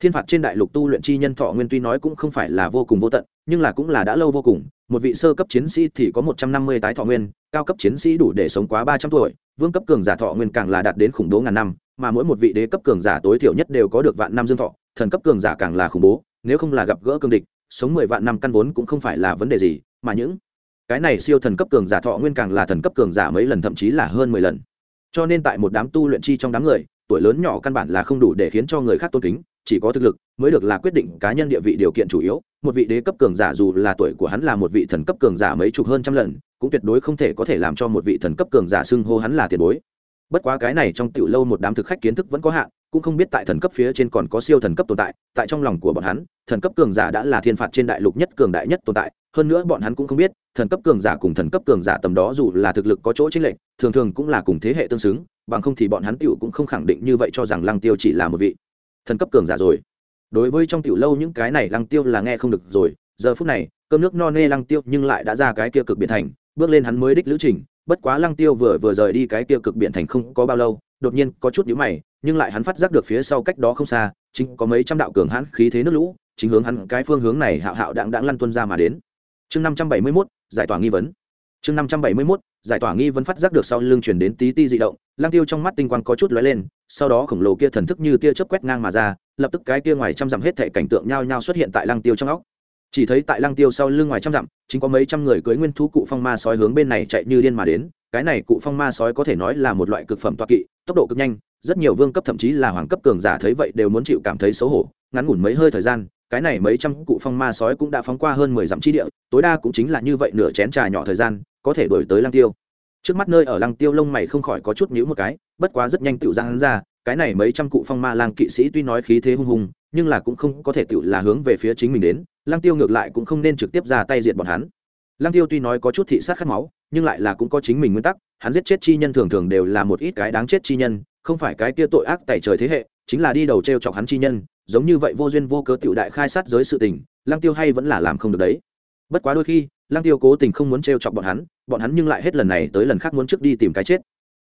thiên phạt trên đại lục tu luyện chi nhân thọ nguyên tuy nói cũng không phải là vô cùng vô tận, nhưng là cũng là đã lâu vô cùng. Một vị sơ cấp chiến sĩ thì có một trăm năm mươi tái thọ nguyên, cao cấp chiến sĩ đủ để sống quá ba trăm tuổi, vương cấp cường giả thọ nguyên càng là đạt đến khủng bố ngàn năm, mà mỗi một vị đế cấp cường giả tối thiểu nhất đều có được vạn năm dương thọ, thần cấp cường giả càng là khủng bố, nếu không là gặp gỡ cương địch, sống mười vạn năm căn vốn cũng không phải là vấn đề gì, mà những cái này siêu thần cấp cường giả thọ nguyên càng là thần cấp cường giả mấy lần thậm chí là hơn mười lần. Cho nên tại một đám tu luyện chi trong đám người, tuổi lớn nhỏ căn bản là không đủ để khiến cho người khác tôn kính chỉ có thực lực mới được là quyết định cá nhân địa vị điều kiện chủ yếu. Một vị đế cấp cường giả dù là tuổi của hắn là một vị thần cấp cường giả mấy chục hơn trăm lần, cũng tuyệt đối không thể có thể làm cho một vị thần cấp cường giả xưng hô hắn là tiền bối. Bất quá cái này trong tiểu lâu một đám thực khách kiến thức vẫn có hạn, cũng không biết tại thần cấp phía trên còn có siêu thần cấp tồn tại. Tại trong lòng của bọn hắn, thần cấp cường giả đã là thiên phạt trên đại lục nhất cường đại nhất tồn tại. Hơn nữa bọn hắn cũng không biết, thần cấp cường giả cùng thần cấp cường giả tầm đó dù là thực lực có chỗ chênh lệch, thường thường cũng là cùng thế hệ tương xứng, bằng không thì bọn hắn tiểu cũng không khẳng định như vậy cho rằng lăng tiêu chỉ là một vị thần cấp cường giả rồi. Đối với trong tiểu lâu những cái này lăng tiêu là nghe không được rồi. Giờ phút này cơm nước no nê lăng tiêu nhưng lại đã ra cái kia cực biển thành. Bước lên hắn mới đích lữ trình. Bất quá lăng tiêu vừa vừa rời đi cái kia cực biển thành không có bao lâu đột nhiên có chút nhíu mày nhưng lại hắn phát giác được phía sau cách đó không xa chính có mấy trăm đạo cường hãn khí thế nước lũ chính hướng hắn cái phương hướng này hạo hạo đãng đãng lăn tuân ra mà đến. Chương năm trăm bảy mươi 571, giải tỏa nghi vấn. Chương năm trăm bảy mươi 571, giải tỏa nghi vấn phát giác được sau lưng chuyển đến tí ti dị động lăng tiêu trong mắt tinh quang có chút lóe lên, sau đó khổng lồ kia thần thức như tia chớp quét ngang mà ra, lập tức cái kia ngoài trăm dặm hết thảy cảnh tượng nhao nhao xuất hiện tại lăng tiêu trong óc. Chỉ thấy tại lăng tiêu sau lưng ngoài trăm dặm, chính có mấy trăm người cưỡi nguyên thú cụ phong ma sói hướng bên này chạy như điên mà đến, cái này cụ phong ma sói có thể nói là một loại cực phẩm toa kỵ, tốc độ cực nhanh, rất nhiều vương cấp thậm chí là hoàng cấp cường giả thấy vậy đều muốn chịu cảm thấy xấu hổ, ngắn ngủn mấy hơi thời gian, cái này mấy trăm cụ phong ma sói cũng đã phóng qua hơn mười dặm chi địa, tối đa cũng chính là như vậy nửa chén trà nhỏ thời gian, có thể đổi tới lăng tiêu trước mắt nơi ở lăng tiêu lông mày không khỏi có chút nhíu một cái, bất quá rất nhanh tựu ra hắn ra, cái này mấy trăm cụ phong ma lang kỵ sĩ tuy nói khí thế hung hùng, nhưng là cũng không có thể tựu là hướng về phía chính mình đến, lăng tiêu ngược lại cũng không nên trực tiếp ra tay diệt bọn hắn. Lăng tiêu tuy nói có chút thị sát khát máu, nhưng lại là cũng có chính mình nguyên tắc, hắn giết chết chi nhân thường thường đều là một ít cái đáng chết chi nhân, không phải cái kia tội ác tẩy trời thế hệ, chính là đi đầu t r e o chọc hắn chi nhân, giống như vậy vô duyên vô cớ tiểu đại khai sát giới sự tình, lăng tiêu hay vẫn là làm không được đấy. Bất quá đôi khi lăng tiêu cố tình không muốn t r e o chọc bọn hắn bọn hắn nhưng lại hết lần này tới lần khác muốn trước đi tìm cái chết.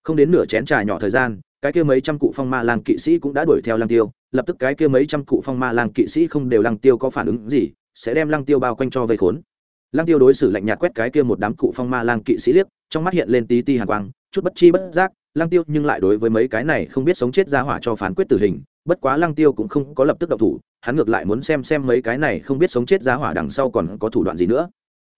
Không đến nửa chén trà nhỏ thời gian, cái kia mấy trăm cụ phong ma lang kỵ sĩ cũng đã đuổi theo lăng tiêu. Lập tức cái kia mấy trăm cụ phong ma lang kỵ sĩ không đều lăng tiêu có phản ứng gì, sẽ đem lăng tiêu bao quanh cho vây khốn. Lăng tiêu đối xử lạnh nhạt quét cái kia một đám cụ phong ma lang kỵ sĩ liếc, trong mắt hiện lên tí ti hàn quang, chút bất chi bất giác lăng tiêu nhưng lại đối với mấy cái này không biết sống chết ra hỏa cho phán quyết tử hình, bất quá lăng tiêu cũng không có lập tức động thủ, hắn ngược lại muốn xem xem mấy cái này không biết sống chết ra hỏa đằng sau còn có thủ đoạn gì nữa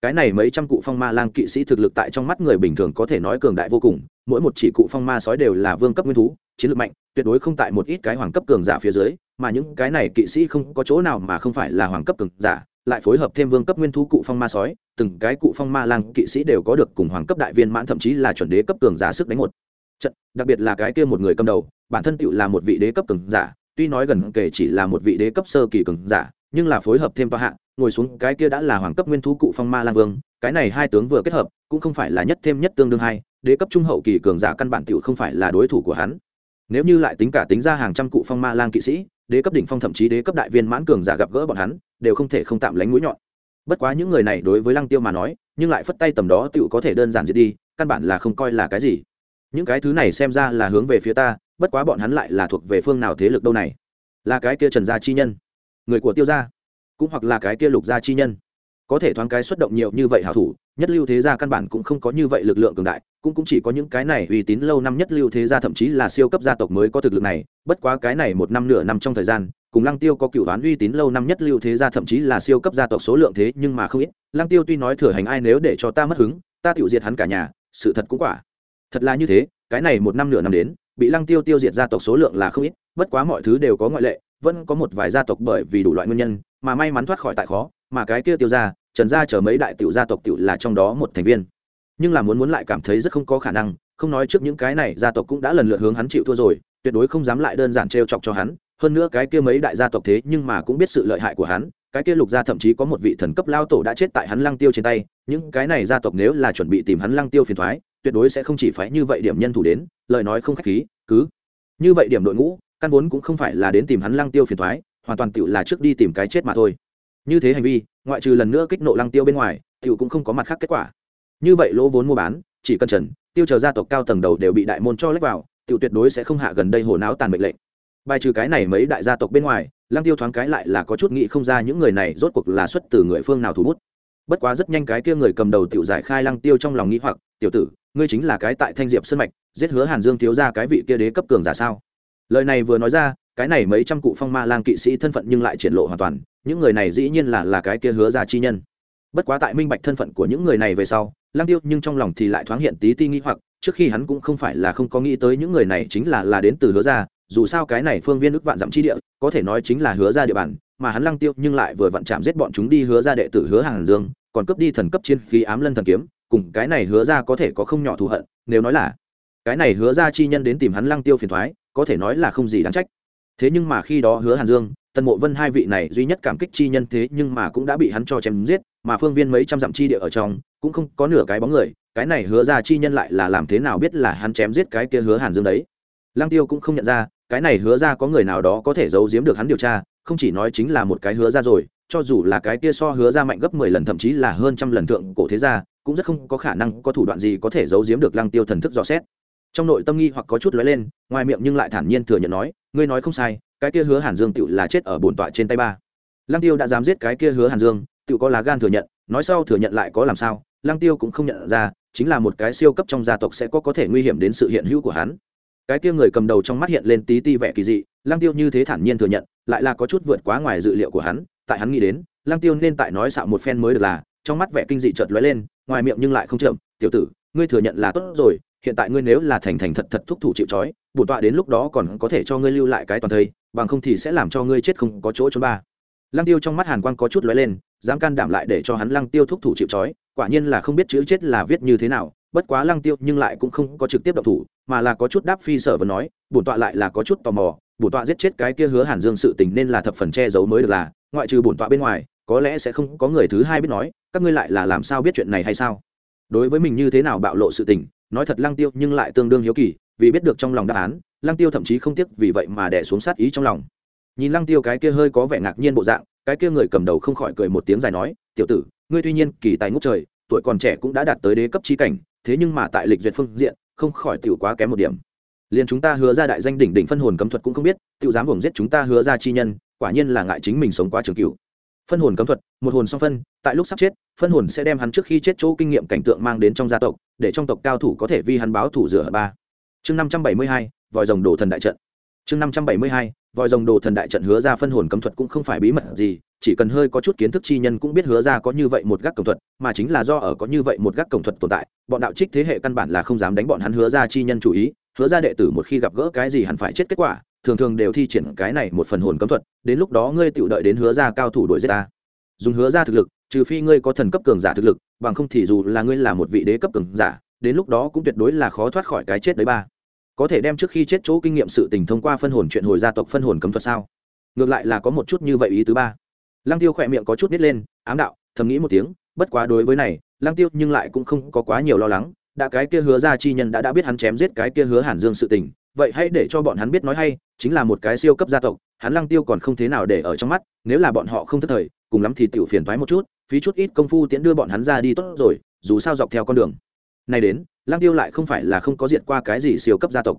cái này mấy trăm cụ phong ma lang kỵ sĩ thực lực tại trong mắt người bình thường có thể nói cường đại vô cùng, mỗi một chỉ cụ phong ma sói đều là vương cấp nguyên thú, chiến lược mạnh, tuyệt đối không tại một ít cái hoàng cấp cường giả phía dưới, mà những cái này kỵ sĩ không có chỗ nào mà không phải là hoàng cấp cường giả, lại phối hợp thêm vương cấp nguyên thú cụ phong ma sói, từng cái cụ phong ma lang kỵ sĩ đều có được cùng hoàng cấp đại viên mãn thậm chí là chuẩn đế cấp cường giả sức đánh một. Trận, đặc biệt là cái kia một người cầm đầu, bản thân tựu là một vị đế cấp cường giả, tuy nói gần kể chỉ là một vị đế cấp sơ kỳ cường giả, nhưng là phối hợp thêm tòa hạng ngồi xuống, cái kia đã là hoàng cấp nguyên thú cụ phong ma lang vương, cái này hai tướng vừa kết hợp, cũng không phải là nhất thêm nhất tương đương hai, đế cấp trung hậu kỳ cường giả căn bản tiểu không phải là đối thủ của hắn. Nếu như lại tính cả tính ra hàng trăm cụ phong ma lang kỵ sĩ, đế cấp đỉnh phong thậm chí đế cấp đại viên mãn cường giả gặp gỡ bọn hắn, đều không thể không tạm lánh mũi nhọn. Bất quá những người này đối với lăng tiêu mà nói, nhưng lại phất tay tầm đó tựu có thể đơn giản diệt đi, căn bản là không coi là cái gì. Những cái thứ này xem ra là hướng về phía ta, bất quá bọn hắn lại là thuộc về phương nào thế lực đâu này? Là cái kia trần gia chi nhân. Người của tiêu gia cũng hoặc là cái kia lục gia chi nhân. Có thể thoáng cái xuất động nhiều như vậy hảo thủ, nhất lưu thế gia căn bản cũng không có như vậy lực lượng cường đại, cũng cũng chỉ có những cái này uy tín lâu năm nhất lưu thế gia thậm chí là siêu cấp gia tộc mới có thực lực này, bất quá cái này một năm nửa năm trong thời gian, cùng lăng tiêu có cựu đoán uy tín lâu năm nhất lưu thế gia thậm chí là siêu cấp gia tộc số lượng thế nhưng mà không ít. Lăng tiêu tuy nói thừa hành ai nếu để cho ta mất hứng, ta tiểu diệt hắn cả nhà, sự thật cũng quả. Thật là như thế, cái này một năm nửa năm đến, bị lăng tiêu tiêu diệt gia tộc số lượng là không ít, bất quá mọi thứ đều có ngoại lệ, vẫn có một vài gia tộc bởi vì đủ loại nguyên nhân mà may mắn thoát khỏi tại khó, mà cái kia tiêu ra trần gia chở mấy đại tiểu gia tộc tiểu là trong đó một thành viên. Nhưng là muốn muốn lại cảm thấy rất không có khả năng, không nói trước những cái này, gia tộc cũng đã lần lượt hướng hắn chịu thua rồi, tuyệt đối không dám lại đơn giản trêu chọc cho hắn. Hơn nữa cái kia mấy đại gia tộc thế nhưng mà cũng biết sự lợi hại của hắn, cái kia lục gia thậm chí có một vị thần cấp lao tổ đã chết tại hắn lăng tiêu trên tay, những cái này gia tộc nếu là chuẩn bị tìm hắn lăng tiêu phiền thoái, tuyệt đối sẽ không chỉ phải như vậy điểm nhân thủ đến, lời nói không khách khí, cứ như vậy điểm đội ngũ, căn vốn cũng không phải là đến tìm hắn lăng tiêu phiền thoái hoàn toàn tựu là trước đi tìm cái chết mà thôi. Như thế hành vi, ngoại trừ lần nữa kích nộ lăng tiêu bên ngoài, tựu cũng không có mặt khác kết quả. Như vậy lỗ vốn mua bán, chỉ cần trần, tiêu chờ gia tộc cao tầng đầu đều bị đại môn cho lách vào, tựu tuyệt đối sẽ không hạ gần đây hồ não tàn mệnh lệnh. Bài trừ cái này mấy đại gia tộc bên ngoài, lăng tiêu thoáng cái lại là có chút nghĩ không ra những người này rốt cuộc là xuất từ người phương nào thủ bút. Bất quá rất nhanh cái kia người cầm đầu tiểu giải khai lăng tiêu trong lòng nghĩ hoặc, tiểu tử, ngươi chính là cái tại thanh diệp sân mạch, giết hứa hàn dương thiếu ra cái vị kia đế cấp cường giả sao? Lời này vừa nói ra cái này mấy trăm cụ phong ma lang kỵ sĩ thân phận nhưng lại triển lộ hoàn toàn, những người này dĩ nhiên là là cái kia hứa ra chi nhân. Bất quá tại minh bạch thân phận của những người này về sau, lang tiêu nhưng trong lòng thì lại thoáng hiện tí ti nghĩ hoặc, trước khi hắn cũng không phải là không có nghĩ tới những người này chính là là đến từ hứa ra, dù sao cái này phương viên ức vạn dặm chi địa, có thể nói chính là hứa ra địa bàn, mà hắn lăng tiêu nhưng lại vừa vặn chạm giết bọn chúng đi hứa ra đệ tử hứa hàng dương, còn cướp đi thần cấp chiến khí ám lân thần kiếm, cùng cái này hứa ra có thể có không nhỏ thù hận, nếu nói là cái này hứa ra chi nhân đến tìm hắn lăng tiêu phiền thoái, có thể nói là không gì đáng trách thế nhưng mà khi đó hứa hàn dương, tần mộ vân hai vị này duy nhất cảm kích chi nhân thế nhưng mà cũng đã bị hắn cho chém giết, mà phương viên mấy trăm dặm chi địa ở trong, cũng không có nửa cái bóng người, cái này hứa ra chi nhân lại là làm thế nào biết là hắn chém giết cái kia hứa hàn dương đấy. Lăng tiêu cũng không nhận ra, cái này hứa ra có người nào đó có thể giấu giếm được hắn điều tra, không chỉ nói chính là một cái hứa ra rồi, cho dù là cái kia so hứa ra mạnh gấp mười lần thậm chí là hơn trăm lần thượng cổ thế gia, cũng rất không có khả năng có thủ đoạn gì có thể giấu giếm được lăng tiêu thần thức dò xét trong nội tâm nghi hoặc có chút lóe lên, ngoài miệng nhưng lại thản nhiên thừa nhận nói, ngươi nói không sai, cái kia hứa hàn dương tựu là chết ở bồn tọa trên tay ba. Lăng tiêu đã dám giết cái kia hứa hàn dương, tựu có lá gan thừa nhận, nói sau thừa nhận lại có làm sao, lăng tiêu cũng không nhận ra, chính là một cái siêu cấp trong gia tộc sẽ có có thể nguy hiểm đến sự hiện hữu của hắn. Cái kia người cầm đầu trong mắt hiện lên tí ti vẻ kỳ dị, lăng tiêu như thế thản nhiên thừa nhận, lại là có chút vượt quá ngoài dự liệu của hắn, tại hắn nghĩ đến, lăng tiêu nên tại nói xạo một phen mới được là, trong mắt vẻ kinh dị chợt lóe lên, ngoài miệng nhưng lại không chậm, tiểu tử, ngươi thừa nhận là tốt rồi hiện tại ngươi nếu là thành thành thật thật thúc thủ chịu trói bổn tọa đến lúc đó còn có thể cho ngươi lưu lại cái toàn thây, bằng không thì sẽ làm cho ngươi chết không có chỗ trốn ba. Lăng tiêu trong mắt hàn quang có chút lóe lên, dám can đảm lại để cho hắn lăng tiêu thúc thủ chịu trói, quả nhiên là không biết chữ chết là viết như thế nào, bất quá lăng tiêu nhưng lại cũng không có trực tiếp động thủ, mà là có chút đáp phi sở và nói bổn tọa lại là có chút tò mò bổn tọa giết chết cái kia hứa hàn dương sự tình nên là thập phần che giấu mới được là, ngoại trừ bổn tọa bên ngoài, có lẽ sẽ không có người thứ hai biết nói, các ngươi lại là làm sao biết chuyện này hay sao? Đối với mình như thế nào bạo lộ sự tình nói thật lăng tiêu nhưng lại tương đương hiếu kỳ, vì biết được trong lòng đáp án, lăng tiêu thậm chí không tiếc vì vậy mà đẻ xuống sát ý trong lòng. Nhìn lăng tiêu cái kia hơi có vẻ ngạc nhiên bộ dạng, cái kia người cầm đầu không khỏi cười một tiếng dài nói, tiểu tử, ngươi tuy nhiên kỳ tài ngút trời, tuổi còn trẻ cũng đã đạt tới đế cấp trí cảnh, thế nhưng mà tại lịch duyệt phương diện, không khỏi tiểu quá kém một điểm. Liền chúng ta hứa ra đại danh đỉnh đỉnh phân hồn cấm thuật cũng không biết, tiểu dám hưởng giết chúng ta hứa ra chi nhân, quả nhiên là ngại chính mình sống quá trường cửu phân hồn cấm thuật, một hồn song phân, tại lúc sắp chết, phân hồn sẽ đem hắn trước khi chết chỗ kinh nghiệm cảnh tượng mang đến trong gia tộc, để trong tộc cao thủ có thể vi hắn báo thủ rửa ba. Chương năm trăm bảy mươi hai, vòi rồng đồ thần đại trận. Chương năm trăm bảy mươi hai, vòi rồng đồ thần đại trận hứa ra phân hồn cấm thuật cũng không phải bí mật gì, chỉ cần hơi có chút kiến thức chi nhân cũng biết hứa ra có như vậy một gác cổng thuật, mà chính là do ở có như vậy một gác cổng thuật tồn tại, bọn đạo trích thế hệ căn bản là không dám đánh bọn hắn hứa ra chi nhân chủ ý, hứa ra đệ tử một khi gặp gỡ cái gì hẳn phải chết kết quả thường thường đều thi triển cái này một phần hồn cấm thuật, đến lúc đó ngươi tự đợi đến hứa ra cao thủ đuổi giết ta. Dùng hứa ra thực lực, trừ phi ngươi có thần cấp cường giả thực lực, bằng không thì dù là ngươi là một vị đế cấp cường giả, đến lúc đó cũng tuyệt đối là khó thoát khỏi cái chết đấy ba. Có thể đem trước khi chết chỗ kinh nghiệm sự tình thông qua phân hồn chuyện hồi gia tộc phân hồn cấm thuật sao? Ngược lại là có một chút như vậy ý thứ ba. Lăng tiêu khỏe miệng có chút nít lên, ám đạo, thầm nghĩ một tiếng, bất quá đối với này, lăng tiêu nhưng lại cũng không có quá nhiều lo lắng, đã cái kia hứa ra chi nhân đã đã biết hắn chém giết cái kia hứa hàn dương sự tình vậy hãy để cho bọn hắn biết nói hay, chính là một cái siêu cấp gia tộc, hắn lăng tiêu còn không thế nào để ở trong mắt, nếu là bọn họ không thất thời, cùng lắm thì tiểu phiền thoái một chút, phí chút ít công phu tiễn đưa bọn hắn ra đi tốt rồi, dù sao dọc theo con đường này đến, lăng tiêu lại không phải là không có diện qua cái gì siêu cấp gia tộc.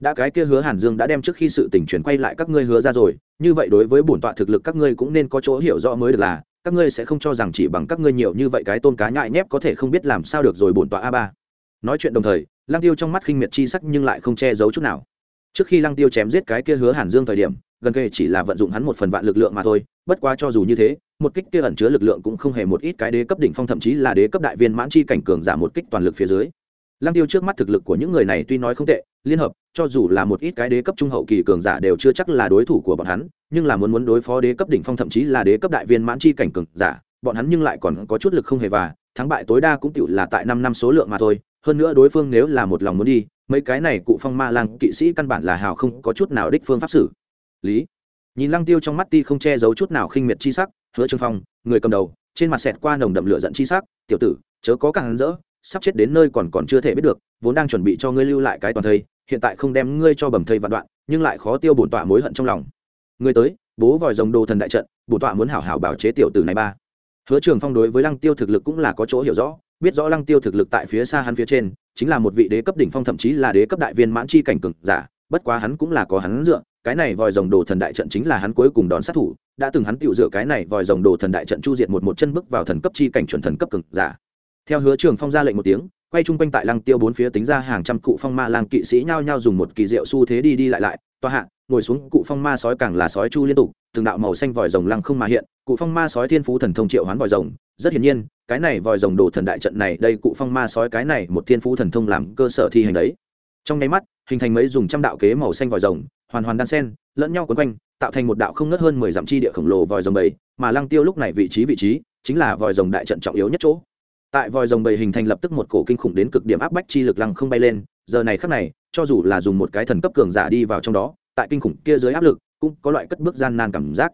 Đã cái kia hứa hàn dương đã đem trước khi sự tình chuyển quay lại các ngươi hứa ra rồi, như vậy đối với bổn tọa thực lực các ngươi cũng nên có chỗ hiểu rõ mới được là, các ngươi sẽ không cho rằng chỉ bằng các ngươi nhiều như vậy cái tôn cá nhại nhép có thể không biết làm sao được rồi bổn tọa a ba. Nói chuyện đồng thời lăng tiêu trong mắt khinh miệt chi sắc nhưng lại không che giấu chút nào. Trước khi lăng tiêu chém giết cái kia hứa hàn dương thời điểm, gần kề chỉ là vận dụng hắn một phần vạn lực lượng mà thôi, bất quá cho dù như thế, một kích kia ẩn chứa lực lượng cũng không hề một ít cái đế cấp đỉnh phong thậm chí là đế cấp đại viên mãn chi cảnh cường giả một kích toàn lực phía dưới. Lăng tiêu trước mắt thực lực của những người này tuy nói không tệ, liên hợp, cho dù là một ít cái đế cấp trung hậu kỳ cường giả đều chưa chắc là đối thủ của bọn hắn, nhưng là muốn muốn đối phó đế cấp đỉnh phong thậm chí là đế cấp đại viên mãn chi cảnh cường giả, bọn hắn nhưng lại còn có chút lực không hề và, thắng bại tối đa cũng tựu là tại năm năm số lượng mà thôi hơn nữa đối phương nếu là một lòng muốn đi, mấy cái này cụ phong ma lang kỵ sĩ căn bản là hào không có chút nào đích phương pháp xử. Lý. Nhìn lăng tiêu trong mắt ti không che giấu chút nào khinh miệt chi sắc, hứa trương phong, người cầm đầu, trên mặt xẹt qua nồng đậm lửa giận chi sắc, tiểu tử, chớ có càng rỡ, sắp chết đến nơi còn còn chưa thể biết được, vốn đang chuẩn bị cho ngươi lưu lại cái toàn thây, hiện tại không đem ngươi cho bầm thây vạn đoạn, nhưng lại khó tiêu bổn tọa mối hận trong lòng. Ngươi tới, bố vòi rồng đồ thần đại trận, bổn tọa muốn hảo hảo bảo chế tiểu tử này ba. Hứa trường phong đối với lăng tiêu thực lực cũng là có chỗ hiểu rõ biết rõ lăng tiêu thực lực tại phía xa hắn phía trên, chính là một vị đế cấp đỉnh phong, thậm chí là đế cấp đại viên mãn chi cảnh cường giả, bất quá hắn cũng là có hắn dựa, cái này vòi rồng đồ thần đại trận chính là hắn cuối cùng đón sát thủ, đã từng hắn tiểu dựa cái này vòi rồng đồ thần đại trận chu diệt một một chân bước vào thần cấp chi cảnh chuẩn thần cấp cường giả. Theo hứa trường phong ra lệnh một tiếng, quay chung quanh tại lăng tiêu bốn phía tính ra hàng trăm cụ phong ma lang kỵ sĩ nhao nhao dùng một kỳ diệu xu thế đi đi lại lại, tòa hạ ngồi xuống, cụ phong ma sói càng là sói chu liên tục, từng đạo màu xanh vòi rồng lăng không mà hiện, cụ phong ma sói thiên phú thần thông triệu hoán vòi rồng, rất hiển nhiên, cái này vòi rồng đồ thần đại trận này, đây cụ phong ma sói cái này một thiên phú thần thông làm cơ sở thi hành đấy. Trong nháy mắt, hình thành mấy dùng trăm đạo kế màu xanh vòi rồng, hoàn hoàn đan sen, lẫn nhau quấn quanh, tạo thành một đạo không ngớt hơn mười dặm chi địa khổng lồ vòi rồng bầy, mà lăng tiêu lúc này vị trí vị trí, chính là vòi rồng đại trận trọng yếu nhất chỗ. Tại vòi rồng bầy hình thành lập tức một cổ kinh khủng đến cực điểm áp bách chi lực lăng không bay lên, giờ này khắc này, cho dù là dùng một cái thần cấp cường giả đi vào trong đó tại kinh khủng kia dưới áp lực, cũng có loại cất bước gian nan cảm giác.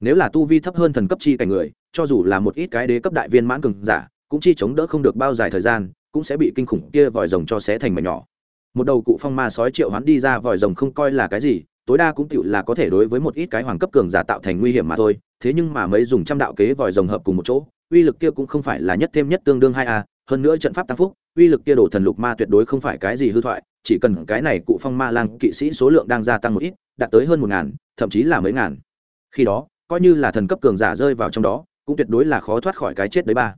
Nếu là tu vi thấp hơn thần cấp chi cảnh người, cho dù là một ít cái đế cấp đại viên mãn cường giả, cũng chi chống đỡ không được bao dài thời gian, cũng sẽ bị kinh khủng kia vòi rồng cho xé thành mảnh nhỏ. Một đầu cụ phong ma sói triệu hoán đi ra vòi rồng không coi là cái gì, tối đa cũng tựu là có thể đối với một ít cái hoàng cấp cường giả tạo thành nguy hiểm mà thôi, thế nhưng mà mấy dùng trăm đạo kế vòi rồng hợp cùng một chỗ, uy lực kia cũng không phải là nhất thêm nhất tương đương hai a, hơn nữa trận pháp tăng phúc, uy lực kia đổ thần lục ma tuyệt đối không phải cái gì hư thoại chỉ cần cái này cụ phong ma lang kỵ sĩ số lượng đang gia tăng một ít, đạt tới hơn một ngàn, thậm chí là mấy ngàn. Khi đó, coi như là thần cấp cường giả rơi vào trong đó, cũng tuyệt đối là khó thoát khỏi cái chết đấy ba.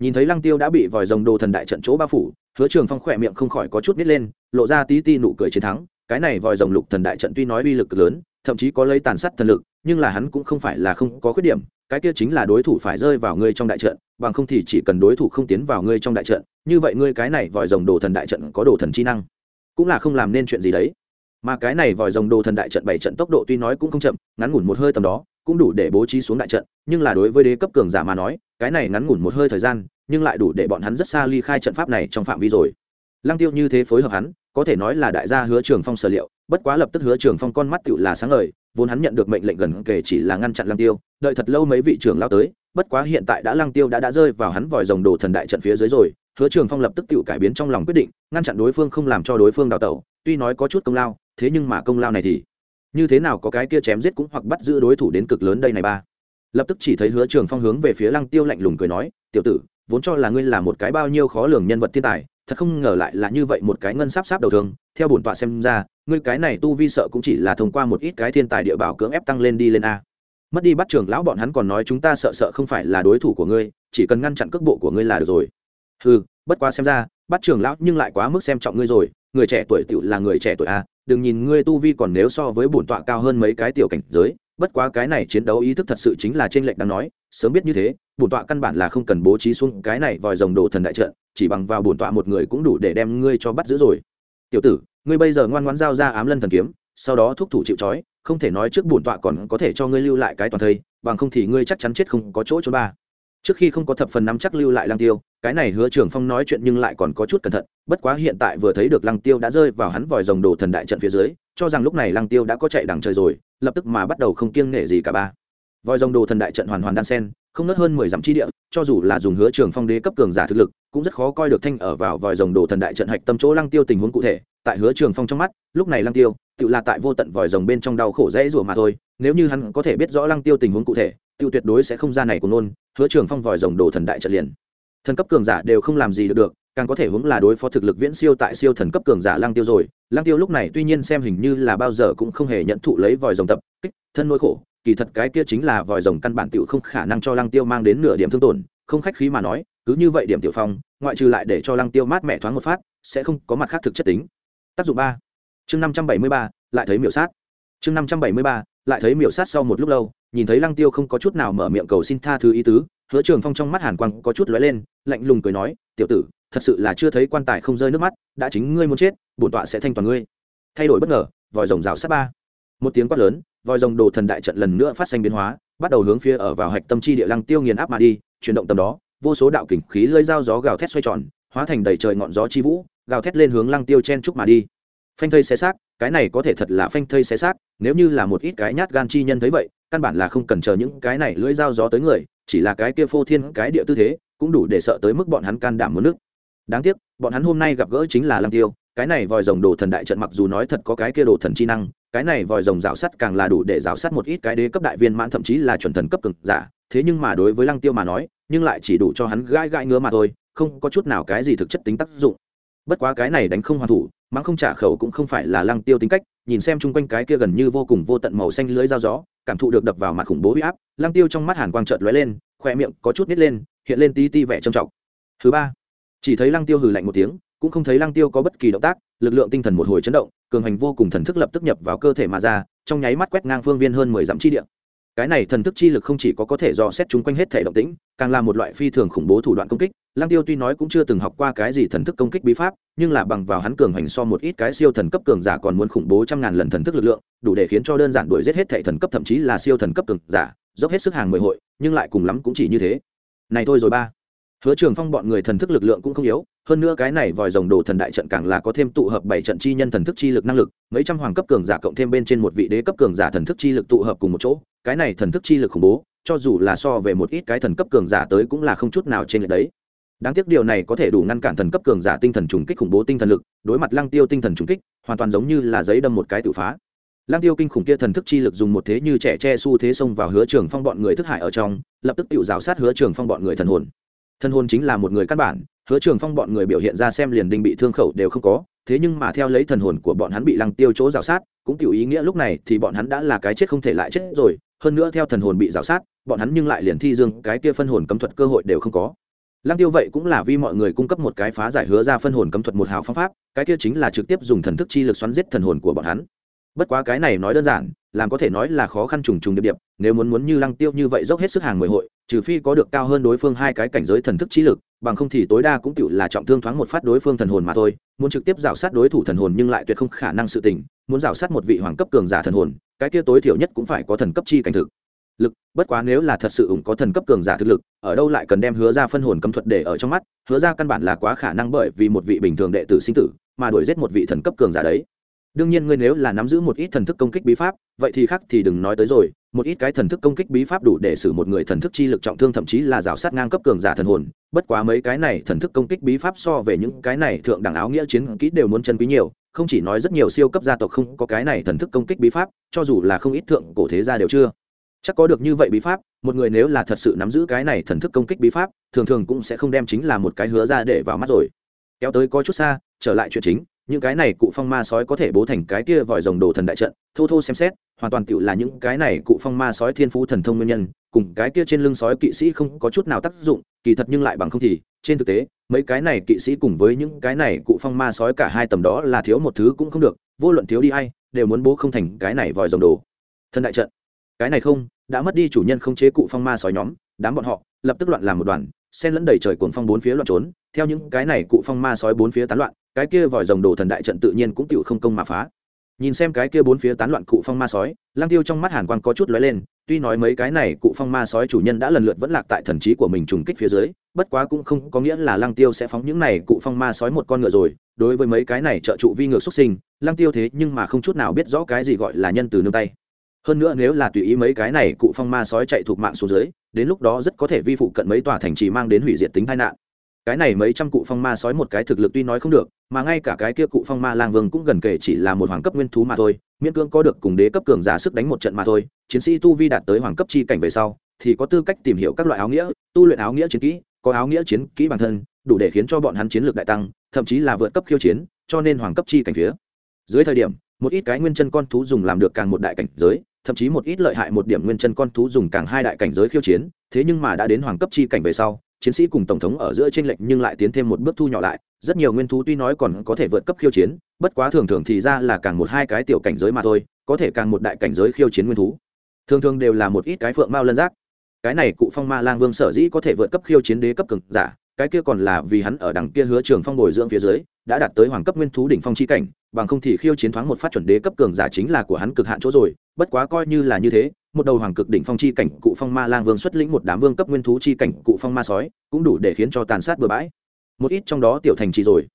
Nhìn thấy lăng tiêu đã bị vòi rồng đồ thần đại trận chỗ bao phủ, hứa trường phong khỏe miệng không khỏi có chút nít lên, lộ ra tí ti nụ cười chiến thắng. Cái này vòi rồng lục thần đại trận tuy nói uy lực lớn, thậm chí có lấy tàn sát thần lực, nhưng là hắn cũng không phải là không có khuyết điểm. Cái kia chính là đối thủ phải rơi vào ngươi trong đại trận, bằng không thì chỉ cần đối thủ không tiến vào ngươi trong đại trận, như vậy ngươi cái này vòi rồng đồ thần đại trận có đồ thần chi năng cũng là không làm nên chuyện gì đấy. Mà cái này vòi rồng đồ thần đại trận bảy trận tốc độ tuy nói cũng không chậm, ngắn ngủn một hơi tầm đó, cũng đủ để bố trí xuống đại trận, nhưng là đối với đế cấp cường giả mà nói, cái này ngắn ngủn một hơi thời gian, nhưng lại đủ để bọn hắn rất xa ly khai trận pháp này trong phạm vi rồi. Lăng tiêu như thế phối hợp hắn, có thể nói là đại gia hứa trường phong sở liệu, bất quá lập tức hứa trường phong con mắt tựu là sáng ngời, vốn hắn nhận được mệnh lệnh gần kể chỉ là ngăn chặn lăng tiêu, đợi thật lâu mấy vị trưởng lao tới bất quá hiện tại đã lăng tiêu đã đã rơi vào hắn vòi rồng đồ thần đại trận phía dưới rồi, hứa trường phong lập tức tự cải biến trong lòng quyết định, ngăn chặn đối phương không làm cho đối phương đào tẩu, tuy nói có chút công lao, thế nhưng mà công lao này thì như thế nào có cái kia chém giết cũng hoặc bắt giữ đối thủ đến cực lớn đây này ba. Lập tức chỉ thấy hứa trường phong hướng về phía lăng tiêu lạnh lùng cười nói, tiểu tử, vốn cho là ngươi là một cái bao nhiêu khó lường nhân vật thiên tài, thật không ngờ lại là như vậy một cái ngân sáp sáp đầu thường theo bổn tọa xem ra, ngươi cái này tu vi sợ cũng chỉ là thông qua một ít cái thiên tài địa bảo cưỡng ép tăng lên đi lên a mất đi bắt trưởng lão bọn hắn còn nói chúng ta sợ sợ không phải là đối thủ của ngươi, chỉ cần ngăn chặn cước bộ của ngươi là được rồi. Ừ bất quá xem ra, bắt trưởng lão nhưng lại quá mức xem trọng ngươi rồi, người trẻ tuổi tựu là người trẻ tuổi a, đừng nhìn ngươi tu vi còn nếu so với bổn tọa cao hơn mấy cái tiểu cảnh giới, bất quá cái này chiến đấu ý thức thật sự chính là trên lệnh đang nói, sớm biết như thế, bổn tọa căn bản là không cần bố trí xuống cái này vòi rồng đồ thần đại trận, chỉ bằng vào bổn tọa một người cũng đủ để đem ngươi cho bắt giữ rồi. Tiểu tử, ngươi bây giờ ngoan ngoãn giao ra ám lân thần kiếm, sau đó thúc thủ chịu trói không thể nói trước bổn tọa còn có thể cho ngươi lưu lại cái toàn thây, bằng không thì ngươi chắc chắn chết không có chỗ cho ba. Trước khi không có thập phần nắm chắc lưu lại lăng tiêu, cái này hứa trường phong nói chuyện nhưng lại còn có chút cẩn thận, bất quá hiện tại vừa thấy được lăng tiêu đã rơi vào hắn vòi rồng đồ thần đại trận phía dưới, cho rằng lúc này lăng tiêu đã có chạy đằng trời rồi, lập tức mà bắt đầu không kiêng nể gì cả ba. Vòi rồng đồ thần đại trận hoàn hoàn đan sen, không nớt hơn mười dặm chi địa, cho dù là dùng hứa trường phong đế cấp cường giả thực lực, cũng rất khó coi được thanh ở vào vòi rồng đồ thần đại trận hạch tâm chỗ lăng tiêu tình huống cụ thể tại hứa trường phong trong mắt, lúc này lăng tiêu, tự là tại vô tận vòi rồng bên trong đau khổ dễ rủa mà thôi, nếu như hắn có thể biết rõ lăng tiêu tình huống cụ thể, tự tuyệt đối sẽ không ra này của nôn, hứa trường phong vòi rồng đồ thần đại trận liền. Thần cấp cường giả đều không làm gì được được, càng có thể hướng là đối phó thực lực viễn siêu tại siêu thần cấp cường giả lăng tiêu rồi. Lăng tiêu lúc này tuy nhiên xem hình như là bao giờ cũng không hề nhận thụ lấy vòi rồng tập kích, thân nỗi khổ, kỳ thật cái kia chính là vòi rồng căn bản tiểu không khả năng cho lăng tiêu mang đến nửa điểm thương tổn, không khách khí mà nói, cứ như vậy điểm tiểu phong, ngoại trừ lại để cho lăng tiêu mát mẹ thoáng một phát, sẽ không có mặt khác thực chất tính tác dụng ba. Chương năm trăm bảy mươi ba, lại thấy miểu sát. Chương năm trăm bảy mươi ba, lại thấy miểu sát sau một lúc lâu, nhìn thấy lăng tiêu không có chút nào mở miệng cầu xin tha thứ ý tứ, hứa trường phong trong mắt hàn quang có chút lóe lên, lạnh lùng cười nói, tiểu tử, thật sự là chưa thấy quan tài không rơi nước mắt, đã chính ngươi muốn chết, bổn tọa sẽ thanh toàn ngươi. Thay đổi bất ngờ, vòi rồng rào sát ba. Một tiếng quát lớn, vòi rồng đồ thần đại trận lần nữa phát sinh biến hóa, bắt đầu hướng phía ở vào hạch tâm chi địa lăng tiêu nghiền áp mà đi, chuyển động tầm đó, vô số đạo kình khí lơi dao gió gào thét xoay tròn, hóa thành đầy trời ngọn gió chi vũ gào thét lên hướng lăng tiêu chen trúc mà đi. Phanh thây xé xác, cái này có thể thật là phanh thây xé xác, nếu như là một ít cái nhát gan chi nhân thấy vậy, căn bản là không cần chờ những cái này lưỡi dao gió tới người, chỉ là cái kia phô thiên cái địa tư thế, cũng đủ để sợ tới mức bọn hắn can đảm muốn nước. Đáng tiếc, bọn hắn hôm nay gặp gỡ chính là lăng tiêu, cái này vòi rồng đồ thần đại trận mặc dù nói thật có cái kia đồ thần chi năng, cái này vòi rồng rào sắt càng là đủ để rào sắt một ít cái đế cấp đại viên mãn thậm chí là chuẩn thần cấp cực giả, thế nhưng mà đối với lăng tiêu mà nói, nhưng lại chỉ đủ cho hắn gãi gãi ngứa mà thôi, không có chút nào cái gì thực chất tính tác dụng bất quá cái này đánh không hoàn thủ, mắng không trả khẩu cũng không phải là lăng tiêu tính cách, nhìn xem chung quanh cái kia gần như vô cùng vô tận màu xanh lưới dao gió, cảm thụ được đập vào mặt khủng bố huy áp, lăng tiêu trong mắt hàn quang trợt lóe lên, khoe miệng có chút nít lên, hiện lên tí ti vẻ trầm trọng. Thứ ba, chỉ thấy lăng tiêu hừ lạnh một tiếng, cũng không thấy lăng tiêu có bất kỳ động tác, lực lượng tinh thần một hồi chấn động, cường hành vô cùng thần thức lập tức nhập vào cơ thể mà ra, trong nháy mắt quét ngang phương viên hơn mười dặm chi địa cái này thần thức chi lực không chỉ có có thể dò xét chung quanh hết thể động tĩnh, càng là một loại phi thường khủng bố thủ đoạn công kích. Lang tiêu tuy nói cũng chưa từng học qua cái gì thần thức công kích bí pháp, nhưng là bằng vào hắn cường hành so một ít cái siêu thần cấp cường giả còn muốn khủng bố trăm ngàn lần thần thức lực lượng, đủ để khiến cho đơn giản đuổi giết hết thể thần cấp thậm chí là siêu thần cấp cường giả, dốc hết sức hàng mười hội, nhưng lại cùng lắm cũng chỉ như thế. Này thôi rồi ba. Hứa trường phong bọn người thần thức lực lượng cũng không yếu, hơn nữa cái này vòi rồng đồ thần đại trận càng là có thêm tụ hợp bảy trận chi nhân thần thức chi lực năng lực, mấy trăm hoàng cấp cường giả cộng thêm bên trên một vị đế cấp cường giả thần thức chi lực tụ hợp cùng một chỗ cái này thần thức chi lực khủng bố, cho dù là so về một ít cái thần cấp cường giả tới cũng là không chút nào trên lệch đấy. Đáng tiếc điều này có thể đủ ngăn cản thần cấp cường giả tinh thần trùng kích khủng bố tinh thần lực, đối mặt lăng tiêu tinh thần trùng kích, hoàn toàn giống như là giấy đâm một cái tự phá. Lăng tiêu kinh khủng kia thần thức chi lực dùng một thế như trẻ che xu thế xông vào hứa trường phong bọn người thức hải ở trong, lập tức tự rào sát hứa trường phong bọn người thần hồn. Thân hồn chính là một người căn bản, hứa trường phong bọn người biểu hiện ra xem liền đinh bị thương khẩu đều không có, thế nhưng mà theo lấy thần hồn của bọn hắn bị lăng tiêu chỗ rào sát, cũng tiểu ý nghĩa lúc này thì bọn hắn đã là cái chết không thể lại chết rồi hơn nữa theo thần hồn bị rào sát, bọn hắn nhưng lại liền thi dương cái kia phân hồn cấm thuật cơ hội đều không có. Lăng tiêu vậy cũng là vì mọi người cung cấp một cái phá giải hứa ra phân hồn cấm thuật một hào phương pháp, cái kia chính là trực tiếp dùng thần thức chi lực xoắn giết thần hồn của bọn hắn. Bất quá cái này nói đơn giản, làm có thể nói là khó khăn trùng trùng điệp điệp, nếu muốn muốn như lăng tiêu như vậy dốc hết sức hàng mười hội, trừ phi có được cao hơn đối phương hai cái cảnh giới thần thức trí lực, bằng không thì tối đa cũng tựu là trọng thương thoáng một phát đối phương thần hồn mà thôi, muốn trực tiếp rào sát đối thủ thần hồn nhưng lại tuyệt không khả năng sự tình, muốn rào sát một vị hoàng cấp cường giả thần hồn cái kia tối thiểu nhất cũng phải có thần cấp chi cảnh thực. Lực, bất quá nếu là thật sự ủng có thần cấp cường giả thực lực, ở đâu lại cần đem hứa ra phân hồn cấm thuật để ở trong mắt? Hứa ra căn bản là quá khả năng bởi vì một vị bình thường đệ tử sinh tử, mà đuổi giết một vị thần cấp cường giả đấy. Đương nhiên ngươi nếu là nắm giữ một ít thần thức công kích bí pháp, vậy thì khác thì đừng nói tới rồi, một ít cái thần thức công kích bí pháp đủ để xử một người thần thức chi lực trọng thương thậm chí là rào sát ngang cấp cường giả thần hồn, bất quá mấy cái này thần thức công kích bí pháp so về những cái này thượng đẳng áo nghĩa chiến kỹ đều muốn chân quý nhiều không chỉ nói rất nhiều siêu cấp gia tộc không có cái này thần thức công kích bí pháp, cho dù là không ít thượng cổ thế gia đều chưa. Chắc có được như vậy bí pháp, một người nếu là thật sự nắm giữ cái này thần thức công kích bí pháp, thường thường cũng sẽ không đem chính là một cái hứa ra để vào mắt rồi. Kéo tới có chút xa, trở lại chuyện chính, những cái này cụ phong ma sói có thể bố thành cái kia vòi rồng đồ thần đại trận, thô thô xem xét, hoàn toàn tựu là những cái này cụ phong ma sói thiên phú thần thông nguyên nhân, cùng cái kia trên lưng sói kỵ sĩ không có chút nào tác dụng, kỳ thật nhưng lại bằng không thì, trên thực tế mấy cái này kỵ sĩ cùng với những cái này cụ phong ma sói cả hai tầm đó là thiếu một thứ cũng không được, vô luận thiếu đi hay đều muốn bố không thành cái này vòi rồng đồ. Thần đại trận. Cái này không, đã mất đi chủ nhân không chế cụ phong ma sói nhóm, đám bọn họ, lập tức loạn làm một đoàn sen lẫn đầy trời cuồng phong bốn phía loạn trốn, theo những cái này cụ phong ma sói bốn phía tán loạn, cái kia vòi rồng đồ thần đại trận tự nhiên cũng tựu không công mà phá nhìn xem cái kia bốn phía tán loạn cụ phong ma sói lang tiêu trong mắt hàn quang có chút lóe lên, tuy nói mấy cái này cụ phong ma sói chủ nhân đã lần lượt vẫn lạc tại thần trí của mình trùng kích phía dưới, bất quá cũng không có nghĩa là lang tiêu sẽ phóng những này cụ phong ma sói một con ngựa rồi. Đối với mấy cái này trợ trụ vi ngược xuất sinh lang tiêu thế nhưng mà không chút nào biết rõ cái gì gọi là nhân từ nương tay. Hơn nữa nếu là tùy ý mấy cái này cụ phong ma sói chạy thuộc mạng xuống dưới, đến lúc đó rất có thể vi phụ cận mấy tòa thành trì mang đến hủy diệt tính tai nạn cái này mấy trăm cụ phong ma sói một cái thực lực tuy nói không được, mà ngay cả cái kia cụ phong ma lang vương cũng gần kể chỉ là một hoàng cấp nguyên thú mà thôi, miễn cưỡng có được cùng đế cấp cường giả sức đánh một trận mà thôi, chiến sĩ tu vi đạt tới hoàng cấp chi cảnh về sau, thì có tư cách tìm hiểu các loại áo nghĩa, tu luyện áo nghĩa chiến kỹ, có áo nghĩa chiến kỹ bản thân, đủ để khiến cho bọn hắn chiến lược đại tăng, thậm chí là vượt cấp khiêu chiến, cho nên hoàng cấp chi cảnh phía dưới thời điểm, một ít cái nguyên chân con thú dùng làm được càng một đại cảnh giới, thậm chí một ít lợi hại một điểm nguyên chân con thú dùng càng hai đại cảnh giới khiêu chiến, thế nhưng mà đã đến hoàng cấp chi cảnh về sau chiến sĩ cùng tổng thống ở giữa trên lệnh nhưng lại tiến thêm một bước thu nhỏ lại. Rất nhiều nguyên thú tuy nói còn có thể vượt cấp khiêu chiến, bất quá thường thường thì ra là càng một hai cái tiểu cảnh giới mà thôi, có thể càng một đại cảnh giới khiêu chiến nguyên thú. Thường thường đều là một ít cái phượng mao lân giác. Cái này cụ phong ma lang vương sở dĩ có thể vượt cấp khiêu chiến đế cấp cực giả, cái kia còn là vì hắn ở đằng kia hứa trường phong bồi dưỡng phía dưới, đã đạt tới hoàng cấp nguyên thú đỉnh phong chi cảnh, bằng không thì khiêu chiến thoáng một phát chuẩn đế cấp cường giả chính là của hắn cực hạn chỗ rồi, bất quá coi như là như thế một đầu hoàng cực đỉnh phong chi cảnh cụ phong ma lang vương xuất lĩnh một đám vương cấp nguyên thú chi cảnh cụ phong ma sói, cũng đủ để khiến cho tàn sát bừa bãi. Một ít trong đó tiểu thành trì rồi.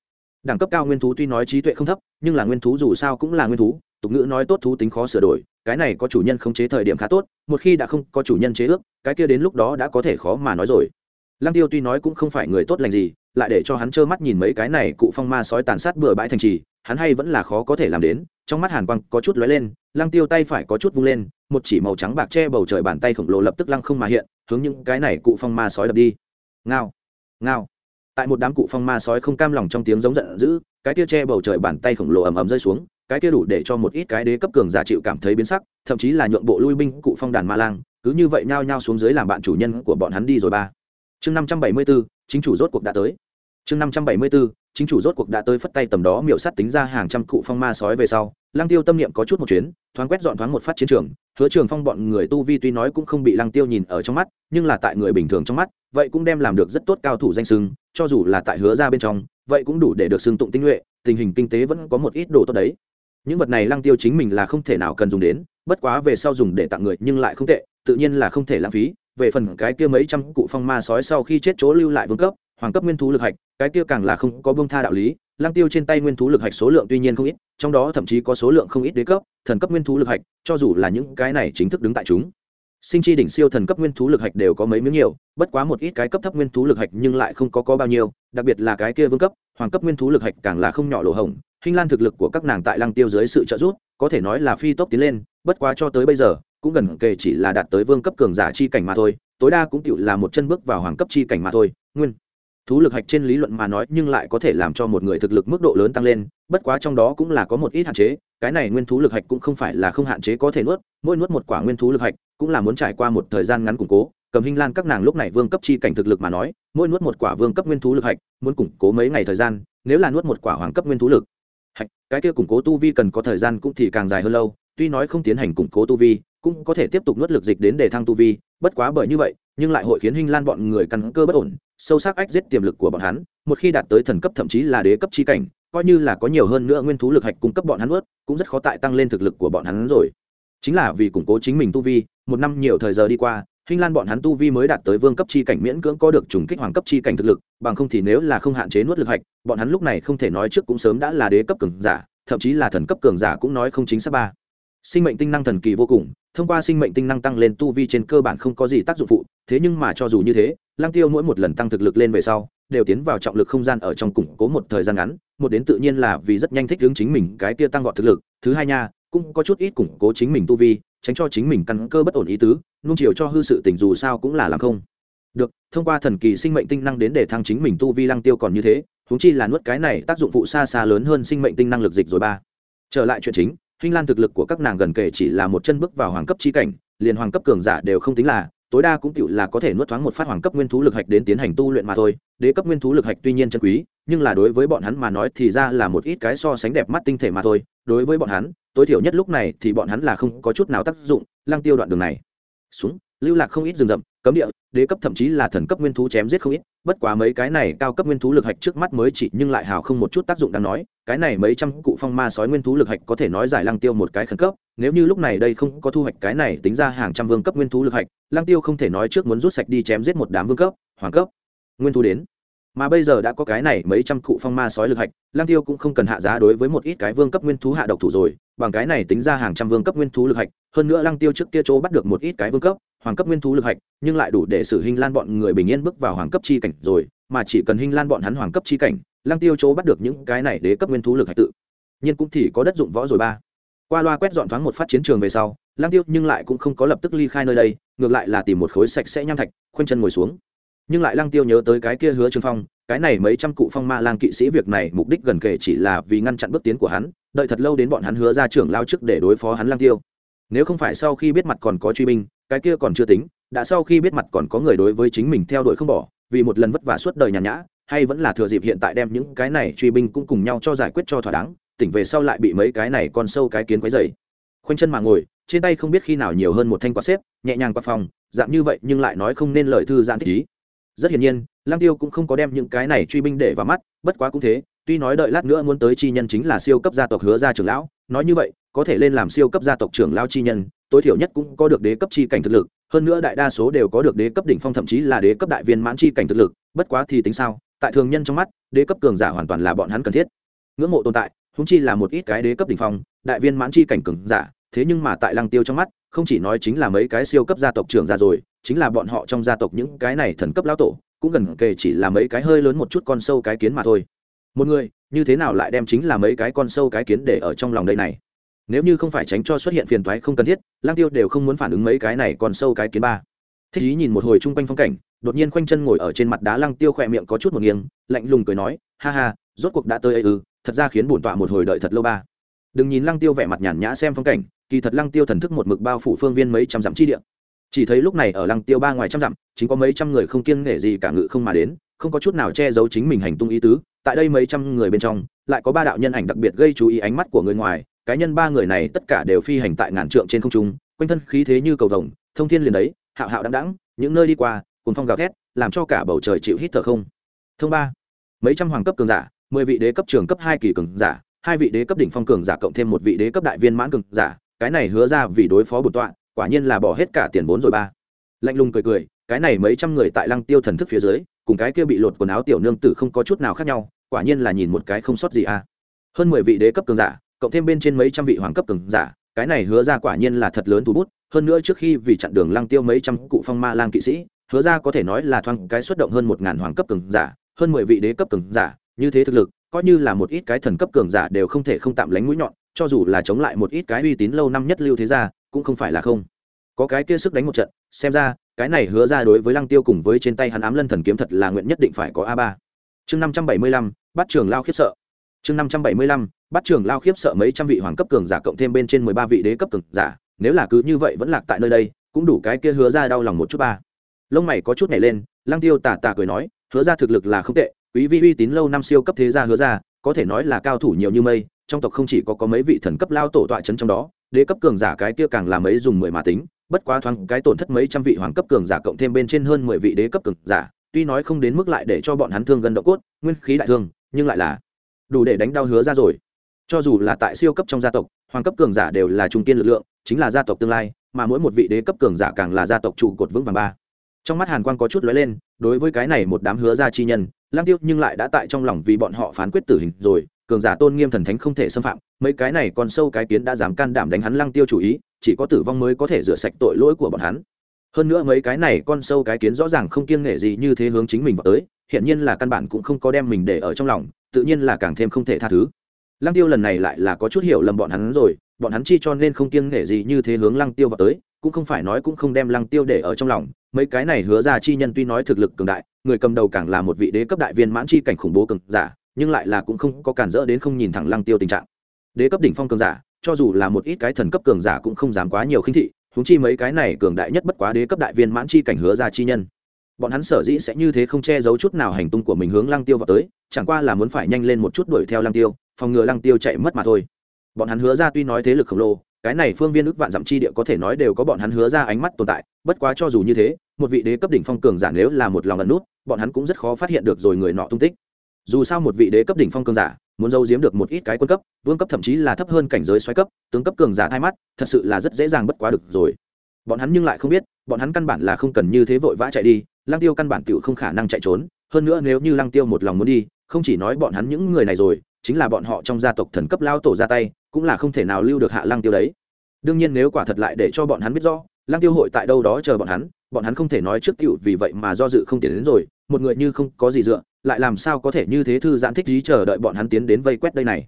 Đẳng cấp cao nguyên thú tuy nói trí tuệ không thấp, nhưng là nguyên thú dù sao cũng là nguyên thú, tục ngữ nói tốt thú tính khó sửa đổi, cái này có chủ nhân không chế thời điểm khá tốt, một khi đã không có chủ nhân chế ước, cái kia đến lúc đó đã có thể khó mà nói rồi. Lăng tiêu tuy nói cũng không phải người tốt lành gì, lại để cho hắn trơ mắt nhìn mấy cái này cụ phong ma sói tàn sát bừa bãi thành trì hắn hay vẫn là khó có thể làm đến trong mắt hàn quang có chút lóe lên lăng tiêu tay phải có chút vung lên một chỉ màu trắng bạc che bầu trời bàn tay khổng lồ lập tức lăng không mà hiện hướng những cái này cụ phong ma sói đập đi. Ngao ngao. Tại một đám cụ phong ma sói không cam lòng trong tiếng giống giận dữ cái kia che bầu trời bàn tay khổng lồ ầm ầm rơi xuống cái kia đủ để cho một ít cái đế cấp cường giả chịu cảm thấy biến sắc thậm chí là nhượng bộ lui binh cụ phong đàn ma lang cứ như vậy nhao nhao xuống dưới làm bạn chủ nhân của bọn hắn đi rồi ba. Chương năm trăm bảy mươi 574, chính chủ rốt cuộc đã tới chương năm trăm bảy mươi 574, chính chủ rốt cuộc đã tới phất tay tầm đó miệu sắt tính ra hàng trăm cụ phong ma sói về sau lăng tiêu tâm niệm có chút một chuyến thoáng quét dọn thoáng một phát chiến trường hứa trường phong bọn người tu vi tuy nói cũng không bị lăng tiêu nhìn ở trong mắt nhưng là tại người bình thường trong mắt vậy cũng đem làm được rất tốt cao thủ danh sưng cho dù là tại hứa ra bên trong vậy cũng đủ để được xưng tụng tinh nhuệ tình hình kinh tế vẫn có một ít đồ tốt đấy. Những vật này lăng tiêu chính mình là không thể nào cần dùng đến bất quá về sau dùng để tặng người nhưng lại không tệ tự nhiên là không thể lãng phí về phần cái kia mấy trăm cụ phong ma sói sau khi chết chỗ lưu lại vương cấp hoàng cấp nguyên thú lực hạch, cái kia càng là không có bông tha đạo lý lang tiêu trên tay nguyên thú lực hạch số lượng tuy nhiên không ít, trong đó thậm chí có số lượng không ít đế cấp, thần cấp nguyên thú lực hạch, cho dù là những cái này chính thức đứng tại chúng. Sinh chi đỉnh siêu thần cấp nguyên thú lực hạch đều có mấy miếng nhiều, bất quá một ít cái cấp thấp nguyên thú lực hạch nhưng lại không có có bao nhiêu, đặc biệt là cái kia vương cấp, hoàng cấp nguyên thú lực hạch càng là không nhỏ lỗ hổng, hình lan thực lực của các nàng tại lăng tiêu dưới sự trợ giúp, có thể nói là phi tốc tiến lên, bất quá cho tới bây giờ, cũng gần kề chỉ là đạt tới vương cấp cường giả chi cảnh mà thôi, tối đa cũng chỉ là một chân bước vào hoàng cấp chi cảnh mà thôi, nguyên thú lực hạch trên lý luận mà nói nhưng lại có thể làm cho một người thực lực mức độ lớn tăng lên, bất quá trong đó cũng là có một ít hạn chế, cái này nguyên thú lực hạch cũng không phải là không hạn chế có thể nuốt, mỗi nuốt một quả nguyên thú lực hạch cũng là muốn trải qua một thời gian ngắn củng cố, cầm hình lan các nàng lúc này vương cấp chi cảnh thực lực mà nói, mỗi nuốt một quả vương cấp nguyên thú lực hạch muốn củng cố mấy ngày thời gian, nếu là nuốt một quả hoàng cấp nguyên thú lực hạch, cái kia củng cố tu vi cần có thời gian cũng thì càng dài hơn lâu, tuy nói không tiến hành củng cố tu vi, cũng có thể tiếp tục nuốt lực dịch đến để thăng tu vi, bất quá bởi như vậy, nhưng lại hội khiến hình lan bọn người căn cơ bất ổn sâu sắc ách giết tiềm lực của bọn hắn một khi đạt tới thần cấp thậm chí là đế cấp chi cảnh coi như là có nhiều hơn nữa nguyên thú lực hạch cung cấp bọn hắn ướt cũng rất khó tại tăng lên thực lực của bọn hắn rồi chính là vì củng cố chính mình tu vi một năm nhiều thời giờ đi qua Hinh Lan bọn hắn tu vi mới đạt tới vương cấp chi cảnh miễn cưỡng có được trùng kích hoàng cấp chi cảnh thực lực, bằng không thì nếu là không hạn chế nuốt lực hạch, bọn hắn lúc này không thể nói trước cũng sớm đã là đế cấp cường giả, thậm chí là thần cấp cường giả cũng nói không chính xác ba. Sinh mệnh tinh năng thần kỳ vô cùng, thông qua sinh mệnh tinh năng tăng lên tu vi trên cơ bản không có gì tác dụng phụ, thế nhưng mà cho dù như thế, Lăng Tiêu mỗi một lần tăng thực lực lên về sau, đều tiến vào trọng lực không gian ở trong củng cố một thời gian ngắn, một đến tự nhiên là vì rất nhanh thích ứng chính mình cái kia tăng vọt thực lực, thứ hai nha, cũng có chút ít củng cố chính mình tu vi, tránh cho chính mình căn cơ bất ổn ý tứ nung chiều cho hư sự tình dù sao cũng là làm không được. Thông qua thần kỳ sinh mệnh tinh năng đến để thăng chính mình tu vi lăng tiêu còn như thế húng chi là nuốt cái này tác dụng phụ xa xa lớn hơn sinh mệnh tinh năng lực dịch rồi ba. Trở lại chuyện chính Hinh Lan thực lực của các nàng gần kể chỉ là một chân bước vào hoàng cấp chi cảnh, liền hoàng cấp cường giả đều không tính là, tối đa cũng tiểu là có thể nuốt thoáng một phát hoàng cấp nguyên thú lực hạch đến tiến hành tu luyện mà thôi. Đế cấp nguyên thú lực hạch tuy nhiên chân quý, nhưng là đối với bọn hắn mà nói thì ra là một ít cái so sánh đẹp mắt tinh thể mà thôi. Đối với bọn hắn, tối thiểu nhất lúc này thì bọn hắn là không có chút nào tác dụng lăng tiêu đoạn đường này xuống lưu lạc không ít rừng rậm cấm địa, đế cấp thậm chí là thần cấp nguyên thú chém giết không ít, bất quá mấy cái này cao cấp nguyên thú lực hạch trước mắt mới chỉ nhưng lại hào không một chút tác dụng đáng nói, cái này mấy trăm cụ phong ma sói nguyên thú lực hạch có thể nói giải lăng tiêu một cái khẩn cấp, nếu như lúc này đây không có thu hoạch cái này tính ra hàng trăm vương cấp nguyên thú lực hạch, lăng tiêu không thể nói trước muốn rút sạch đi chém giết một đám vương cấp, hoàng cấp, nguyên thú đến. Mà bây giờ đã có cái này mấy trăm cụ phong ma sói lực hạch lang tiêu cũng không cần hạ giá đối với một ít cái vương cấp nguyên thú hạ độc thủ rồi, bằng cái này tính ra hàng trăm vương cấp nguyên thú lực hạch hơn nữa lang tiêu trước kia chỗ bắt được một ít cái vương cấp, hoàng cấp nguyên thú lực hạch, nhưng lại đủ để xử hình lan bọn người bình yên bước vào hoàng cấp chi cảnh rồi, mà chỉ cần hình lan bọn hắn hoàng cấp chi cảnh lang tiêu chỗ bắt được những cái này để cấp nguyên thú lực hạch tự. Nhiên cũng thì có đất dụng võ rồi ba. Qua loa quét dọn thoáng một phát chiến trường về sau lang tiêu nhưng lại cũng không có lập tức ly khai nơi đây, ngược lại là tìm một khối sạch sẽ nham thạch, khoanh chân ngồi xuống. Nhưng lại lăng tiêu nhớ tới cái kia hứa trường phong, cái này mấy trăm cụ phong ma lang kỵ sĩ việc này mục đích gần kể chỉ là vì ngăn chặn bước tiến của hắn, đợi thật lâu đến bọn hắn hứa ra trưởng lao trước để đối phó hắn lăng tiêu nếu không phải sau khi biết mặt còn có truy binh, cái kia còn chưa tính, đã sau khi biết mặt còn có người đối với chính mình theo đuổi không bỏ, vì một lần vất vả suốt đời nhàn nhã, hay vẫn là thừa dịp hiện tại đem những cái này truy binh cũng cùng nhau cho giải quyết cho thỏa đáng, tỉnh về sau lại bị mấy cái này con sâu cái kiến quấy dày khoanh chân mà ngồi, trên tay không biết khi nào nhiều hơn một thanh quạt xếp, nhẹ nhàng qua phòng, dạng như vậy nhưng lại nói không nên lời thư giãn thích ý. Rất hiển nhiên lang tiêu cũng không có đem những cái này truy binh để vào mắt, bất quá cũng thế, tuy nói đợi lát nữa muốn tới chi nhân chính là siêu cấp gia tộc hứa gia trưởng lão, nói như vậy có thể lên làm siêu cấp gia tộc trưởng lão chi nhân, tối thiểu nhất cũng có được đế cấp chi cảnh thực lực, hơn nữa đại đa số đều có được đế cấp đỉnh phong thậm chí là đế cấp đại viên mãn chi cảnh thực lực, bất quá thì tính sao, tại thường nhân trong mắt, đế cấp cường giả hoàn toàn là bọn hắn cần thiết. Ngưỡng mộ tồn tại húng chi là một ít cái đế cấp đỉnh phong, đại viên mãn chi cảnh cường giả, thế nhưng mà tại lăng tiêu trong mắt, không chỉ nói chính là mấy cái siêu cấp gia tộc trưởng ra rồi, chính là bọn họ trong gia tộc những cái này thần cấp lão tổ, cũng gần kề chỉ là mấy cái hơi lớn một chút con sâu cái kiến mà thôi. Một người, như thế nào lại đem chính là mấy cái con sâu cái kiến để ở trong lòng đây này? Nếu như không phải tránh cho xuất hiện phiền toái không cần thiết, lang tiêu đều không muốn phản ứng mấy cái này còn sâu cái kiến ba. Thích ý nhìn một hồi chung quanh phong cảnh, đột nhiên khoanh chân ngồi ở trên mặt đá lăng tiêu khỏe miệng có chút một nghiêng, lạnh lùng cười nói, ha ha, rốt cuộc đã tới ấy ư, thật ra khiến bổn tọa một hồi đợi thật lâu ba. Đừng nhìn lăng tiêu vẻ mặt nhàn nhã xem phong cảnh, kỳ thật lăng tiêu thần thức một mực bao phủ phương viên mấy trăm dặm chi địa. Chỉ thấy lúc này ở lăng tiêu ba ngoài trăm dặm, chính có mấy trăm người không kiêng nể gì cả ngự không mà đến, không có chút nào che giấu chính mình hành tung ý tứ, tại đây mấy trăm người bên trong, lại có ba đạo nhân ảnh đặc biệt gây chú ý ánh mắt của người ngoài cái nhân ba người này tất cả đều phi hành tại ngàn trượng trên không trung, quanh thân khí thế như cầu vồng, thông thiên liền đấy, hạo hạo đăng đẳng những nơi đi qua cùng phong gào thét, làm cho cả bầu trời chịu hít thở không. Thông ba, mấy trăm hoàng cấp cường giả, mười vị đế cấp trường cấp hai kỳ cường giả, hai vị đế cấp đỉnh phong cường giả cộng thêm một vị đế cấp đại viên mãn cường giả, cái này hứa ra vì đối phó bổn tọa, quả nhiên là bỏ hết cả tiền vốn rồi ba. Lạnh lùng cười cười, cái này mấy trăm người tại lăng tiêu thần thức phía dưới, cùng cái kia bị lột quần áo tiểu nương tử không có chút nào khác nhau, quả nhiên là nhìn một cái không sót gì à. Hơn mười vị đế cấp cường giả cộng thêm bên trên mấy trăm vị hoàng cấp cường giả, cái này hứa ra quả nhiên là thật lớn thủ bút, hơn nữa trước khi vì chặn đường lăng tiêu mấy trăm cụ phong ma lang kỵ sĩ, hứa ra có thể nói là thoáng cái xuất động hơn một ngàn hoàng cấp cường giả, hơn mười vị đế cấp cường giả, như thế thực lực, coi như là một ít cái thần cấp cường giả đều không thể không tạm lánh mũi nhọn, cho dù là chống lại một ít cái uy tín lâu năm nhất lưu thế gia, cũng không phải là không. Có cái kia sức đánh một trận, xem ra, cái này hứa ra đối với lăng tiêu cùng với trên tay hắn ám lân thần kiếm thật là nguyện nhất định phải có a ba. Chương năm trăm bảy mươi lăm, bắt trường lao khiếp sợ. Chương năm trăm bảy mươi lăm bắt trường lao khiếp sợ mấy trăm vị hoàng cấp cường giả cộng thêm bên trên mười ba vị đế cấp cường giả, nếu là cứ như vậy vẫn lạc tại nơi đây, cũng đủ cái kia hứa ra đau lòng một chút ba. Lông mày có chút nhảy lên, lăng tiêu tà tà cười nói, hứa ra thực lực là không tệ, quý vi uy tín lâu năm siêu cấp thế gia hứa ra, có thể nói là cao thủ nhiều như mây, trong tộc không chỉ có có mấy vị thần cấp lao tổ tọa chấn trong đó, đế cấp cường giả cái kia càng là mấy dùng mười mà tính, bất quá thoáng cái tổn thất mấy trăm vị hoàng cấp cường giả cộng thêm bên trên hơn mười vị đế cấp cường giả, tuy nói không đến mức lại để cho bọn hắn thương gần độ cốt, nguyên khí đại thương, nhưng lại là đủ để đánh đau hứa ra rồi cho dù là tại siêu cấp trong gia tộc, hoàng cấp cường giả đều là trung kiên lực lượng, chính là gia tộc tương lai, mà mỗi một vị đế cấp cường giả càng là gia tộc trụ cột vững vàng ba. Trong mắt hàn Quang có chút lóe lên, đối với cái này một đám hứa gia chi nhân lang tiêu nhưng lại đã tại trong lòng vì bọn họ phán quyết tử hình rồi, cường giả tôn nghiêm thần thánh không thể xâm phạm, mấy cái này còn sâu cái kiến đã dám can đảm đánh hắn lăng tiêu chủ ý, chỉ có tử vong mới có thể rửa sạch tội lỗi của bọn hắn. Hơn nữa mấy cái này con sâu cái kiến rõ ràng không kiêng nghệ gì như thế hướng chính mình vào tới hiện nhiên là căn bản cũng không có đem mình để ở trong lòng, tự nhiên là càng thêm không thể tha thứ lăng tiêu lần này lại là có chút hiểu lầm bọn hắn rồi, bọn hắn chi cho nên không kiêng nể gì như thế hướng lăng tiêu vào tới, cũng không phải nói cũng không đem lăng tiêu để ở trong lòng, mấy cái này hứa ra chi nhân tuy nói thực lực cường đại, người cầm đầu càng là một vị đế cấp đại viên mãn chi cảnh khủng bố cường giả, nhưng lại là cũng không có cản rỡ đến không nhìn thẳng lăng tiêu tình trạng. Đế cấp đỉnh phong cường giả, cho dù là một ít cái thần cấp cường giả cũng không dám quá nhiều khinh thị húng chi mấy cái này cường đại nhất bất quá đế cấp đại viên mãn chi cảnh hứa ra chi nhân bọn hắn sở dĩ sẽ như thế không che giấu chút nào hành tung của mình hướng lăng tiêu vào tới, chẳng qua là muốn phải nhanh lên một chút đuổi theo lăng tiêu, phòng ngừa lăng tiêu chạy mất mà thôi. Bọn hắn hứa ra tuy nói thế lực khổng lồ, cái này phương viên ước vạn dặm chi địa có thể nói đều có bọn hắn hứa ra ánh mắt tồn tại, bất quá cho dù như thế, một vị đế cấp đỉnh phong cường giả nếu là một lòng ẩn nút, bọn hắn cũng rất khó phát hiện được rồi người nọ tung tích. Dù sao một vị đế cấp đỉnh phong cường giả, muốn giấu giếm được một ít cái quân cấp, vương cấp thậm chí là thấp hơn cảnh giới xoáy cấp, tướng cấp cường giả thay mắt, thật sự là rất dễ dàng bất quá được rồi. Bọn hắn nhưng lại không biết, bọn hắn căn bản là không cần như thế vội vã chạy đi lăng tiêu căn bản Tiểu không khả năng chạy trốn, hơn nữa nếu như lăng tiêu một lòng muốn đi, không chỉ nói bọn hắn những người này rồi, chính là bọn họ trong gia tộc thần cấp lao tổ ra tay, cũng là không thể nào lưu được hạ lăng tiêu đấy. Đương nhiên nếu quả thật lại để cho bọn hắn biết rõ, lăng tiêu hội tại đâu đó chờ bọn hắn bọn hắn không thể nói trước tiểu vì vậy mà do dự không tiến đến rồi, một người như không có gì dựa, lại làm sao có thể như thế thư giãn thích trí chờ đợi bọn hắn tiến đến vây quét đây này.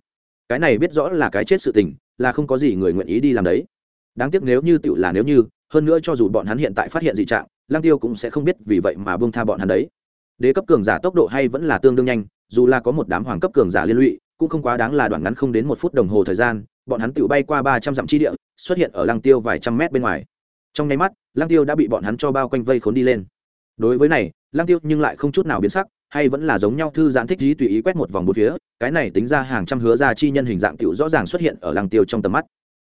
Cái này biết rõ là cái chết sự tình, là không có gì người nguyện ý đi làm đấy. Đáng tiếc nếu như tiểu là nếu như, hơn nữa cho dù bọn hắn hiện tại phát hiện dị trạng lăng tiêu cũng sẽ không biết vì vậy mà buông tha bọn hắn đấy. Đế cấp cường giả tốc độ hay vẫn là tương đương nhanh, dù là có một đám hoàng cấp cường giả liên lụy, cũng không quá đáng là đoạn ngắn không đến một phút đồng hồ thời gian, bọn hắn tự bay qua ba trăm dặm chi địa, xuất hiện ở lăng tiêu vài trăm mét bên ngoài. Trong nháy mắt, lăng tiêu đã bị bọn hắn cho bao quanh vây khốn đi lên. Đối với này, lăng tiêu nhưng lại không chút nào biến sắc, hay vẫn là giống nhau thư giãn thích trí tùy ý quét một vòng bốn phía, cái này tính ra hàng trăm hứa ra chi nhân hình dạng tiểu rõ ràng xuất hiện ở lăng tiêu trong tầm mắt.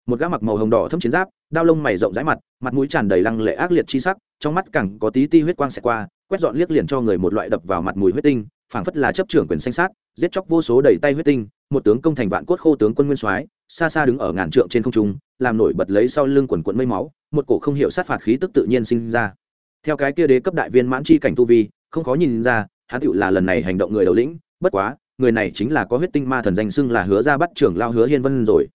Một gã mặc màu hồng đỏ thâm chiến giáp, đao lông mày rộng rãi mặt mặt mũi tràn đầy lăng lệ ác liệt chi sắc trong mắt càng có tí ti huyết quang xẹt qua, quét dọn liếc liền cho người một loại đập vào mặt mùi huyết tinh, phảng phất là chấp trưởng quyền xanh sát giết chóc vô số đầy tay huyết tinh, một tướng công thành vạn cốt khô tướng quân nguyên soái, xa xa đứng ở ngàn trượng trên không trung, làm nổi bật lấy sau lưng quần quận mây máu, một cổ không hiểu sát phạt khí tức tự nhiên sinh ra. Theo cái kia đế cấp đại viên mãn chi cảnh tu vi, không khó nhìn ra, hắn tựu là lần này hành động người đầu lĩnh, bất quá, người này chính là có huyết tinh ma thần danh xưng là hứa ra bắt trưởng lao hứa hiên vân rồi.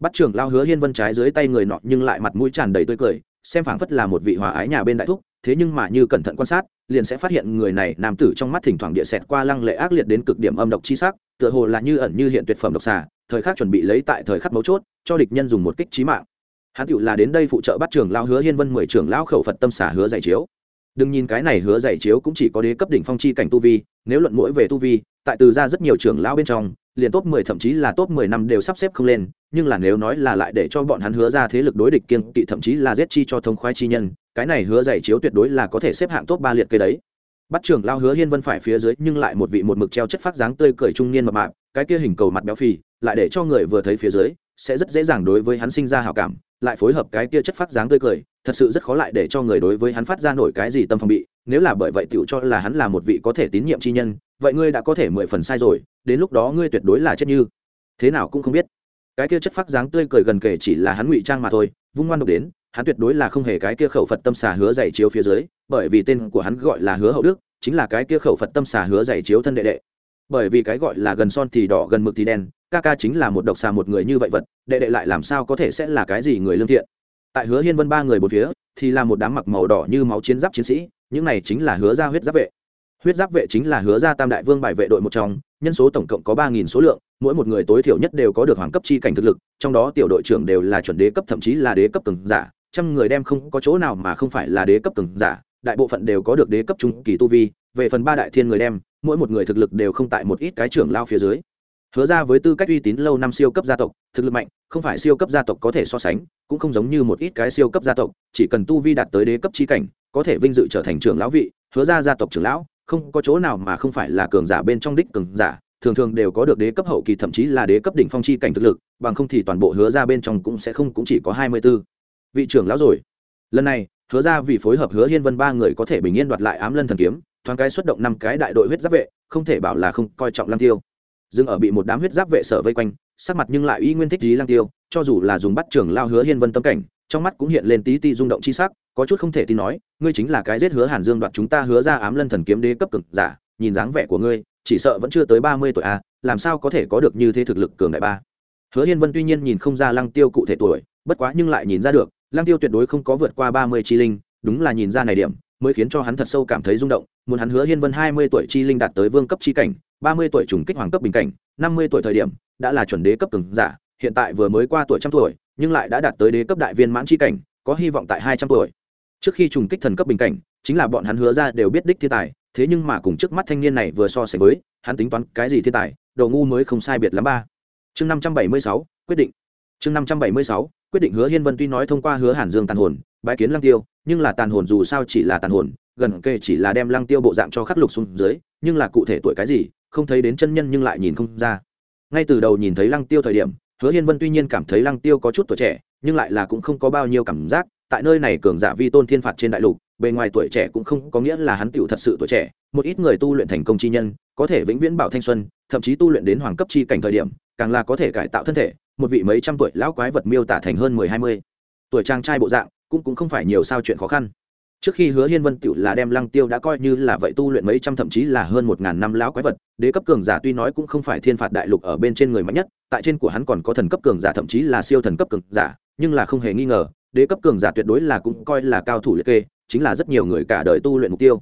Bắt trưởng lao hứa hiên vân trái dưới tay người nọ nhưng lại mặt mũi tràn đầy tươi cười xem phảng phất là một vị hòa ái nhà bên đại thúc, thế nhưng mà như cẩn thận quan sát, liền sẽ phát hiện người này nam tử trong mắt thỉnh thoảng địa xẹt qua lăng lệ ác liệt đến cực điểm âm độc chi sắc, tựa hồ là như ẩn như hiện tuyệt phẩm độc xà, thời khắc chuẩn bị lấy tại thời khắc mấu chốt, cho địch nhân dùng một kích trí mạng. Hắn tựu là đến đây phụ trợ bắt trưởng lao hứa hiên vân mười trưởng lao khẩu phật tâm xả hứa giải chiếu. Đừng nhìn cái này hứa giải chiếu cũng chỉ có đế cấp đỉnh phong chi cảnh tu vi, nếu luận mỗi về tu vi, tại từ ra rất nhiều trưởng lao bên trong liền top mười, thậm chí là top mười năm đều sắp xếp không lên, nhưng là nếu nói là lại để cho bọn hắn hứa ra thế lực đối địch kiên kỵ, thậm chí là giết chi cho thông khoái chi nhân, cái này hứa giải chiếu tuyệt đối là có thể xếp hạng top ba liệt kê đấy. Bắt trưởng lao hứa hiên vân phải phía dưới, nhưng lại một vị một mực treo chất phát dáng tươi cười trung niên mập mạp, cái kia hình cầu mặt béo phì, lại để cho người vừa thấy phía dưới, sẽ rất dễ dàng đối với hắn sinh ra hảo cảm, lại phối hợp cái kia chất phát dáng tươi cười, thật sự rất khó lại để cho người đối với hắn phát ra nổi cái gì tâm phòng bị, nếu là bởi vậy tiểu cho là hắn là một vị có thể tín nhiệm chi nhân vậy ngươi đã có thể mười phần sai rồi, đến lúc đó ngươi tuyệt đối là chết như. Thế nào cũng không biết. Cái kia chất phát dáng tươi cười gần kể chỉ là hắn ngụy trang mà thôi, vung ngoan độc đến, hắn tuyệt đối là không hề cái kia khẩu phật tâm xà hứa dày chiếu phía dưới, bởi vì tên của hắn gọi là hứa hậu đức, chính là cái kia khẩu phật tâm xà hứa dày chiếu thân đệ đệ. Bởi vì cái gọi là gần son thì đỏ, gần mực thì đen, ca ca chính là một độc xà một người như vậy vật, đệ đệ lại làm sao có thể sẽ là cái gì người lương thiện. Tại hứa hiên vân ba người một phía, thì là một đám mặc màu đỏ như máu chiến giáp chiến sĩ, những này chính là hứa ra huyết giáp vệ huyết giáp vệ chính là hứa ra tam đại vương bài vệ đội một trong, nhân số tổng cộng có ba nghìn số lượng, mỗi một người tối thiểu nhất đều có được hoàng cấp chi cảnh thực lực, trong đó tiểu đội trưởng đều là chuẩn đế cấp, thậm chí là đế cấp cường giả, trăm người đem không có chỗ nào mà không phải là đế cấp cường giả, đại bộ phận đều có được đế cấp trung kỳ tu vi, về phần ba đại thiên người đem, mỗi một người thực lực đều không tại một ít cái trưởng lao phía dưới. Hứa ra với tư cách uy tín lâu năm siêu cấp gia tộc, thực lực mạnh, không phải siêu cấp gia tộc có thể so sánh, cũng không giống như một ít cái siêu cấp gia tộc, chỉ cần tu vi đạt tới đế cấp chi cảnh, có thể vinh dự trở thành trưởng lão vị, hứa ra gia tộc trưởng lão không có chỗ nào mà không phải là cường giả bên trong đích cường giả, thường thường đều có được đế cấp hậu kỳ, thậm chí là đế cấp đỉnh phong chi cảnh thực lực, bằng không thì toàn bộ hứa ra bên trong cũng sẽ không, cũng chỉ có hai mươi 24. vị trưởng lão rồi lần này, hứa ra vì phối hợp hứa hiên vân ba người có thể bình yên đoạt lại ám lân thần kiếm, thoáng cái xuất động năm cái đại đội huyết giáp vệ, không thể bảo là không coi trọng lang tiêu dừng ở bị một đám huyết giáp vệ sở vây quanh, sắc mặt nhưng lại uy nguyên thích lý lang tiêu, cho dù là dùng bắt trưởng lao hứa hiên vân tâm cảnh trong mắt cũng hiện lên tí ti rung động chi sắc có chút không thể tin nói ngươi chính là cái giết hứa hàn dương đoạt chúng ta hứa ra ám lân thần kiếm đế cấp cực giả nhìn dáng vẻ của ngươi chỉ sợ vẫn chưa tới ba mươi tuổi a à, làm sao có thể có được như thế thực lực cường đại ba? Hứa hiên vân tuy nhiên nhìn không ra lăng tiêu cụ thể tuổi bất quá nhưng lại nhìn ra được lăng tiêu tuyệt đối không có vượt qua ba mươi chi linh đúng là nhìn ra này điểm mới khiến cho hắn thật sâu cảm thấy rung động muốn hắn hứa hiên vân hai mươi tuổi chi linh đạt tới vương cấp chi cảnh ba mươi tuổi trùng kích hoàng cấp bình cảnh năm mươi tuổi thời điểm đã là chuẩn đế cấp cường giả hiện tại vừa mới qua tuổi trăm tuổi nhưng lại đã đạt tới đế cấp đại viên mãn chi cảnh, có hy vọng tại hai trăm tuổi. Trước khi trùng kích thần cấp bình cảnh, chính là bọn hắn hứa ra đều biết đích thiên tài, thế nhưng mà cùng trước mắt thanh niên này vừa so sánh với, hắn tính toán cái gì thiên tài, đồ ngu mới không sai biệt lắm ba. Chương năm trăm bảy mươi sáu, quyết định. Chương năm trăm bảy mươi sáu, quyết định hứa hiên vân tuy nói thông qua hứa hàn dương tàn hồn bãi kiến lăng tiêu, nhưng là tàn hồn dù sao chỉ là tàn hồn, gần kề chỉ là đem lăng tiêu bộ dạng cho khắc lục xuống dưới, nhưng là cụ thể tuổi cái gì, không thấy đến chân nhân nhưng lại nhìn không ra. Ngay từ đầu nhìn thấy lăng tiêu thời điểm hứa hiên vân tuy nhiên cảm thấy lăng tiêu có chút tuổi trẻ, nhưng lại là cũng không có bao nhiêu cảm giác, tại nơi này cường giả vi tôn thiên phạt trên đại lục, bề ngoài tuổi trẻ cũng không có nghĩa là hắn tựu thật sự tuổi trẻ, một ít người tu luyện thành công chi nhân, có thể vĩnh viễn bảo thanh xuân, thậm chí tu luyện đến hoàng cấp chi cảnh thời điểm, càng là có thể cải tạo thân thể, một vị mấy trăm tuổi lão quái vật miêu tả thành hơn mười hai mươi. Tuổi trang trai bộ dạng, cũng cũng không phải nhiều sao chuyện khó khăn trước khi hứa hiên vân tựu là đem lăng tiêu đã coi như là vậy tu luyện mấy trăm thậm chí là hơn một ngàn năm lão quái vật, đế cấp cường giả tuy nói cũng không phải thiên phạt đại lục ở bên trên người mạnh nhất, tại trên của hắn còn có thần cấp cường giả thậm chí là siêu thần cấp cường giả, nhưng là không hề nghi ngờ, đế cấp cường giả tuyệt đối là cũng coi là cao thủ liệt kê, chính là rất nhiều người cả đời tu luyện mục tiêu.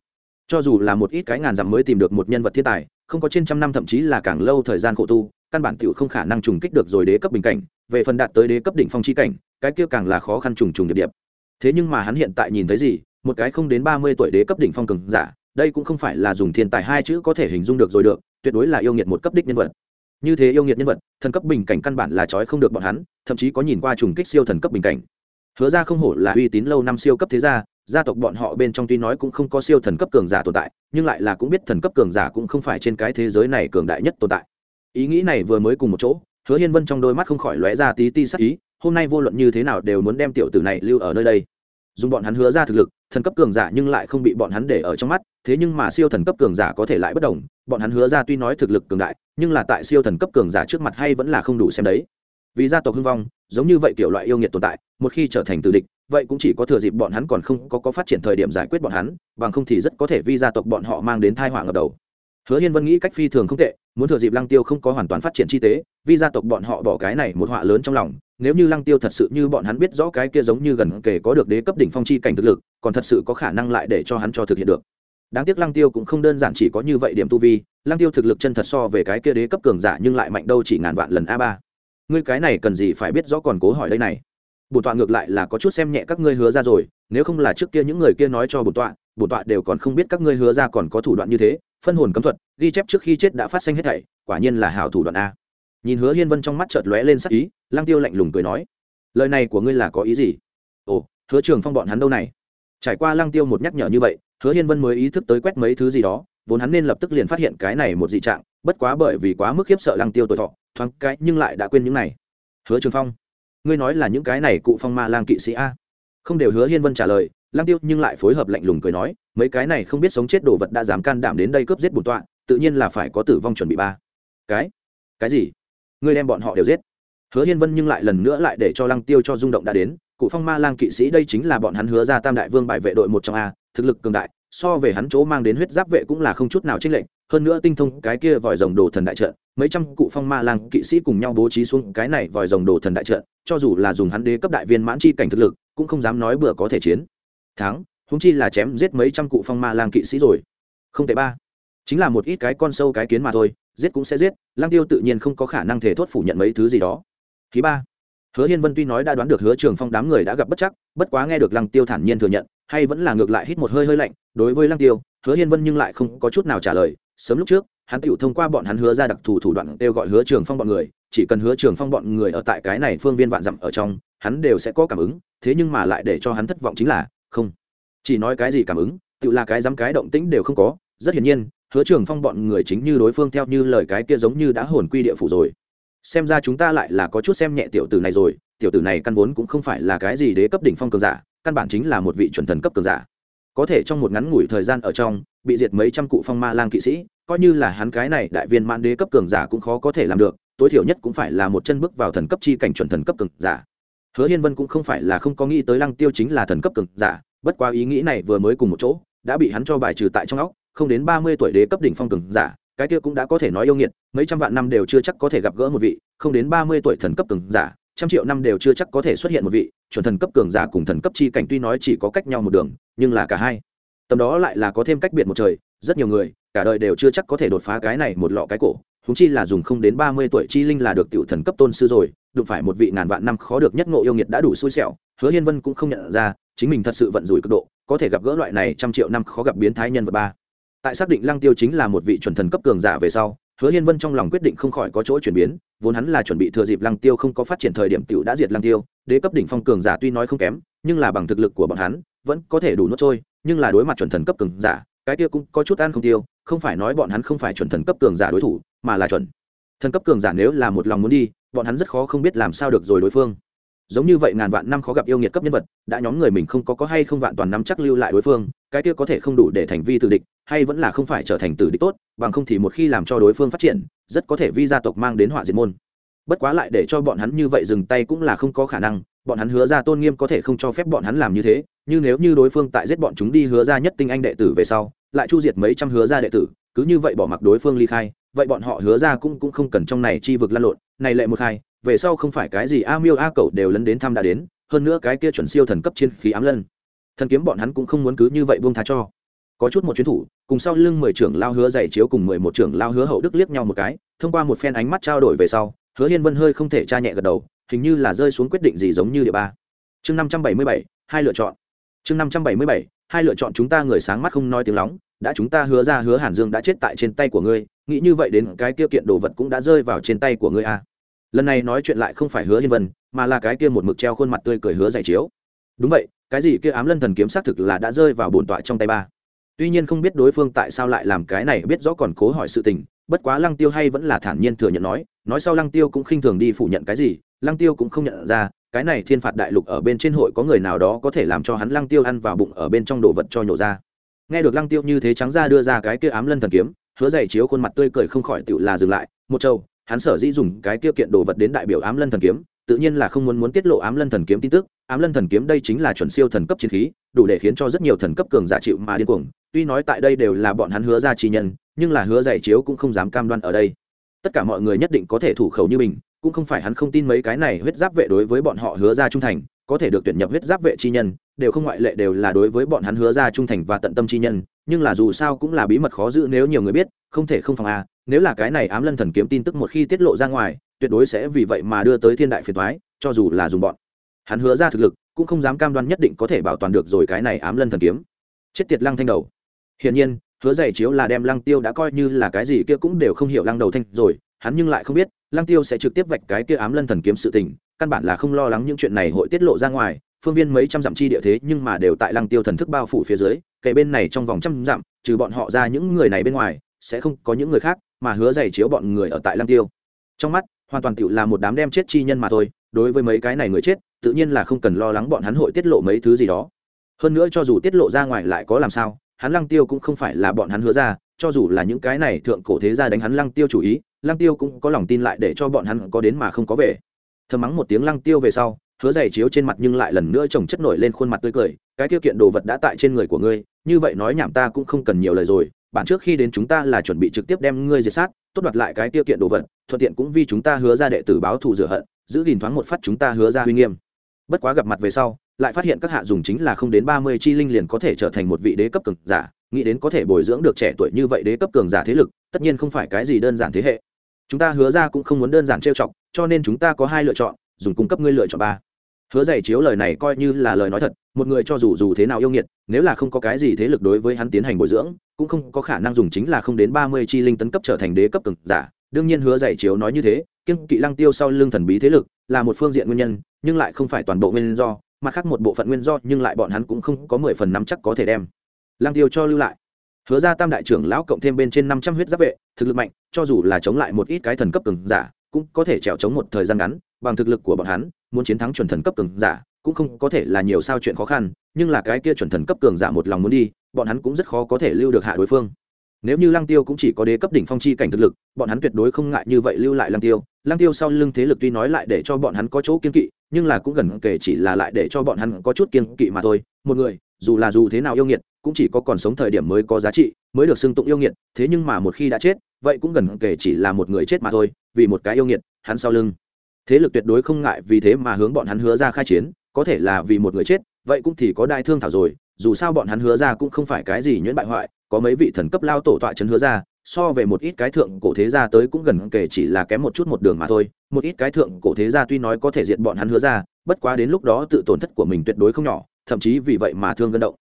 Cho dù là một ít cái ngàn dặm mới tìm được một nhân vật thiên tài, không có trên trăm năm thậm chí là càng lâu thời gian khổ tu, căn bản tựu không khả năng trùng kích được rồi đế cấp bình cảnh, về phần đạt tới đế cấp đỉnh phong chi cảnh, cái kia càng là khó khăn trùng trùng điệp điệp. Thế nhưng mà hắn hiện tại nhìn thấy gì? Một cái không đến ba mươi tuổi đế cấp đỉnh phong cường giả, đây cũng không phải là dùng thiên tài hai chữ có thể hình dung được rồi được, tuyệt đối là yêu nghiệt một cấp đích nhân vật. Như thế yêu nghiệt nhân vật, thần cấp bình cảnh căn bản là trói không được bọn hắn, thậm chí có nhìn qua trùng kích siêu thần cấp bình cảnh. Hứa ra không hổ là uy tín lâu năm siêu cấp thế gia gia tộc bọn họ bên trong tuy nói cũng không có siêu thần cấp cường giả tồn tại, nhưng lại là cũng biết thần cấp cường giả cũng không phải trên cái thế giới này cường đại nhất tồn tại. Ý nghĩ này vừa mới cùng một chỗ, hứa hiên vân trong đôi mắt không khỏi lóe ra tí ti sắc ý, hôm nay vô luận như thế nào đều muốn đem tiểu tử này lưu ở nơi đây. Dùng bọn hắn hứa ra thực lực thần cấp cường giả nhưng lại không bị bọn hắn để ở trong mắt thế nhưng mà siêu thần cấp cường giả có thể lại bất đồng bọn hắn hứa ra tuy nói thực lực cường đại nhưng là tại siêu thần cấp cường giả trước mặt hay vẫn là không đủ xem đấy. Vì gia tộc hưng vong giống như vậy kiểu loại yêu nghiệt tồn tại một khi trở thành tử địch vậy cũng chỉ có thừa dịp bọn hắn còn không có, có phát triển thời điểm giải quyết bọn hắn bằng không thì rất có thể vi gia tộc bọn họ mang đến thai họa ngập đầu. Hứa hiên vân nghĩ cách phi thường không tệ muốn thừa dịp lăng tiêu không có hoàn toàn phát triển chi tế vì gia tộc bọn họ bỏ cái này một họa lớn trong lòng nếu như lăng tiêu thật sự như bọn hắn biết rõ cái kia giống như gần kể có được đế cấp đỉnh phong chi cảnh thực lực, còn thật sự có khả năng lại để cho hắn cho thực hiện được. Đáng tiếc lăng tiêu cũng không đơn giản chỉ có như vậy điểm tu vi, lăng tiêu thực lực chân thật so về cái kia đế cấp cường giả nhưng lại mạnh đâu chỉ ngàn vạn lần a ba. Ngươi cái này cần gì phải biết rõ còn cố hỏi đây này. Bổn tọa ngược lại là có chút xem nhẹ các ngươi hứa ra rồi, nếu không là trước kia những người kia nói cho bổn tọa bổn tọa đều còn không biết các ngươi hứa ra còn có thủ đoạn như thế, phân hồn cấm thuật, ghi chép trước khi chết đã phát sinh hết thảy, quả nhiên là hảo thủ đoạn a nhìn hứa hiên vân trong mắt chợt lóe lên sắc ý lang tiêu lạnh lùng cười nói, lời này của ngươi là có ý gì? Ồ, hứa trường phong bọn hắn đâu này? Trải qua lang tiêu một nhắc nhở như vậy, hứa hiên vân mới ý thức tới quét mấy thứ gì đó, vốn hắn nên lập tức liền phát hiện cái này một dị trạng, bất quá bởi vì quá mức khiếp sợ lang tiêu tuổi thọ, thoáng cái nhưng lại đã quên những này. Hứa trường phong, ngươi nói là những cái này cụ phong ma lang kỵ sĩ a? Không đều hứa hiên vân trả lời lang tiêu nhưng lại phối hợp lạnh lùng cười nói, mấy cái này không biết sống chết đồ vật đã dám can đảm đến đây cướp giết bổn tọa, tự nhiên là phải có tử vong chuẩn bị ba. Cái? Cái gì? Ngươi đem bọn họ đều giết. Hứa hiên vân nhưng lại lần nữa lại để cho lăng tiêu cho rung động đã đến, cụ phong ma lang kỵ sĩ đây chính là bọn hắn hứa ra tam đại vương bài vệ đội một trong a, thực lực cường đại, so về hắn chỗ mang đến huyết giáp vệ cũng là không chút nào chênh lệch, hơn nữa tinh thông cái kia vòi rồng đồ thần đại trận, mấy trăm cụ phong ma lang kỵ sĩ cùng nhau bố trí xuống cái này vòi rồng đồ thần đại trận, cho dù là dùng hắn đế cấp đại viên mãn chi cảnh thực lực, cũng không dám nói bừa có thể chiến. Thắng húng chi là chém giết mấy trăm cụ phong ma lang kỵ sĩ rồi. Không tệ ba chính là một ít cái con sâu cái kiến mà thôi, giết cũng sẽ giết lang tiêu tự nhiên không có khả năng thể thốt phủ nhận mấy thứ gì đó. Thứ ba, hứa hiên vân tuy nói đã đoán được hứa trường phong đám người đã gặp bất chắc, bất quá nghe được lăng tiêu thản nhiên thừa nhận, hay vẫn là ngược lại hít một hơi hơi lạnh, đối với lăng tiêu, hứa hiên vân nhưng lại không có chút nào trả lời. Sớm lúc trước, hắn tựu thông qua bọn hắn hứa ra đặc thù thủ đoạn kêu gọi hứa trường phong bọn người, chỉ cần hứa trường phong bọn người ở tại cái này phương viên vạn dặm ở trong, hắn đều sẽ có cảm ứng, thế nhưng mà lại để cho hắn thất vọng chính là, không. Chỉ nói cái gì cảm ứng, tự là cái dám cái động tĩnh đều không có, rất hiển nhiên hứa trường phong bọn người chính như đối phương theo như lời cái kia giống như đã hồn quy địa phủ rồi. Xem ra chúng ta lại là có chút xem nhẹ tiểu tử này rồi, tiểu tử này căn vốn cũng không phải là cái gì đế cấp đỉnh phong cường giả, căn bản chính là một vị chuẩn thần cấp cường giả. Có thể trong một ngắn ngủi thời gian ở trong, bị diệt mấy trăm cụ phong ma lang kỵ sĩ, coi như là hắn cái này đại viên mãn đế cấp cường giả cũng khó có thể làm được, tối thiểu nhất cũng phải là một chân bước vào thần cấp chi cảnh chuẩn thần cấp cường giả. Hứa hiên vân cũng không phải là không có nghĩ tới lăng tiêu chính là thần cấp cường giả, bất quá ý nghĩ này vừa mới cùng một chỗ, đã bị hắn cho bài trừ tại trong óc không đến ba mươi tuổi đế cấp đỉnh phong cường giả, cái kia cũng đã có thể nói yêu nghiệt, mấy trăm vạn năm đều chưa chắc có thể gặp gỡ một vị, không đến ba mươi tuổi thần cấp cường giả, trăm triệu năm đều chưa chắc có thể xuất hiện một vị, chuẩn thần cấp cường giả cùng thần cấp chi cảnh tuy nói chỉ có cách nhau một đường, nhưng là cả hai. Tầm đó lại là có thêm cách biệt một trời, rất nhiều người, cả đời đều chưa chắc có thể đột phá cái này một lọ cái cổ húng chi là dùng không đến ba mươi tuổi chi linh là được tiểu thần cấp tôn sư rồi, đụng phải một vị ngàn vạn năm khó được nhất ngộ yêu nghiệt đã đủ xui xẻo, hứa hiên vân cũng không nhận ra, chính mình thật sự vận rủi cực độ, có thể gặp gỡ loại này trăm triệu năm khó gặp biến thái nhân vật ba tại xác định lăng tiêu chính là một vị chuẩn thần cấp cường giả về sau, hứa hiên vân trong lòng quyết định không khỏi có chỗ chuyển biến, vốn hắn là chuẩn bị thừa dịp lăng tiêu không có phát triển thời điểm tiểu đã diệt lăng tiêu, đế cấp đỉnh phong cường giả tuy nói không kém, nhưng là bằng thực lực của bọn hắn, vẫn có thể đủ nốt trôi, nhưng là đối mặt chuẩn thần cấp cường giả, cái kia cũng có chút ăn không tiêu, không phải nói bọn hắn không phải chuẩn thần cấp cường giả đối thủ, mà là chuẩn thần cấp cường giả nếu là một lòng muốn đi, bọn hắn rất khó không biết làm sao được rồi đối phương giống như vậy ngàn vạn năm khó gặp yêu nghiệt cấp nhân vật, đã nhóm người mình không có có hay không vạn toàn năm chắc lưu lại đối phương, cái kia có thể không đủ để thành vi tử địch, hay vẫn là không phải trở thành tử địch tốt, bằng không thì một khi làm cho đối phương phát triển, rất có thể vi gia tộc mang đến họa diệt môn. Bất quá lại để cho bọn hắn như vậy dừng tay cũng là không có khả năng, bọn hắn hứa ra tôn nghiêm có thể không cho phép bọn hắn làm như thế nhưng nếu như đối phương tại giết bọn chúng đi hứa ra nhất tinh anh đệ tử về sau, lại chu diệt mấy trăm hứa ra đệ tử, cứ như vậy bỏ mặc đối phương ly khai, vậy bọn họ hứa ra cũng cũng không cần trong này chi vực lăn lộn, này lệ một hai về sau không phải cái gì a miêu a cậu đều lấn đến thăm đã đến, hơn nữa cái kia chuẩn siêu thần cấp trên khí ám lân. Thần kiếm bọn hắn cũng không muốn cứ như vậy buông tha cho. Có chút một chuyến thủ, cùng sau lưng mười trưởng lao hứa dày chiếu cùng mười một trưởng lao hứa hậu đức liếc nhau một cái, thông qua một phen ánh mắt trao đổi về sau, hứa hiên vân hơi không thể tra nhẹ gật đầu, hình như là rơi xuống quyết định gì giống như địa ba. Chương năm trăm bảy mươi bảy, hai lựa chọn. Chương năm trăm bảy mươi bảy, hai lựa chọn chúng ta người sáng mắt không nói tiếng lóng, đã chúng ta hứa ra hứa hàn dương đã chết tại trên tay của ngươi, nghĩ như vậy đến cái kia kiện đồ vật cũng đã rơi vào trên tay của ngươi a à lần này nói chuyện lại không phải hứa hiên vân, mà là cái kia một mực treo khuôn mặt tươi cười hứa giải chiếu. Đúng vậy, cái gì kia ám lân thần kiếm xác thực là đã rơi vào bổn tọa trong tay ba. Tuy nhiên không biết đối phương tại sao lại làm cái này, biết rõ còn cố hỏi sự tình, bất quá lăng tiêu hay vẫn là thản nhiên thừa nhận nói nói sau lăng tiêu cũng khinh thường đi phủ nhận cái gì, lăng tiêu cũng không nhận ra, cái này thiên phạt đại lục ở bên trên hội có người nào đó có thể làm cho hắn lăng tiêu ăn vào bụng ở bên trong đồ vật cho nhổ ra. Nghe được lăng tiêu như thế trắng ra đưa ra cái kia ám lân thần kiếm, hứa dày chiếu khuôn mặt tươi cười không khỏi tựu là dừng lại, một châu hắn sở dĩ dùng cái kia kiện đồ vật đến đại biểu ám lân thần kiếm, tự nhiên là không muốn muốn tiết lộ ám lân thần kiếm tin tức. Ám lân thần kiếm đây chính là chuẩn siêu thần cấp chiến khí, đủ để khiến cho rất nhiều thần cấp cường giả chịu mà điên cuồng. Tuy nói tại đây đều là bọn hắn hứa ra chi nhân, nhưng là hứa dạy chiếu cũng không dám cam đoan ở đây. Tất cả mọi người nhất định có thể thủ khẩu như mình, cũng không phải hắn không tin mấy cái này huyết giáp vệ đối với bọn họ hứa ra trung thành, có thể được tuyển nhập huyết giáp vệ chi nhân, đều không ngoại lệ đều là đối với bọn hắn hứa ra trung thành và tận tâm chi nhân, nhưng là dù sao cũng là bí mật khó giữ nếu nhiều người biết, không thể không phòng a nếu là cái này ám lân thần kiếm tin tức một khi tiết lộ ra ngoài, tuyệt đối sẽ vì vậy mà đưa tới thiên đại phiền thoái cho dù là dùng bọn. Hắn hứa ra thực lực, cũng không dám cam đoan nhất định có thể bảo toàn được rồi cái này ám lân thần kiếm. Chết tiệt lăng thanh đầu. Hiển nhiên, hứa giày chiếu là đem lăng tiêu đã coi như là cái gì kia cũng đều không hiểu lăng đầu thanh rồi, hắn nhưng lại không biết, lăng tiêu sẽ trực tiếp vạch cái kia ám lân thần kiếm sự tình, căn bản là không lo lắng những chuyện này hội tiết lộ ra ngoài, phương viên mấy trăm dặm chi địa thế nhưng mà đều tại lăng tiêu thần thức bao phủ phía dưới, kể bên này trong vòng trăm dặm, trừ bọn họ ra những người này bên ngoài, sẽ không có những người khác mà hứa giày chiếu bọn người ở tại lăng tiêu. Trong mắt, hoàn toàn tựu là một đám đem chết chi nhân mà thôi, đối với mấy cái này người chết, tự nhiên là không cần lo lắng bọn hắn hội tiết lộ mấy thứ gì đó. Hơn nữa cho dù tiết lộ ra ngoài lại có làm sao, hắn lăng tiêu cũng không phải là bọn hắn hứa ra, cho dù là những cái này thượng cổ thế gia đánh hắn lăng tiêu chủ ý, lăng tiêu cũng có lòng tin lại để cho bọn hắn có đến mà không có về. Thầm mắng một tiếng lăng tiêu về sau, hứa giày chiếu trên mặt nhưng lại lần nữa chồng chất nổi lên khuôn mặt tươi cười, cái tiêu kiện đồ vật đã tại trên người của ngươi, như vậy nói nhảm ta cũng không cần nhiều lời rồi bản trước khi đến chúng ta là chuẩn bị trực tiếp đem ngươi diệt sát, tốt đoạt lại cái tiêu kiện đồ vật, thuận tiện cũng vì chúng ta hứa ra đệ tử báo thù rửa hận, giữ gìn thoáng một phát chúng ta hứa ra uy nghiêm. Bất quá gặp mặt về sau, lại phát hiện các hạ dùng chính là không đến ba mươi chi linh liền có thể trở thành một vị đế cấp cường giả, nghĩ đến có thể bồi dưỡng được trẻ tuổi như vậy đế cấp cường giả thế lực, tất nhiên không phải cái gì đơn giản thế hệ. Chúng ta hứa ra cũng không muốn đơn giản trêu chọc, cho nên chúng ta có hai lựa chọn, dùng cung cấp ngươi lựa chọn ba hứa dạy chiếu lời này coi như là lời nói thật, một người cho dù dù thế nào yêu nghiệt, nếu là không có cái gì thế lực đối với hắn tiến hành bồi dưỡng, cũng không có khả năng dùng chính là không đến ba mươi chi linh tấn cấp trở thành đế cấp cường giả. Đương nhiên hứa dạy chiếu nói như thế, kiêng kỵ lăng tiêu sau lưng thần bí thế lực là một phương diện nguyên nhân, nhưng lại không phải toàn bộ nguyên do, mặt khác một bộ phận nguyên do nhưng lại bọn hắn cũng không có mười phần nắm chắc có thể đem. Lăng tiêu cho lưu lại. Hứa ra tam đại trưởng lão cộng thêm bên trên năm trăm huyết giáp vệ, thực lực mạnh, cho dù là chống lại một ít cái thần cấp cường giả, cũng có thể trèo chống một thời gian ngắn bằng thực lực của bọn hắn, muốn chiến thắng chuẩn thần cấp cường giả, cũng không có thể là nhiều sao chuyện khó khăn, nhưng là cái kia chuẩn thần cấp cường giả một lòng muốn đi, bọn hắn cũng rất khó có thể lưu được hạ đối phương. Nếu như lăng tiêu cũng chỉ có đế cấp đỉnh phong chi cảnh thực lực, bọn hắn tuyệt đối không ngại như vậy lưu lại lăng tiêu. Lăng tiêu sau lưng thế lực tuy nói lại để cho bọn hắn có chỗ kiên kỵ, nhưng là cũng gần kể chỉ là lại để cho bọn hắn có chút kiên kỵ mà thôi. Một người, dù là dù thế nào yêu nghiệt, cũng chỉ có còn sống thời điểm mới có giá trị, mới được xưng tụng yêu nghiệt, thế nhưng mà một khi đã chết, vậy cũng gần kể chỉ là một người chết mà thôi, vì một cái yêu nghiệt, hắn sau lưng thế lực tuyệt đối không ngại vì thế mà hướng bọn hắn hứa ra khai chiến, có thể là vì một người chết, vậy cũng thì có đại thương thảo rồi, dù sao bọn hắn hứa ra cũng không phải cái gì nhuyễn bại hoại, có mấy vị thần cấp lao tổ tọa chấn hứa ra, so về một ít cái thượng cổ thế gia tới cũng gần kể chỉ là kém một chút một đường mà thôi, một ít cái thượng cổ thế gia tuy nói có thể diệt bọn hắn hứa ra, bất quá đến lúc đó tự tổn thất của mình tuyệt đối không nhỏ, thậm chí vì vậy mà thương gân động.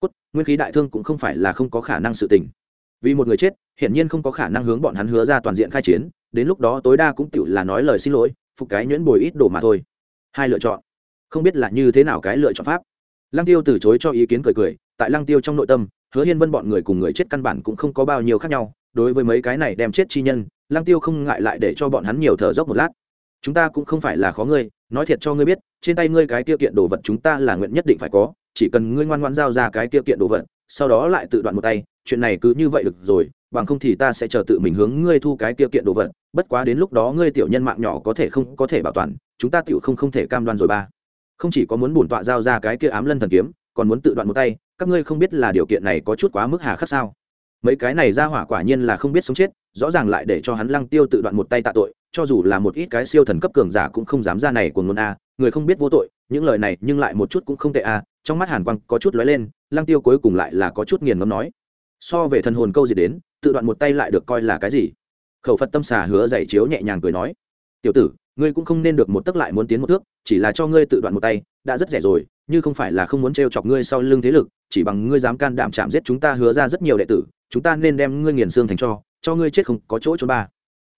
Cốt, nguyên khí đại thương cũng không phải là không có khả năng sự tình. Vì một người chết, hiển nhiên không có khả năng hướng bọn hắn hứa ra toàn diện khai chiến, đến lúc đó tối đa cũng tự là nói lời xin lỗi phục cái nhuyễn bồi ít đồ mà thôi. Hai lựa chọn. Không biết là như thế nào cái lựa chọn pháp. Lăng tiêu từ chối cho ý kiến cười cười, tại lăng tiêu trong nội tâm, hứa hiên vân bọn người cùng người chết căn bản cũng không có bao nhiêu khác nhau, đối với mấy cái này đem chết chi nhân, lăng tiêu không ngại lại để cho bọn hắn nhiều thở dốc một lát. Chúng ta cũng không phải là khó ngươi, nói thiệt cho ngươi biết, trên tay ngươi cái tiêu kiện đồ vật chúng ta là nguyện nhất định phải có, chỉ cần ngươi ngoan ngoan giao ra cái tiêu kiện đồ vật, sau đó lại tự đoạn một tay, chuyện này cứ như vậy được rồi bằng không thì ta sẽ chờ tự mình hướng ngươi thu cái kia kiện đồ vật, bất quá đến lúc đó ngươi tiểu nhân mạng nhỏ có thể không có thể bảo toàn, chúng ta tiểu không không thể cam đoan rồi ba. Không chỉ có muốn bổn tọa giao ra cái kia ám lân thần kiếm, còn muốn tự đoạn một tay, các ngươi không biết là điều kiện này có chút quá mức hà khắc sao. Mấy cái này ra hỏa quả nhiên là không biết sống chết, rõ ràng lại để cho hắn lăng tiêu tự đoạn một tay tạ tội, cho dù là một ít cái siêu thần cấp cường giả cũng không dám ra này của ngôn a, người không biết vô tội, những lời này nhưng lại một chút cũng không tệ a, trong mắt hàn quang có chút lóe lên, lăng tiêu cuối cùng lại là có chút nghiền ngấm nói. So về thần hồn câu gì đến tự đoạn một tay lại được coi là cái gì? Khẩu phật tâm xà hứa dạy chiếu nhẹ nhàng cười nói, tiểu tử, ngươi cũng không nên được một tấc lại muốn tiến một thước, chỉ là cho ngươi tự đoạn một tay, đã rất rẻ rồi, như không phải là không muốn trêu chọc ngươi sau lưng thế lực, chỉ bằng ngươi dám can đảm chạm giết chúng ta hứa ra rất nhiều đệ tử, chúng ta nên đem ngươi nghiền xương thành cho cho ngươi chết không có chỗ cho ba.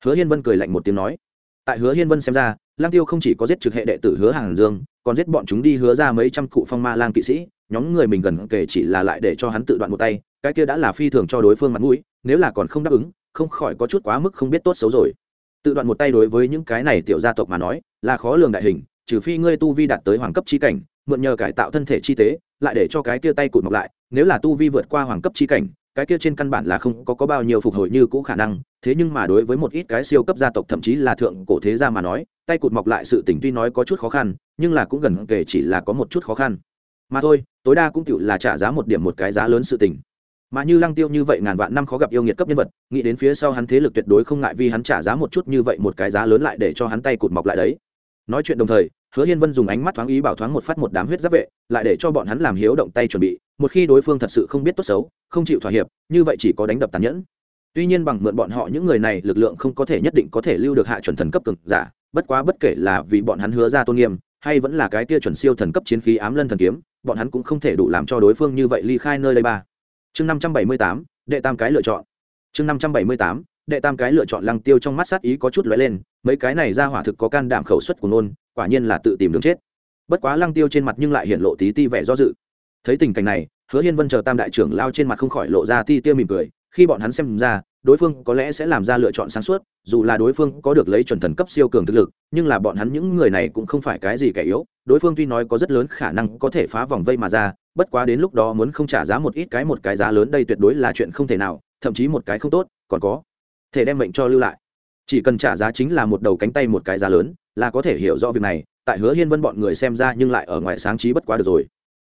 Hứa hiên vân cười lạnh một tiếng nói. Tại hứa hiên vân xem ra lang tiêu không chỉ có giết trực hệ đệ tử hứa hàng dương, còn giết bọn chúng đi hứa ra mấy trăm cụ phong ma lang kỵ sĩ, nhóm người mình gần kể chỉ là lại để cho hắn tự đoạn một tay, cái kia đã là phi thường cho đối phương mặt mũi nếu là còn không đáp ứng không khỏi có chút quá mức không biết tốt xấu rồi tự đoạn một tay đối với những cái này tiểu gia tộc mà nói là khó lường đại hình trừ phi ngươi tu vi đạt tới hoàng cấp chi cảnh mượn nhờ cải tạo thân thể chi tế lại để cho cái kia tay cụt mọc lại nếu là tu vi vượt qua hoàng cấp chi cảnh cái kia trên căn bản là không có, có bao nhiêu phục hồi như cũ khả năng thế nhưng mà đối với một ít cái siêu cấp gia tộc thậm chí là thượng cổ thế gia mà nói tay cụt mọc lại sự tỉnh tuy nói có chút khó khăn nhưng là cũng gần kể chỉ là có một chút khó khăn mà thôi tối đa cũng chịu là trả giá một điểm một cái giá lớn sự tình mà như lăng tiêu như vậy ngàn vạn năm khó gặp yêu nghiệt cấp nhân vật, nghĩ đến phía sau hắn thế lực tuyệt đối không ngại vì hắn trả giá một chút như vậy một cái giá lớn lại để cho hắn tay cụt mọc lại đấy. Nói chuyện đồng thời, hứa hiên vân dùng ánh mắt thoáng ý bảo thoáng một phát một đám huyết giáp vệ, lại để cho bọn hắn làm hiếu động tay chuẩn bị, một khi đối phương thật sự không biết tốt xấu, không chịu thỏa hiệp, như vậy chỉ có đánh đập tàn nhẫn. Tuy nhiên bằng mượn bọn họ những người này, lực lượng không có thể nhất định có thể lưu được hạ chuẩn thần cấp cực giả, bất quá bất kể là vì bọn hắn hứa ra tôn nghiêm, hay vẫn là cái tia chuẩn siêu thần cấp chiến khí ám lân thần kiếm, bọn hắn cũng không thể đủ làm cho đối phương như vậy ly khai nơi đây ba chương năm trăm bảy mươi tám, đệ tam cái lựa chọn. Chương năm trăm bảy mươi tám, đệ tam cái lựa chọn lăng tiêu trong mắt sát ý có chút lóe lên, mấy cái này ra hỏa thực có can đảm khẩu suất của nôn quả nhiên là tự tìm đường chết. Bất quá lăng tiêu trên mặt nhưng lại hiện lộ tí ti vẻ do dự. Thấy tình cảnh này, hứa hiên vân chờ tam đại trưởng lao trên mặt không khỏi lộ ra ti tiêu mỉm cười, khi bọn hắn xem ra, đối phương có lẽ sẽ làm ra lựa chọn sáng suốt, dù là đối phương có được lấy chuẩn thần cấp siêu cường thực lực, nhưng là bọn hắn những người này cũng không phải cái gì kẻ yếu, đối phương tuy nói có rất lớn khả năng có thể phá vòng vây mà ra bất quá đến lúc đó muốn không trả giá một ít cái một cái giá lớn đây tuyệt đối là chuyện không thể nào, thậm chí một cái không tốt, còn có thể đem mệnh cho lưu lại. Chỉ cần trả giá chính là một đầu cánh tay một cái giá lớn, là có thể hiểu rõ việc này, tại hứa hiên vân bọn người xem ra nhưng lại ở ngoài sáng trí bất quá được rồi.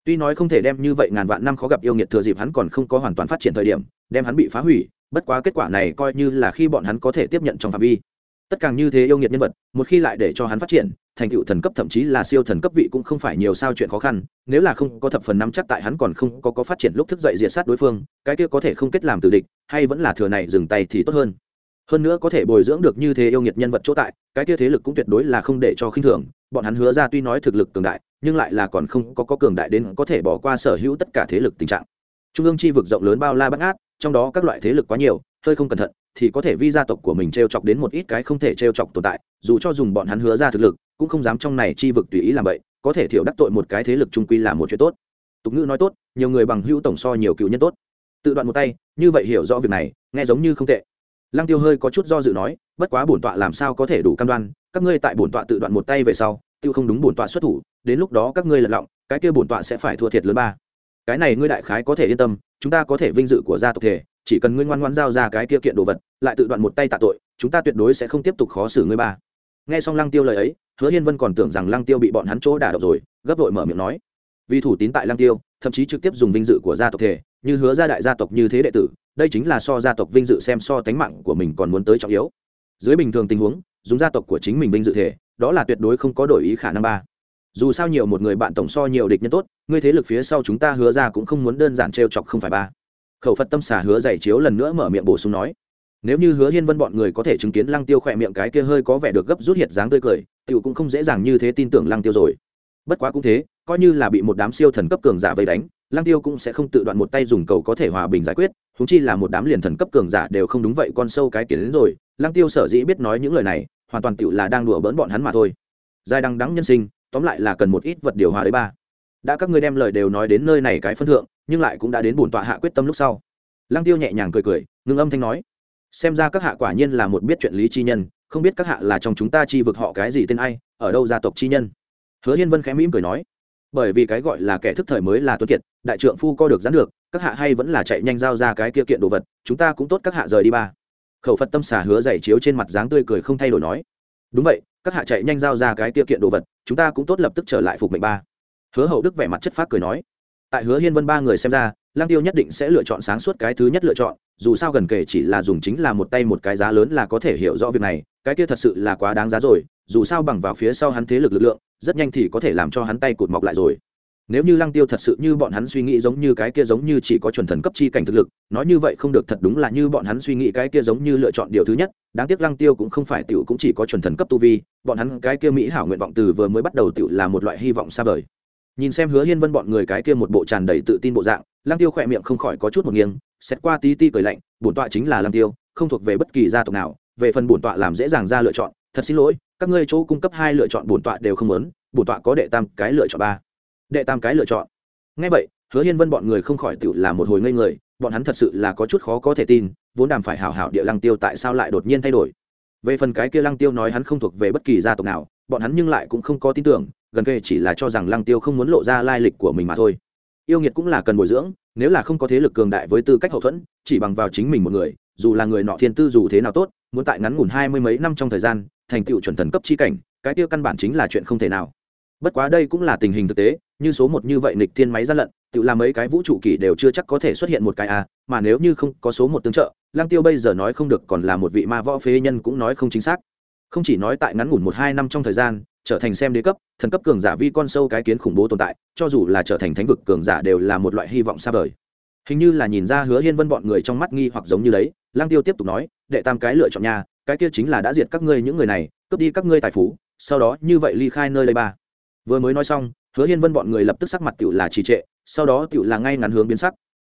Tuy nói không thể đem như vậy ngàn vạn năm khó gặp yêu nghiệt thừa dịp hắn còn không có hoàn toàn phát triển thời điểm, đem hắn bị phá hủy, bất quá kết quả này coi như là khi bọn hắn có thể tiếp nhận trong phạm vi tất càng như thế yêu nghiệt nhân vật một khi lại để cho hắn phát triển thành tựu thần cấp thậm chí là siêu thần cấp vị cũng không phải nhiều sao chuyện khó khăn nếu là không có thập phần nắm chắc tại hắn còn không có có phát triển lúc thức dậy diệt sát đối phương cái kia có thể không kết làm tử địch hay vẫn là thừa này dừng tay thì tốt hơn. Hơn nữa có thể bồi dưỡng được như thế yêu nghiệt nhân vật chỗ tại cái kia thế lực cũng tuyệt đối là không để cho khinh thường bọn hắn hứa ra tuy nói thực lực cường đại nhưng lại là còn không có, có cường đại đến có thể bỏ qua sở hữu tất cả thế lực tình trạng. Trung ương chi vực rộng lớn bao la bắt ngát trong đó các loại thế lực quá nhiều hơi không cẩn thận thì có thể vi gia tộc của mình t r e o chọc đến một ít cái không thể t r e o chọc tồn tại, dù cho dùng bọn hắn hứa ra thực lực, cũng không dám trong này chi vực tùy ý làm vậy, có thể thiểu đắc tội một cái thế lực trung quy là một chuyện tốt. Tục ngữ nói tốt, nhiều người bằng hữu tổng so nhiều cựu nhân tốt. Tự đoạn một tay, như vậy hiểu rõ việc này, nghe giống như không tệ. Lăng tiêu hơi có chút do dự nói, bất quá bổn tọa làm sao có thể đủ cam đoan, các ngươi tại bổn tọa tự đoạn một tay về sau, tiêu không đúng bổn tọa xuất thủ, đến lúc đó các ngươi lật lọng, cái kia bổn tọa sẽ phải thua thiệt lớn ba. Cái này ngươi đại khái có thể yên tâm, chúng ta có thể vinh dự của gia tộc thể chỉ cần ngươi ngoan ngoan giao ra cái kia kiện đồ vật, lại tự đoạn một tay tạ tội, chúng ta tuyệt đối sẽ không tiếp tục khó xử ngươi ba. Nghe xong lăng tiêu lời ấy, hứa hiên vân còn tưởng rằng lăng tiêu bị bọn hắn chỗ đả động rồi, gấp vội mở miệng nói, vì thủ tín tại lăng tiêu, thậm chí trực tiếp dùng vinh dự của gia tộc thể, như hứa gia đại gia tộc như thế đệ tử, đây chính là so gia tộc vinh dự xem so tánh mạng của mình còn muốn tới trọng yếu. Dưới bình thường tình huống, dùng gia tộc của chính mình vinh dự thể, đó là tuyệt đối không có đổi ý khả năng ba. Dù sao nhiều một người bạn tổng so nhiều địch nhân tốt, ngươi thế lực phía sau chúng ta hứa ra cũng không muốn đơn giản trêu chọc không phải ba khẩu phật tâm xà hứa giải chiếu lần nữa mở miệng bổ sung nói, nếu như hứa hiên vân bọn người có thể chứng kiến lăng tiêu khỏe miệng cái kia hơi có vẻ được gấp rút hiệt dáng tươi cười, tiểu cũng không dễ dàng như thế tin tưởng lăng tiêu rồi. Bất quá cũng thế, coi như là bị một đám siêu thần cấp cường giả vây đánh, lăng tiêu cũng sẽ không tự đoạn một tay dùng cầu có thể hòa bình giải quyết húng chi là một đám liền thần cấp cường giả đều không đúng vậy, con sâu cái kiến đến rồi. Lăng tiêu sở dĩ biết nói những lời này, hoàn toàn tựu là đang đùa bỡn bọn hắn mà thôi. Dài đằng đắng nhân sinh, tóm lại là cần một ít vật điều hòa đấy ba đã các ngươi đem lời đều nói đến nơi này cái phân thượng, nhưng lại cũng đã đến bổn tọa hạ quyết tâm lúc sau. Lăng tiêu nhẹ nhàng cười cười, ngưng âm thanh nói, xem ra các hạ quả nhiên là một biết chuyện lý chi nhân, không biết các hạ là trong chúng ta chi vực họ cái gì tên ai, ở đâu gia tộc chi nhân. Hứa hiên vân khẽ mỉm cười nói, bởi vì cái gọi là kẻ thức thời mới là tuân kiệt, đại trượng phu co được gián được, các hạ hay vẫn là chạy nhanh giao ra cái kia kiện đồ vật, chúng ta cũng tốt các hạ rời đi ba. Khẩu phật tâm xà hứa dày chiếu trên mặt dáng tươi cười không thay đổi nói, đúng vậy, các hạ chạy nhanh giao ra cái kia kiện đồ vật, chúng ta cũng tốt lập tức trở lại phục mệnh ba hứa hậu đức vẻ mặt chất phác cười nói, tại hứa hiên vân ba người xem ra lang tiêu nhất định sẽ lựa chọn sáng suốt cái thứ nhất lựa chọn, dù sao gần kể chỉ là dùng chính là một tay một cái giá lớn là có thể hiểu rõ việc này, cái kia thật sự là quá đáng giá rồi, dù sao bằng vào phía sau hắn thế lực lực lượng, rất nhanh thì có thể làm cho hắn tay cụt mọc lại rồi. Nếu như lăng tiêu thật sự như bọn hắn suy nghĩ giống như cái kia giống như chỉ có chuẩn thần cấp chi cảnh thực lực, nói như vậy không được thật đúng là như bọn hắn suy nghĩ cái kia giống như lựa chọn điều thứ nhất, đáng tiếc lăng tiêu cũng không phải tiểu cũng chỉ có chuẩn thần cấp tu vi, bọn hắn cái kia mỹ hảo nguyện vọng từ vừa mới bắt đầu tiểu là một loại hy vọng xa vời nhìn xem hứa hiên vân bọn người cái kia một bộ tràn đầy tự tin bộ dạng, lăng tiêu khỏe miệng không khỏi có chút một nghiêng, xét qua tí ti cười lạnh, bổn tọa chính là lăng tiêu, không thuộc về bất kỳ gia tộc nào, về phần bổn tọa làm dễ dàng ra lựa chọn, thật xin lỗi, các ngươi chỗ cung cấp hai lựa chọn bổn tọa đều không muốn, bổn tọa có đệ tam cái lựa chọn ba. Đệ tam cái lựa chọn. Ngay vậy, hứa hiên vân bọn người không khỏi tự là một hồi ngây người, bọn hắn thật sự là có chút khó có thể tin, vốn đàm phải hảo hảo địa lăng tiêu tại sao lại đột nhiên thay đổi. Về phần cái kia lăng tiêu nói hắn không thuộc về bất kỳ gia tộc nào, bọn hắn nhưng lại cũng không có tin tưởng gần kề chỉ là cho rằng lăng tiêu không muốn lộ ra lai lịch của mình mà thôi. Yêu nghiệt cũng là cần bồi dưỡng, nếu là không có thế lực cường đại với tư cách hậu thuẫn, chỉ bằng vào chính mình một người, dù là người nọ thiên tư dù thế nào tốt, muốn tại ngắn ngủn hai mươi mấy năm trong thời gian, thành tựu chuẩn thần cấp chi cảnh, cái tiêu căn bản chính là chuyện không thể nào. Bất quá đây cũng là tình hình thực tế, như số một như vậy nịch thiên máy gian lận tự làm mấy cái vũ trụ kỳ đều chưa chắc có thể xuất hiện một cái a mà nếu như không có số một tương trợ lang tiêu bây giờ nói không được còn là một vị ma võ phế nhân cũng nói không chính xác. Không chỉ nói tại ngắn ngủn một hai năm trong thời gian trở thành xem đế cấp, thần cấp cường giả vi con sâu cái kiến khủng bố tồn tại, cho dù là trở thành thánh vực cường giả đều là một loại hy vọng xa vời. Hình như là nhìn ra hứa hiên vân bọn người trong mắt nghi hoặc giống như đấy lang tiêu tiếp tục nói, đệ tam cái lựa chọn nhà cái kia chính là đã diệt các ngươi những người này, cướp đi các ngươi tài phú, sau đó như vậy ly khai nơi đây ba. Vừa mới nói xong, hứa hiên vân bọn người lập tức sắc mặt tựu là trì trệ, sau đó tựu là ngay ngắn hướng biến sắc.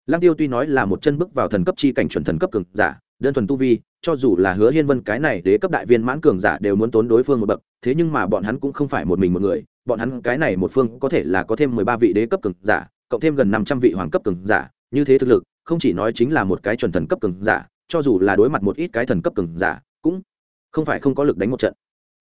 Lang tiêu tuy nói là một chân bước vào thần cấp chi cảnh chuẩn thần cấp cường giả đơn thuần tu vi, cho dù là hứa hiên vân cái này đế cấp đại viên mãn cường giả đều muốn tốn đối phương một bậc, thế nhưng mà bọn hắn cũng không phải một mình một người, bọn hắn cái này một phương có thể là có thêm mười ba vị đế cấp cường giả, cộng thêm gần năm trăm vị hoàng cấp cường giả, như thế thực lực, không chỉ nói chính là một cái chuẩn thần cấp cường giả, cho dù là đối mặt một ít cái thần cấp cường giả, cũng không phải không có lực đánh một trận.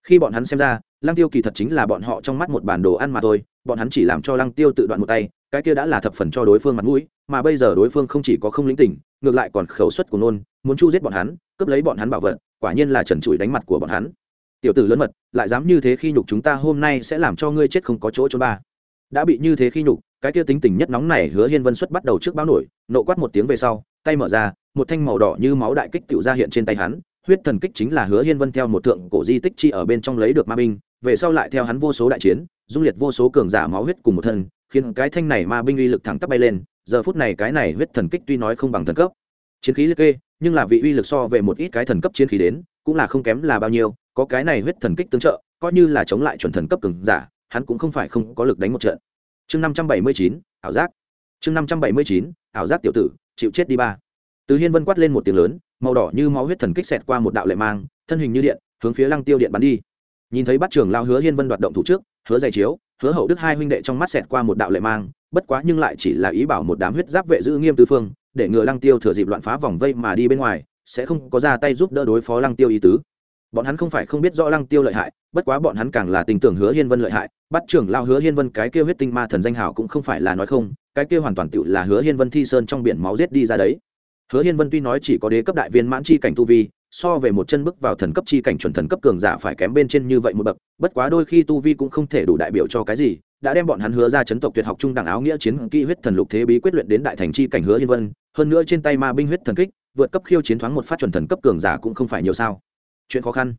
Khi bọn hắn xem ra, lăng tiêu kỳ thật chính là bọn họ trong mắt một bản đồ ăn mà thôi, bọn hắn chỉ làm cho lăng tiêu tự đoạn một tay cái kia đã là thập phần cho đối phương mặt mũi, mà bây giờ đối phương không chỉ có không lĩnh tình, ngược lại còn khẩu suất của nôn, muốn chu giết bọn hắn, cướp lấy bọn hắn bảo vật, quả nhiên là trần trụi đánh mặt của bọn hắn. Tiểu tử lớn mật, lại dám như thế khi nhục chúng ta hôm nay sẽ làm cho ngươi chết không có chỗ cho ba. Đã bị như thế khi nhục, cái kia tính tình nhất nóng này hứa hiên vân xuất bắt đầu trước báo nổi, nộ quát một tiếng về sau, tay mở ra, một thanh màu đỏ như máu đại kích tiểu ra hiện trên tay hắn, huyết thần kích chính là hứa hiên vân theo một thượng cổ di tích chi ở bên trong lấy được ma binh, về sau lại theo hắn vô số đại chiến, dung liệt vô số cường giả máu huyết cùng một thân khiến cái thanh này ma binh uy lực thẳng tắp bay lên, giờ phút này cái này huyết thần kích tuy nói không bằng thần cấp. Chiến khí liệt kê, nhưng là vị uy lực so về một ít cái thần cấp chiến khí đến, cũng là không kém là bao nhiêu, có cái này huyết thần kích tương trợ, coi như là chống lại chuẩn thần cấp cường giả, hắn cũng không phải không có lực đánh một trận. Chương năm trăm bảy mươi chín, ảo giác. Chương năm trăm bảy mươi chín, ảo giác tiểu tử, chịu chết đi ba. Từ hiên vân quát lên một tiếng lớn, màu đỏ như máu huyết thần kích xẹt qua một đạo lệ mang, thân hình như điện, hướng phía lăng tiêu điện bắn đi. Nhìn thấy bắt trưởng lao hứa hiên vân đoạt động thủ trước, hứa dày chiếu hứa hậu đức hai huynh đệ trong mắt xẹt qua một đạo lệ mang, bất quá nhưng lại chỉ là ý bảo một đám huyết giáp vệ giữ nghiêm tư phương, để ngừa lăng tiêu thừa dịp loạn phá vòng vây mà đi bên ngoài, sẽ không có ra tay giúp đỡ đối phó lăng tiêu ý tứ. Bọn hắn không phải không biết rõ lăng tiêu lợi hại, bất quá bọn hắn càng là tình tưởng hứa hiên vân lợi hại, bắt trưởng lao hứa hiên vân cái kia huyết tinh ma thần danh hào cũng không phải là nói không, cái kia hoàn toàn tựu là hứa hiên vân thi sơn trong biển máu giết đi ra đấy. Hứa hiên vân tuy nói chỉ có đế cấp đại viên mãn chi cảnh tu vi so về một chân bước vào thần cấp chi cảnh chuẩn thần cấp cường giả phải kém bên trên như vậy một bậc, bất quá đôi khi tu vi cũng không thể đủ đại biểu cho cái gì, đã đem bọn hắn hứa ra chấn tộc tuyệt học trung đẳng áo nghĩa chiến kỹ huyết thần lục thế bí quyết luyện đến đại thành chi cảnh hứa hiên vân, hơn nữa trên tay ma binh huyết thần kích, vượt cấp khiêu chiến thoáng một phát chuẩn thần cấp cường giả cũng không phải nhiều sao. Chuyện khó khăn.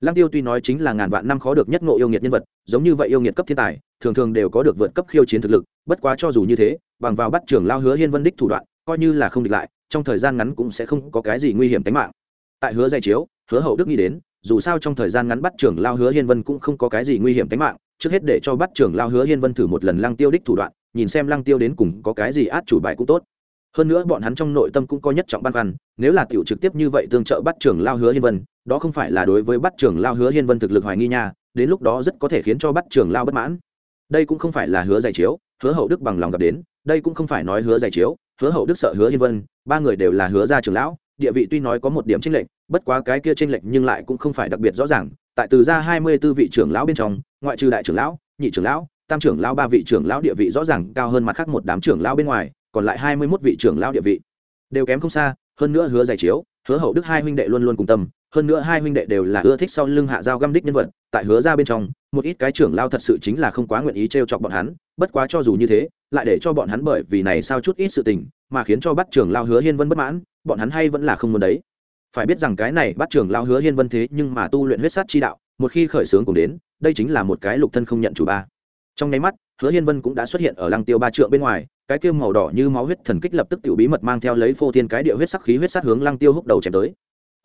Lăng tiêu tuy nói chính là ngàn vạn năm khó được nhất ngộ yêu nghiệt nhân vật, giống như vậy yêu nghiệt cấp thiên tài, thường thường đều có được vượt cấp khiêu chiến thực lực, bất quá cho dù như thế, bằng vào bắt trưởng lao hứa hiên vân đích thủ đoạn, coi như là không địch lại, trong thời gian ngắn cũng sẽ không có cái gì nguy hiểm tính mạng tại hứa dây chiếu, hứa hậu đức nghĩ đến, dù sao trong thời gian ngắn bắt trưởng lao hứa hiên vân cũng không có cái gì nguy hiểm tính mạng, trước hết để cho bắt trưởng lao hứa hiên vân thử một lần lăng tiêu đích thủ đoạn, nhìn xem lăng tiêu đến cùng có cái gì át chủ bài cũng tốt. Hơn nữa bọn hắn trong nội tâm cũng có nhất trọng băn khoăn, nếu là tiểu trực tiếp như vậy tương trợ bắt trưởng lao hứa hiên vân, đó không phải là đối với bắt trưởng lao hứa hiên vân thực lực hoài nghi nha, đến lúc đó rất có thể khiến cho bắt trưởng lao bất mãn. Đây cũng không phải là hứa giải chiếu, hứa hậu đức bằng lòng gặp đến, đây cũng không phải nói hứa giải chiếu, hứa hậu đức sợ hứa hiên vân, ba người đều là hứa gia trưởng lão địa vị tuy nói có một điểm chênh lệch, bất quá cái kia chênh lệch nhưng lại cũng không phải đặc biệt rõ ràng. Tại từ gia hai mươi 24 vị trưởng lão bên trong, ngoại trừ đại trưởng lão, nhị trưởng lão, tam trưởng lão, ba vị trưởng lão địa vị rõ ràng cao hơn mặt khác một đám trưởng lão bên ngoài, còn lại hai mươi mốt vị trưởng lão địa vị đều kém không xa, hơn nữa hứa giải chiếu, hứa hậu đức hai huynh đệ luôn luôn cùng tâm, hơn nữa hai huynh đệ đều là ưa thích sau lưng hạ giao găm đích nhân vật, tại hứa ra bên trong, một ít cái trưởng lão thật sự chính là không quá nguyện ý trêu chọc bọn hắn, bất quá cho dù như thế, lại để cho bọn hắn bởi vì này sao chút ít sự tình mà khiến cho bắt trưởng lao hứa hiên vân bất mãn, bọn hắn hay vẫn là không muốn đấy. Phải biết rằng cái này bắt trưởng lao hứa hiên vân thế nhưng mà tu luyện huyết sát chi đạo, một khi khởi xướng cùng đến, đây chính là một cái lục thân không nhận chủ ba. Trong nháy mắt, hứa hiên vân cũng đã xuất hiện ở lăng tiêu ba trượng bên ngoài, cái kia màu đỏ như máu huyết thần kích lập tức tiểu bí mật mang theo lấy phô thiên cái địa huyết sắc khí huyết sát hướng lăng tiêu húc đầu chém tới.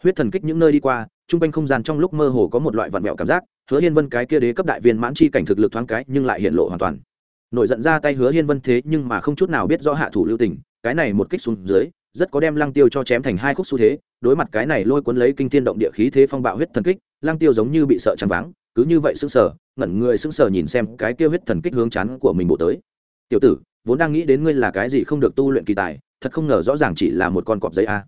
Huyết thần kích những nơi đi qua, trung quanh không gian trong lúc mơ hồ có một loại vặn vẹo cảm giác, hứa hiên vân cái kia đế cấp đại viên mãn chi cảnh thực lực thoáng cái nhưng lại hiện lộ hoàn toàn. Nổi giận ra tay hứa hiên vân thế nhưng mà không chút nào biết rõ hạ thủ lưu tình cái này một kích xuống dưới, rất có đem lăng tiêu cho chém thành hai khúc xu thế, đối mặt cái này lôi cuốn lấy kinh thiên động địa khí thế phong bạo huyết thần kích, lăng tiêu giống như bị sợ chăn váng, cứ như vậy sững sờ, ngẩn người sững sờ nhìn xem cái kia huyết thần kích hướng chán của mình bộ tới. Tiểu tử, vốn đang nghĩ đến ngươi là cái gì không được tu luyện kỳ tài, thật không ngờ rõ ràng chỉ là một con cọp giấy a.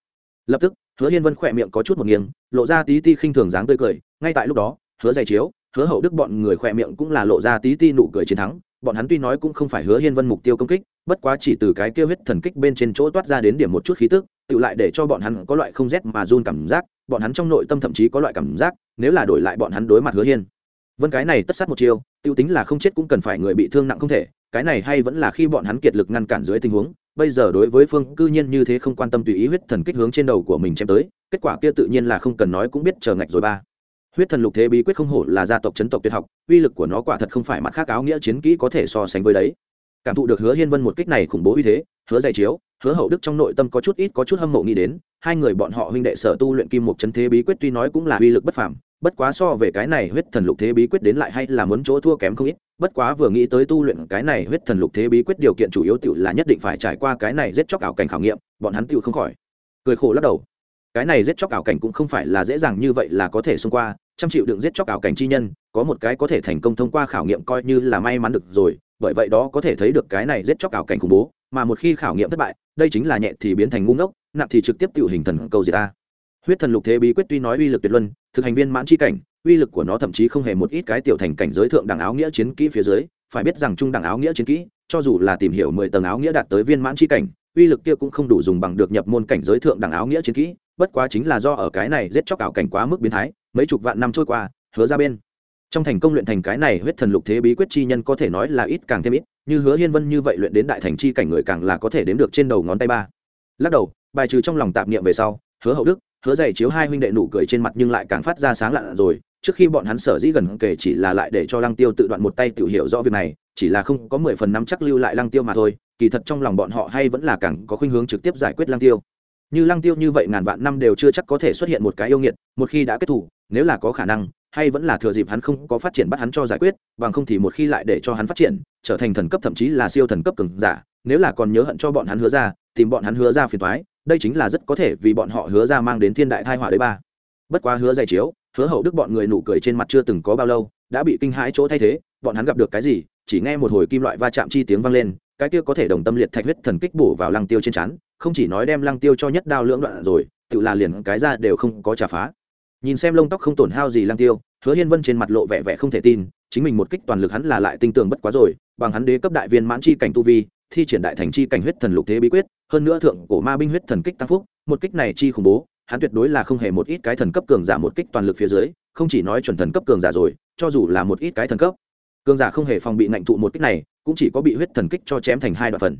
Lập tức, hứa hiên vân khỏe miệng có chút một nghiêng, lộ ra tí ti khinh thường dáng tươi cười, ngay tại lúc đó, hứa dày chiếu, hứa hậu đức bọn người khỏe miệng cũng là lộ ra tí ti nụ cười chiến thắng bọn hắn tuy nói cũng không phải hứa hiên vân mục tiêu công kích, bất quá chỉ từ cái kêu huyết thần kích bên trên chỗ toát ra đến điểm một chút khí tức, tự lại để cho bọn hắn có loại không rét mà run cảm giác, bọn hắn trong nội tâm thậm chí có loại cảm giác, nếu là đổi lại bọn hắn đối mặt hứa hiên. Vân cái này tất sát một chiêu, tiêu tính là không chết cũng cần phải người bị thương nặng không thể, cái này hay vẫn là khi bọn hắn kiệt lực ngăn cản dưới tình huống, bây giờ đối với phương cư nhiên như thế không quan tâm tùy ý huyết thần kích hướng trên đầu của mình chém tới, kết quả kia tự nhiên là không cần nói cũng biết chờ ngạch rồi ba huyết thần lục thế bí quyết không hổ là gia tộc chấn tộc tuyệt học, uy lực của nó quả thật không phải mặt khác áo nghĩa chiến kỹ có thể so sánh với đấy. Cảm thụ được hứa hiên vân một kích này khủng bố uy thế, hứa dày chiếu, hứa hậu đức trong nội tâm có chút ít có chút hâm mộ nghĩ đến, hai người bọn họ huynh đệ sở tu luyện kim một chấn thế bí quyết tuy nói cũng là uy lực bất phàm, bất quá so về cái này huyết thần lục thế bí quyết đến lại hay là muốn chỗ thua kém không ít, bất quá vừa nghĩ tới tu luyện cái này huyết thần lục thế bí quyết điều kiện chủ yếu tự là nhất định phải trải qua cái này giết chóc ảo cảnh khảo nghiệm, bọn hắn tự không khỏi cười khổ lắc đầu. Cái này giết chóc ảo cảnh cũng không phải là dễ dàng như vậy là có thể xông qua trăm triệu đựng giết chóc ảo cảnh chi nhân, có một cái có thể thành công thông qua khảo nghiệm coi như là may mắn được rồi, bởi vậy đó có thể thấy được cái này giết chóc ảo cảnh khủng bố, mà một khi khảo nghiệm thất bại, đây chính là nhẹ thì biến thành ngu ngốc, nặng thì trực tiếp tự hình thần cầu diệt ta. Huyết thần lục thế bí quyết tuy nói uy lực tuyệt luân, thực hành viên mãn chi cảnh, uy lực của nó thậm chí không hề một ít cái tiểu thành cảnh giới thượng đẳng áo nghĩa chiến kỹ phía dưới, phải biết rằng trung đẳng áo nghĩa chiến kỹ, cho dù là tìm hiểu mười tầng áo nghĩa đạt tới viên mãn chi cảnh, uy lực kia cũng không đủ dùng bằng được nhập môn cảnh giới thượng đẳng áo nghĩa chiến kỹ, bất quá chính là do ở cái này giết chóc ảo cảnh quá mức biến thái mấy chục vạn năm trôi qua, hứa ra bên. Trong thành công luyện thành cái này huyết thần lục thế bí quyết chi nhân có thể nói là ít càng thêm ít, như hứa hiên vân như vậy luyện đến đại thành chi cảnh người càng là có thể đếm được trên đầu ngón tay ba. Lắc đầu, bài trừ trong lòng tạp niệm về sau, hứa hậu đức, hứa dày chiếu hai huynh đệ nụ cười trên mặt nhưng lại càng phát ra sáng lạ rồi. Trước khi bọn hắn sở dĩ gần kể chỉ là lại để cho lăng tiêu tự đoạn một tay tự hiểu rõ việc này, chỉ là không có mười phần năm chắc lưu lại lăng tiêu mà thôi, kỳ thật trong lòng bọn họ hay vẫn là càng có khuynh hướng trực tiếp giải quyết lăng tiêu. Như lăng tiêu như vậy ngàn vạn năm đều chưa chắc có thể xuất hiện một cái yêu nghiệt, một khi đã kết thủ nếu là có khả năng, hay vẫn là thừa dịp hắn không có phát triển bắt hắn cho giải quyết, bằng không thì một khi lại để cho hắn phát triển, trở thành thần cấp thậm chí là siêu thần cấp cường giả, nếu là còn nhớ hận cho bọn hắn hứa ra, tìm bọn hắn hứa ra phiền toái, đây chính là rất có thể vì bọn họ hứa ra mang đến thiên đại thai họa đấy ba. Bất quá hứa dày chiếu, hứa hậu đức bọn người nụ cười trên mặt chưa từng có bao lâu, đã bị kinh hãi chỗ thay thế, bọn hắn gặp được cái gì, chỉ nghe một hồi kim loại va chạm chi tiếng vang lên, cái kia có thể đồng tâm liệt thạch huyết thần kích bổ vào lăng tiêu trên chắn không chỉ nói đem lăng tiêu cho nhất đao lưỡng đoạn rồi, tự là liền cái ra đều không có trả phá nhìn xem lông tóc không tổn hao gì lang tiêu, hứa hiên vân trên mặt lộ vẻ vẻ không thể tin, chính mình một kích toàn lực hắn là lại tinh tường bất quá rồi, bằng hắn đế cấp đại viên mãn chi cảnh tu vi, thi triển đại thành chi cảnh huyết thần lục thế bí quyết, hơn nữa thượng cổ ma binh huyết thần kích tăng phúc, một kích này chi khủng bố, hắn tuyệt đối là không hề một ít cái thần cấp cường giả một kích toàn lực phía dưới, không chỉ nói chuẩn thần cấp cường giả rồi, cho dù là một ít cái thần cấp. Cường giả không hề phòng bị nạnh thụ một kích này, cũng chỉ có bị huyết thần kích cho chém thành hai đoạn phần.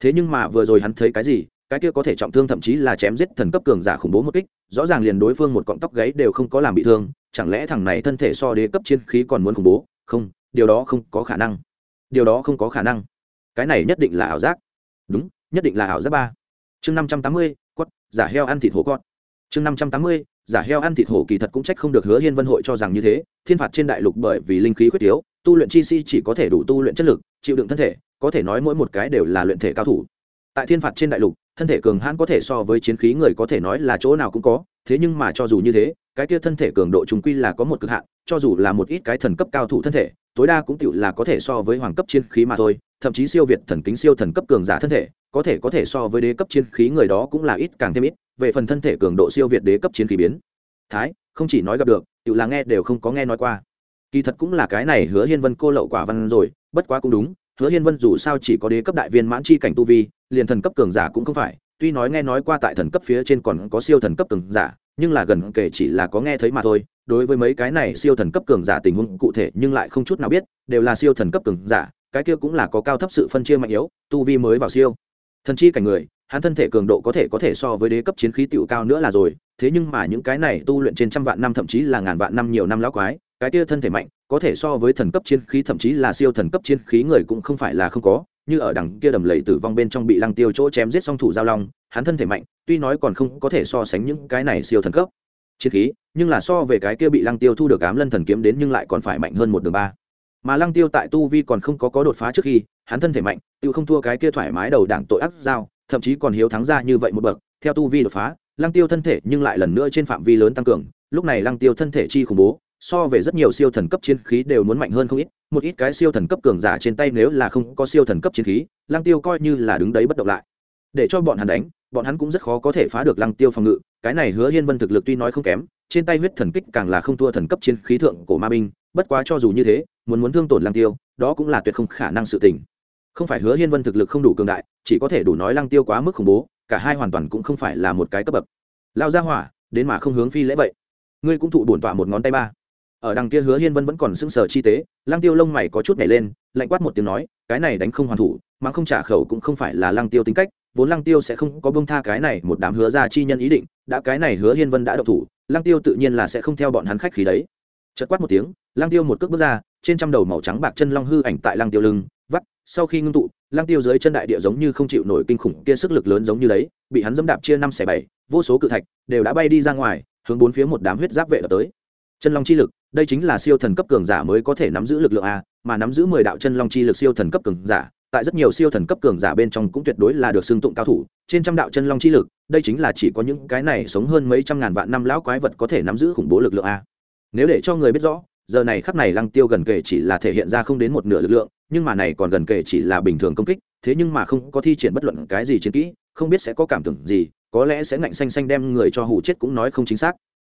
Thế nhưng mà vừa rồi hắn thấy cái gì cái kia có thể trọng thương thậm chí là chém giết thần cấp cường giả khủng bố một kích, rõ ràng liền đối phương một cọng tóc gáy đều không có làm bị thương, chẳng lẽ thằng này thân thể so đế cấp chiến khí còn muốn khủng bố? Không, điều đó không có khả năng. Điều đó không có khả năng. Cái này nhất định là ảo giác. Đúng, nhất định là ảo giác ba. Chương năm trăm tám mươi, quất, giả heo ăn thịt hổ con chương năm trăm tám mươi, giả heo ăn thịt hổ kỳ thật cũng trách không được hứa hiên vân hội cho rằng như thế, thiên phạt trên đại lục bởi vì linh khí khuyết yếu tu luyện chi si chỉ có thể đủ tu luyện chất lực, chịu đựng thân thể, có thể nói mỗi một cái đều là luyện thể cao thủ. Tại thiên phạt trên đại lục thân thể cường hãn có thể so với chiến khí người có thể nói là chỗ nào cũng có, thế nhưng mà cho dù như thế, cái kia thân thể cường độ chúng quy là có một cực hạn, cho dù là một ít cái thần cấp cao thủ thân thể, tối đa cũng tựu là có thể so với hoàng cấp chiến khí mà thôi, thậm chí siêu việt thần kính siêu thần cấp cường giả thân thể, có thể có thể so với đế cấp chiến khí người đó cũng là ít càng thêm ít, về phần thân thể cường độ siêu việt đế cấp chiến khí biến. Thái, không chỉ nói gặp được, tựu là nghe đều không có nghe nói qua. Kỳ thật cũng là cái này hứa hiên vân cô lậu quả văn rồi, bất quá cũng đúng, hứa hiên vân dù sao chỉ có đế cấp đại viên mãn chi cảnh tu vi liền thần cấp cường giả cũng không phải, tuy nói nghe nói qua tại thần cấp phía trên còn có siêu thần cấp cường giả, nhưng là gần kể chỉ là có nghe thấy mà thôi. Đối với mấy cái này siêu thần cấp cường giả tình huống cụ thể nhưng lại không chút nào biết, đều là siêu thần cấp cường giả, cái kia cũng là có cao thấp sự phân chia mạnh yếu, tu vi mới vào siêu. Thần chi cảnh người, hắn thân thể cường độ có thể có thể so với đế cấp chiến khí tiểu cao nữa là rồi, thế nhưng mà những cái này tu luyện trên trăm vạn năm thậm chí là ngàn vạn năm nhiều năm lão quái, cái kia thân thể mạnh, có thể so với thần cấp chiến khí thậm chí là siêu thần cấp chiến khí người cũng không phải là không có như ở đằng kia đầm lầy tử vong bên trong bị lăng tiêu chỗ chém giết song thủ giao long, hắn thân thể mạnh, tuy nói còn không có thể so sánh những cái này siêu thần cấp chiến khí, nhưng là so về cái kia bị lăng tiêu thu được ám lân thần kiếm đến nhưng lại còn phải mạnh hơn một đường ba. Mà lăng tiêu tại tu vi còn không có có đột phá trước khi, hắn thân thể mạnh tự không thua cái kia thoải mái đầu đảng tội ác giao, thậm chí còn hiếu thắng ra như vậy một bậc, theo tu vi đột phá, lăng tiêu thân thể nhưng lại lần nữa trên phạm vi lớn tăng cường, lúc này lăng tiêu thân thể chi khủng bố, so về rất nhiều siêu thần cấp chiến khí đều muốn mạnh hơn không ít một ít cái siêu thần cấp cường giả trên tay nếu là không có siêu thần cấp chiến khí, lăng tiêu coi như là đứng đấy bất động lại. Để cho bọn hắn đánh, bọn hắn cũng rất khó có thể phá được lăng tiêu phòng ngự, cái này hứa hiên vân thực lực tuy nói không kém, trên tay huyết thần kích càng là không thua thần cấp chiến khí thượng của ma binh, bất quá cho dù như thế, muốn muốn thương tổn lăng tiêu, đó cũng là tuyệt không khả năng sự tình. Không phải hứa hiên vân thực lực không đủ cường đại, chỉ có thể đủ nói lăng tiêu quá mức khủng bố, cả hai hoàn toàn cũng không phải là một cái cấp bậc. Lao ra hỏa, đến mà không hướng phi lễ vậy. Ngươi cũng thụ bổn tọa một ngón tay ba ở đằng kia hứa hiên vân vẫn còn sưng sờ chi tế, lăng tiêu lông mày có chút nhảy lên, lạnh quát một tiếng nói, cái này đánh không hoàn thủ, mà không trả khẩu cũng không phải là lăng tiêu tính cách, vốn lăng tiêu sẽ không có bông tha cái này một đám hứa ra chi nhân ý định, đã cái này hứa hiên vân đã độc thủ, lăng tiêu tự nhiên là sẽ không theo bọn hắn khách khí đấy. Chật quát một tiếng, lăng tiêu một cước bước ra, trên trăm đầu màu trắng bạc chân long hư ảnh tại lăng tiêu lưng, vắt, sau khi ngưng tụ, lăng tiêu dưới chân đại địa giống như không chịu nổi kinh khủng kia sức lực lớn giống như đấy, bị hắn dẫm đạp chia năm xẻ bảy, vô số cự thạch đều đã bay đi ra ngoài, hướng bốn phía một đám huyết giáp vệ đập tới chân long chi lực, đây chính là siêu thần cấp cường giả mới có thể nắm giữ lực lượng a, mà nắm giữ mười đạo chân long chi lực siêu thần cấp cường giả, tại rất nhiều siêu thần cấp cường giả bên trong cũng tuyệt đối là được xưng tụng cao thủ. Trên trăm đạo chân long chi lực, đây chính là chỉ có những cái này sống hơn mấy trăm ngàn vạn năm lão quái vật có thể nắm giữ khủng bố lực lượng a. Nếu để cho người biết rõ, giờ này khắp này lăng tiêu gần kể chỉ là thể hiện ra không đến một nửa lực lượng, nhưng mà này còn gần kể chỉ là bình thường công kích, thế nhưng mà không có thi triển bất luận cái gì chiến kỹ, không biết sẽ có cảm tưởng gì, có lẽ sẽ ngạnh xanh xanh đem người cho hủ chết cũng nói không chính xác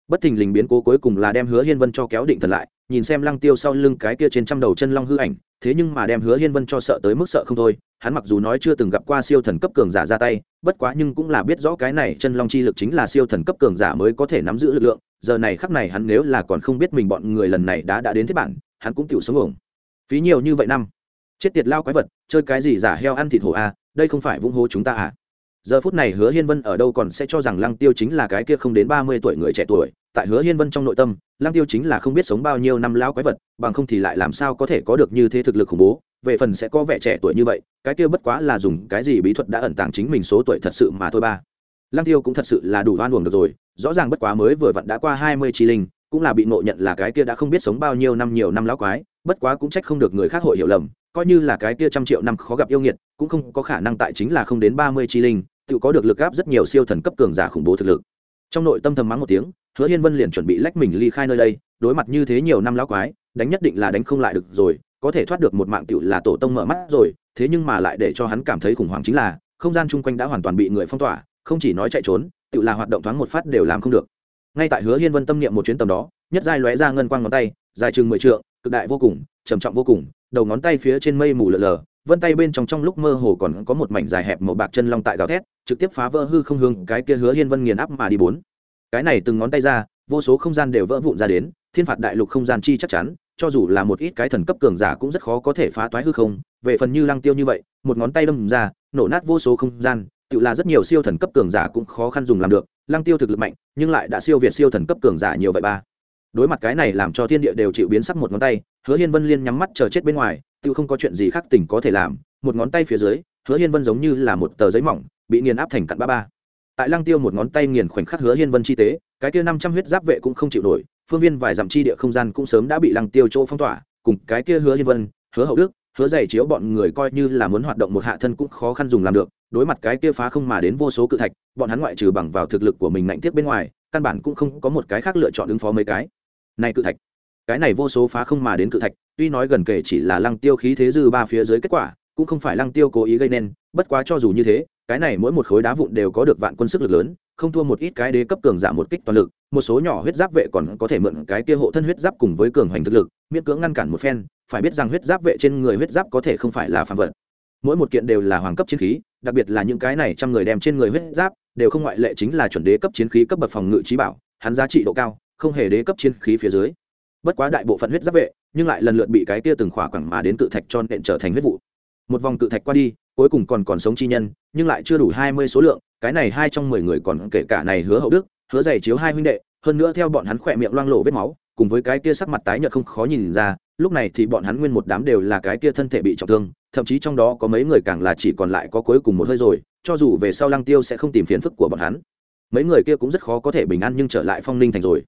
bất thình lình biến cố cuối cùng là đem hứa hiên vân cho kéo định thần lại nhìn xem lăng tiêu sau lưng cái kia trên trăm đầu chân long hư ảnh thế nhưng mà đem hứa hiên vân cho sợ tới mức sợ không thôi hắn mặc dù nói chưa từng gặp qua siêu thần cấp cường giả ra tay bất quá nhưng cũng là biết rõ cái này chân long chi lực chính là siêu thần cấp cường giả mới có thể nắm giữ lực lượng giờ này khắc này hắn nếu là còn không biết mình bọn người lần này đã đã đến thế bản hắn cũng tiểu sống ổng phí nhiều như vậy năm. Chết tiệt lao quái vật chơi cái gì giả heo ăn thịt hổ a à, đây không phải vung hô chúng ta à? Giờ phút này hứa hiên vân ở đâu còn sẽ cho rằng lăng tiêu chính là cái kia không đến ba mươi tuổi người trẻ tuổi. Tại hứa hiên vân trong nội tâm, lăng tiêu chính là không biết sống bao nhiêu năm lao quái vật, bằng không thì lại làm sao có thể có được như thế thực lực khủng bố. Về phần sẽ có vẻ trẻ tuổi như vậy, cái kia bất quá là dùng cái gì bí thuật đã ẩn tàng chính mình số tuổi thật sự mà thôi ba. Lăng tiêu cũng thật sự là đủ hoan uổng được rồi, rõ ràng bất quá mới vừa vặn đã qua hai mươi chi linh, cũng là bị ngộ nhận là cái kia đã không biết sống bao nhiêu năm nhiều năm lão quái, bất quá cũng trách không được người khác hội hiểu lầm, coi như là cái kia trăm triệu năm khó gặp yêu nghiệt, cũng không có khả năng tại chính là không đến ba mươi chi linh tự có được lực áp rất nhiều siêu thần cấp cường giả khủng bố thực lực. Trong nội tâm thầm mắng một tiếng, hứa hiên vân liền chuẩn bị lách mình ly khai nơi đây, đối mặt như thế nhiều năm lão quái, đánh nhất định là đánh không lại được rồi, có thể thoát được một mạng tựu là tổ tông mở mắt rồi, thế nhưng mà lại để cho hắn cảm thấy khủng hoảng chính là, không gian chung quanh đã hoàn toàn bị người phong tỏa, không chỉ nói chạy trốn, tự là hoạt động thoáng một phát đều làm không được. Ngay tại hứa hiên vân tâm niệm một chuyến tầm đó, nhất giai lóe ra ngân quang ngón tay, dài chừng mười trượng, cực đại vô cùng, trầm trọng vô cùng, đầu ngón tay phía trên mây mù lờ lờ vân tay bên trong trong lúc mơ hồ còn có một mảnh dài hẹp màu bạc chân long tại gào thét, trực tiếp phá vỡ hư không hương cái kia hứa hiên vân nghiền áp mà đi bốn. Cái này từng ngón tay ra, vô số không gian đều vỡ vụn ra đến, thiên phạt đại lục không gian chi chắc chắn, cho dù là một ít cái thần cấp cường giả cũng rất khó có thể phá toái hư không. Về phần như lăng tiêu như vậy, một ngón tay đâm ra, nổ nát vô số không gian, tự là rất nhiều siêu thần cấp cường giả cũng khó khăn dùng làm được. Lăng tiêu thực lực mạnh, nhưng lại đã siêu việt siêu thần cấp cường giả nhiều vậy ba đối mặt cái này làm cho thiên địa đều chịu biến sắc một ngón tay, hứa hiên vân liên nhắm mắt chờ chết bên ngoài tự không có chuyện gì khác tỉnh có thể làm, một ngón tay phía dưới, hứa hiên vân giống như là một tờ giấy mỏng, bị nghiền áp thành cặn ba ba. Tại lăng tiêu một ngón tay nghiền khoảnh khắc hứa hiên vân chi tế, cái kia năm trăm huyết giáp vệ cũng không chịu nổi, phương viên vài dặm chi địa không gian cũng sớm đã bị lăng tiêu chỗ phong tỏa, cùng cái kia hứa hiên vân, hứa hậu đức, hứa dày chiếu bọn người coi như là muốn hoạt động một hạ thân cũng khó khăn dùng làm được, đối mặt cái kia phá không mà đến vô số cự thạch, bọn hắn ngoại trừ bằng vào thực lực của mình ngạnh tiếp bên ngoài, căn bản cũng không có một cái khác lựa chọn ứng phó mấy cái này cự thạch. Cái này vô số phá không mà đến cự thạch, tuy nói gần kể chỉ là lăng tiêu khí thế dư ba phía dưới kết quả, cũng không phải lăng tiêu cố ý gây nên, bất quá cho dù như thế, cái này mỗi một khối đá vụn đều có được vạn quân sức lực lớn, không thua một ít cái đế cấp cường giảm một kích toàn lực, một số nhỏ huyết giáp vệ còn có thể mượn cái kia hộ thân huyết giáp cùng với cường hoành thực lực, miễn cưỡng ngăn cản một phen, phải biết rằng huyết giáp vệ trên người huyết giáp có thể không phải là phàm vật. Mỗi một kiện đều là hoàng cấp chiến khí, đặc biệt là những cái này trăm người đem trên người huyết giáp, đều không ngoại lệ chính là chuẩn đế cấp chiến khí cấp bậc phòng ngự trí bảo, hắn giá trị độ cao không hề đế cấp chiến khí phía dưới. Bất quá đại bộ phận huyết giáp vệ, nhưng lại lần lượt bị cái kia từng khỏa quẳng mà đến cự thạch cho nện trở thành huyết vụ. Một vòng cự thạch qua đi, cuối cùng còn còn sống chi nhân, nhưng lại chưa đủ hai mươi số lượng, cái này hai trong mười người còn kể cả này hứa hậu đức, hứa giày chiếu hai huynh đệ, hơn nữa theo bọn hắn khỏe miệng loang lộ vết máu, cùng với cái kia sắc mặt tái nhợt không khó nhìn ra, lúc này thì bọn hắn nguyên một đám đều là cái kia thân thể bị trọng thương, thậm chí trong đó có mấy người càng là chỉ còn lại có cuối cùng một hơi rồi, cho dù về sau lăng tiêu sẽ không tìm phiền phức của bọn hắn. Mấy người kia cũng rất khó có thể bình an nhưng trở lại phong ninh thành rồi.